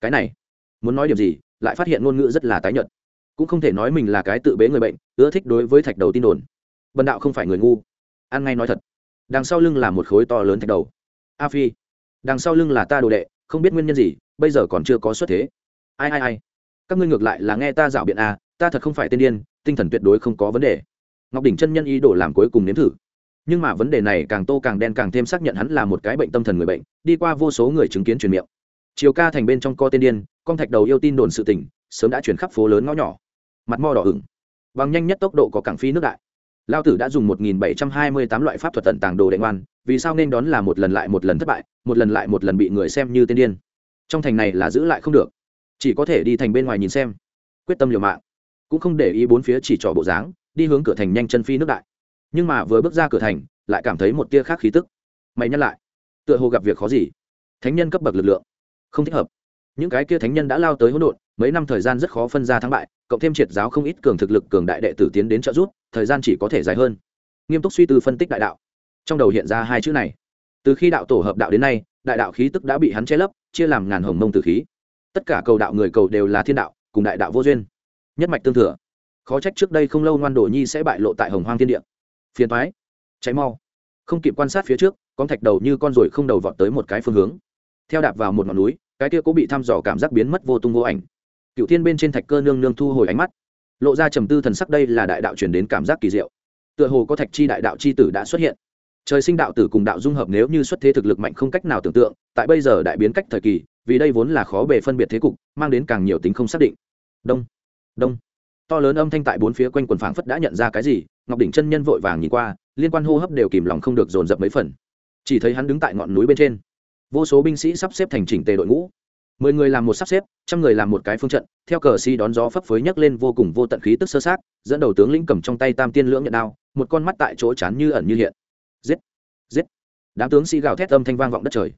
cái này, muốn nói điểm gì, lại phát hiện ngôn ngữ rất là tái nhợt. Cũng không thể nói mình là cái tự bế người bệnh, ưa thích đối với thạch đầu tin đồn. Bần đạo không phải người ngu. Ăn ngay nói thật. Đằng sau lưng là một khối to lớn thạch đầu. A phi đằng sau lưng là ta đồ đệ, không biết nguyên nhân gì, bây giờ còn chưa có xuất thế. Ai ai ai? Các ngươi ngược lại là nghe ta dạo biện a ta thật không phải tên điên, tinh thần tuyệt đối không có vấn đề. Ngọc đỉnh chân nhân ý đồ làm cuối cùng nếm thử. Nhưng mà vấn đề này càng tô càng đen càng thêm xác nhận hắn là một cái bệnh tâm thần người bệnh, đi qua vô số người chứng kiến truyền miệng. Chiều ca thành bên trong co tên điên, con thạch đầu yêu tin đồn sự tình, sớm đã chuyển khắp phố lớn ngõ nhỏ. Mặt mò đỏ ửng. Bằng nhanh nhất tốc độ có cảng phi nước đại lao tử đã dùng một nghìn bảy trăm hai mươi tám loại pháp thuật tận tàng đồ đệ ngoan, vì sao nên đón là một lần lại một lần thất bại, một lần lại một lần bị người xem như tên điên? Trong thành này là giữ lại không được. Chỉ có thể đi thành bên ngoài nhìn xem. Quyết tâm liều mạng. Cũng không để ý bốn phía chỉ trỏ bộ dáng, đi hướng cửa thành nhanh chân phi nước đại. Nhưng mà vừa bước ra cửa thành, lại cảm thấy một tia khác khí tức. Mày nhắc lại. Tựa hồ gặp việc khó gì. Thánh nhân cấp bậc lực lượng. Không thích hợp. Những cái kia thánh nhân đã lao tới hỗn độn, mấy năm thời gian rất khó phân ra thắng bại cộng thêm triệt giáo không ít cường thực lực cường đại đệ tử tiến đến trợ giúp, thời gian chỉ có thể dài hơn. Nghiêm túc suy tư phân tích đại đạo. Trong đầu hiện ra hai chữ này. Từ khi đạo tổ hợp đạo đến nay, đại đạo khí tức đã bị hắn che lấp, chia làm ngàn hồng mông tử khí. Tất cả cầu đạo người cầu đều là thiên đạo, cùng đại đạo vô duyên. Nhất mạch tương thừa. Khó trách trước đây không lâu ngoan đồ nhi sẽ bại lộ tại hồng hoang thiên địa. Phiền thoái cháy mau. Không kịp quan sát phía trước, con thạch đầu như con ruồi không đầu vọt tới một cái phương hướng. Theo đạp vào một ngọn núi, cái kia cũng bị thăm dò cảm giác biến mất vô tung vô ảnh cựu thiên bên trên thạch cơ nương nương thu hồi ánh mắt, lộ ra trầm tư thần sắc đây là đại đạo chuyển đến cảm giác kỳ diệu. Tựa hồ có thạch chi đại đạo chi tử đã xuất hiện. Trời sinh đạo tử cùng đạo dung hợp nếu như xuất thế thực lực mạnh không cách nào tưởng tượng, tại bây giờ đại biến cách thời kỳ, vì đây vốn là khó bề phân biệt thế cục, mang đến càng nhiều tính không xác định. Đông đông. To lớn âm thanh tại bốn phía quanh quần phảng phất đã nhận ra cái gì, ngọc đỉnh chân nhân vội vàng nhìn qua, liên quan hô hấp đều kìm lòng không được dồn dập mấy phần. Chỉ thấy hắn đứng tại ngọn núi bên trên. Vô số binh sĩ sắp xếp thành chỉnh tề đội ngũ mười người làm một sắp xếp, trăm người làm một cái phương trận, theo cờ si đón gió phấp phới nhấc lên vô cùng vô tận khí tức sơ sát, dẫn đầu tướng lĩnh cầm trong tay tam tiên lưỡng nhận đao, một con mắt tại chỗ chán như ẩn như hiện. Giết! Giết! Đám tướng sĩ gào thét âm thanh vang vọng đất trời.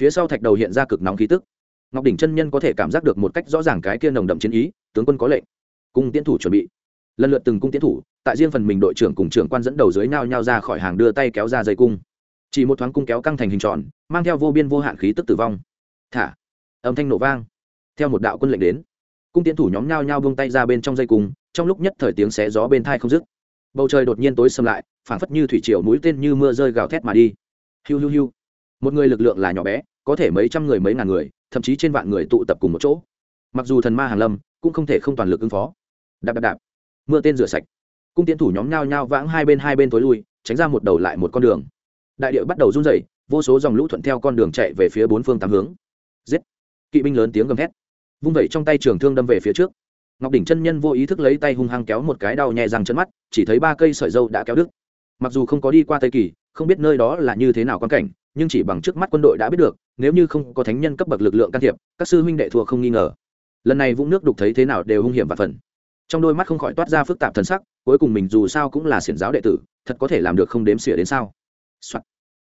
Phía sau thạch đầu hiện ra cực nóng khí tức. Ngọc đỉnh chân nhân có thể cảm giác được một cách rõ ràng cái kia nồng đậm chiến ý, tướng quân có lệnh. Cung tiến thủ chuẩn bị. Lần lượt từng cung tiến thủ, tại riêng phần mình đội trưởng cùng trưởng quan dẫn đầu dưới nhau nhau ra khỏi hàng đưa tay kéo ra dây cung. Chỉ một thoáng cung kéo căng thành hình tròn, mang theo vô biên vô hạn khí tức tử vong. Thả! Âm thanh nổ vang. Theo một đạo quân lệnh đến, cung tiến thủ nhóm nhau nhau buông tay ra bên trong dây cung, trong lúc nhất thời tiếng xé gió bên thai không dứt. Bầu trời đột nhiên tối xâm lại, phảng phất như thủy triều mũi tên như mưa rơi gào thét mà đi. Hiu hiu hiu. Một người lực lượng là nhỏ bé, có thể mấy trăm người mấy ngàn người, thậm chí trên vạn người tụ tập cùng một chỗ. Mặc dù thần ma hàn lâm, cũng không thể không toàn lực ứng phó. Đạp đạp đạp. Mưa tên rửa sạch. Cung tiến thủ nhóm nhao nhao vãng hai bên hai bên tối lui, tránh ra một đầu lại một con đường. Đại địa bắt đầu run rẩy, vô số dòng lũ thuận theo con đường chạy về phía bốn phương tám hướng. Giết kỵ binh lớn tiếng gầm thét. Vung vẩy trong tay trường thương đâm về phía trước. Ngọc đỉnh chân nhân vô ý thức lấy tay hung hăng kéo một cái đau nhẹ răng chân mắt, chỉ thấy ba cây sợi dâu đã kéo đứt. Mặc dù không có đi qua tây kỳ, không biết nơi đó là như thế nào quan cảnh, nhưng chỉ bằng trước mắt quân đội đã biết được, nếu như không có thánh nhân cấp bậc lực lượng can thiệp, các sư huynh đệ thua không nghi ngờ. Lần này vũng nước đục thấy thế nào đều hung hiểm và phần. Trong đôi mắt không khỏi toát ra phức tạp thần sắc, cuối cùng mình dù sao cũng là xiển giáo đệ tử, thật có thể làm được không đếm xỉa đến sao、Soạn.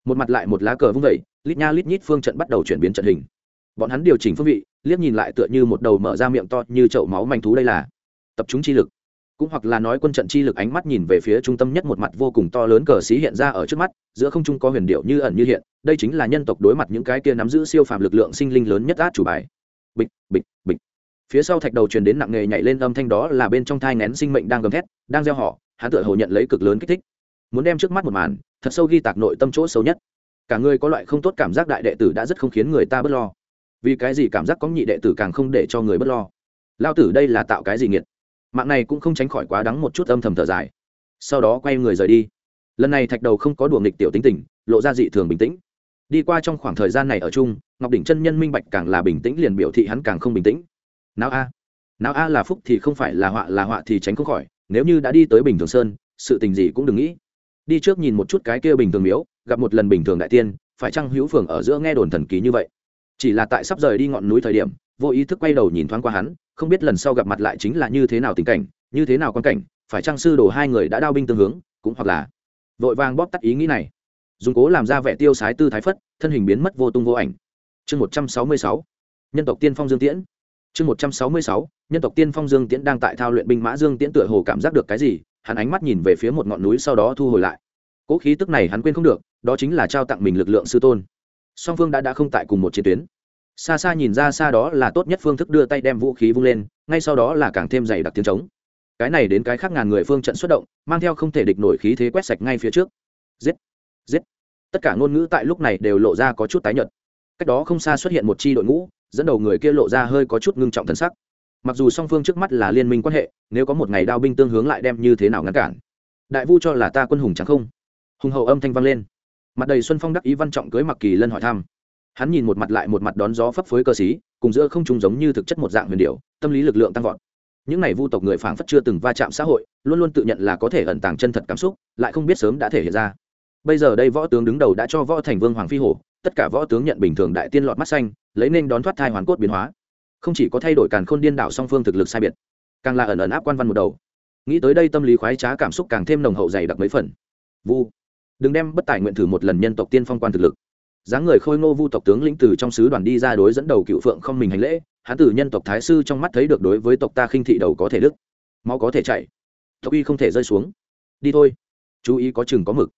một mặt lại một lá cờ vung vẩy, lít nha lít nhít phương trận bắt đầu chuyển biến trận hình bọn hắn điều chỉnh phương vị, liếc nhìn lại tựa như một đầu mở ra miệng to như chậu máu manh thú đây là. Tập trung chi lực. Cũng hoặc là nói quân trận chi lực ánh mắt nhìn về phía trung tâm nhất một mặt vô cùng to lớn cờ xí hiện ra ở trước mắt, giữa không trung có huyền điệu như ẩn như hiện, đây chính là nhân tộc đối mặt những cái kia nắm giữ siêu phàm lực lượng sinh linh lớn nhất át chủ bài. Bịch bịch bịch. Phía sau thạch đầu truyền đến nặng nghề nhảy lên âm thanh đó là bên trong thai ngén sinh mệnh đang gầm thét, đang gieo họ, hắn tựa hồ nhận lấy cực lớn kích thích. Muốn đem trước mắt một màn, thật sâu ghi tạc nội tâm chỗ sâu nhất. Cả người có loại không tốt cảm giác đại đệ tử đã rất không khiến người ta bớt lo vì cái gì cảm giác có nhị đệ tử càng không để cho người bất lo? Lao tử đây là tạo cái gì nghiệt? Mạng này cũng không tránh khỏi quá đắng một chút âm thầm thở dài. Sau đó quay người rời đi. Lần này thạch đầu không có đùa nghịch tiểu tính tình, lộ ra dị thường bình tĩnh. Đi qua trong khoảng thời gian này ở chung, ngọc đỉnh chân nhân minh bạch càng là bình tĩnh liền biểu thị hắn càng không bình tĩnh. Nào a nào a là phúc thì không phải là họa là họa thì tránh không khỏi, nếu như đã đi tới bình thường sơn, sự tình gì cũng đừng nghĩ. Đi trước nhìn một chút cái kia bình thường miếu, gặp một lần bình thường đại tiên, phải chăng hữu phường ở giữa nghe đồn thần ký như vậy? Chỉ là tại sắp rời đi ngọn núi thời điểm, vô ý thức quay đầu nhìn thoáng qua hắn, không biết lần sau gặp mặt lại chính là như thế nào tình cảnh, như thế nào quan cảnh, phải chăng sư đồ hai người đã đao binh tương hướng, cũng hoặc là vội vàng bóp tắt ý nghĩ này. Dùng cố làm ra vẻ tiêu sái tư thái phất, thân hình biến mất vô tung vô ảnh. Chương một trăm sáu mươi sáu, nhân tộc tiên phong dương tiễn. Chương một trăm sáu mươi sáu, nhân tộc tiên phong dương tiễn đang tại thao luyện binh mã dương tiễn tựa hồ cảm giác được cái gì, hắn ánh mắt nhìn về phía một ngọn núi sau đó thu hồi lại. Cỗ khí tức này hắn quên không được, đó chính là trao tặng mình lực lượng sư tôn song phương đã đã không tại cùng một chiến tuyến. Xa xa nhìn ra xa đó là tốt nhất phương thức đưa tay đem vũ khí vung lên, ngay sau đó là càng thêm dày đặc tiếng trống. Cái này đến cái khác ngàn người phương trận xuất động, mang theo không thể địch nổi khí thế quét sạch ngay phía trước. Giết! Giết! Tất cả ngôn ngữ tại lúc này đều lộ ra có chút tái nhợt. Cách đó không xa xuất hiện một chi đội ngũ, dẫn đầu người kia lộ ra hơi có chút ngưng trọng thân sắc. Mặc dù song phương trước mắt là liên minh quan hệ, nếu có một ngày đao binh tương hướng lại đem như thế nào ngăn cản? Đại vu cho là ta quân hùng chẳng không? Hùng hậu âm thanh vang lên mặt đầy xuân phong đắc ý văn trọng cưới mặc kỳ lân hỏi thăm. Hắn nhìn một mặt lại một mặt đón gió phấp phới cơ xí cùng giữa không trùng giống như thực chất một dạng huyền điệu, tâm lý lực lượng tăng vọt. Những n à y vu tộc người phảng phất chưa từng va chạm xã hội, luôn luôn tự nhận là có thể ẩn tàng chân thật cảm xúc, lại không biết sớm đã thể hiện ra. Bây giờ đây võ tướng đứng đầu đã cho võ thành vương hoàng phi hổ, tất cả võ tướng nhận bình thường đại tiên lọt mắt xanh, lấy nên đón thoát thai hoàn cốt biến hóa. Không chỉ có thay đổi càn khôn điên đảo song phương thực lực sai biệt, càng là ẩn ẩn áp quan văn một đầu. Nghĩ tới đây tâm lý khoái trá cảm xúc càng thêm nồng hậu dày đặc mấy phần. Vu đừng đem bất tài nguyện thử một lần nhân tộc tiên phong quan thực lực. Dáng người khôi ngô vu tộc tướng lĩnh từ trong sứ đoàn đi ra đối dẫn đầu cựu phượng không mình hành lễ hán tử nhân tộc thái sư trong mắt thấy được đối với tộc ta khinh thị đầu có thể đức máu có thể chạy tộc uy không thể rơi xuống. Đi thôi. Chú ý có chừng có mực.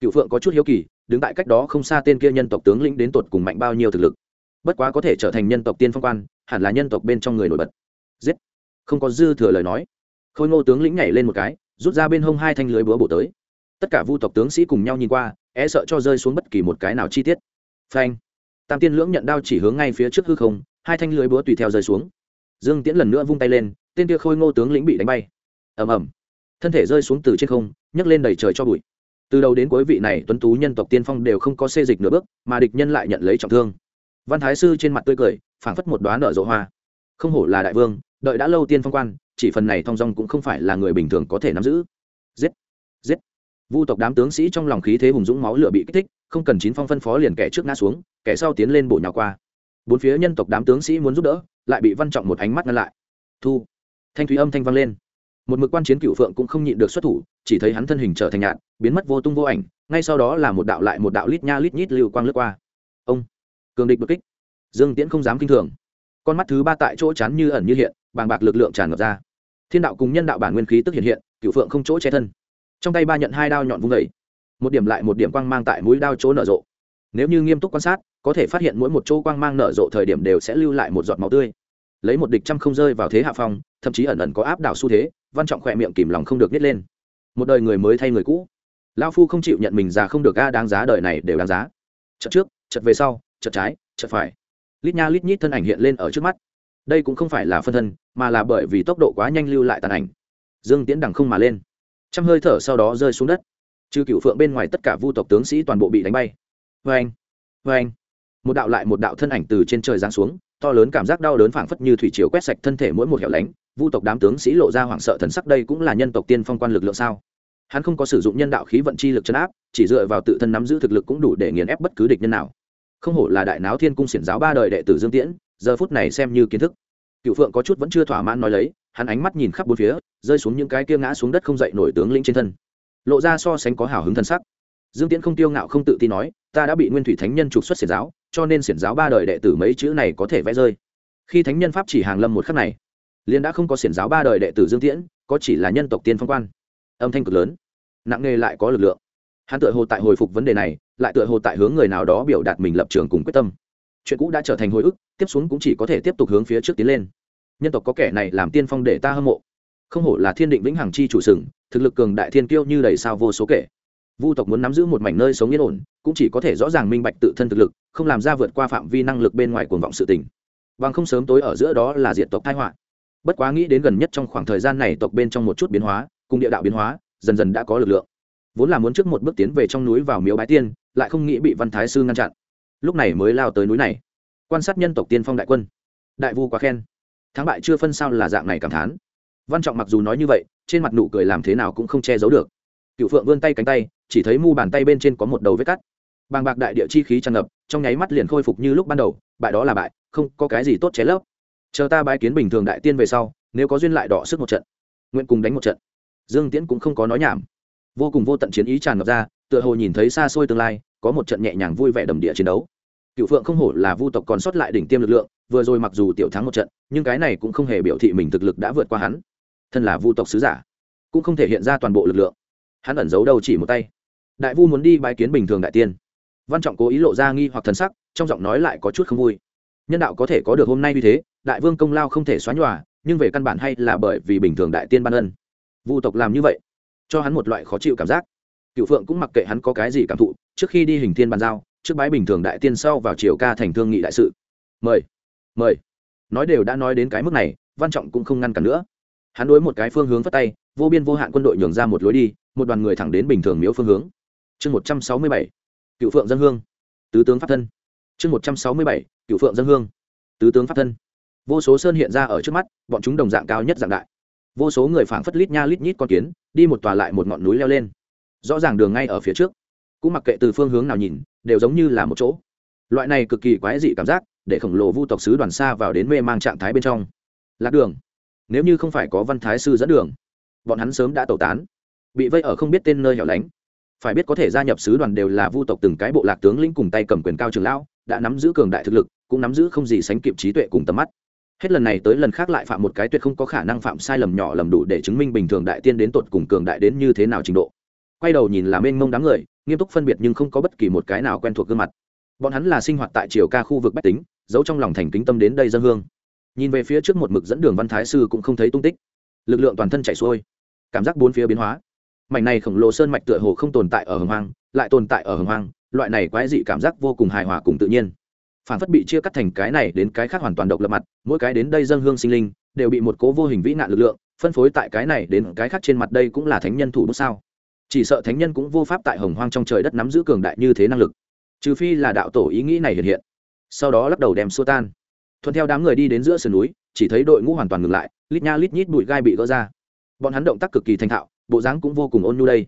Cựu phượng có chút hiếu kỳ, đứng tại cách đó không xa tên kia nhân tộc tướng lĩnh đến tột cùng mạnh bao nhiêu thực lực. Bất quá có thể trở thành nhân tộc tiên phong quan, hẳn là nhân tộc bên trong người nổi bật. Giết. Không có dư thừa lời nói. Khôi ngô tướng lĩnh nhảy lên một cái, rút ra bên hông hai thanh lưới búa bổ tới tất cả vu tộc tướng sĩ cùng nhau nhìn qua e sợ cho rơi xuống bất kỳ một cái nào chi tiết. Phanh. Tam tiên lưỡng nhận đao chỉ hướng ngay phía trước hư không, hai thanh lưới búa tùy theo rơi xuống. Dương tiễn lần nữa vung tay lên, tên kia khôi ngô tướng lĩnh bị đánh bay. Ầm ầm. Thân thể rơi xuống từ trên không, nhấc lên đầy trời cho bụi. Từ đầu đến cuối vị này tuấn tú nhân tộc tiên phong đều không có xê dịch nửa bước, mà địch nhân lại nhận lấy trọng thương. Văn thái sư trên mặt tươi cười, phảng phất một đoán nợ rộ hoa. Không hổ là đại vương, đợi đã lâu tiên phong quan, chỉ phần này thong dong cũng không phải là người bình thường có thể nắm giữ. Giết. Giết vu tộc đám tướng sĩ trong lòng khí thế hùng dũng máu lửa bị kích thích, không cần chín phong phân phó liền kẻ trước ngã xuống, kẻ sau tiến lên bổ nhào qua. Bốn phía nhân tộc đám tướng sĩ muốn giúp đỡ, lại bị văn trọng một ánh mắt ngăn lại. Thu. Thanh thúy âm thanh vang lên. Một mực quan chiến cựu phượng cũng không nhịn được xuất thủ, chỉ thấy hắn thân hình trở thành nhạn biến mất vô tung vô ảnh, ngay sau đó là một đạo lại một đạo lít nha lít nhít lưu quang lướt qua. Ông. Cường địch bất kích. Dương tiễn không dám kinh thường. Con mắt thứ ba tại chỗ chán như ẩn như hiện, bàng bạc lực lượng tràn ngập ra. Thiên đạo cùng nhân đạo bản nguyên khí tức hiện hiện, cựu phượng không chỗ che thân trong tay ba nhận hai đao nhọn vung vẩy một điểm lại một điểm quang mang tại mũi đao chỗ nở rộ. Nếu như nghiêm túc quan sát, có thể phát hiện mỗi một chỗ quang mang nở rộ thời điểm đều sẽ lưu lại một giọt máu tươi. Lấy một địch trăm không rơi vào thế hạ phong, thậm chí ẩn ẩn có áp đảo xu thế, văn trọng khỏe miệng kìm lòng không được nhét lên. Một đời người mới thay người cũ. Lao phu không chịu nhận mình già không được ga đáng giá đời này đều đáng giá. Chật trước chật về sau chật trái chật phải. Lít nha lít nhít thân ảnh hiện lên ở trước mắt. Đây cũng không phải là phân thân, mà là bởi vì tốc độ quá nhanh lưu lại tàn ảnh. Dương tiễn đằng không mà lên trăm hơi thở sau đó rơi xuống đất. Trừ cựu phượng bên ngoài tất cả vu tộc tướng sĩ toàn bộ bị đánh bay. Vê anh vê anh một đạo lại một đạo thân ảnh từ trên trời giáng xuống, to lớn cảm giác đau đớn phảng phất như thủy chiều quét sạch thân thể mỗi một hẻo lánh, vu tộc đám tướng sĩ lộ ra hoảng sợ thần sắc đây cũng là nhân tộc tiên phong quan lực lượng sao? Hắn không có sử dụng nhân đạo khí vận chi lực chấn áp, chỉ dựa vào tự thân nắm giữ thực lực cũng đủ để nghiền ép bất cứ địch nhân nào. Không hổ là đại náo thiên cung xiển giáo ba đời đệ tử dương tiễn, giờ phút này xem như kiến thức. Cựu phượng có chút vẫn chưa thỏa mãn nói lấy hắn ánh mắt nhìn khắp bốn phía, rơi xuống những cái kia ngã xuống đất không dậy nổi tướng lĩnh trên thân. Lộ ra so sánh có hào hứng thân sắc. Dương tiễn không tiêu ngạo không tự tin nói, ta đã bị nguyên thủy thánh nhân trục xuất xiển giáo, cho nên xiển giáo ba đời đệ tử mấy chữ này có thể vẽ rơi. Khi thánh nhân pháp chỉ hàng lâm một khắc này, liền đã không có xiển giáo ba đời đệ tử dương tiễn, có chỉ là nhân tộc tiên phong quan. Âm thanh cực lớn, nặng nề lại có lực lượng. Hắn tựa hồ tại hồi phục vấn đề này, lại tựa hồ tại hướng người nào đó biểu đạt mình lập trường cùng quyết tâm. Chuyện cũ đã trở thành hồi ức, tiếp xuống cũng chỉ có thể tiếp tục hướng phía trước tiến lên nhân tộc có kẻ này làm tiên phong để ta hâm mộ. Không hổ là thiên định vĩnh hằng chi chủ sừng, thực lực cường đại thiên kiêu như đầy sao vô số kể. Vu tộc muốn nắm giữ một mảnh nơi sống yên ổn, cũng chỉ có thể rõ ràng minh bạch tự thân thực lực, không làm ra vượt qua phạm vi năng lực bên ngoài cuồng vọng sự tình. Bằng không sớm tối ở giữa đó là diện tộc thái họa. Bất quá nghĩ đến gần nhất trong khoảng thời gian này tộc bên trong một chút biến hóa, cùng địa đạo biến hóa, dần dần đã có lực lượng. Vốn là muốn trước một bước tiến về trong núi vào miếu bái tiên, lại không nghĩ bị văn thái sư ngăn chặn. Lúc này mới lao tới núi này. Quan sát nhân tộc tiên phong đại quân. Đại vu quá khen thắng bại chưa phân sao là dạng này cảm thán. Văn trọng mặc dù nói như vậy, trên mặt nụ cười làm thế nào cũng không che giấu được. Cựu phượng vươn tay cánh tay, chỉ thấy mu bàn tay bên trên có một đầu vết cắt. Bàng bạc đại địa chi khí tràn ngập, trong nháy mắt liền khôi phục như lúc ban đầu, bại đó là bại, không có cái gì tốt chế lấp. Chờ ta bái kiến bình thường đại tiên về sau, nếu có duyên lại đỏ sức một trận, nguyện cùng đánh một trận. Dương tiễn cũng không có nói nhảm. Vô cùng vô tận chiến ý tràn ngập ra, tựa hồ nhìn thấy xa xôi tương lai, có một trận nhẹ nhàng vui vẻ đầm địa chiến đấu cựu phượng không hổ là vu tộc còn sót lại đỉnh tiêm lực lượng, vừa rồi mặc dù tiểu thắng một trận, nhưng cái này cũng không hề biểu thị mình thực lực đã vượt qua hắn. Thân là vu tộc sứ giả, cũng không thể hiện ra toàn bộ lực lượng. Hắn ẩn giấu đâu chỉ một tay. Đại vu muốn đi bái kiến bình thường đại tiên. Văn trọng cố ý lộ ra nghi hoặc thần sắc, trong giọng nói lại có chút không vui. Nhân đạo có thể có được hôm nay như thế, đại vương công lao không thể xóa nhòa, nhưng về căn bản hay là bởi vì bình thường đại tiên ban ân. Vu tộc làm như vậy, cho hắn một loại khó chịu cảm giác. Cựu phượng cũng mặc kệ hắn có cái gì cảm thụ, trước khi đi hình thiên bàn giao trước bái bình thường đại tiên sau vào triều ca thành thương nghị đại sự. Mời mời. Nói đều đã nói đến cái mức này, văn trọng cũng không ngăn cản nữa. Hắn đối một cái phương hướng phất tay, vô biên vô hạn quân đội nhường ra một lối đi, một đoàn người thẳng đến bình thường miếu phương hướng. Chương một trăm sáu mươi bảy, cựu phượng dân hương. Tứ tướng pháp thân. Chương một trăm sáu mươi bảy, cựu phượng dân hương. Tứ tướng pháp thân. Vô số sơn hiện ra ở trước mắt, bọn chúng đồng dạng cao nhất dạng đại. Vô số người phảng phất lít nha lít nhít con kiến, đi một tòa lại một ngọn núi leo lên. Rõ ràng đường ngay ở phía trước. Cũng mặc kệ từ phương hướng nào nhìn đều giống như là một chỗ. Loại này cực kỳ quái dị cảm giác, để khổng lồ vu tộc sứ đoàn xa vào đến mê mang trạng thái bên trong. Lạc đường. Nếu như không phải có văn thái sư dẫn đường, bọn hắn sớm đã tẩu tán, bị vây ở không biết tên nơi hẻo lánh. Phải biết có thể gia nhập sứ đoàn đều là vu tộc từng cái bộ lạc tướng lĩnh cùng tay cầm quyền cao trường lão, đã nắm giữ cường đại thực lực, cũng nắm giữ không gì sánh kịp trí tuệ cùng tầm mắt. Hết lần này tới lần khác lại phạm một cái tuyệt không có khả năng phạm sai lầm nhỏ lầm đủ để chứng minh bình thường đại tiên đến tột cùng cường đại đến như thế nào trình độ quay đầu nhìn là mênh mông đám người, nghiêm túc phân biệt nhưng không có bất kỳ một cái nào quen thuộc gương mặt. Bọn hắn là sinh hoạt tại triều ca khu vực bách tính, giấu trong lòng thành kính tâm đến đây dân hương. Nhìn về phía trước một mực dẫn đường văn thái sư cũng không thấy tung tích. Lực lượng toàn thân chảy xuôi, cảm giác bốn phía biến hóa. Mảnh này khổng lồ sơn mạch tựa hồ không tồn tại ở hồng hoang, lại tồn tại ở hồng hoang, loại này quái dị cảm giác vô cùng hài hòa cùng tự nhiên. Phản phất bị chia cắt thành cái này đến cái khác hoàn toàn độc lập mặt, mỗi cái đến đây dân hương sinh linh, đều bị một cố vô hình vĩ nạn lực lượng, phân phối tại cái này đến cái khác trên mặt đây cũng là thánh nhân thủ bút sao chỉ sợ thánh nhân cũng vô pháp tại hồng hoang trong trời đất nắm giữ cường đại như thế năng lực. Trừ phi là đạo tổ ý nghĩ này hiện hiện. Sau đó lắc đầu đem xua tan. Thuận theo đám người đi đến giữa sườn núi, chỉ thấy đội ngũ hoàn toàn ngừng lại, lít nha lít nhít bụi gai bị gỡ ra. Bọn hắn động tác cực kỳ thành thạo, bộ dáng cũng vô cùng ôn nhu đây.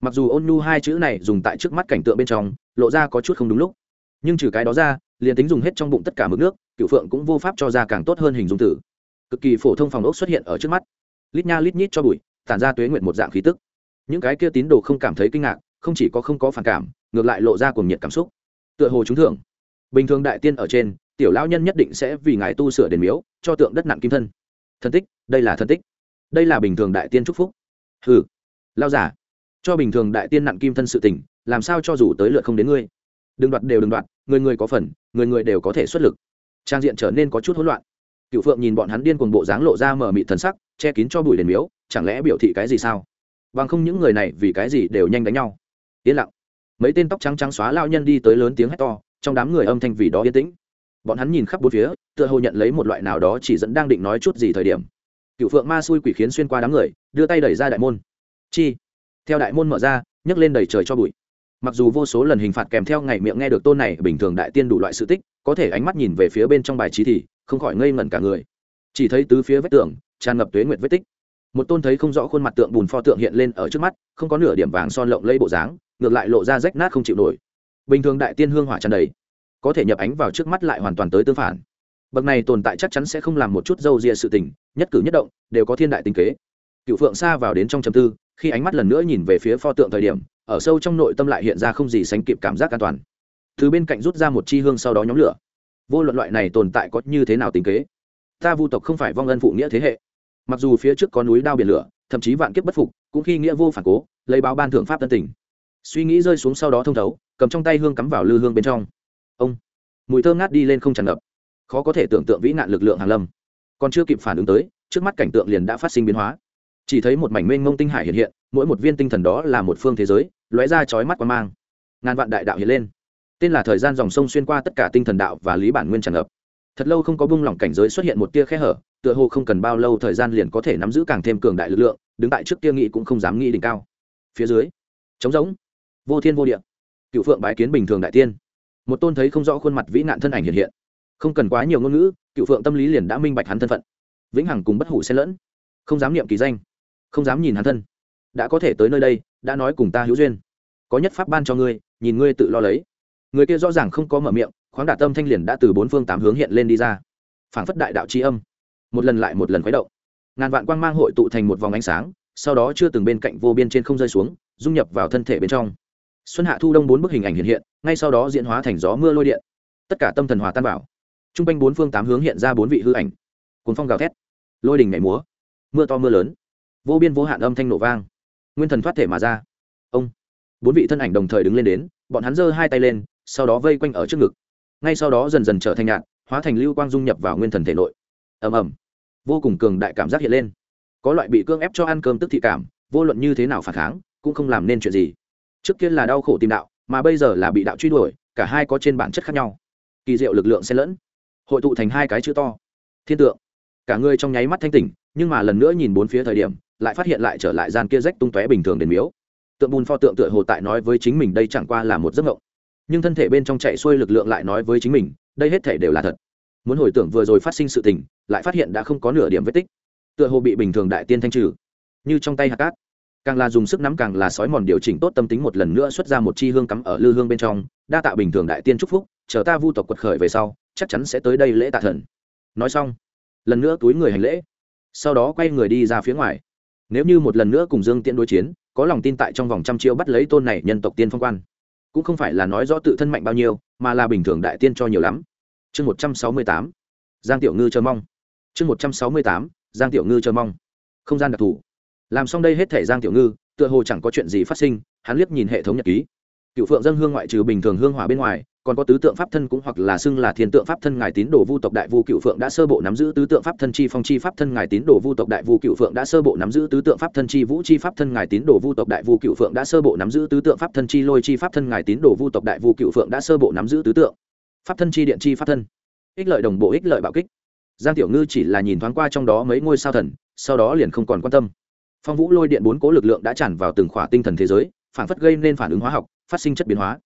Mặc dù ôn nhu hai chữ này dùng tại trước mắt cảnh tượng bên trong, lộ ra có chút không đúng lúc. Nhưng trừ cái đó ra, liền tính dùng hết trong bụng tất cả mực nước, cựu phượng cũng vô pháp cho ra càng tốt hơn hình dung tử. Cực kỳ phổ thông phòng ốc xuất hiện ở trước mắt. Lít nha lít nhít cho bụi, tản ra tuế nguyện một dạng khí tức những cái kia tín đồ không cảm thấy kinh ngạc, không chỉ có không có phản cảm, ngược lại lộ ra cuồng nhiệt cảm xúc. Tựa hồ chúng thưởng. Bình thường đại tiên ở trên, tiểu lão nhân nhất định sẽ vì ngài tu sửa đền miếu, cho tượng đất nặng kim thân. Thân tích, đây là thân tích. Đây là bình thường đại tiên chúc phúc. Hừ. Lao giả cho bình thường đại tiên nặng kim thân sự tình, làm sao cho dù tới lượt không đến ngươi? Đừng đoạt đều đừng đoạt, người người có phần, người người đều có thể xuất lực. Trang diện trở nên có chút hỗn loạn. Cựu phượng nhìn bọn hắn điên cuồng bộ dáng lộ ra mở mị thần sắc, che kín cho bụi đền miếu, chẳng lẽ biểu thị cái gì sao? Bằng không những người này vì cái gì đều nhanh đánh nhau. Yên lặng. Mấy tên tóc trắng trắng xóa lao nhân đi tới lớn tiếng hét to, trong đám người âm thanh vì đó yên tĩnh. Bọn hắn nhìn khắp bốn phía, tựa hồ nhận lấy một loại nào đó chỉ dẫn đang định nói chút gì thời điểm. Cựu phượng ma xui quỷ khiến xuyên qua đám người, đưa tay đẩy ra đại môn. Chi. Theo đại môn mở ra, nhấc lên đầy trời cho bụi. Mặc dù vô số lần hình phạt kèm theo ngày miệng nghe được tôn này, bình thường đại tiên đủ loại sự tích, có thể ánh mắt nhìn về phía bên trong bài trí thì không khỏi ngây ngẩn cả người. Chỉ thấy tứ phía vết tường, tràn ngập tuế nguyệt vết tích một tôn thấy không rõ khuôn mặt tượng bùn pho tượng hiện lên ở trước mắt, không có nửa điểm vàng son lộng lây bộ dáng, ngược lại lộ ra rách nát không chịu nổi. Bình thường đại tiên hương hỏa tràn đầy, có thể nhập ánh vào trước mắt lại hoàn toàn tới tương phản. Bậc này tồn tại chắc chắn sẽ không làm một chút dâu rịa sự tình, nhất cử nhất động, đều có thiên đại tình kế. Cựu phượng xa vào đến trong trầm tư, khi ánh mắt lần nữa nhìn về phía pho tượng thời điểm, ở sâu trong nội tâm lại hiện ra không gì sánh kịp cảm giác an toàn. Từ bên cạnh rút ra một chi hương sau đó nhóm lửa. Vô luận loại này tồn tại có như thế nào tính kế, ta vu tộc không phải vong ân phụ nghĩa thế hệ mặc dù phía trước có núi đao biển lửa, thậm chí vạn kiếp bất phục, cũng khi nghĩa vô phản cố, lấy báo ban thượng pháp tân tình. Suy nghĩ rơi xuống sau đó thông thấu, cầm trong tay hương cắm vào lư hương bên trong. Ông, mùi thơm ngát đi lên không tràn ngập. Khó có thể tưởng tượng vĩ nạn lực lượng hàng lâm. Còn chưa kịp phản ứng tới, trước mắt cảnh tượng liền đã phát sinh biến hóa. Chỉ thấy một mảnh mênh mông tinh hải hiện hiện, mỗi một viên tinh thần đó là một phương thế giới, lóe ra chói mắt quan mang. Ngàn vạn đại đạo hiện lên. Tên là thời gian dòng sông xuyên qua tất cả tinh thần đạo và lý bản nguyên tràn ngập. Thật lâu không có bung lỏng cảnh giới xuất hiện một tia khe hở tựa hồ không cần bao lâu thời gian liền có thể nắm giữ càng thêm cường đại lực lượng, đứng tại trước kia nghị cũng không dám nghĩ đỉnh cao. Phía dưới, trống rỗng, vô thiên vô địa, cựu phượng bái kiến bình thường đại tiên. Một tôn thấy không rõ khuôn mặt vĩ nạn thân ảnh hiện hiện. Không cần quá nhiều ngôn ngữ, cựu phượng tâm lý liền đã minh bạch hắn thân phận. Vĩnh hằng cùng bất hủ xen lẫn. Không dám niệm kỳ danh, không dám nhìn hắn thân. Đã có thể tới nơi đây, đã nói cùng ta hữu duyên. Có nhất pháp ban cho ngươi, nhìn ngươi tự lo lấy. Người kia rõ ràng không có mở miệng, khoáng đả tâm thanh liền đã từ bốn phương tám hướng hiện lên đi ra. Phảng phất đại đạo tri âm một lần lại một lần khuấy động. Ngàn vạn quang mang hội tụ thành một vòng ánh sáng, sau đó chưa từng bên cạnh vô biên trên không rơi xuống, dung nhập vào thân thể bên trong. Xuân hạ thu đông bốn bức hình ảnh hiện hiện, ngay sau đó diễn hóa thành gió mưa lôi điện. Tất cả tâm thần hòa tan bảo t r u n g quanh bốn phương tám hướng hiện ra bốn vị hư ảnh. Cuốn phong gào thét. Lôi đình nhảy múa. Mưa to mưa lớn. Vô biên vô hạn âm thanh nổ vang. Nguyên thần thoát thể mà ra. Ông. Bốn vị thân ảnh đồng thời đứng lên đến, bọn hắn giơ hai tay lên, sau đó vây quanh ở trước ngực. Ngay sau đó dần dần trở thành nhạn hóa thành lưu quang dung nhập vào nguyên thần thể nội ầm ầm. Vô cùng cường đại cảm giác hiện lên. Có loại bị cưỡng ép cho ăn cơm tức thị cảm, vô luận như thế nào phản kháng, cũng không làm nên chuyện gì. Trước kia là đau khổ tìm đạo, mà bây giờ là bị đạo truy đuổi, cả hai có trên bản chất khác nhau. Kỳ diệu lực lượng xen lẫn. Hội tụ thành hai cái chữ to. Thiên tượng. Cả người trong nháy mắt thanh tỉnh, nhưng mà lần nữa nhìn bốn phía thời điểm, lại phát hiện lại trở lại gian kia rách tung tóe bình thường đền miếu. Tượng bùn pho tượng tựa hồ tại nói với chính mình đây chẳng qua là một giấc mộng. Nhưng thân thể bên trong chạy xuôi lực lượng lại nói với chính mình, đây hết thể đều là thật. Muốn hồi tưởng vừa rồi phát sinh sự tình lại phát hiện đã không có nửa điểm vết tích. Tựa hồ bị bình thường đại tiên thanh trừ. Như trong tay hạt cát. Càng là dùng sức nắm càng là sói mòn điều chỉnh tốt tâm tính một lần nữa xuất ra một chi hương cắm ở lư hương bên trong, đa tạ bình thường đại tiên chúc phúc, chờ ta vu tộc quật khởi về sau, chắc chắn sẽ tới đây lễ tạ thần. Nói xong, lần nữa túi người hành lễ. Sau đó quay người đi ra phía ngoài. Nếu như một lần nữa cùng dương tiễn đối chiến, có lòng tin tại trong vòng trăm chiêu bắt lấy tôn này nhân tộc tiên phong quan. Cũng không phải là nói rõ tự thân mạnh bao nhiêu, mà là bình thường đại tiên cho nhiều lắm. Chương một trăm sáu mươi tám. Giang tiểu ngư chờ mong chương một trăm sáu mươi tám, giang tiểu ngư chờ mong. Không gian đặc thù. Làm xong đây hết thể giang tiểu ngư, tựa hồ chẳng có chuyện gì phát sinh, hắn liếc nhìn hệ thống nhật ký. Cựu phượng dân hương ngoại trừ bình thường hương hỏa bên ngoài, còn có tứ tượng pháp thân cũng hoặc là xưng là thiên tượng pháp thân ngài tín đồ vu tộc đại vu cựu phượng đã sơ bộ nắm giữ tứ tượng pháp thân chi phong chi pháp thân ngài tín đồ vu tộc đại vu cựu phượng đã sơ bộ nắm giữ tứ tượng pháp thân chi vũ chi pháp thân ngài tín đồ vu tộc đại vu cựu phượng đã sơ bộ nắm giữ tứ tượng pháp thân chi lôi chi pháp thân ngài tín đồ vu tộc đại vu cựu phượng đã sơ bộ nắm giữ tứ tượng pháp thân chi điện chi pháp thân. Ích lợi đồng bộ, ích lợi bạo kích giang tiểu ngư chỉ là nhìn thoáng qua trong đó mấy ngôi sao thần, sau đó liền không còn quan tâm. Phong vũ lôi điện bốn cố lực lượng đã tràn vào từng khỏa tinh thần thế giới, phản phất gây nên phản ứng hóa học, phát sinh chất biến hóa.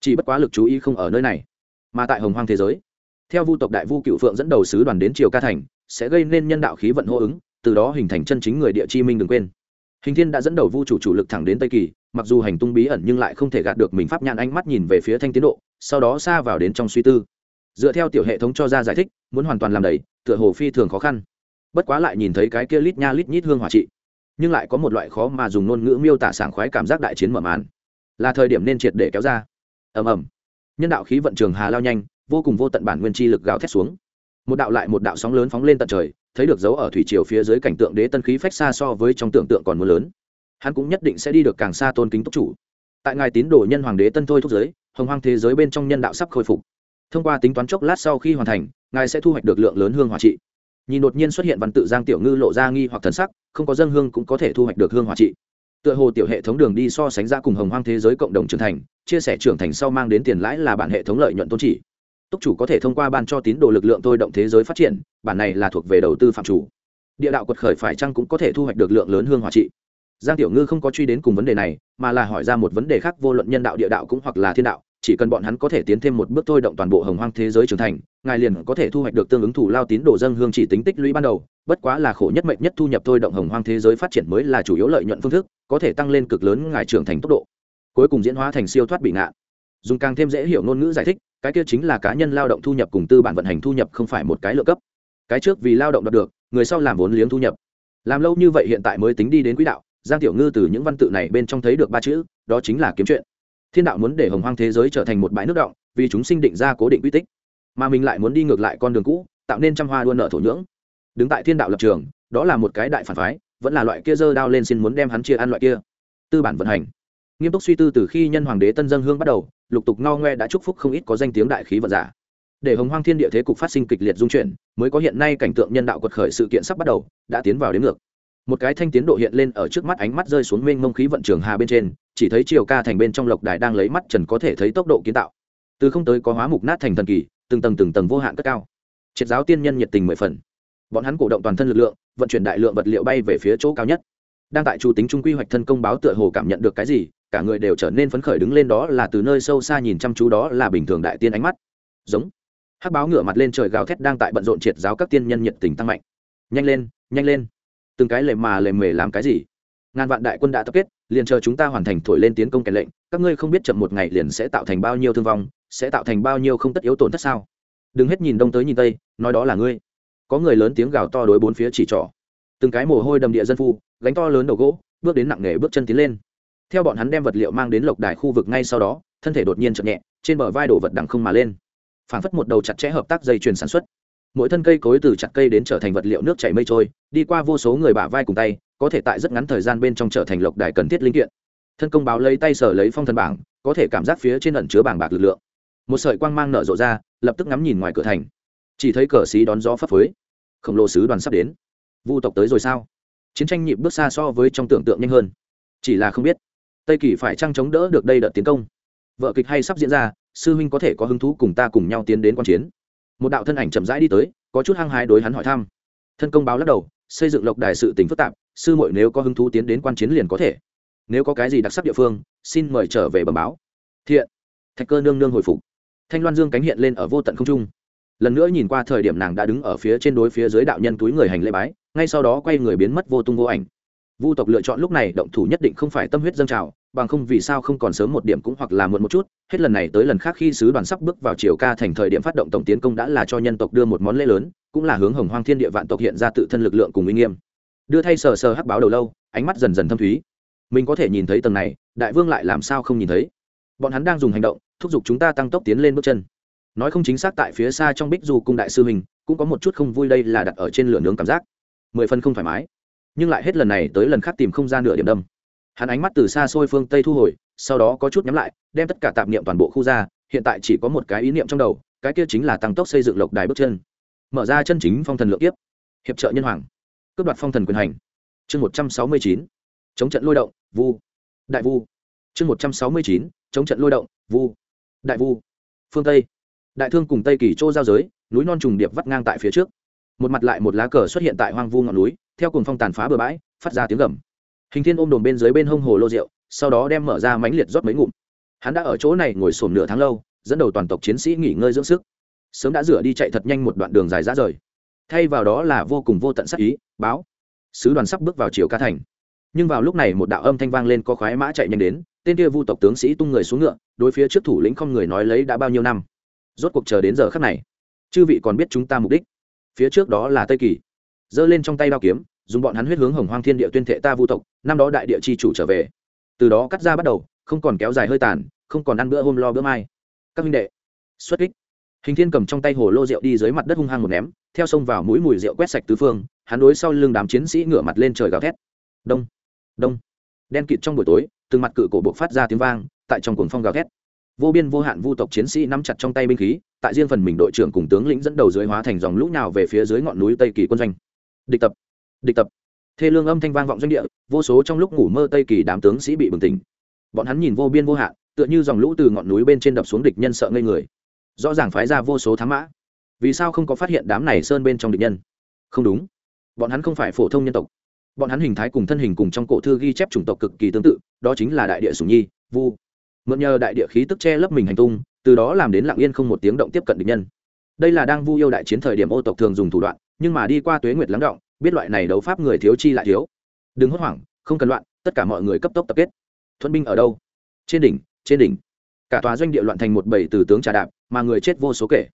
Chỉ bất quá lực chú ý không ở nơi này, mà tại hồng hoang thế giới. Theo vu tộc đại vu cựu phượng dẫn đầu sứ đoàn đến triều ca thành, sẽ gây nên nhân đạo khí vận hô ứng, từ đó hình thành chân chính người địa chi minh đừng quên. Hình thiên đã dẫn đầu vu chủ chủ lực thẳng đến tây kỳ, mặc dù hành tung bí ẩn nhưng lại không thể gạt được mình pháp nhãn ánh mắt nhìn về phía thanh tiến độ, sau đó xa vào đến trong suy tư. Dựa theo tiểu hệ thống cho ra giải thích muốn hoàn toàn làm đầy, tựa hồ phi thường khó khăn. Bất quá lại nhìn thấy cái kia lít nha lít nhít hương hòa trị, nhưng lại có một loại khó mà dùng ngôn ngữ miêu tả sảng khoái cảm giác đại chiến mở màn. Là thời điểm nên triệt để kéo ra. Ầm ầm. Nhân đạo khí vận trường hà lao nhanh, vô cùng vô tận bản nguyên chi lực gào thét xuống. Một đạo lại một đạo sóng lớn phóng lên tận trời, thấy được dấu ở thủy triều phía dưới cảnh tượng đế tân khí phách xa so với trong tưởng tượng còn mưa lớn. Hắn cũng nhất định sẽ đi được càng xa tôn kính túc chủ. Tại ngài tín đồ nhân hoàng đế tân thôi thúc giới, hồng hoang thế giới bên trong nhân đạo sắp khôi phục thông qua tính toán chốc lát sau khi hoàn thành, ngài sẽ thu hoạch được lượng lớn hương hòa trị. Nhìn đột nhiên xuất hiện văn tự giang tiểu ngư lộ ra nghi hoặc thần sắc, không có dân hương cũng có thể thu hoạch được hương hòa trị. Tựa hồ tiểu hệ thống đường đi so sánh ra cùng hồng hoang thế giới cộng đồng trưởng thành, chia sẻ trưởng thành sau mang đến tiền lãi là bản hệ thống lợi nhuận tôn chỉ. Túc chủ có thể thông qua ban cho tín đồ lực lượng tôi động thế giới phát triển, bản này là thuộc về đầu tư phạm chủ. Địa đạo quật khởi phải chăng cũng có thể thu hoạch được lượng lớn hương hòa trị. Giang tiểu ngư không có truy đến cùng vấn đề này, mà là hỏi ra một vấn đề khác, vô luận nhân đạo địa đạo cũng hoặc là thiên đạo chỉ cần bọn hắn có thể tiến thêm một bước thôi động toàn bộ hồng hoang thế giới trưởng thành, ngài liền có thể thu hoạch được tương ứng thủ lao tín đồ dân hương chỉ tính tích lũy ban đầu. Bất quá là khổ nhất mệnh nhất thu nhập thôi động hồng hoang thế giới phát triển mới là chủ yếu lợi nhuận phương thức, có thể tăng lên cực lớn ngài trưởng thành tốc độ. Cuối cùng diễn hóa thành siêu thoát bị ngạn dùng càng thêm dễ hiểu ngôn ngữ giải thích, cái kia chính là cá nhân lao động thu nhập cùng tư bản vận hành thu nhập không phải một cái lựa cấp. Cái trước vì lao động đạt được, người sau làm vốn liếng thu nhập. Làm lâu như vậy hiện tại mới tính đi đến quỹ đạo, giang tiểu ngư từ những văn tự này bên trong thấy được ba chữ, đó chính là kiếm chuyện thiên đạo muốn để hồng hoang thế giới trở thành một bãi nước động, vì chúng sinh định ra cố định quy tích. Mà mình lại muốn đi ngược lại con đường cũ, tạo nên trăm hoa đua nợ thổ nhưỡng. Đứng tại thiên đạo lập trường, đó là một cái đại phản phái, vẫn là loại kia dơ đao lên xin muốn đem hắn chia ăn loại kia. Tư bản vận hành. Nghiêm túc suy tư từ khi nhân hoàng đế tân dân hương bắt đầu, lục tục ngao ngoe đã chúc phúc không ít có danh tiếng đại khí vận giả. Để hồng hoang thiên địa thế cục phát sinh kịch liệt dung chuyển, mới có hiện nay cảnh tượng nhân đạo quật khởi sự kiện sắp bắt đầu, đã tiến vào đến ngược. Một cái thanh tiến độ hiện lên ở trước mắt ánh mắt rơi xuống mênh mông khí vận trường hà bên trên chỉ thấy chiều ca thành bên trong lộc đài đang lấy mắt trần có thể thấy tốc độ kiến tạo. Từ không tới có hóa mục nát thành thần kỳ, từng tầng từng tầng vô hạn cất cao. Triệt giáo tiên nhân nhiệt tình mười phần. Bọn hắn cổ động toàn thân lực lượng, vận chuyển đại lượng vật liệu bay về phía chỗ cao nhất. Đang tại chủ tính trung quy hoạch thân công báo tựa hồ cảm nhận được cái gì, cả người đều trở nên phấn khởi đứng lên đó là từ nơi sâu xa nhìn chăm chú đó là bình thường đại tiên ánh mắt. Giống. Hắc báo ngửa mặt lên trời gào thét đang tại bận rộn triệt giáo các tiên nhân nhiệt tình tăng mạnh. Nhanh lên nhanh lên. Từng cái lề mà lề mề làm cái gì? Ngàn vạn đại quân đã tập kết, liền chờ chúng ta hoàn thành thổi lên tiến công kèn lệnh, các ngươi không biết chậm một ngày liền sẽ tạo thành bao nhiêu thương vong, sẽ tạo thành bao nhiêu không tất yếu tổn thất sao? Đừng hết nhìn đông tới nhìn tây, nói đó là ngươi. Có người lớn tiếng gào to đối bốn phía chỉ trỏ. Từng cái mồ hôi đầm địa dân phu, gánh to lớn đầu gỗ, bước đến nặng nề bước chân tiến lên. Theo bọn hắn đem vật liệu mang đến lộc đài khu vực ngay sau đó, thân thể đột nhiên chậm nhẹ, trên bờ vai đổ vật đằng không mà lên. Phảng phất một đầu chặt chẽ hợp tác dây chuyền sản xuất mỗi thân cây cối từ chặt cây đến trở thành vật liệu nước chảy mây trôi, đi qua vô số người bả vai cùng tay, có thể tại rất ngắn thời gian bên trong trở thành lộc đài cần thiết linh kiện. Thân công báo lấy tay sở lấy phong thần bảng, có thể cảm giác phía trên ẩn chứa bảng bạc lực lượng. Một sợi quang mang nở rộ ra, lập tức ngắm nhìn ngoài cửa thành. Chỉ thấy cờ xí đón gió phấp phới. Khổng lồ sứ đoàn sắp đến. Vu tộc tới rồi sao? Chiến tranh nhịp bước xa so với trong tưởng tượng nhanh hơn. Chỉ là không biết. Tây kỳ phải trăng chống đỡ được đây đợt tiến công? Vợ kịch hay sắp diễn ra, sư huynh có thể có hứng thú cùng ta cùng nhau tiến đến quan chiến? Một đạo thân ảnh chậm rãi đi tới, có chút hăng hái đối hắn hỏi thăm. Thân công báo lắc đầu, xây dựng lộc đài sự tình phức tạp, sư muội nếu có hứng thú tiến đến quan chiến liền có thể. Nếu có cái gì đặc sắc địa phương, xin mời trở về bẩm báo. Thiện. Thạch cơ nương nương hồi phục. Thanh loan dương cánh hiện lên ở vô tận không trung. Lần nữa nhìn qua thời điểm nàng đã đứng ở phía trên đối phía dưới đạo nhân túi người hành lễ bái, ngay sau đó quay người biến mất vô tung vô ảnh. Vu tộc lựa chọn lúc này động thủ nhất định không phải tâm huyết dâng trào bằng không vì sao không còn sớm một điểm cũng hoặc là muộn một chút, hết lần này tới lần khác khi sứ đoàn sắp bước vào triều ca thành thời điểm phát động tổng tiến công đã là cho nhân tộc đưa một món lễ lớn, cũng là hướng hồng hoang thiên địa vạn tộc hiện ra tự thân lực lượng cùng uy nghiêm. Đưa thay sờ sờ hắc báo đầu lâu, ánh mắt dần dần thâm thúy. Mình có thể nhìn thấy tầng này, đại vương lại làm sao không nhìn thấy? Bọn hắn đang dùng hành động, thúc giục chúng ta tăng tốc tiến lên bước chân. Nói không chính xác tại phía xa trong bích du cung đại sư mình cũng có một chút không vui đây là đặt ở trên lửa nướng cảm giác. Mười phân không thoải mái. Nhưng lại hết lần này tới lần khác tìm không ra nửa điểm đâm hắn ánh mắt từ xa xôi phương tây thu hồi, sau đó có chút nhắm lại, đem tất cả tạp niệm toàn bộ khu ra, hiện tại chỉ có một cái ý niệm trong đầu, cái kia chính là tăng tốc xây dựng lộc đài bước chân. Mở ra chân chính phong thần lượng tiếp hiệp trợ nhân hoàng. Cướp đoạt phong thần quyền hành. Chương một trăm sáu mươi chín. Chống trận lôi động, vu. Đại vu. Chương một trăm sáu mươi chín. Chống trận lôi động, vu. Đại vu. Phương tây. Đại thương cùng tây kỳ châu giao giới, núi non trùng điệp vắt ngang tại phía trước. Một mặt lại một lá cờ xuất hiện tại hoang vu ngọn núi, theo cùng phong tàn phá bờ bãi, phát ra tiếng gầm hình thiên ôm đồn bên dưới bên hông hồ lô rượu, sau đó đem mở ra mánh liệt rót mấy ngụm. Hắn đã ở chỗ này ngồi sổm nửa tháng lâu, dẫn đầu toàn tộc chiến sĩ nghỉ ngơi dưỡng sức. Sớm đã rửa đi chạy thật nhanh một đoạn đường dài ra rời. Thay vào đó là vô cùng vô tận sắc ý, báo. Sứ đoàn sắp bước vào chiều ca thành. Nhưng vào lúc này một đạo âm thanh vang lên có khoái mã chạy nhanh đến, tên kia vu tộc tướng sĩ tung người xuống ngựa, đối phía trước thủ lĩnh không người nói lấy đã bao nhiêu năm. Rốt cuộc chờ đến giờ khắc này, chư vị còn biết chúng ta mục đích. Phía trước đó là tây kỳ. Giơ lên trong tay đao kiếm dùng bọn hắn huyết hướng hồng hoang thiên địa tuyên thệ ta vu tộc, năm đó đại địa chi chủ trở về. Từ đó cắt ra bắt đầu, không còn kéo dài hơi tàn, không còn ăn bữa hôm lo bữa mai. Các minh đệ, xuất kích. Hình thiên cầm trong tay hồ lô rượu đi dưới mặt đất hung hăng một ném, theo sông vào mũi mùi rượu quét sạch tứ phương, hắn đối sau lưng đám chiến sĩ ngửa mặt lên trời gào thét. Đông đông. Đen kịt trong buổi tối, từng mặt cự cổ buộc phát ra tiếng vang, tại trong cuồng phong gào thét. Vô biên vô hạn vu tộc chiến sĩ nắm chặt trong tay binh khí, tại riêng phần mình đội trưởng cùng tướng lĩnh dẫn đầu dưới hóa thành dòng lũ nào về phía dưới ngọn núi tây kỳ quân doanh. Địch tập địch tập. Thê lương âm thanh vang vọng doanh địa, vô số trong lúc ngủ mơ tây kỳ đám tướng sĩ bị bừng tỉnh. Bọn hắn nhìn vô biên vô hạn, tựa như dòng lũ từ ngọn núi bên trên đập xuống địch nhân sợ ngây người. Rõ ràng phái ra vô số thám mã. Vì sao không có phát hiện đám này sơn bên trong địch nhân? Không đúng. Bọn hắn không phải phổ thông nhân tộc. Bọn hắn hình thái cùng thân hình cùng trong cổ thư ghi chép chủng tộc cực kỳ tương tự, đó chính là đại địa sùng nhi, vu. Mượn nhờ đại địa khí tức che lấp mình hành tung, từ đó làm đến lặng yên không một tiếng động tiếp cận địch nhân. Đây là đang vu yêu đại chiến thời điểm ô tộc thường dùng thủ đoạn, nhưng mà đi qua tuế nguyệt lắng động biết loại này đấu pháp người thiếu chi lại thiếu. Đừng hốt hoảng, không cần loạn, tất cả mọi người cấp tốc tập kết. Thuận binh ở đâu? Trên đỉnh trên đỉnh. Cả tòa doanh địa loạn thành một bầy từ tướng trà đạp, mà người chết vô số kể.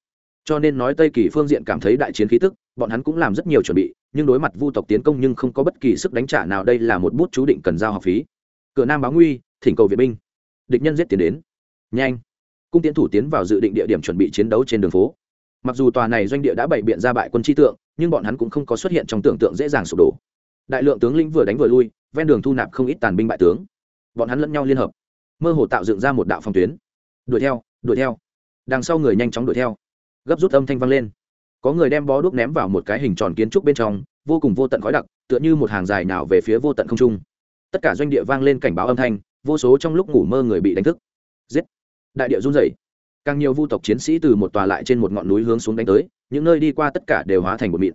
Cho nên nói tây kỳ phương diện cảm thấy đại chiến khí tức, bọn hắn cũng làm rất nhiều chuẩn bị, nhưng đối mặt vu tộc tiến công nhưng không có bất kỳ sức đánh trả nào, đây là một bút chú định cần giao học phí. Cửa nam báo nguy, thỉnh cầu viện binh. Địch nhân giết tiến đến. Nhanh. Cung tiến thủ tiến vào dự định địa điểm chuẩn bị chiến đấu trên đường phố mặc dù tòa này doanh địa đã bày biện ra bại quân chi tượng, nhưng bọn hắn cũng không có xuất hiện trong tưởng tượng dễ dàng sụp đổ. Đại lượng tướng lĩnh vừa đánh vừa lui, ven đường thu nạp không ít tàn binh bại tướng. Bọn hắn lẫn nhau liên hợp, mơ hồ tạo dựng ra một đạo phòng tuyến. Đuổi theo đuổi theo. Đằng sau người nhanh chóng đuổi theo. Gấp rút âm thanh vang lên. Có người đem bó đuốc ném vào một cái hình tròn kiến trúc bên trong, vô cùng vô tận khói đặc, tựa như một hàng dài nào về phía vô tận không trung. Tất cả doanh địa vang lên cảnh báo âm thanh, vô số trong lúc ngủ mơ người bị đánh thức. Giết! Đại địa run rẩy càng nhiều vu tộc chiến sĩ từ một tòa lại trên một ngọn núi hướng xuống đánh tới, những nơi đi qua tất cả đều hóa thành một mịn.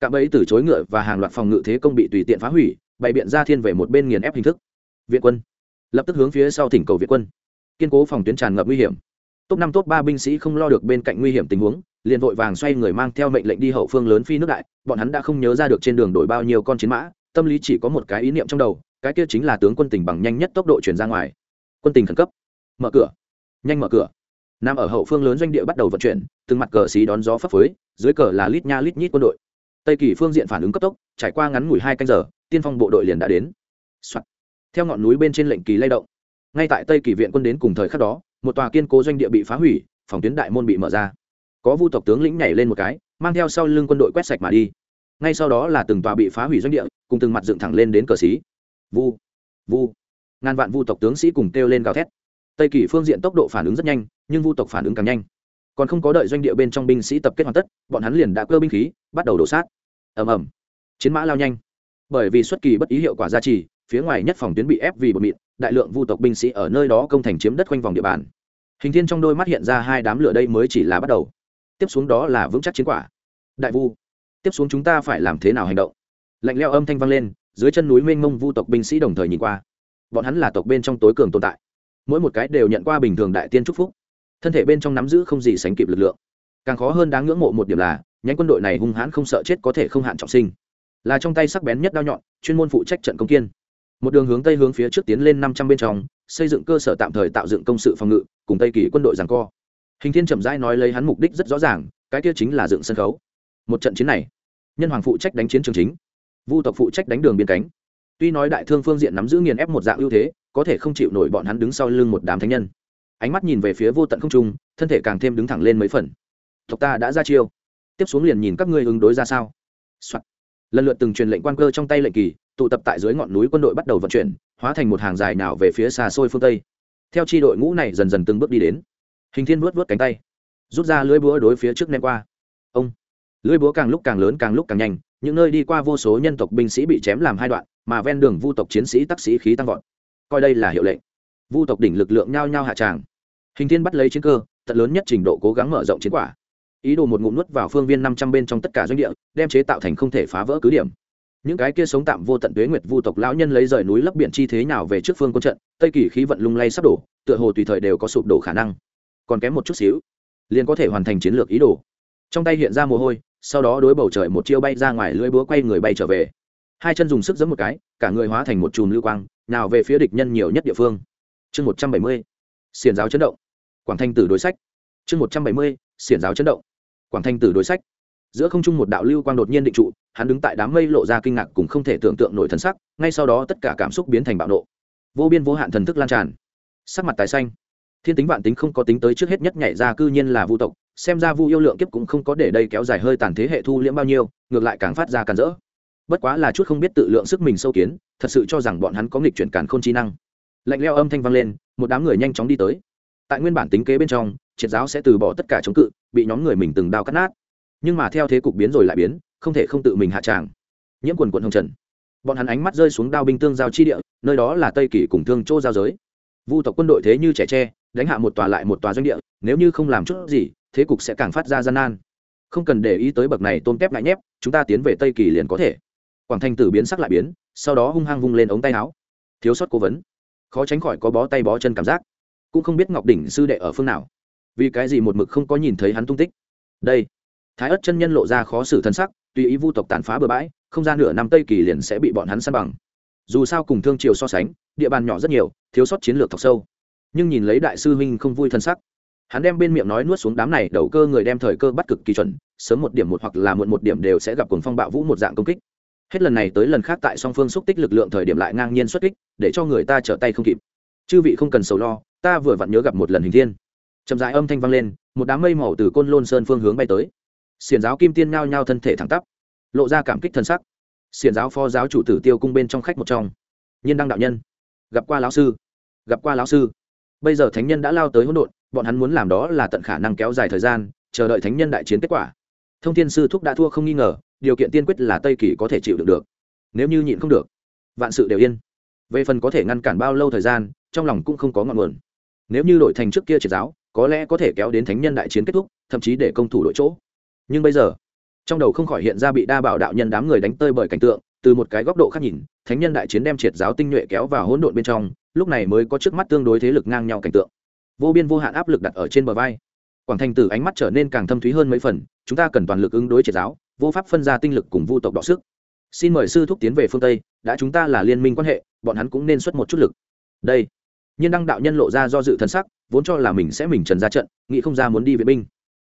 Cạm bẫy từ chối ngựa và hàng loạt phòng ngự thế công bị tùy tiện phá hủy, bày biện ra thiên về một bên nghiền ép hình thức. Viện quân. Lập tức hướng phía sau thỉnh cầu viện quân. Kiên cố phòng tuyến tràn ngập nguy hiểm. Top năm, top ba binh sĩ không lo được bên cạnh nguy hiểm tình huống, liền vội vàng xoay người mang theo mệnh lệnh đi hậu phương lớn phi nước đại, bọn hắn đã không nhớ ra được trên đường đổi bao nhiêu con chiến mã, tâm lý chỉ có một cái ý niệm trong đầu, cái kia chính là tướng quân tình bằng nhanh nhất tốc độ chuyển ra ngoài. Quân tình khẩn cấp. Mở cửa. Nhanh mở cửa nằm ở hậu phương lớn doanh địa bắt đầu vận chuyển, từng mặt cờ xí đón gió phấp phới, dưới cờ là lít nha lít nhít quân đội. Tây kỳ phương diện phản ứng cấp tốc, trải qua ngắn ngủi hai canh giờ, tiên phong bộ đội liền đã đến、Soạn. theo ngọn núi bên trên lệnh kỳ lay động. Ngay tại tây kỳ viện quân đến cùng thời khắc đó, một tòa kiên cố doanh địa bị phá hủy, phòng tuyến đại môn bị mở ra. Có vu tộc tướng lĩnh nhảy lên một cái, mang theo sau lưng quân đội quét sạch mà đi. Ngay sau đó là từng tòa bị phá hủy doanh địa, cùng từng mặt dựng thẳng lên đến cờ xí. Vu. Vu. Ngàn vạn vu tộc tướng sĩ cùng kêu lên gào thét tây kỳ phương diện tốc độ phản ứng rất nhanh, nhưng vu tộc phản ứng càng nhanh. Còn không có đợi doanh địa bên trong binh sĩ tập kết hoàn tất, bọn hắn liền đã cơ binh khí, bắt đầu đổ sát. Ầm ầm. Chiến mã lao nhanh. Bởi vì xuất kỳ bất ý hiệu quả gia trì, phía ngoài nhất phòng tuyến bị ép vì bột mịn, đại lượng vu tộc binh sĩ ở nơi đó công thành chiếm đất quanh vòng địa bàn. Hình thiên trong đôi mắt hiện ra hai đám lửa đây mới chỉ là bắt đầu. Tiếp xuống đó là vững chắc chiến quả. Đại vu. Tiếp xuống chúng ta phải làm thế nào hành động? Lạnh leo âm thanh vang lên, dưới chân núi mênh mông vu tộc binh sĩ đồng thời nhìn qua. Bọn hắn là tộc bên trong tối cường tồn tại mỗi một cái đều nhận qua bình thường đại tiên trúc phúc. Thân thể bên trong nắm giữ không gì sánh kịp lực lượng. Càng khó hơn đáng ngưỡng mộ một điểm là, nhánh quân đội này hung hãn không sợ chết có thể không hạn trọng sinh. Là trong tay sắc bén nhất đao nhọn, chuyên môn phụ trách trận công kiên. Một đường hướng tây hướng phía trước tiến lên năm trăm bên trong, xây dựng cơ sở tạm thời tạo dựng công sự phòng ngự, cùng tây kỳ quân đội giằng co. Hình thiên chậm rãi nói lấy hắn mục đích rất rõ ràng, cái kia chính là dựng sân khấu. Một trận chiến này, nhân hoàng phụ trách đánh chiến trường chính, vu tộc phụ trách đánh đường biên cánh tuy nói đại thương phương diện nắm giữ nghiền ép một dạng ưu thế, có thể không chịu nổi bọn hắn đứng sau lưng một đám thánh nhân. Ánh mắt nhìn về phía vô tận không trung, thân thể càng thêm đứng thẳng lên mấy phần. Tộc ta đã ra chiêu. Tiếp xuống liền nhìn các ngươi ứng đối ra sao、Soạn. lần lượt từng truyền lệnh quan cơ trong tay lệnh kỳ, tụ tập tại dưới ngọn núi quân đội bắt đầu vận chuyển, hóa thành một hàng dài nào về phía xa xôi phương tây. Theo chi đội ngũ này dần dần từng bước đi đến, hình thiên vuốt vuốt cánh tay, rút ra lưỡi búa đối phía trước ném qua. Ông. Lưỡi búa càng lúc càng lớn, càng lúc càng nhanh những nơi đi qua vô số nhân tộc binh sĩ bị chém làm hai đoạn, mà ven đường vu tộc chiến sĩ tác sĩ khí tăng vọt. Coi đây là hiệu lệnh. Vu tộc đỉnh lực lượng nhao nhao hạ tràng. Hình thiên bắt lấy chiến cơ tận lớn nhất trình độ cố gắng mở rộng chiến quả. Ý đồ một ngụm nuốt vào phương viên năm trăm bên trong tất cả doanh địa, đem chế tạo thành không thể phá vỡ cứ điểm. Những cái kia sống tạm vô tận tuế nguyệt vu tộc lão nhân lấy rời núi lấp biển chi thế nào về trước phương quân trận, tây kỳ khí vận lung lay sắp đổ, tựa hồ tùy thời đều có sụp đổ khả năng. Còn kém một chút xíu, liền có thể hoàn thành chiến lược ý đồ. Trong tay hiện ra mồ hôi sau đó đối bầu trời một chiêu bay ra ngoài lưỡi búa quay người bay trở về. Hai chân dùng sức giấm một cái, cả người hóa thành một chùm lưu quang, nào về phía địch nhân nhiều nhất địa phương. Chương một trăm bảy mươi xiền giáo chấn động. Quảng thanh tử đối sách. Chương một trăm bảy mươi, xiển giáo chấn động. Quảng thanh tử đối sách. Giữa không trung một đạo lưu quang đột nhiên định trụ, hắn đứng tại đám mây lộ ra kinh ngạc cùng không thể tưởng tượng nổi thần sắc, ngay sau đó tất cả cảm xúc biến thành bạo nộ. Vô biên vô hạn thần thức lan tràn. Sắc mặt tái xanh thiên tính vạn tính không có tính tới trước hết nhất nhảy ra cư nhiên là vu tộc, xem ra vu yêu lượng kiếp cũng không có để đây kéo dài hơi tàn thế hệ thu liễm bao nhiêu, ngược lại càng phát ra càng rỡ. Bất quá là chút không biết tự lượng sức mình sâu kiến, thật sự cho rằng bọn hắn có nghịch chuyển càn không chi năng. Lạnh leo âm thanh vang lên, một đám người nhanh chóng đi tới. Tại nguyên bản tính kế bên trong, triệt giáo sẽ từ bỏ tất cả chống cự, bị nhóm người mình từng đao cắt nát. Nhưng mà theo thế cục biến rồi lại biến, không thể không tự mình hạ tràng. Nhiễm quần quận hồng trần. Bọn hắn ánh mắt rơi xuống đao binh tương giao chi địa, nơi đó là tây kỳ cùng thương chỗ giao giới. Vu tộc quân đội thế như trẻ tre đánh hạ một tòa lại một tòa doanh địa, nếu như không làm chút gì, thế cục sẽ càng phát ra gian nan. Không cần để ý tới bậc này tôm tép lại nhép, chúng ta tiến về tây kỳ liền có thể. Quảng thanh tử biến sắc lại biến, sau đó hung hăng vung lên ống tay áo. Thiếu sót cố vấn. Khó tránh khỏi có bó tay bó chân cảm giác. Cũng không biết ngọc đỉnh sư đệ ở phương nào. Vì cái gì một mực không có nhìn thấy hắn tung tích? Đây. Thái ất chân nhân lộ ra khó xử thân sắc, tùy ý vu tộc tàn phá bừa bãi, không gian nửa năm tây kỳ liền sẽ bị bọn hắn săn bằng. Dù sao cùng thương triều so sánh, địa bàn nhỏ rất nhiều, thiếu sót chiến lược thọc sâu nhưng nhìn lấy đại sư huynh không vui thân sắc. Hắn đem bên miệng nói nuốt xuống đám này, đầu cơ người đem thời cơ bắt cực kỳ chuẩn, sớm một điểm một hoặc là muộn một điểm đều sẽ gặp cuồng phong bạo vũ một dạng công kích. Hết lần này tới lần khác tại song phương xúc tích lực lượng thời điểm lại ngang nhiên xuất kích, để cho người ta trở tay không kịp. Chư vị không cần sầu lo, ta vừa vặn nhớ gặp một lần hình thiên. Chậm rãi âm thanh vang lên, một đám mây màu từ côn lôn sơn phương hướng bay tới. Xiển giáo kim tiên nhao nhao thân thể thẳng tắp, lộ ra cảm kích thân sắc. Xiển giáo phó giáo chủ tử tiêu cung bên trong khách một trong. Nhân đăng đạo nhân, gặp qua lão sư, gặp qua lão sư bây giờ thánh nhân đã lao tới hỗn độn, bọn hắn muốn làm đó là tận khả năng kéo dài thời gian, chờ đợi thánh nhân đại chiến kết quả. Thông thiên sư thúc đã thua không nghi ngờ, điều kiện tiên quyết là tây kỳ có thể chịu được được. Nếu như nhịn không được, vạn sự đều yên. Về phần có thể ngăn cản bao lâu thời gian, trong lòng cũng không có ngọn nguồn. Nếu như đội thành trước kia triệt giáo, có lẽ có thể kéo đến thánh nhân đại chiến kết thúc, thậm chí để công thủ đội chỗ. Nhưng bây giờ, trong đầu không khỏi hiện ra bị đa bảo đạo nhân đám người đánh tơi bởi cảnh tượng, từ một cái góc độ khác nhìn, thánh nhân đại chiến đem triệt giáo tinh nhuệ kéo vào hỗn độn bên trong lúc này mới có trước mắt tương đối thế lực ngang nhau cảnh tượng. Vô biên vô hạn áp lực đặt ở trên bờ vai. Quảng thành tử ánh mắt trở nên càng thâm thúy hơn mấy phần, chúng ta cần toàn lực ứng đối triệt giáo, vô pháp phân ra tinh lực cùng vu tộc đọ sức. Xin mời sư thúc tiến về phương tây, đã chúng ta là liên minh quan hệ, bọn hắn cũng nên xuất một chút lực. Đây. Nhân đăng đạo nhân lộ ra do dự thần sắc, vốn cho là mình sẽ mình trần ra trận, nghĩ không ra muốn đi vệ binh.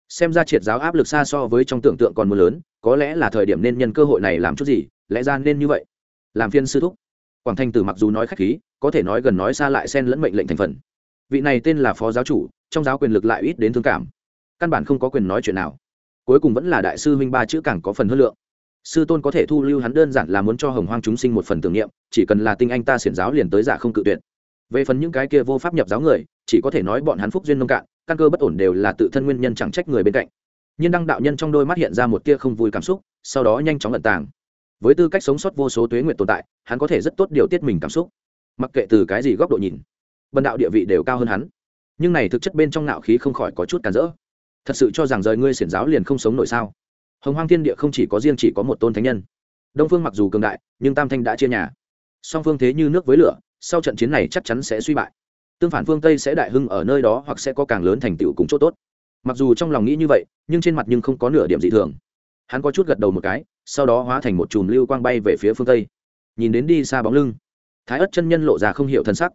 Xem ra triệt giáo áp lực xa so với trong tưởng tượng còn mưa lớn, có lẽ là thời điểm nên nhân cơ hội này làm chút gì, lẽ ra nên như vậy. Làm phiên sư thúc. Quảng thanh tử mặc dù nói khách khí có thể nói gần nói xa lại xen lẫn mệnh lệnh thành phần. Vị này tên là phó giáo chủ, trong giáo quyền lực lại ít đến thương cảm. Căn bản không có quyền nói chuyện nào. Cuối cùng vẫn là đại sư minh ba chữ càng có phần hơn lượng. Sư tôn có thể thu lưu hắn đơn giản là muốn cho hồng hoang chúng sinh một phần tưởng niệm, chỉ cần là tinh anh ta xiển giáo liền tới giả không cự tuyệt. Về phần những cái kia vô pháp nhập giáo người, chỉ có thể nói bọn hắn phúc duyên nông cạn, căn cơ bất ổn đều là tự thân nguyên nhân chẳng trách người bên cạnh. Nhưng đăng đạo nhân trong đôi mắt hiện ra một tia không vui cảm xúc, sau đó nhanh chóng lận tàng. Với tư cách sống sót vô số tuế nguyện tồn tại, hắn có thể rất tốt điều tiết mình cảm xúc mặc kệ từ cái gì góc độ nhìn, bần đạo địa vị đều cao hơn hắn. Nhưng này thực chất bên trong nạo khí không khỏi có chút cản rỡ. Thật sự cho rằng rời ngươi xiển giáo liền không sống nổi sao? Hồng hoang thiên địa không chỉ có riêng chỉ có một tôn thánh nhân. Đông phương mặc dù cường đại, nhưng tam thanh đã chia nhà. Song phương thế như nước với lửa, sau trận chiến này chắc chắn sẽ suy bại. Tương phản phương tây sẽ đại hưng ở nơi đó hoặc sẽ có càng lớn thành tựu cùng chỗ tốt. Mặc dù trong lòng nghĩ như vậy, nhưng trên mặt nhưng không có nửa điểm dị thường. Hắn có chút gật đầu một cái, sau đó hóa thành một chùm lưu quang bay về phía phương tây. Nhìn đến đi xa bóng lưng thái ất chân nhân lộ ra không hiểu thân sắc.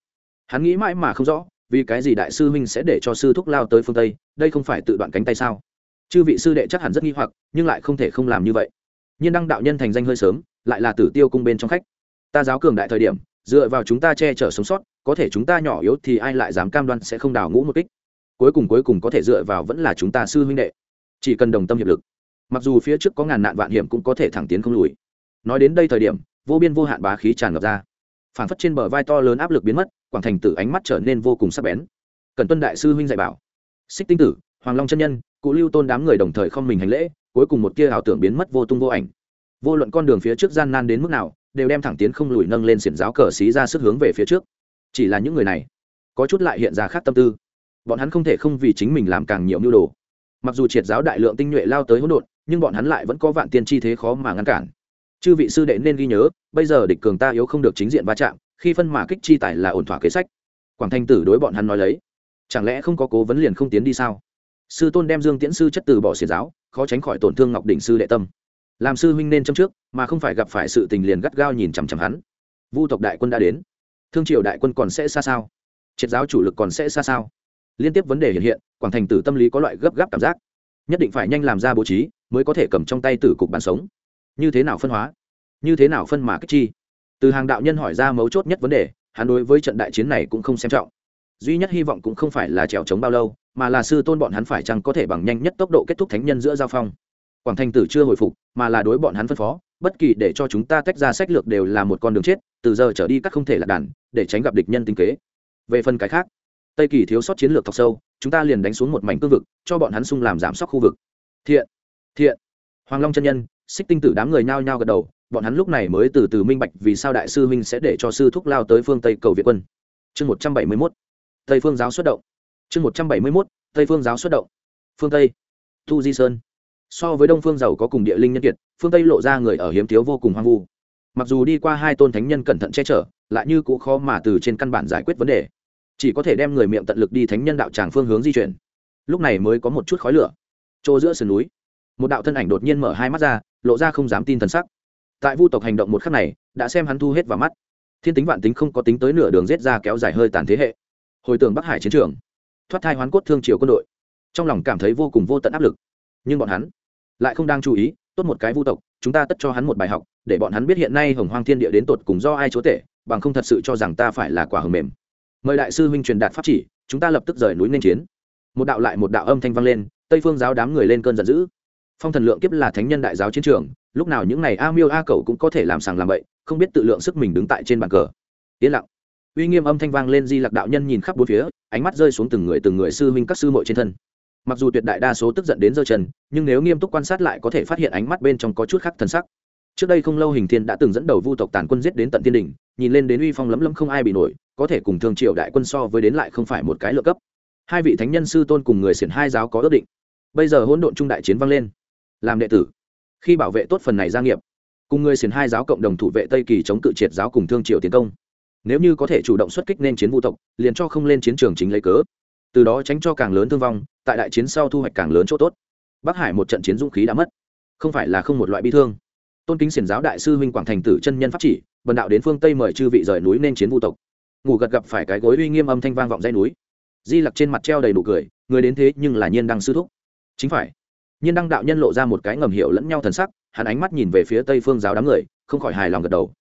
Hắn nghĩ mãi mà không rõ, vì cái gì đại sư huynh sẽ để cho sư thúc lao tới phương tây, đây không phải tự đoạn cánh tay sao? Chư vị sư đệ chắc hẳn rất nghi hoặc, nhưng lại không thể không làm như vậy. Nhiên đăng đạo nhân thành danh hơi sớm, lại là tử tiêu cung bên trong khách. Ta giáo cường đại thời điểm, dựa vào chúng ta che chở sống sót, có thể chúng ta nhỏ yếu thì ai lại dám cam đoan sẽ không đào ngũ một kích? Cuối cùng cuối cùng có thể dựa vào vẫn là chúng ta sư huynh đệ. Chỉ cần đồng tâm hiệp lực. Mặc dù phía trước có ngàn nạn vạn hiểm cũng có thể thẳng tiến không lùi. Nói đến đây thời điểm, vô biên vô hạn bá khí tràn ngập ra phản phất trên bờ vai to lớn áp lực biến mất, quảng thành tử ánh mắt trở nên vô cùng sắc bén. Cần tuân đại sư huynh dạy bảo. Xích tinh tử, hoàng long chân nhân, cụ lưu tôn đám người đồng thời không mình hành lễ, cuối cùng một tia ảo tưởng biến mất vô tung vô ảnh. Vô luận con đường phía trước gian nan đến mức nào, đều đem thẳng tiến không lùi nâng lên xiển giáo cờ xí ra sức hướng về phía trước. Chỉ là những người này, có chút lại hiện ra khác tâm tư. Bọn hắn không thể không vì chính mình làm càng nhiều mưu đồ. Mặc dù triệt giáo đại lượng tinh nhuệ lao tới hỗn độn, nhưng bọn hắn lại vẫn có vạn tiên chi thế khó mà ngăn cản chư vị sư đệ nên ghi nhớ, bây giờ địch cường ta yếu không được chính diện va chạm, khi phân mà kích chi tài là ổn thỏa kế sách. Quảng thanh tử đối bọn hắn nói lấy. Chẳng lẽ không có cố vấn liền không tiến đi sao? Sư tôn đem dương tiễn sư chất từ bỏ xiển giáo, khó tránh khỏi tổn thương ngọc đỉnh sư đệ tâm. Làm sư huynh nên châm trước, mà không phải gặp phải sự tình liền gắt gao nhìn chằm chằm hắn. Vu tộc đại quân đã đến. Thương triều đại quân còn sẽ xa sao? Triệt giáo chủ lực còn sẽ xa sao? Liên tiếp vấn đề hiện hiện, quảng thành tử tâm lý có loại gấp gáp cảm giác. Nhất định phải nhanh làm ra bố trí, mới có thể cầm trong tay tử cục bàn sống như thế nào phân hóa, như thế nào phân mà kích chi. Từ hàng đạo nhân hỏi ra mấu chốt nhất vấn đề, hắn đối với trận đại chiến này cũng không xem trọng. Duy nhất hy vọng cũng không phải là trèo trống bao lâu, mà là sư tôn bọn hắn phải chăng có thể bằng nhanh nhất tốc độ kết thúc thánh nhân giữa giao phong. Quảng Thanh tử chưa hồi phục, mà là đối bọn hắn phân phó, bất kỳ để cho chúng ta tách ra sách lược đều là một con đường chết, từ giờ trở đi các không thể là đàn, để tránh gặp địch nhân tinh kế. Về phần cái khác, tây kỳ thiếu sót chiến lược thọc sâu, chúng ta liền đánh xuống một mảnh cương vực, cho bọn hắn sung làm giảm sóc khu vực. Thiện thiện. Hoàng long chân nhân xích tinh tử đám người nhao nhao gật đầu, bọn hắn lúc này mới từ từ minh bạch vì sao đại sư huynh sẽ để cho sư thúc lao tới phương tây cầu việt quân. Chương một trăm bảy mươi mốt. Tây phương giáo xuất động. Chương một trăm bảy mươi mốt. Tây phương giáo xuất động. Phương tây. Thu di sơn. So với đông phương giàu có cùng địa linh nhân kiệt, phương tây lộ ra người ở hiếm thiếu vô cùng hoang vu. Mặc dù đi qua hai tôn thánh nhân cẩn thận che chở, lại như cũng khó mà từ trên căn bản giải quyết vấn đề. Chỉ có thể đem người miệng tận lực đi thánh nhân đạo tràng phương hướng di chuyển. Lúc này mới có một chút khói lửa. Chỗ giữa sườn núi, một đạo thân ảnh đột nhiên mở hai mắt ra lộ ra không dám tin thần sắc. Tại vu tộc hành động một khắc này, đã xem hắn thu hết vào mắt. Thiên tính vạn tính không có tính tới nửa đường rết ra kéo dài hơi tàn thế hệ. Hồi tưởng bắc hải chiến trường, thoát thai hoán cốt thương triều quân đội, trong lòng cảm thấy vô cùng vô tận áp lực. Nhưng bọn hắn lại không đang chú ý, tốt một cái vu tộc, chúng ta tất cho hắn một bài học, để bọn hắn biết hiện nay hồng hoang thiên địa đến tột cùng do ai chúa tể, bằng không thật sự cho rằng ta phải là quả hầm mềm. Mời đại sư huynh truyền đạt pháp chỉ, chúng ta lập tức rời núi nên chiến. Một đạo lại một đạo âm thanh vang lên, tây phương giáo đám người lên cơn giận dữ phong thần lượng kiếp là thánh nhân đại giáo chiến trường, lúc nào những này a miêu a cầu cũng có thể làm sàng làm bậy, không biết tự lượng sức mình đứng tại trên bàn cờ. Yên lặng. Uy nghiêm âm thanh vang lên di lạc đạo nhân nhìn khắp bốn phía, ánh mắt rơi xuống từng người từng người sư huynh các sư muội trên thân. Mặc dù tuyệt đại đa số tức giận đến giơ chân, nhưng nếu nghiêm túc quan sát lại có thể phát hiện ánh mắt bên trong có chút khác thần sắc. Trước đây không lâu hình thiên đã từng dẫn đầu vu tộc tàn quân giết đến tận thiên đình, nhìn lên đến uy phong lấm lấm không ai bị nổi, có thể cùng thương triệu đại quân so với đến lại không phải một cái lợi cấp. Hai vị thánh nhân sư tôn cùng người xiển hai giáo có ước định. Bây giờ hỗn độn trung đại chiến vang lên làm đệ tử. Khi bảo vệ tốt phần này gia nghiệp, cùng người xiển hai giáo cộng đồng thủ vệ tây kỳ chống cự triệt giáo cùng thương triều tiến công. Nếu như có thể chủ động xuất kích nên chiến vu tộc, liền cho không lên chiến trường chính lấy cớ. Từ đó tránh cho càng lớn thương vong, tại đại chiến sau thu hoạch càng lớn chỗ tốt. Bắc hải một trận chiến dũng khí đã mất. Không phải là không một loại bi thương. Tôn kính xiển giáo đại sư huynh quảng thành tử chân nhân pháp chỉ, bần đạo đến phương tây mời chư vị rời núi nên chiến vu tộc. Ngủ gật gặp phải cái gối uy nghiêm âm thanh vang vọng dây núi. Di lặc trên mặt treo đầy đủ cười, người đến thế nhưng là nhiên đang sư thúc. Chính phải nhiên đăng đạo nhân lộ ra một cái ngầm hiểu lẫn nhau thần sắc, hắn ánh mắt nhìn về phía tây phương giáo đám người, không khỏi hài lòng gật đầu.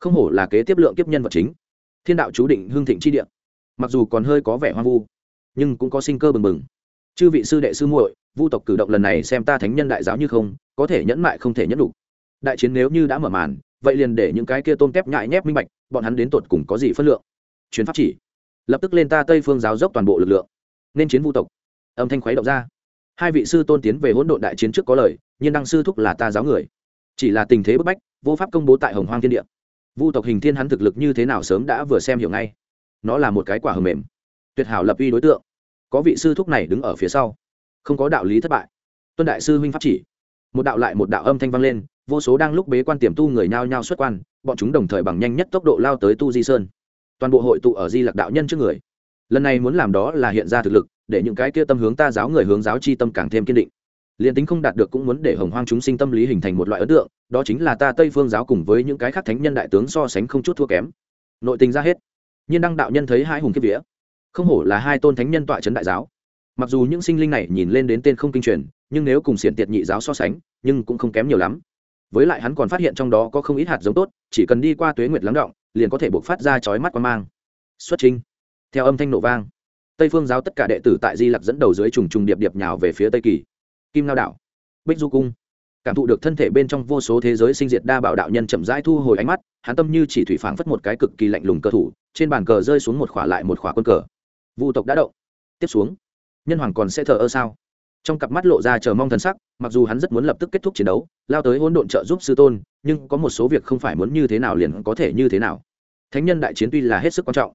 Không hổ là kế tiếp lượng kiếp nhân vật chính. Thiên đạo chú định hương thịnh chi địa. Mặc dù còn hơi có vẻ hoang vu, nhưng cũng có sinh cơ bừng bừng. Chư vị sư đệ sư muội, vu tộc cử động lần này xem ta thánh nhân đại giáo như không, có thể nhẫn mại không thể nhẫn đủ đại chiến nếu như đã mở màn, vậy liền để những cái kia tôm tép nhại nhép minh bạch, bọn hắn đến tột cùng có gì phân lượng. Chuyến pháp chỉ. Lập tức lên ta tây phương giáo dốc toàn bộ lực lượng. Nên chiến vu tộc. Âm thanh khuấy động ra hai vị sư tôn tiến về hỗn độn đại chiến trước có lời, nhiên đăng sư thúc là ta giáo người. Chỉ là tình thế bức bách, vô pháp công bố tại hồng hoang thiên địa. Vu tộc hình thiên hắn thực lực như thế nào sớm đã vừa xem hiểu ngay. Nó là một cái quả hầm mềm, tuyệt hảo lập uy đối tượng. Có vị sư thúc này đứng ở phía sau, không có đạo lý thất bại. Tuân đại sư huynh pháp chỉ. Một đạo lại một đạo âm thanh vang lên, vô số đang lúc bế quan tiềm tu người nhao nhao xuất quan, bọn chúng đồng thời bằng nhanh nhất tốc độ lao tới tu di sơn. Toàn bộ hội tụ ở di lạc đạo nhân trước người. Lần này muốn làm đó là hiện ra thực lực để những cái kia tâm hướng ta giáo người hướng giáo chi tâm càng thêm kiên định. Liền tính không đạt được cũng muốn để hồng hoang chúng sinh tâm lý hình thành một loại ấn tượng, đó chính là ta tây phương giáo cùng với những cái khác thánh nhân đại tướng so sánh không chút thua kém. Nội tình ra hết. Nhiên đăng đạo nhân thấy hai hùng kiếp vía. Không hổ là hai tôn thánh nhân tọa trấn đại giáo. Mặc dù những sinh linh này nhìn lên đến tên không kinh truyền, nhưng nếu cùng xiển tiệt nhị giáo so sánh, nhưng cũng không kém nhiều lắm. Với lại hắn còn phát hiện trong đó có không ít hạt giống tốt, chỉ cần đi qua tuế nguyệt lắng động, liền có thể buộc phát ra chói mắt quan mang. Xuất trình theo âm thanh nổ vang tây phương giáo tất cả đệ tử tại di lặc dẫn đầu dưới trùng trùng điệp điệp nhào về phía tây kỳ. Kim lao đảo, bích du cung. Cảm thụ được thân thể bên trong vô số thế giới sinh diệt đa bảo đạo nhân chậm rãi thu hồi ánh mắt, hắn tâm như chỉ thủy phảng phất một cái cực kỳ lạnh lùng cơ thủ, trên bàn cờ rơi xuống một khỏa lại một khỏa quân cờ. Vu tộc đã động. Tiếp xuống, nhân hoàng còn sẽ thờ ơ sao? Trong cặp mắt lộ ra chờ mong thần sắc, mặc dù hắn rất muốn lập tức kết thúc chiến đấu, lao tới hỗn độn trợ giúp sư tôn, nhưng có một số việc không phải muốn như thế nào liền có thể như thế nào. Thánh nhân đại chiến tuy là hết sức quan trọng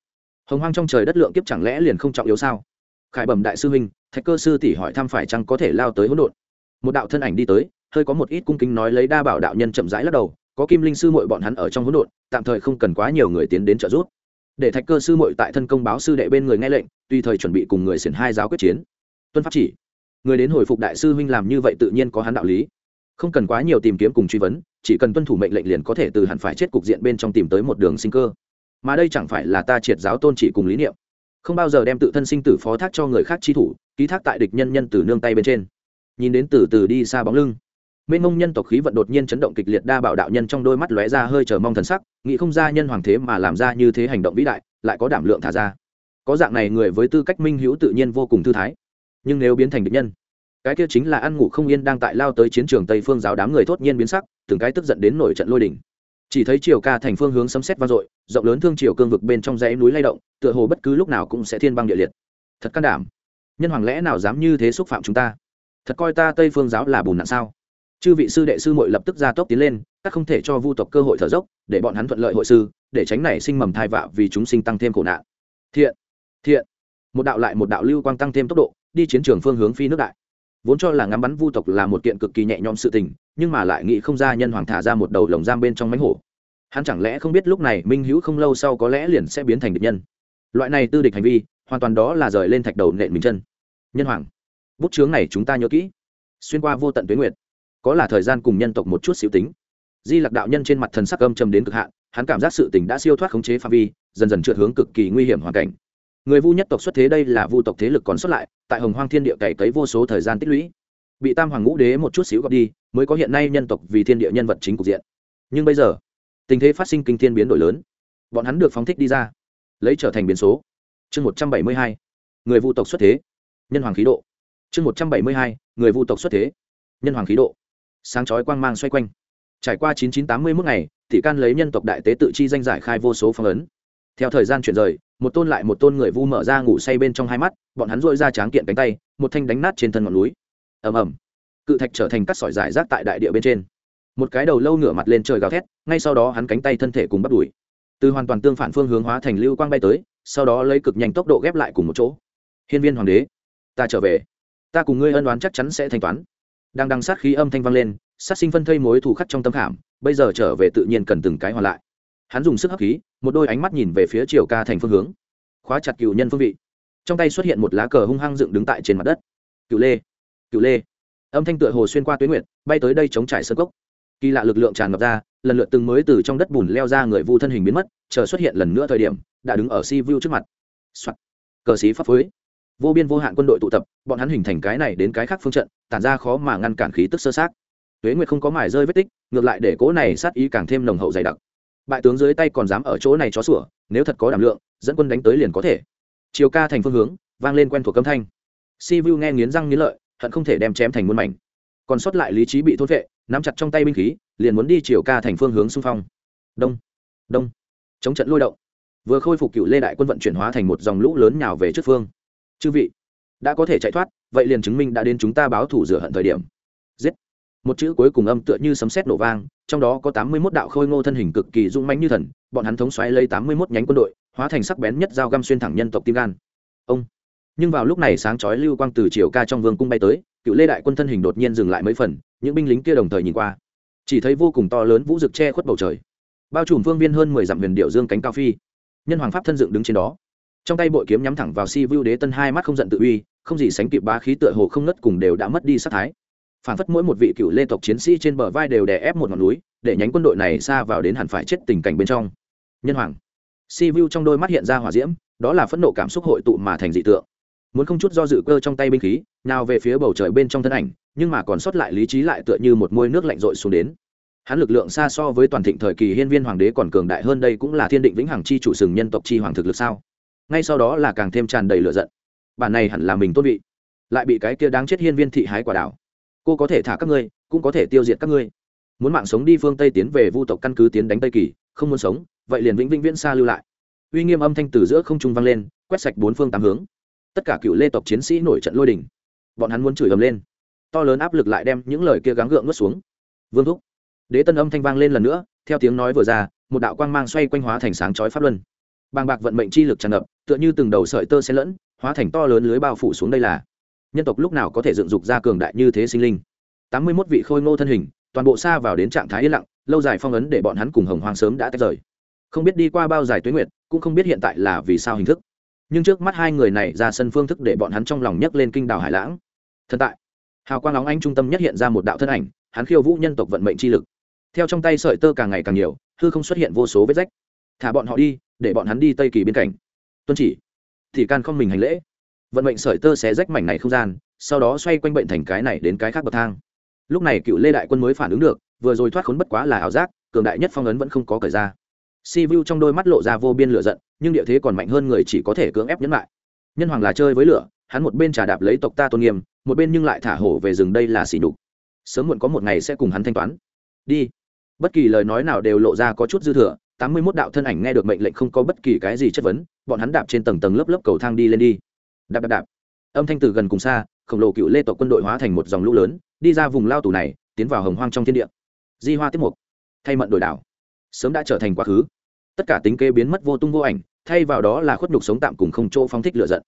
hồng hoang trong trời đất lượng kiếp chẳng lẽ liền không trọng yếu sao? Khải bẩm đại sư huynh, thạch cơ sư tỷ hỏi thăm phải chăng có thể lao tới hỗn độn? Một đạo thân ảnh đi tới, hơi có một ít cung kính nói lấy đa bảo đạo nhân chậm rãi lắc đầu, có kim linh sư muội bọn hắn ở trong hỗn độn, tạm thời không cần quá nhiều người tiến đến trợ giúp. Để thạch cơ sư muội tại thân công báo sư đệ bên người nghe lệnh, tùy thời chuẩn bị cùng người xiển hai giáo quyết chiến. Tuân pháp chỉ. Người đến hồi phục đại sư huynh làm như vậy tự nhiên có hắn đạo lý. Không cần quá nhiều tìm kiếm cùng truy vấn, chỉ cần tuân thủ mệnh lệnh liền có thể từ hẳn phải chết cục diện bên trong tìm tới một đường sinh cơ mà đây chẳng phải là ta triệt giáo tôn chỉ cùng lý niệm. Không bao giờ đem tự thân sinh tử phó thác cho người khác chi thủ, ký thác tại địch nhân nhân từ nương tay bên trên. Nhìn đến từ từ đi xa bóng lưng mênh mông nhân tộc khí vận đột nhiên chấn động kịch liệt đa bảo đạo nhân trong đôi mắt lóe ra hơi chờ mong thần sắc, nghĩ không ra nhân hoàng thế mà làm ra như thế hành động vĩ đại, lại có đảm lượng thả ra. Có dạng này người với tư cách minh hữu tự nhiên vô cùng thư thái. Nhưng nếu biến thành địch nhân, cái kia chính là ăn ngủ không yên đang tại lao tới chiến trường tây phương giáo đám người thốt nhiên biến sắc, từng cái tức giận đến nổi trận lôi đỉnh chỉ thấy chiều ca thành phương hướng sấm xét vang dội, rộng lớn thương chiều cương vực bên trong dãy núi lay động, tựa hồ bất cứ lúc nào cũng sẽ thiên băng địa liệt. Thật can đảm. Nhân hoàng lẽ nào dám như thế xúc phạm chúng ta? Thật coi ta tây phương giáo là bùn nạn sao? Chư vị sư đệ sư mội lập tức ra tốc tiến lên, các không thể cho vu tộc cơ hội thở dốc, để bọn hắn thuận lợi hội sư, để tránh này sinh mầm thai vạ vì chúng sinh tăng thêm khổ nạn. Thiện thiện. Một đạo lại một đạo lưu quang tăng thêm tốc độ, đi chiến trường phương hướng phi nước đại vốn cho là ngắm bắn vu tộc là một kiện cực kỳ nhẹ nhõm sự tình, nhưng mà lại nghĩ không ra nhân hoàng thả ra một đầu lồng giam bên trong mánh hổ. Hắn chẳng lẽ không biết lúc này minh hữu không lâu sau có lẽ liền sẽ biến thành địch nhân. Loại này tư địch hành vi, hoàn toàn đó là rời lên thạch đầu nện mình chân. Nhân hoàng, bút chướng này chúng ta nhớ kỹ. Xuyên qua vô tận tuyến nguyệt, có là thời gian cùng nhân tộc một chút xíu tính. Di lặc đạo nhân trên mặt thần sắc âm trầm đến cực hạn, hắn cảm giác sự tình đã siêu thoát khống chế pha vi, dần dần trượt hướng cực kỳ nguy hiểm hoàn cảnh người vu nhất tộc xuất thế đây là vu tộc thế lực còn xuất lại, tại hồng hoang thiên địa cày cấy vô số thời gian tích lũy. Bị tam hoàng ngũ đế một chút xíu gặp đi, mới có hiện nay nhân tộc vì thiên địa nhân vật chính cục diện. Nhưng bây giờ, tình thế phát sinh kinh thiên biến đổi lớn. Bọn hắn được phóng thích đi ra, lấy trở thành biến số. Chương một trăm bảy mươi hai, người vu tộc xuất thế, nhân hoàng khí độ. Chương một trăm bảy mươi hai, người vu tộc xuất thế, nhân hoàng khí độ. Sáng chói quang mang xoay quanh. Trải qua chín chín tám mươi mức ngày, thị can lấy nhân tộc đại tế tự chi danh giải khai vô số phong ấn theo thời gian chuyển rời, một tôn lại một tôn người vu mở ra ngủ say bên trong hai mắt, bọn hắn dội ra tráng kiện cánh tay, một thanh đánh nát trên thân ngọn núi. Ầm ầm. Cự thạch trở thành cắt sỏi giải rác tại đại địa bên trên. Một cái đầu lâu ngửa mặt lên trời gào thét, ngay sau đó hắn cánh tay thân thể cùng bắt đùi. Từ hoàn toàn tương phản phương hướng hóa thành lưu quang bay tới, sau đó lấy cực nhanh tốc độ ghép lại cùng một chỗ. Hiên viên hoàng đế, ta trở về. Ta cùng ngươi ân đoán chắc chắn sẽ thanh toán. Đang đằng sát khí âm thanh vang lên, sát sinh phân thây mối thù khắc trong tâm khảm, bây giờ trở về tự nhiên cần từng cái hoàn lại hắn dùng sức hấp khí, một đôi ánh mắt nhìn về phía triều ca thành phương hướng. Khóa chặt cựu nhân phương vị. Trong tay xuất hiện một lá cờ hung hăng dựng đứng tại trên mặt đất. Cựu lê cựu lê. Âm thanh tựa hồ xuyên qua tuyến nguyện bay tới đây chống trải sơ cốc. Kỳ lạ lực lượng tràn ngập ra, lần lượt từng mới từ trong đất bùn leo ra người vu thân hình biến mất, chờ xuất hiện lần nữa thời điểm, đã đứng ở si vu trước mặt、Soạn. cờ xí pháp phối. Vô biên vô hạn quân đội tụ tập, bọn hắn hình thành cái này đến cái khác phương trận, tản ra khó mà ngăn cản khí tức sơ sát. Tuế nguyệt không có mài rơi vết tích, ngược lại để cố này sát ý càng thêm nồng hậu dày đặc bại tướng dưới tay còn dám ở chỗ này chó sủa, nếu thật có đảm lượng, dẫn quân đánh tới liền có thể. Chiều ca thành phương hướng, vang lên quen thuộc âm thanh. Si vu nghe nghiến răng nghiến lợi, hận không thể đem chém thành muôn mảnh. Còn sót lại lý trí bị thốt vệ, nắm chặt trong tay binh khí, liền muốn đi chiều ca thành phương hướng xung phong. Đông đông. Chống trận lôi động. Vừa khôi phục cựu lê đại quân vận chuyển hóa thành một dòng lũ lớn nhào về trước phương. Chư vị, đã có thể chạy thoát, vậy liền chứng minh đã đến chúng ta báo thủ rửa hận thời điểm. Giết một chữ cuối cùng âm tựa như sấm sét nổ vang, trong đó có tám mươi mốt đạo khôi ngô thân hình cực kỳ rung manh như thần, bọn hắn thống xoáy lấy tám mươi mốt nhánh quân đội, hóa thành sắc bén nhất dao găm xuyên thẳng nhân tộc tim gan. Ông. Nhưng vào lúc này sáng chói lưu quang từ chiều ca trong vương cung bay tới, cựu lê đại quân thân hình đột nhiên dừng lại mấy phần, những binh lính kia đồng thời nhìn qua. Chỉ thấy vô cùng to lớn vũ rực che khuất bầu trời. Bao trùm vương viên hơn mười dặm huyền điệu dương cánh cao phi. Nhân hoàng pháp thân dựng đứng trên đó. Trong tay bội kiếm nhắm thẳng vào si vu đế tân hai mắt không giận tự uy, không gì sánh kịp ba khí tựa hồ không nứt cùng đều đã mất đi sát thái phản phất mỗi một vị cựu lê tộc chiến sĩ trên bờ vai đều đè ép một ngọn núi, để nhánh quân đội này xa vào đến hẳn phải chết tình cảnh bên trong. Nhân hoàng. Si vu trong đôi mắt hiện ra hỏa diễm, đó là phẫn nộ cảm xúc hội tụ mà thành dị tượng. Muốn không chút do dự cơ trong tay binh khí, nào về phía bầu trời bên trong thân ảnh, nhưng mà còn sót lại lý trí lại tựa như một môi nước lạnh rội xuống đến. Hắn lực lượng xa so với toàn thịnh thời kỳ hiên viên hoàng đế còn cường đại hơn đây cũng là thiên định vĩnh hằng chi chủ sừng nhân tộc chi hoàng thực lực sao? Ngay sau đó là càng thêm tràn đầy lửa giận. Bản này hẳn là mình tốt vị, lại bị cái kia đáng chết hiên viên thị hái quả đảo cô có thể thả các ngươi, cũng có thể tiêu diệt các ngươi. Muốn mạng sống đi phương tây tiến về vu tộc căn cứ tiến đánh tây kỳ, không muốn sống, vậy liền vĩnh vĩnh viễn xa lưu lại. Uy nghiêm âm thanh từ giữa không trung vang lên, quét sạch bốn phương tám hướng. Tất cả cựu lê tộc chiến sĩ nổi trận lôi đình. Bọn hắn muốn chửi ầm lên. To lớn áp lực lại đem những lời kia gắng gượng nuốt xuống. Vương thúc. Đế tân âm thanh vang lên lần nữa, theo tiếng nói vừa ra, một đạo quang mang xoay quanh hóa thành sáng chói pháp luân. Bàng bạc vận mệnh chi lực tràn ngập, tựa như từng đầu sợi tơ xen lẫn, hóa thành to lớn lưới bao phủ xuống đây là nhân tộc lúc nào có thể dựng dục ra cường đại như thế sinh linh? Tám mươi mốt vị khôi ngô thân hình, toàn bộ xa vào đến trạng thái yên lặng, lâu dài phong ấn để bọn hắn cùng hồng hoang sớm đã tách rời. Không biết đi qua bao dài tuyến nguyệt, cũng không biết hiện tại là vì sao hình thức. Nhưng trước mắt hai người này ra sân phương thức để bọn hắn trong lòng nhấc lên kinh đảo hải lãng. Thần tại, hào quang nóng anh trung tâm nhất hiện ra một đạo thân ảnh, hắn khiêu vũ nhân tộc vận mệnh chi lực. Theo trong tay sợi tơ càng ngày càng nhiều, hư không xuất hiện vô số vết rách. Thả bọn họ đi, để bọn hắn đi tây kỳ bên cảnh. Tuân chỉ, thì can không mình hành lễ vận mệnh sợi tơ xé rách mảnh này không gian, sau đó xoay quanh bệnh thành cái này đến cái khác bậc thang. Lúc này cựu lê đại quân mới phản ứng được, vừa rồi thoát khốn bất quá là ảo giác, cường đại nhất phong ấn vẫn không có cởi ra. Si vu trong đôi mắt lộ ra vô biên lửa giận, nhưng địa thế còn mạnh hơn người chỉ có thể cưỡng ép nhẫn lại. Nhân hoàng là chơi với lửa, hắn một bên trà đạp lấy tộc ta tôn nghiêm, một bên nhưng lại thả hổ về rừng đây là xỉ đục sớm muộn có một ngày sẽ cùng hắn thanh toán. Đi. Bất kỳ lời nói nào đều lộ ra có chút dư thừa, tám mươi mốt đạo thân ảnh nghe được mệnh lệnh không có bất kỳ cái gì chất vấn, bọn hắn đạp trên tầng tầng lớp lớp cầu thang đi lên đi đạp đạp đạp. Âm thanh từ gần cùng xa, khổng lồ cựu lê tộc quân đội hóa thành một dòng lũ lớn, đi ra vùng lao tù này, tiến vào hồng hoang trong thiên địa. Di hoa tiếp mục. Thay mận đổi đảo. Sớm đã trở thành quá khứ. Tất cả tính kế biến mất vô tung vô ảnh, thay vào đó là khuất nhục sống tạm cùng không chỗ phóng thích lựa giận.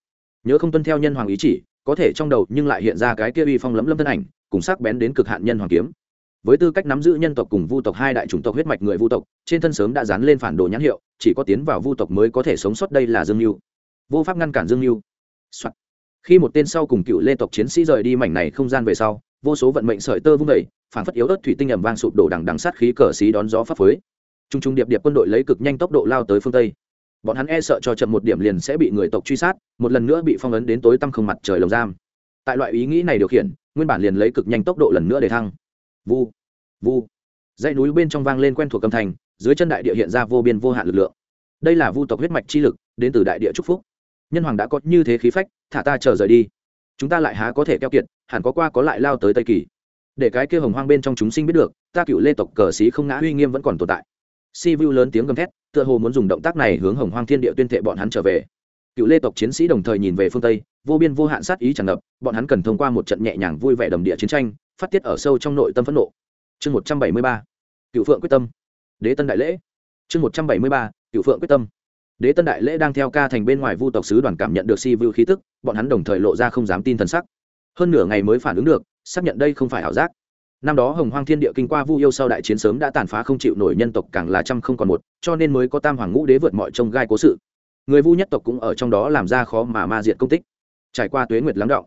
Nhớ không tuân theo nhân hoàng ý chỉ, có thể trong đầu nhưng lại hiện ra cái kia uy phong lấm lâm thân ảnh, cùng sắc bén đến cực hạn nhân hoàng kiếm. Với tư cách nắm giữ nhân tộc cùng vu tộc hai đại chủng tộc huyết mạch người vu tộc, trên thân sớm đã dán lên phản đồ nhãn hiệu, chỉ có tiến vào vu tộc mới có thể sống sót đây là dương mưu vô pháp ngăn cản dương mưu、Soạn. khi một tên sau cùng cựu lê tộc chiến sĩ rời đi mảnh này không gian về sau, vô số vận mệnh sợi tơ vung vẩy phản phất yếu ớt thủy tinh ẩm vang sụp đổ đằng đằng sát khí cờ xí đón gió pháp phới. T r u n g t r u n g điệp điệp quân đội lấy cực nhanh tốc độ lao tới phương tây. Bọn hắn e sợ cho chậm một điểm liền sẽ bị người tộc truy sát, một lần nữa bị phong ấn đến tối tăm không mặt trời lồng giam. Tại loại ý nghĩ này điều khiển, nguyên bản liền lấy cực nhanh tốc độ lần nữa để thăng. Vu vu. Dãy núi bên trong vang lên quen thuộc âm thanh, dưới chân đại địa hiện ra vô biên vô hạn lực lượng. Đây là vu tộc huyết mạch chi lực, đến từ đại địa trúc phúc nhân hoàng đã có như thế khí phách, thả ta chờ rời đi. Chúng ta lại há có thể keo kiệt, hẳn có qua có lại lao tới tây kỳ. Để cái kia hồng hoang bên trong chúng sinh biết được, ta cựu lê tộc cờ xí không ngã uy nghiêm vẫn còn tồn tại. Si vu lớn tiếng gầm thét, tựa hồ muốn dùng động tác này hướng hồng hoang thiên địa tuyên thệ bọn hắn trở về. Cựu lê tộc chiến sĩ đồng thời nhìn về phương tây, vô biên vô hạn sát ý tràn ngập, bọn hắn cần thông qua một trận nhẹ nhàng vui vẻ đầm địa chiến tranh, phát tiết ở sâu trong nội tâm phẫn nộ. Chương một trăm bảy mươi ba, cựu phượng quyết tâm. Đế tân đại lễ. Chương một trăm bảy mươi ba, cựu phượng quyết tâm đế tân đại lễ đang theo ca thành bên ngoài vu tộc sứ đoàn cảm nhận được si vưu khí tức, bọn hắn đồng thời lộ ra không dám tin thần sắc. Hơn nửa ngày mới phản ứng được, xác nhận đây không phải ảo giác. Năm đó hồng hoang thiên địa kinh qua vu yêu sau đại chiến sớm đã tàn phá không chịu nổi nhân tộc càng là trăm không còn một, cho nên mới có tam hoàng ngũ đế vượt mọi trông gai cố sự. Người vu nhất tộc cũng ở trong đó làm ra khó mà ma diệt công tích. Trải qua tuế nguyệt lắng động,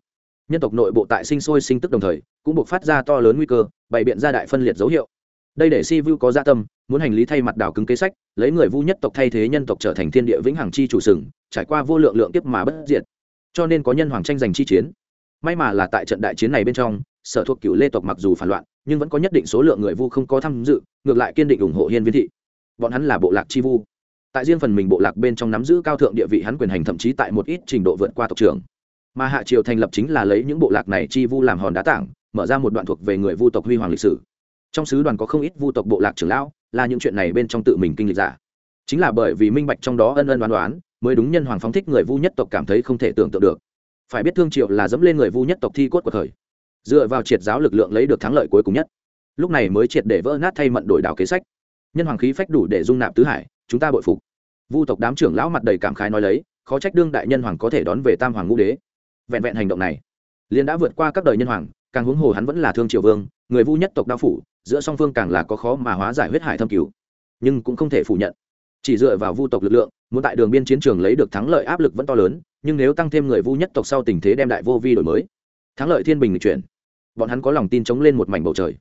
nhân tộc nội bộ tại sinh sôi sinh tức đồng thời, cũng buộc phát ra to lớn nguy cơ, bày biện ra đại phân liệt dấu hiệu đây để si vu có gia tâm, muốn hành lý thay mặt đảo cứng kế sách, lấy người vu nhất tộc thay thế nhân tộc trở thành thiên địa vĩnh hằng chi chủ sừng, trải qua vô lượng lượng tiếp mà bất diệt. Cho nên có nhân hoàng tranh giành chi chiến. May mà là tại trận đại chiến này bên trong, sở thuộc cựu lê tộc mặc dù phản loạn, nhưng vẫn có nhất định số lượng người vu không có tham dự, ngược lại kiên định ủng hộ hiên viên thị. Bọn hắn là bộ lạc chi vu. Tại riêng phần mình bộ lạc bên trong nắm giữ cao thượng địa vị hắn quyền hành thậm chí tại một ít trình độ vượt qua tộc trưởng. Mà hạ triều thành lập chính là lấy những bộ lạc này chi vu làm hòn đá tảng, mở ra một đoạn thuộc về người vu tộc huy hoàng lịch sử trong sứ đoàn có không ít vu tộc bộ lạc trưởng lão, là những chuyện này bên trong tự mình kinh lịch giả. Chính là bởi vì minh bạch trong đó ân ân đoán đoán mới đúng nhân hoàng phóng thích người vu nhất tộc cảm thấy không thể tưởng tượng được. Phải biết thương triệu là dẫm lên người vu nhất tộc thi cốt của thời. Dựa vào triệt giáo lực lượng lấy được thắng lợi cuối cùng nhất. Lúc này mới triệt để vỡ nát thay mận đổi đảo kế sách. Nhân hoàng khí phách đủ để dung nạp tứ hải, chúng ta bội phục. Vu tộc đám trưởng lão mặt đầy cảm khái nói lấy, khó trách đương đại nhân hoàng có thể đón về tam hoàng ngũ đế. Vẹn vẹn hành động này, liền đã vượt qua các đời nhân hoàng, càng huống hồ hắn vẫn là thương triều vương, người vu nhất tộc đao phủ giữa song phương càng là có khó mà hóa giải huyết hải thâm cứu nhưng cũng không thể phủ nhận. Chỉ dựa vào vu tộc lực lượng, muốn tại đường biên chiến trường lấy được thắng lợi áp lực vẫn to lớn, nhưng nếu tăng thêm người vu nhất tộc sau tình thế đem đại vô vi đổi mới, thắng lợi thiên bình lịch chuyển, bọn hắn có lòng tin chống lên một mảnh bầu trời.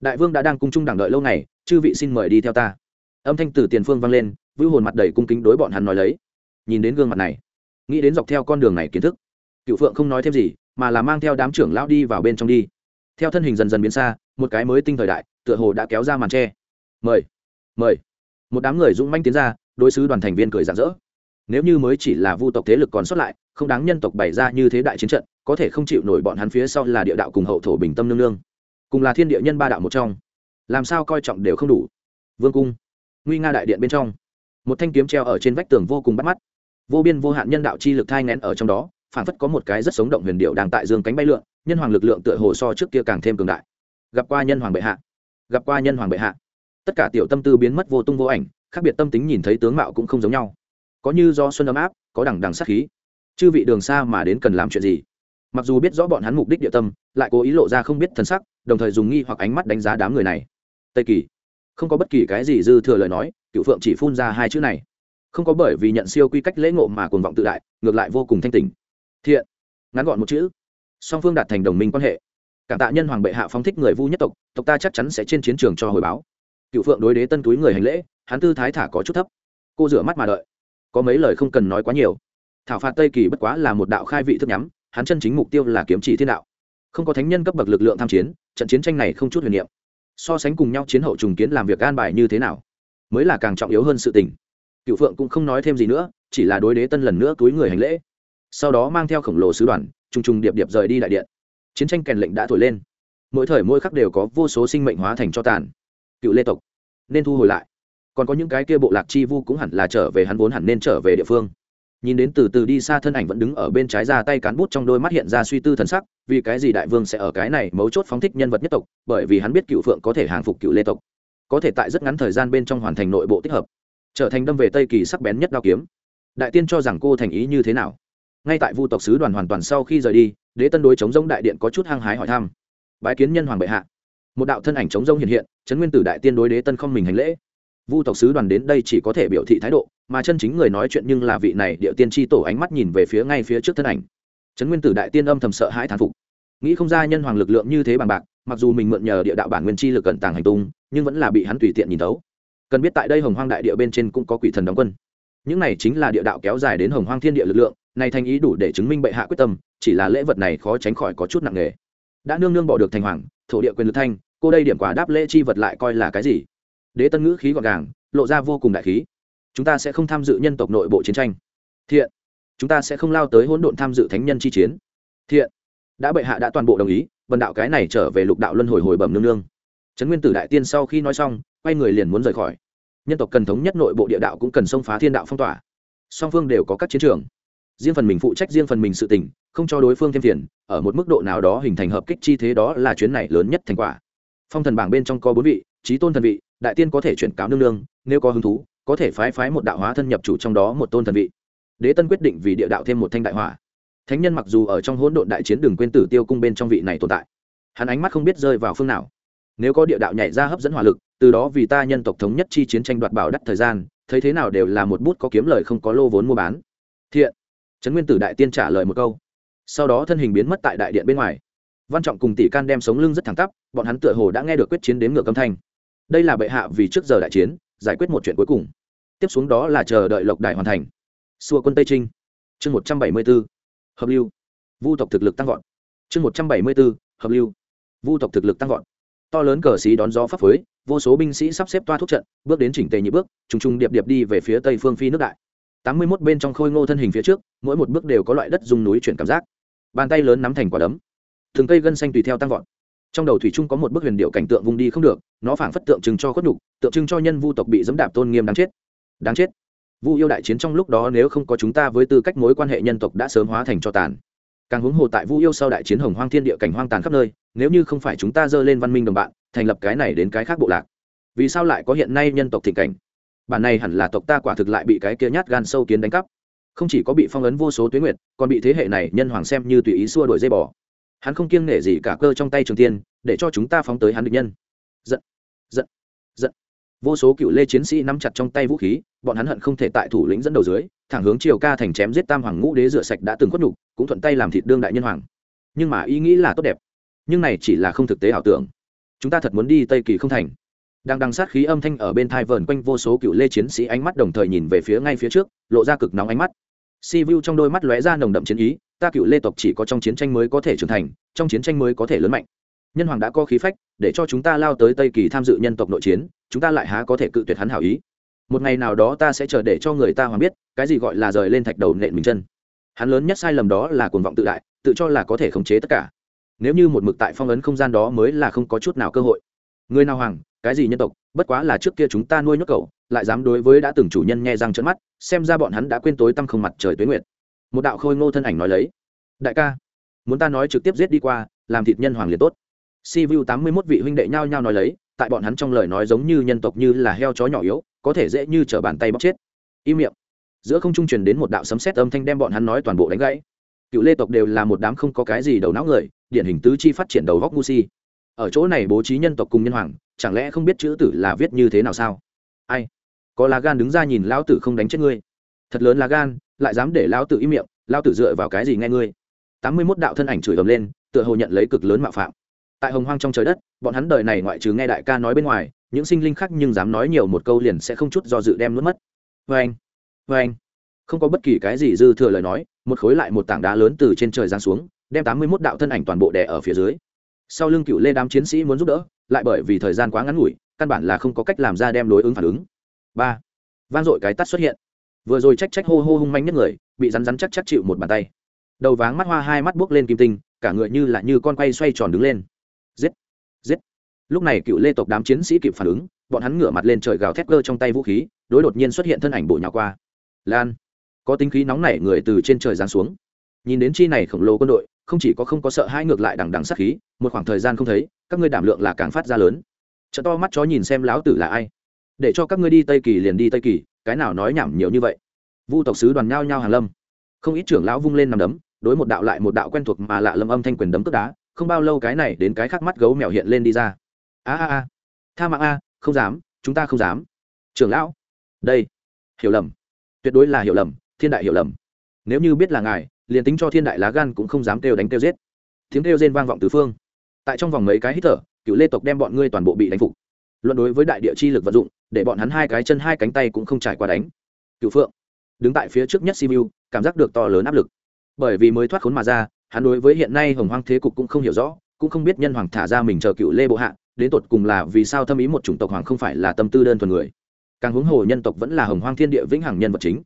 Đại vương đã đang cung trung đẳng đợi lâu ngày, chư vị xin mời đi theo ta. Âm thanh từ tiền phương vang lên, vưu hồn mặt đầy cung kính đối bọn hắn nói lấy. Nhìn đến gương mặt này, nghĩ đến dọc theo con đường này kiến thức, cựu phượng không nói thêm gì, mà là mang theo đám trưởng lão đi vào bên trong đi. Theo thân hình dần dần biến xa, một cái mới tinh thời đại tựa hồ đã kéo ra màn tre. Mời mời. Một đám người dũng manh tiến ra, đối sứ đoàn thành viên cười rạng rỡ. Nếu như mới chỉ là vu tộc thế lực còn sót lại, không đáng nhân tộc bày ra như thế đại chiến trận, có thể không chịu nổi bọn hắn phía sau là địa đạo cùng hậu thổ bình tâm nương nương. Cùng là thiên địa nhân ba đạo một trong. Làm sao coi trọng đều không đủ. Vương cung, nguy nga đại điện bên trong. Một thanh kiếm treo ở trên vách tường vô cùng bắt mắt. Vô biên vô hạn nhân đạo chi lực thai ngén ở trong đó, phản phất có một cái rất sống động huyền điệu đang tại dương cánh bay lượn, nhân hoàng lực lượng tựa hồ so trước kia càng thêm cường đại. Gặp qua nhân hoàng bệ hạ gặp qua nhân hoàng bệ hạ. Tất cả tiểu tâm tư biến mất vô tung vô ảnh, khác biệt tâm tính nhìn thấy tướng mạo cũng không giống nhau. Có như do xuân ấm áp, có đằng đằng sát khí. Chư vị đường xa mà đến cần làm chuyện gì? Mặc dù biết rõ bọn hắn mục đích địa tâm, lại cố ý lộ ra không biết thân sắc, đồng thời dùng nghi hoặc ánh mắt đánh giá đám người này. Tây kỳ, không có bất kỳ cái gì dư thừa lời nói, cựu phượng chỉ phun ra hai chữ này. Không có bởi vì nhận siêu quy cách lễ ngộ mà cuồng vọng tự đại, ngược lại vô cùng thanh tình thiện, ngắn gọn một chữ. Song phương đạt thành đồng minh quan hệ cảm tạ nhân hoàng bệ hạ phóng thích người vu nhất tộc tộc ta chắc chắn sẽ trên chiến trường cho hồi báo. Cựu phượng đối đế tân túi người hành lễ, hắn tư thái thả có chút thấp. Cô rửa mắt mà đợi. Có mấy lời không cần nói quá nhiều. Thảo phạt tây kỳ bất quá là một đạo khai vị thức nhắm, hắn chân chính mục tiêu là kiếm chỉ thiên đạo. Không có thánh nhân cấp bậc lực lượng tham chiến, trận chiến tranh này không chút huyền niệm. So sánh cùng nhau chiến hậu trùng kiến làm việc an bài như thế nào, mới là càng trọng yếu hơn sự tình. Cựu phượng cũng không nói thêm gì nữa, chỉ là đối đế tân lần nữa túi người hành lễ. Sau đó mang theo khổng lồ sứ đoàn, trùng trùng điệp điệp rời đi đại điện chiến tranh kèn lệnh đã thổi lên. Mỗi thời mỗi khắc đều có vô số sinh mệnh hóa thành cho tàn. Cựu lê tộc, nên thu hồi lại. Còn có những cái kia bộ lạc chi vu cũng hẳn là trở về, hắn vốn hẳn nên trở về địa phương. Nhìn đến từ từ đi xa thân ảnh vẫn đứng ở bên trái ra tay cán bút trong đôi mắt hiện ra suy tư thần sắc, vì cái gì đại vương sẽ ở cái này mấu chốt phóng thích nhân vật nhất tộc, bởi vì hắn biết cựu phượng có thể hàng phục cựu lê tộc. Có thể tại rất ngắn thời gian bên trong hoàn thành nội bộ tích hợp, trở thành đâm về tây kỳ sắc bén nhất đao kiếm. Đại tiên cho rằng cô thành ý như thế nào? Ngay tại vu tộc sứ đoàn hoàn toàn sau khi rời đi đế tân đối chống giống đại điện có chút hăng hái hỏi thăm. Bái kiến nhân hoàng bệ hạ. Một đạo thân ảnh chống rông hiện hiện, trấn nguyên tử đại tiên đối đế tân không mình hành lễ. Vu tộc sứ đoàn đến đây chỉ có thể biểu thị thái độ, mà chân chính người nói chuyện nhưng là vị này địa tiên tri tổ ánh mắt nhìn về phía ngay phía trước thân ảnh. Trấn nguyên tử đại tiên âm thầm sợ hãi thán phục. Nghĩ không ra nhân hoàng lực lượng như thế bằng bạc, mặc dù mình mượn nhờ địa đạo bản nguyên chi lực cận tàng hành tung, nhưng vẫn là bị hắn tùy tiện nhìn thấu. Cần biết tại đây hồng hoang đại địa bên trên cũng có quỷ thần đóng quân. Những này chính là địa đạo kéo dài đến hồng hoang thiên địa lực lượng này thành ý đủ để chứng minh bệ hạ quyết tâm, chỉ là lễ vật này khó tránh khỏi có chút nặng nề. Đã nương nương bỏ được thành hoàng, thổ địa quyền lực thanh, cô đây điểm quả đáp lễ chi vật lại coi là cái gì? Đế tân ngữ khí gọn gàng, lộ ra vô cùng đại khí. Chúng ta sẽ không tham dự nhân tộc nội bộ chiến tranh. Thiện. Chúng ta sẽ không lao tới hỗn độn tham dự thánh nhân chi chiến. Thiện. Đã bệ hạ đã toàn bộ đồng ý vần đạo cái này trở về lục đạo luân hồi hồi bẩm nương nương. Trấn nguyên tử đại tiên sau khi nói xong, quay người liền muốn rời khỏi. Nhân tộc cần thống nhất nội bộ địa đạo cũng cần xông phá thiên đạo phong tỏa. Song phương đều có các chiến trường riêng phần mình phụ trách riêng phần mình sự tình, không cho đối phương thêm phiền, ở một mức độ nào đó hình thành hợp kích chi thế đó là chuyến này lớn nhất thành quả. Phong thần bảng bên trong có bốn vị trí tôn thần vị, đại tiên có thể chuyển cáo nương nương, nếu có hứng thú, có thể phái phái một đạo hóa thân nhập chủ trong đó một tôn thần vị. Đế tân quyết định vì địa đạo thêm một thanh đại hỏa. Thánh nhân mặc dù ở trong hỗn độn đại chiến đừng quên tử tiêu cung bên trong vị này tồn tại, hắn ánh mắt không biết rơi vào phương nào. Nếu có địa đạo nhảy ra hấp dẫn hỏa lực, từ đó vì ta nhân tộc thống nhất chi chiến tranh đoạt bảo đắt thời gian, thấy thế nào đều là một bút có kiếm lời không có lô vốn mua bán. Thiện trấn nguyên tử đại tiên trả lời một câu. Sau đó thân hình biến mất tại đại điện bên ngoài. Văn trọng cùng tỷ can đem sống lưng rất thẳng tắp, bọn hắn tựa hồ đã nghe được quyết chiến đến ngược âm thanh. Đây là bệ hạ vì trước giờ đại chiến, giải quyết một chuyện cuối cùng. Tiếp xuống đó là chờ đợi lộc đại hoàn thành. Xua quân tây trinh. Chương một trăm bảy mươi b ố hợp lưu. Vu tộc thực lực tăng vọt. Chương một trăm bảy mươi b ố hợp lưu. Vu tộc thực lực tăng vọt. To lớn cờ xí đón gió pháp phới vô số binh sĩ sắp xếp toa thuốc trận, bước đến chỉnh tề nhị bước, trùng trùng điệp điệp đi về phía tây phương phi nước đại tám mươi mốt bên trong khôi ngô thân hình phía trước mỗi một bước đều có loại đất dùng núi chuyển cảm giác. Bàn tay lớn nắm thành quả đấm. Thường cây gân xanh tùy theo tăng vọt. Trong đầu thủy trung có một bức huyền điệu cảnh tượng vùng đi không được nó phảng phất tượng trưng cho khuất đục, tượng trưng cho nhân vu tộc bị dẫm đạp tôn nghiêm đáng chết. Đáng chết. Vu yêu đại chiến trong lúc đó nếu không có chúng ta với tư cách mối quan hệ nhân tộc đã sớm hóa thành cho tàn. Càng huống hồ tại vu yêu sau đại chiến hồng hoang thiên địa cảnh hoang tàn khắp nơi nếu như không phải chúng ta dơ lên văn minh đồng bạn thành lập cái này đến cái khác bộ lạc. Vì sao lại có hiện nay nhân tộc thịnh cảnh? Bản này hẳn là tộc ta quả thực lại bị cái kia nhát gan sâu kiến đánh cắp. Không chỉ có bị phong ấn vô số tuyến nguyệt, còn bị thế hệ này nhân hoàng xem như tùy ý xua đổi dây bò. Hắn không kiêng nể gì cả cơ trong tay trường tiên, để cho chúng ta phóng tới hắn địch nhân. Giận giận giận. Vô số cựu lê chiến sĩ nắm chặt trong tay vũ khí, bọn hắn hận không thể tại thủ lĩnh dẫn đầu dưới, thẳng hướng triều ca thành chém giết tam hoàng ngũ đế rửa sạch đã từng khuất nhục, cũng thuận tay làm thịt đương đại nhân hoàng. Nhưng mà ý nghĩ là tốt đẹp. Nhưng này chỉ là không thực tế ảo tưởng. Chúng ta thật muốn đi tây kỳ không thành đang đằng sát khí âm thanh ở bên thai vờn quanh vô số cựu lê chiến sĩ ánh mắt đồng thời nhìn về phía ngay phía trước, lộ ra cực nóng ánh mắt. Si vu trong đôi mắt lóe ra nồng đậm chiến ý, ta cựu lê tộc chỉ có trong chiến tranh mới có thể trưởng thành, trong chiến tranh mới có thể lớn mạnh. Nhân hoàng đã có khí phách, để cho chúng ta lao tới tây kỳ tham dự nhân tộc nội chiến, chúng ta lại há có thể cự tuyệt hắn hảo ý. Một ngày nào đó ta sẽ chờ để cho người ta hoàng biết, cái gì gọi là rời lên thạch đầu nện mình chân. Hắn lớn nhất sai lầm đó là cuồng vọng tự đại, tự cho là có thể khống chế tất cả. Nếu như một mực tại phong ấn không gian đó mới là không có chút nào cơ hội người nào hoàng, cái gì nhân tộc, bất quá là trước kia chúng ta nuôi nhốt cậu, lại dám đối với đã từng chủ nhân nghe răng trợn mắt, xem ra bọn hắn đã quên tối tăm không mặt trời tuế nguyệt. Một đạo khôi ngô thân ảnh nói lấy. Đại ca, muốn ta nói trực tiếp giết đi qua, làm thịt nhân hoàng liền tốt. Si vu tám mươi mốt vị huynh đệ nhao nhao nói lấy, tại bọn hắn trong lời nói giống như nhân tộc như là heo chó nhỏ yếu, có thể dễ như t r ở bàn tay bóc chết. Im miệng. Giữa không trung truyền đến một đạo sấm sét âm thanh đem bọn hắn nói toàn bộ đánh gãy. Cựu lê tộc đều là một đám không có cái gì đầu não người, điển hình tứ chi phát triển đầu góc ngu si ở chỗ này bố trí nhân tộc cùng nhân hoàng, chẳng lẽ không biết chữ tử là viết như thế nào sao? Ai? Có lá gan đứng ra nhìn lão tử không đánh chết ngươi. Thật lớn lá gan, lại dám để lão tử im miệng, lão tử dựa vào cái gì nghe ngươi? Tám mươi mốt đạo thân ảnh chửi ầm lên, tựa hồ nhận lấy cực lớn mạo phạm. Tại hồng hoang trong trời đất, bọn hắn đời này ngoại trừ nghe đại ca nói bên ngoài, những sinh linh khác nhưng dám nói nhiều một câu liền sẽ không chút do dự đem nuốt mất. Vê anh vê anh không có bất kỳ cái gì dư thừa lời nói, một khối lại một tảng đá lớn từ trên trời giáng xuống, đem tám mươi mốt đạo thân ảnh toàn bộ đè ở phía dưới sau lưng cựu lê đám chiến sĩ muốn giúp đỡ, lại bởi vì thời gian quá ngắn ngủi, căn bản là không có cách làm ra đem đối ứng phản ứng. Ba, vang dội cái tắt xuất hiện. Vừa rồi trách trách hô hô hung manh nhất người, bị rắn rắn chắc chắc chịu một bàn tay. Đầu váng mắt hoa, hai mắt buốc lên kim tinh, cả người như là như con quay xoay tròn đứng lên. Giết giết. Lúc này cựu lê tộc đám chiến sĩ kịp phản ứng, bọn hắn ngửa mặt lên trời gào thét cơ trong tay vũ khí, đối đột nhiên xuất hiện thân ảnh bộ nhỏ qua. Lan, có tính khí nóng nảy người từ trên trời giáng xuống. Nhìn đến chi này khổng lồ quân đội không chỉ có không có sợ hai ngược lại đằng đằng sát khí, một khoảng thời gian không thấy, các ngươi đảm lượng là càng phát ra lớn. Chợ to mắt chó nhìn xem lão tử là ai. Để cho các ngươi đi tây kỳ liền đi tây kỳ, cái nào nói nhảm nhiều như vậy. Vu tộc sứ đoàn nhao nhao hàng lâm. Không ít trưởng lão vung lên nằm đấm, đối một đạo lại một đạo quen thuộc mà lạ lâm âm thanh quyền đấm tức đá, không bao lâu cái này đến cái khác mắt gấu mèo hiện lên đi ra. A a a. Tha mạng a, không dám, chúng ta không dám. Trưởng lão. Đây. Hiểu lầm. Tuyệt đối là hiểu lầm, thiên đại hiểu lầm. Nếu như biết là ngài liền tính cho thiên đại lá gan cũng không dám kêu đánh kêu giết. Tiếng kêu rên vang vọng tứ phương. Tại trong vòng mấy cái hít thở, cựu lê tộc đem bọn ngươi toàn bộ bị đánh phục. Luận đối với đại địa chi lực vận dụng, để bọn hắn hai cái chân hai cánh tay cũng không trải qua đánh. Cựu phượng, đứng tại phía trước nhất simu, cảm giác được to lớn áp lực. Bởi vì mới thoát khốn mà ra, hắn đối với hiện nay hồng hoang thế cục cũng không hiểu rõ, cũng không biết nhân hoàng thả ra mình chờ cựu lê bộ hạ, đến tột cùng là vì sao thâm ý một chủng tộc hoàng không phải là tâm tư đơn thuần người. Càng huống hồ nhân tộc vẫn là hồng hoang thiên địa vĩnh hằng nhân vật chính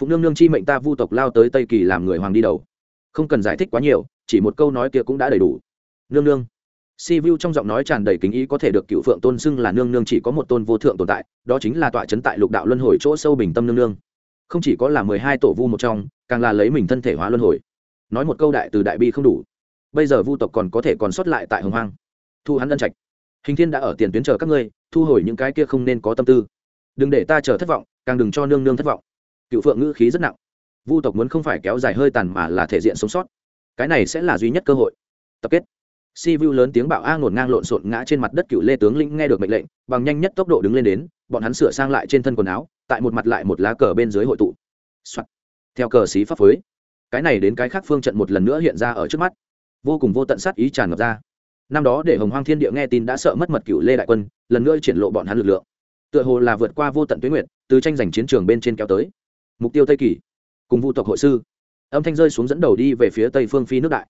phụng nương nương chi mệnh ta vu tộc lao tới tây kỳ làm người hoàng đi đầu. Không cần giải thích quá nhiều, chỉ một câu nói kia cũng đã đầy đủ. Nương nương. Si vu trong giọng nói tràn đầy kính ý có thể được cựu phượng tôn xưng là nương nương chỉ có một tôn vô thượng tồn tại, đó chính là tọa trấn tại lục đạo luân hồi chỗ sâu bình tâm nương nương. Không chỉ có là mười hai tổ vu một trong, càng là lấy mình thân thể hóa luân hồi. Nói một câu đại từ đại bi không đủ. Bây giờ vu tộc còn có thể còn sót lại tại hồng hoang. Thu hắn ân trạch. Hình thiên đã ở tiền tuyến chờ các ngươi, thu hồi những cái kia không nên có tâm tư. Đừng để ta chờ thất vọng, càng đừng cho nương nương thất vọng cựu phượng ngữ khí rất nặng. Vu tộc muốn không phải kéo dài hơi tàn mà là thể diện sống sót. Cái này sẽ là duy nhất cơ hội. Tập kết. Si vu lớn tiếng bạo a ngổn ngang lộn xộn ngã trên mặt đất cựu lê tướng lĩnh nghe được mệnh lệnh, bằng nhanh nhất tốc độ đứng lên đến, bọn hắn sửa sang lại trên thân quần áo, tại một mặt lại một lá cờ bên dưới hội tụ、Soạn. theo cờ xí pháp phối. Cái này đến cái khác phương trận một lần nữa hiện ra ở trước mắt. Vô cùng vô tận sát ý tràn ngập ra. Năm đó để hồng hoang thiên địa nghe tin đã sợ mất mật cựu lê đại quân, lần nữa triển lộ bọn hắn lực lượng. Tựa hồ là vượt qua vô tận tuyến nguyện, từ tranh giành chiến trường bên trên kéo tới mục tiêu tây kỳ, cùng vu tộc hội sư. Âm thanh rơi xuống dẫn đầu đi về phía tây phương phi nước đại.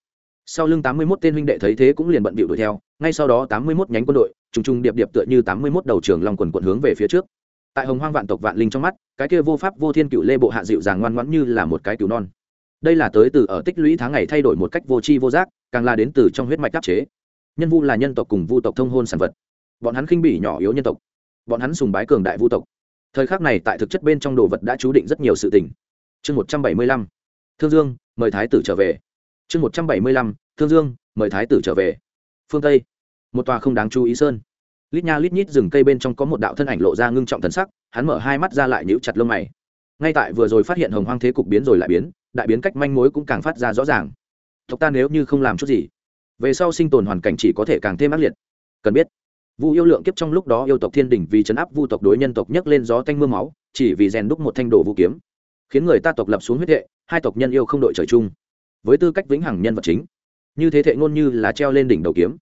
Sau lưng tám mươi mốt tên huynh đệ thấy thế cũng liền bận bịu đuổi theo, ngay sau đó tám mươi mốt nhánh quân đội, trùng trùng điệp điệp tựa như tám mươi mốt đầu trường lòng quần quận hướng về phía trước. Tại hồng hoang vạn tộc vạn linh trong mắt, cái kia vô pháp vô thiên cựu lê bộ hạ dịu dàng ngoan ngoãn như là một cái cựu non. Đây là tới từ ở tích lũy tháng ngày thay đổi một cách vô tri vô giác, càng là đến từ trong huyết mạch đắc chế. Nhân vu là nhân tộc cùng vu tộc thông hôn sản vật. Bọn hắn khinh bỉ nhỏ yếu nhân tộc. Bọn hắn sùng bái cường đại vu tộc thời khắc này tại thực chất bên trong đồ vật đã chú định rất nhiều sự tình. Chương một trăm bảy mươi lăm. Thương dương, mời thái tử trở về. Chương một trăm bảy mươi lăm. Thương dương, mời thái tử trở về. Phương tây. Một tòa không đáng chú ý sơn. Lít nha lít nhít rừng cây bên trong có một đạo thân ảnh lộ ra ngưng trọng thần sắc, hắn mở hai mắt ra lại nhíu chặt lông mày. Ngay tại vừa rồi phát hiện hồng hoang thế cục biến rồi lại biến, đại biến cách manh mối cũng càng phát ra rõ ràng. Tộc ta nếu như không làm chút gì, về sau sinh tồn hoàn cảnh chỉ có thể càng thêm ác liệt. Cần biết vu yêu lượng kiếp trong lúc đó yêu tộc thiên đình vì chấn áp vu tộc đối nhân tộc nhấc lên gió tanh m ư a máu, chỉ vì rèn đúc một thanh đồ vũ kiếm. Khiến người ta tộc lập xuống huyết hệ, hai tộc nhân yêu không đội trời chung. Với tư cách vĩnh hằng nhân vật chính, như thế thệ ngôn như là treo lên đỉnh đầu kiếm.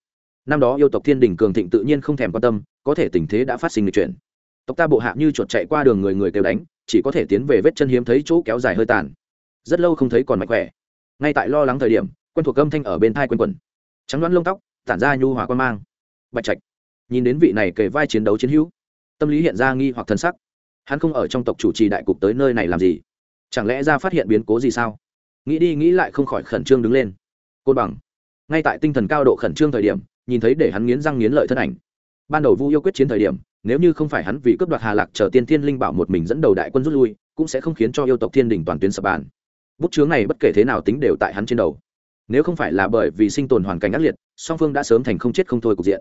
Năm đó yêu tộc thiên đình cường thịnh tự nhiên không thèm quan tâm, có thể tình thế đã phát sinh người chuyển. Tộc ta bộ hạ như chuột chạy qua đường người người kêu đánh, chỉ có thể tiến về vết chân hiếm thấy chỗ kéo dài hơi tàn. Rất lâu không thấy còn mạnh khỏe. Ngay tại lo lắng thời điểm, quen thuộc âm thanh ở bên thai quen quần trắng đoán lông tóc, tản ra nhu hòa quan mang. Bạch trạch nhìn đến vị này kề vai chiến đấu chiến hữu, tâm lý hiện ra nghi hoặc thân sắc. Hắn không ở trong tộc chủ trì đại cục tới nơi này làm gì? Chẳng lẽ ra phát hiện biến cố gì sao? Nghĩ đi nghĩ lại không khỏi khẩn trương đứng lên. Côn bằng. Ngay tại tinh thần cao độ khẩn trương thời điểm, nhìn thấy để hắn nghiến răng nghiến lợi thân ảnh. Ban đầu vu yêu quyết chiến thời điểm, nếu như không phải hắn vì cướp đoạt hà lạc chờ tiên thiên linh bảo một mình dẫn đầu đại quân rút lui, cũng sẽ không khiến cho yêu tộc thiên đình toàn tuyến sập bàn. Bút chướng này bất kể thế nào tính đều tại hắn trên đầu. Nếu không phải là bởi vì sinh tồn hoàn cảnh ác liệt, song phương đã sớm thành không chết không thôi cục diện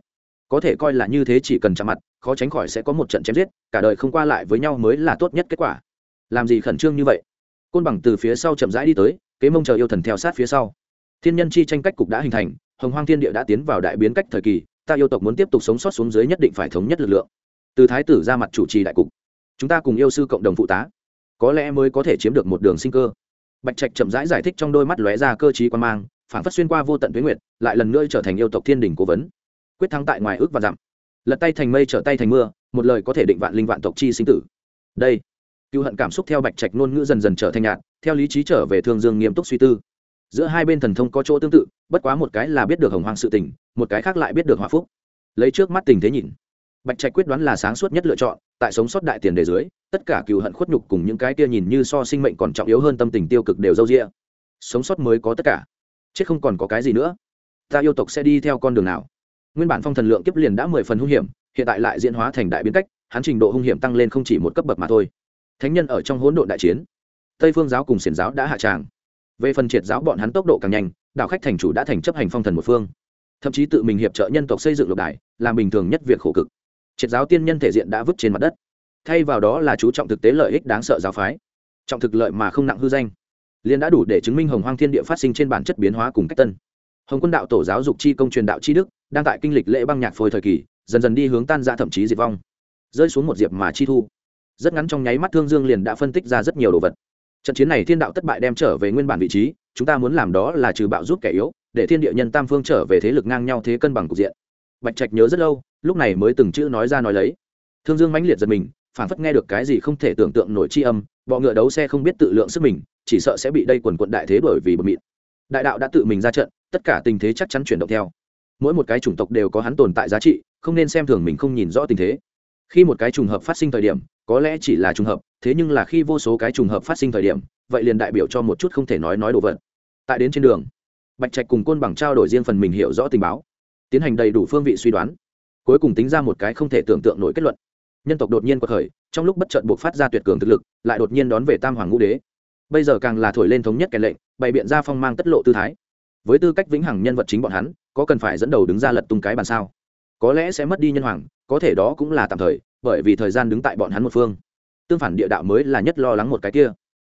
có thể coi là như thế chỉ cần chạm mặt khó tránh khỏi sẽ có một trận chém giết cả đời không qua lại với nhau mới là tốt nhất kết quả. Làm gì khẩn trương như vậy? Côn bằng từ phía sau chậm rãi đi tới kế mông chờ yêu thần theo sát phía sau. Thiên nhân chi tranh cách cục đã hình thành hồng hoang thiên địa đã tiến vào đại biến cách thời kỳ ta yêu tộc muốn tiếp tục sống sót xuống dưới nhất định phải thống nhất lực lượng. Từ thái tử ra mặt chủ trì đại cục. Chúng ta cùng yêu sư cộng đồng phụ tá. Có lẽ mới có thể chiếm được một đường sinh cơ. Bạch trạch chậm rãi giải, giải thích trong đôi mắt lóe ra cơ t quan mang phản phất xuyên qua vô tận tuyến nguyệt lại lần nữa trở thành yêu tộc thiên đình cố vấn quyết thắng tại ngoài ước và dặm. Lật tay thành mây trở tay thành mưa, một lời có thể định vạn linh vạn tộc chi sinh tử. Đây, cựu hận cảm xúc theo bạch trạch ngôn ngữ dần dần trở thành nhạt, theo lý trí trở về thương dương nghiêm túc suy tư. Giữa hai bên thần thông có chỗ tương tự, bất quá một cái là biết được hồng hoang sự tình, một cái khác lại biết được hòa phúc. Lấy trước mắt tình thế nhìn, bạch trạch quyết đoán là sáng suốt nhất lựa chọn, tại sống sót đại tiền đề dưới, tất cả cựu hận khuất nhục cùng những cái kia nhìn như so sinh mệnh còn trọng yếu hơn tâm tình tiêu cực đều dâu rĩa sống sót mới có tất cả. Chết không còn có cái gì nữa. Ta yêu tộc sẽ đi theo con đường nào? Nguyên bản phong thần lượng kiếp liền đã mười phần hung hiểm, hiện tại lại diễn hóa thành đại biến cách, hắn trình độ hung hiểm tăng lên không chỉ một cấp bậc mà thôi. Thánh nhân ở trong hỗn độn đại chiến, tây phương giáo cùng xiển giáo đã hạ tràng. Về phần triệt giáo bọn hắn tốc độ càng nhanh, đạo khách thành chủ đã thành chấp hành phong thần một phương. Thậm chí tự mình hiệp trợ nhân tộc xây dựng lục đài, làm bình thường nhất việc khổ cực. Triệt giáo tiên nhân thể diện đã vứt trên mặt đất. Thay vào đó là chú trọng thực tế lợi ích đáng sợ giáo phái. Trọng thực lợi mà không nặng hư danh. Liên đã đủ để chứng minh hồng hoang thiên địa phát sinh trên bản chất biến hóa cùng cách tân. Hồng quân đạo tổ giáo dục chi công truyền đạo chi đức đang tại kinh lịch lễ băng nhạc phôi thời kỳ, dần dần đi hướng tan ra thậm chí diệt vong. Rơi xuống một diệp mà chi thu. Rất ngắn trong nháy mắt thương dương liền đã phân tích ra rất nhiều đồ vật. Trận chiến này thiên đạo thất bại đem trở về nguyên bản vị trí, chúng ta muốn làm đó là trừ bạo giúp kẻ yếu, để thiên địa nhân tam phương trở về thế lực ngang nhau thế cân bằng cục diện. Bạch trạch nhớ rất lâu, lúc này mới từng chữ nói ra nói lấy. Thương dương mãnh liệt giật mình phản phất nghe được cái gì không thể tưởng tượng nổi chi âm, bọ ngựa đấu xe không biết tự lượng sức mình, chỉ sợ sẽ bị đây quần quận đại thế đổi vì bờ mịn đại đạo đã tự mình ra trận, tất cả tình thế chắc chắn chuyển động theo mỗi một cái chủng tộc đều có hắn tồn tại giá trị, không nên xem thường mình không nhìn rõ tình thế. Khi một cái trùng hợp phát sinh thời điểm, có lẽ chỉ là trùng hợp, thế nhưng là khi vô số cái trùng hợp phát sinh thời điểm, vậy liền đại biểu cho một chút không thể nói nói đồ vật. Tại đến trên đường, bạch trạch cùng côn bằng trao đổi riêng phần mình hiểu rõ tình báo, tiến hành đầy đủ phương vị suy đoán, cuối cùng tính ra một cái không thể tưởng tượng nổi kết luận. Nhân tộc đột nhiên quật khởi, trong lúc bất trợn buộc phát ra tuyệt cường thực lực, lại đột nhiên đón về tam hoàng ngũ đế. Bây giờ càng là thổi lên thống nhất kèn lệnh, bày biện ra phong mang tất lộ tư thái. Với tư cách vĩnh hằng nhân vật chính bọn hắn có cần phải dẫn đầu đứng ra lật tung cái bàn sao? Có lẽ sẽ mất đi nhân hoàng, có thể đó cũng là tạm thời, bởi vì thời gian đứng tại bọn hắn một phương. Tương phản địa đạo mới là nhất lo lắng một cái kia.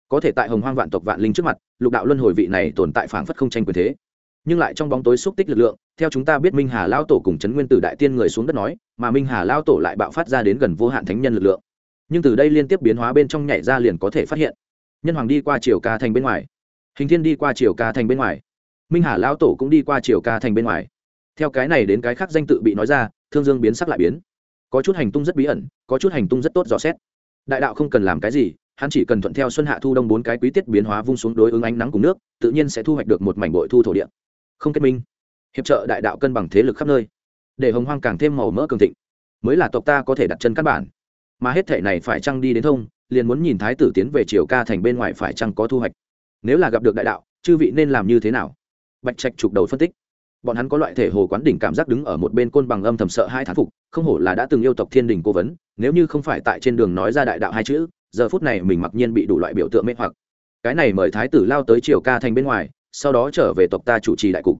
Có thể tại hồng hoang vạn tộc vạn linh trước mặt, lục đạo luân hồi vị này tồn tại phảng phất không tranh quyền thế. Nhưng lại trong bóng tối xúc tích lực lượng, theo chúng ta biết minh hà lao tổ cùng trấn nguyên tử đại tiên người xuống đất nói, mà minh hà lao tổ lại bạo phát ra đến gần vô hạn thánh nhân lực lượng. Nhưng từ đây liên tiếp biến hóa bên trong nhảy ra liền có thể phát hiện. Nhân hoàng đi qua chiều ca thành bên ngoài. Hình thiên đi qua chiều ca thành bên ngoài minh hà Lão tổ cũng đi qua triều ca thành bên ngoài. Theo cái này đến cái khác danh tự bị nói ra, thương dương biến sắc lại biến. Có chút hành tung rất bí ẩn, có chút hành tung rất tốt dò xét. Đại đạo không cần làm cái gì, hắn chỉ cần thuận theo xuân hạ thu đông bốn cái quý tiết biến hóa vung xuống đối ứng ánh nắng cùng nước, tự nhiên sẽ thu hoạch được một mảnh bội thu thổ địa. Không kết minh. Hiệp trợ đại đạo cân bằng thế lực khắp nơi. Để hồng hoang càng thêm màu mỡ cường thịnh. Mới là tộc ta có thể đặt chân căn bản. Mà hết thể này phải chăng đi đến thông, liền muốn nhìn thái tử tiến về triều ca thành bên ngoài phải chăng có thu hoạch. Nếu là gặp được đại đạo, chư vị nên làm như thế nào? Bạch trạch chụp đầu phân tích. Bọn hắn có loại thể hồ quán đỉnh cảm giác đứng ở một bên côn bằng âm thầm sợ hai thán phục, không hổ là đã từng yêu tộc thiên đình cố vấn, nếu như không phải tại trên đường nói ra đại đạo hai chữ, giờ phút này mình mặc nhiên bị đủ loại biểu tượng mê hoặc. Cái này mời thái tử lao tới triều ca thành bên ngoài, sau đó trở về tộc ta chủ trì đại cục.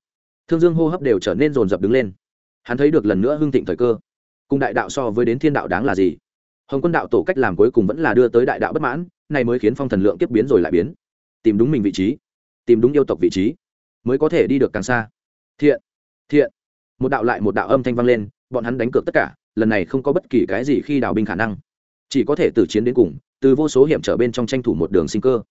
Thương dương hô hấp đều trở nên rồn rập đứng lên. Hắn thấy được lần nữa hưng thịnh thời cơ. Cùng đại đạo so với đến thiên đạo đáng là gì? Hồng quân đạo tổ cách làm cuối cùng vẫn là đưa tới đại đạo bất mãn, này mới khiến phong thần lượng kiếp biến rồi lại biến. Tìm đúng mình vị trí. Tìm đúng yêu tộc vị trí mới có thể đi được càng xa. Thiện thiện. Một đạo lại một đạo âm thanh vang lên, bọn hắn đánh cược tất cả, lần này không có bất kỳ cái gì khi đào binh khả năng. Chỉ có thể từ chiến đến cùng, từ vô số hiểm trở bên trong tranh thủ một đường sinh cơ.